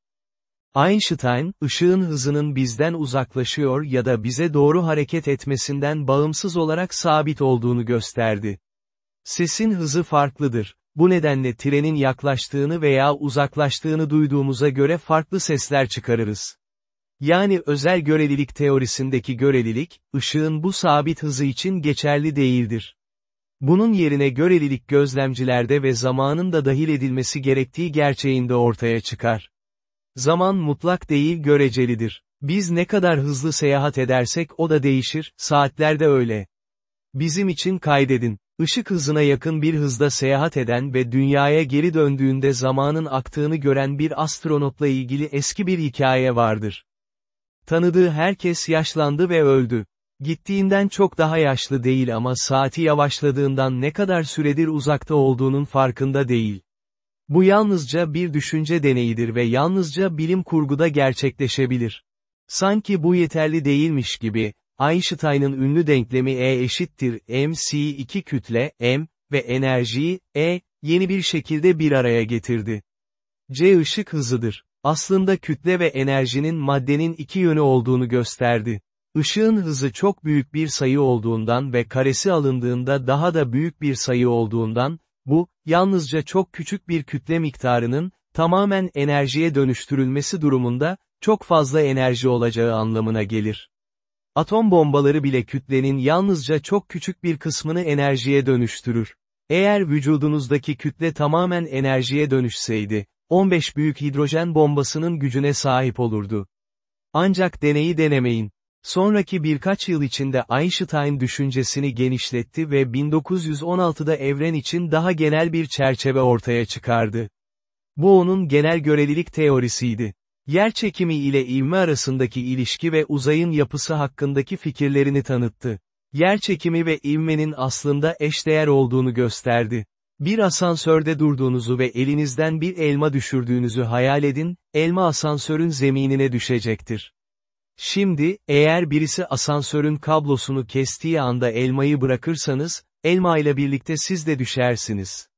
Einstein, ışığın hızının bizden uzaklaşıyor ya da bize doğru hareket etmesinden bağımsız olarak sabit olduğunu gösterdi. Sesin hızı farklıdır. Bu nedenle trenin yaklaştığını veya uzaklaştığını duyduğumuza göre farklı sesler çıkarırız. Yani özel görelilik teorisindeki görelilik, ışığın bu sabit hızı için geçerli değildir. Bunun yerine görelilik gözlemcilerde ve zamanın da dahil edilmesi gerektiği gerçeğinde ortaya çıkar. Zaman mutlak değil görecelidir. Biz ne kadar hızlı seyahat edersek o da değişir, saatler de öyle. Bizim için kaydedin. Işık hızına yakın bir hızda seyahat eden ve dünyaya geri döndüğünde zamanın aktığını gören bir astronotla ilgili eski bir hikaye vardır. Tanıdığı herkes yaşlandı ve öldü. Gittiğinden çok daha yaşlı değil ama saati yavaşladığından ne kadar süredir uzakta olduğunun farkında değil. Bu yalnızca bir düşünce deneyidir ve yalnızca bilim kurguda gerçekleşebilir. Sanki bu yeterli değilmiş gibi, Einstein'ın ünlü denklemi E eşittir mc2 kütle, m, ve enerjiyi, E, yeni bir şekilde bir araya getirdi. C ışık hızıdır. Aslında kütle ve enerjinin maddenin iki yönü olduğunu gösterdi. Işığın hızı çok büyük bir sayı olduğundan ve karesi alındığında daha da büyük bir sayı olduğundan, bu, yalnızca çok küçük bir kütle miktarının, tamamen enerjiye dönüştürülmesi durumunda, çok fazla enerji olacağı anlamına gelir. Atom bombaları bile kütlenin yalnızca çok küçük bir kısmını enerjiye dönüştürür. Eğer vücudunuzdaki kütle tamamen enerjiye dönüşseydi, 15 büyük hidrojen bombasının gücüne sahip olurdu. Ancak deneyi denemeyin. Sonraki birkaç yıl içinde Einstein düşüncesini genişletti ve 1916'da evren için daha genel bir çerçeve ortaya çıkardı. Bu onun genel görelilik teorisiydi. Yer çekimi ile ivme arasındaki ilişki ve uzayın yapısı hakkındaki fikirlerini tanıttı. Yer çekimi ve ivmenin aslında eşdeğer olduğunu gösterdi. Bir asansörde durduğunuzu ve elinizden bir elma düşürdüğünüzü hayal edin, elma asansörün zeminine düşecektir. Şimdi, eğer birisi asansörün kablosunu kestiği anda elmayı bırakırsanız, elma ile birlikte siz de düşersiniz.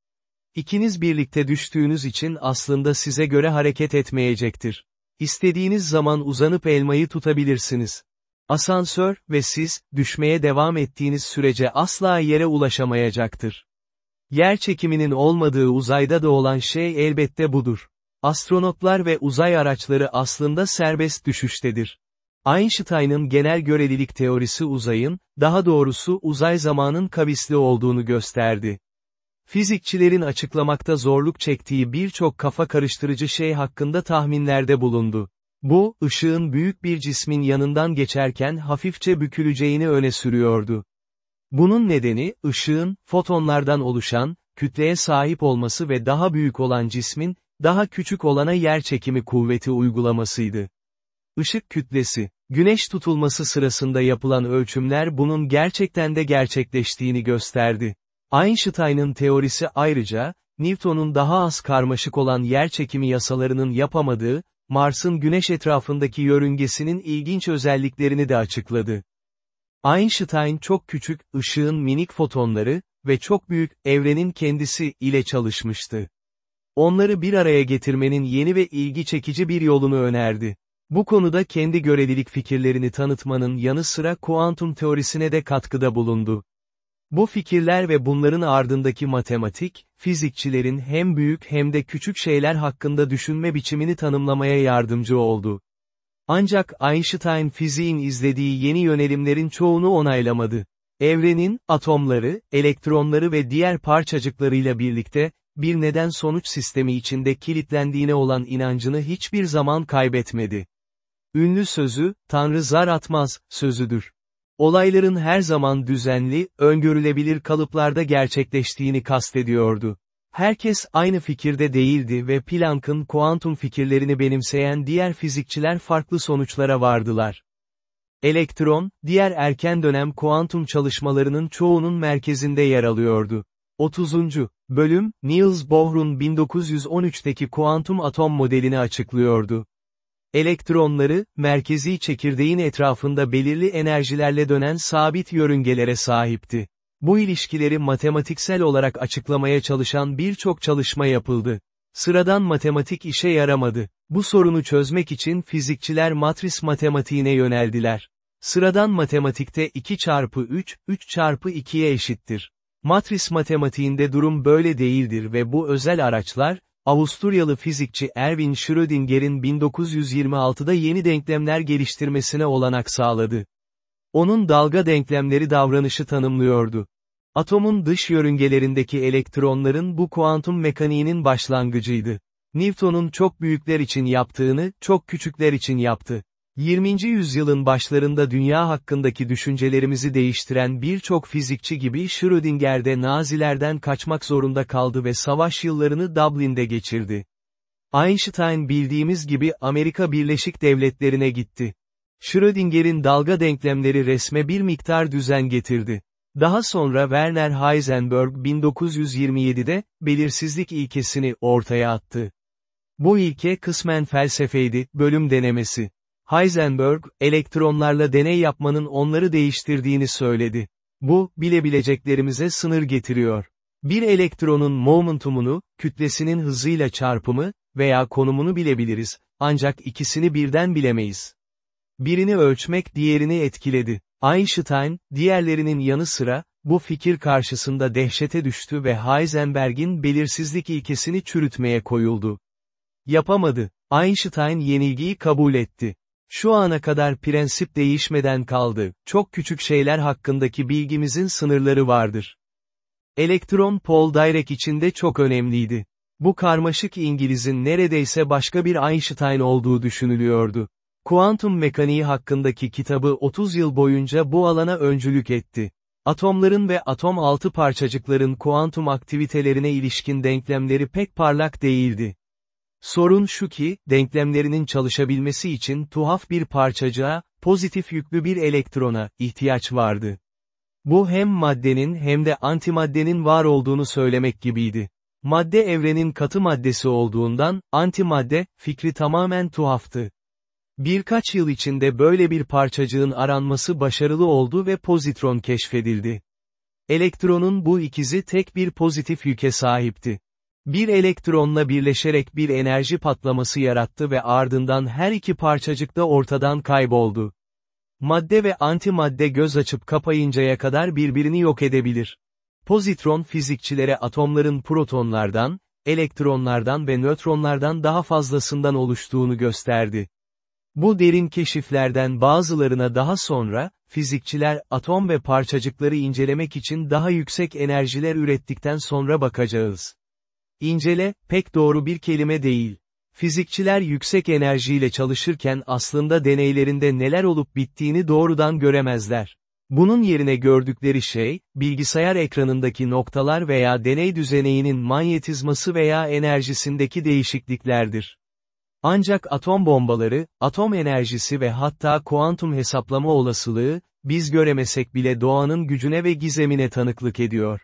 İkiniz birlikte düştüğünüz için aslında size göre hareket etmeyecektir. İstediğiniz zaman uzanıp elmayı tutabilirsiniz. Asansör ve siz, düşmeye devam ettiğiniz sürece asla yere ulaşamayacaktır. Yer çekiminin olmadığı uzayda da olan şey elbette budur. Astronotlar ve uzay araçları aslında serbest düşüştedir. Einstein'ın genel görelilik teorisi uzayın, daha doğrusu uzay zamanın kavisli olduğunu gösterdi. Fizikçilerin açıklamakta zorluk çektiği birçok kafa karıştırıcı şey hakkında tahminlerde bulundu. Bu, ışığın büyük bir cismin yanından geçerken hafifçe büküleceğini öne sürüyordu. Bunun nedeni, ışığın, fotonlardan oluşan, kütleye sahip olması ve daha büyük olan cismin, daha küçük olana yer çekimi kuvveti uygulamasıydı. Işık kütlesi, güneş tutulması sırasında yapılan ölçümler bunun gerçekten de gerçekleştiğini gösterdi. Einstein'ın teorisi ayrıca, Newton'un daha az karmaşık olan yer çekimi yasalarının yapamadığı, Mars'ın güneş etrafındaki yörüngesinin ilginç özelliklerini de açıkladı. Einstein çok küçük, ışığın minik fotonları ve çok büyük, evrenin kendisi ile çalışmıştı. Onları bir araya getirmenin yeni ve ilgi çekici bir yolunu önerdi. Bu konuda kendi görelilik fikirlerini tanıtmanın yanı sıra kuantum teorisine de katkıda bulundu. Bu fikirler ve bunların ardındaki matematik, fizikçilerin hem büyük hem de küçük şeyler hakkında düşünme biçimini tanımlamaya yardımcı oldu. Ancak Einstein fiziğin izlediği yeni yönelimlerin çoğunu onaylamadı. Evrenin, atomları, elektronları ve diğer parçacıklarıyla birlikte, bir neden-sonuç sistemi içinde kilitlendiğine olan inancını hiçbir zaman kaybetmedi. Ünlü sözü, Tanrı zar atmaz, sözüdür. Olayların her zaman düzenli, öngörülebilir kalıplarda gerçekleştiğini kastediyordu. Herkes aynı fikirde değildi ve Planck'ın kuantum fikirlerini benimseyen diğer fizikçiler farklı sonuçlara vardılar. Elektron, diğer erken dönem kuantum çalışmalarının çoğunun merkezinde yer alıyordu. 30. bölüm, Niels Bohr'un 1913'teki kuantum atom modelini açıklıyordu. Elektronları, merkezi çekirdeğin etrafında belirli enerjilerle dönen sabit yörüngelere sahipti. Bu ilişkileri matematiksel olarak açıklamaya çalışan birçok çalışma yapıldı. Sıradan matematik işe yaramadı. Bu sorunu çözmek için fizikçiler matris matematiğine yöneldiler. Sıradan matematikte 2 çarpı 3, 3 çarpı 2'ye eşittir. Matris matematiğinde durum böyle değildir ve bu özel araçlar, Avusturyalı fizikçi Erwin Schrödinger'in 1926'da yeni denklemler geliştirmesine olanak sağladı. Onun dalga denklemleri davranışı tanımlıyordu. Atomun dış yörüngelerindeki elektronların bu kuantum mekaniğinin başlangıcıydı. Newton'un çok büyükler için yaptığını, çok küçükler için yaptı. 20. yüzyılın başlarında dünya hakkındaki düşüncelerimizi değiştiren birçok fizikçi gibi Schrödinger de Nazilerden kaçmak zorunda kaldı ve savaş yıllarını Dublin'de geçirdi. Einstein bildiğimiz gibi Amerika Birleşik Devletleri'ne gitti. Schrödinger'in dalga denklemleri resme bir miktar düzen getirdi. Daha sonra Werner Heisenberg 1927'de, belirsizlik ilkesini ortaya attı. Bu ilke kısmen felsefeydi, bölüm denemesi. Heisenberg, elektronlarla deney yapmanın onları değiştirdiğini söyledi. Bu, bilebileceklerimize sınır getiriyor. Bir elektronun momentumunu, kütlesinin hızıyla çarpımı veya konumunu bilebiliriz, ancak ikisini birden bilemeyiz. Birini ölçmek diğerini etkiledi. Einstein, diğerlerinin yanı sıra, bu fikir karşısında dehşete düştü ve Heisenberg'in belirsizlik ilkesini çürütmeye koyuldu. Yapamadı. Einstein yenilgiyi kabul etti. Şu ana kadar prensip değişmeden kaldı, çok küçük şeyler hakkındaki bilgimizin sınırları vardır. Elektron Paul Dirac için de çok önemliydi. Bu karmaşık İngiliz'in neredeyse başka bir Einstein olduğu düşünülüyordu. Kuantum mekaniği hakkındaki kitabı 30 yıl boyunca bu alana öncülük etti. Atomların ve atom altı parçacıkların kuantum aktivitelerine ilişkin denklemleri pek parlak değildi. Sorun şu ki, denklemlerinin çalışabilmesi için tuhaf bir parçacığa, pozitif yüklü bir elektrona, ihtiyaç vardı. Bu hem maddenin hem de antimaddenin var olduğunu söylemek gibiydi. Madde evrenin katı maddesi olduğundan, antimadde, fikri tamamen tuhaftı. Birkaç yıl içinde böyle bir parçacığın aranması başarılı oldu ve pozitron keşfedildi. Elektronun bu ikizi tek bir pozitif yüke sahipti. Bir elektronla birleşerek bir enerji patlaması yarattı ve ardından her iki parçacık da ortadan kayboldu. Madde ve antimadde göz açıp kapayıncaya kadar birbirini yok edebilir. Pozitron fizikçilere atomların protonlardan, elektronlardan ve nötronlardan daha fazlasından oluştuğunu gösterdi. Bu derin keşiflerden bazılarına daha sonra, fizikçiler atom ve parçacıkları incelemek için daha yüksek enerjiler ürettikten sonra bakacağız. İncele, pek doğru bir kelime değil. Fizikçiler yüksek enerjiyle çalışırken aslında deneylerinde neler olup bittiğini doğrudan göremezler. Bunun yerine gördükleri şey, bilgisayar ekranındaki noktalar veya deney düzeneyinin manyetizması veya enerjisindeki değişikliklerdir. Ancak atom bombaları, atom enerjisi ve hatta kuantum hesaplama olasılığı, biz göremesek bile doğanın gücüne ve gizemine tanıklık ediyor.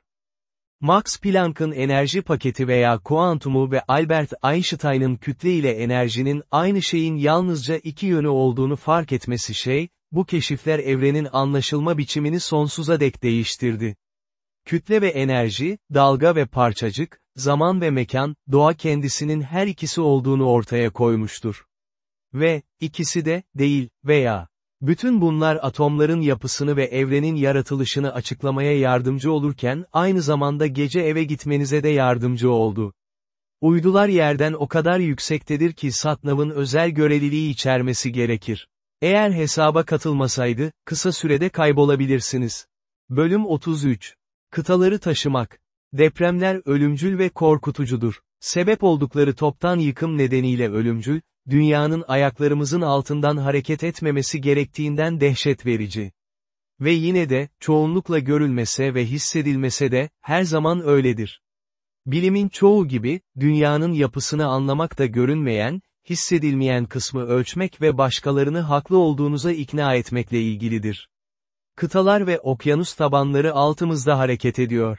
Max Planck'ın enerji paketi veya kuantumu ve Albert Einstein'ın kütle ile enerjinin aynı şeyin yalnızca iki yönü olduğunu fark etmesi şey, bu keşifler evrenin anlaşılma biçimini sonsuza dek değiştirdi. Kütle ve enerji, dalga ve parçacık, zaman ve mekan, doğa kendisinin her ikisi olduğunu ortaya koymuştur. Ve, ikisi de, değil, veya, bütün bunlar atomların yapısını ve evrenin yaratılışını açıklamaya yardımcı olurken, aynı zamanda gece eve gitmenize de yardımcı oldu. Uydular yerden o kadar yüksektedir ki Satnav'ın özel görevliliği içermesi gerekir. Eğer hesaba katılmasaydı, kısa sürede kaybolabilirsiniz. Bölüm 33. Kıtaları taşımak. Depremler ölümcül ve korkutucudur. Sebep oldukları toptan yıkım nedeniyle ölümcül, dünyanın ayaklarımızın altından hareket etmemesi gerektiğinden dehşet verici. Ve yine de, çoğunlukla görülmese ve hissedilmese de, her zaman öyledir. Bilimin çoğu gibi, dünyanın yapısını anlamak da görünmeyen, hissedilmeyen kısmı ölçmek ve başkalarını haklı olduğunuza ikna etmekle ilgilidir. Kıtalar ve okyanus tabanları altımızda hareket ediyor.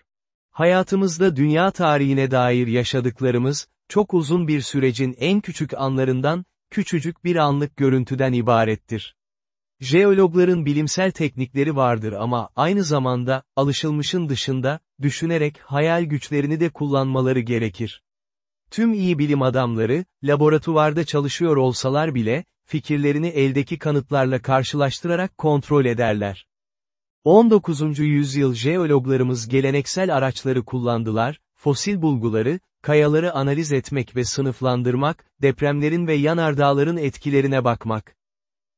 Hayatımızda dünya tarihine dair yaşadıklarımız, çok uzun bir sürecin en küçük anlarından, küçücük bir anlık görüntüden ibarettir. Jeologların bilimsel teknikleri vardır ama aynı zamanda, alışılmışın dışında, düşünerek hayal güçlerini de kullanmaları gerekir. Tüm iyi bilim adamları, laboratuvarda çalışıyor olsalar bile, fikirlerini eldeki kanıtlarla karşılaştırarak kontrol ederler. 19. yüzyıl jeologlarımız geleneksel araçları kullandılar, fosil bulguları, kayaları analiz etmek ve sınıflandırmak, depremlerin ve yanardağların etkilerine bakmak.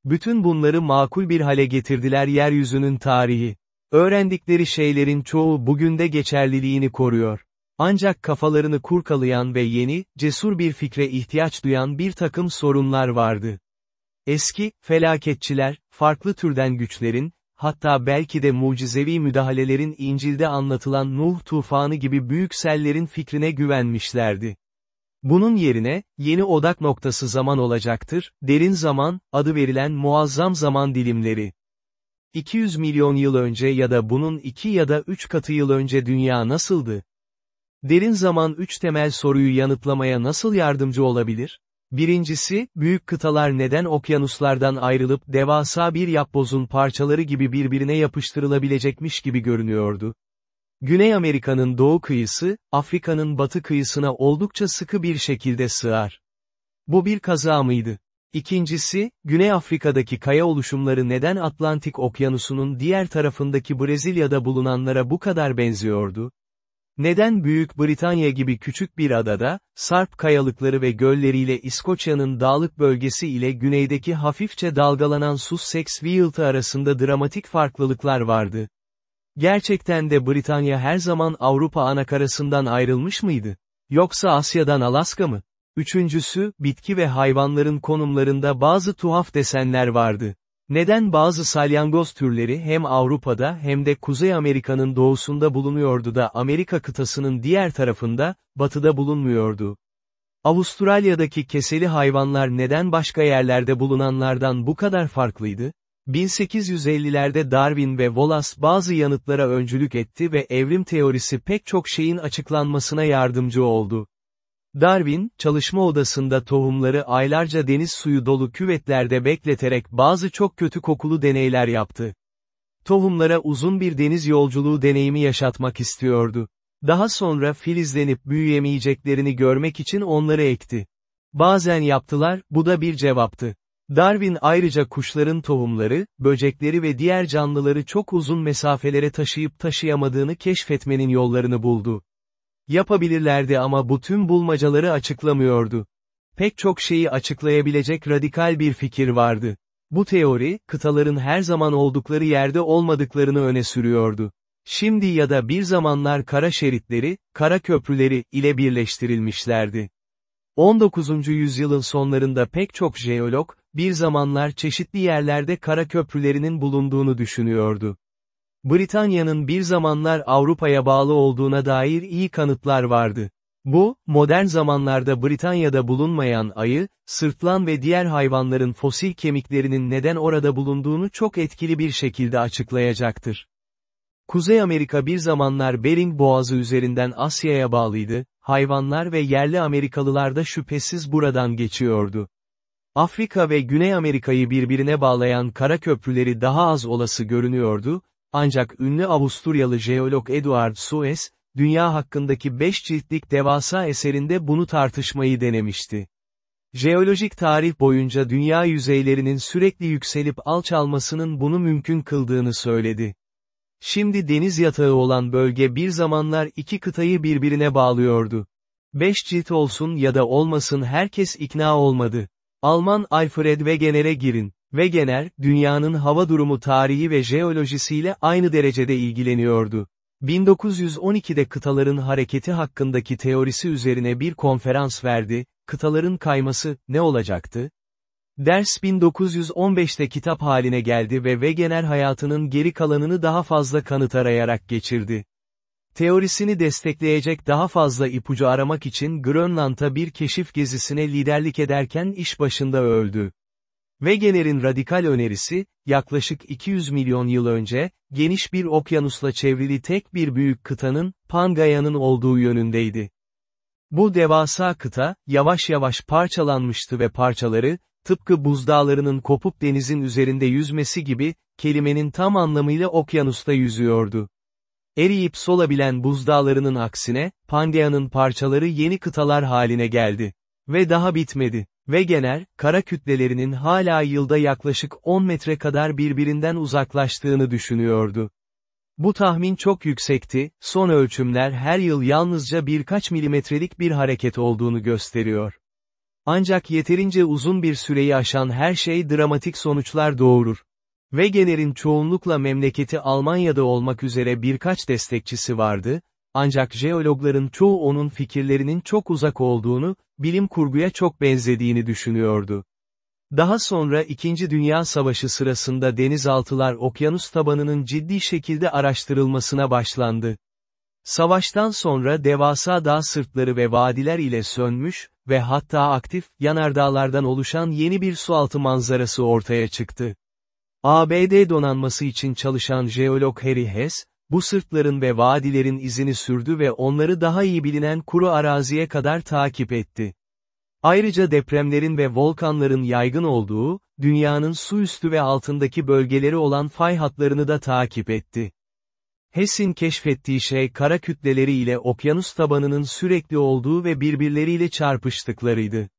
Bütün bunları makul bir hale getirdiler yeryüzünün tarihi. Öğrendikleri şeylerin çoğu bugün de geçerliliğini koruyor. Ancak kafalarını kurkalayan ve yeni, cesur bir fikre ihtiyaç duyan bir takım sorunlar vardı. Eski, felaketçiler, farklı türden güçlerin, hatta belki de mucizevi müdahalelerin İncil'de anlatılan Nuh tufanı gibi büyük sellerin fikrine güvenmişlerdi. Bunun yerine, yeni odak noktası zaman olacaktır, derin zaman, adı verilen muazzam zaman dilimleri. 200 milyon yıl önce ya da bunun 2 ya da 3 katı yıl önce dünya nasıldı? Derin zaman üç temel soruyu yanıtlamaya nasıl yardımcı olabilir? Birincisi, büyük kıtalar neden okyanuslardan ayrılıp devasa bir yapbozun parçaları gibi birbirine yapıştırılabilecekmiş gibi görünüyordu. Güney Amerika'nın doğu kıyısı, Afrika'nın batı kıyısına oldukça sıkı bir şekilde sığar. Bu bir kaza mıydı? İkincisi, Güney Afrika'daki kaya oluşumları neden Atlantik Okyanusu'nun diğer tarafındaki Brezilya'da bulunanlara bu kadar benziyordu? Neden Büyük Britanya gibi küçük bir adada, Sarp kayalıkları ve gölleriyle İskoçya'nın dağlık bölgesi ile güneydeki hafifçe dalgalanan Sussex Weald arasında dramatik farklılıklar vardı? Gerçekten de Britanya her zaman Avrupa anakarasından ayrılmış mıydı? Yoksa Asya'dan Alaska mı? Üçüncüsü, bitki ve hayvanların konumlarında bazı tuhaf desenler vardı. Neden bazı salyangoz türleri hem Avrupa'da hem de Kuzey Amerika'nın doğusunda bulunuyordu da Amerika kıtasının diğer tarafında, batıda bulunmuyordu? Avustralya'daki keseli hayvanlar neden başka yerlerde bulunanlardan bu kadar farklıydı? 1850'lerde Darwin ve Wallace bazı yanıtlara öncülük etti ve evrim teorisi pek çok şeyin açıklanmasına yardımcı oldu. Darwin, çalışma odasında tohumları aylarca deniz suyu dolu küvetlerde bekleterek bazı çok kötü kokulu deneyler yaptı. Tohumlara uzun bir deniz yolculuğu deneyimi yaşatmak istiyordu. Daha sonra filizlenip büyüyemeyeceklerini görmek için onları ekti. Bazen yaptılar, bu da bir cevaptı. Darwin ayrıca kuşların tohumları, böcekleri ve diğer canlıları çok uzun mesafelere taşıyıp taşıyamadığını keşfetmenin yollarını buldu. Yapabilirlerdi ama bu tüm bulmacaları açıklamıyordu. Pek çok şeyi açıklayabilecek radikal bir fikir vardı. Bu teori, kıtaların her zaman oldukları yerde olmadıklarını öne sürüyordu. Şimdi ya da bir zamanlar kara şeritleri, kara köprüleri ile birleştirilmişlerdi. 19. yüzyılın sonlarında pek çok jeolog, bir zamanlar çeşitli yerlerde kara köprülerinin bulunduğunu düşünüyordu. Britanya'nın bir zamanlar Avrupa'ya bağlı olduğuna dair iyi kanıtlar vardı. Bu, modern zamanlarda Britanya'da bulunmayan ayı, sırtlan ve diğer hayvanların fosil kemiklerinin neden orada bulunduğunu çok etkili bir şekilde açıklayacaktır. Kuzey Amerika bir zamanlar Bering Boğazı üzerinden Asya'ya bağlıydı, hayvanlar ve yerli Amerikalılar da şüphesiz buradan geçiyordu. Afrika ve Güney Amerika'yı birbirine bağlayan kara köprüleri daha az olası görünüyordu, ancak ünlü Avusturyalı jeolog Eduard Suez, dünya hakkındaki 5 ciltlik devasa eserinde bunu tartışmayı denemişti. Jeolojik tarih boyunca dünya yüzeylerinin sürekli yükselip alçalmasının bunu mümkün kıldığını söyledi. Şimdi deniz yatağı olan bölge bir zamanlar iki kıtayı birbirine bağlıyordu. Beş cilt olsun ya da olmasın herkes ikna olmadı. Alman Alfred Wegener'e girin. Wegener, dünyanın hava durumu tarihi ve jeolojisiyle aynı derecede ilgileniyordu. 1912'de kıtaların hareketi hakkındaki teorisi üzerine bir konferans verdi, kıtaların kayması, ne olacaktı? Ders 1915'te kitap haline geldi ve Wegener hayatının geri kalanını daha fazla kanıt arayarak geçirdi. Teorisini destekleyecek daha fazla ipucu aramak için Grönland'a bir keşif gezisine liderlik ederken iş başında öldü. Wegener'in radikal önerisi, yaklaşık 200 milyon yıl önce, geniş bir okyanusla çevrili tek bir büyük kıtanın, Pangaya'nın olduğu yönündeydi. Bu devasa kıta, yavaş yavaş parçalanmıştı ve parçaları, tıpkı buzdağlarının kopup denizin üzerinde yüzmesi gibi, kelimenin tam anlamıyla okyanusta yüzüyordu. Eriyip solabilen buzdağlarının aksine, Pangea'nın parçaları yeni kıtalar haline geldi. Ve daha bitmedi. Wegener, kara kütlelerinin hala yılda yaklaşık 10 metre kadar birbirinden uzaklaştığını düşünüyordu. Bu tahmin çok yüksekti, son ölçümler her yıl yalnızca birkaç milimetrelik bir hareket olduğunu gösteriyor. Ancak yeterince uzun bir süreyi aşan her şey dramatik sonuçlar doğurur. Wegener'in çoğunlukla memleketi Almanya'da olmak üzere birkaç destekçisi vardı, ancak jeologların çoğu onun fikirlerinin çok uzak olduğunu, bilim kurguya çok benzediğini düşünüyordu. Daha sonra İkinci Dünya Savaşı sırasında denizaltılar okyanus tabanının ciddi şekilde araştırılmasına başlandı. Savaştan sonra devasa dağ sırtları ve vadiler ile sönmüş ve hatta aktif, yanardağlardan oluşan yeni bir sualtı manzarası ortaya çıktı. ABD donanması için çalışan jeolog Harry Hess, bu sırtların ve vadilerin izini sürdü ve onları daha iyi bilinen kuru araziye kadar takip etti. Ayrıca depremlerin ve volkanların yaygın olduğu, dünyanın su üstü ve altındaki bölgeleri olan fay hatlarını da takip etti. Hess'in keşfettiği şey kara kütleleri ile okyanus tabanının sürekli olduğu ve birbirleriyle çarpıştıklarıydı.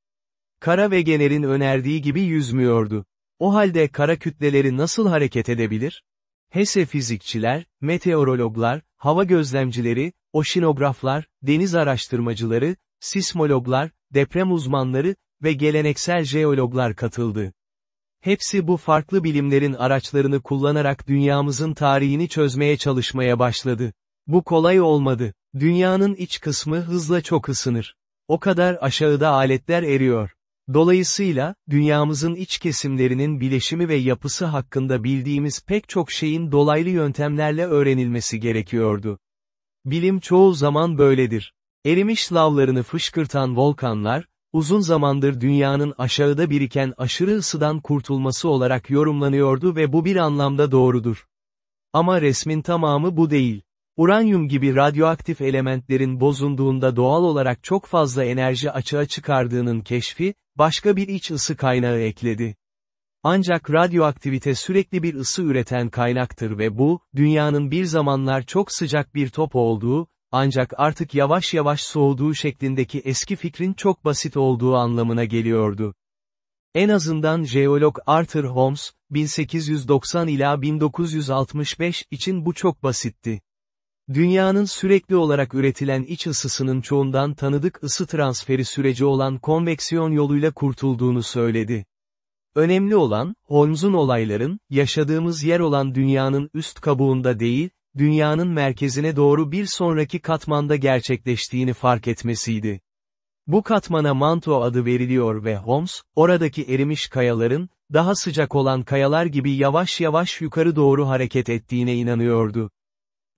Kara ve Gener'in önerdiği gibi yüzmüyordu. O halde kara kütleleri nasıl hareket edebilir? Hesse fizikçiler, meteorologlar, hava gözlemcileri, oşinograflar, deniz araştırmacıları, sismologlar, deprem uzmanları ve geleneksel jeologlar katıldı. Hepsi bu farklı bilimlerin araçlarını kullanarak dünyamızın tarihini çözmeye çalışmaya başladı. Bu kolay olmadı. Dünyanın iç kısmı hızla çok ısınır. O kadar aşağıda aletler eriyor. Dolayısıyla, dünyamızın iç kesimlerinin bileşimi ve yapısı hakkında bildiğimiz pek çok şeyin dolaylı yöntemlerle öğrenilmesi gerekiyordu. Bilim çoğu zaman böyledir. Erimiş lavlarını fışkırtan volkanlar, uzun zamandır dünyanın aşağıda biriken aşırı ısıdan kurtulması olarak yorumlanıyordu ve bu bir anlamda doğrudur. Ama resmin tamamı bu değil. Uranyum gibi radyoaktif elementlerin bozunduğunda doğal olarak çok fazla enerji açığa çıkardığının keşfi, başka bir iç ısı kaynağı ekledi. Ancak radyoaktivite sürekli bir ısı üreten kaynaktır ve bu, dünyanın bir zamanlar çok sıcak bir top olduğu, ancak artık yavaş yavaş soğuduğu şeklindeki eski fikrin çok basit olduğu anlamına geliyordu. En azından jeolog Arthur Holmes, 1890 ila 1965 için bu çok basitti. Dünyanın sürekli olarak üretilen iç ısısının çoğundan tanıdık ısı transferi süreci olan konveksiyon yoluyla kurtulduğunu söyledi. Önemli olan, Holmes'un olayların, yaşadığımız yer olan dünyanın üst kabuğunda değil, dünyanın merkezine doğru bir sonraki katmanda gerçekleştiğini fark etmesiydi. Bu katmana manto adı veriliyor ve Holmes, oradaki erimiş kayaların, daha sıcak olan kayalar gibi yavaş yavaş yukarı doğru hareket ettiğine inanıyordu.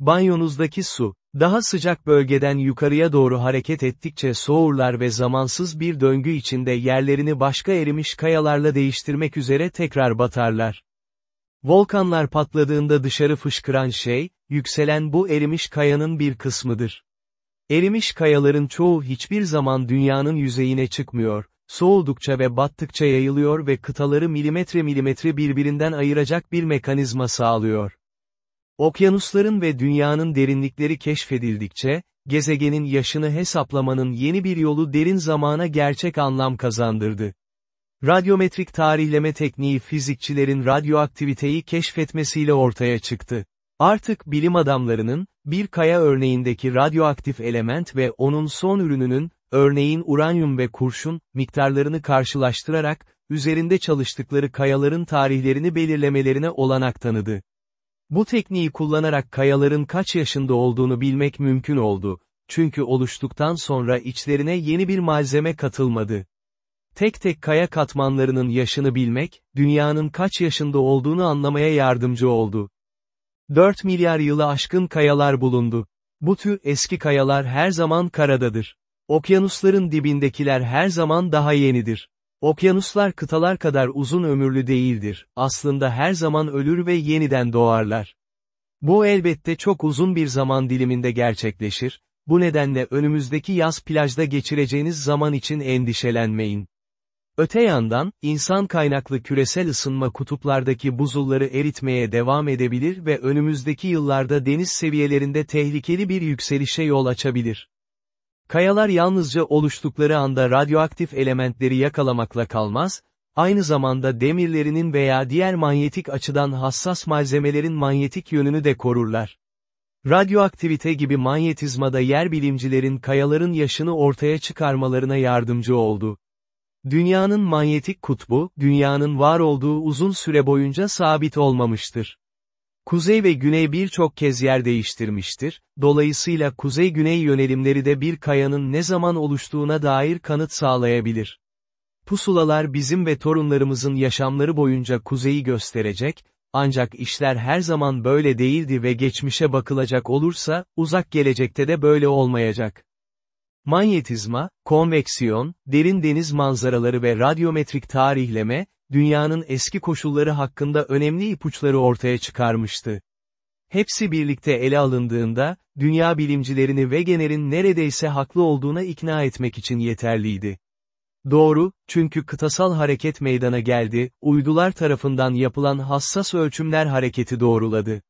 Banyonuzdaki su, daha sıcak bölgeden yukarıya doğru hareket ettikçe soğurlar ve zamansız bir döngü içinde yerlerini başka erimiş kayalarla değiştirmek üzere tekrar batarlar. Volkanlar patladığında dışarı fışkıran şey, yükselen bu erimiş kayanın bir kısmıdır. Erimiş kayaların çoğu hiçbir zaman dünyanın yüzeyine çıkmıyor, soğudukça ve battıkça yayılıyor ve kıtaları milimetre milimetre birbirinden ayıracak bir mekanizma sağlıyor. Okyanusların ve dünyanın derinlikleri keşfedildikçe, gezegenin yaşını hesaplamanın yeni bir yolu derin zamana gerçek anlam kazandırdı. Radyometrik tarihleme tekniği fizikçilerin radyoaktiviteyi keşfetmesiyle ortaya çıktı. Artık bilim adamlarının, bir kaya örneğindeki radyoaktif element ve onun son ürününün, örneğin uranyum ve kurşun, miktarlarını karşılaştırarak, üzerinde çalıştıkları kayaların tarihlerini belirlemelerine olanak tanıdı. Bu tekniği kullanarak kayaların kaç yaşında olduğunu bilmek mümkün oldu, çünkü oluştuktan sonra içlerine yeni bir malzeme katılmadı. Tek tek kaya katmanlarının yaşını bilmek, dünyanın kaç yaşında olduğunu anlamaya yardımcı oldu. 4 milyar yılı aşkın kayalar bulundu. Bu tür eski kayalar her zaman karadadır. Okyanusların dibindekiler her zaman daha yenidir. Okyanuslar kıtalar kadar uzun ömürlü değildir, aslında her zaman ölür ve yeniden doğarlar. Bu elbette çok uzun bir zaman diliminde gerçekleşir, bu nedenle önümüzdeki yaz plajda geçireceğiniz zaman için endişelenmeyin. Öte yandan, insan kaynaklı küresel ısınma kutuplardaki buzulları eritmeye devam edebilir ve önümüzdeki yıllarda deniz seviyelerinde tehlikeli bir yükselişe yol açabilir. Kayalar yalnızca oluştukları anda radyoaktif elementleri yakalamakla kalmaz, aynı zamanda demirlerinin veya diğer manyetik açıdan hassas malzemelerin manyetik yönünü de korurlar. Radyoaktivite gibi manyetizmada yer bilimcilerin kayaların yaşını ortaya çıkarmalarına yardımcı oldu. Dünyanın manyetik kutbu, dünyanın var olduğu uzun süre boyunca sabit olmamıştır. Kuzey ve güney birçok kez yer değiştirmiştir, dolayısıyla kuzey-güney yönelimleri de bir kayanın ne zaman oluştuğuna dair kanıt sağlayabilir. Pusulalar bizim ve torunlarımızın yaşamları boyunca kuzeyi gösterecek, ancak işler her zaman böyle değildi ve geçmişe bakılacak olursa, uzak gelecekte de böyle olmayacak. Manyetizma, konveksiyon, derin deniz manzaraları ve radyometrik tarihleme, dünyanın eski koşulları hakkında önemli ipuçları ortaya çıkarmıştı. Hepsi birlikte ele alındığında, dünya bilimcilerini Wegener'in neredeyse haklı olduğuna ikna etmek için yeterliydi. Doğru, çünkü kıtasal hareket meydana geldi, uydular tarafından yapılan hassas ölçümler hareketi doğruladı.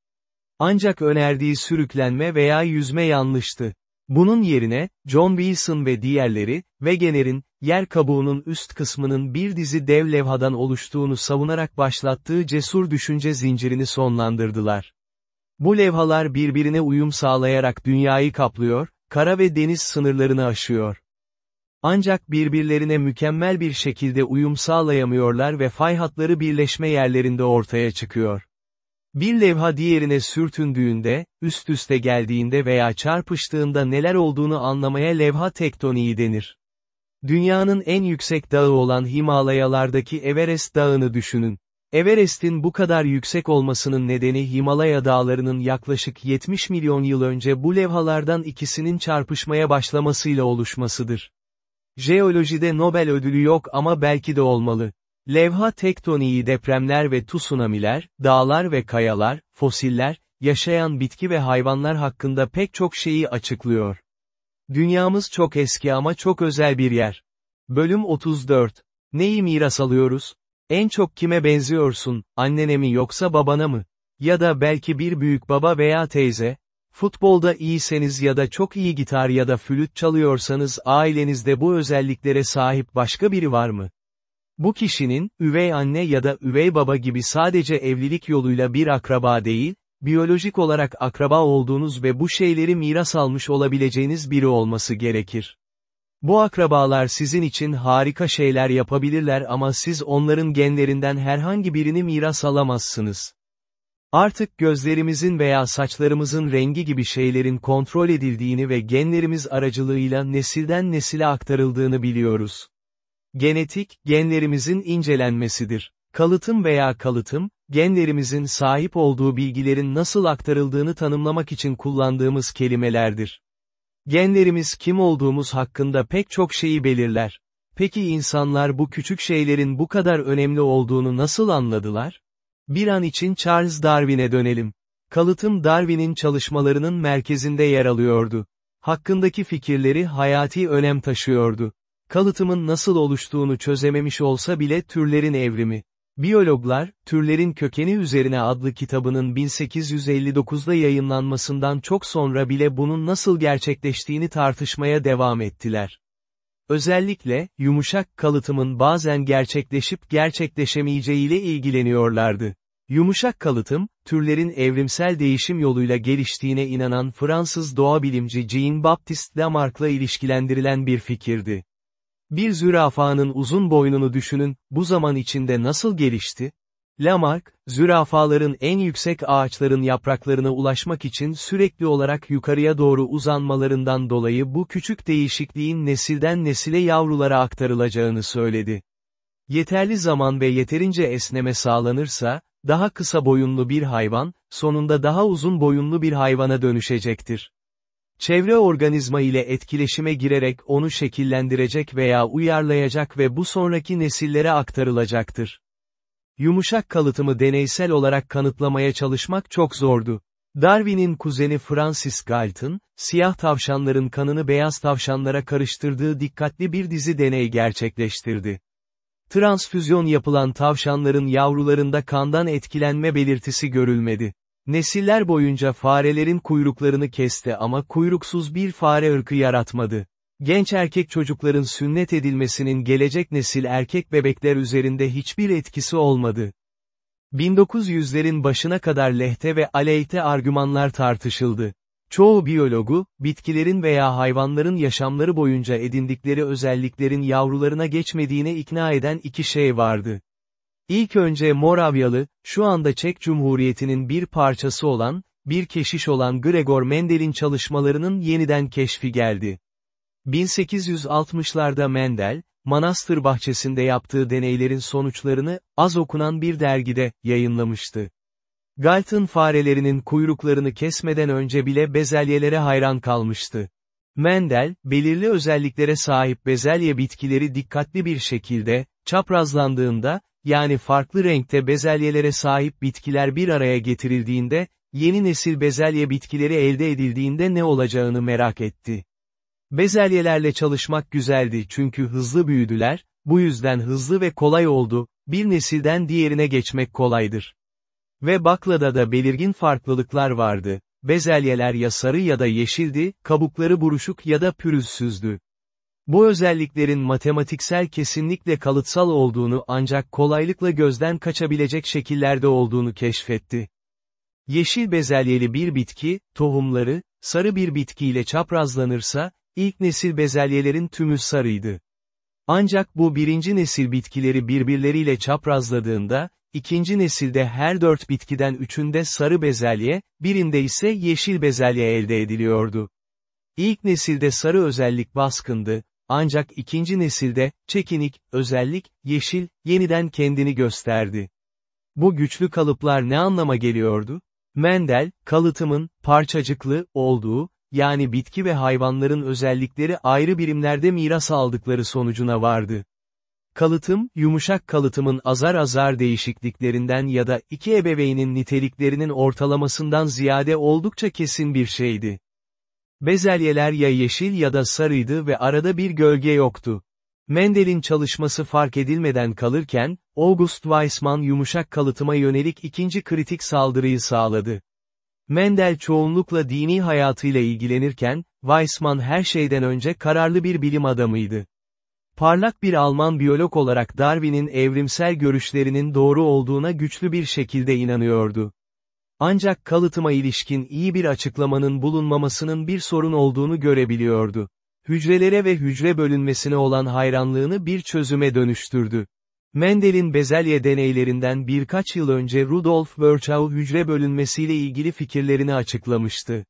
Ancak önerdiği sürüklenme veya yüzme yanlıştı. Bunun yerine, John Wilson ve diğerleri, Wegener'in, yer kabuğunun üst kısmının bir dizi dev levhadan oluştuğunu savunarak başlattığı cesur düşünce zincirini sonlandırdılar. Bu levhalar birbirine uyum sağlayarak dünyayı kaplıyor, kara ve deniz sınırlarını aşıyor. Ancak birbirlerine mükemmel bir şekilde uyum sağlayamıyorlar ve fay hatları birleşme yerlerinde ortaya çıkıyor. Bir levha diğerine sürtündüğünde, üst üste geldiğinde veya çarpıştığında neler olduğunu anlamaya levha tektoniği denir. Dünyanın en yüksek dağı olan Himalayalardaki Everest dağını düşünün. Everest'in bu kadar yüksek olmasının nedeni Himalaya dağlarının yaklaşık 70 milyon yıl önce bu levhalardan ikisinin çarpışmaya başlamasıyla oluşmasıdır. Jeolojide Nobel ödülü yok ama belki de olmalı. Levha tektoniği depremler ve tsunamiler, dağlar ve kayalar, fosiller, yaşayan bitki ve hayvanlar hakkında pek çok şeyi açıklıyor. Dünyamız çok eski ama çok özel bir yer. Bölüm 34. Neyi miras alıyoruz? En çok kime benziyorsun, annene mi yoksa babana mı? Ya da belki bir büyük baba veya teyze? Futbolda iyiseniz ya da çok iyi gitar ya da flüt çalıyorsanız ailenizde bu özelliklere sahip başka biri var mı? Bu kişinin, üvey anne ya da üvey baba gibi sadece evlilik yoluyla bir akraba değil, biyolojik olarak akraba olduğunuz ve bu şeyleri miras almış olabileceğiniz biri olması gerekir. Bu akrabalar sizin için harika şeyler yapabilirler ama siz onların genlerinden herhangi birini miras alamazsınız. Artık gözlerimizin veya saçlarımızın rengi gibi şeylerin kontrol edildiğini ve genlerimiz aracılığıyla nesilden nesile aktarıldığını biliyoruz. Genetik, genlerimizin incelenmesidir. Kalıtım veya kalıtım, genlerimizin sahip olduğu bilgilerin nasıl aktarıldığını tanımlamak için kullandığımız kelimelerdir. Genlerimiz kim olduğumuz hakkında pek çok şeyi belirler. Peki insanlar bu küçük şeylerin bu kadar önemli olduğunu nasıl anladılar? Bir an için Charles Darwin'e dönelim. Kalıtım Darwin'in çalışmalarının merkezinde yer alıyordu. Hakkındaki fikirleri hayati önem taşıyordu. Kalıtımın nasıl oluştuğunu çözememiş olsa bile türlerin evrimi. Biyologlar, Türlerin Kökeni Üzerine adlı kitabının 1859'da yayınlanmasından çok sonra bile bunun nasıl gerçekleştiğini tartışmaya devam ettiler. Özellikle, yumuşak kalıtımın bazen gerçekleşip gerçekleşemeyeceğiyle ilgileniyorlardı. Yumuşak kalıtım, türlerin evrimsel değişim yoluyla geliştiğine inanan Fransız doğabilimci Jean-Baptiste Lamarck'la ilişkilendirilen bir fikirdi. Bir zürafanın uzun boynunu düşünün, bu zaman içinde nasıl gelişti? Lamarck, zürafaların en yüksek ağaçların yapraklarına ulaşmak için sürekli olarak yukarıya doğru uzanmalarından dolayı bu küçük değişikliğin nesilden nesile yavrulara aktarılacağını söyledi. Yeterli zaman ve yeterince esneme sağlanırsa, daha kısa boyunlu bir hayvan, sonunda daha uzun boyunlu bir hayvana dönüşecektir. Çevre organizma ile etkileşime girerek onu şekillendirecek veya uyarlayacak ve bu sonraki nesillere aktarılacaktır. Yumuşak kalıtımı deneysel olarak kanıtlamaya çalışmak çok zordu. Darwin'in kuzeni Francis Galton, siyah tavşanların kanını beyaz tavşanlara karıştırdığı dikkatli bir dizi deney gerçekleştirdi. Transfüzyon yapılan tavşanların yavrularında kandan etkilenme belirtisi görülmedi. Nesiller boyunca farelerin kuyruklarını kesti ama kuyruksuz bir fare ırkı yaratmadı. Genç erkek çocukların sünnet edilmesinin gelecek nesil erkek bebekler üzerinde hiçbir etkisi olmadı. 1900'lerin başına kadar lehte ve aleyhte argümanlar tartışıldı. Çoğu biyologu, bitkilerin veya hayvanların yaşamları boyunca edindikleri özelliklerin yavrularına geçmediğine ikna eden iki şey vardı. İlk önce Moravyalı, şu anda Çek Cumhuriyeti'nin bir parçası olan, bir keşiş olan Gregor Mendel'in çalışmalarının yeniden keşfi geldi. 1860'larda Mendel, manastır bahçesinde yaptığı deneylerin sonuçlarını, az okunan bir dergide, yayınlamıştı. Galton farelerinin kuyruklarını kesmeden önce bile bezelyelere hayran kalmıştı. Mendel, belirli özelliklere sahip bezelye bitkileri dikkatli bir şekilde, çaprazlandığında, yani farklı renkte bezelyelere sahip bitkiler bir araya getirildiğinde, yeni nesil bezelye bitkileri elde edildiğinde ne olacağını merak etti. Bezelyelerle çalışmak güzeldi çünkü hızlı büyüdüler, bu yüzden hızlı ve kolay oldu, bir nesilden diğerine geçmek kolaydır. Ve baklada da belirgin farklılıklar vardı, bezelyeler ya sarı ya da yeşildi, kabukları buruşuk ya da pürüzsüzdü. Bu özelliklerin matematiksel kesinlikle kalıtsal olduğunu ancak kolaylıkla gözden kaçabilecek şekillerde olduğunu keşfetti. Yeşil bezelyeli bir bitki, tohumları, sarı bir bitkiyle çaprazlanırsa, ilk nesil bezelyelerin tümü sarıydı. Ancak bu birinci nesil bitkileri birbirleriyle çaprazladığında, ikinci nesilde her dört bitkiden üçünde sarı bezelye, birinde ise yeşil bezelye elde ediliyordu. İlk nesilde sarı özellik baskındı, ancak ikinci nesilde, çekinik, özellik, yeşil, yeniden kendini gösterdi. Bu güçlü kalıplar ne anlama geliyordu? Mendel, kalıtımın, parçacıklı, olduğu, yani bitki ve hayvanların özellikleri ayrı birimlerde miras aldıkları sonucuna vardı. Kalıtım, yumuşak kalıtımın azar azar değişikliklerinden ya da iki ebeveynin niteliklerinin ortalamasından ziyade oldukça kesin bir şeydi. Bezelyeler ya yeşil ya da sarıydı ve arada bir gölge yoktu. Mendel'in çalışması fark edilmeden kalırken, August Weismann yumuşak kalıtıma yönelik ikinci kritik saldırıyı sağladı. Mendel çoğunlukla dini hayatıyla ilgilenirken, Weissmann her şeyden önce kararlı bir bilim adamıydı. Parlak bir Alman biyolog olarak Darwin'in evrimsel görüşlerinin doğru olduğuna güçlü bir şekilde inanıyordu. Ancak kalıtıma ilişkin iyi bir açıklamanın bulunmamasının bir sorun olduğunu görebiliyordu. Hücrelere ve hücre bölünmesine olan hayranlığını bir çözüme dönüştürdü. Mendel'in bezelye deneylerinden birkaç yıl önce Rudolf Virchow hücre bölünmesiyle ilgili fikirlerini açıklamıştı.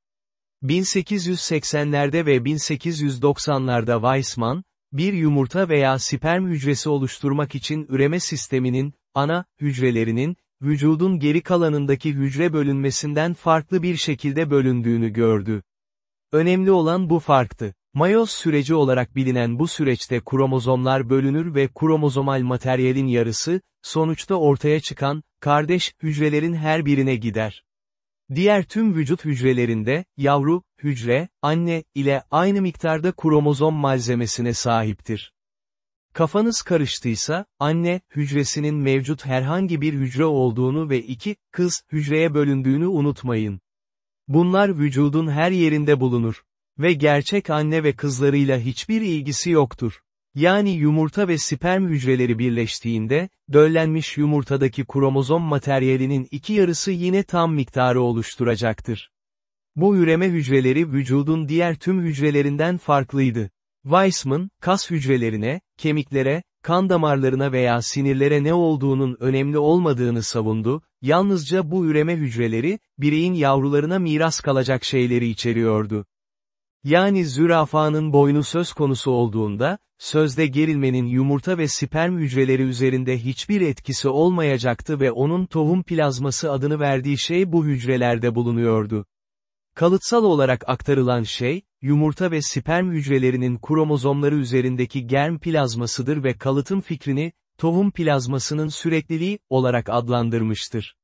1880'lerde ve 1890'larda Weissmann, bir yumurta veya sperm hücresi oluşturmak için üreme sisteminin, ana, hücrelerinin, vücudun geri kalanındaki hücre bölünmesinden farklı bir şekilde bölündüğünü gördü. Önemli olan bu farktı. Mayoz süreci olarak bilinen bu süreçte kromozomlar bölünür ve kromozomal materyalin yarısı, sonuçta ortaya çıkan, kardeş, hücrelerin her birine gider. Diğer tüm vücut hücrelerinde, yavru, hücre, anne, ile aynı miktarda kromozom malzemesine sahiptir. Kafanız karıştıysa, anne, hücresinin mevcut herhangi bir hücre olduğunu ve iki, kız, hücreye bölündüğünü unutmayın. Bunlar vücudun her yerinde bulunur. Ve gerçek anne ve kızlarıyla hiçbir ilgisi yoktur. Yani yumurta ve sperm hücreleri birleştiğinde, döllenmiş yumurtadaki kromozom materyalinin iki yarısı yine tam miktarı oluşturacaktır. Bu üreme hücreleri vücudun diğer tüm hücrelerinden farklıydı. Weissman, kas hücrelerine, kemiklere, kan damarlarına veya sinirlere ne olduğunun önemli olmadığını savundu, yalnızca bu üreme hücreleri, bireyin yavrularına miras kalacak şeyleri içeriyordu. Yani zürafanın boynu söz konusu olduğunda, sözde gerilmenin yumurta ve sperm hücreleri üzerinde hiçbir etkisi olmayacaktı ve onun tohum plazması adını verdiği şey bu hücrelerde bulunuyordu. Kalıtsal olarak aktarılan şey, yumurta ve sperm hücrelerinin kromozomları üzerindeki germ plazmasıdır ve kalıtım fikrini, tohum plazmasının sürekliliği, olarak adlandırmıştır.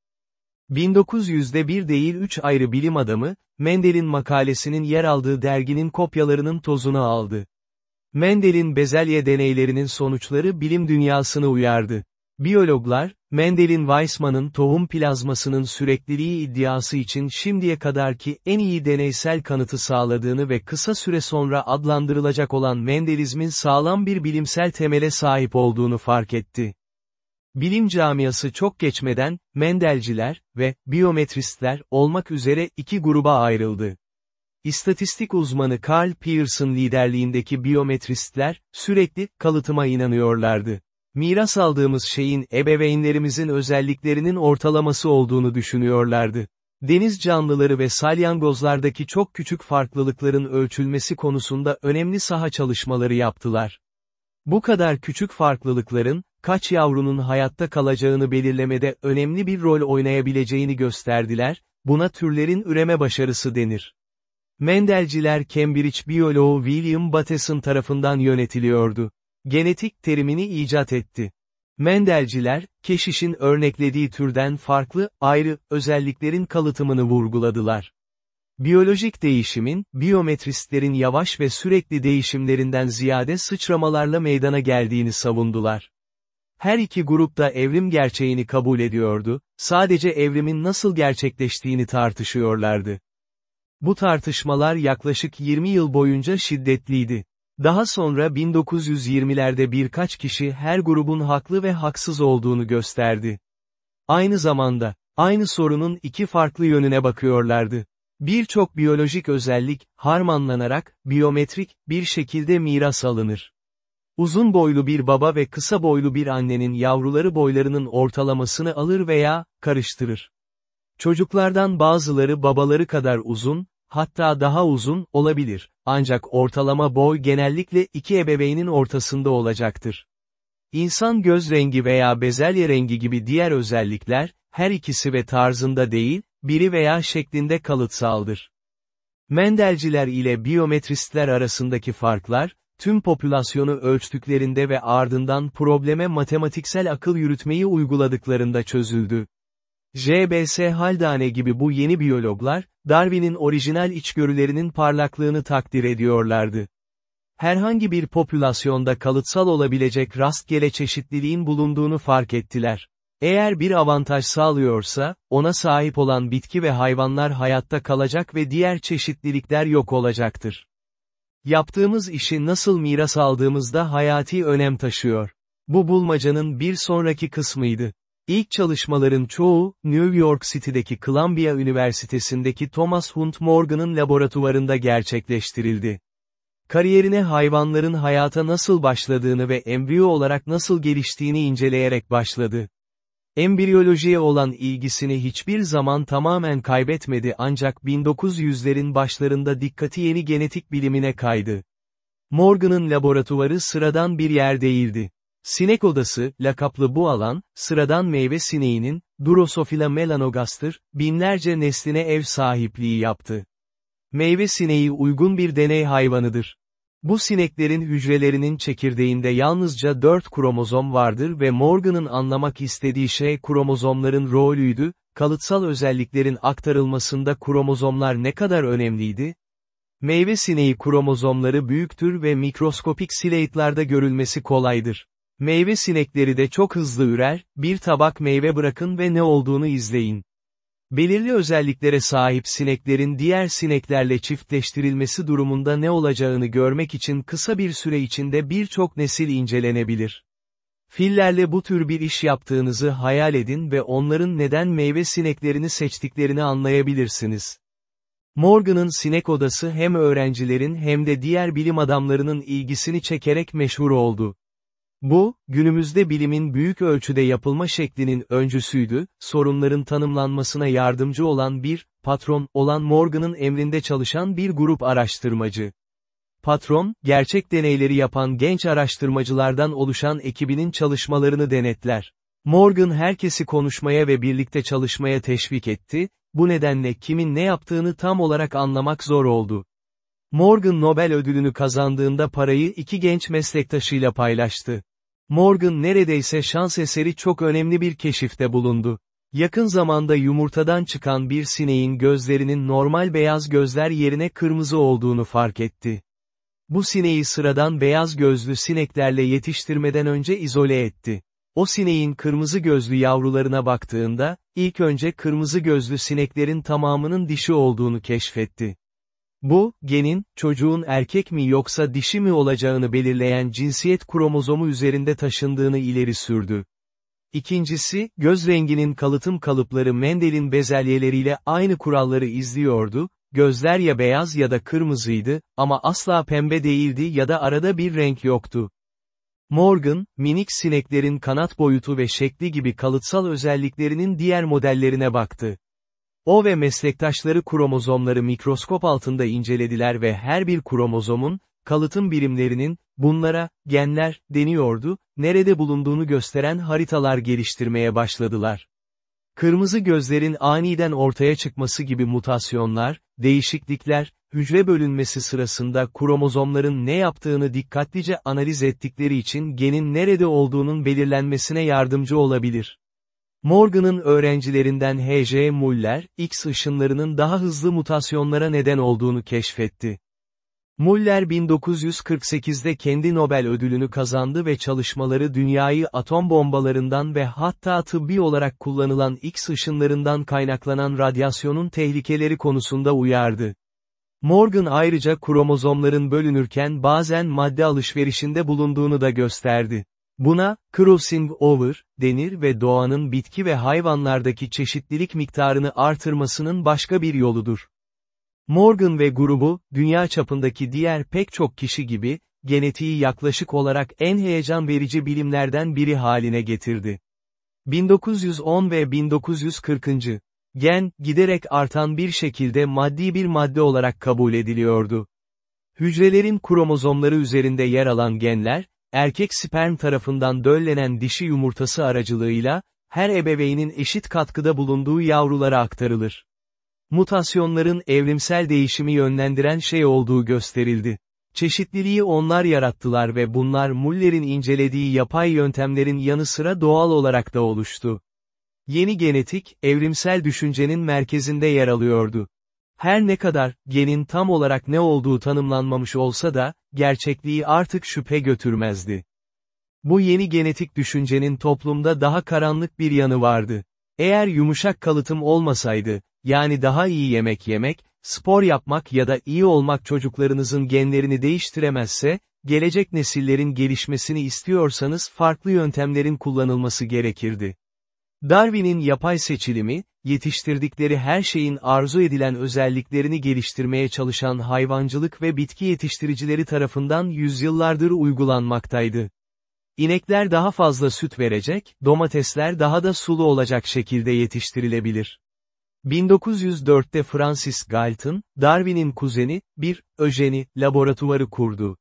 1900'de bir değil üç ayrı bilim adamı, Mendel'in makalesinin yer aldığı derginin kopyalarının tozunu aldı. Mendel'in bezelye deneylerinin sonuçları bilim dünyasını uyardı. Biyologlar, Mendel'in Weissmann'ın tohum plazmasının sürekliliği iddiası için şimdiye kadarki en iyi deneysel kanıtı sağladığını ve kısa süre sonra adlandırılacak olan Mendelizmin sağlam bir bilimsel temele sahip olduğunu fark etti. Bilim camiası çok geçmeden, Mendelciler ve biyometristler olmak üzere iki gruba ayrıldı. İstatistik uzmanı Carl Pearson liderliğindeki biyometristler, sürekli, kalıtıma inanıyorlardı. Miras aldığımız şeyin ebeveynlerimizin özelliklerinin ortalaması olduğunu düşünüyorlardı. Deniz canlıları ve salyangozlardaki çok küçük farklılıkların ölçülmesi konusunda önemli saha çalışmaları yaptılar. Bu kadar küçük farklılıkların, kaç yavrunun hayatta kalacağını belirlemede önemli bir rol oynayabileceğini gösterdiler, buna türlerin üreme başarısı denir. Mendelciler Cambridge biyoloğu William Bateson tarafından yönetiliyordu. Genetik terimini icat etti. Mendelciler, keşişin örneklediği türden farklı, ayrı, özelliklerin kalıtımını vurguladılar. Biyolojik değişimin, biyometristlerin yavaş ve sürekli değişimlerinden ziyade sıçramalarla meydana geldiğini savundular. Her iki grup da evrim gerçeğini kabul ediyordu, sadece evrimin nasıl gerçekleştiğini tartışıyorlardı. Bu tartışmalar yaklaşık 20 yıl boyunca şiddetliydi. Daha sonra 1920'lerde birkaç kişi her grubun haklı ve haksız olduğunu gösterdi. Aynı zamanda, aynı sorunun iki farklı yönüne bakıyorlardı. Birçok biyolojik özellik, harmanlanarak, biyometrik, bir şekilde miras alınır. Uzun boylu bir baba ve kısa boylu bir annenin yavruları boylarının ortalamasını alır veya, karıştırır. Çocuklardan bazıları babaları kadar uzun, hatta daha uzun, olabilir, ancak ortalama boy genellikle iki ebeveynin ortasında olacaktır. İnsan göz rengi veya bezelye rengi gibi diğer özellikler, her ikisi ve tarzında değil, biri veya şeklinde kalıtsaldır. Mendelciler ile biyometristler arasındaki farklar, tüm popülasyonu ölçtüklerinde ve ardından probleme matematiksel akıl yürütmeyi uyguladıklarında çözüldü. J.B.S. Haldane gibi bu yeni biyologlar, Darwin'in orijinal içgörülerinin parlaklığını takdir ediyorlardı. Herhangi bir popülasyonda kalıtsal olabilecek rastgele çeşitliliğin bulunduğunu fark ettiler. Eğer bir avantaj sağlıyorsa, ona sahip olan bitki ve hayvanlar hayatta kalacak ve diğer çeşitlilikler yok olacaktır. Yaptığımız işi nasıl miras aldığımızda hayati önem taşıyor. Bu bulmacanın bir sonraki kısmıydı. İlk çalışmaların çoğu, New York City'deki Columbia Üniversitesi'ndeki Thomas Hunt Morgan'ın laboratuvarında gerçekleştirildi. Kariyerine hayvanların hayata nasıl başladığını ve embriyo olarak nasıl geliştiğini inceleyerek başladı. Embriyolojiye olan ilgisini hiçbir zaman tamamen kaybetmedi ancak 1900'lerin başlarında dikkati yeni genetik bilimine kaydı. Morgan'ın laboratuvarı sıradan bir yer değildi. Sinek odası, lakaplı bu alan, sıradan meyve sineğinin, Drosophila melanogaster, binlerce nesline ev sahipliği yaptı. Meyve sineği uygun bir deney hayvanıdır. Bu sineklerin hücrelerinin çekirdeğinde yalnızca 4 kromozom vardır ve Morgan'ın anlamak istediği şey kromozomların rolüydü, kalıtsal özelliklerin aktarılmasında kromozomlar ne kadar önemliydi? Meyve sineği kromozomları büyüktür ve mikroskopik sileytlarda görülmesi kolaydır. Meyve sinekleri de çok hızlı ürer, bir tabak meyve bırakın ve ne olduğunu izleyin. Belirli özelliklere sahip sineklerin diğer sineklerle çiftleştirilmesi durumunda ne olacağını görmek için kısa bir süre içinde birçok nesil incelenebilir. Fillerle bu tür bir iş yaptığınızı hayal edin ve onların neden meyve sineklerini seçtiklerini anlayabilirsiniz. Morgan'ın sinek odası hem öğrencilerin hem de diğer bilim adamlarının ilgisini çekerek meşhur oldu. Bu, günümüzde bilimin büyük ölçüde yapılma şeklinin öncüsüydü, sorunların tanımlanmasına yardımcı olan bir, patron, olan Morgan'ın emrinde çalışan bir grup araştırmacı. Patron, gerçek deneyleri yapan genç araştırmacılardan oluşan ekibinin çalışmalarını denetler. Morgan herkesi konuşmaya ve birlikte çalışmaya teşvik etti, bu nedenle kimin ne yaptığını tam olarak anlamak zor oldu. Morgan Nobel ödülünü kazandığında parayı iki genç meslektaşıyla paylaştı. Morgan neredeyse şans eseri çok önemli bir keşifte bulundu. Yakın zamanda yumurtadan çıkan bir sineğin gözlerinin normal beyaz gözler yerine kırmızı olduğunu fark etti. Bu sineği sıradan beyaz gözlü sineklerle yetiştirmeden önce izole etti. O sineğin kırmızı gözlü yavrularına baktığında, ilk önce kırmızı gözlü sineklerin tamamının dişi olduğunu keşfetti. Bu, genin, çocuğun erkek mi yoksa dişi mi olacağını belirleyen cinsiyet kromozomu üzerinde taşındığını ileri sürdü. İkincisi, göz renginin kalıtım kalıpları Mendel'in bezelyeleriyle aynı kuralları izliyordu, gözler ya beyaz ya da kırmızıydı, ama asla pembe değildi ya da arada bir renk yoktu. Morgan, minik sineklerin kanat boyutu ve şekli gibi kalıtsal özelliklerinin diğer modellerine baktı. O ve meslektaşları kromozomları mikroskop altında incelediler ve her bir kromozomun, kalıtım birimlerinin, bunlara, genler, deniyordu, nerede bulunduğunu gösteren haritalar geliştirmeye başladılar. Kırmızı gözlerin aniden ortaya çıkması gibi mutasyonlar, değişiklikler, hücre bölünmesi sırasında kromozomların ne yaptığını dikkatlice analiz ettikleri için genin nerede olduğunun belirlenmesine yardımcı olabilir. Morgan'ın öğrencilerinden H.J. Muller, X ışınlarının daha hızlı mutasyonlara neden olduğunu keşfetti. Muller 1948'de kendi Nobel ödülünü kazandı ve çalışmaları dünyayı atom bombalarından ve hatta tıbbi olarak kullanılan X ışınlarından kaynaklanan radyasyonun tehlikeleri konusunda uyardı. Morgan ayrıca kromozomların bölünürken bazen madde alışverişinde bulunduğunu da gösterdi. Buna, crossing over, denir ve doğanın bitki ve hayvanlardaki çeşitlilik miktarını artırmasının başka bir yoludur. Morgan ve grubu, dünya çapındaki diğer pek çok kişi gibi, genetiği yaklaşık olarak en heyecan verici bilimlerden biri haline getirdi. 1910 ve 1940. Gen, giderek artan bir şekilde maddi bir madde olarak kabul ediliyordu. Hücrelerin kromozomları üzerinde yer alan genler, erkek sperm tarafından döllenen dişi yumurtası aracılığıyla, her ebeveynin eşit katkıda bulunduğu yavrulara aktarılır. Mutasyonların evrimsel değişimi yönlendiren şey olduğu gösterildi. Çeşitliliği onlar yarattılar ve bunlar Muller'in incelediği yapay yöntemlerin yanı sıra doğal olarak da oluştu. Yeni genetik, evrimsel düşüncenin merkezinde yer alıyordu. Her ne kadar, genin tam olarak ne olduğu tanımlanmamış olsa da, gerçekliği artık şüphe götürmezdi. Bu yeni genetik düşüncenin toplumda daha karanlık bir yanı vardı. Eğer yumuşak kalıtım olmasaydı, yani daha iyi yemek yemek, spor yapmak ya da iyi olmak çocuklarınızın genlerini değiştiremezse, gelecek nesillerin gelişmesini istiyorsanız farklı yöntemlerin kullanılması gerekirdi. Darwin'in yapay seçilimi, yetiştirdikleri her şeyin arzu edilen özelliklerini geliştirmeye çalışan hayvancılık ve bitki yetiştiricileri tarafından yüzyıllardır uygulanmaktaydı. İnekler daha fazla süt verecek, domatesler daha da sulu olacak şekilde yetiştirilebilir. 1904'te Francis Galton, Darwin'in kuzeni, bir, öjeni, laboratuvarı kurdu.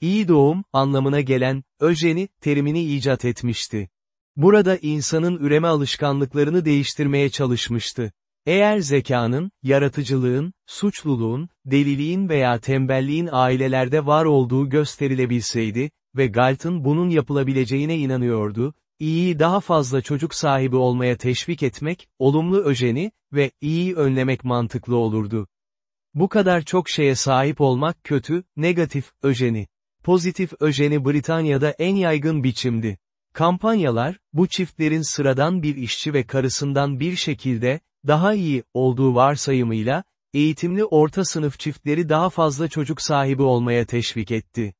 İyi doğum, anlamına gelen, öjeni, terimini icat etmişti. Burada insanın üreme alışkanlıklarını değiştirmeye çalışmıştı. Eğer zekanın, yaratıcılığın, suçluluğun, deliliğin veya tembelliğin ailelerde var olduğu gösterilebilseydi ve Galton bunun yapılabileceğine inanıyordu, iyiyi daha fazla çocuk sahibi olmaya teşvik etmek, olumlu öjeni ve iyiyi önlemek mantıklı olurdu. Bu kadar çok şeye sahip olmak kötü, negatif, öjeni. Pozitif öjeni Britanya'da en yaygın biçimdi. Kampanyalar, bu çiftlerin sıradan bir işçi ve karısından bir şekilde, daha iyi, olduğu varsayımıyla, eğitimli orta sınıf çiftleri daha fazla çocuk sahibi olmaya teşvik etti.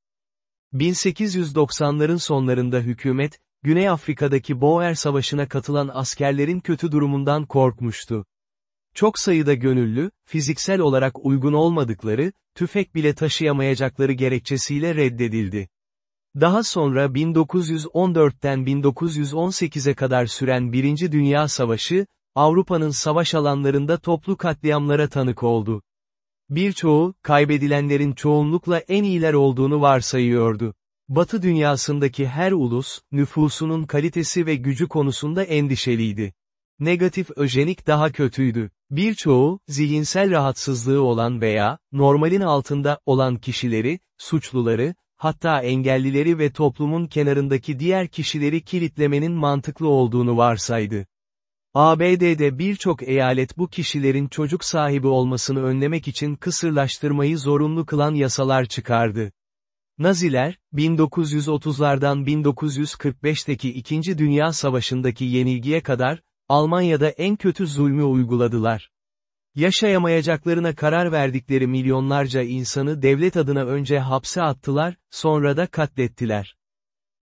1890'ların sonlarında hükümet, Güney Afrika'daki Boer Savaşı'na katılan askerlerin kötü durumundan korkmuştu. Çok sayıda gönüllü, fiziksel olarak uygun olmadıkları, tüfek bile taşıyamayacakları gerekçesiyle reddedildi. Daha sonra 1914'ten 1918'e kadar süren Birinci Dünya Savaşı, Avrupa'nın savaş alanlarında toplu katliamlara tanık oldu. Birçoğu, kaybedilenlerin çoğunlukla en iyiler olduğunu varsayıyordu. Batı dünyasındaki her ulus, nüfusunun kalitesi ve gücü konusunda endişeliydi. Negatif öjenik daha kötüydü. Birçoğu, zihinsel rahatsızlığı olan veya, normalin altında olan kişileri, suçluları, hatta engellileri ve toplumun kenarındaki diğer kişileri kilitlemenin mantıklı olduğunu varsaydı. ABD'de birçok eyalet bu kişilerin çocuk sahibi olmasını önlemek için kısırlaştırmayı zorunlu kılan yasalar çıkardı. Naziler, 1930'lardan 1945'teki İkinci Dünya Savaşı'ndaki yenilgiye kadar, Almanya'da en kötü zulmü uyguladılar. Yaşayamayacaklarına karar verdikleri milyonlarca insanı devlet adına önce hapse attılar, sonra da katlettiler.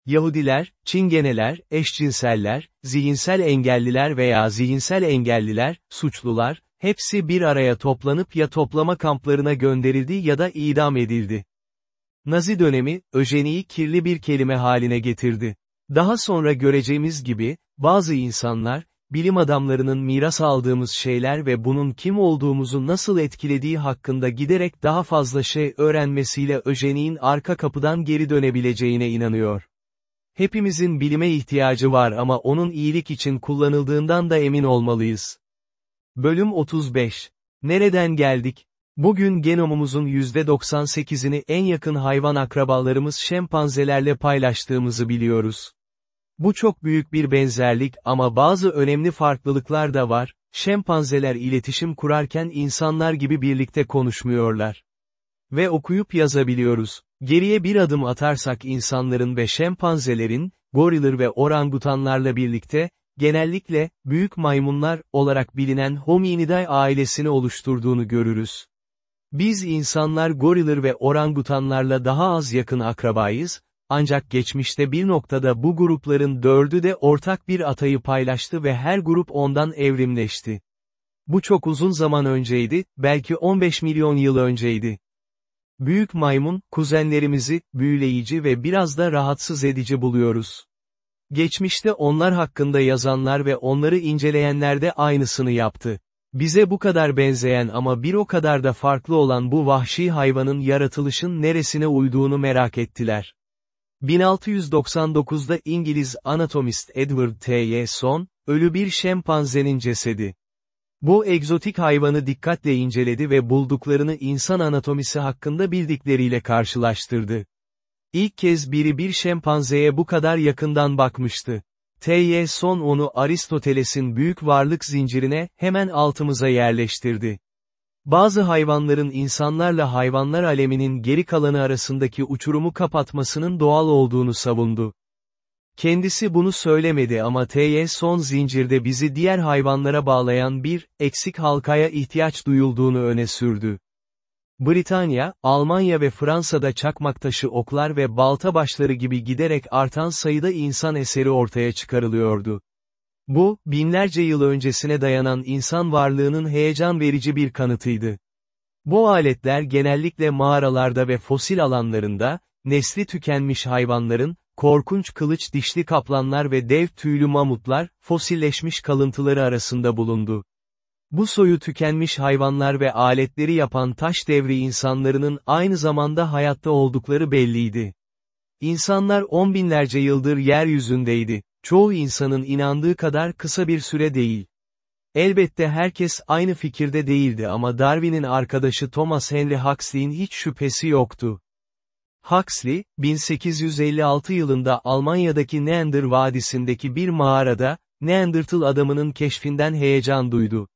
Yahudiler, Çingeneler, eşcinseller, zihinsel engelliler veya zihinsel engelliler, suçlular, hepsi bir araya toplanıp ya toplama kamplarına gönderildi ya da idam edildi. Nazi dönemi, öjeniyi kirli bir kelime haline getirdi. Daha sonra göreceğimiz gibi, bazı insanlar, bilim adamlarının miras aldığımız şeyler ve bunun kim olduğumuzu nasıl etkilediği hakkında giderek daha fazla şey öğrenmesiyle öjeniğin arka kapıdan geri dönebileceğine inanıyor. Hepimizin bilime ihtiyacı var ama onun iyilik için kullanıldığından da emin olmalıyız. Bölüm 35. Nereden geldik? Bugün genomumuzun %98'ini en yakın hayvan akrabalarımız şempanzelerle paylaştığımızı biliyoruz. Bu çok büyük bir benzerlik ama bazı önemli farklılıklar da var, şempanzeler iletişim kurarken insanlar gibi birlikte konuşmuyorlar. Ve okuyup yazabiliyoruz. Geriye bir adım atarsak insanların ve şempanzelerin, goriller ve orangutanlarla birlikte, genellikle, büyük maymunlar olarak bilinen Hominidae ailesini oluşturduğunu görürüz. Biz insanlar goriller ve orangutanlarla daha az yakın akrabayız, ancak geçmişte bir noktada bu grupların dördü de ortak bir atayı paylaştı ve her grup ondan evrimleşti. Bu çok uzun zaman önceydi, belki 15 milyon yıl önceydi. Büyük maymun, kuzenlerimizi, büyüleyici ve biraz da rahatsız edici buluyoruz. Geçmişte onlar hakkında yazanlar ve onları inceleyenler de aynısını yaptı. Bize bu kadar benzeyen ama bir o kadar da farklı olan bu vahşi hayvanın yaratılışın neresine uyduğunu merak ettiler. 1699'da İngiliz anatomist Edward T. Yeson, ölü bir şempanzenin cesedi. Bu egzotik hayvanı dikkatle inceledi ve bulduklarını insan anatomisi hakkında bildikleriyle karşılaştırdı. İlk kez biri bir şempanzeye bu kadar yakından bakmıştı. T.Y. Son onu Aristoteles'in büyük varlık zincirine hemen altımıza yerleştirdi. Bazı hayvanların insanlarla hayvanlar aleminin geri kalanı arasındaki uçurumu kapatmasının doğal olduğunu savundu. Kendisi bunu söylemedi ama TY son zincirde bizi diğer hayvanlara bağlayan bir, eksik halkaya ihtiyaç duyulduğunu öne sürdü. Britanya, Almanya ve Fransa'da çakmaktaşı oklar ve balta başları gibi giderek artan sayıda insan eseri ortaya çıkarılıyordu. Bu, binlerce yıl öncesine dayanan insan varlığının heyecan verici bir kanıtıydı. Bu aletler genellikle mağaralarda ve fosil alanlarında, nesli tükenmiş hayvanların, korkunç kılıç dişli kaplanlar ve dev tüylü mamutlar, fosilleşmiş kalıntıları arasında bulundu. Bu soyu tükenmiş hayvanlar ve aletleri yapan taş devri insanlarının aynı zamanda hayatta oldukları belliydi. İnsanlar on binlerce yıldır yeryüzündeydi, çoğu insanın inandığı kadar kısa bir süre değil. Elbette herkes aynı fikirde değildi ama Darwin'in arkadaşı Thomas Henry Huxley'in hiç şüphesi yoktu. Huxley, 1856 yılında Almanya'daki Neander Vadisi'ndeki bir mağarada, Neandertal adamının keşfinden heyecan duydu.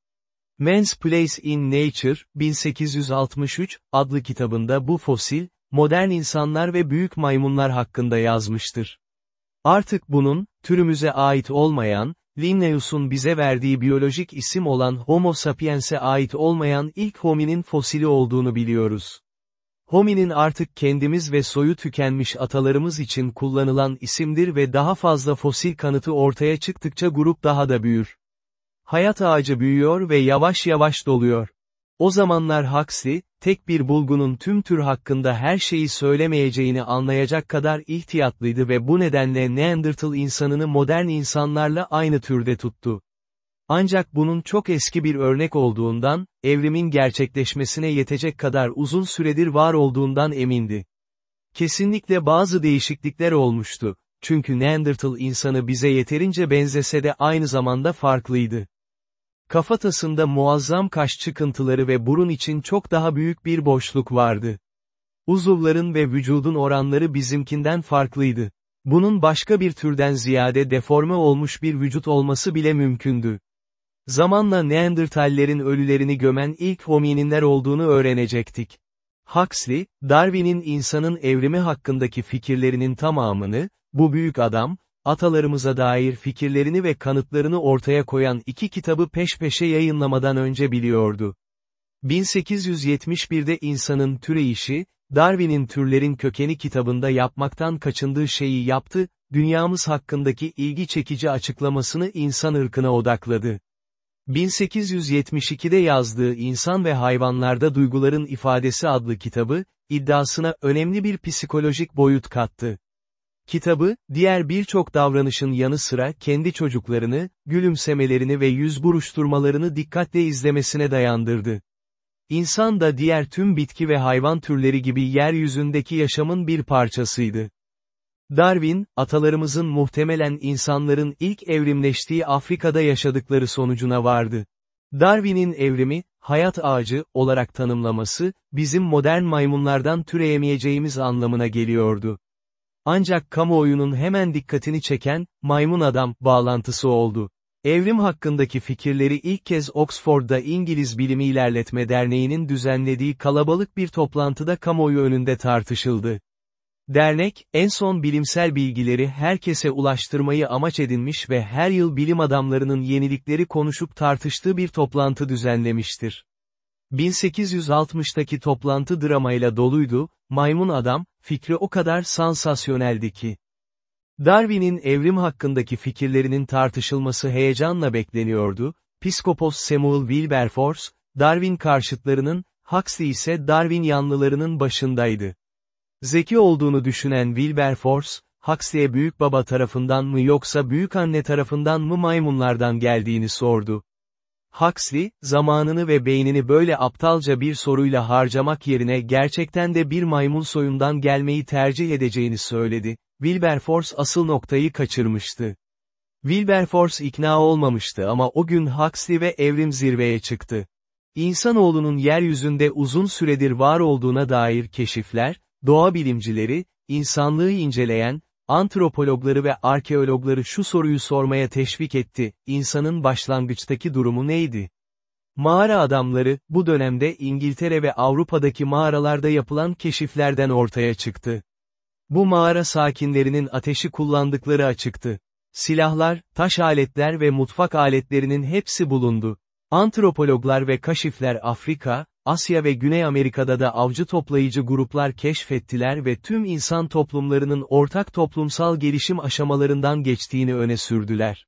Man's Place in Nature, 1863, adlı kitabında bu fosil, modern insanlar ve büyük maymunlar hakkında yazmıştır. Artık bunun, türümüze ait olmayan, Linnaeus'un bize verdiği biyolojik isim olan Homo sapiens'e ait olmayan ilk hominin fosili olduğunu biliyoruz. Hominin artık kendimiz ve soyu tükenmiş atalarımız için kullanılan isimdir ve daha fazla fosil kanıtı ortaya çıktıkça grup daha da büyür. Hayat ağacı büyüyor ve yavaş yavaş doluyor. O zamanlar Huxley, tek bir bulgunun tüm tür hakkında her şeyi söylemeyeceğini anlayacak kadar ihtiyatlıydı ve bu nedenle Neandertal insanını modern insanlarla aynı türde tuttu. Ancak bunun çok eski bir örnek olduğundan, evrimin gerçekleşmesine yetecek kadar uzun süredir var olduğundan emindi. Kesinlikle bazı değişiklikler olmuştu, çünkü Neandertal insanı bize yeterince benzese de aynı zamanda farklıydı. Kafatasında muazzam kaş çıkıntıları ve burun için çok daha büyük bir boşluk vardı. Uzuvların ve vücudun oranları bizimkinden farklıydı. Bunun başka bir türden ziyade deforme olmuş bir vücut olması bile mümkündü. Zamanla Neandertallerin ölülerini gömen ilk homininler olduğunu öğrenecektik. Huxley, Darwin'in insanın evrimi hakkındaki fikirlerinin tamamını, bu büyük adam, atalarımıza dair fikirlerini ve kanıtlarını ortaya koyan iki kitabı peş peşe yayınlamadan önce biliyordu. 1871'de insanın türeyişi, Darwin'in Türlerin Kökeni kitabında yapmaktan kaçındığı şeyi yaptı, dünyamız hakkındaki ilgi çekici açıklamasını insan ırkına odakladı. 1872'de yazdığı İnsan ve Hayvanlarda Duyguların İfadesi adlı kitabı, iddiasına önemli bir psikolojik boyut kattı. Kitabı, diğer birçok davranışın yanı sıra kendi çocuklarını, gülümsemelerini ve yüz buruşturmalarını dikkatle izlemesine dayandırdı. İnsan da diğer tüm bitki ve hayvan türleri gibi yeryüzündeki yaşamın bir parçasıydı. Darwin, atalarımızın muhtemelen insanların ilk evrimleştiği Afrika'da yaşadıkları sonucuna vardı. Darwin'in evrimi, hayat ağacı, olarak tanımlaması, bizim modern maymunlardan türeyemeyeceğimiz anlamına geliyordu. Ancak kamuoyunun hemen dikkatini çeken, maymun adam, bağlantısı oldu. Evrim hakkındaki fikirleri ilk kez Oxford'da İngiliz Bilimi İlerletme Derneği'nin düzenlediği kalabalık bir toplantıda kamuoyu önünde tartışıldı. Dernek, en son bilimsel bilgileri herkese ulaştırmayı amaç edinmiş ve her yıl bilim adamlarının yenilikleri konuşup tartıştığı bir toplantı düzenlemiştir. 1860'taki toplantı dramayla doluydu, maymun adam, fikri o kadar sansasyoneldi ki. Darwin'in evrim hakkındaki fikirlerinin tartışılması heyecanla bekleniyordu, Piskopos Samuel Wilberforce, Darwin karşıtlarının, Huxley ise Darwin yanlılarının başındaydı. Zeki olduğunu düşünen Wilberforce, Huxley'e büyük baba tarafından mı yoksa büyük anne tarafından mı maymunlardan geldiğini sordu. Huxley, zamanını ve beynini böyle aptalca bir soruyla harcamak yerine gerçekten de bir maymun soyundan gelmeyi tercih edeceğini söyledi. Wilberforce asıl noktayı kaçırmıştı. Wilberforce ikna olmamıştı ama o gün Huxley ve evrim zirveye çıktı. İnsanoğlunun yeryüzünde uzun süredir var olduğuna dair keşifler, doğa bilimcileri, insanlığı inceleyen, antropologları ve arkeologları şu soruyu sormaya teşvik etti, insanın başlangıçtaki durumu neydi? Mağara adamları, bu dönemde İngiltere ve Avrupa'daki mağaralarda yapılan keşiflerden ortaya çıktı. Bu mağara sakinlerinin ateşi kullandıkları açıktı. Silahlar, taş aletler ve mutfak aletlerinin hepsi bulundu. Antropologlar ve kaşifler Afrika, Asya ve Güney Amerika'da da avcı toplayıcı gruplar keşfettiler ve tüm insan toplumlarının ortak toplumsal gelişim aşamalarından geçtiğini öne sürdüler.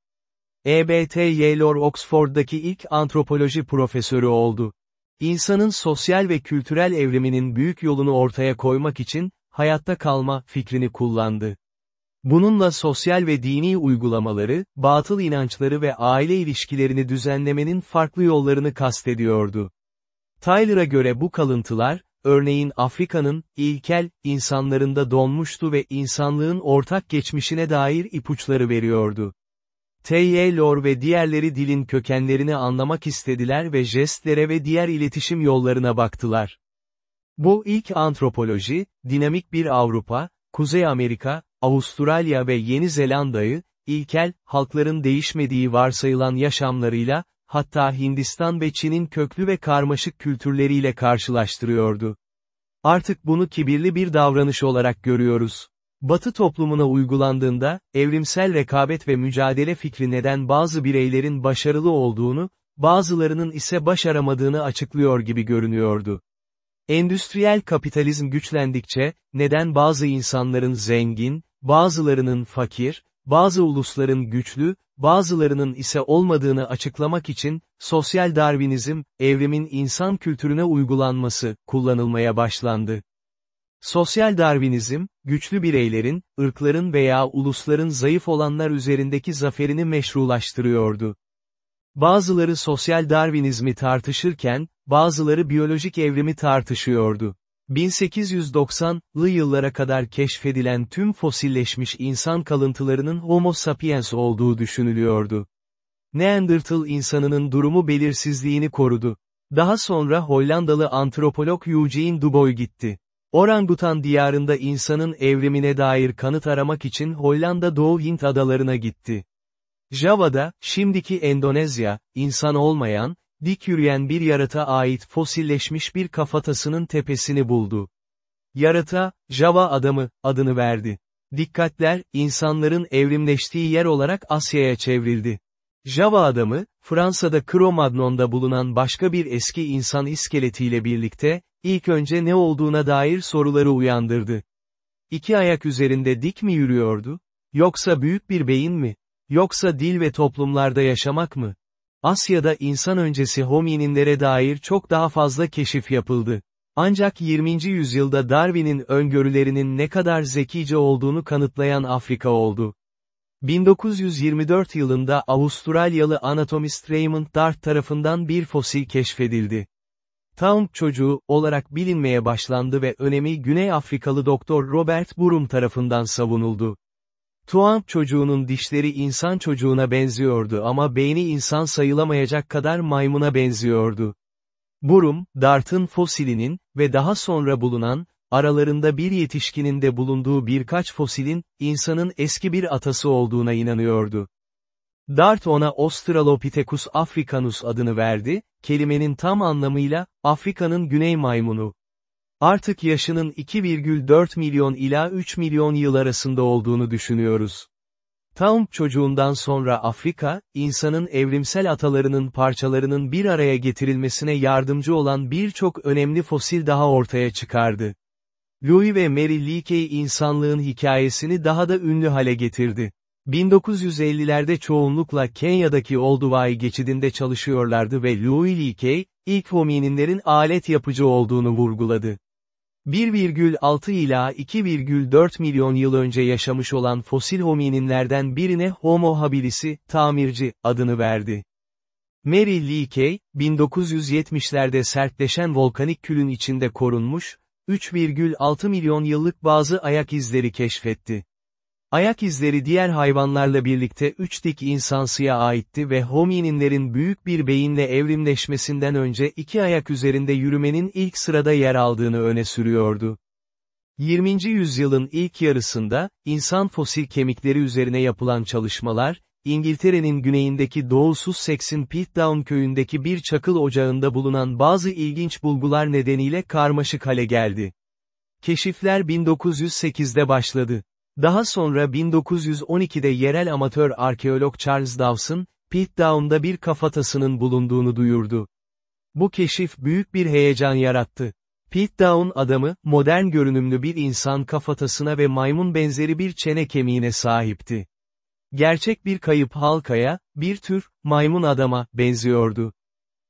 E.B.T. Yeylor Oxford'daki ilk antropoloji profesörü oldu. İnsanın sosyal ve kültürel evriminin büyük yolunu ortaya koymak için, hayatta kalma fikrini kullandı. Bununla sosyal ve dini uygulamaları, batıl inançları ve aile ilişkilerini düzenlemenin farklı yollarını kastediyordu. Tyler'a göre bu kalıntılar, örneğin Afrika'nın, ilkel, insanlarında donmuştu ve insanlığın ortak geçmişine dair ipuçları veriyordu. Taylor ve diğerleri dilin kökenlerini anlamak istediler ve jestlere ve diğer iletişim yollarına baktılar. Bu ilk antropoloji, dinamik bir Avrupa, Kuzey Amerika, Avustralya ve Yeni Zelanda'yı, ilkel, halkların değişmediği varsayılan yaşamlarıyla, hatta Hindistan ve Çin'in köklü ve karmaşık kültürleriyle karşılaştırıyordu. Artık bunu kibirli bir davranış olarak görüyoruz. Batı toplumuna uygulandığında, evrimsel rekabet ve mücadele fikri neden bazı bireylerin başarılı olduğunu, bazılarının ise başaramadığını açıklıyor gibi görünüyordu. Endüstriyel kapitalizm güçlendikçe, neden bazı insanların zengin, bazılarının fakir, bazı ulusların güçlü, bazılarının ise olmadığını açıklamak için, sosyal Darwinizm, evrimin insan kültürüne uygulanması, kullanılmaya başlandı. Sosyal Darwinizm, güçlü bireylerin, ırkların veya ulusların zayıf olanlar üzerindeki zaferini meşrulaştırıyordu. Bazıları sosyal Darwinizmi tartışırken, bazıları biyolojik evrimi tartışıyordu. 1890'lı yıllara kadar keşfedilen tüm fosilleşmiş insan kalıntılarının Homo sapiens olduğu düşünülüyordu. Neandertal insanının durumu belirsizliğini korudu. Daha sonra Hollandalı antropolog Eugene Dubois gitti. Orangutan diyarında insanın evrimine dair kanıt aramak için Hollanda Doğu Hint adalarına gitti. Java'da, şimdiki Endonezya, insan olmayan, dik yürüyen bir yarata ait fosilleşmiş bir kafatasının tepesini buldu. Yarata, Java adamı, adını verdi. Dikkatler, insanların evrimleştiği yer olarak Asya'ya çevrildi. Java adamı, Fransa'da Cro-Magnon'da bulunan başka bir eski insan iskeletiyle birlikte, ilk önce ne olduğuna dair soruları uyandırdı. İki ayak üzerinde dik mi yürüyordu? Yoksa büyük bir beyin mi? Yoksa dil ve toplumlarda yaşamak mı? Asya'da insan öncesi homininlere dair çok daha fazla keşif yapıldı. Ancak 20. yüzyılda Darwin'in öngörülerinin ne kadar zekice olduğunu kanıtlayan Afrika oldu. 1924 yılında Avustralyalı anatomist Raymond Dart tarafından bir fosil keşfedildi. Town çocuğu olarak bilinmeye başlandı ve önemi Güney Afrikalı doktor Robert Burum tarafından savunuldu. Tuan çocuğunun dişleri insan çocuğuna benziyordu ama beyni insan sayılamayacak kadar maymuna benziyordu. Burum, Dart'ın fosilinin ve daha sonra bulunan, aralarında bir yetişkinin de bulunduğu birkaç fosilin, insanın eski bir atası olduğuna inanıyordu. Dart ona Australopithecus africanus adını verdi, kelimenin tam anlamıyla, Afrika'nın güney maymunu. Artık yaşının 2,4 milyon ila 3 milyon yıl arasında olduğunu düşünüyoruz. Taum çocuğundan sonra Afrika, insanın evrimsel atalarının parçalarının bir araya getirilmesine yardımcı olan birçok önemli fosil daha ortaya çıkardı. Louis ve Mary Leakey insanlığın hikayesini daha da ünlü hale getirdi. 1950'lerde çoğunlukla Kenya'daki Olduvai geçidinde çalışıyorlardı ve Louis Leakey, ilk homininlerin alet yapıcı olduğunu vurguladı. 1,6 ila 2,4 milyon yıl önce yaşamış olan fosil homininlerden birine Homo habilis'i, tamirci, adını verdi. Mary Leakey, 1970'lerde sertleşen volkanik külün içinde korunmuş, 3,6 milyon yıllık bazı ayak izleri keşfetti. Ayak izleri diğer hayvanlarla birlikte üç dik insansıya aitti ve homininlerin büyük bir beyinle evrimleşmesinden önce iki ayak üzerinde yürümenin ilk sırada yer aldığını öne sürüyordu. 20. yüzyılın ilk yarısında, insan fosil kemikleri üzerine yapılan çalışmalar, İngiltere'nin güneyindeki Doğu Sussex'in Piltdown köyündeki bir çakıl ocağında bulunan bazı ilginç bulgular nedeniyle karmaşık hale geldi. Keşifler 1908'de başladı. Daha sonra 1912'de yerel amatör arkeolog Charles Dawson, Piltdown'da bir kafatasının bulunduğunu duyurdu. Bu keşif büyük bir heyecan yarattı. Piltdown adamı, modern görünümlü bir insan kafatasına ve maymun benzeri bir çene kemiğine sahipti. Gerçek bir kayıp halkaya, bir tür, maymun adama, benziyordu.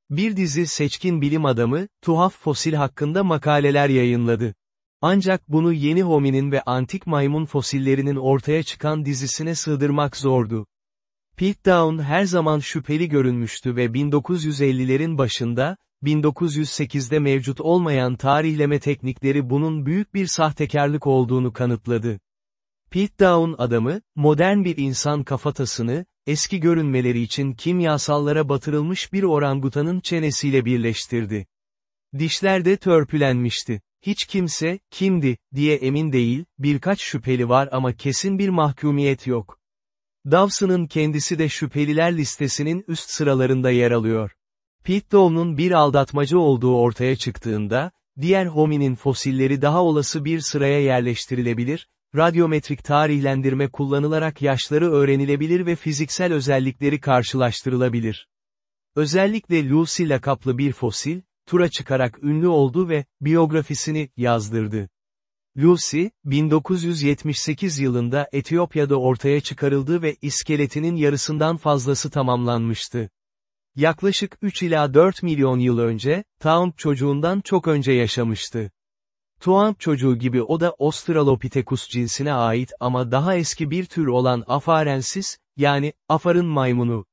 Bir dizi seçkin bilim adamı, tuhaf fosil hakkında makaleler yayınladı. Ancak bunu yeni hominin ve antik maymun fosillerinin ortaya çıkan dizisine sığdırmak zordu. Piltdown her zaman şüpheli görünmüştü ve 1950'lerin başında, 1908'de mevcut olmayan tarihleme teknikleri bunun büyük bir sahtekarlık olduğunu kanıtladı. Piltdown adamı, modern bir insan kafatasını, eski görünmeleri için kimyasallara batırılmış bir orangutanın çenesiyle birleştirdi. Dişler de törpülenmişti. Hiç kimse, kimdi, diye emin değil, birkaç şüpheli var ama kesin bir mahkumiyet yok. Dawson'ın kendisi de şüpheliler listesinin üst sıralarında yer alıyor. Pitdow'un bir aldatmacı olduğu ortaya çıktığında, diğer hominin fosilleri daha olası bir sıraya yerleştirilebilir, radyometrik tarihlendirme kullanılarak yaşları öğrenilebilir ve fiziksel özellikleri karşılaştırılabilir. Özellikle Lucy lakaplı bir fosil, tura çıkarak ünlü oldu ve, biyografisini, yazdırdı. Lucy, 1978 yılında Etiyopya'da ortaya çıkarıldı ve iskeletinin yarısından fazlası tamamlanmıştı. Yaklaşık 3 ila 4 milyon yıl önce, Taump çocuğundan çok önce yaşamıştı. Tuamp çocuğu gibi o da Australopithecus cinsine ait ama daha eski bir tür olan Afarensis, yani, Afar'ın maymunu.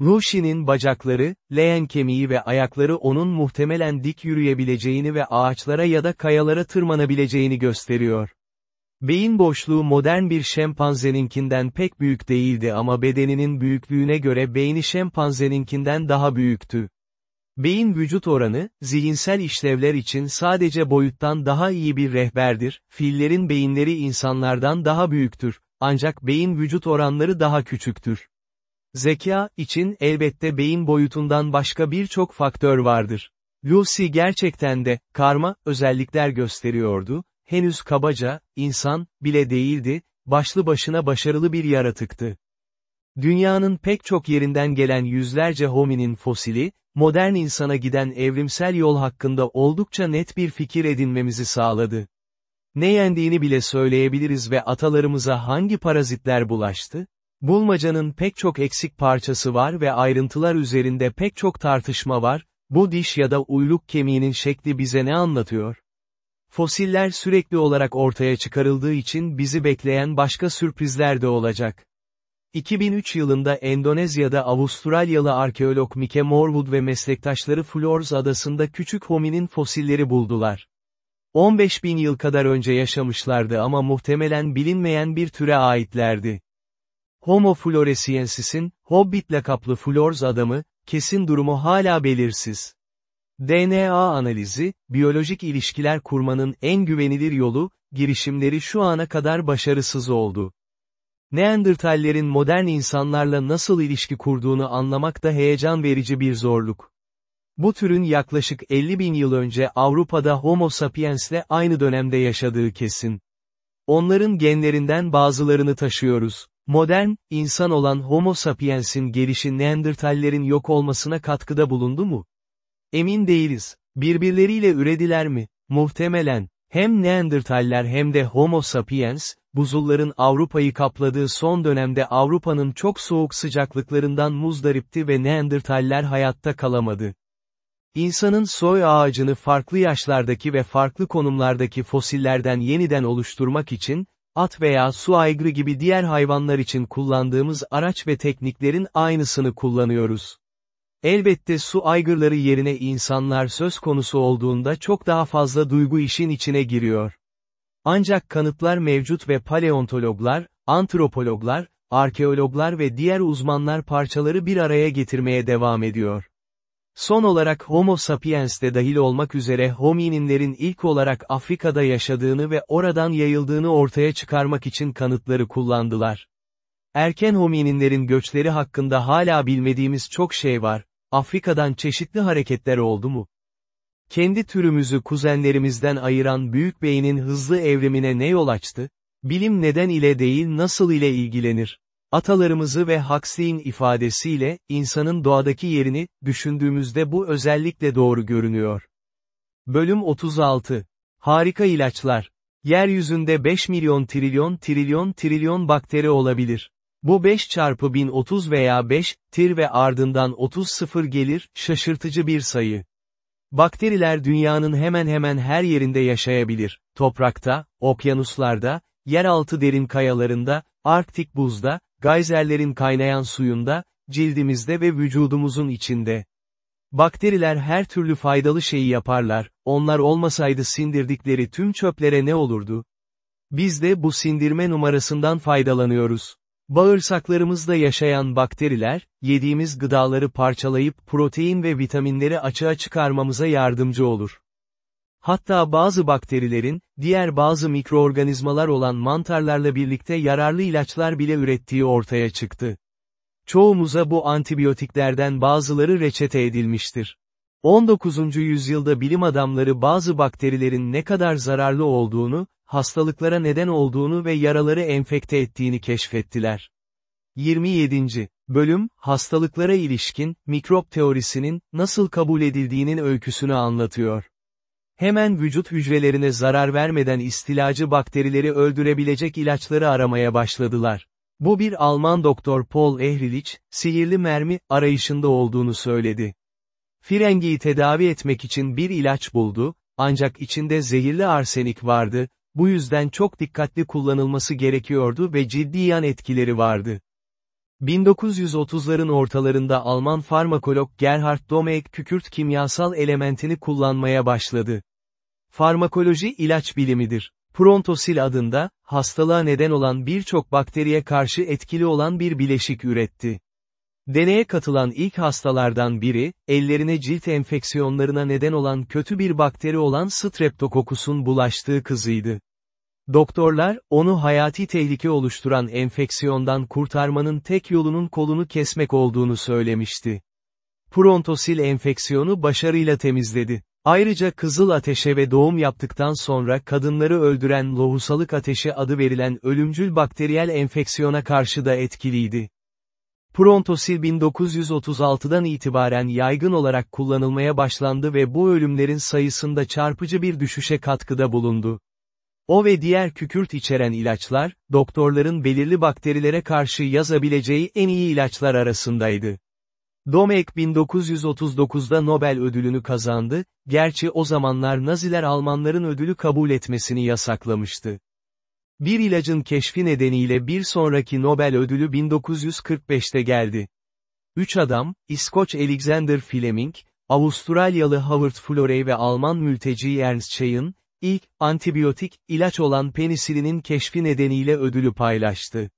Rushi'nin bacakları, leğen kemiği ve ayakları onun muhtemelen dik yürüyebileceğini ve ağaçlara ya da kayalara tırmanabileceğini gösteriyor. Beyin boşluğu modern bir şempanzeninkinden pek büyük değildi ama bedeninin büyüklüğüne göre beyni şempanzeninkinden daha büyüktü. Beyin vücut oranı, zihinsel işlevler için sadece boyuttan daha iyi bir rehberdir, fillerin beyinleri insanlardan daha büyüktür, ancak beyin vücut oranları daha küçüktür. Zeka, için elbette beyin boyutundan başka birçok faktör vardır. Lucy gerçekten de, karma, özellikler gösteriyordu, henüz kabaca, insan, bile değildi, başlı başına başarılı bir yaratıktı. Dünyanın pek çok yerinden gelen yüzlerce hominin fosili, modern insana giden evrimsel yol hakkında oldukça net bir fikir edinmemizi sağladı. Ne yendiğini bile söyleyebiliriz ve atalarımıza hangi parazitler bulaştı? Bulmacanın pek çok eksik parçası var ve ayrıntılar üzerinde pek çok tartışma var, bu diş ya da uyluk kemiğinin şekli bize ne anlatıyor? Fosiller sürekli olarak ortaya çıkarıldığı için bizi bekleyen başka sürprizler de olacak. 2003 yılında Endonezya'da Avustralyalı arkeolog Mike Morwood ve meslektaşları Flores adasında küçük hominin fosilleri buldular. 15 bin yıl kadar önce yaşamışlardı ama muhtemelen bilinmeyen bir türe aitlerdi. Homo floresiensis'in, Hobbit lakaplı Flores adamı, kesin durumu hala belirsiz. DNA analizi, biyolojik ilişkiler kurmanın en güvenilir yolu, girişimleri şu ana kadar başarısız oldu. Neandertallerin modern insanlarla nasıl ilişki kurduğunu anlamak da heyecan verici bir zorluk. Bu türün yaklaşık 50 bin yıl önce Avrupa'da Homo sapiens'le aynı dönemde yaşadığı kesin. Onların genlerinden bazılarını taşıyoruz. Modern, insan olan Homo sapiens'in gelişi Neandertallerin yok olmasına katkıda bulundu mu? Emin değiliz. Birbirleriyle ürediler mi? Muhtemelen. Hem Neandertaller hem de Homo sapiens, buzulların Avrupa'yı kapladığı son dönemde Avrupa'nın çok soğuk sıcaklıklarından muzdaripti ve Neandertaller hayatta kalamadı. İnsanın soy ağacını farklı yaşlardaki ve farklı konumlardaki fosillerden yeniden oluşturmak için, at veya su aygırı gibi diğer hayvanlar için kullandığımız araç ve tekniklerin aynısını kullanıyoruz. Elbette su aygırları yerine insanlar söz konusu olduğunda çok daha fazla duygu işin içine giriyor. Ancak kanıtlar mevcut ve paleontologlar, antropologlar, arkeologlar ve diğer uzmanlar parçaları bir araya getirmeye devam ediyor. Son olarak Homo sapiens de dahil olmak üzere homininlerin ilk olarak Afrika'da yaşadığını ve oradan yayıldığını ortaya çıkarmak için kanıtları kullandılar. Erken homininlerin göçleri hakkında hala bilmediğimiz çok şey var, Afrika'dan çeşitli hareketler oldu mu? Kendi türümüzü kuzenlerimizden ayıran büyük beynin hızlı evrimine ne yol açtı? Bilim neden ile değil nasıl ile ilgilenir? Atalarımızı ve Huxley'in ifadesiyle, insanın doğadaki yerini, düşündüğümüzde bu özellikle doğru görünüyor. Bölüm 36. Harika ilaçlar. Yeryüzünde 5 milyon trilyon trilyon trilyon bakteri olabilir. Bu 5 çarpı 1030 veya 5, tir ve ardından 30 sıfır gelir, şaşırtıcı bir sayı. Bakteriler dünyanın hemen hemen her yerinde yaşayabilir. Toprakta, okyanuslarda, yeraltı derin kayalarında, arktik buzda, gayzerlerin kaynayan suyunda, cildimizde ve vücudumuzun içinde. Bakteriler her türlü faydalı şeyi yaparlar, onlar olmasaydı sindirdikleri tüm çöplere ne olurdu? Biz de bu sindirme numarasından faydalanıyoruz. Bağırsaklarımızda yaşayan bakteriler, yediğimiz gıdaları parçalayıp protein ve vitaminleri açığa çıkarmamıza yardımcı olur. Hatta bazı bakterilerin, diğer bazı mikroorganizmalar olan mantarlarla birlikte yararlı ilaçlar bile ürettiği ortaya çıktı. Çoğumuza bu antibiyotiklerden bazıları reçete edilmiştir. 19. yüzyılda bilim adamları bazı bakterilerin ne kadar zararlı olduğunu, hastalıklara neden olduğunu ve yaraları enfekte ettiğini keşfettiler. 27. Bölüm, hastalıklara ilişkin, mikrop teorisinin, nasıl kabul edildiğinin öyküsünü anlatıyor. Hemen vücut hücrelerine zarar vermeden istilacı bakterileri öldürebilecek ilaçları aramaya başladılar. Bu bir Alman doktor Paul Ehrlich, sihirli mermi, arayışında olduğunu söyledi. Frengiyi tedavi etmek için bir ilaç buldu, ancak içinde zehirli arsenik vardı, bu yüzden çok dikkatli kullanılması gerekiyordu ve ciddi yan etkileri vardı. 1930'ların ortalarında Alman farmakolog Gerhard Domek kükürt kimyasal elementini kullanmaya başladı. Farmakoloji ilaç bilimidir. Prontosil adında, hastalığa neden olan birçok bakteriye karşı etkili olan bir bileşik üretti. Deneye katılan ilk hastalardan biri, ellerine cilt enfeksiyonlarına neden olan kötü bir bakteri olan Streptokokkus'un bulaştığı kızıydı. Doktorlar, onu hayati tehlike oluşturan enfeksiyondan kurtarmanın tek yolunun kolunu kesmek olduğunu söylemişti. Prontosil enfeksiyonu başarıyla temizledi. Ayrıca kızıl ateşe ve doğum yaptıktan sonra kadınları öldüren lohusalık ateşi adı verilen ölümcül bakteriyel enfeksiyona karşı da etkiliydi. Prontosil 1936'dan itibaren yaygın olarak kullanılmaya başlandı ve bu ölümlerin sayısında çarpıcı bir düşüşe katkıda bulundu. O ve diğer kükürt içeren ilaçlar, doktorların belirli bakterilere karşı yazabileceği en iyi ilaçlar arasındaydı. Domek 1939'da Nobel ödülünü kazandı, gerçi o zamanlar Naziler Almanların ödülü kabul etmesini yasaklamıştı. Bir ilacın keşfi nedeniyle bir sonraki Nobel ödülü 1945'te geldi. Üç adam, İskoç Alexander Fleming, Avustralyalı Howard Florey ve Alman mülteci Ernst Chain, ilk, antibiyotik, ilaç olan penisilinin keşfi nedeniyle ödülü paylaştı.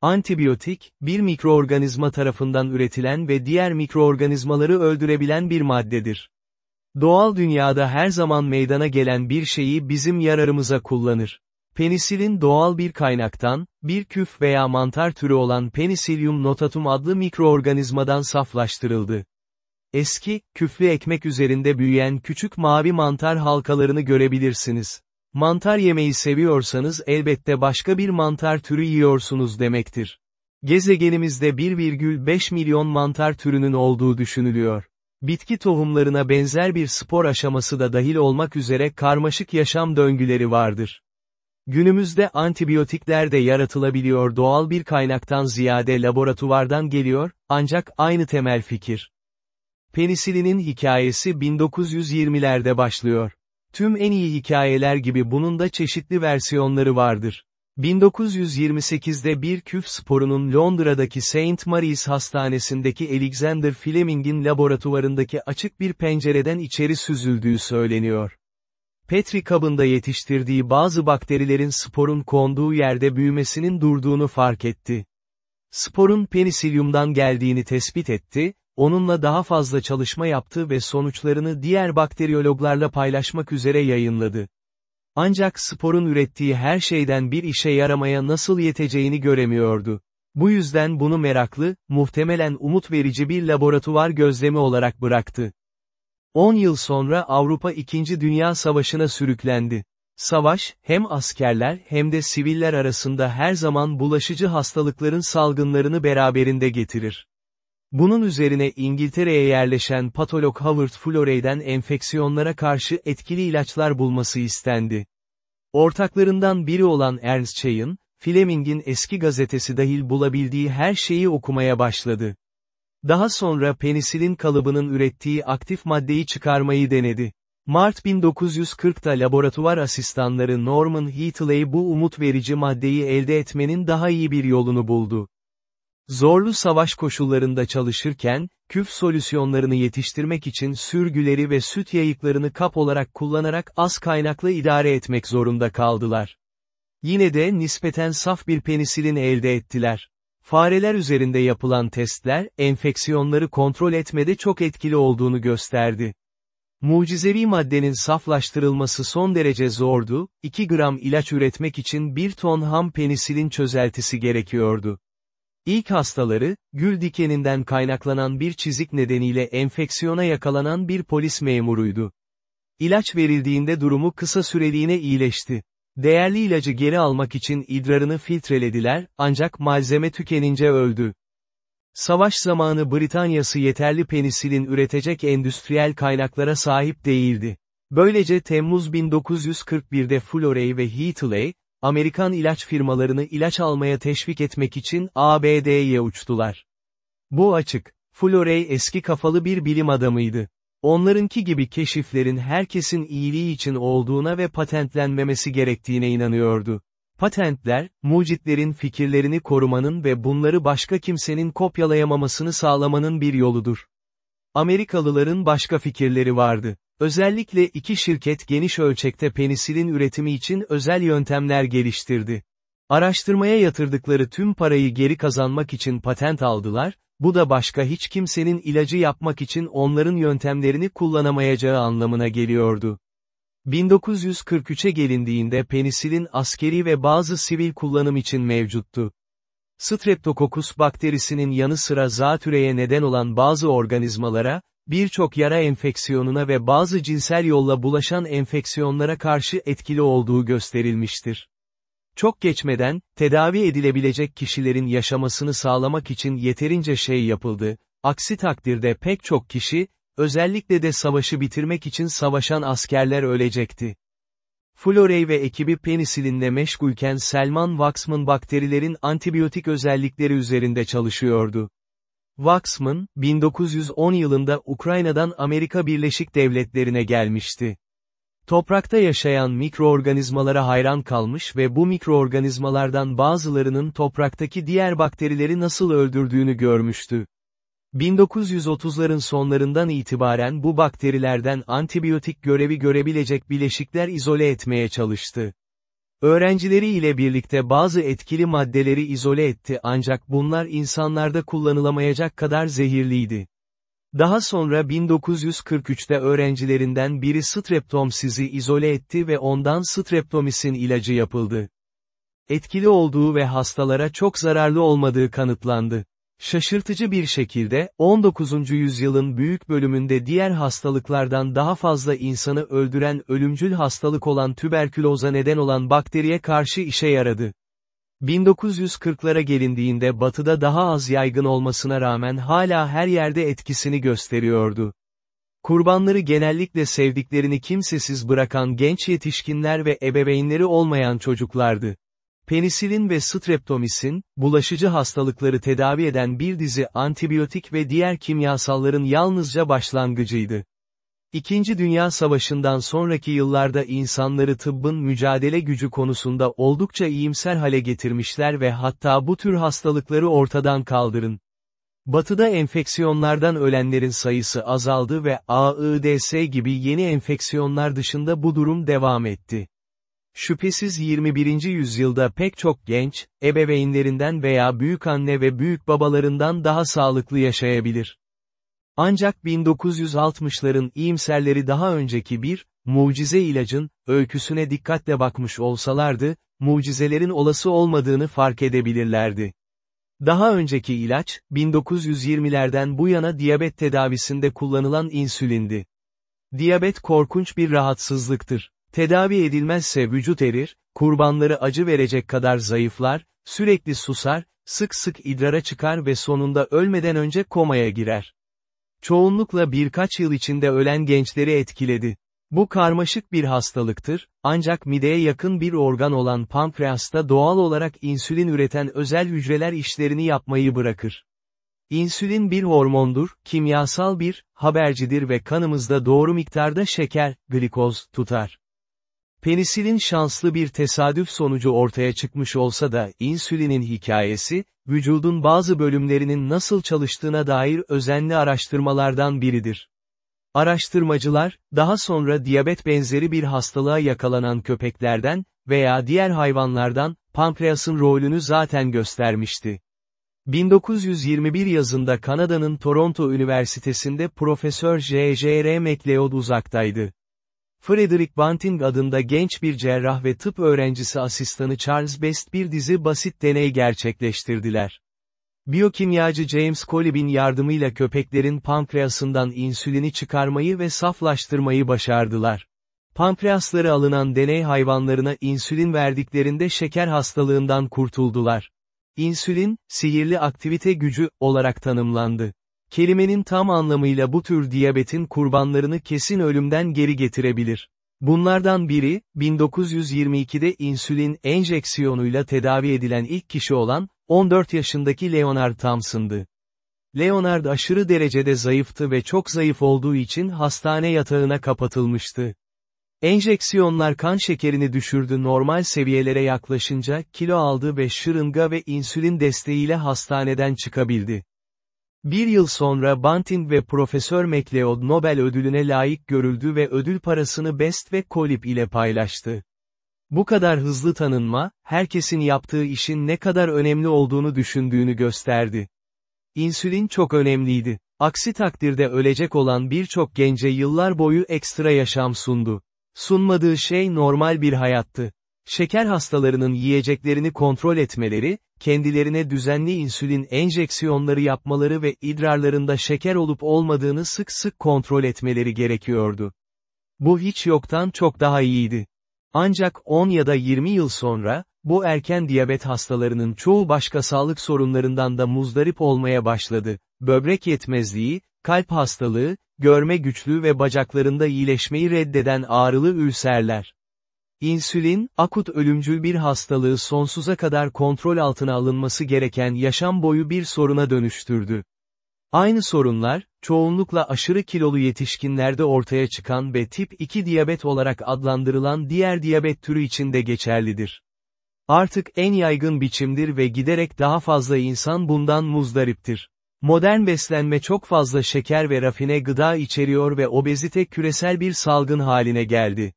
Antibiyotik, bir mikroorganizma tarafından üretilen ve diğer mikroorganizmaları öldürebilen bir maddedir. Doğal dünyada her zaman meydana gelen bir şeyi bizim yararımıza kullanır. Penisilin doğal bir kaynaktan, bir küf veya mantar türü olan Penicillium notatum adlı mikroorganizmadan saflaştırıldı. Eski, küflü ekmek üzerinde büyüyen küçük mavi mantar halkalarını görebilirsiniz. Mantar yemeyi seviyorsanız elbette başka bir mantar türü yiyorsunuz demektir. Gezegenimizde 1,5 milyon mantar türünün olduğu düşünülüyor. Bitki tohumlarına benzer bir spor aşaması da dahil olmak üzere karmaşık yaşam döngüleri vardır. Günümüzde antibiyotikler de yaratılabiliyor doğal bir kaynaktan ziyade laboratuvardan geliyor, ancak aynı temel fikir. Penisilinin hikayesi 1920'lerde başlıyor. Tüm en iyi hikayeler gibi bunun da çeşitli versiyonları vardır. 1928'de bir küf sporunun Londra'daki St. Mary's Hastanesi'ndeki Alexander Fleming'in laboratuvarındaki açık bir pencereden içeri süzüldüğü söyleniyor. Petri kabında yetiştirdiği bazı bakterilerin sporun konduğu yerde büyümesinin durduğunu fark etti. Sporun penisilyumdan geldiğini tespit etti, onunla daha fazla çalışma yaptı ve sonuçlarını diğer bakteriyologlarla paylaşmak üzere yayınladı. Ancak sporun ürettiği her şeyden bir işe yaramaya nasıl yeteceğini göremiyordu. Bu yüzden bunu meraklı, muhtemelen umut verici bir laboratuvar gözlemi olarak bıraktı. 10 yıl sonra Avrupa 2. Dünya Savaşı'na sürüklendi. Savaş, hem askerler hem de siviller arasında her zaman bulaşıcı hastalıkların salgınlarını beraberinde getirir. Bunun üzerine İngiltere'ye yerleşen patolog Howard Florey'den enfeksiyonlara karşı etkili ilaçlar bulması istendi. Ortaklarından biri olan Ernst Chain, Fleming'in eski gazetesi dahil bulabildiği her şeyi okumaya başladı. Daha sonra penisilin kalıbının ürettiği aktif maddeyi çıkarmayı denedi. Mart 1940'ta laboratuvar asistanları Norman Heatley bu umut verici maddeyi elde etmenin daha iyi bir yolunu buldu. Zorlu savaş koşullarında çalışırken, küf solüsyonlarını yetiştirmek için sürgüleri ve süt yayıklarını kap olarak kullanarak az kaynaklı idare etmek zorunda kaldılar. Yine de nispeten saf bir penisilin elde ettiler. Fareler üzerinde yapılan testler, enfeksiyonları kontrol etmede çok etkili olduğunu gösterdi. Mucizevi maddenin saflaştırılması son derece zordu, 2 gram ilaç üretmek için 1 ton ham penisilin çözeltisi gerekiyordu. İlk hastaları, gül dikeninden kaynaklanan bir çizik nedeniyle enfeksiyona yakalanan bir polis memuruydu. İlaç verildiğinde durumu kısa süreliğine iyileşti. Değerli ilacı geri almak için idrarını filtrelediler, ancak malzeme tükenince öldü. Savaş zamanı Britanyası yeterli penisilin üretecek endüstriyel kaynaklara sahip değildi. Böylece Temmuz 1941'de Florey ve Heatley, Amerikan ilaç firmalarını ilaç almaya teşvik etmek için ABD'ye uçtular. Bu açık. Florey eski kafalı bir bilim adamıydı. Onlarınki gibi keşiflerin herkesin iyiliği için olduğuna ve patentlenmemesi gerektiğine inanıyordu. Patentler, mucitlerin fikirlerini korumanın ve bunları başka kimsenin kopyalayamamasını sağlamanın bir yoludur. Amerikalıların başka fikirleri vardı. Özellikle iki şirket geniş ölçekte penisilin üretimi için özel yöntemler geliştirdi. Araştırmaya yatırdıkları tüm parayı geri kazanmak için patent aldılar, bu da başka hiç kimsenin ilacı yapmak için onların yöntemlerini kullanamayacağı anlamına geliyordu. 1943'e gelindiğinde penisilin askeri ve bazı sivil kullanım için mevcuttu. Streptokokus bakterisinin yanı sıra zatüreye neden olan bazı organizmalara, birçok yara enfeksiyonuna ve bazı cinsel yolla bulaşan enfeksiyonlara karşı etkili olduğu gösterilmiştir. Çok geçmeden, tedavi edilebilecek kişilerin yaşamasını sağlamak için yeterince şey yapıldı, aksi takdirde pek çok kişi, özellikle de savaşı bitirmek için savaşan askerler ölecekti. Florey ve ekibi penisilinle meşgulken Selman Waxman bakterilerin antibiyotik özellikleri üzerinde çalışıyordu. Waxman, 1910 yılında Ukrayna'dan Amerika Birleşik Devletleri'ne gelmişti. Toprakta yaşayan mikroorganizmalara hayran kalmış ve bu mikroorganizmalardan bazılarının topraktaki diğer bakterileri nasıl öldürdüğünü görmüştü. 1930'ların sonlarından itibaren bu bakterilerden antibiyotik görevi görebilecek bileşikler izole etmeye çalıştı. Öğrencileri ile birlikte bazı etkili maddeleri izole etti ancak bunlar insanlarda kullanılamayacak kadar zehirliydi. Daha sonra 1943'te öğrencilerinden biri streptomsizi izole etti ve ondan streptomisin ilacı yapıldı. Etkili olduğu ve hastalara çok zararlı olmadığı kanıtlandı. Şaşırtıcı bir şekilde, 19. yüzyılın büyük bölümünde diğer hastalıklardan daha fazla insanı öldüren ölümcül hastalık olan tüberküloza neden olan bakteriye karşı işe yaradı. 1940'lara gelindiğinde batıda daha az yaygın olmasına rağmen hala her yerde etkisini gösteriyordu. Kurbanları genellikle sevdiklerini kimsesiz bırakan genç yetişkinler ve ebeveynleri olmayan çocuklardı. Penisilin ve streptomisin, bulaşıcı hastalıkları tedavi eden bir dizi antibiyotik ve diğer kimyasalların yalnızca başlangıcıydı. İkinci Dünya Savaşı'ndan sonraki yıllarda insanları tıbbın mücadele gücü konusunda oldukça iyimser hale getirmişler ve hatta bu tür hastalıkları ortadan kaldırın. Batıda enfeksiyonlardan ölenlerin sayısı azaldı ve AIDS gibi yeni enfeksiyonlar dışında bu durum devam etti. Şüphesiz 21. yüzyılda pek çok genç, ebeveynlerinden veya büyük anne ve büyük babalarından daha sağlıklı yaşayabilir. Ancak 1960'ların iyimserleri daha önceki bir, mucize ilacın, öyküsüne dikkatle bakmış olsalardı, mucizelerin olası olmadığını fark edebilirlerdi. Daha önceki ilaç, 1920'lerden bu yana diyabet tedavisinde kullanılan insülindi. Diyabet korkunç bir rahatsızlıktır. Tedavi edilmezse vücut erir, kurbanları acı verecek kadar zayıflar, sürekli susar, sık sık idrara çıkar ve sonunda ölmeden önce komaya girer. Çoğunlukla birkaç yıl içinde ölen gençleri etkiledi. Bu karmaşık bir hastalıktır, ancak mideye yakın bir organ olan pankreasta doğal olarak insülin üreten özel hücreler işlerini yapmayı bırakır. İnsülin bir hormondur, kimyasal bir, habercidir ve kanımızda doğru miktarda şeker, glikoz, tutar. Penisilin şanslı bir tesadüf sonucu ortaya çıkmış olsa da insülinin hikayesi, vücudun bazı bölümlerinin nasıl çalıştığına dair özenli araştırmalardan biridir. Araştırmacılar, daha sonra diyabet benzeri bir hastalığa yakalanan köpeklerden veya diğer hayvanlardan, pankreasın rolünü zaten göstermişti. 1921 yazında Kanada'nın Toronto Üniversitesi'nde Profesör J.J.R. MacLeod uzaktaydı. Frederick Banting adında genç bir cerrah ve tıp öğrencisi asistanı Charles Best bir dizi basit deney gerçekleştirdiler. Biyokimyacı James Colib'in yardımıyla köpeklerin pankreasından insülini çıkarmayı ve saflaştırmayı başardılar. Pankreasları alınan deney hayvanlarına insülin verdiklerinde şeker hastalığından kurtuldular. İnsülin, sihirli aktivite gücü, olarak tanımlandı. Kelimenin tam anlamıyla bu tür diyabetin kurbanlarını kesin ölümden geri getirebilir. Bunlardan biri, 1922'de insülin enjeksiyonuyla tedavi edilen ilk kişi olan, 14 yaşındaki Leonard Thompson'dı. Leonard aşırı derecede zayıftı ve çok zayıf olduğu için hastane yatağına kapatılmıştı. Enjeksiyonlar kan şekerini düşürdü normal seviyelere yaklaşınca kilo aldı ve şırınga ve insülin desteğiyle hastaneden çıkabildi. Bir yıl sonra Banting ve Profesör MacLeod Nobel ödülüne layık görüldü ve ödül parasını Best ve Kolip ile paylaştı. Bu kadar hızlı tanınma, herkesin yaptığı işin ne kadar önemli olduğunu düşündüğünü gösterdi. İnsülin çok önemliydi. Aksi takdirde ölecek olan birçok gence yıllar boyu ekstra yaşam sundu. Sunmadığı şey normal bir hayattı. Şeker hastalarının yiyeceklerini kontrol etmeleri, kendilerine düzenli insülin enjeksiyonları yapmaları ve idrarlarında şeker olup olmadığını sık sık kontrol etmeleri gerekiyordu. Bu hiç yoktan çok daha iyiydi. Ancak 10 ya da 20 yıl sonra, bu erken diyabet hastalarının çoğu başka sağlık sorunlarından da muzdarip olmaya başladı. Böbrek yetmezliği, kalp hastalığı, görme güçlüğü ve bacaklarında iyileşmeyi reddeden ağrılı ülserler. İnsülin, akut ölümcül bir hastalığı sonsuza kadar kontrol altına alınması gereken yaşam boyu bir soruna dönüştürdü. Aynı sorunlar, çoğunlukla aşırı kilolu yetişkinlerde ortaya çıkan ve tip 2 diyabet olarak adlandırılan diğer diyabet türü için de geçerlidir. Artık en yaygın biçimdir ve giderek daha fazla insan bundan muzdariptir. Modern beslenme çok fazla şeker ve rafine gıda içeriyor ve obezite küresel bir salgın haline geldi.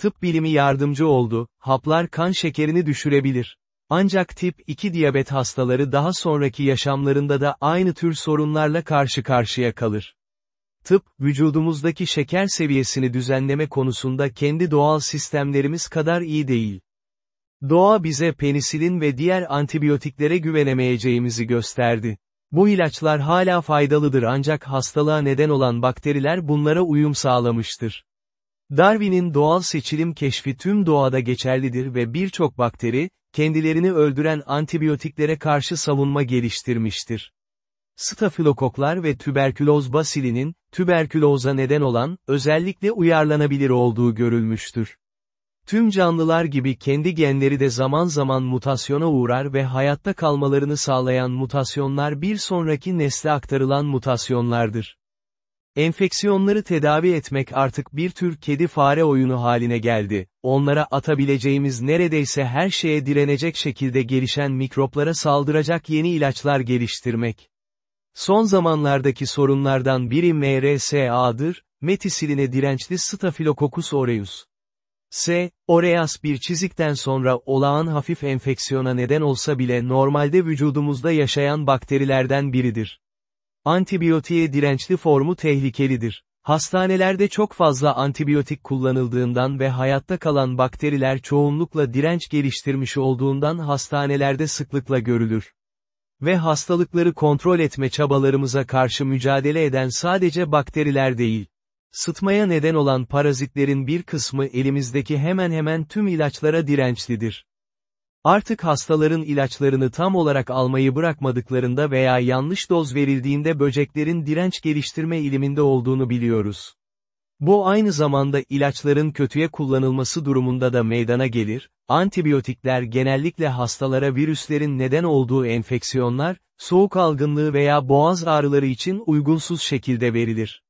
Tıp bilimi yardımcı oldu, haplar kan şekerini düşürebilir. Ancak tip 2 diyabet hastaları daha sonraki yaşamlarında da aynı tür sorunlarla karşı karşıya kalır. Tıp, vücudumuzdaki şeker seviyesini düzenleme konusunda kendi doğal sistemlerimiz kadar iyi değil. Doğa bize penisilin ve diğer antibiyotiklere güvenemeyeceğimizi gösterdi. Bu ilaçlar hala faydalıdır ancak hastalığa neden olan bakteriler bunlara uyum sağlamıştır. Darwin'in doğal seçilim keşfi tüm doğada geçerlidir ve birçok bakteri, kendilerini öldüren antibiyotiklere karşı savunma geliştirmiştir. Stafilokoklar ve tüberküloz basilinin, tüberküloza neden olan, özellikle uyarlanabilir olduğu görülmüştür. Tüm canlılar gibi kendi genleri de zaman zaman mutasyona uğrar ve hayatta kalmalarını sağlayan mutasyonlar bir sonraki nesle aktarılan mutasyonlardır. Enfeksiyonları tedavi etmek artık bir tür kedi-fare oyunu haline geldi. Onlara atabileceğimiz neredeyse her şeye direnecek şekilde gelişen mikroplara saldıracak yeni ilaçlar geliştirmek. Son zamanlardaki sorunlardan biri MRSA'dır, metisiline dirençli Staphylococcus aureus. S. aureus bir çizikten sonra olağan hafif enfeksiyona neden olsa bile normalde vücudumuzda yaşayan bakterilerden biridir. Antibiyotiğe dirençli formu tehlikelidir. Hastanelerde çok fazla antibiyotik kullanıldığından ve hayatta kalan bakteriler çoğunlukla direnç geliştirmiş olduğundan hastanelerde sıklıkla görülür. Ve hastalıkları kontrol etme çabalarımıza karşı mücadele eden sadece bakteriler değil. Sıtmaya neden olan parazitlerin bir kısmı elimizdeki hemen hemen tüm ilaçlara dirençlidir. Artık hastaların ilaçlarını tam olarak almayı bırakmadıklarında veya yanlış doz verildiğinde böceklerin direnç geliştirme iliminde olduğunu biliyoruz. Bu aynı zamanda ilaçların kötüye kullanılması durumunda da meydana gelir, antibiyotikler genellikle hastalara virüslerin neden olduğu enfeksiyonlar, soğuk algınlığı veya boğaz ağrıları için uygunsuz şekilde verilir.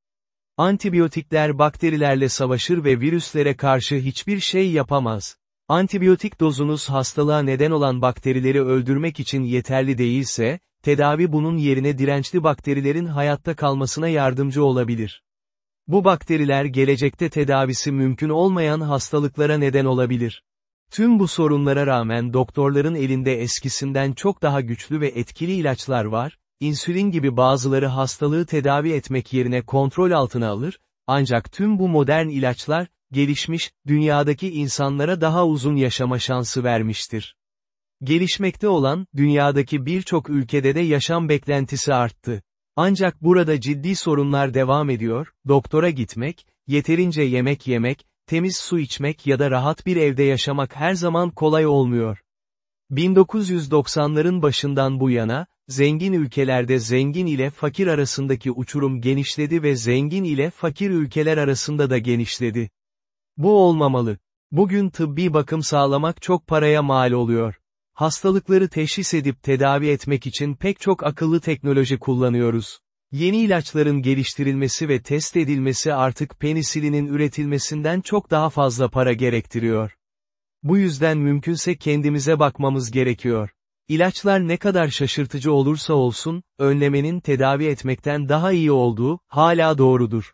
Antibiyotikler bakterilerle savaşır ve virüslere karşı hiçbir şey yapamaz. Antibiyotik dozunuz hastalığa neden olan bakterileri öldürmek için yeterli değilse, tedavi bunun yerine dirençli bakterilerin hayatta kalmasına yardımcı olabilir. Bu bakteriler gelecekte tedavisi mümkün olmayan hastalıklara neden olabilir. Tüm bu sorunlara rağmen doktorların elinde eskisinden çok daha güçlü ve etkili ilaçlar var, insülin gibi bazıları hastalığı tedavi etmek yerine kontrol altına alır, ancak tüm bu modern ilaçlar, gelişmiş, dünyadaki insanlara daha uzun yaşama şansı vermiştir. Gelişmekte olan, dünyadaki birçok ülkede de yaşam beklentisi arttı. Ancak burada ciddi sorunlar devam ediyor, doktora gitmek, yeterince yemek yemek, temiz su içmek ya da rahat bir evde yaşamak her zaman kolay olmuyor. 1990'ların başından bu yana, zengin ülkelerde zengin ile fakir arasındaki uçurum genişledi ve zengin ile fakir ülkeler arasında da genişledi. Bu olmamalı. Bugün tıbbi bakım sağlamak çok paraya mal oluyor. Hastalıkları teşhis edip tedavi etmek için pek çok akıllı teknoloji kullanıyoruz. Yeni ilaçların geliştirilmesi ve test edilmesi artık penisilinin üretilmesinden çok daha fazla para gerektiriyor. Bu yüzden mümkünse kendimize bakmamız gerekiyor. İlaçlar ne kadar şaşırtıcı olursa olsun, önlemenin tedavi etmekten daha iyi olduğu, hala doğrudur.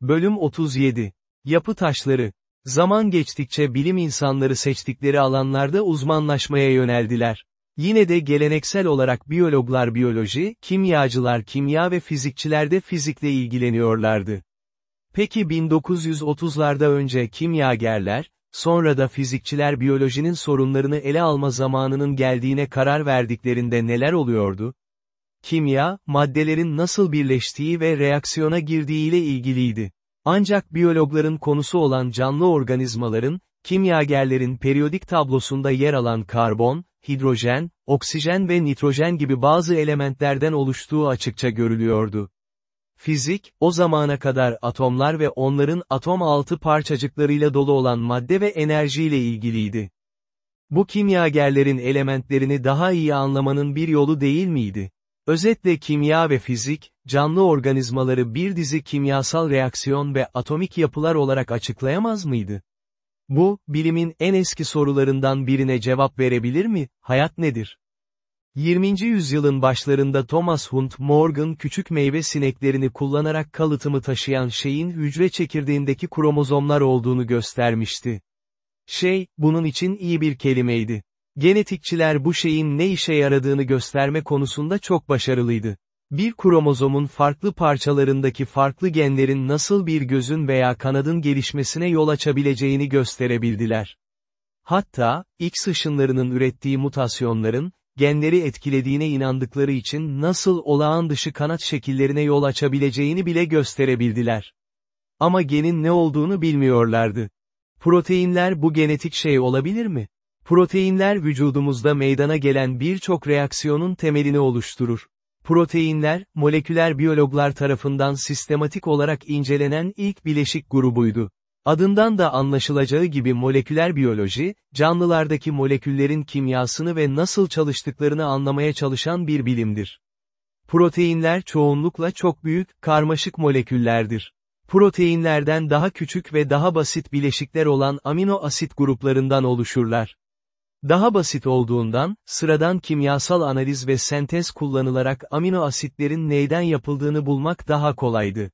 Bölüm 37. Yapı taşları. Zaman geçtikçe bilim insanları seçtikleri alanlarda uzmanlaşmaya yöneldiler. Yine de geleneksel olarak biyologlar biyoloji, kimyacılar kimya ve fizikçiler de fizikle ilgileniyorlardı. Peki 1930'larda önce kimyagerler, sonra da fizikçiler biyolojinin sorunlarını ele alma zamanının geldiğine karar verdiklerinde neler oluyordu? Kimya, maddelerin nasıl birleştiği ve reaksiyona girdiğiyle ilgiliydi. Ancak biyologların konusu olan canlı organizmaların, kimyagerlerin periyodik tablosunda yer alan karbon, hidrojen, oksijen ve nitrojen gibi bazı elementlerden oluştuğu açıkça görülüyordu. Fizik, o zamana kadar atomlar ve onların atom altı parçacıklarıyla dolu olan madde ve enerjiyle ilgiliydi. Bu kimyagerlerin elementlerini daha iyi anlamanın bir yolu değil miydi? Özetle kimya ve fizik, canlı organizmaları bir dizi kimyasal reaksiyon ve atomik yapılar olarak açıklayamaz mıydı? Bu, bilimin en eski sorularından birine cevap verebilir mi, hayat nedir? 20. yüzyılın başlarında Thomas Hunt Morgan küçük meyve sineklerini kullanarak kalıtımı taşıyan şeyin hücre çekirdeğindeki kromozomlar olduğunu göstermişti. Şey, bunun için iyi bir kelimeydi. Genetikçiler bu şeyin ne işe yaradığını gösterme konusunda çok başarılıydı. Bir kromozomun farklı parçalarındaki farklı genlerin nasıl bir gözün veya kanadın gelişmesine yol açabileceğini gösterebildiler. Hatta, X ışınlarının ürettiği mutasyonların, genleri etkilediğine inandıkları için nasıl olağan dışı kanat şekillerine yol açabileceğini bile gösterebildiler. Ama genin ne olduğunu bilmiyorlardı. Proteinler bu genetik şey olabilir mi? Proteinler vücudumuzda meydana gelen birçok reaksiyonun temelini oluşturur. Proteinler, moleküler biyologlar tarafından sistematik olarak incelenen ilk bileşik grubuydu. Adından da anlaşılacağı gibi moleküler biyoloji, canlılardaki moleküllerin kimyasını ve nasıl çalıştıklarını anlamaya çalışan bir bilimdir. Proteinler çoğunlukla çok büyük, karmaşık moleküllerdir. Proteinlerden daha küçük ve daha basit bileşikler olan amino asit gruplarından oluşurlar. Daha basit olduğundan, sıradan kimyasal analiz ve sentez kullanılarak amino asitlerin neyden yapıldığını bulmak daha kolaydı.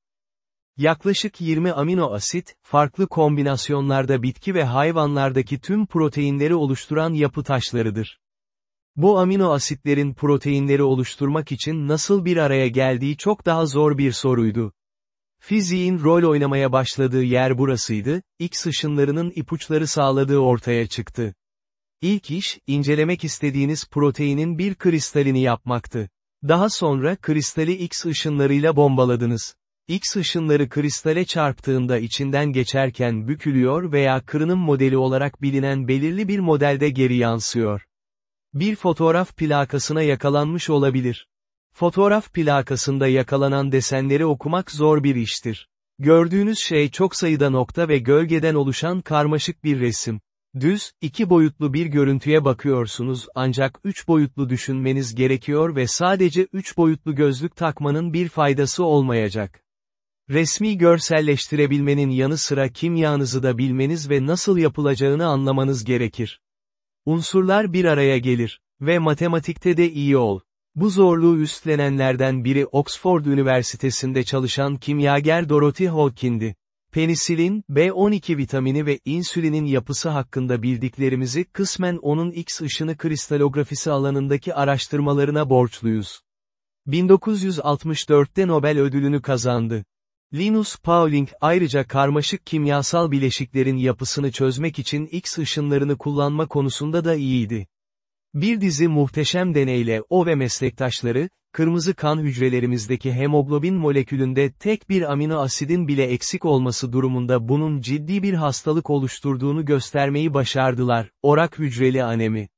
Yaklaşık 20 amino asit, farklı kombinasyonlarda bitki ve hayvanlardaki tüm proteinleri oluşturan yapı taşlarıdır. Bu amino asitlerin proteinleri oluşturmak için nasıl bir araya geldiği çok daha zor bir soruydu. Fiziğin rol oynamaya başladığı yer burasıydı, X ışınlarının ipuçları sağladığı ortaya çıktı. İlk iş, incelemek istediğiniz proteinin bir kristalini yapmaktı. Daha sonra kristali X ışınlarıyla bombaladınız. X ışınları kristale çarptığında içinden geçerken bükülüyor veya kırınım modeli olarak bilinen belirli bir modelde geri yansıyor. Bir fotoğraf plakasına yakalanmış olabilir. Fotoğraf plakasında yakalanan desenleri okumak zor bir iştir. Gördüğünüz şey çok sayıda nokta ve gölgeden oluşan karmaşık bir resim. Düz, iki boyutlu bir görüntüye bakıyorsunuz ancak üç boyutlu düşünmeniz gerekiyor ve sadece üç boyutlu gözlük takmanın bir faydası olmayacak. Resmi görselleştirebilmenin yanı sıra kimyanızı da bilmeniz ve nasıl yapılacağını anlamanız gerekir. Unsurlar bir araya gelir. Ve matematikte de iyi ol. Bu zorluğu üstlenenlerden biri Oxford Üniversitesi'nde çalışan kimyager Dorothy Hawkindi. Penisilin, B12 vitamini ve insülinin yapısı hakkında bildiklerimizi kısmen onun X ışını kristalografisi alanındaki araştırmalarına borçluyuz. 1964'te Nobel ödülünü kazandı. Linus Pauling ayrıca karmaşık kimyasal bileşiklerin yapısını çözmek için X ışınlarını kullanma konusunda da iyiydi. Bir dizi muhteşem deneyle o ve meslektaşları, kırmızı kan hücrelerimizdeki hemoglobin molekülünde tek bir amino asidin bile eksik olması durumunda bunun ciddi bir hastalık oluşturduğunu göstermeyi başardılar, orak hücreli anemi.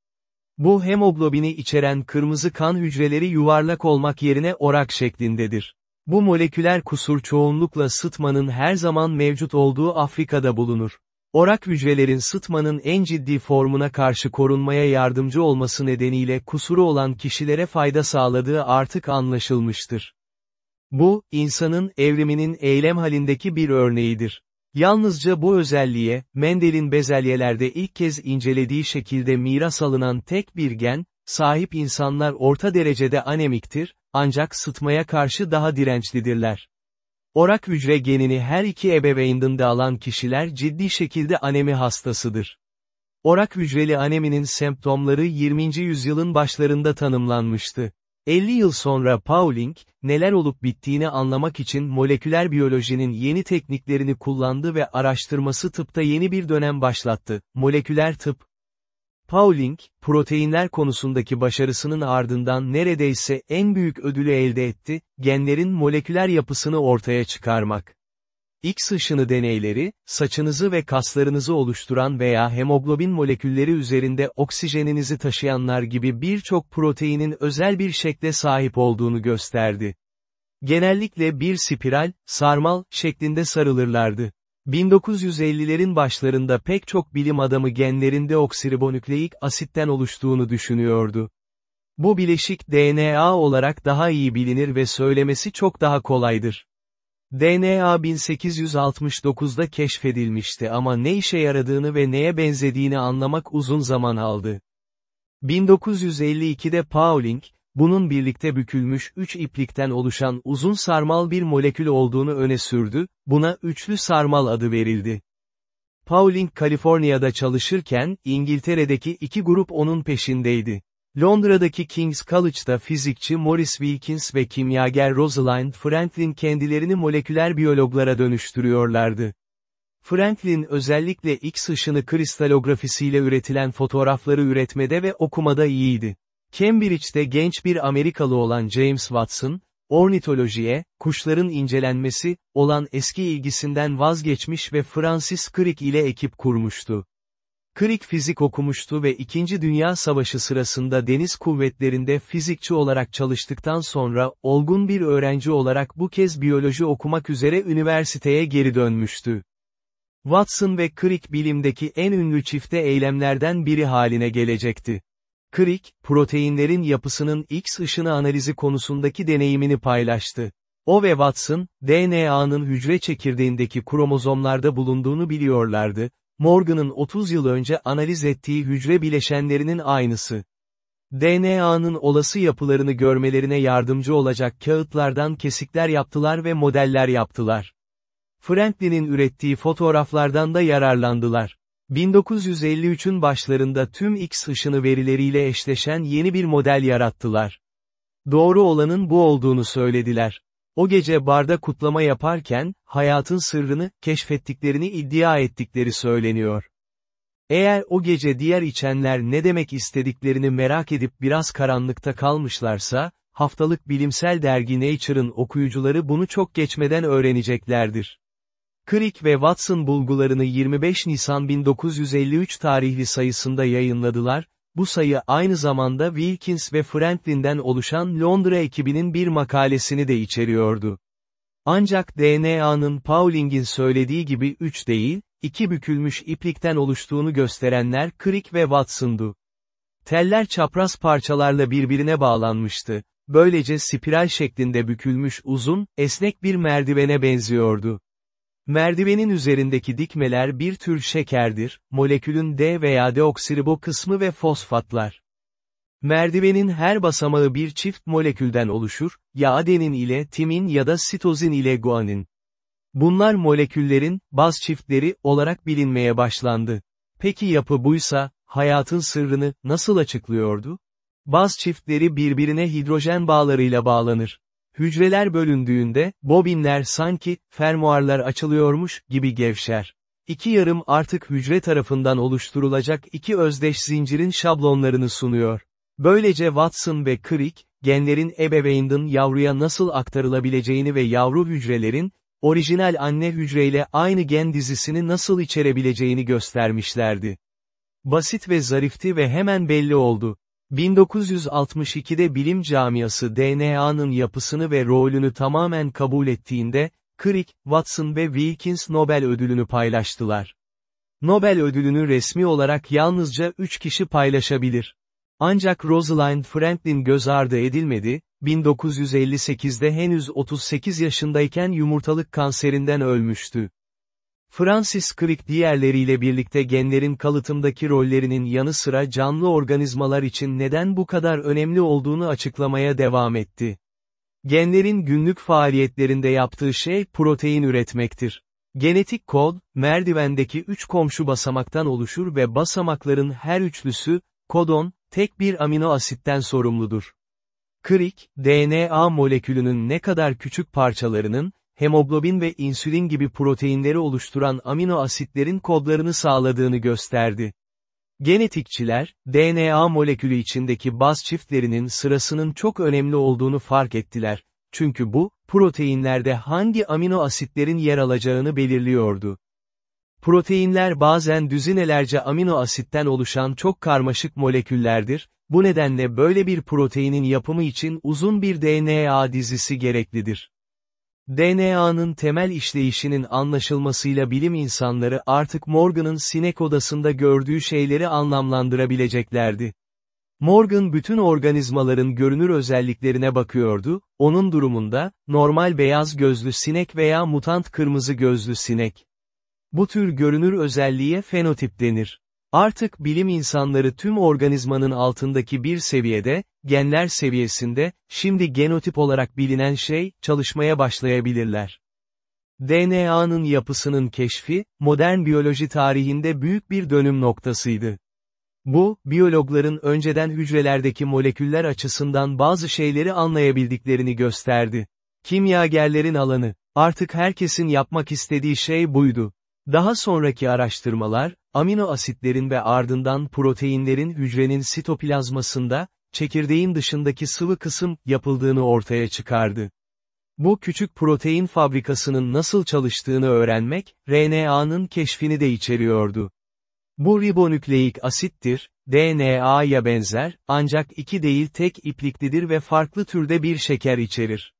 Bu hemoglobini içeren kırmızı kan hücreleri yuvarlak olmak yerine orak şeklindedir. Bu moleküler kusur çoğunlukla sıtmanın her zaman mevcut olduğu Afrika'da bulunur. Orak hücrelerin sıtmanın en ciddi formuna karşı korunmaya yardımcı olması nedeniyle kusuru olan kişilere fayda sağladığı artık anlaşılmıştır. Bu, insanın evriminin eylem halindeki bir örneğidir. Yalnızca bu özelliğe, Mendel'in bezelyelerde ilk kez incelediği şekilde miras alınan tek bir gen, sahip insanlar orta derecede anemiktir, ancak sıtmaya karşı daha dirençlidirler. Orak hücre genini her iki ebeveynden de alan kişiler ciddi şekilde anemi hastasıdır. Orak hücreli aneminin semptomları 20. yüzyılın başlarında tanımlanmıştı. 50 yıl sonra Pauling, neler olup bittiğini anlamak için moleküler biyolojinin yeni tekniklerini kullandı ve araştırması tıpta yeni bir dönem başlattı. Moleküler tıp, Pauling, proteinler konusundaki başarısının ardından neredeyse en büyük ödülü elde etti, genlerin moleküler yapısını ortaya çıkarmak. X ışını deneyleri, saçınızı ve kaslarınızı oluşturan veya hemoglobin molekülleri üzerinde oksijeninizi taşıyanlar gibi birçok proteinin özel bir şekle sahip olduğunu gösterdi. Genellikle bir spiral, sarmal, şeklinde sarılırlardı. 1950'lerin başlarında pek çok bilim adamı genlerin deoksiribonükleik asitten oluştuğunu düşünüyordu. Bu bileşik DNA olarak daha iyi bilinir ve söylemesi çok daha kolaydır. DNA 1869'da keşfedilmişti ama ne işe yaradığını ve neye benzediğini anlamak uzun zaman aldı. 1952'de Pauling, bunun birlikte bükülmüş üç iplikten oluşan uzun sarmal bir molekül olduğunu öne sürdü, buna üçlü sarmal adı verildi. Pauling Kaliforniya'da çalışırken, İngiltere'deki iki grup onun peşindeydi. Londra'daki King's College'da fizikçi Morris Wilkins ve kimyager Rosalind Franklin kendilerini moleküler biyologlara dönüştürüyorlardı. Franklin özellikle X ışını kristalografisiyle üretilen fotoğrafları üretmede ve okumada iyiydi. Cambridge'de genç bir Amerikalı olan James Watson, ornitolojiye, kuşların incelenmesi, olan eski ilgisinden vazgeçmiş ve Francis Crick ile ekip kurmuştu. Crick fizik okumuştu ve İkinci Dünya Savaşı sırasında deniz kuvvetlerinde fizikçi olarak çalıştıktan sonra, olgun bir öğrenci olarak bu kez biyoloji okumak üzere üniversiteye geri dönmüştü. Watson ve Crick bilimdeki en ünlü çifte eylemlerden biri haline gelecekti. Crick, proteinlerin yapısının X ışını analizi konusundaki deneyimini paylaştı. O ve Watson, DNA'nın hücre çekirdeğindeki kromozomlarda bulunduğunu biliyorlardı, Morgan'ın 30 yıl önce analiz ettiği hücre bileşenlerinin aynısı. DNA'nın olası yapılarını görmelerine yardımcı olacak kağıtlardan kesikler yaptılar ve modeller yaptılar. Franklin'in ürettiği fotoğraflardan da yararlandılar. 1953'ün başlarında tüm X ışını verileriyle eşleşen yeni bir model yarattılar. Doğru olanın bu olduğunu söylediler. O gece barda kutlama yaparken, hayatın sırrını, keşfettiklerini iddia ettikleri söyleniyor. Eğer o gece diğer içenler ne demek istediklerini merak edip biraz karanlıkta kalmışlarsa, haftalık bilimsel dergi Nature'ın okuyucuları bunu çok geçmeden öğreneceklerdir. Crick ve Watson bulgularını 25 Nisan 1953 tarihli sayısında yayınladılar, bu sayı aynı zamanda Wilkins ve Franklin'den oluşan Londra ekibinin bir makalesini de içeriyordu. Ancak DNA'nın Pauling'in söylediği gibi 3 değil, 2 bükülmüş iplikten oluştuğunu gösterenler Crick ve Watson'du. Teller çapraz parçalarla birbirine bağlanmıştı, böylece spiral şeklinde bükülmüş uzun, esnek bir merdivene benziyordu. Merdivenin üzerindeki dikmeler bir tür şekerdir, molekülün D veya deoksiribo kısmı ve fosfatlar. Merdivenin her basamağı bir çift molekülden oluşur, ya adenin ile timin ya da sitozin ile guanin. Bunlar moleküllerin, baz çiftleri, olarak bilinmeye başlandı. Peki yapı buysa, hayatın sırrını, nasıl açıklıyordu? Baz çiftleri birbirine hidrojen bağlarıyla bağlanır. Hücreler bölündüğünde, bobinler sanki, fermuarlar açılıyormuş, gibi gevşer. İki yarım artık hücre tarafından oluşturulacak iki özdeş zincirin şablonlarını sunuyor. Böylece Watson ve Crick, genlerin ebeveynden yavruya nasıl aktarılabileceğini ve yavru hücrelerin, orijinal anne hücreyle aynı gen dizisini nasıl içerebileceğini göstermişlerdi. Basit ve zarifti ve hemen belli oldu. 1962'de bilim camiası DNA'nın yapısını ve rolünü tamamen kabul ettiğinde, Crick, Watson ve Wilkins Nobel ödülünü paylaştılar. Nobel ödülünü resmi olarak yalnızca 3 kişi paylaşabilir. Ancak Rosalind Franklin göz ardı edilmedi, 1958'de henüz 38 yaşındayken yumurtalık kanserinden ölmüştü. Francis Crick diğerleriyle birlikte genlerin kalıtımdaki rollerinin yanı sıra canlı organizmalar için neden bu kadar önemli olduğunu açıklamaya devam etti. Genlerin günlük faaliyetlerinde yaptığı şey protein üretmektir. Genetik kod, merdivendeki üç komşu basamaktan oluşur ve basamakların her üçlüsü, kodon, tek bir amino asitten sorumludur. Crick, DNA molekülünün ne kadar küçük parçalarının, hemoglobin ve insülin gibi proteinleri oluşturan amino asitlerin kodlarını sağladığını gösterdi. Genetikçiler, DNA molekülü içindeki baz çiftlerinin sırasının çok önemli olduğunu fark ettiler, çünkü bu, proteinlerde hangi amino asitlerin yer alacağını belirliyordu. Proteinler bazen düzinelerce amino asitten oluşan çok karmaşık moleküllerdir, bu nedenle böyle bir proteinin yapımı için uzun bir DNA dizisi gereklidir. DNA'nın temel işleyişinin anlaşılmasıyla bilim insanları artık Morgan'ın sinek odasında gördüğü şeyleri anlamlandırabileceklerdi. Morgan bütün organizmaların görünür özelliklerine bakıyordu, onun durumunda, normal beyaz gözlü sinek veya mutant kırmızı gözlü sinek. Bu tür görünür özelliğe fenotip denir. Artık bilim insanları tüm organizmanın altındaki bir seviyede, genler seviyesinde, şimdi genotip olarak bilinen şey, çalışmaya başlayabilirler. DNA'nın yapısının keşfi, modern biyoloji tarihinde büyük bir dönüm noktasıydı. Bu, biyologların önceden hücrelerdeki moleküller açısından bazı şeyleri anlayabildiklerini gösterdi. Kimyagerlerin alanı, artık herkesin yapmak istediği şey buydu. Daha sonraki araştırmalar, amino asitlerin ve ardından proteinlerin hücrenin sitoplazmasında, çekirdeğin dışındaki sıvı kısım, yapıldığını ortaya çıkardı. Bu küçük protein fabrikasının nasıl çalıştığını öğrenmek, RNA'nın keşfini de içeriyordu. Bu ribonükleik asittir, DNA'ya benzer, ancak iki değil tek ipliklidir ve farklı türde bir şeker içerir.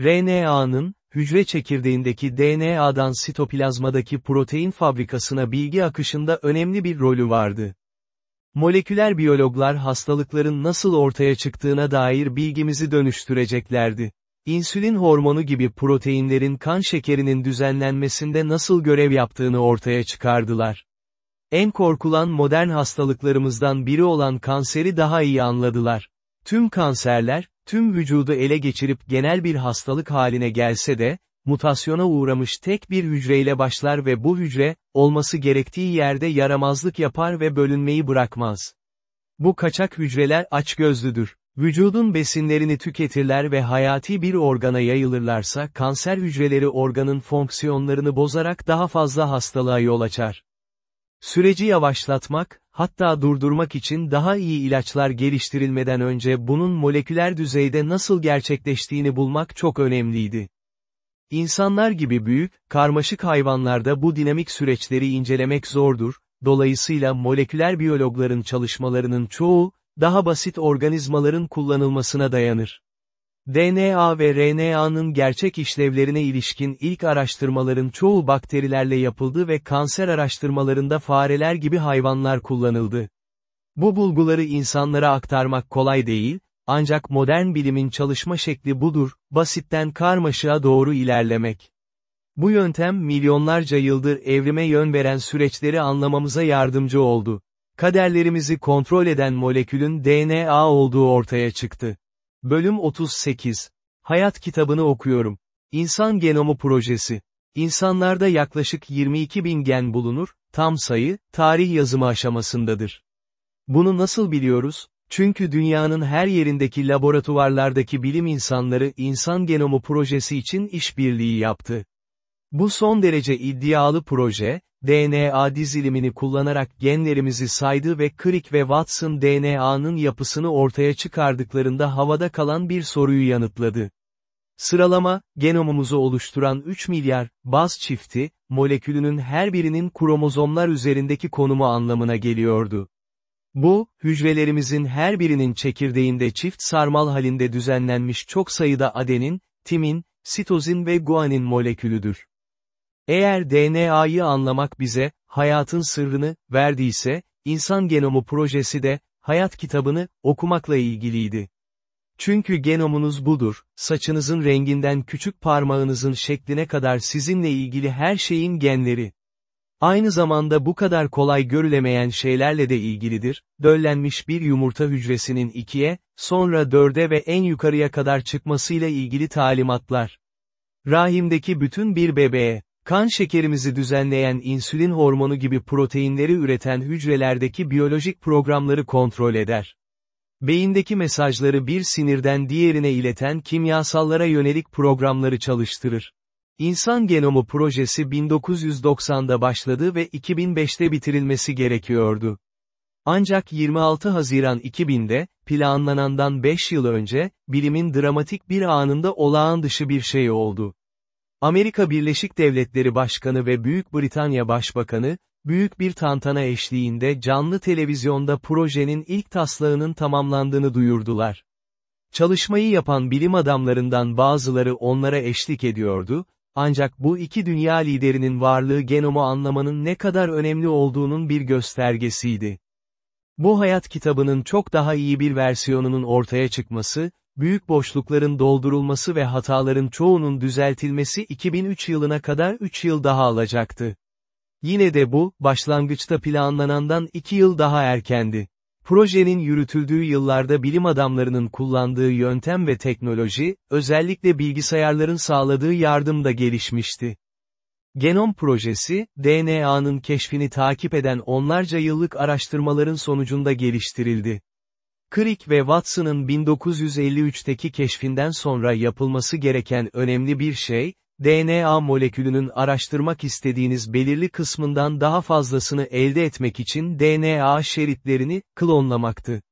RNA'nın, hücre çekirdeğindeki DNA'dan sitoplazmadaki protein fabrikasına bilgi akışında önemli bir rolü vardı. Moleküler biyologlar hastalıkların nasıl ortaya çıktığına dair bilgimizi dönüştüreceklerdi. İnsülin hormonu gibi proteinlerin kan şekerinin düzenlenmesinde nasıl görev yaptığını ortaya çıkardılar. En korkulan modern hastalıklarımızdan biri olan kanseri daha iyi anladılar. Tüm kanserler, tüm vücudu ele geçirip genel bir hastalık haline gelse de, mutasyona uğramış tek bir hücreyle başlar ve bu hücre, olması gerektiği yerde yaramazlık yapar ve bölünmeyi bırakmaz. Bu kaçak hücreler açgözlüdür. Vücudun besinlerini tüketirler ve hayati bir organa yayılırlarsa kanser hücreleri organın fonksiyonlarını bozarak daha fazla hastalığa yol açar. Süreci yavaşlatmak, hatta durdurmak için daha iyi ilaçlar geliştirilmeden önce bunun moleküler düzeyde nasıl gerçekleştiğini bulmak çok önemliydi. İnsanlar gibi büyük, karmaşık hayvanlarda bu dinamik süreçleri incelemek zordur, dolayısıyla moleküler biyologların çalışmalarının çoğu, daha basit organizmaların kullanılmasına dayanır. DNA ve RNA'nın gerçek işlevlerine ilişkin ilk araştırmaların çoğu bakterilerle yapıldı ve kanser araştırmalarında fareler gibi hayvanlar kullanıldı. Bu bulguları insanlara aktarmak kolay değil, ancak modern bilimin çalışma şekli budur, basitten karmaşığa doğru ilerlemek. Bu yöntem milyonlarca yıldır evrime yön veren süreçleri anlamamıza yardımcı oldu. Kaderlerimizi kontrol eden molekülün DNA olduğu ortaya çıktı. Bölüm 38. Hayat kitabını okuyorum. İnsan Genomu Projesi. İnsanlarda yaklaşık 22 bin gen bulunur, tam sayı, tarih yazımı aşamasındadır. Bunu nasıl biliyoruz? Çünkü dünyanın her yerindeki laboratuvarlardaki bilim insanları insan genomu projesi için işbirliği yaptı. Bu son derece iddialı proje, DNA dizilimini kullanarak genlerimizi saydı ve Crick ve Watson DNA'nın yapısını ortaya çıkardıklarında havada kalan bir soruyu yanıtladı. Sıralama, genomumuzu oluşturan 3 milyar, baz çifti, molekülünün her birinin kromozomlar üzerindeki konumu anlamına geliyordu. Bu, hücrelerimizin her birinin çekirdeğinde çift sarmal halinde düzenlenmiş çok sayıda adenin, timin, sitozin ve guanin molekülüdür. Eğer DNA'yı anlamak bize, hayatın sırrını, verdiyse, insan genomu projesi de, hayat kitabını, okumakla ilgiliydi. Çünkü genomunuz budur, saçınızın renginden küçük parmağınızın şekline kadar sizinle ilgili her şeyin genleri. Aynı zamanda bu kadar kolay görülemeyen şeylerle de ilgilidir, döllenmiş bir yumurta hücresinin ikiye, sonra dörde ve en yukarıya kadar çıkmasıyla ilgili talimatlar. Rahimdeki bütün bir bebeğe, kan şekerimizi düzenleyen insülin hormonu gibi proteinleri üreten hücrelerdeki biyolojik programları kontrol eder. Beyindeki mesajları bir sinirden diğerine ileten kimyasallara yönelik programları çalıştırır. İnsan Genomu projesi 1990'da başladı ve 2005'te bitirilmesi gerekiyordu. Ancak 26 Haziran 2000'de, planlanandan 5 yıl önce, bilimin dramatik bir anında olağan dışı bir şey oldu. Amerika Birleşik Devletleri Başkanı ve Büyük Britanya Başbakanı, büyük bir tantana eşliğinde canlı televizyonda projenin ilk taslağının tamamlandığını duyurdular. Çalışmayı yapan bilim adamlarından bazıları onlara eşlik ediyordu, ancak bu iki dünya liderinin varlığı genomu anlamanın ne kadar önemli olduğunun bir göstergesiydi. Bu hayat kitabının çok daha iyi bir versiyonunun ortaya çıkması, büyük boşlukların doldurulması ve hataların çoğunun düzeltilmesi 2003 yılına kadar 3 yıl daha alacaktı. Yine de bu, başlangıçta planlanandan 2 yıl daha erkendi. Projenin yürütüldüğü yıllarda bilim adamlarının kullandığı yöntem ve teknoloji, özellikle bilgisayarların sağladığı yardım da gelişmişti. Genom projesi, DNA'nın keşfini takip eden onlarca yıllık araştırmaların sonucunda geliştirildi. Crick ve Watson'ın 1953'teki keşfinden sonra yapılması gereken önemli bir şey, DNA molekülünün araştırmak istediğiniz belirli kısmından daha fazlasını elde etmek için DNA şeritlerini, klonlamaktı.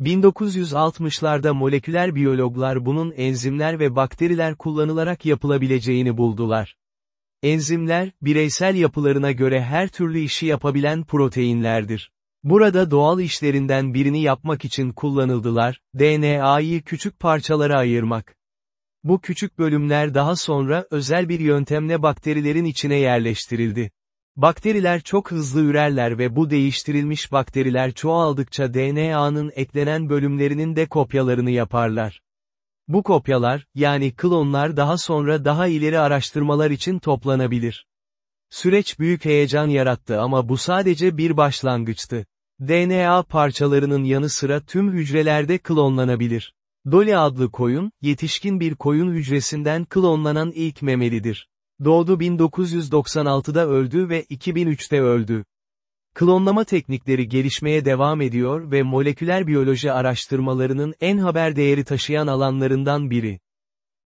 1960'larda moleküler biyologlar bunun enzimler ve bakteriler kullanılarak yapılabileceğini buldular. Enzimler, bireysel yapılarına göre her türlü işi yapabilen proteinlerdir. Burada doğal işlerinden birini yapmak için kullanıldılar, DNA'yı küçük parçalara ayırmak. Bu küçük bölümler daha sonra özel bir yöntemle bakterilerin içine yerleştirildi. Bakteriler çok hızlı ürerler ve bu değiştirilmiş bakteriler çoğaldıkça DNA'nın eklenen bölümlerinin de kopyalarını yaparlar. Bu kopyalar, yani klonlar daha sonra daha ileri araştırmalar için toplanabilir. Süreç büyük heyecan yarattı ama bu sadece bir başlangıçtı. DNA parçalarının yanı sıra tüm hücrelerde klonlanabilir. Dolly adlı koyun, yetişkin bir koyun hücresinden klonlanan ilk memelidir. Doğdu 1996'da öldü ve 2003'te öldü. Klonlama teknikleri gelişmeye devam ediyor ve moleküler biyoloji araştırmalarının en haber değeri taşıyan alanlarından biri.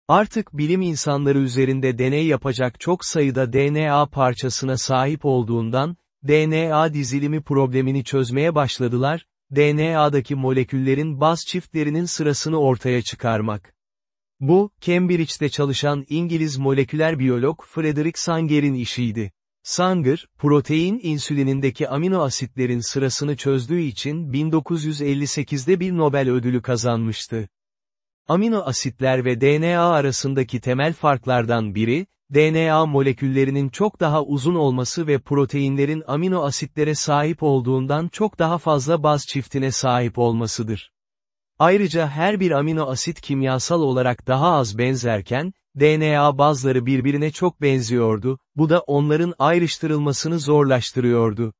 Artık bilim insanları üzerinde deney yapacak çok sayıda DNA parçasına sahip olduğundan, DNA dizilimi problemini çözmeye başladılar, DNA'daki moleküllerin baz çiftlerinin sırasını ortaya çıkarmak. Bu, Cambridge'de çalışan İngiliz moleküler biyolog Frederick Sanger'in işiydi. Sanger, protein insülinindeki amino asitlerin sırasını çözdüğü için 1958'de bir Nobel ödülü kazanmıştı. Amino asitler ve DNA arasındaki temel farklardan biri, DNA moleküllerinin çok daha uzun olması ve proteinlerin amino asitlere sahip olduğundan çok daha fazla baz çiftine sahip olmasıdır. Ayrıca her bir amino asit kimyasal olarak daha az benzerken, DNA bazları birbirine çok benziyordu, bu da onların ayrıştırılmasını zorlaştırıyordu.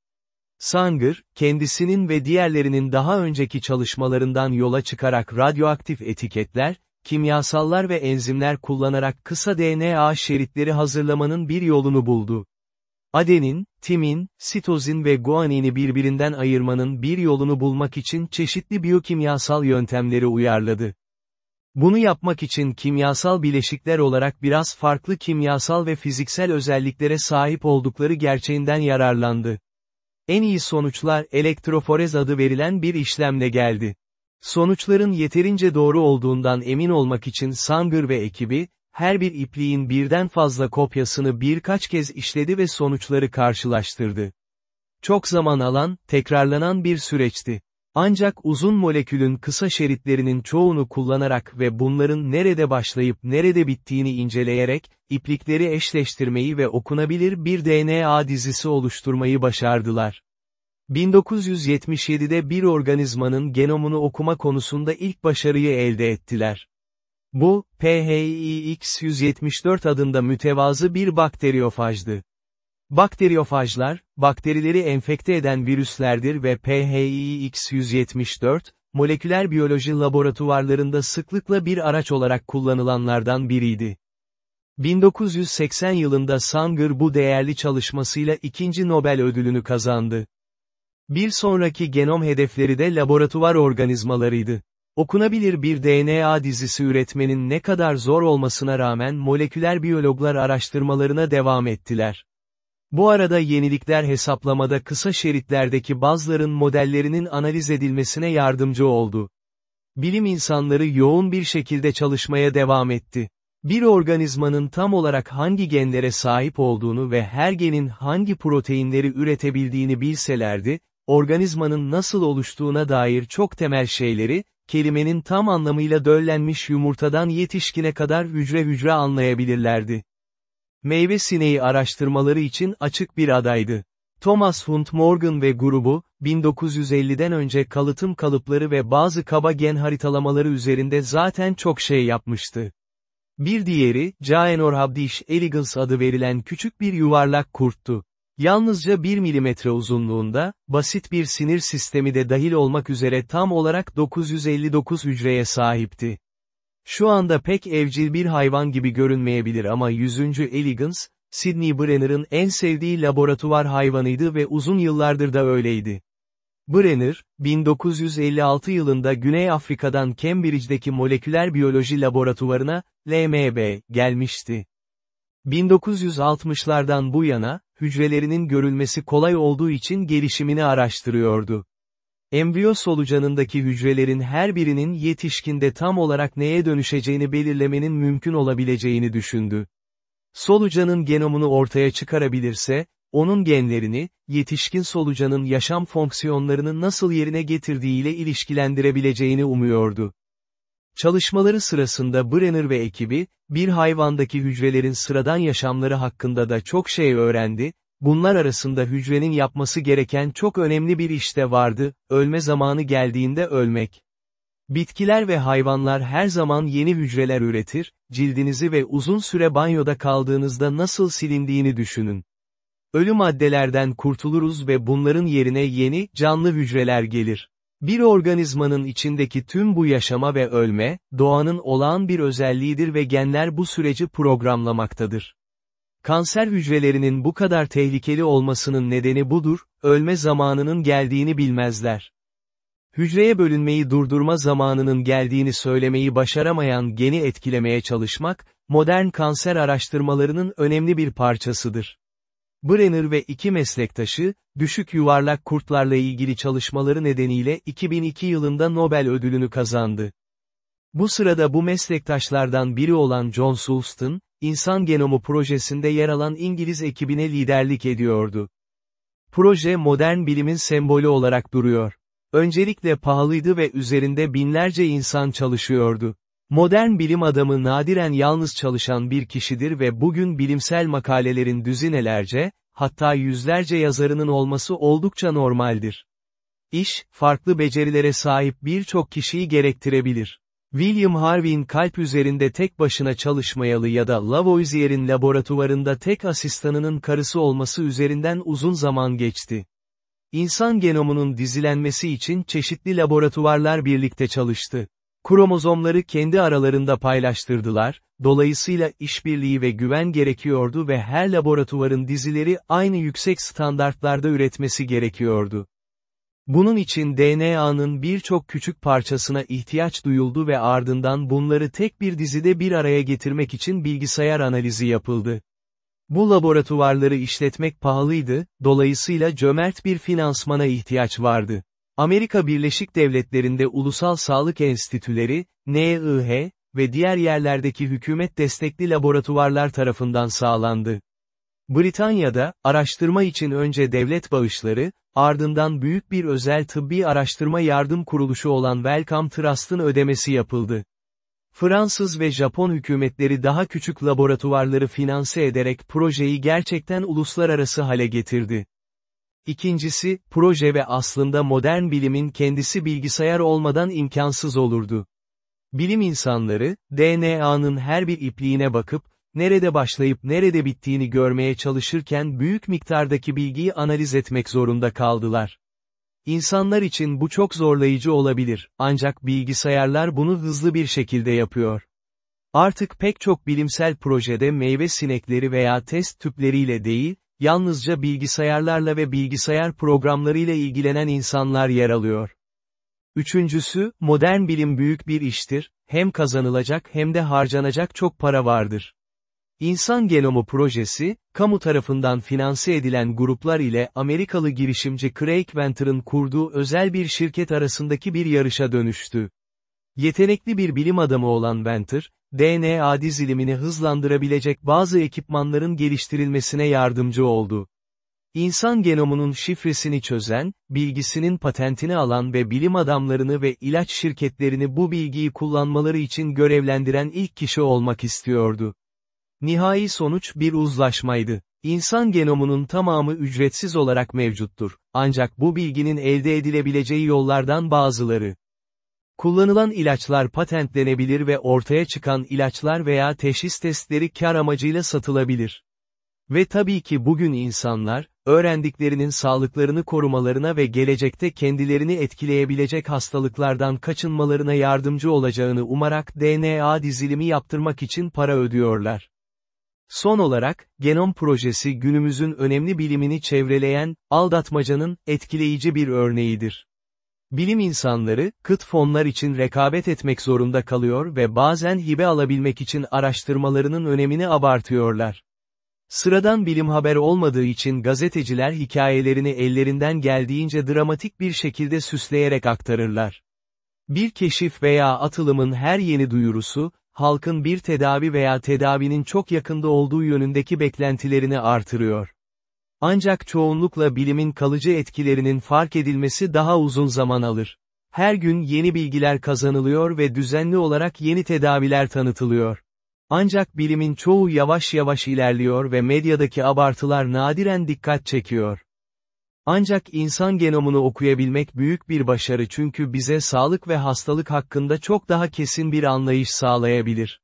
Sanger, kendisinin ve diğerlerinin daha önceki çalışmalarından yola çıkarak radyoaktif etiketler, kimyasallar ve enzimler kullanarak kısa DNA şeritleri hazırlamanın bir yolunu buldu. Adenin, timin, sitozin ve guanini birbirinden ayırmanın bir yolunu bulmak için çeşitli biyokimyasal yöntemleri uyarladı. Bunu yapmak için kimyasal bileşikler olarak biraz farklı kimyasal ve fiziksel özelliklere sahip oldukları gerçeğinden yararlandı. En iyi sonuçlar elektroforez adı verilen bir işlemle geldi. Sonuçların yeterince doğru olduğundan emin olmak için Sanger ve ekibi, her bir ipliğin birden fazla kopyasını birkaç kez işledi ve sonuçları karşılaştırdı. Çok zaman alan, tekrarlanan bir süreçti. Ancak uzun molekülün kısa şeritlerinin çoğunu kullanarak ve bunların nerede başlayıp nerede bittiğini inceleyerek, iplikleri eşleştirmeyi ve okunabilir bir DNA dizisi oluşturmayı başardılar. 1977'de bir organizmanın genomunu okuma konusunda ilk başarıyı elde ettiler. Bu, PHIX-174 adında mütevazı bir bakteriyofajdı. Bakteriyofajlar, bakterileri enfekte eden virüslerdir ve PHIX-174, moleküler biyoloji laboratuvarlarında sıklıkla bir araç olarak kullanılanlardan biriydi. 1980 yılında Sanger bu değerli çalışmasıyla ikinci Nobel ödülünü kazandı. Bir sonraki genom hedefleri de laboratuvar organizmalarıydı. Okunabilir bir DNA dizisi üretmenin ne kadar zor olmasına rağmen moleküler biyologlar araştırmalarına devam ettiler. Bu arada yenilikler hesaplamada kısa şeritlerdeki bazıların modellerinin analiz edilmesine yardımcı oldu. Bilim insanları yoğun bir şekilde çalışmaya devam etti. Bir organizmanın tam olarak hangi genlere sahip olduğunu ve her genin hangi proteinleri üretebildiğini bilselerdi, organizmanın nasıl oluştuğuna dair çok temel şeyleri, kelimenin tam anlamıyla döllenmiş yumurtadan yetişkine kadar hücre hücre anlayabilirlerdi. Meyve sineği araştırmaları için açık bir adaydı. Thomas Hunt Morgan ve grubu, 1950'den önce kalıtım kalıpları ve bazı kaba gen haritalamaları üzerinde zaten çok şey yapmıştı. Bir diğeri, Caenorhabdish elegans adı verilen küçük bir yuvarlak kurttu. Yalnızca 1 mm uzunluğunda, basit bir sinir sistemi de dahil olmak üzere tam olarak 959 hücreye sahipti. Şu anda pek evcil bir hayvan gibi görünmeyebilir ama 100. elegans, Sidney Brenner'ın en sevdiği laboratuvar hayvanıydı ve uzun yıllardır da öyleydi. Brenner, 1956 yılında Güney Afrika'dan Cambridge'deki moleküler biyoloji laboratuvarına, LMB, gelmişti. 1960'lardan bu yana, hücrelerinin görülmesi kolay olduğu için gelişimini araştırıyordu. Embriyo solucanındaki hücrelerin her birinin yetişkinde tam olarak neye dönüşeceğini belirlemenin mümkün olabileceğini düşündü. Solucanın genomunu ortaya çıkarabilirse, onun genlerini, yetişkin solucanın yaşam fonksiyonlarını nasıl yerine getirdiğiyle ilişkilendirebileceğini umuyordu. Çalışmaları sırasında Brenner ve ekibi, bir hayvandaki hücrelerin sıradan yaşamları hakkında da çok şey öğrendi, bunlar arasında hücrenin yapması gereken çok önemli bir işte vardı, ölme zamanı geldiğinde ölmek. Bitkiler ve hayvanlar her zaman yeni hücreler üretir, cildinizi ve uzun süre banyoda kaldığınızda nasıl silindiğini düşünün. Ölü maddelerden kurtuluruz ve bunların yerine yeni, canlı hücreler gelir. Bir organizmanın içindeki tüm bu yaşama ve ölme, doğanın olağan bir özelliğidir ve genler bu süreci programlamaktadır. Kanser hücrelerinin bu kadar tehlikeli olmasının nedeni budur, ölme zamanının geldiğini bilmezler. Hücreye bölünmeyi durdurma zamanının geldiğini söylemeyi başaramayan geni etkilemeye çalışmak, modern kanser araştırmalarının önemli bir parçasıdır. Brenner ve iki meslektaşı, düşük yuvarlak kurtlarla ilgili çalışmaları nedeniyle 2002 yılında Nobel ödülünü kazandı. Bu sırada bu meslektaşlardan biri olan John Sulston, İnsan Genomu projesinde yer alan İngiliz ekibine liderlik ediyordu. Proje modern bilimin sembolü olarak duruyor. Öncelikle pahalıydı ve üzerinde binlerce insan çalışıyordu. Modern bilim adamı nadiren yalnız çalışan bir kişidir ve bugün bilimsel makalelerin düzinelerce, hatta yüzlerce yazarının olması oldukça normaldir. İş, farklı becerilere sahip birçok kişiyi gerektirebilir. William Harvey'in kalp üzerinde tek başına çalışmayalı ya da Lavoisier'in laboratuvarında tek asistanının karısı olması üzerinden uzun zaman geçti. İnsan genomunun dizilenmesi için çeşitli laboratuvarlar birlikte çalıştı. Kromozomları kendi aralarında paylaştırdılar, dolayısıyla işbirliği ve güven gerekiyordu ve her laboratuvarın dizileri aynı yüksek standartlarda üretmesi gerekiyordu. Bunun için DNA'nın birçok küçük parçasına ihtiyaç duyuldu ve ardından bunları tek bir dizide bir araya getirmek için bilgisayar analizi yapıldı. Bu laboratuvarları işletmek pahalıydı, dolayısıyla cömert bir finansmana ihtiyaç vardı. Amerika Birleşik Devletleri'nde Ulusal Sağlık Enstitüleri, NIH ve diğer yerlerdeki hükümet destekli laboratuvarlar tarafından sağlandı. Britanya'da, araştırma için önce devlet bağışları, ardından büyük bir özel tıbbi araştırma yardım kuruluşu olan Wellcome Trust'ın ödemesi yapıldı. Fransız ve Japon hükümetleri daha küçük laboratuvarları finanse ederek projeyi gerçekten uluslararası hale getirdi. İkincisi, proje ve aslında modern bilimin kendisi bilgisayar olmadan imkansız olurdu. Bilim insanları, DNA'nın her bir ipliğine bakıp, nerede başlayıp nerede bittiğini görmeye çalışırken büyük miktardaki bilgiyi analiz etmek zorunda kaldılar. İnsanlar için bu çok zorlayıcı olabilir, ancak bilgisayarlar bunu hızlı bir şekilde yapıyor. Artık pek çok bilimsel projede meyve sinekleri veya test tüpleriyle değil, yalnızca bilgisayarlarla ve bilgisayar programlarıyla ilgilenen insanlar yer alıyor. Üçüncüsü, modern bilim büyük bir iştir, hem kazanılacak hem de harcanacak çok para vardır. İnsan Genomu Projesi, kamu tarafından finanse edilen gruplar ile Amerikalı girişimci Craig Venter'ın kurduğu özel bir şirket arasındaki bir yarışa dönüştü. Yetenekli bir bilim adamı olan Venter, DNA dizilimini hızlandırabilecek bazı ekipmanların geliştirilmesine yardımcı oldu. İnsan genomunun şifresini çözen, bilgisinin patentini alan ve bilim adamlarını ve ilaç şirketlerini bu bilgiyi kullanmaları için görevlendiren ilk kişi olmak istiyordu. Nihai sonuç bir uzlaşmaydı. İnsan genomunun tamamı ücretsiz olarak mevcuttur. Ancak bu bilginin elde edilebileceği yollardan bazıları. Kullanılan ilaçlar patentlenebilir ve ortaya çıkan ilaçlar veya teşhis testleri kar amacıyla satılabilir. Ve tabii ki bugün insanlar, öğrendiklerinin sağlıklarını korumalarına ve gelecekte kendilerini etkileyebilecek hastalıklardan kaçınmalarına yardımcı olacağını umarak DNA dizilimi yaptırmak için para ödüyorlar. Son olarak, genom projesi günümüzün önemli bilimini çevreleyen, aldatmacanın, etkileyici bir örneğidir. Bilim insanları, kıt fonlar için rekabet etmek zorunda kalıyor ve bazen hibe alabilmek için araştırmalarının önemini abartıyorlar. Sıradan bilim haber olmadığı için gazeteciler hikayelerini ellerinden geldiğince dramatik bir şekilde süsleyerek aktarırlar. Bir keşif veya atılımın her yeni duyurusu, halkın bir tedavi veya tedavinin çok yakında olduğu yönündeki beklentilerini artırıyor. Ancak çoğunlukla bilimin kalıcı etkilerinin fark edilmesi daha uzun zaman alır. Her gün yeni bilgiler kazanılıyor ve düzenli olarak yeni tedaviler tanıtılıyor. Ancak bilimin çoğu yavaş yavaş ilerliyor ve medyadaki abartılar nadiren dikkat çekiyor. Ancak insan genomunu okuyabilmek büyük bir başarı çünkü bize sağlık ve hastalık hakkında çok daha kesin bir anlayış sağlayabilir.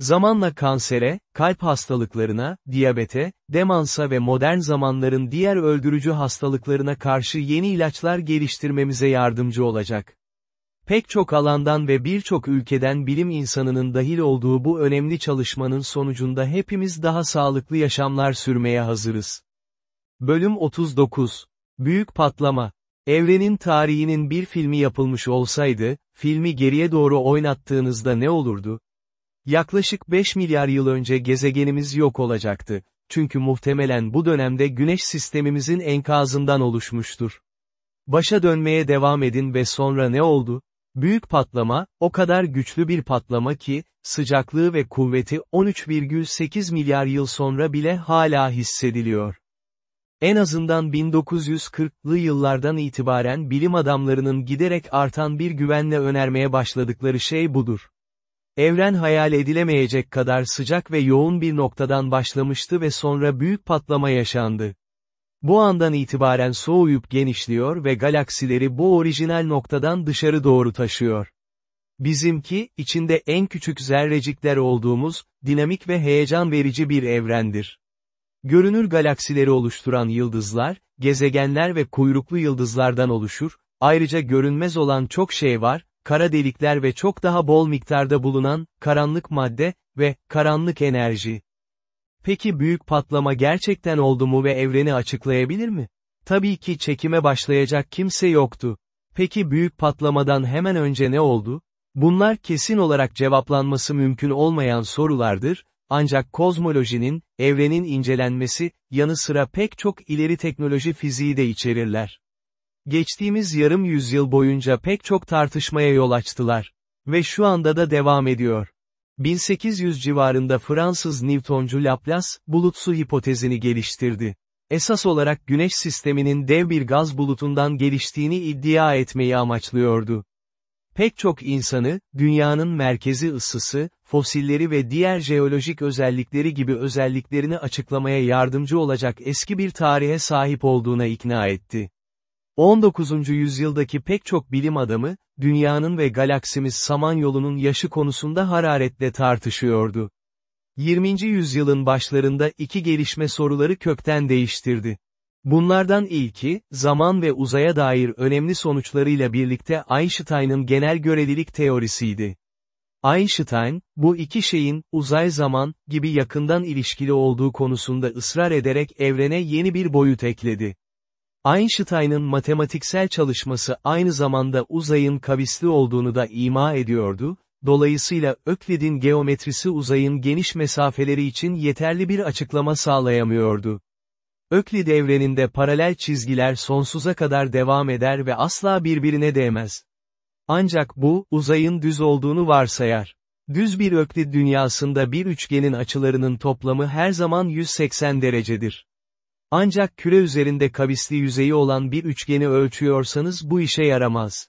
Zamanla kansere, kalp hastalıklarına, diyabete, demansa ve modern zamanların diğer öldürücü hastalıklarına karşı yeni ilaçlar geliştirmemize yardımcı olacak. Pek çok alandan ve birçok ülkeden bilim insanının dahil olduğu bu önemli çalışmanın sonucunda hepimiz daha sağlıklı yaşamlar sürmeye hazırız. Bölüm 39 Büyük Patlama Evrenin tarihinin bir filmi yapılmış olsaydı, filmi geriye doğru oynattığınızda ne olurdu? Yaklaşık 5 milyar yıl önce gezegenimiz yok olacaktı. çünkü muhtemelen bu dönemde güneş sistemimizin enkazından oluşmuştur. Başa dönmeye devam edin ve sonra ne oldu? Büyük patlama, o kadar güçlü bir patlama ki, sıcaklığı ve kuvveti 13,8 milyar yıl sonra bile hala hissediliyor. En azından 1940'lı yıllardan itibaren bilim adamlarının giderek artan bir güvenle önermeye başladıkları şey budur. Evren hayal edilemeyecek kadar sıcak ve yoğun bir noktadan başlamıştı ve sonra büyük patlama yaşandı. Bu andan itibaren soğuyup genişliyor ve galaksileri bu orijinal noktadan dışarı doğru taşıyor. Bizimki, içinde en küçük zerrecikler olduğumuz, dinamik ve heyecan verici bir evrendir. Görünür galaksileri oluşturan yıldızlar, gezegenler ve kuyruklu yıldızlardan oluşur, ayrıca görünmez olan çok şey var, kara delikler ve çok daha bol miktarda bulunan, karanlık madde ve karanlık enerji. Peki büyük patlama gerçekten oldu mu ve evreni açıklayabilir mi? Tabii ki çekime başlayacak kimse yoktu. Peki büyük patlamadan hemen önce ne oldu? Bunlar kesin olarak cevaplanması mümkün olmayan sorulardır, ancak kozmolojinin, evrenin incelenmesi, yanı sıra pek çok ileri teknoloji fiziği de içerirler. Geçtiğimiz yarım yüzyıl boyunca pek çok tartışmaya yol açtılar. Ve şu anda da devam ediyor. 1800 civarında Fransız Newtoncu Laplace, bulutsu hipotezini geliştirdi. Esas olarak güneş sisteminin dev bir gaz bulutundan geliştiğini iddia etmeyi amaçlıyordu. Pek çok insanı, dünyanın merkezi ısısı, fosilleri ve diğer jeolojik özellikleri gibi özelliklerini açıklamaya yardımcı olacak eski bir tarihe sahip olduğuna ikna etti. 19. yüzyıldaki pek çok bilim adamı, dünyanın ve galaksimiz Samanyolu'nun yaşı konusunda hararetle tartışıyordu. 20. yüzyılın başlarında iki gelişme soruları kökten değiştirdi. Bunlardan ilki, zaman ve uzaya dair önemli sonuçlarıyla birlikte Einstein'ın genel görelilik teorisiydi. Einstein, bu iki şeyin, uzay zaman, gibi yakından ilişkili olduğu konusunda ısrar ederek evrene yeni bir boyut ekledi. Einstein'ın matematiksel çalışması aynı zamanda uzayın kavisli olduğunu da ima ediyordu, dolayısıyla Öklid'in geometrisi uzayın geniş mesafeleri için yeterli bir açıklama sağlayamıyordu. Öklid evreninde paralel çizgiler sonsuza kadar devam eder ve asla birbirine değmez. Ancak bu, uzayın düz olduğunu varsayar. Düz bir Öklid dünyasında bir üçgenin açılarının toplamı her zaman 180 derecedir. Ancak küre üzerinde kavisli yüzeyi olan bir üçgeni ölçüyorsanız bu işe yaramaz.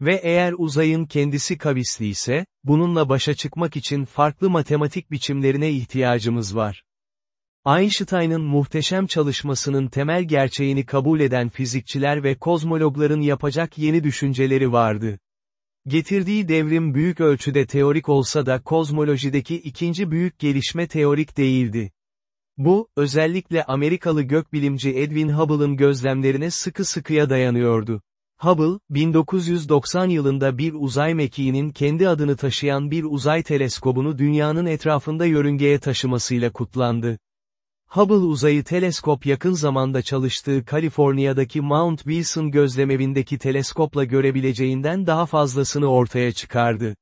Ve eğer uzayın kendisi kavisli ise, bununla başa çıkmak için farklı matematik biçimlerine ihtiyacımız var. Einstein'ın muhteşem çalışmasının temel gerçeğini kabul eden fizikçiler ve kozmologların yapacak yeni düşünceleri vardı. Getirdiği devrim büyük ölçüde teorik olsa da kozmolojideki ikinci büyük gelişme teorik değildi. Bu, özellikle Amerikalı gökbilimci Edwin Hubble'ın gözlemlerine sıkı sıkıya dayanıyordu. Hubble, 1990 yılında bir uzay mekiğinin kendi adını taşıyan bir uzay teleskobunu dünyanın etrafında yörüngeye taşımasıyla kutlandı. Hubble uzayı teleskop yakın zamanda çalıştığı Kaliforniya'daki Mount Wilson gözlemevindeki teleskopla görebileceğinden daha fazlasını ortaya çıkardı.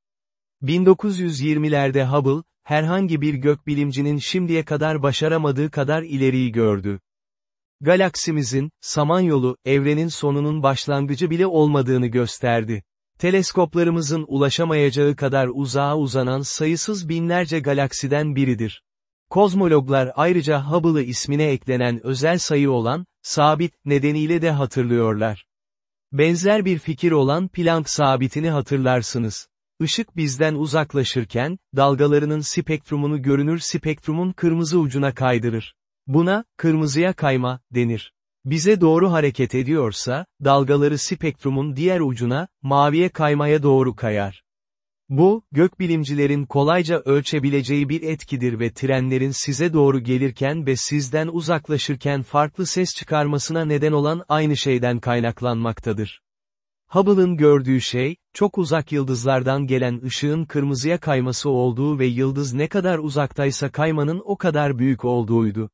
1920'lerde Hubble, herhangi bir gökbilimcinin şimdiye kadar başaramadığı kadar ileriyi gördü. Galaksimizin, Samanyolu, evrenin sonunun başlangıcı bile olmadığını gösterdi. Teleskoplarımızın ulaşamayacağı kadar uzağa uzanan sayısız binlerce galaksiden biridir. Kozmologlar ayrıca Hubble'ı ismine eklenen özel sayı olan, sabit, nedeniyle de hatırlıyorlar. Benzer bir fikir olan Planck sabitini hatırlarsınız. Işık bizden uzaklaşırken, dalgalarının spektrumunu görünür spektrumun kırmızı ucuna kaydırır. Buna, kırmızıya kayma, denir. Bize doğru hareket ediyorsa, dalgaları spektrumun diğer ucuna, maviye kaymaya doğru kayar. Bu, gökbilimcilerin kolayca ölçebileceği bir etkidir ve trenlerin size doğru gelirken ve sizden uzaklaşırken farklı ses çıkarmasına neden olan aynı şeyden kaynaklanmaktadır. Hubble'ın gördüğü şey, çok uzak yıldızlardan gelen ışığın kırmızıya kayması olduğu ve yıldız ne kadar uzaktaysa kaymanın o kadar büyük olduğuydu.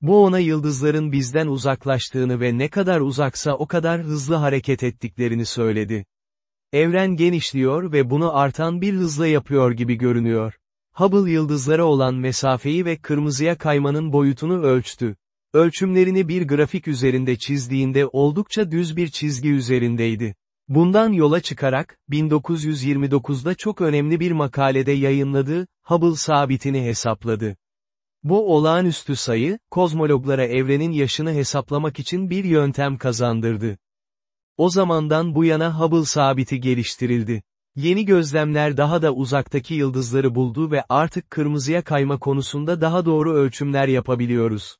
Bu ona yıldızların bizden uzaklaştığını ve ne kadar uzaksa o kadar hızlı hareket ettiklerini söyledi. Evren genişliyor ve bunu artan bir hızla yapıyor gibi görünüyor. Hubble yıldızlara olan mesafeyi ve kırmızıya kaymanın boyutunu ölçtü. Ölçümlerini bir grafik üzerinde çizdiğinde oldukça düz bir çizgi üzerindeydi. Bundan yola çıkarak, 1929'da çok önemli bir makalede yayınladığı, Hubble sabitini hesapladı. Bu olağanüstü sayı, kozmologlara evrenin yaşını hesaplamak için bir yöntem kazandırdı. O zamandan bu yana Hubble sabiti geliştirildi. Yeni gözlemler daha da uzaktaki yıldızları buldu ve artık kırmızıya kayma konusunda daha doğru ölçümler yapabiliyoruz.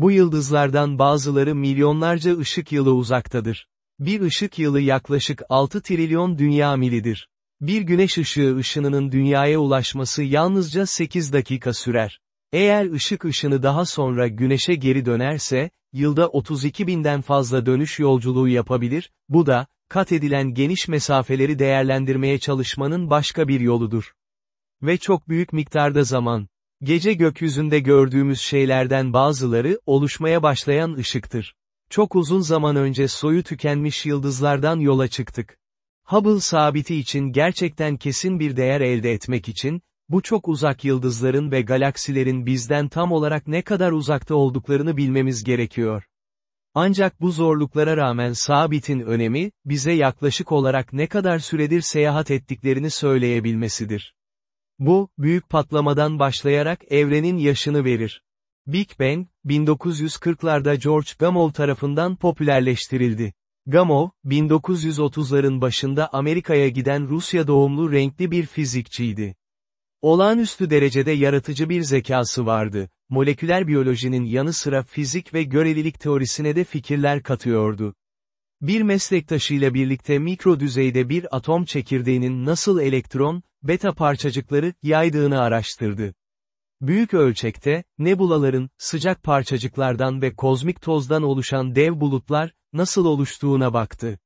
Bu yıldızlardan bazıları milyonlarca ışık yılı uzaktadır. Bir ışık yılı yaklaşık 6 trilyon dünya milidir. Bir güneş ışığı ışınının dünyaya ulaşması yalnızca 8 dakika sürer. Eğer ışık ışını daha sonra güneşe geri dönerse, yılda 32 binden fazla dönüş yolculuğu yapabilir, bu da, kat edilen geniş mesafeleri değerlendirmeye çalışmanın başka bir yoludur. Ve çok büyük miktarda zaman. Gece gökyüzünde gördüğümüz şeylerden bazıları, oluşmaya başlayan ışıktır. Çok uzun zaman önce soyu tükenmiş yıldızlardan yola çıktık. Hubble sabiti için gerçekten kesin bir değer elde etmek için, bu çok uzak yıldızların ve galaksilerin bizden tam olarak ne kadar uzakta olduklarını bilmemiz gerekiyor. Ancak bu zorluklara rağmen sabitin önemi, bize yaklaşık olarak ne kadar süredir seyahat ettiklerini söyleyebilmesidir. Bu, büyük patlamadan başlayarak evrenin yaşını verir. Big Bang, 1940'larda George Gamow tarafından popülerleştirildi. Gamow, 1930'ların başında Amerika'ya giden Rusya doğumlu renkli bir fizikçiydi. Olağanüstü derecede yaratıcı bir zekası vardı, moleküler biyolojinin yanı sıra fizik ve görelilik teorisine de fikirler katıyordu. Bir meslektaşıyla birlikte mikro düzeyde bir atom çekirdeğinin nasıl elektron, beta parçacıkları, yaydığını araştırdı. Büyük ölçekte, nebulaların, sıcak parçacıklardan ve kozmik tozdan oluşan dev bulutlar, nasıl oluştuğuna baktı.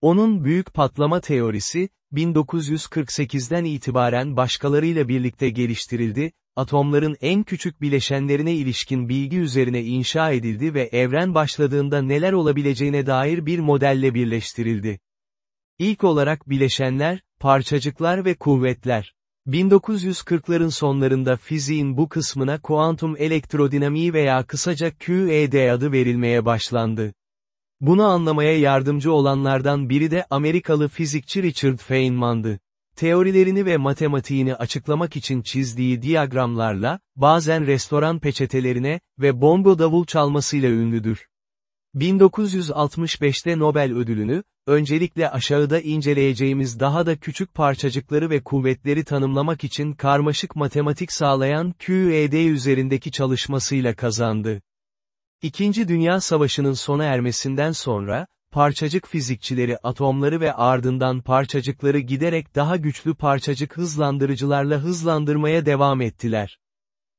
Onun büyük patlama teorisi, 1948'den itibaren başkalarıyla birlikte geliştirildi, atomların en küçük bileşenlerine ilişkin bilgi üzerine inşa edildi ve evren başladığında neler olabileceğine dair bir modelle birleştirildi. İlk olarak bileşenler, parçacıklar ve kuvvetler. 1940'ların sonlarında fiziğin bu kısmına kuantum elektrodinamiği veya kısaca QED adı verilmeye başlandı. Bunu anlamaya yardımcı olanlardan biri de Amerikalı fizikçi Richard Feynman'dı. Teorilerini ve matematiğini açıklamak için çizdiği diyagramlarla, bazen restoran peçetelerine ve bongo davul çalmasıyla ünlüdür. 1965'te Nobel ödülünü, öncelikle aşağıda inceleyeceğimiz daha da küçük parçacıkları ve kuvvetleri tanımlamak için karmaşık matematik sağlayan QED üzerindeki çalışmasıyla kazandı. İkinci Dünya Savaşı'nın sona ermesinden sonra, parçacık fizikçileri atomları ve ardından parçacıkları giderek daha güçlü parçacık hızlandırıcılarla hızlandırmaya devam ettiler.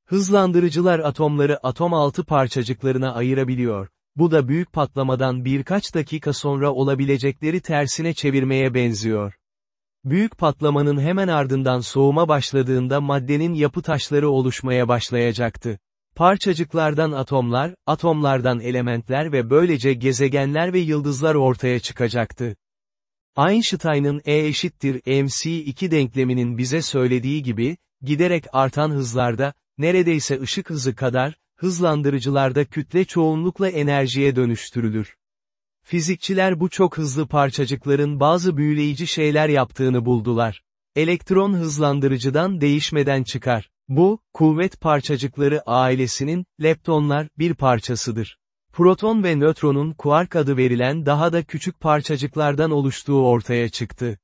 Hızlandırıcılar atomları atom altı parçacıklarına ayırabiliyor. Bu da büyük patlamadan birkaç dakika sonra olabilecekleri tersine çevirmeye benziyor. Büyük patlamanın hemen ardından soğuma başladığında maddenin yapı taşları oluşmaya başlayacaktı. Parçacıklardan atomlar, atomlardan elementler ve böylece gezegenler ve yıldızlar ortaya çıkacaktı. Einstein'ın E eşittir mc2 denkleminin bize söylediği gibi, giderek artan hızlarda, neredeyse ışık hızı kadar, hızlandırıcılarda kütle çoğunlukla enerjiye dönüştürülür. Fizikçiler bu çok hızlı parçacıkların bazı büyüleyici şeyler yaptığını buldular. Elektron hızlandırıcıdan değişmeden çıkar. Bu, kuvvet parçacıkları ailesinin, leptonlar, bir parçasıdır. Proton ve nötronun kuark adı verilen daha da küçük parçacıklardan oluştuğu ortaya çıktı.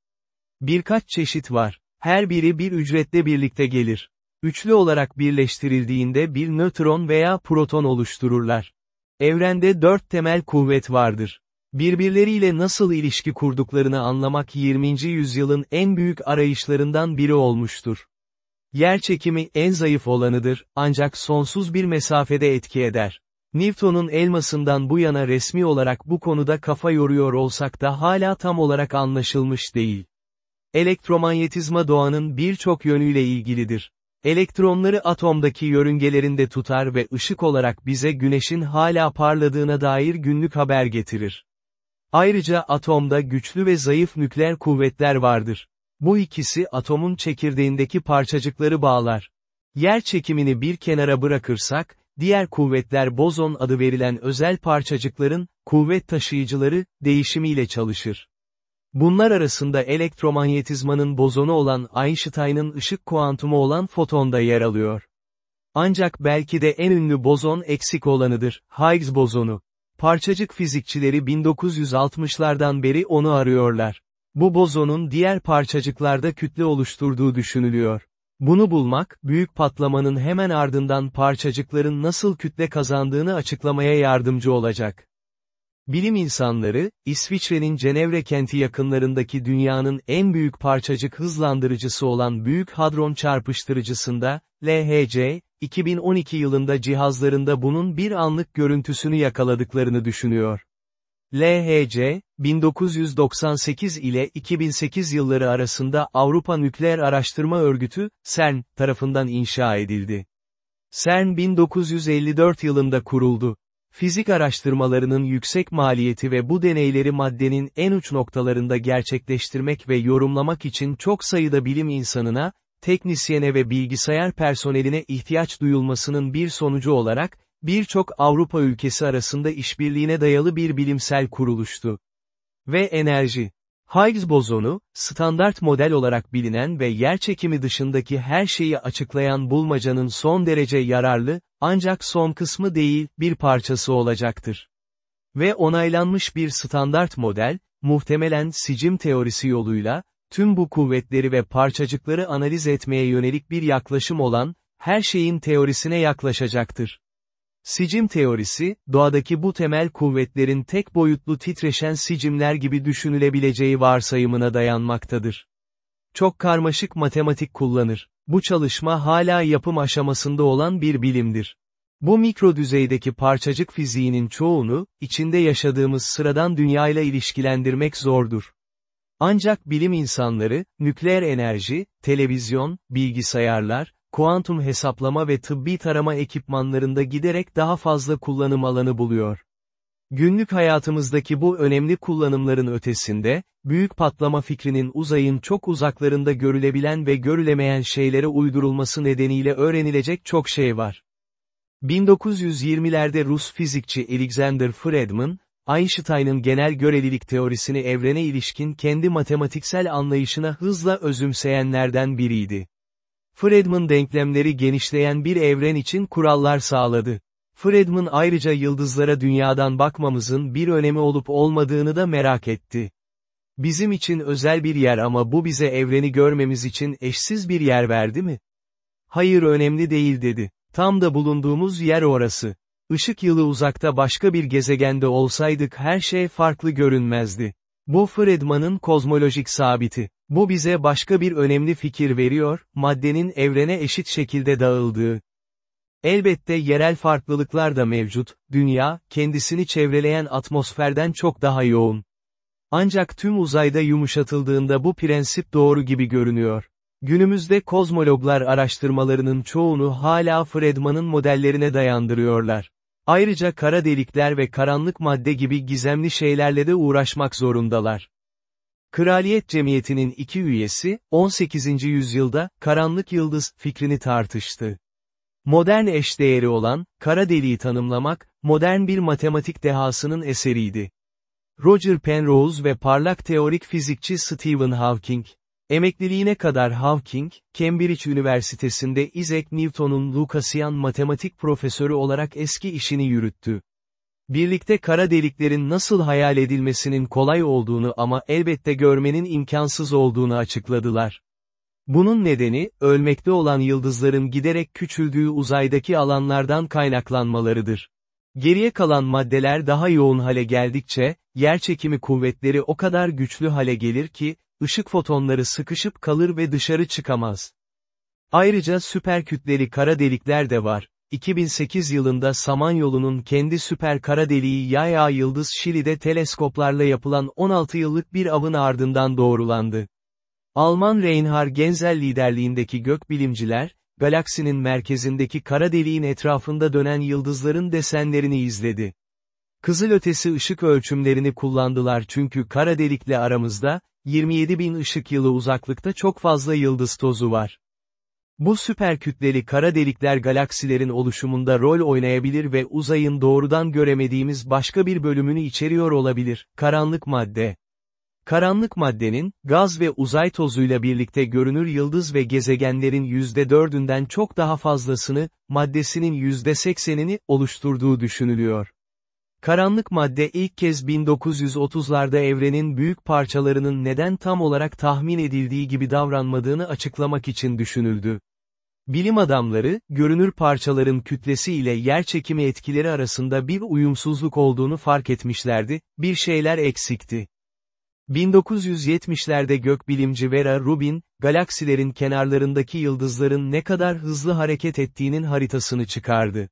Birkaç çeşit var. Her biri bir ücretle birlikte gelir. Üçlü olarak birleştirildiğinde bir nötron veya proton oluştururlar. Evrende dört temel kuvvet vardır. Birbirleriyle nasıl ilişki kurduklarını anlamak 20. yüzyılın en büyük arayışlarından biri olmuştur. Yer çekimi en zayıf olanıdır, ancak sonsuz bir mesafede etki eder. Newton'un elmasından bu yana resmi olarak bu konuda kafa yoruyor olsak da hala tam olarak anlaşılmış değil. Elektromanyetizma doğanın birçok yönüyle ilgilidir. Elektronları atomdaki yörüngelerinde tutar ve ışık olarak bize güneşin hala parladığına dair günlük haber getirir. Ayrıca atomda güçlü ve zayıf nükleer kuvvetler vardır. Bu ikisi atomun çekirdeğindeki parçacıkları bağlar. Yer çekimini bir kenara bırakırsak, diğer kuvvetler bozon adı verilen özel parçacıkların, kuvvet taşıyıcıları, değişimiyle çalışır. Bunlar arasında elektromanyetizmanın bozonu olan Einstein'ın ışık kuantumu olan fotonda yer alıyor. Ancak belki de en ünlü bozon eksik olanıdır, Higgs bozonu. Parçacık fizikçileri 1960'lardan beri onu arıyorlar. Bu bozonun diğer parçacıklarda kütle oluşturduğu düşünülüyor. Bunu bulmak, büyük patlamanın hemen ardından parçacıkların nasıl kütle kazandığını açıklamaya yardımcı olacak. Bilim insanları, İsviçre'nin Cenevre kenti yakınlarındaki dünyanın en büyük parçacık hızlandırıcısı olan Büyük Hadron Çarpıştırıcısında, LHC, 2012 yılında cihazlarında bunun bir anlık görüntüsünü yakaladıklarını düşünüyor. LHC, 1998 ile 2008 yılları arasında Avrupa Nükleer Araştırma Örgütü, CERN, tarafından inşa edildi. CERN 1954 yılında kuruldu. Fizik araştırmalarının yüksek maliyeti ve bu deneyleri maddenin en uç noktalarında gerçekleştirmek ve yorumlamak için çok sayıda bilim insanına, teknisyene ve bilgisayar personeline ihtiyaç duyulmasının bir sonucu olarak, birçok Avrupa ülkesi arasında işbirliğine dayalı bir bilimsel kuruluştu. Ve enerji. Higgs bozonu, standart model olarak bilinen ve yerçekimi dışındaki her şeyi açıklayan bulmacanın son derece yararlı, ancak son kısmı değil, bir parçası olacaktır. Ve onaylanmış bir standart model, muhtemelen sicim teorisi yoluyla, tüm bu kuvvetleri ve parçacıkları analiz etmeye yönelik bir yaklaşım olan, her şeyin teorisine yaklaşacaktır. Sicim teorisi, doğadaki bu temel kuvvetlerin tek boyutlu titreşen sicimler gibi düşünülebileceği varsayımına dayanmaktadır. Çok karmaşık matematik kullanır. Bu çalışma hala yapım aşamasında olan bir bilimdir. Bu mikro düzeydeki parçacık fiziğinin çoğunu, içinde yaşadığımız sıradan dünyayla ilişkilendirmek zordur. Ancak bilim insanları, nükleer enerji, televizyon, bilgisayarlar, kuantum hesaplama ve tıbbi tarama ekipmanlarında giderek daha fazla kullanım alanı buluyor. Günlük hayatımızdaki bu önemli kullanımların ötesinde, büyük patlama fikrinin uzayın çok uzaklarında görülebilen ve görülemeyen şeylere uydurulması nedeniyle öğrenilecek çok şey var. 1920'lerde Rus fizikçi Alexander Friedman, Einstein'ın genel görelilik teorisini evrene ilişkin kendi matematiksel anlayışına hızla özümseyenlerden biriydi. Friedman denklemleri genişleyen bir evren için kurallar sağladı. Friedman ayrıca yıldızlara dünyadan bakmamızın bir önemi olup olmadığını da merak etti. Bizim için özel bir yer ama bu bize evreni görmemiz için eşsiz bir yer verdi mi? Hayır önemli değil dedi. Tam da bulunduğumuz yer orası. Işık yılı uzakta başka bir gezegende olsaydık her şey farklı görünmezdi. Bu Friedman'ın kozmolojik sabiti. Bu bize başka bir önemli fikir veriyor, maddenin evrene eşit şekilde dağıldığı. Elbette yerel farklılıklar da mevcut, dünya, kendisini çevreleyen atmosferden çok daha yoğun. Ancak tüm uzayda yumuşatıldığında bu prensip doğru gibi görünüyor. Günümüzde kozmologlar araştırmalarının çoğunu hala Friedman'ın modellerine dayandırıyorlar. Ayrıca kara delikler ve karanlık madde gibi gizemli şeylerle de uğraşmak zorundalar. Kraliyet Cemiyeti'nin iki üyesi, 18. yüzyılda, karanlık yıldız fikrini tartıştı. Modern eşdeğeri olan, kara deliği tanımlamak, modern bir matematik dehasının eseriydi. Roger Penrose ve parlak teorik fizikçi Stephen Hawking, emekliliğine kadar Hawking, Cambridge Üniversitesi'nde Isaac Newton'un Lucasian matematik profesörü olarak eski işini yürüttü. Birlikte kara deliklerin nasıl hayal edilmesinin kolay olduğunu ama elbette görmenin imkansız olduğunu açıkladılar. Bunun nedeni, ölmekte olan yıldızların giderek küçüldüğü uzaydaki alanlardan kaynaklanmalarıdır. Geriye kalan maddeler daha yoğun hale geldikçe, yerçekimi kuvvetleri o kadar güçlü hale gelir ki, ışık fotonları sıkışıp kalır ve dışarı çıkamaz. Ayrıca süperkütleli kara delikler de var. 2008 yılında Samanyolu'nun kendi süper kara deliği Yaya Yıldız Şili'de teleskoplarla yapılan 16 yıllık bir avın ardından doğrulandı. Alman Reinhard Genzel liderliğindeki gökbilimciler, galaksinin merkezindeki kara deliğin etrafında dönen yıldızların desenlerini izledi. Kızılötesi ışık ölçümlerini kullandılar çünkü kara delikle aramızda, 27 bin ışık yılı uzaklıkta çok fazla yıldız tozu var. Bu süperkütleli kara delikler galaksilerin oluşumunda rol oynayabilir ve uzayın doğrudan göremediğimiz başka bir bölümünü içeriyor olabilir, karanlık madde. Karanlık maddenin, gaz ve uzay tozuyla birlikte görünür yıldız ve gezegenlerin %4'ünden çok daha fazlasını, maddesinin %80'ini, oluşturduğu düşünülüyor. Karanlık madde ilk kez 1930'larda evrenin büyük parçalarının neden tam olarak tahmin edildiği gibi davranmadığını açıklamak için düşünüldü. Bilim adamları, görünür parçaların kütlesi ile yerçekimi etkileri arasında bir uyumsuzluk olduğunu fark etmişlerdi, bir şeyler eksikti. 1970'lerde gökbilimci Vera Rubin, galaksilerin kenarlarındaki yıldızların ne kadar hızlı hareket ettiğinin haritasını çıkardı.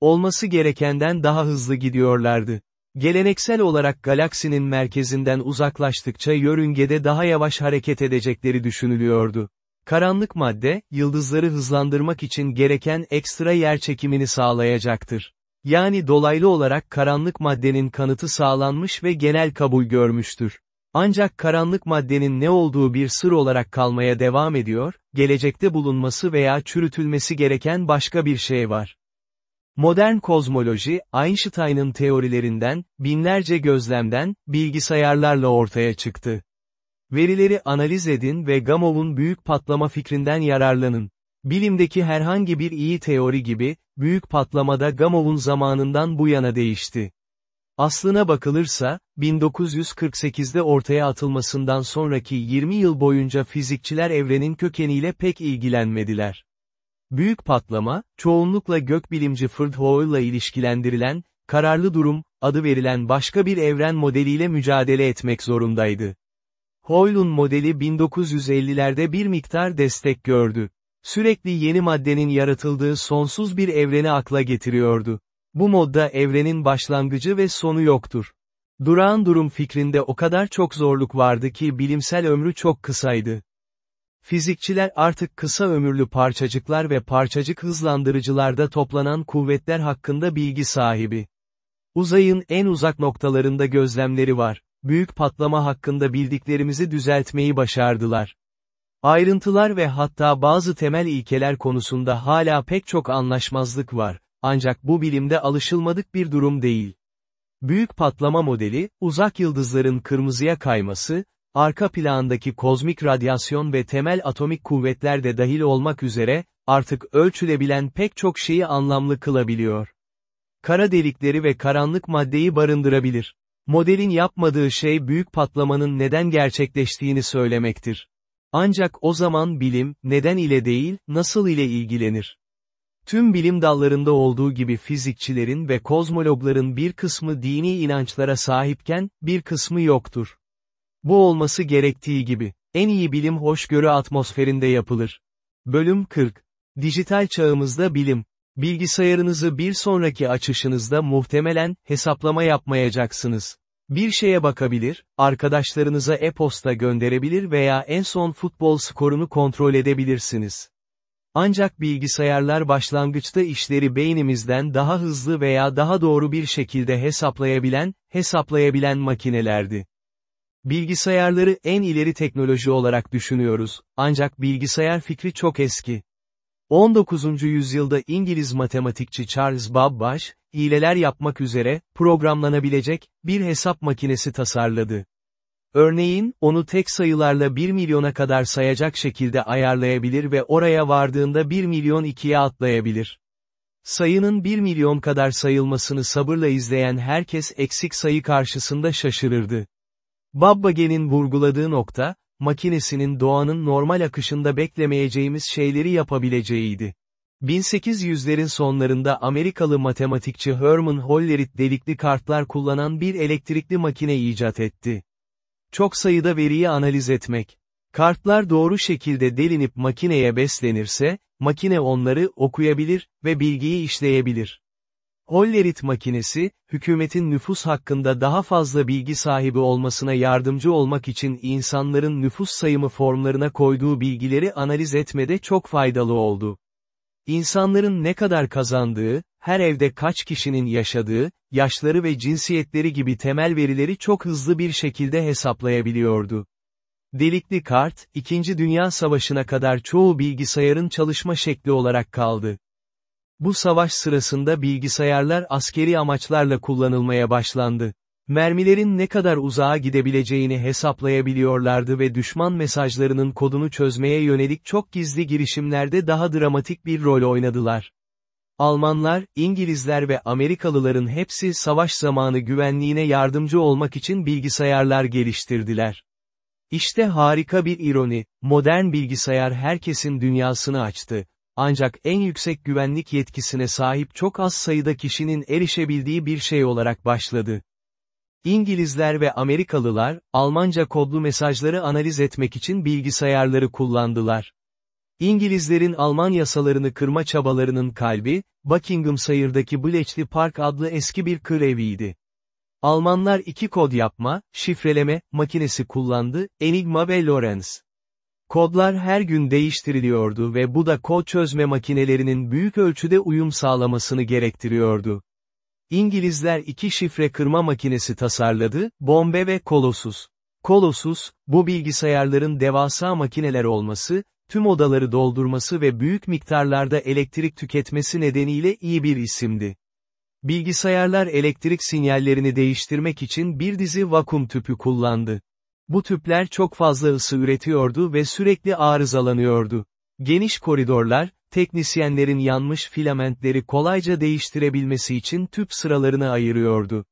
Olması gerekenden daha hızlı gidiyorlardı. Geleneksel olarak galaksinin merkezinden uzaklaştıkça yörüngede daha yavaş hareket edecekleri düşünülüyordu. Karanlık madde, yıldızları hızlandırmak için gereken ekstra yer çekimini sağlayacaktır. Yani dolaylı olarak karanlık maddenin kanıtı sağlanmış ve genel kabul görmüştür. Ancak karanlık maddenin ne olduğu bir sır olarak kalmaya devam ediyor, gelecekte bulunması veya çürütülmesi gereken başka bir şey var. Modern kozmoloji, Einstein'ın teorilerinden, binlerce gözlemden, bilgisayarlarla ortaya çıktı. Verileri analiz edin ve Gamov'un büyük patlama fikrinden yararlanın. Bilimdeki herhangi bir iyi teori gibi, büyük patlamada Gamov'un zamanından bu yana değişti. Aslına bakılırsa, 1948'de ortaya atılmasından sonraki 20 yıl boyunca fizikçiler evrenin kökeniyle pek ilgilenmediler. Büyük patlama, çoğunlukla gökbilimci Fred Hoyle'la ilişkilendirilen, kararlı durum, adı verilen başka bir evren modeliyle mücadele etmek zorundaydı. Hoyle'un modeli 1950'lerde bir miktar destek gördü. Sürekli yeni maddenin yaratıldığı sonsuz bir evreni akla getiriyordu. Bu modda evrenin başlangıcı ve sonu yoktur. Durağan durum fikrinde o kadar çok zorluk vardı ki bilimsel ömrü çok kısaydı. Fizikçiler artık kısa ömürlü parçacıklar ve parçacık hızlandırıcılarda toplanan kuvvetler hakkında bilgi sahibi. Uzayın en uzak noktalarında gözlemleri var. Büyük patlama hakkında bildiklerimizi düzeltmeyi başardılar. Ayrıntılar ve hatta bazı temel ilkeler konusunda hala pek çok anlaşmazlık var, ancak bu bilimde alışılmadık bir durum değil. Büyük patlama modeli, uzak yıldızların kırmızıya kayması, arka plandaki kozmik radyasyon ve temel atomik kuvvetler de dahil olmak üzere, artık ölçülebilen pek çok şeyi anlamlı kılabiliyor. Kara delikleri ve karanlık maddeyi barındırabilir. Modelin yapmadığı şey büyük patlamanın neden gerçekleştiğini söylemektir. Ancak o zaman bilim, neden ile değil, nasıl ile ilgilenir. Tüm bilim dallarında olduğu gibi fizikçilerin ve kozmologların bir kısmı dini inançlara sahipken, bir kısmı yoktur. Bu olması gerektiği gibi, en iyi bilim hoşgörü atmosferinde yapılır. Bölüm 40. Dijital çağımızda bilim. Bilgisayarınızı bir sonraki açışınızda muhtemelen, hesaplama yapmayacaksınız. Bir şeye bakabilir, arkadaşlarınıza e-posta gönderebilir veya en son futbol skorunu kontrol edebilirsiniz. Ancak bilgisayarlar başlangıçta işleri beynimizden daha hızlı veya daha doğru bir şekilde hesaplayabilen, hesaplayabilen makinelerdi. Bilgisayarları en ileri teknoloji olarak düşünüyoruz, ancak bilgisayar fikri çok eski. 19. yüzyılda İngiliz matematikçi Charles Babbage, hileler yapmak üzere, programlanabilecek, bir hesap makinesi tasarladı. Örneğin, onu tek sayılarla 1 milyona kadar sayacak şekilde ayarlayabilir ve oraya vardığında 1 milyon ikiye atlayabilir. Sayının 1 milyon kadar sayılmasını sabırla izleyen herkes eksik sayı karşısında şaşırırdı. Babbage'nin vurguladığı nokta, makinesinin doğanın normal akışında beklemeyeceğimiz şeyleri yapabileceğiydi. 1800'lerin sonlarında Amerikalı matematikçi Herman Hollerith delikli kartlar kullanan bir elektrikli makine icat etti. Çok sayıda veriyi analiz etmek. Kartlar doğru şekilde delinip makineye beslenirse, makine onları okuyabilir ve bilgiyi işleyebilir. Hollerith makinesi, hükümetin nüfus hakkında daha fazla bilgi sahibi olmasına yardımcı olmak için insanların nüfus sayımı formlarına koyduğu bilgileri analiz etmede çok faydalı oldu. İnsanların ne kadar kazandığı, her evde kaç kişinin yaşadığı, yaşları ve cinsiyetleri gibi temel verileri çok hızlı bir şekilde hesaplayabiliyordu. Delikli kart, İkinci Dünya Savaşı'na kadar çoğu bilgisayarın çalışma şekli olarak kaldı. Bu savaş sırasında bilgisayarlar askeri amaçlarla kullanılmaya başlandı. Mermilerin ne kadar uzağa gidebileceğini hesaplayabiliyorlardı ve düşman mesajlarının kodunu çözmeye yönelik çok gizli girişimlerde daha dramatik bir rol oynadılar. Almanlar, İngilizler ve Amerikalıların hepsi savaş zamanı güvenliğine yardımcı olmak için bilgisayarlar geliştirdiler. İşte harika bir ironi, modern bilgisayar herkesin dünyasını açtı. Ancak en yüksek güvenlik yetkisine sahip çok az sayıda kişinin erişebildiği bir şey olarak başladı. İngilizler ve Amerikalılar, Almanca kodlu mesajları analiz etmek için bilgisayarları kullandılar. İngilizlerin Alman yasalarını kırma çabalarının kalbi, Buckinghamshire Bletchley Park adlı eski bir kır eviydi. Almanlar iki kod yapma, şifreleme, makinesi kullandı, Enigma ve Lorenz. Kodlar her gün değiştiriliyordu ve bu da kod çözme makinelerinin büyük ölçüde uyum sağlamasını gerektiriyordu. İngilizler iki şifre kırma makinesi tasarladı, Bombe ve Colossus. Colossus, bu bilgisayarların devasa makineler olması, tüm odaları doldurması ve büyük miktarlarda elektrik tüketmesi nedeniyle iyi bir isimdi. Bilgisayarlar elektrik sinyallerini değiştirmek için bir dizi vakum tüpü kullandı. Bu tüpler çok fazla ısı üretiyordu ve sürekli arızalanıyordu. Geniş koridorlar, teknisyenlerin yanmış filamentleri kolayca değiştirebilmesi için tüp sıralarını ayırıyordu.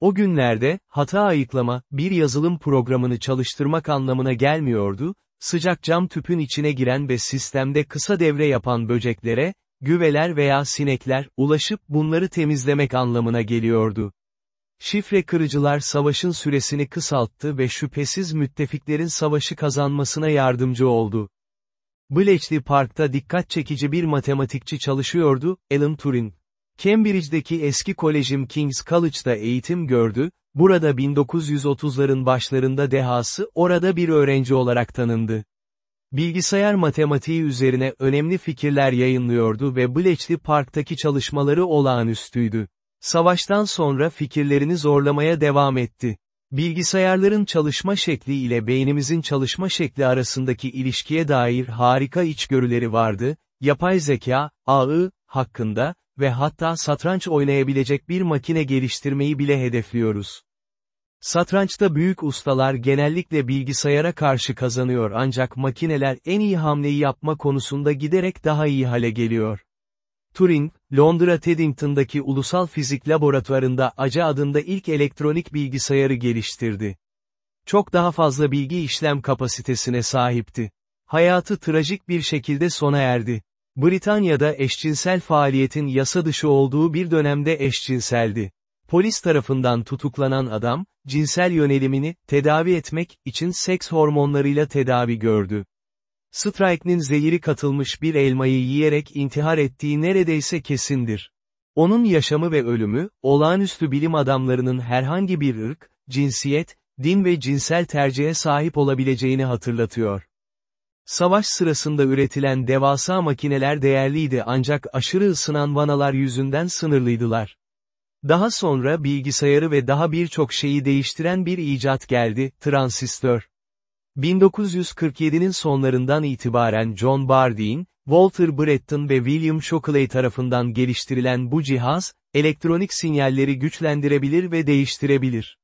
O günlerde, hata ayıklama, bir yazılım programını çalıştırmak anlamına gelmiyordu, sıcak cam tüpün içine giren ve sistemde kısa devre yapan böceklere, güveler veya sinekler, ulaşıp bunları temizlemek anlamına geliyordu. Şifre kırıcılar savaşın süresini kısalttı ve şüphesiz müttefiklerin savaşı kazanmasına yardımcı oldu. Bletchley Park'ta dikkat çekici bir matematikçi çalışıyordu, Alan Turing. Cambridge'deki eski kolejim King's College'da eğitim gördü, burada 1930'ların başlarında dehası orada bir öğrenci olarak tanındı. Bilgisayar matematiği üzerine önemli fikirler yayınlıyordu ve Bletchley Park'taki çalışmaları olağanüstüydü. Savaştan sonra fikirlerini zorlamaya devam etti. Bilgisayarların çalışma şekli ile beynimizin çalışma şekli arasındaki ilişkiye dair harika içgörüleri vardı, yapay zeka, ağı, hakkında ve hatta satranç oynayabilecek bir makine geliştirmeyi bile hedefliyoruz. Satrançta büyük ustalar genellikle bilgisayara karşı kazanıyor ancak makineler en iyi hamleyi yapma konusunda giderek daha iyi hale geliyor. Turing, Londra Teddington'daki Ulusal Fizik Laboratuvarında ACA adında ilk elektronik bilgisayarı geliştirdi. Çok daha fazla bilgi işlem kapasitesine sahipti. Hayatı trajik bir şekilde sona erdi. Britanya'da eşcinsel faaliyetin yasa dışı olduğu bir dönemde eşcinseldi. Polis tarafından tutuklanan adam, cinsel yönelimini, tedavi etmek için seks hormonlarıyla tedavi gördü. Strike'nin zehiri katılmış bir elmayı yiyerek intihar ettiği neredeyse kesindir. Onun yaşamı ve ölümü, olağanüstü bilim adamlarının herhangi bir ırk, cinsiyet, din ve cinsel tercihe sahip olabileceğini hatırlatıyor. Savaş sırasında üretilen devasa makineler değerliydi ancak aşırı ısınan vanalar yüzünden sınırlıydılar. Daha sonra bilgisayarı ve daha birçok şeyi değiştiren bir icat geldi, transistör. 1947'nin sonlarından itibaren John Bardeen, Walter Bretton ve William Shockley tarafından geliştirilen bu cihaz, elektronik sinyalleri güçlendirebilir ve değiştirebilir.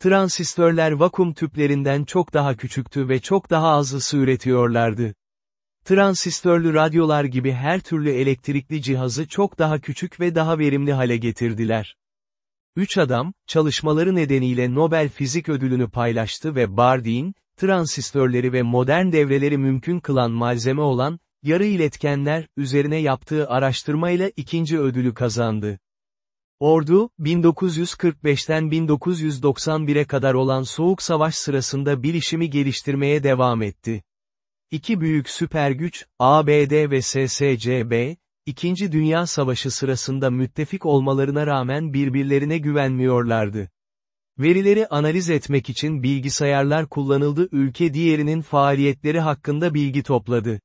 Transistörler vakum tüplerinden çok daha küçüktü ve çok daha az ısı üretiyorlardı. Transistörlü radyolar gibi her türlü elektrikli cihazı çok daha küçük ve daha verimli hale getirdiler. Üç adam, çalışmaları nedeniyle Nobel Fizik Ödülünü paylaştı ve Bardeen, transistörleri ve modern devreleri mümkün kılan malzeme olan, yarı iletkenler, üzerine yaptığı araştırmayla ikinci ödülü kazandı. Ordu, 1945'ten 1991'e kadar olan Soğuk Savaş sırasında bilişimi geliştirmeye devam etti. İki büyük süper güç, ABD ve SSCB, İkinci Dünya Savaşı sırasında müttefik olmalarına rağmen birbirlerine güvenmiyorlardı. Verileri analiz etmek için bilgisayarlar kullanıldı ülke diğerinin faaliyetleri hakkında bilgi topladı.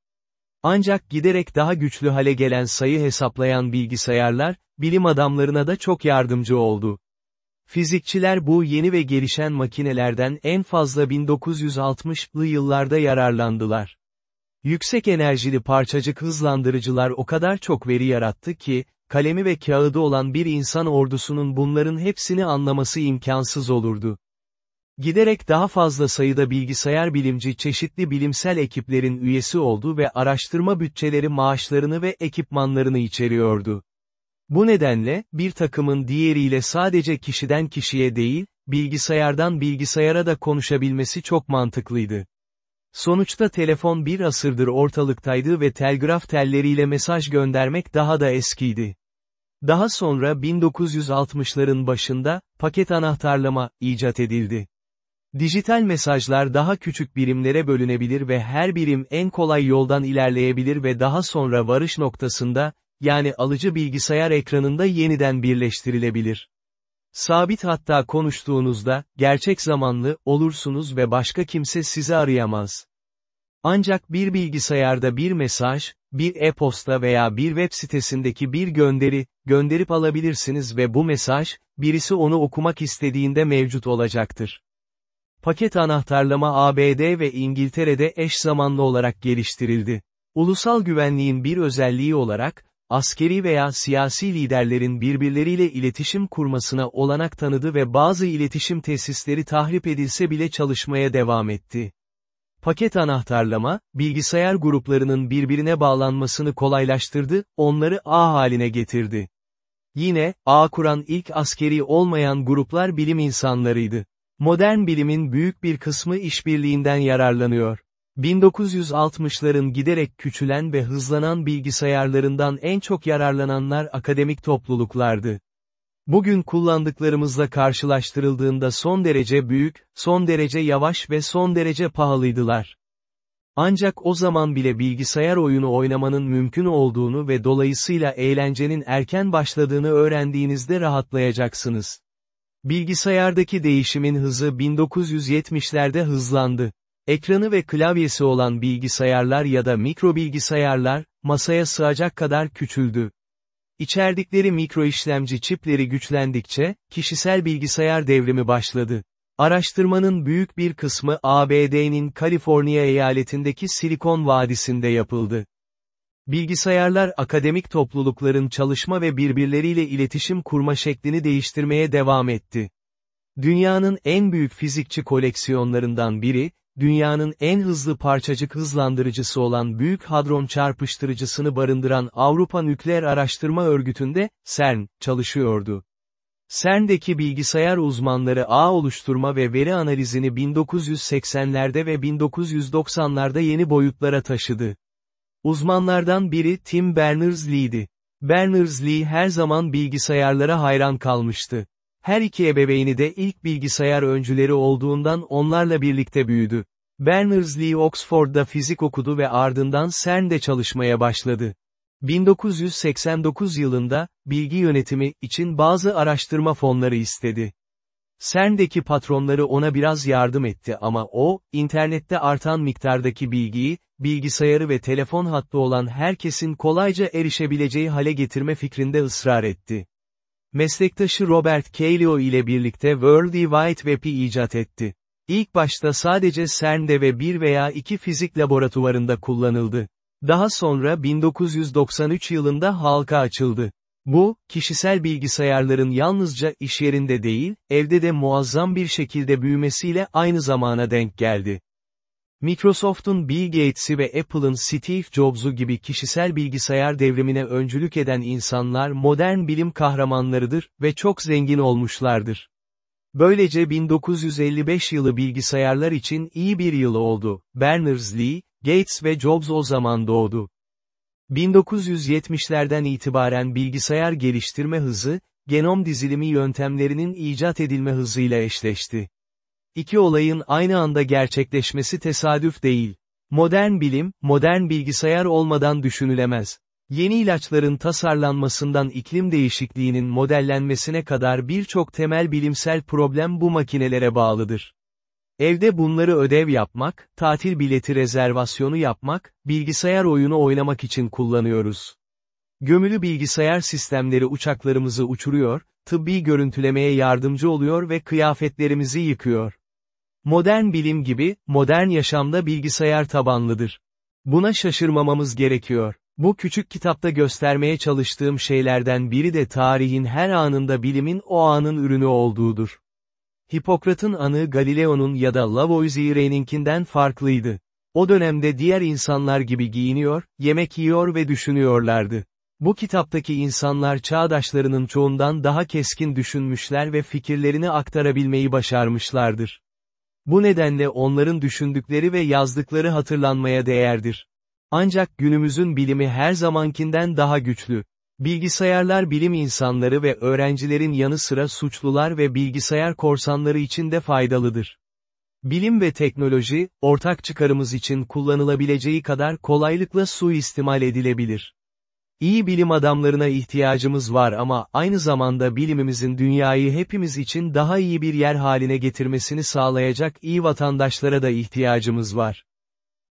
Ancak giderek daha güçlü hale gelen sayı hesaplayan bilgisayarlar, bilim adamlarına da çok yardımcı oldu. Fizikçiler bu yeni ve gelişen makinelerden en fazla 1960'lı yıllarda yararlandılar. Yüksek enerjili parçacık hızlandırıcılar o kadar çok veri yarattı ki, kalemi ve kağıdı olan bir insan ordusunun bunların hepsini anlaması imkansız olurdu. Giderek daha fazla sayıda bilgisayar bilimci çeşitli bilimsel ekiplerin üyesi oldu ve araştırma bütçeleri maaşlarını ve ekipmanlarını içeriyordu. Bu nedenle, bir takımın diğeriyle sadece kişiden kişiye değil, bilgisayardan bilgisayara da konuşabilmesi çok mantıklıydı. Sonuçta telefon bir asırdır ortalıktaydı ve telgraf telleriyle mesaj göndermek daha da eskiydi. Daha sonra 1960'ların başında, paket anahtarlama, icat edildi. Dijital mesajlar daha küçük birimlere bölünebilir ve her birim en kolay yoldan ilerleyebilir ve daha sonra varış noktasında, yani alıcı bilgisayar ekranında yeniden birleştirilebilir. Sabit hatta konuştuğunuzda, gerçek zamanlı, olursunuz ve başka kimse sizi arayamaz. Ancak bir bilgisayarda bir mesaj, bir e-posta veya bir web sitesindeki bir gönderi, gönderip alabilirsiniz ve bu mesaj, birisi onu okumak istediğinde mevcut olacaktır. Paket anahtarlama ABD ve İngiltere'de eş zamanlı olarak geliştirildi. Ulusal güvenliğin bir özelliği olarak, askeri veya siyasi liderlerin birbirleriyle iletişim kurmasına olanak tanıdı ve bazı iletişim tesisleri tahrip edilse bile çalışmaya devam etti. Paket anahtarlama, bilgisayar gruplarının birbirine bağlanmasını kolaylaştırdı, onları ağ haline getirdi. Yine, ağ kuran ilk askeri olmayan gruplar bilim insanlarıydı. Modern bilimin büyük bir kısmı işbirliğinden yararlanıyor. 1960'ların giderek küçülen ve hızlanan bilgisayarlarından en çok yararlananlar akademik topluluklardı. Bugün kullandıklarımızla karşılaştırıldığında son derece büyük, son derece yavaş ve son derece pahalıydılar. Ancak o zaman bile bilgisayar oyunu oynamanın mümkün olduğunu ve dolayısıyla eğlencenin erken başladığını öğrendiğinizde rahatlayacaksınız. Bilgisayardaki değişimin hızı 1970'lerde hızlandı. Ekranı ve klavyesi olan bilgisayarlar ya da mikro bilgisayarlar, masaya sığacak kadar küçüldü. İçerdikleri mikro işlemci çipleri güçlendikçe, kişisel bilgisayar devrimi başladı. Araştırmanın büyük bir kısmı ABD'nin Kaliforniya eyaletindeki Silikon Vadisi'nde yapıldı. Bilgisayarlar akademik toplulukların çalışma ve birbirleriyle iletişim kurma şeklini değiştirmeye devam etti. Dünyanın en büyük fizikçi koleksiyonlarından biri, dünyanın en hızlı parçacık hızlandırıcısı olan Büyük Hadron Çarpıştırıcısını barındıran Avrupa Nükleer Araştırma Örgütü'nde, CERN, çalışıyordu. CERN'deki bilgisayar uzmanları ağ oluşturma ve veri analizini 1980'lerde ve 1990'larda yeni boyutlara taşıdı. Uzmanlardan biri Tim Berners-Lee'di. Berners-Lee her zaman bilgisayarlara hayran kalmıştı. Her iki ebeveyni de ilk bilgisayar öncüleri olduğundan onlarla birlikte büyüdü. Berners-Lee Oxford'da fizik okudu ve ardından CERN'de çalışmaya başladı. 1989 yılında, bilgi yönetimi için bazı araştırma fonları istedi. CERN'deki patronları ona biraz yardım etti ama o, internette artan miktardaki bilgiyi, bilgisayarı ve telefon hattı olan herkesin kolayca erişebileceği hale getirme fikrinde ısrar etti. Meslektaşı Robert Caylio ile birlikte World Wide Web'i icat etti. İlk başta sadece CERN'de ve bir veya iki fizik laboratuvarında kullanıldı. Daha sonra 1993 yılında halka açıldı. Bu, kişisel bilgisayarların yalnızca iş yerinde değil, evde de muazzam bir şekilde büyümesiyle aynı zamana denk geldi. Microsoft'un Bill Gates'i ve Apple'ın Steve Jobs'u gibi kişisel bilgisayar devrimine öncülük eden insanlar modern bilim kahramanlarıdır ve çok zengin olmuşlardır. Böylece 1955 yılı bilgisayarlar için iyi bir yıl oldu. Berners-Lee, Gates ve Jobs o zaman doğdu. 1970'lerden itibaren bilgisayar geliştirme hızı, genom dizilimi yöntemlerinin icat edilme hızıyla eşleşti. İki olayın aynı anda gerçekleşmesi tesadüf değil. Modern bilim, modern bilgisayar olmadan düşünülemez. Yeni ilaçların tasarlanmasından iklim değişikliğinin modellenmesine kadar birçok temel bilimsel problem bu makinelere bağlıdır. Evde bunları ödev yapmak, tatil bileti rezervasyonu yapmak, bilgisayar oyunu oynamak için kullanıyoruz. Gömülü bilgisayar sistemleri uçaklarımızı uçuruyor, tıbbi görüntülemeye yardımcı oluyor ve kıyafetlerimizi yıkıyor. Modern bilim gibi, modern yaşamda bilgisayar tabanlıdır. Buna şaşırmamamız gerekiyor. Bu küçük kitapta göstermeye çalıştığım şeylerden biri de tarihin her anında bilimin o anın ürünü olduğudur. Hipokrat'ın anı Galileo'nun ya da Lavoisier'inkinden farklıydı. O dönemde diğer insanlar gibi giyiniyor, yemek yiyor ve düşünüyorlardı. Bu kitaptaki insanlar çağdaşlarının çoğundan daha keskin düşünmüşler ve fikirlerini aktarabilmeyi başarmışlardır. Bu nedenle onların düşündükleri ve yazdıkları hatırlanmaya değerdir. Ancak günümüzün bilimi her zamankinden daha güçlü. Bilgisayarlar bilim insanları ve öğrencilerin yanı sıra suçlular ve bilgisayar korsanları için de faydalıdır. Bilim ve teknoloji, ortak çıkarımız için kullanılabileceği kadar kolaylıkla suistimal edilebilir. İyi bilim adamlarına ihtiyacımız var ama aynı zamanda bilimimizin dünyayı hepimiz için daha iyi bir yer haline getirmesini sağlayacak iyi vatandaşlara da ihtiyacımız var.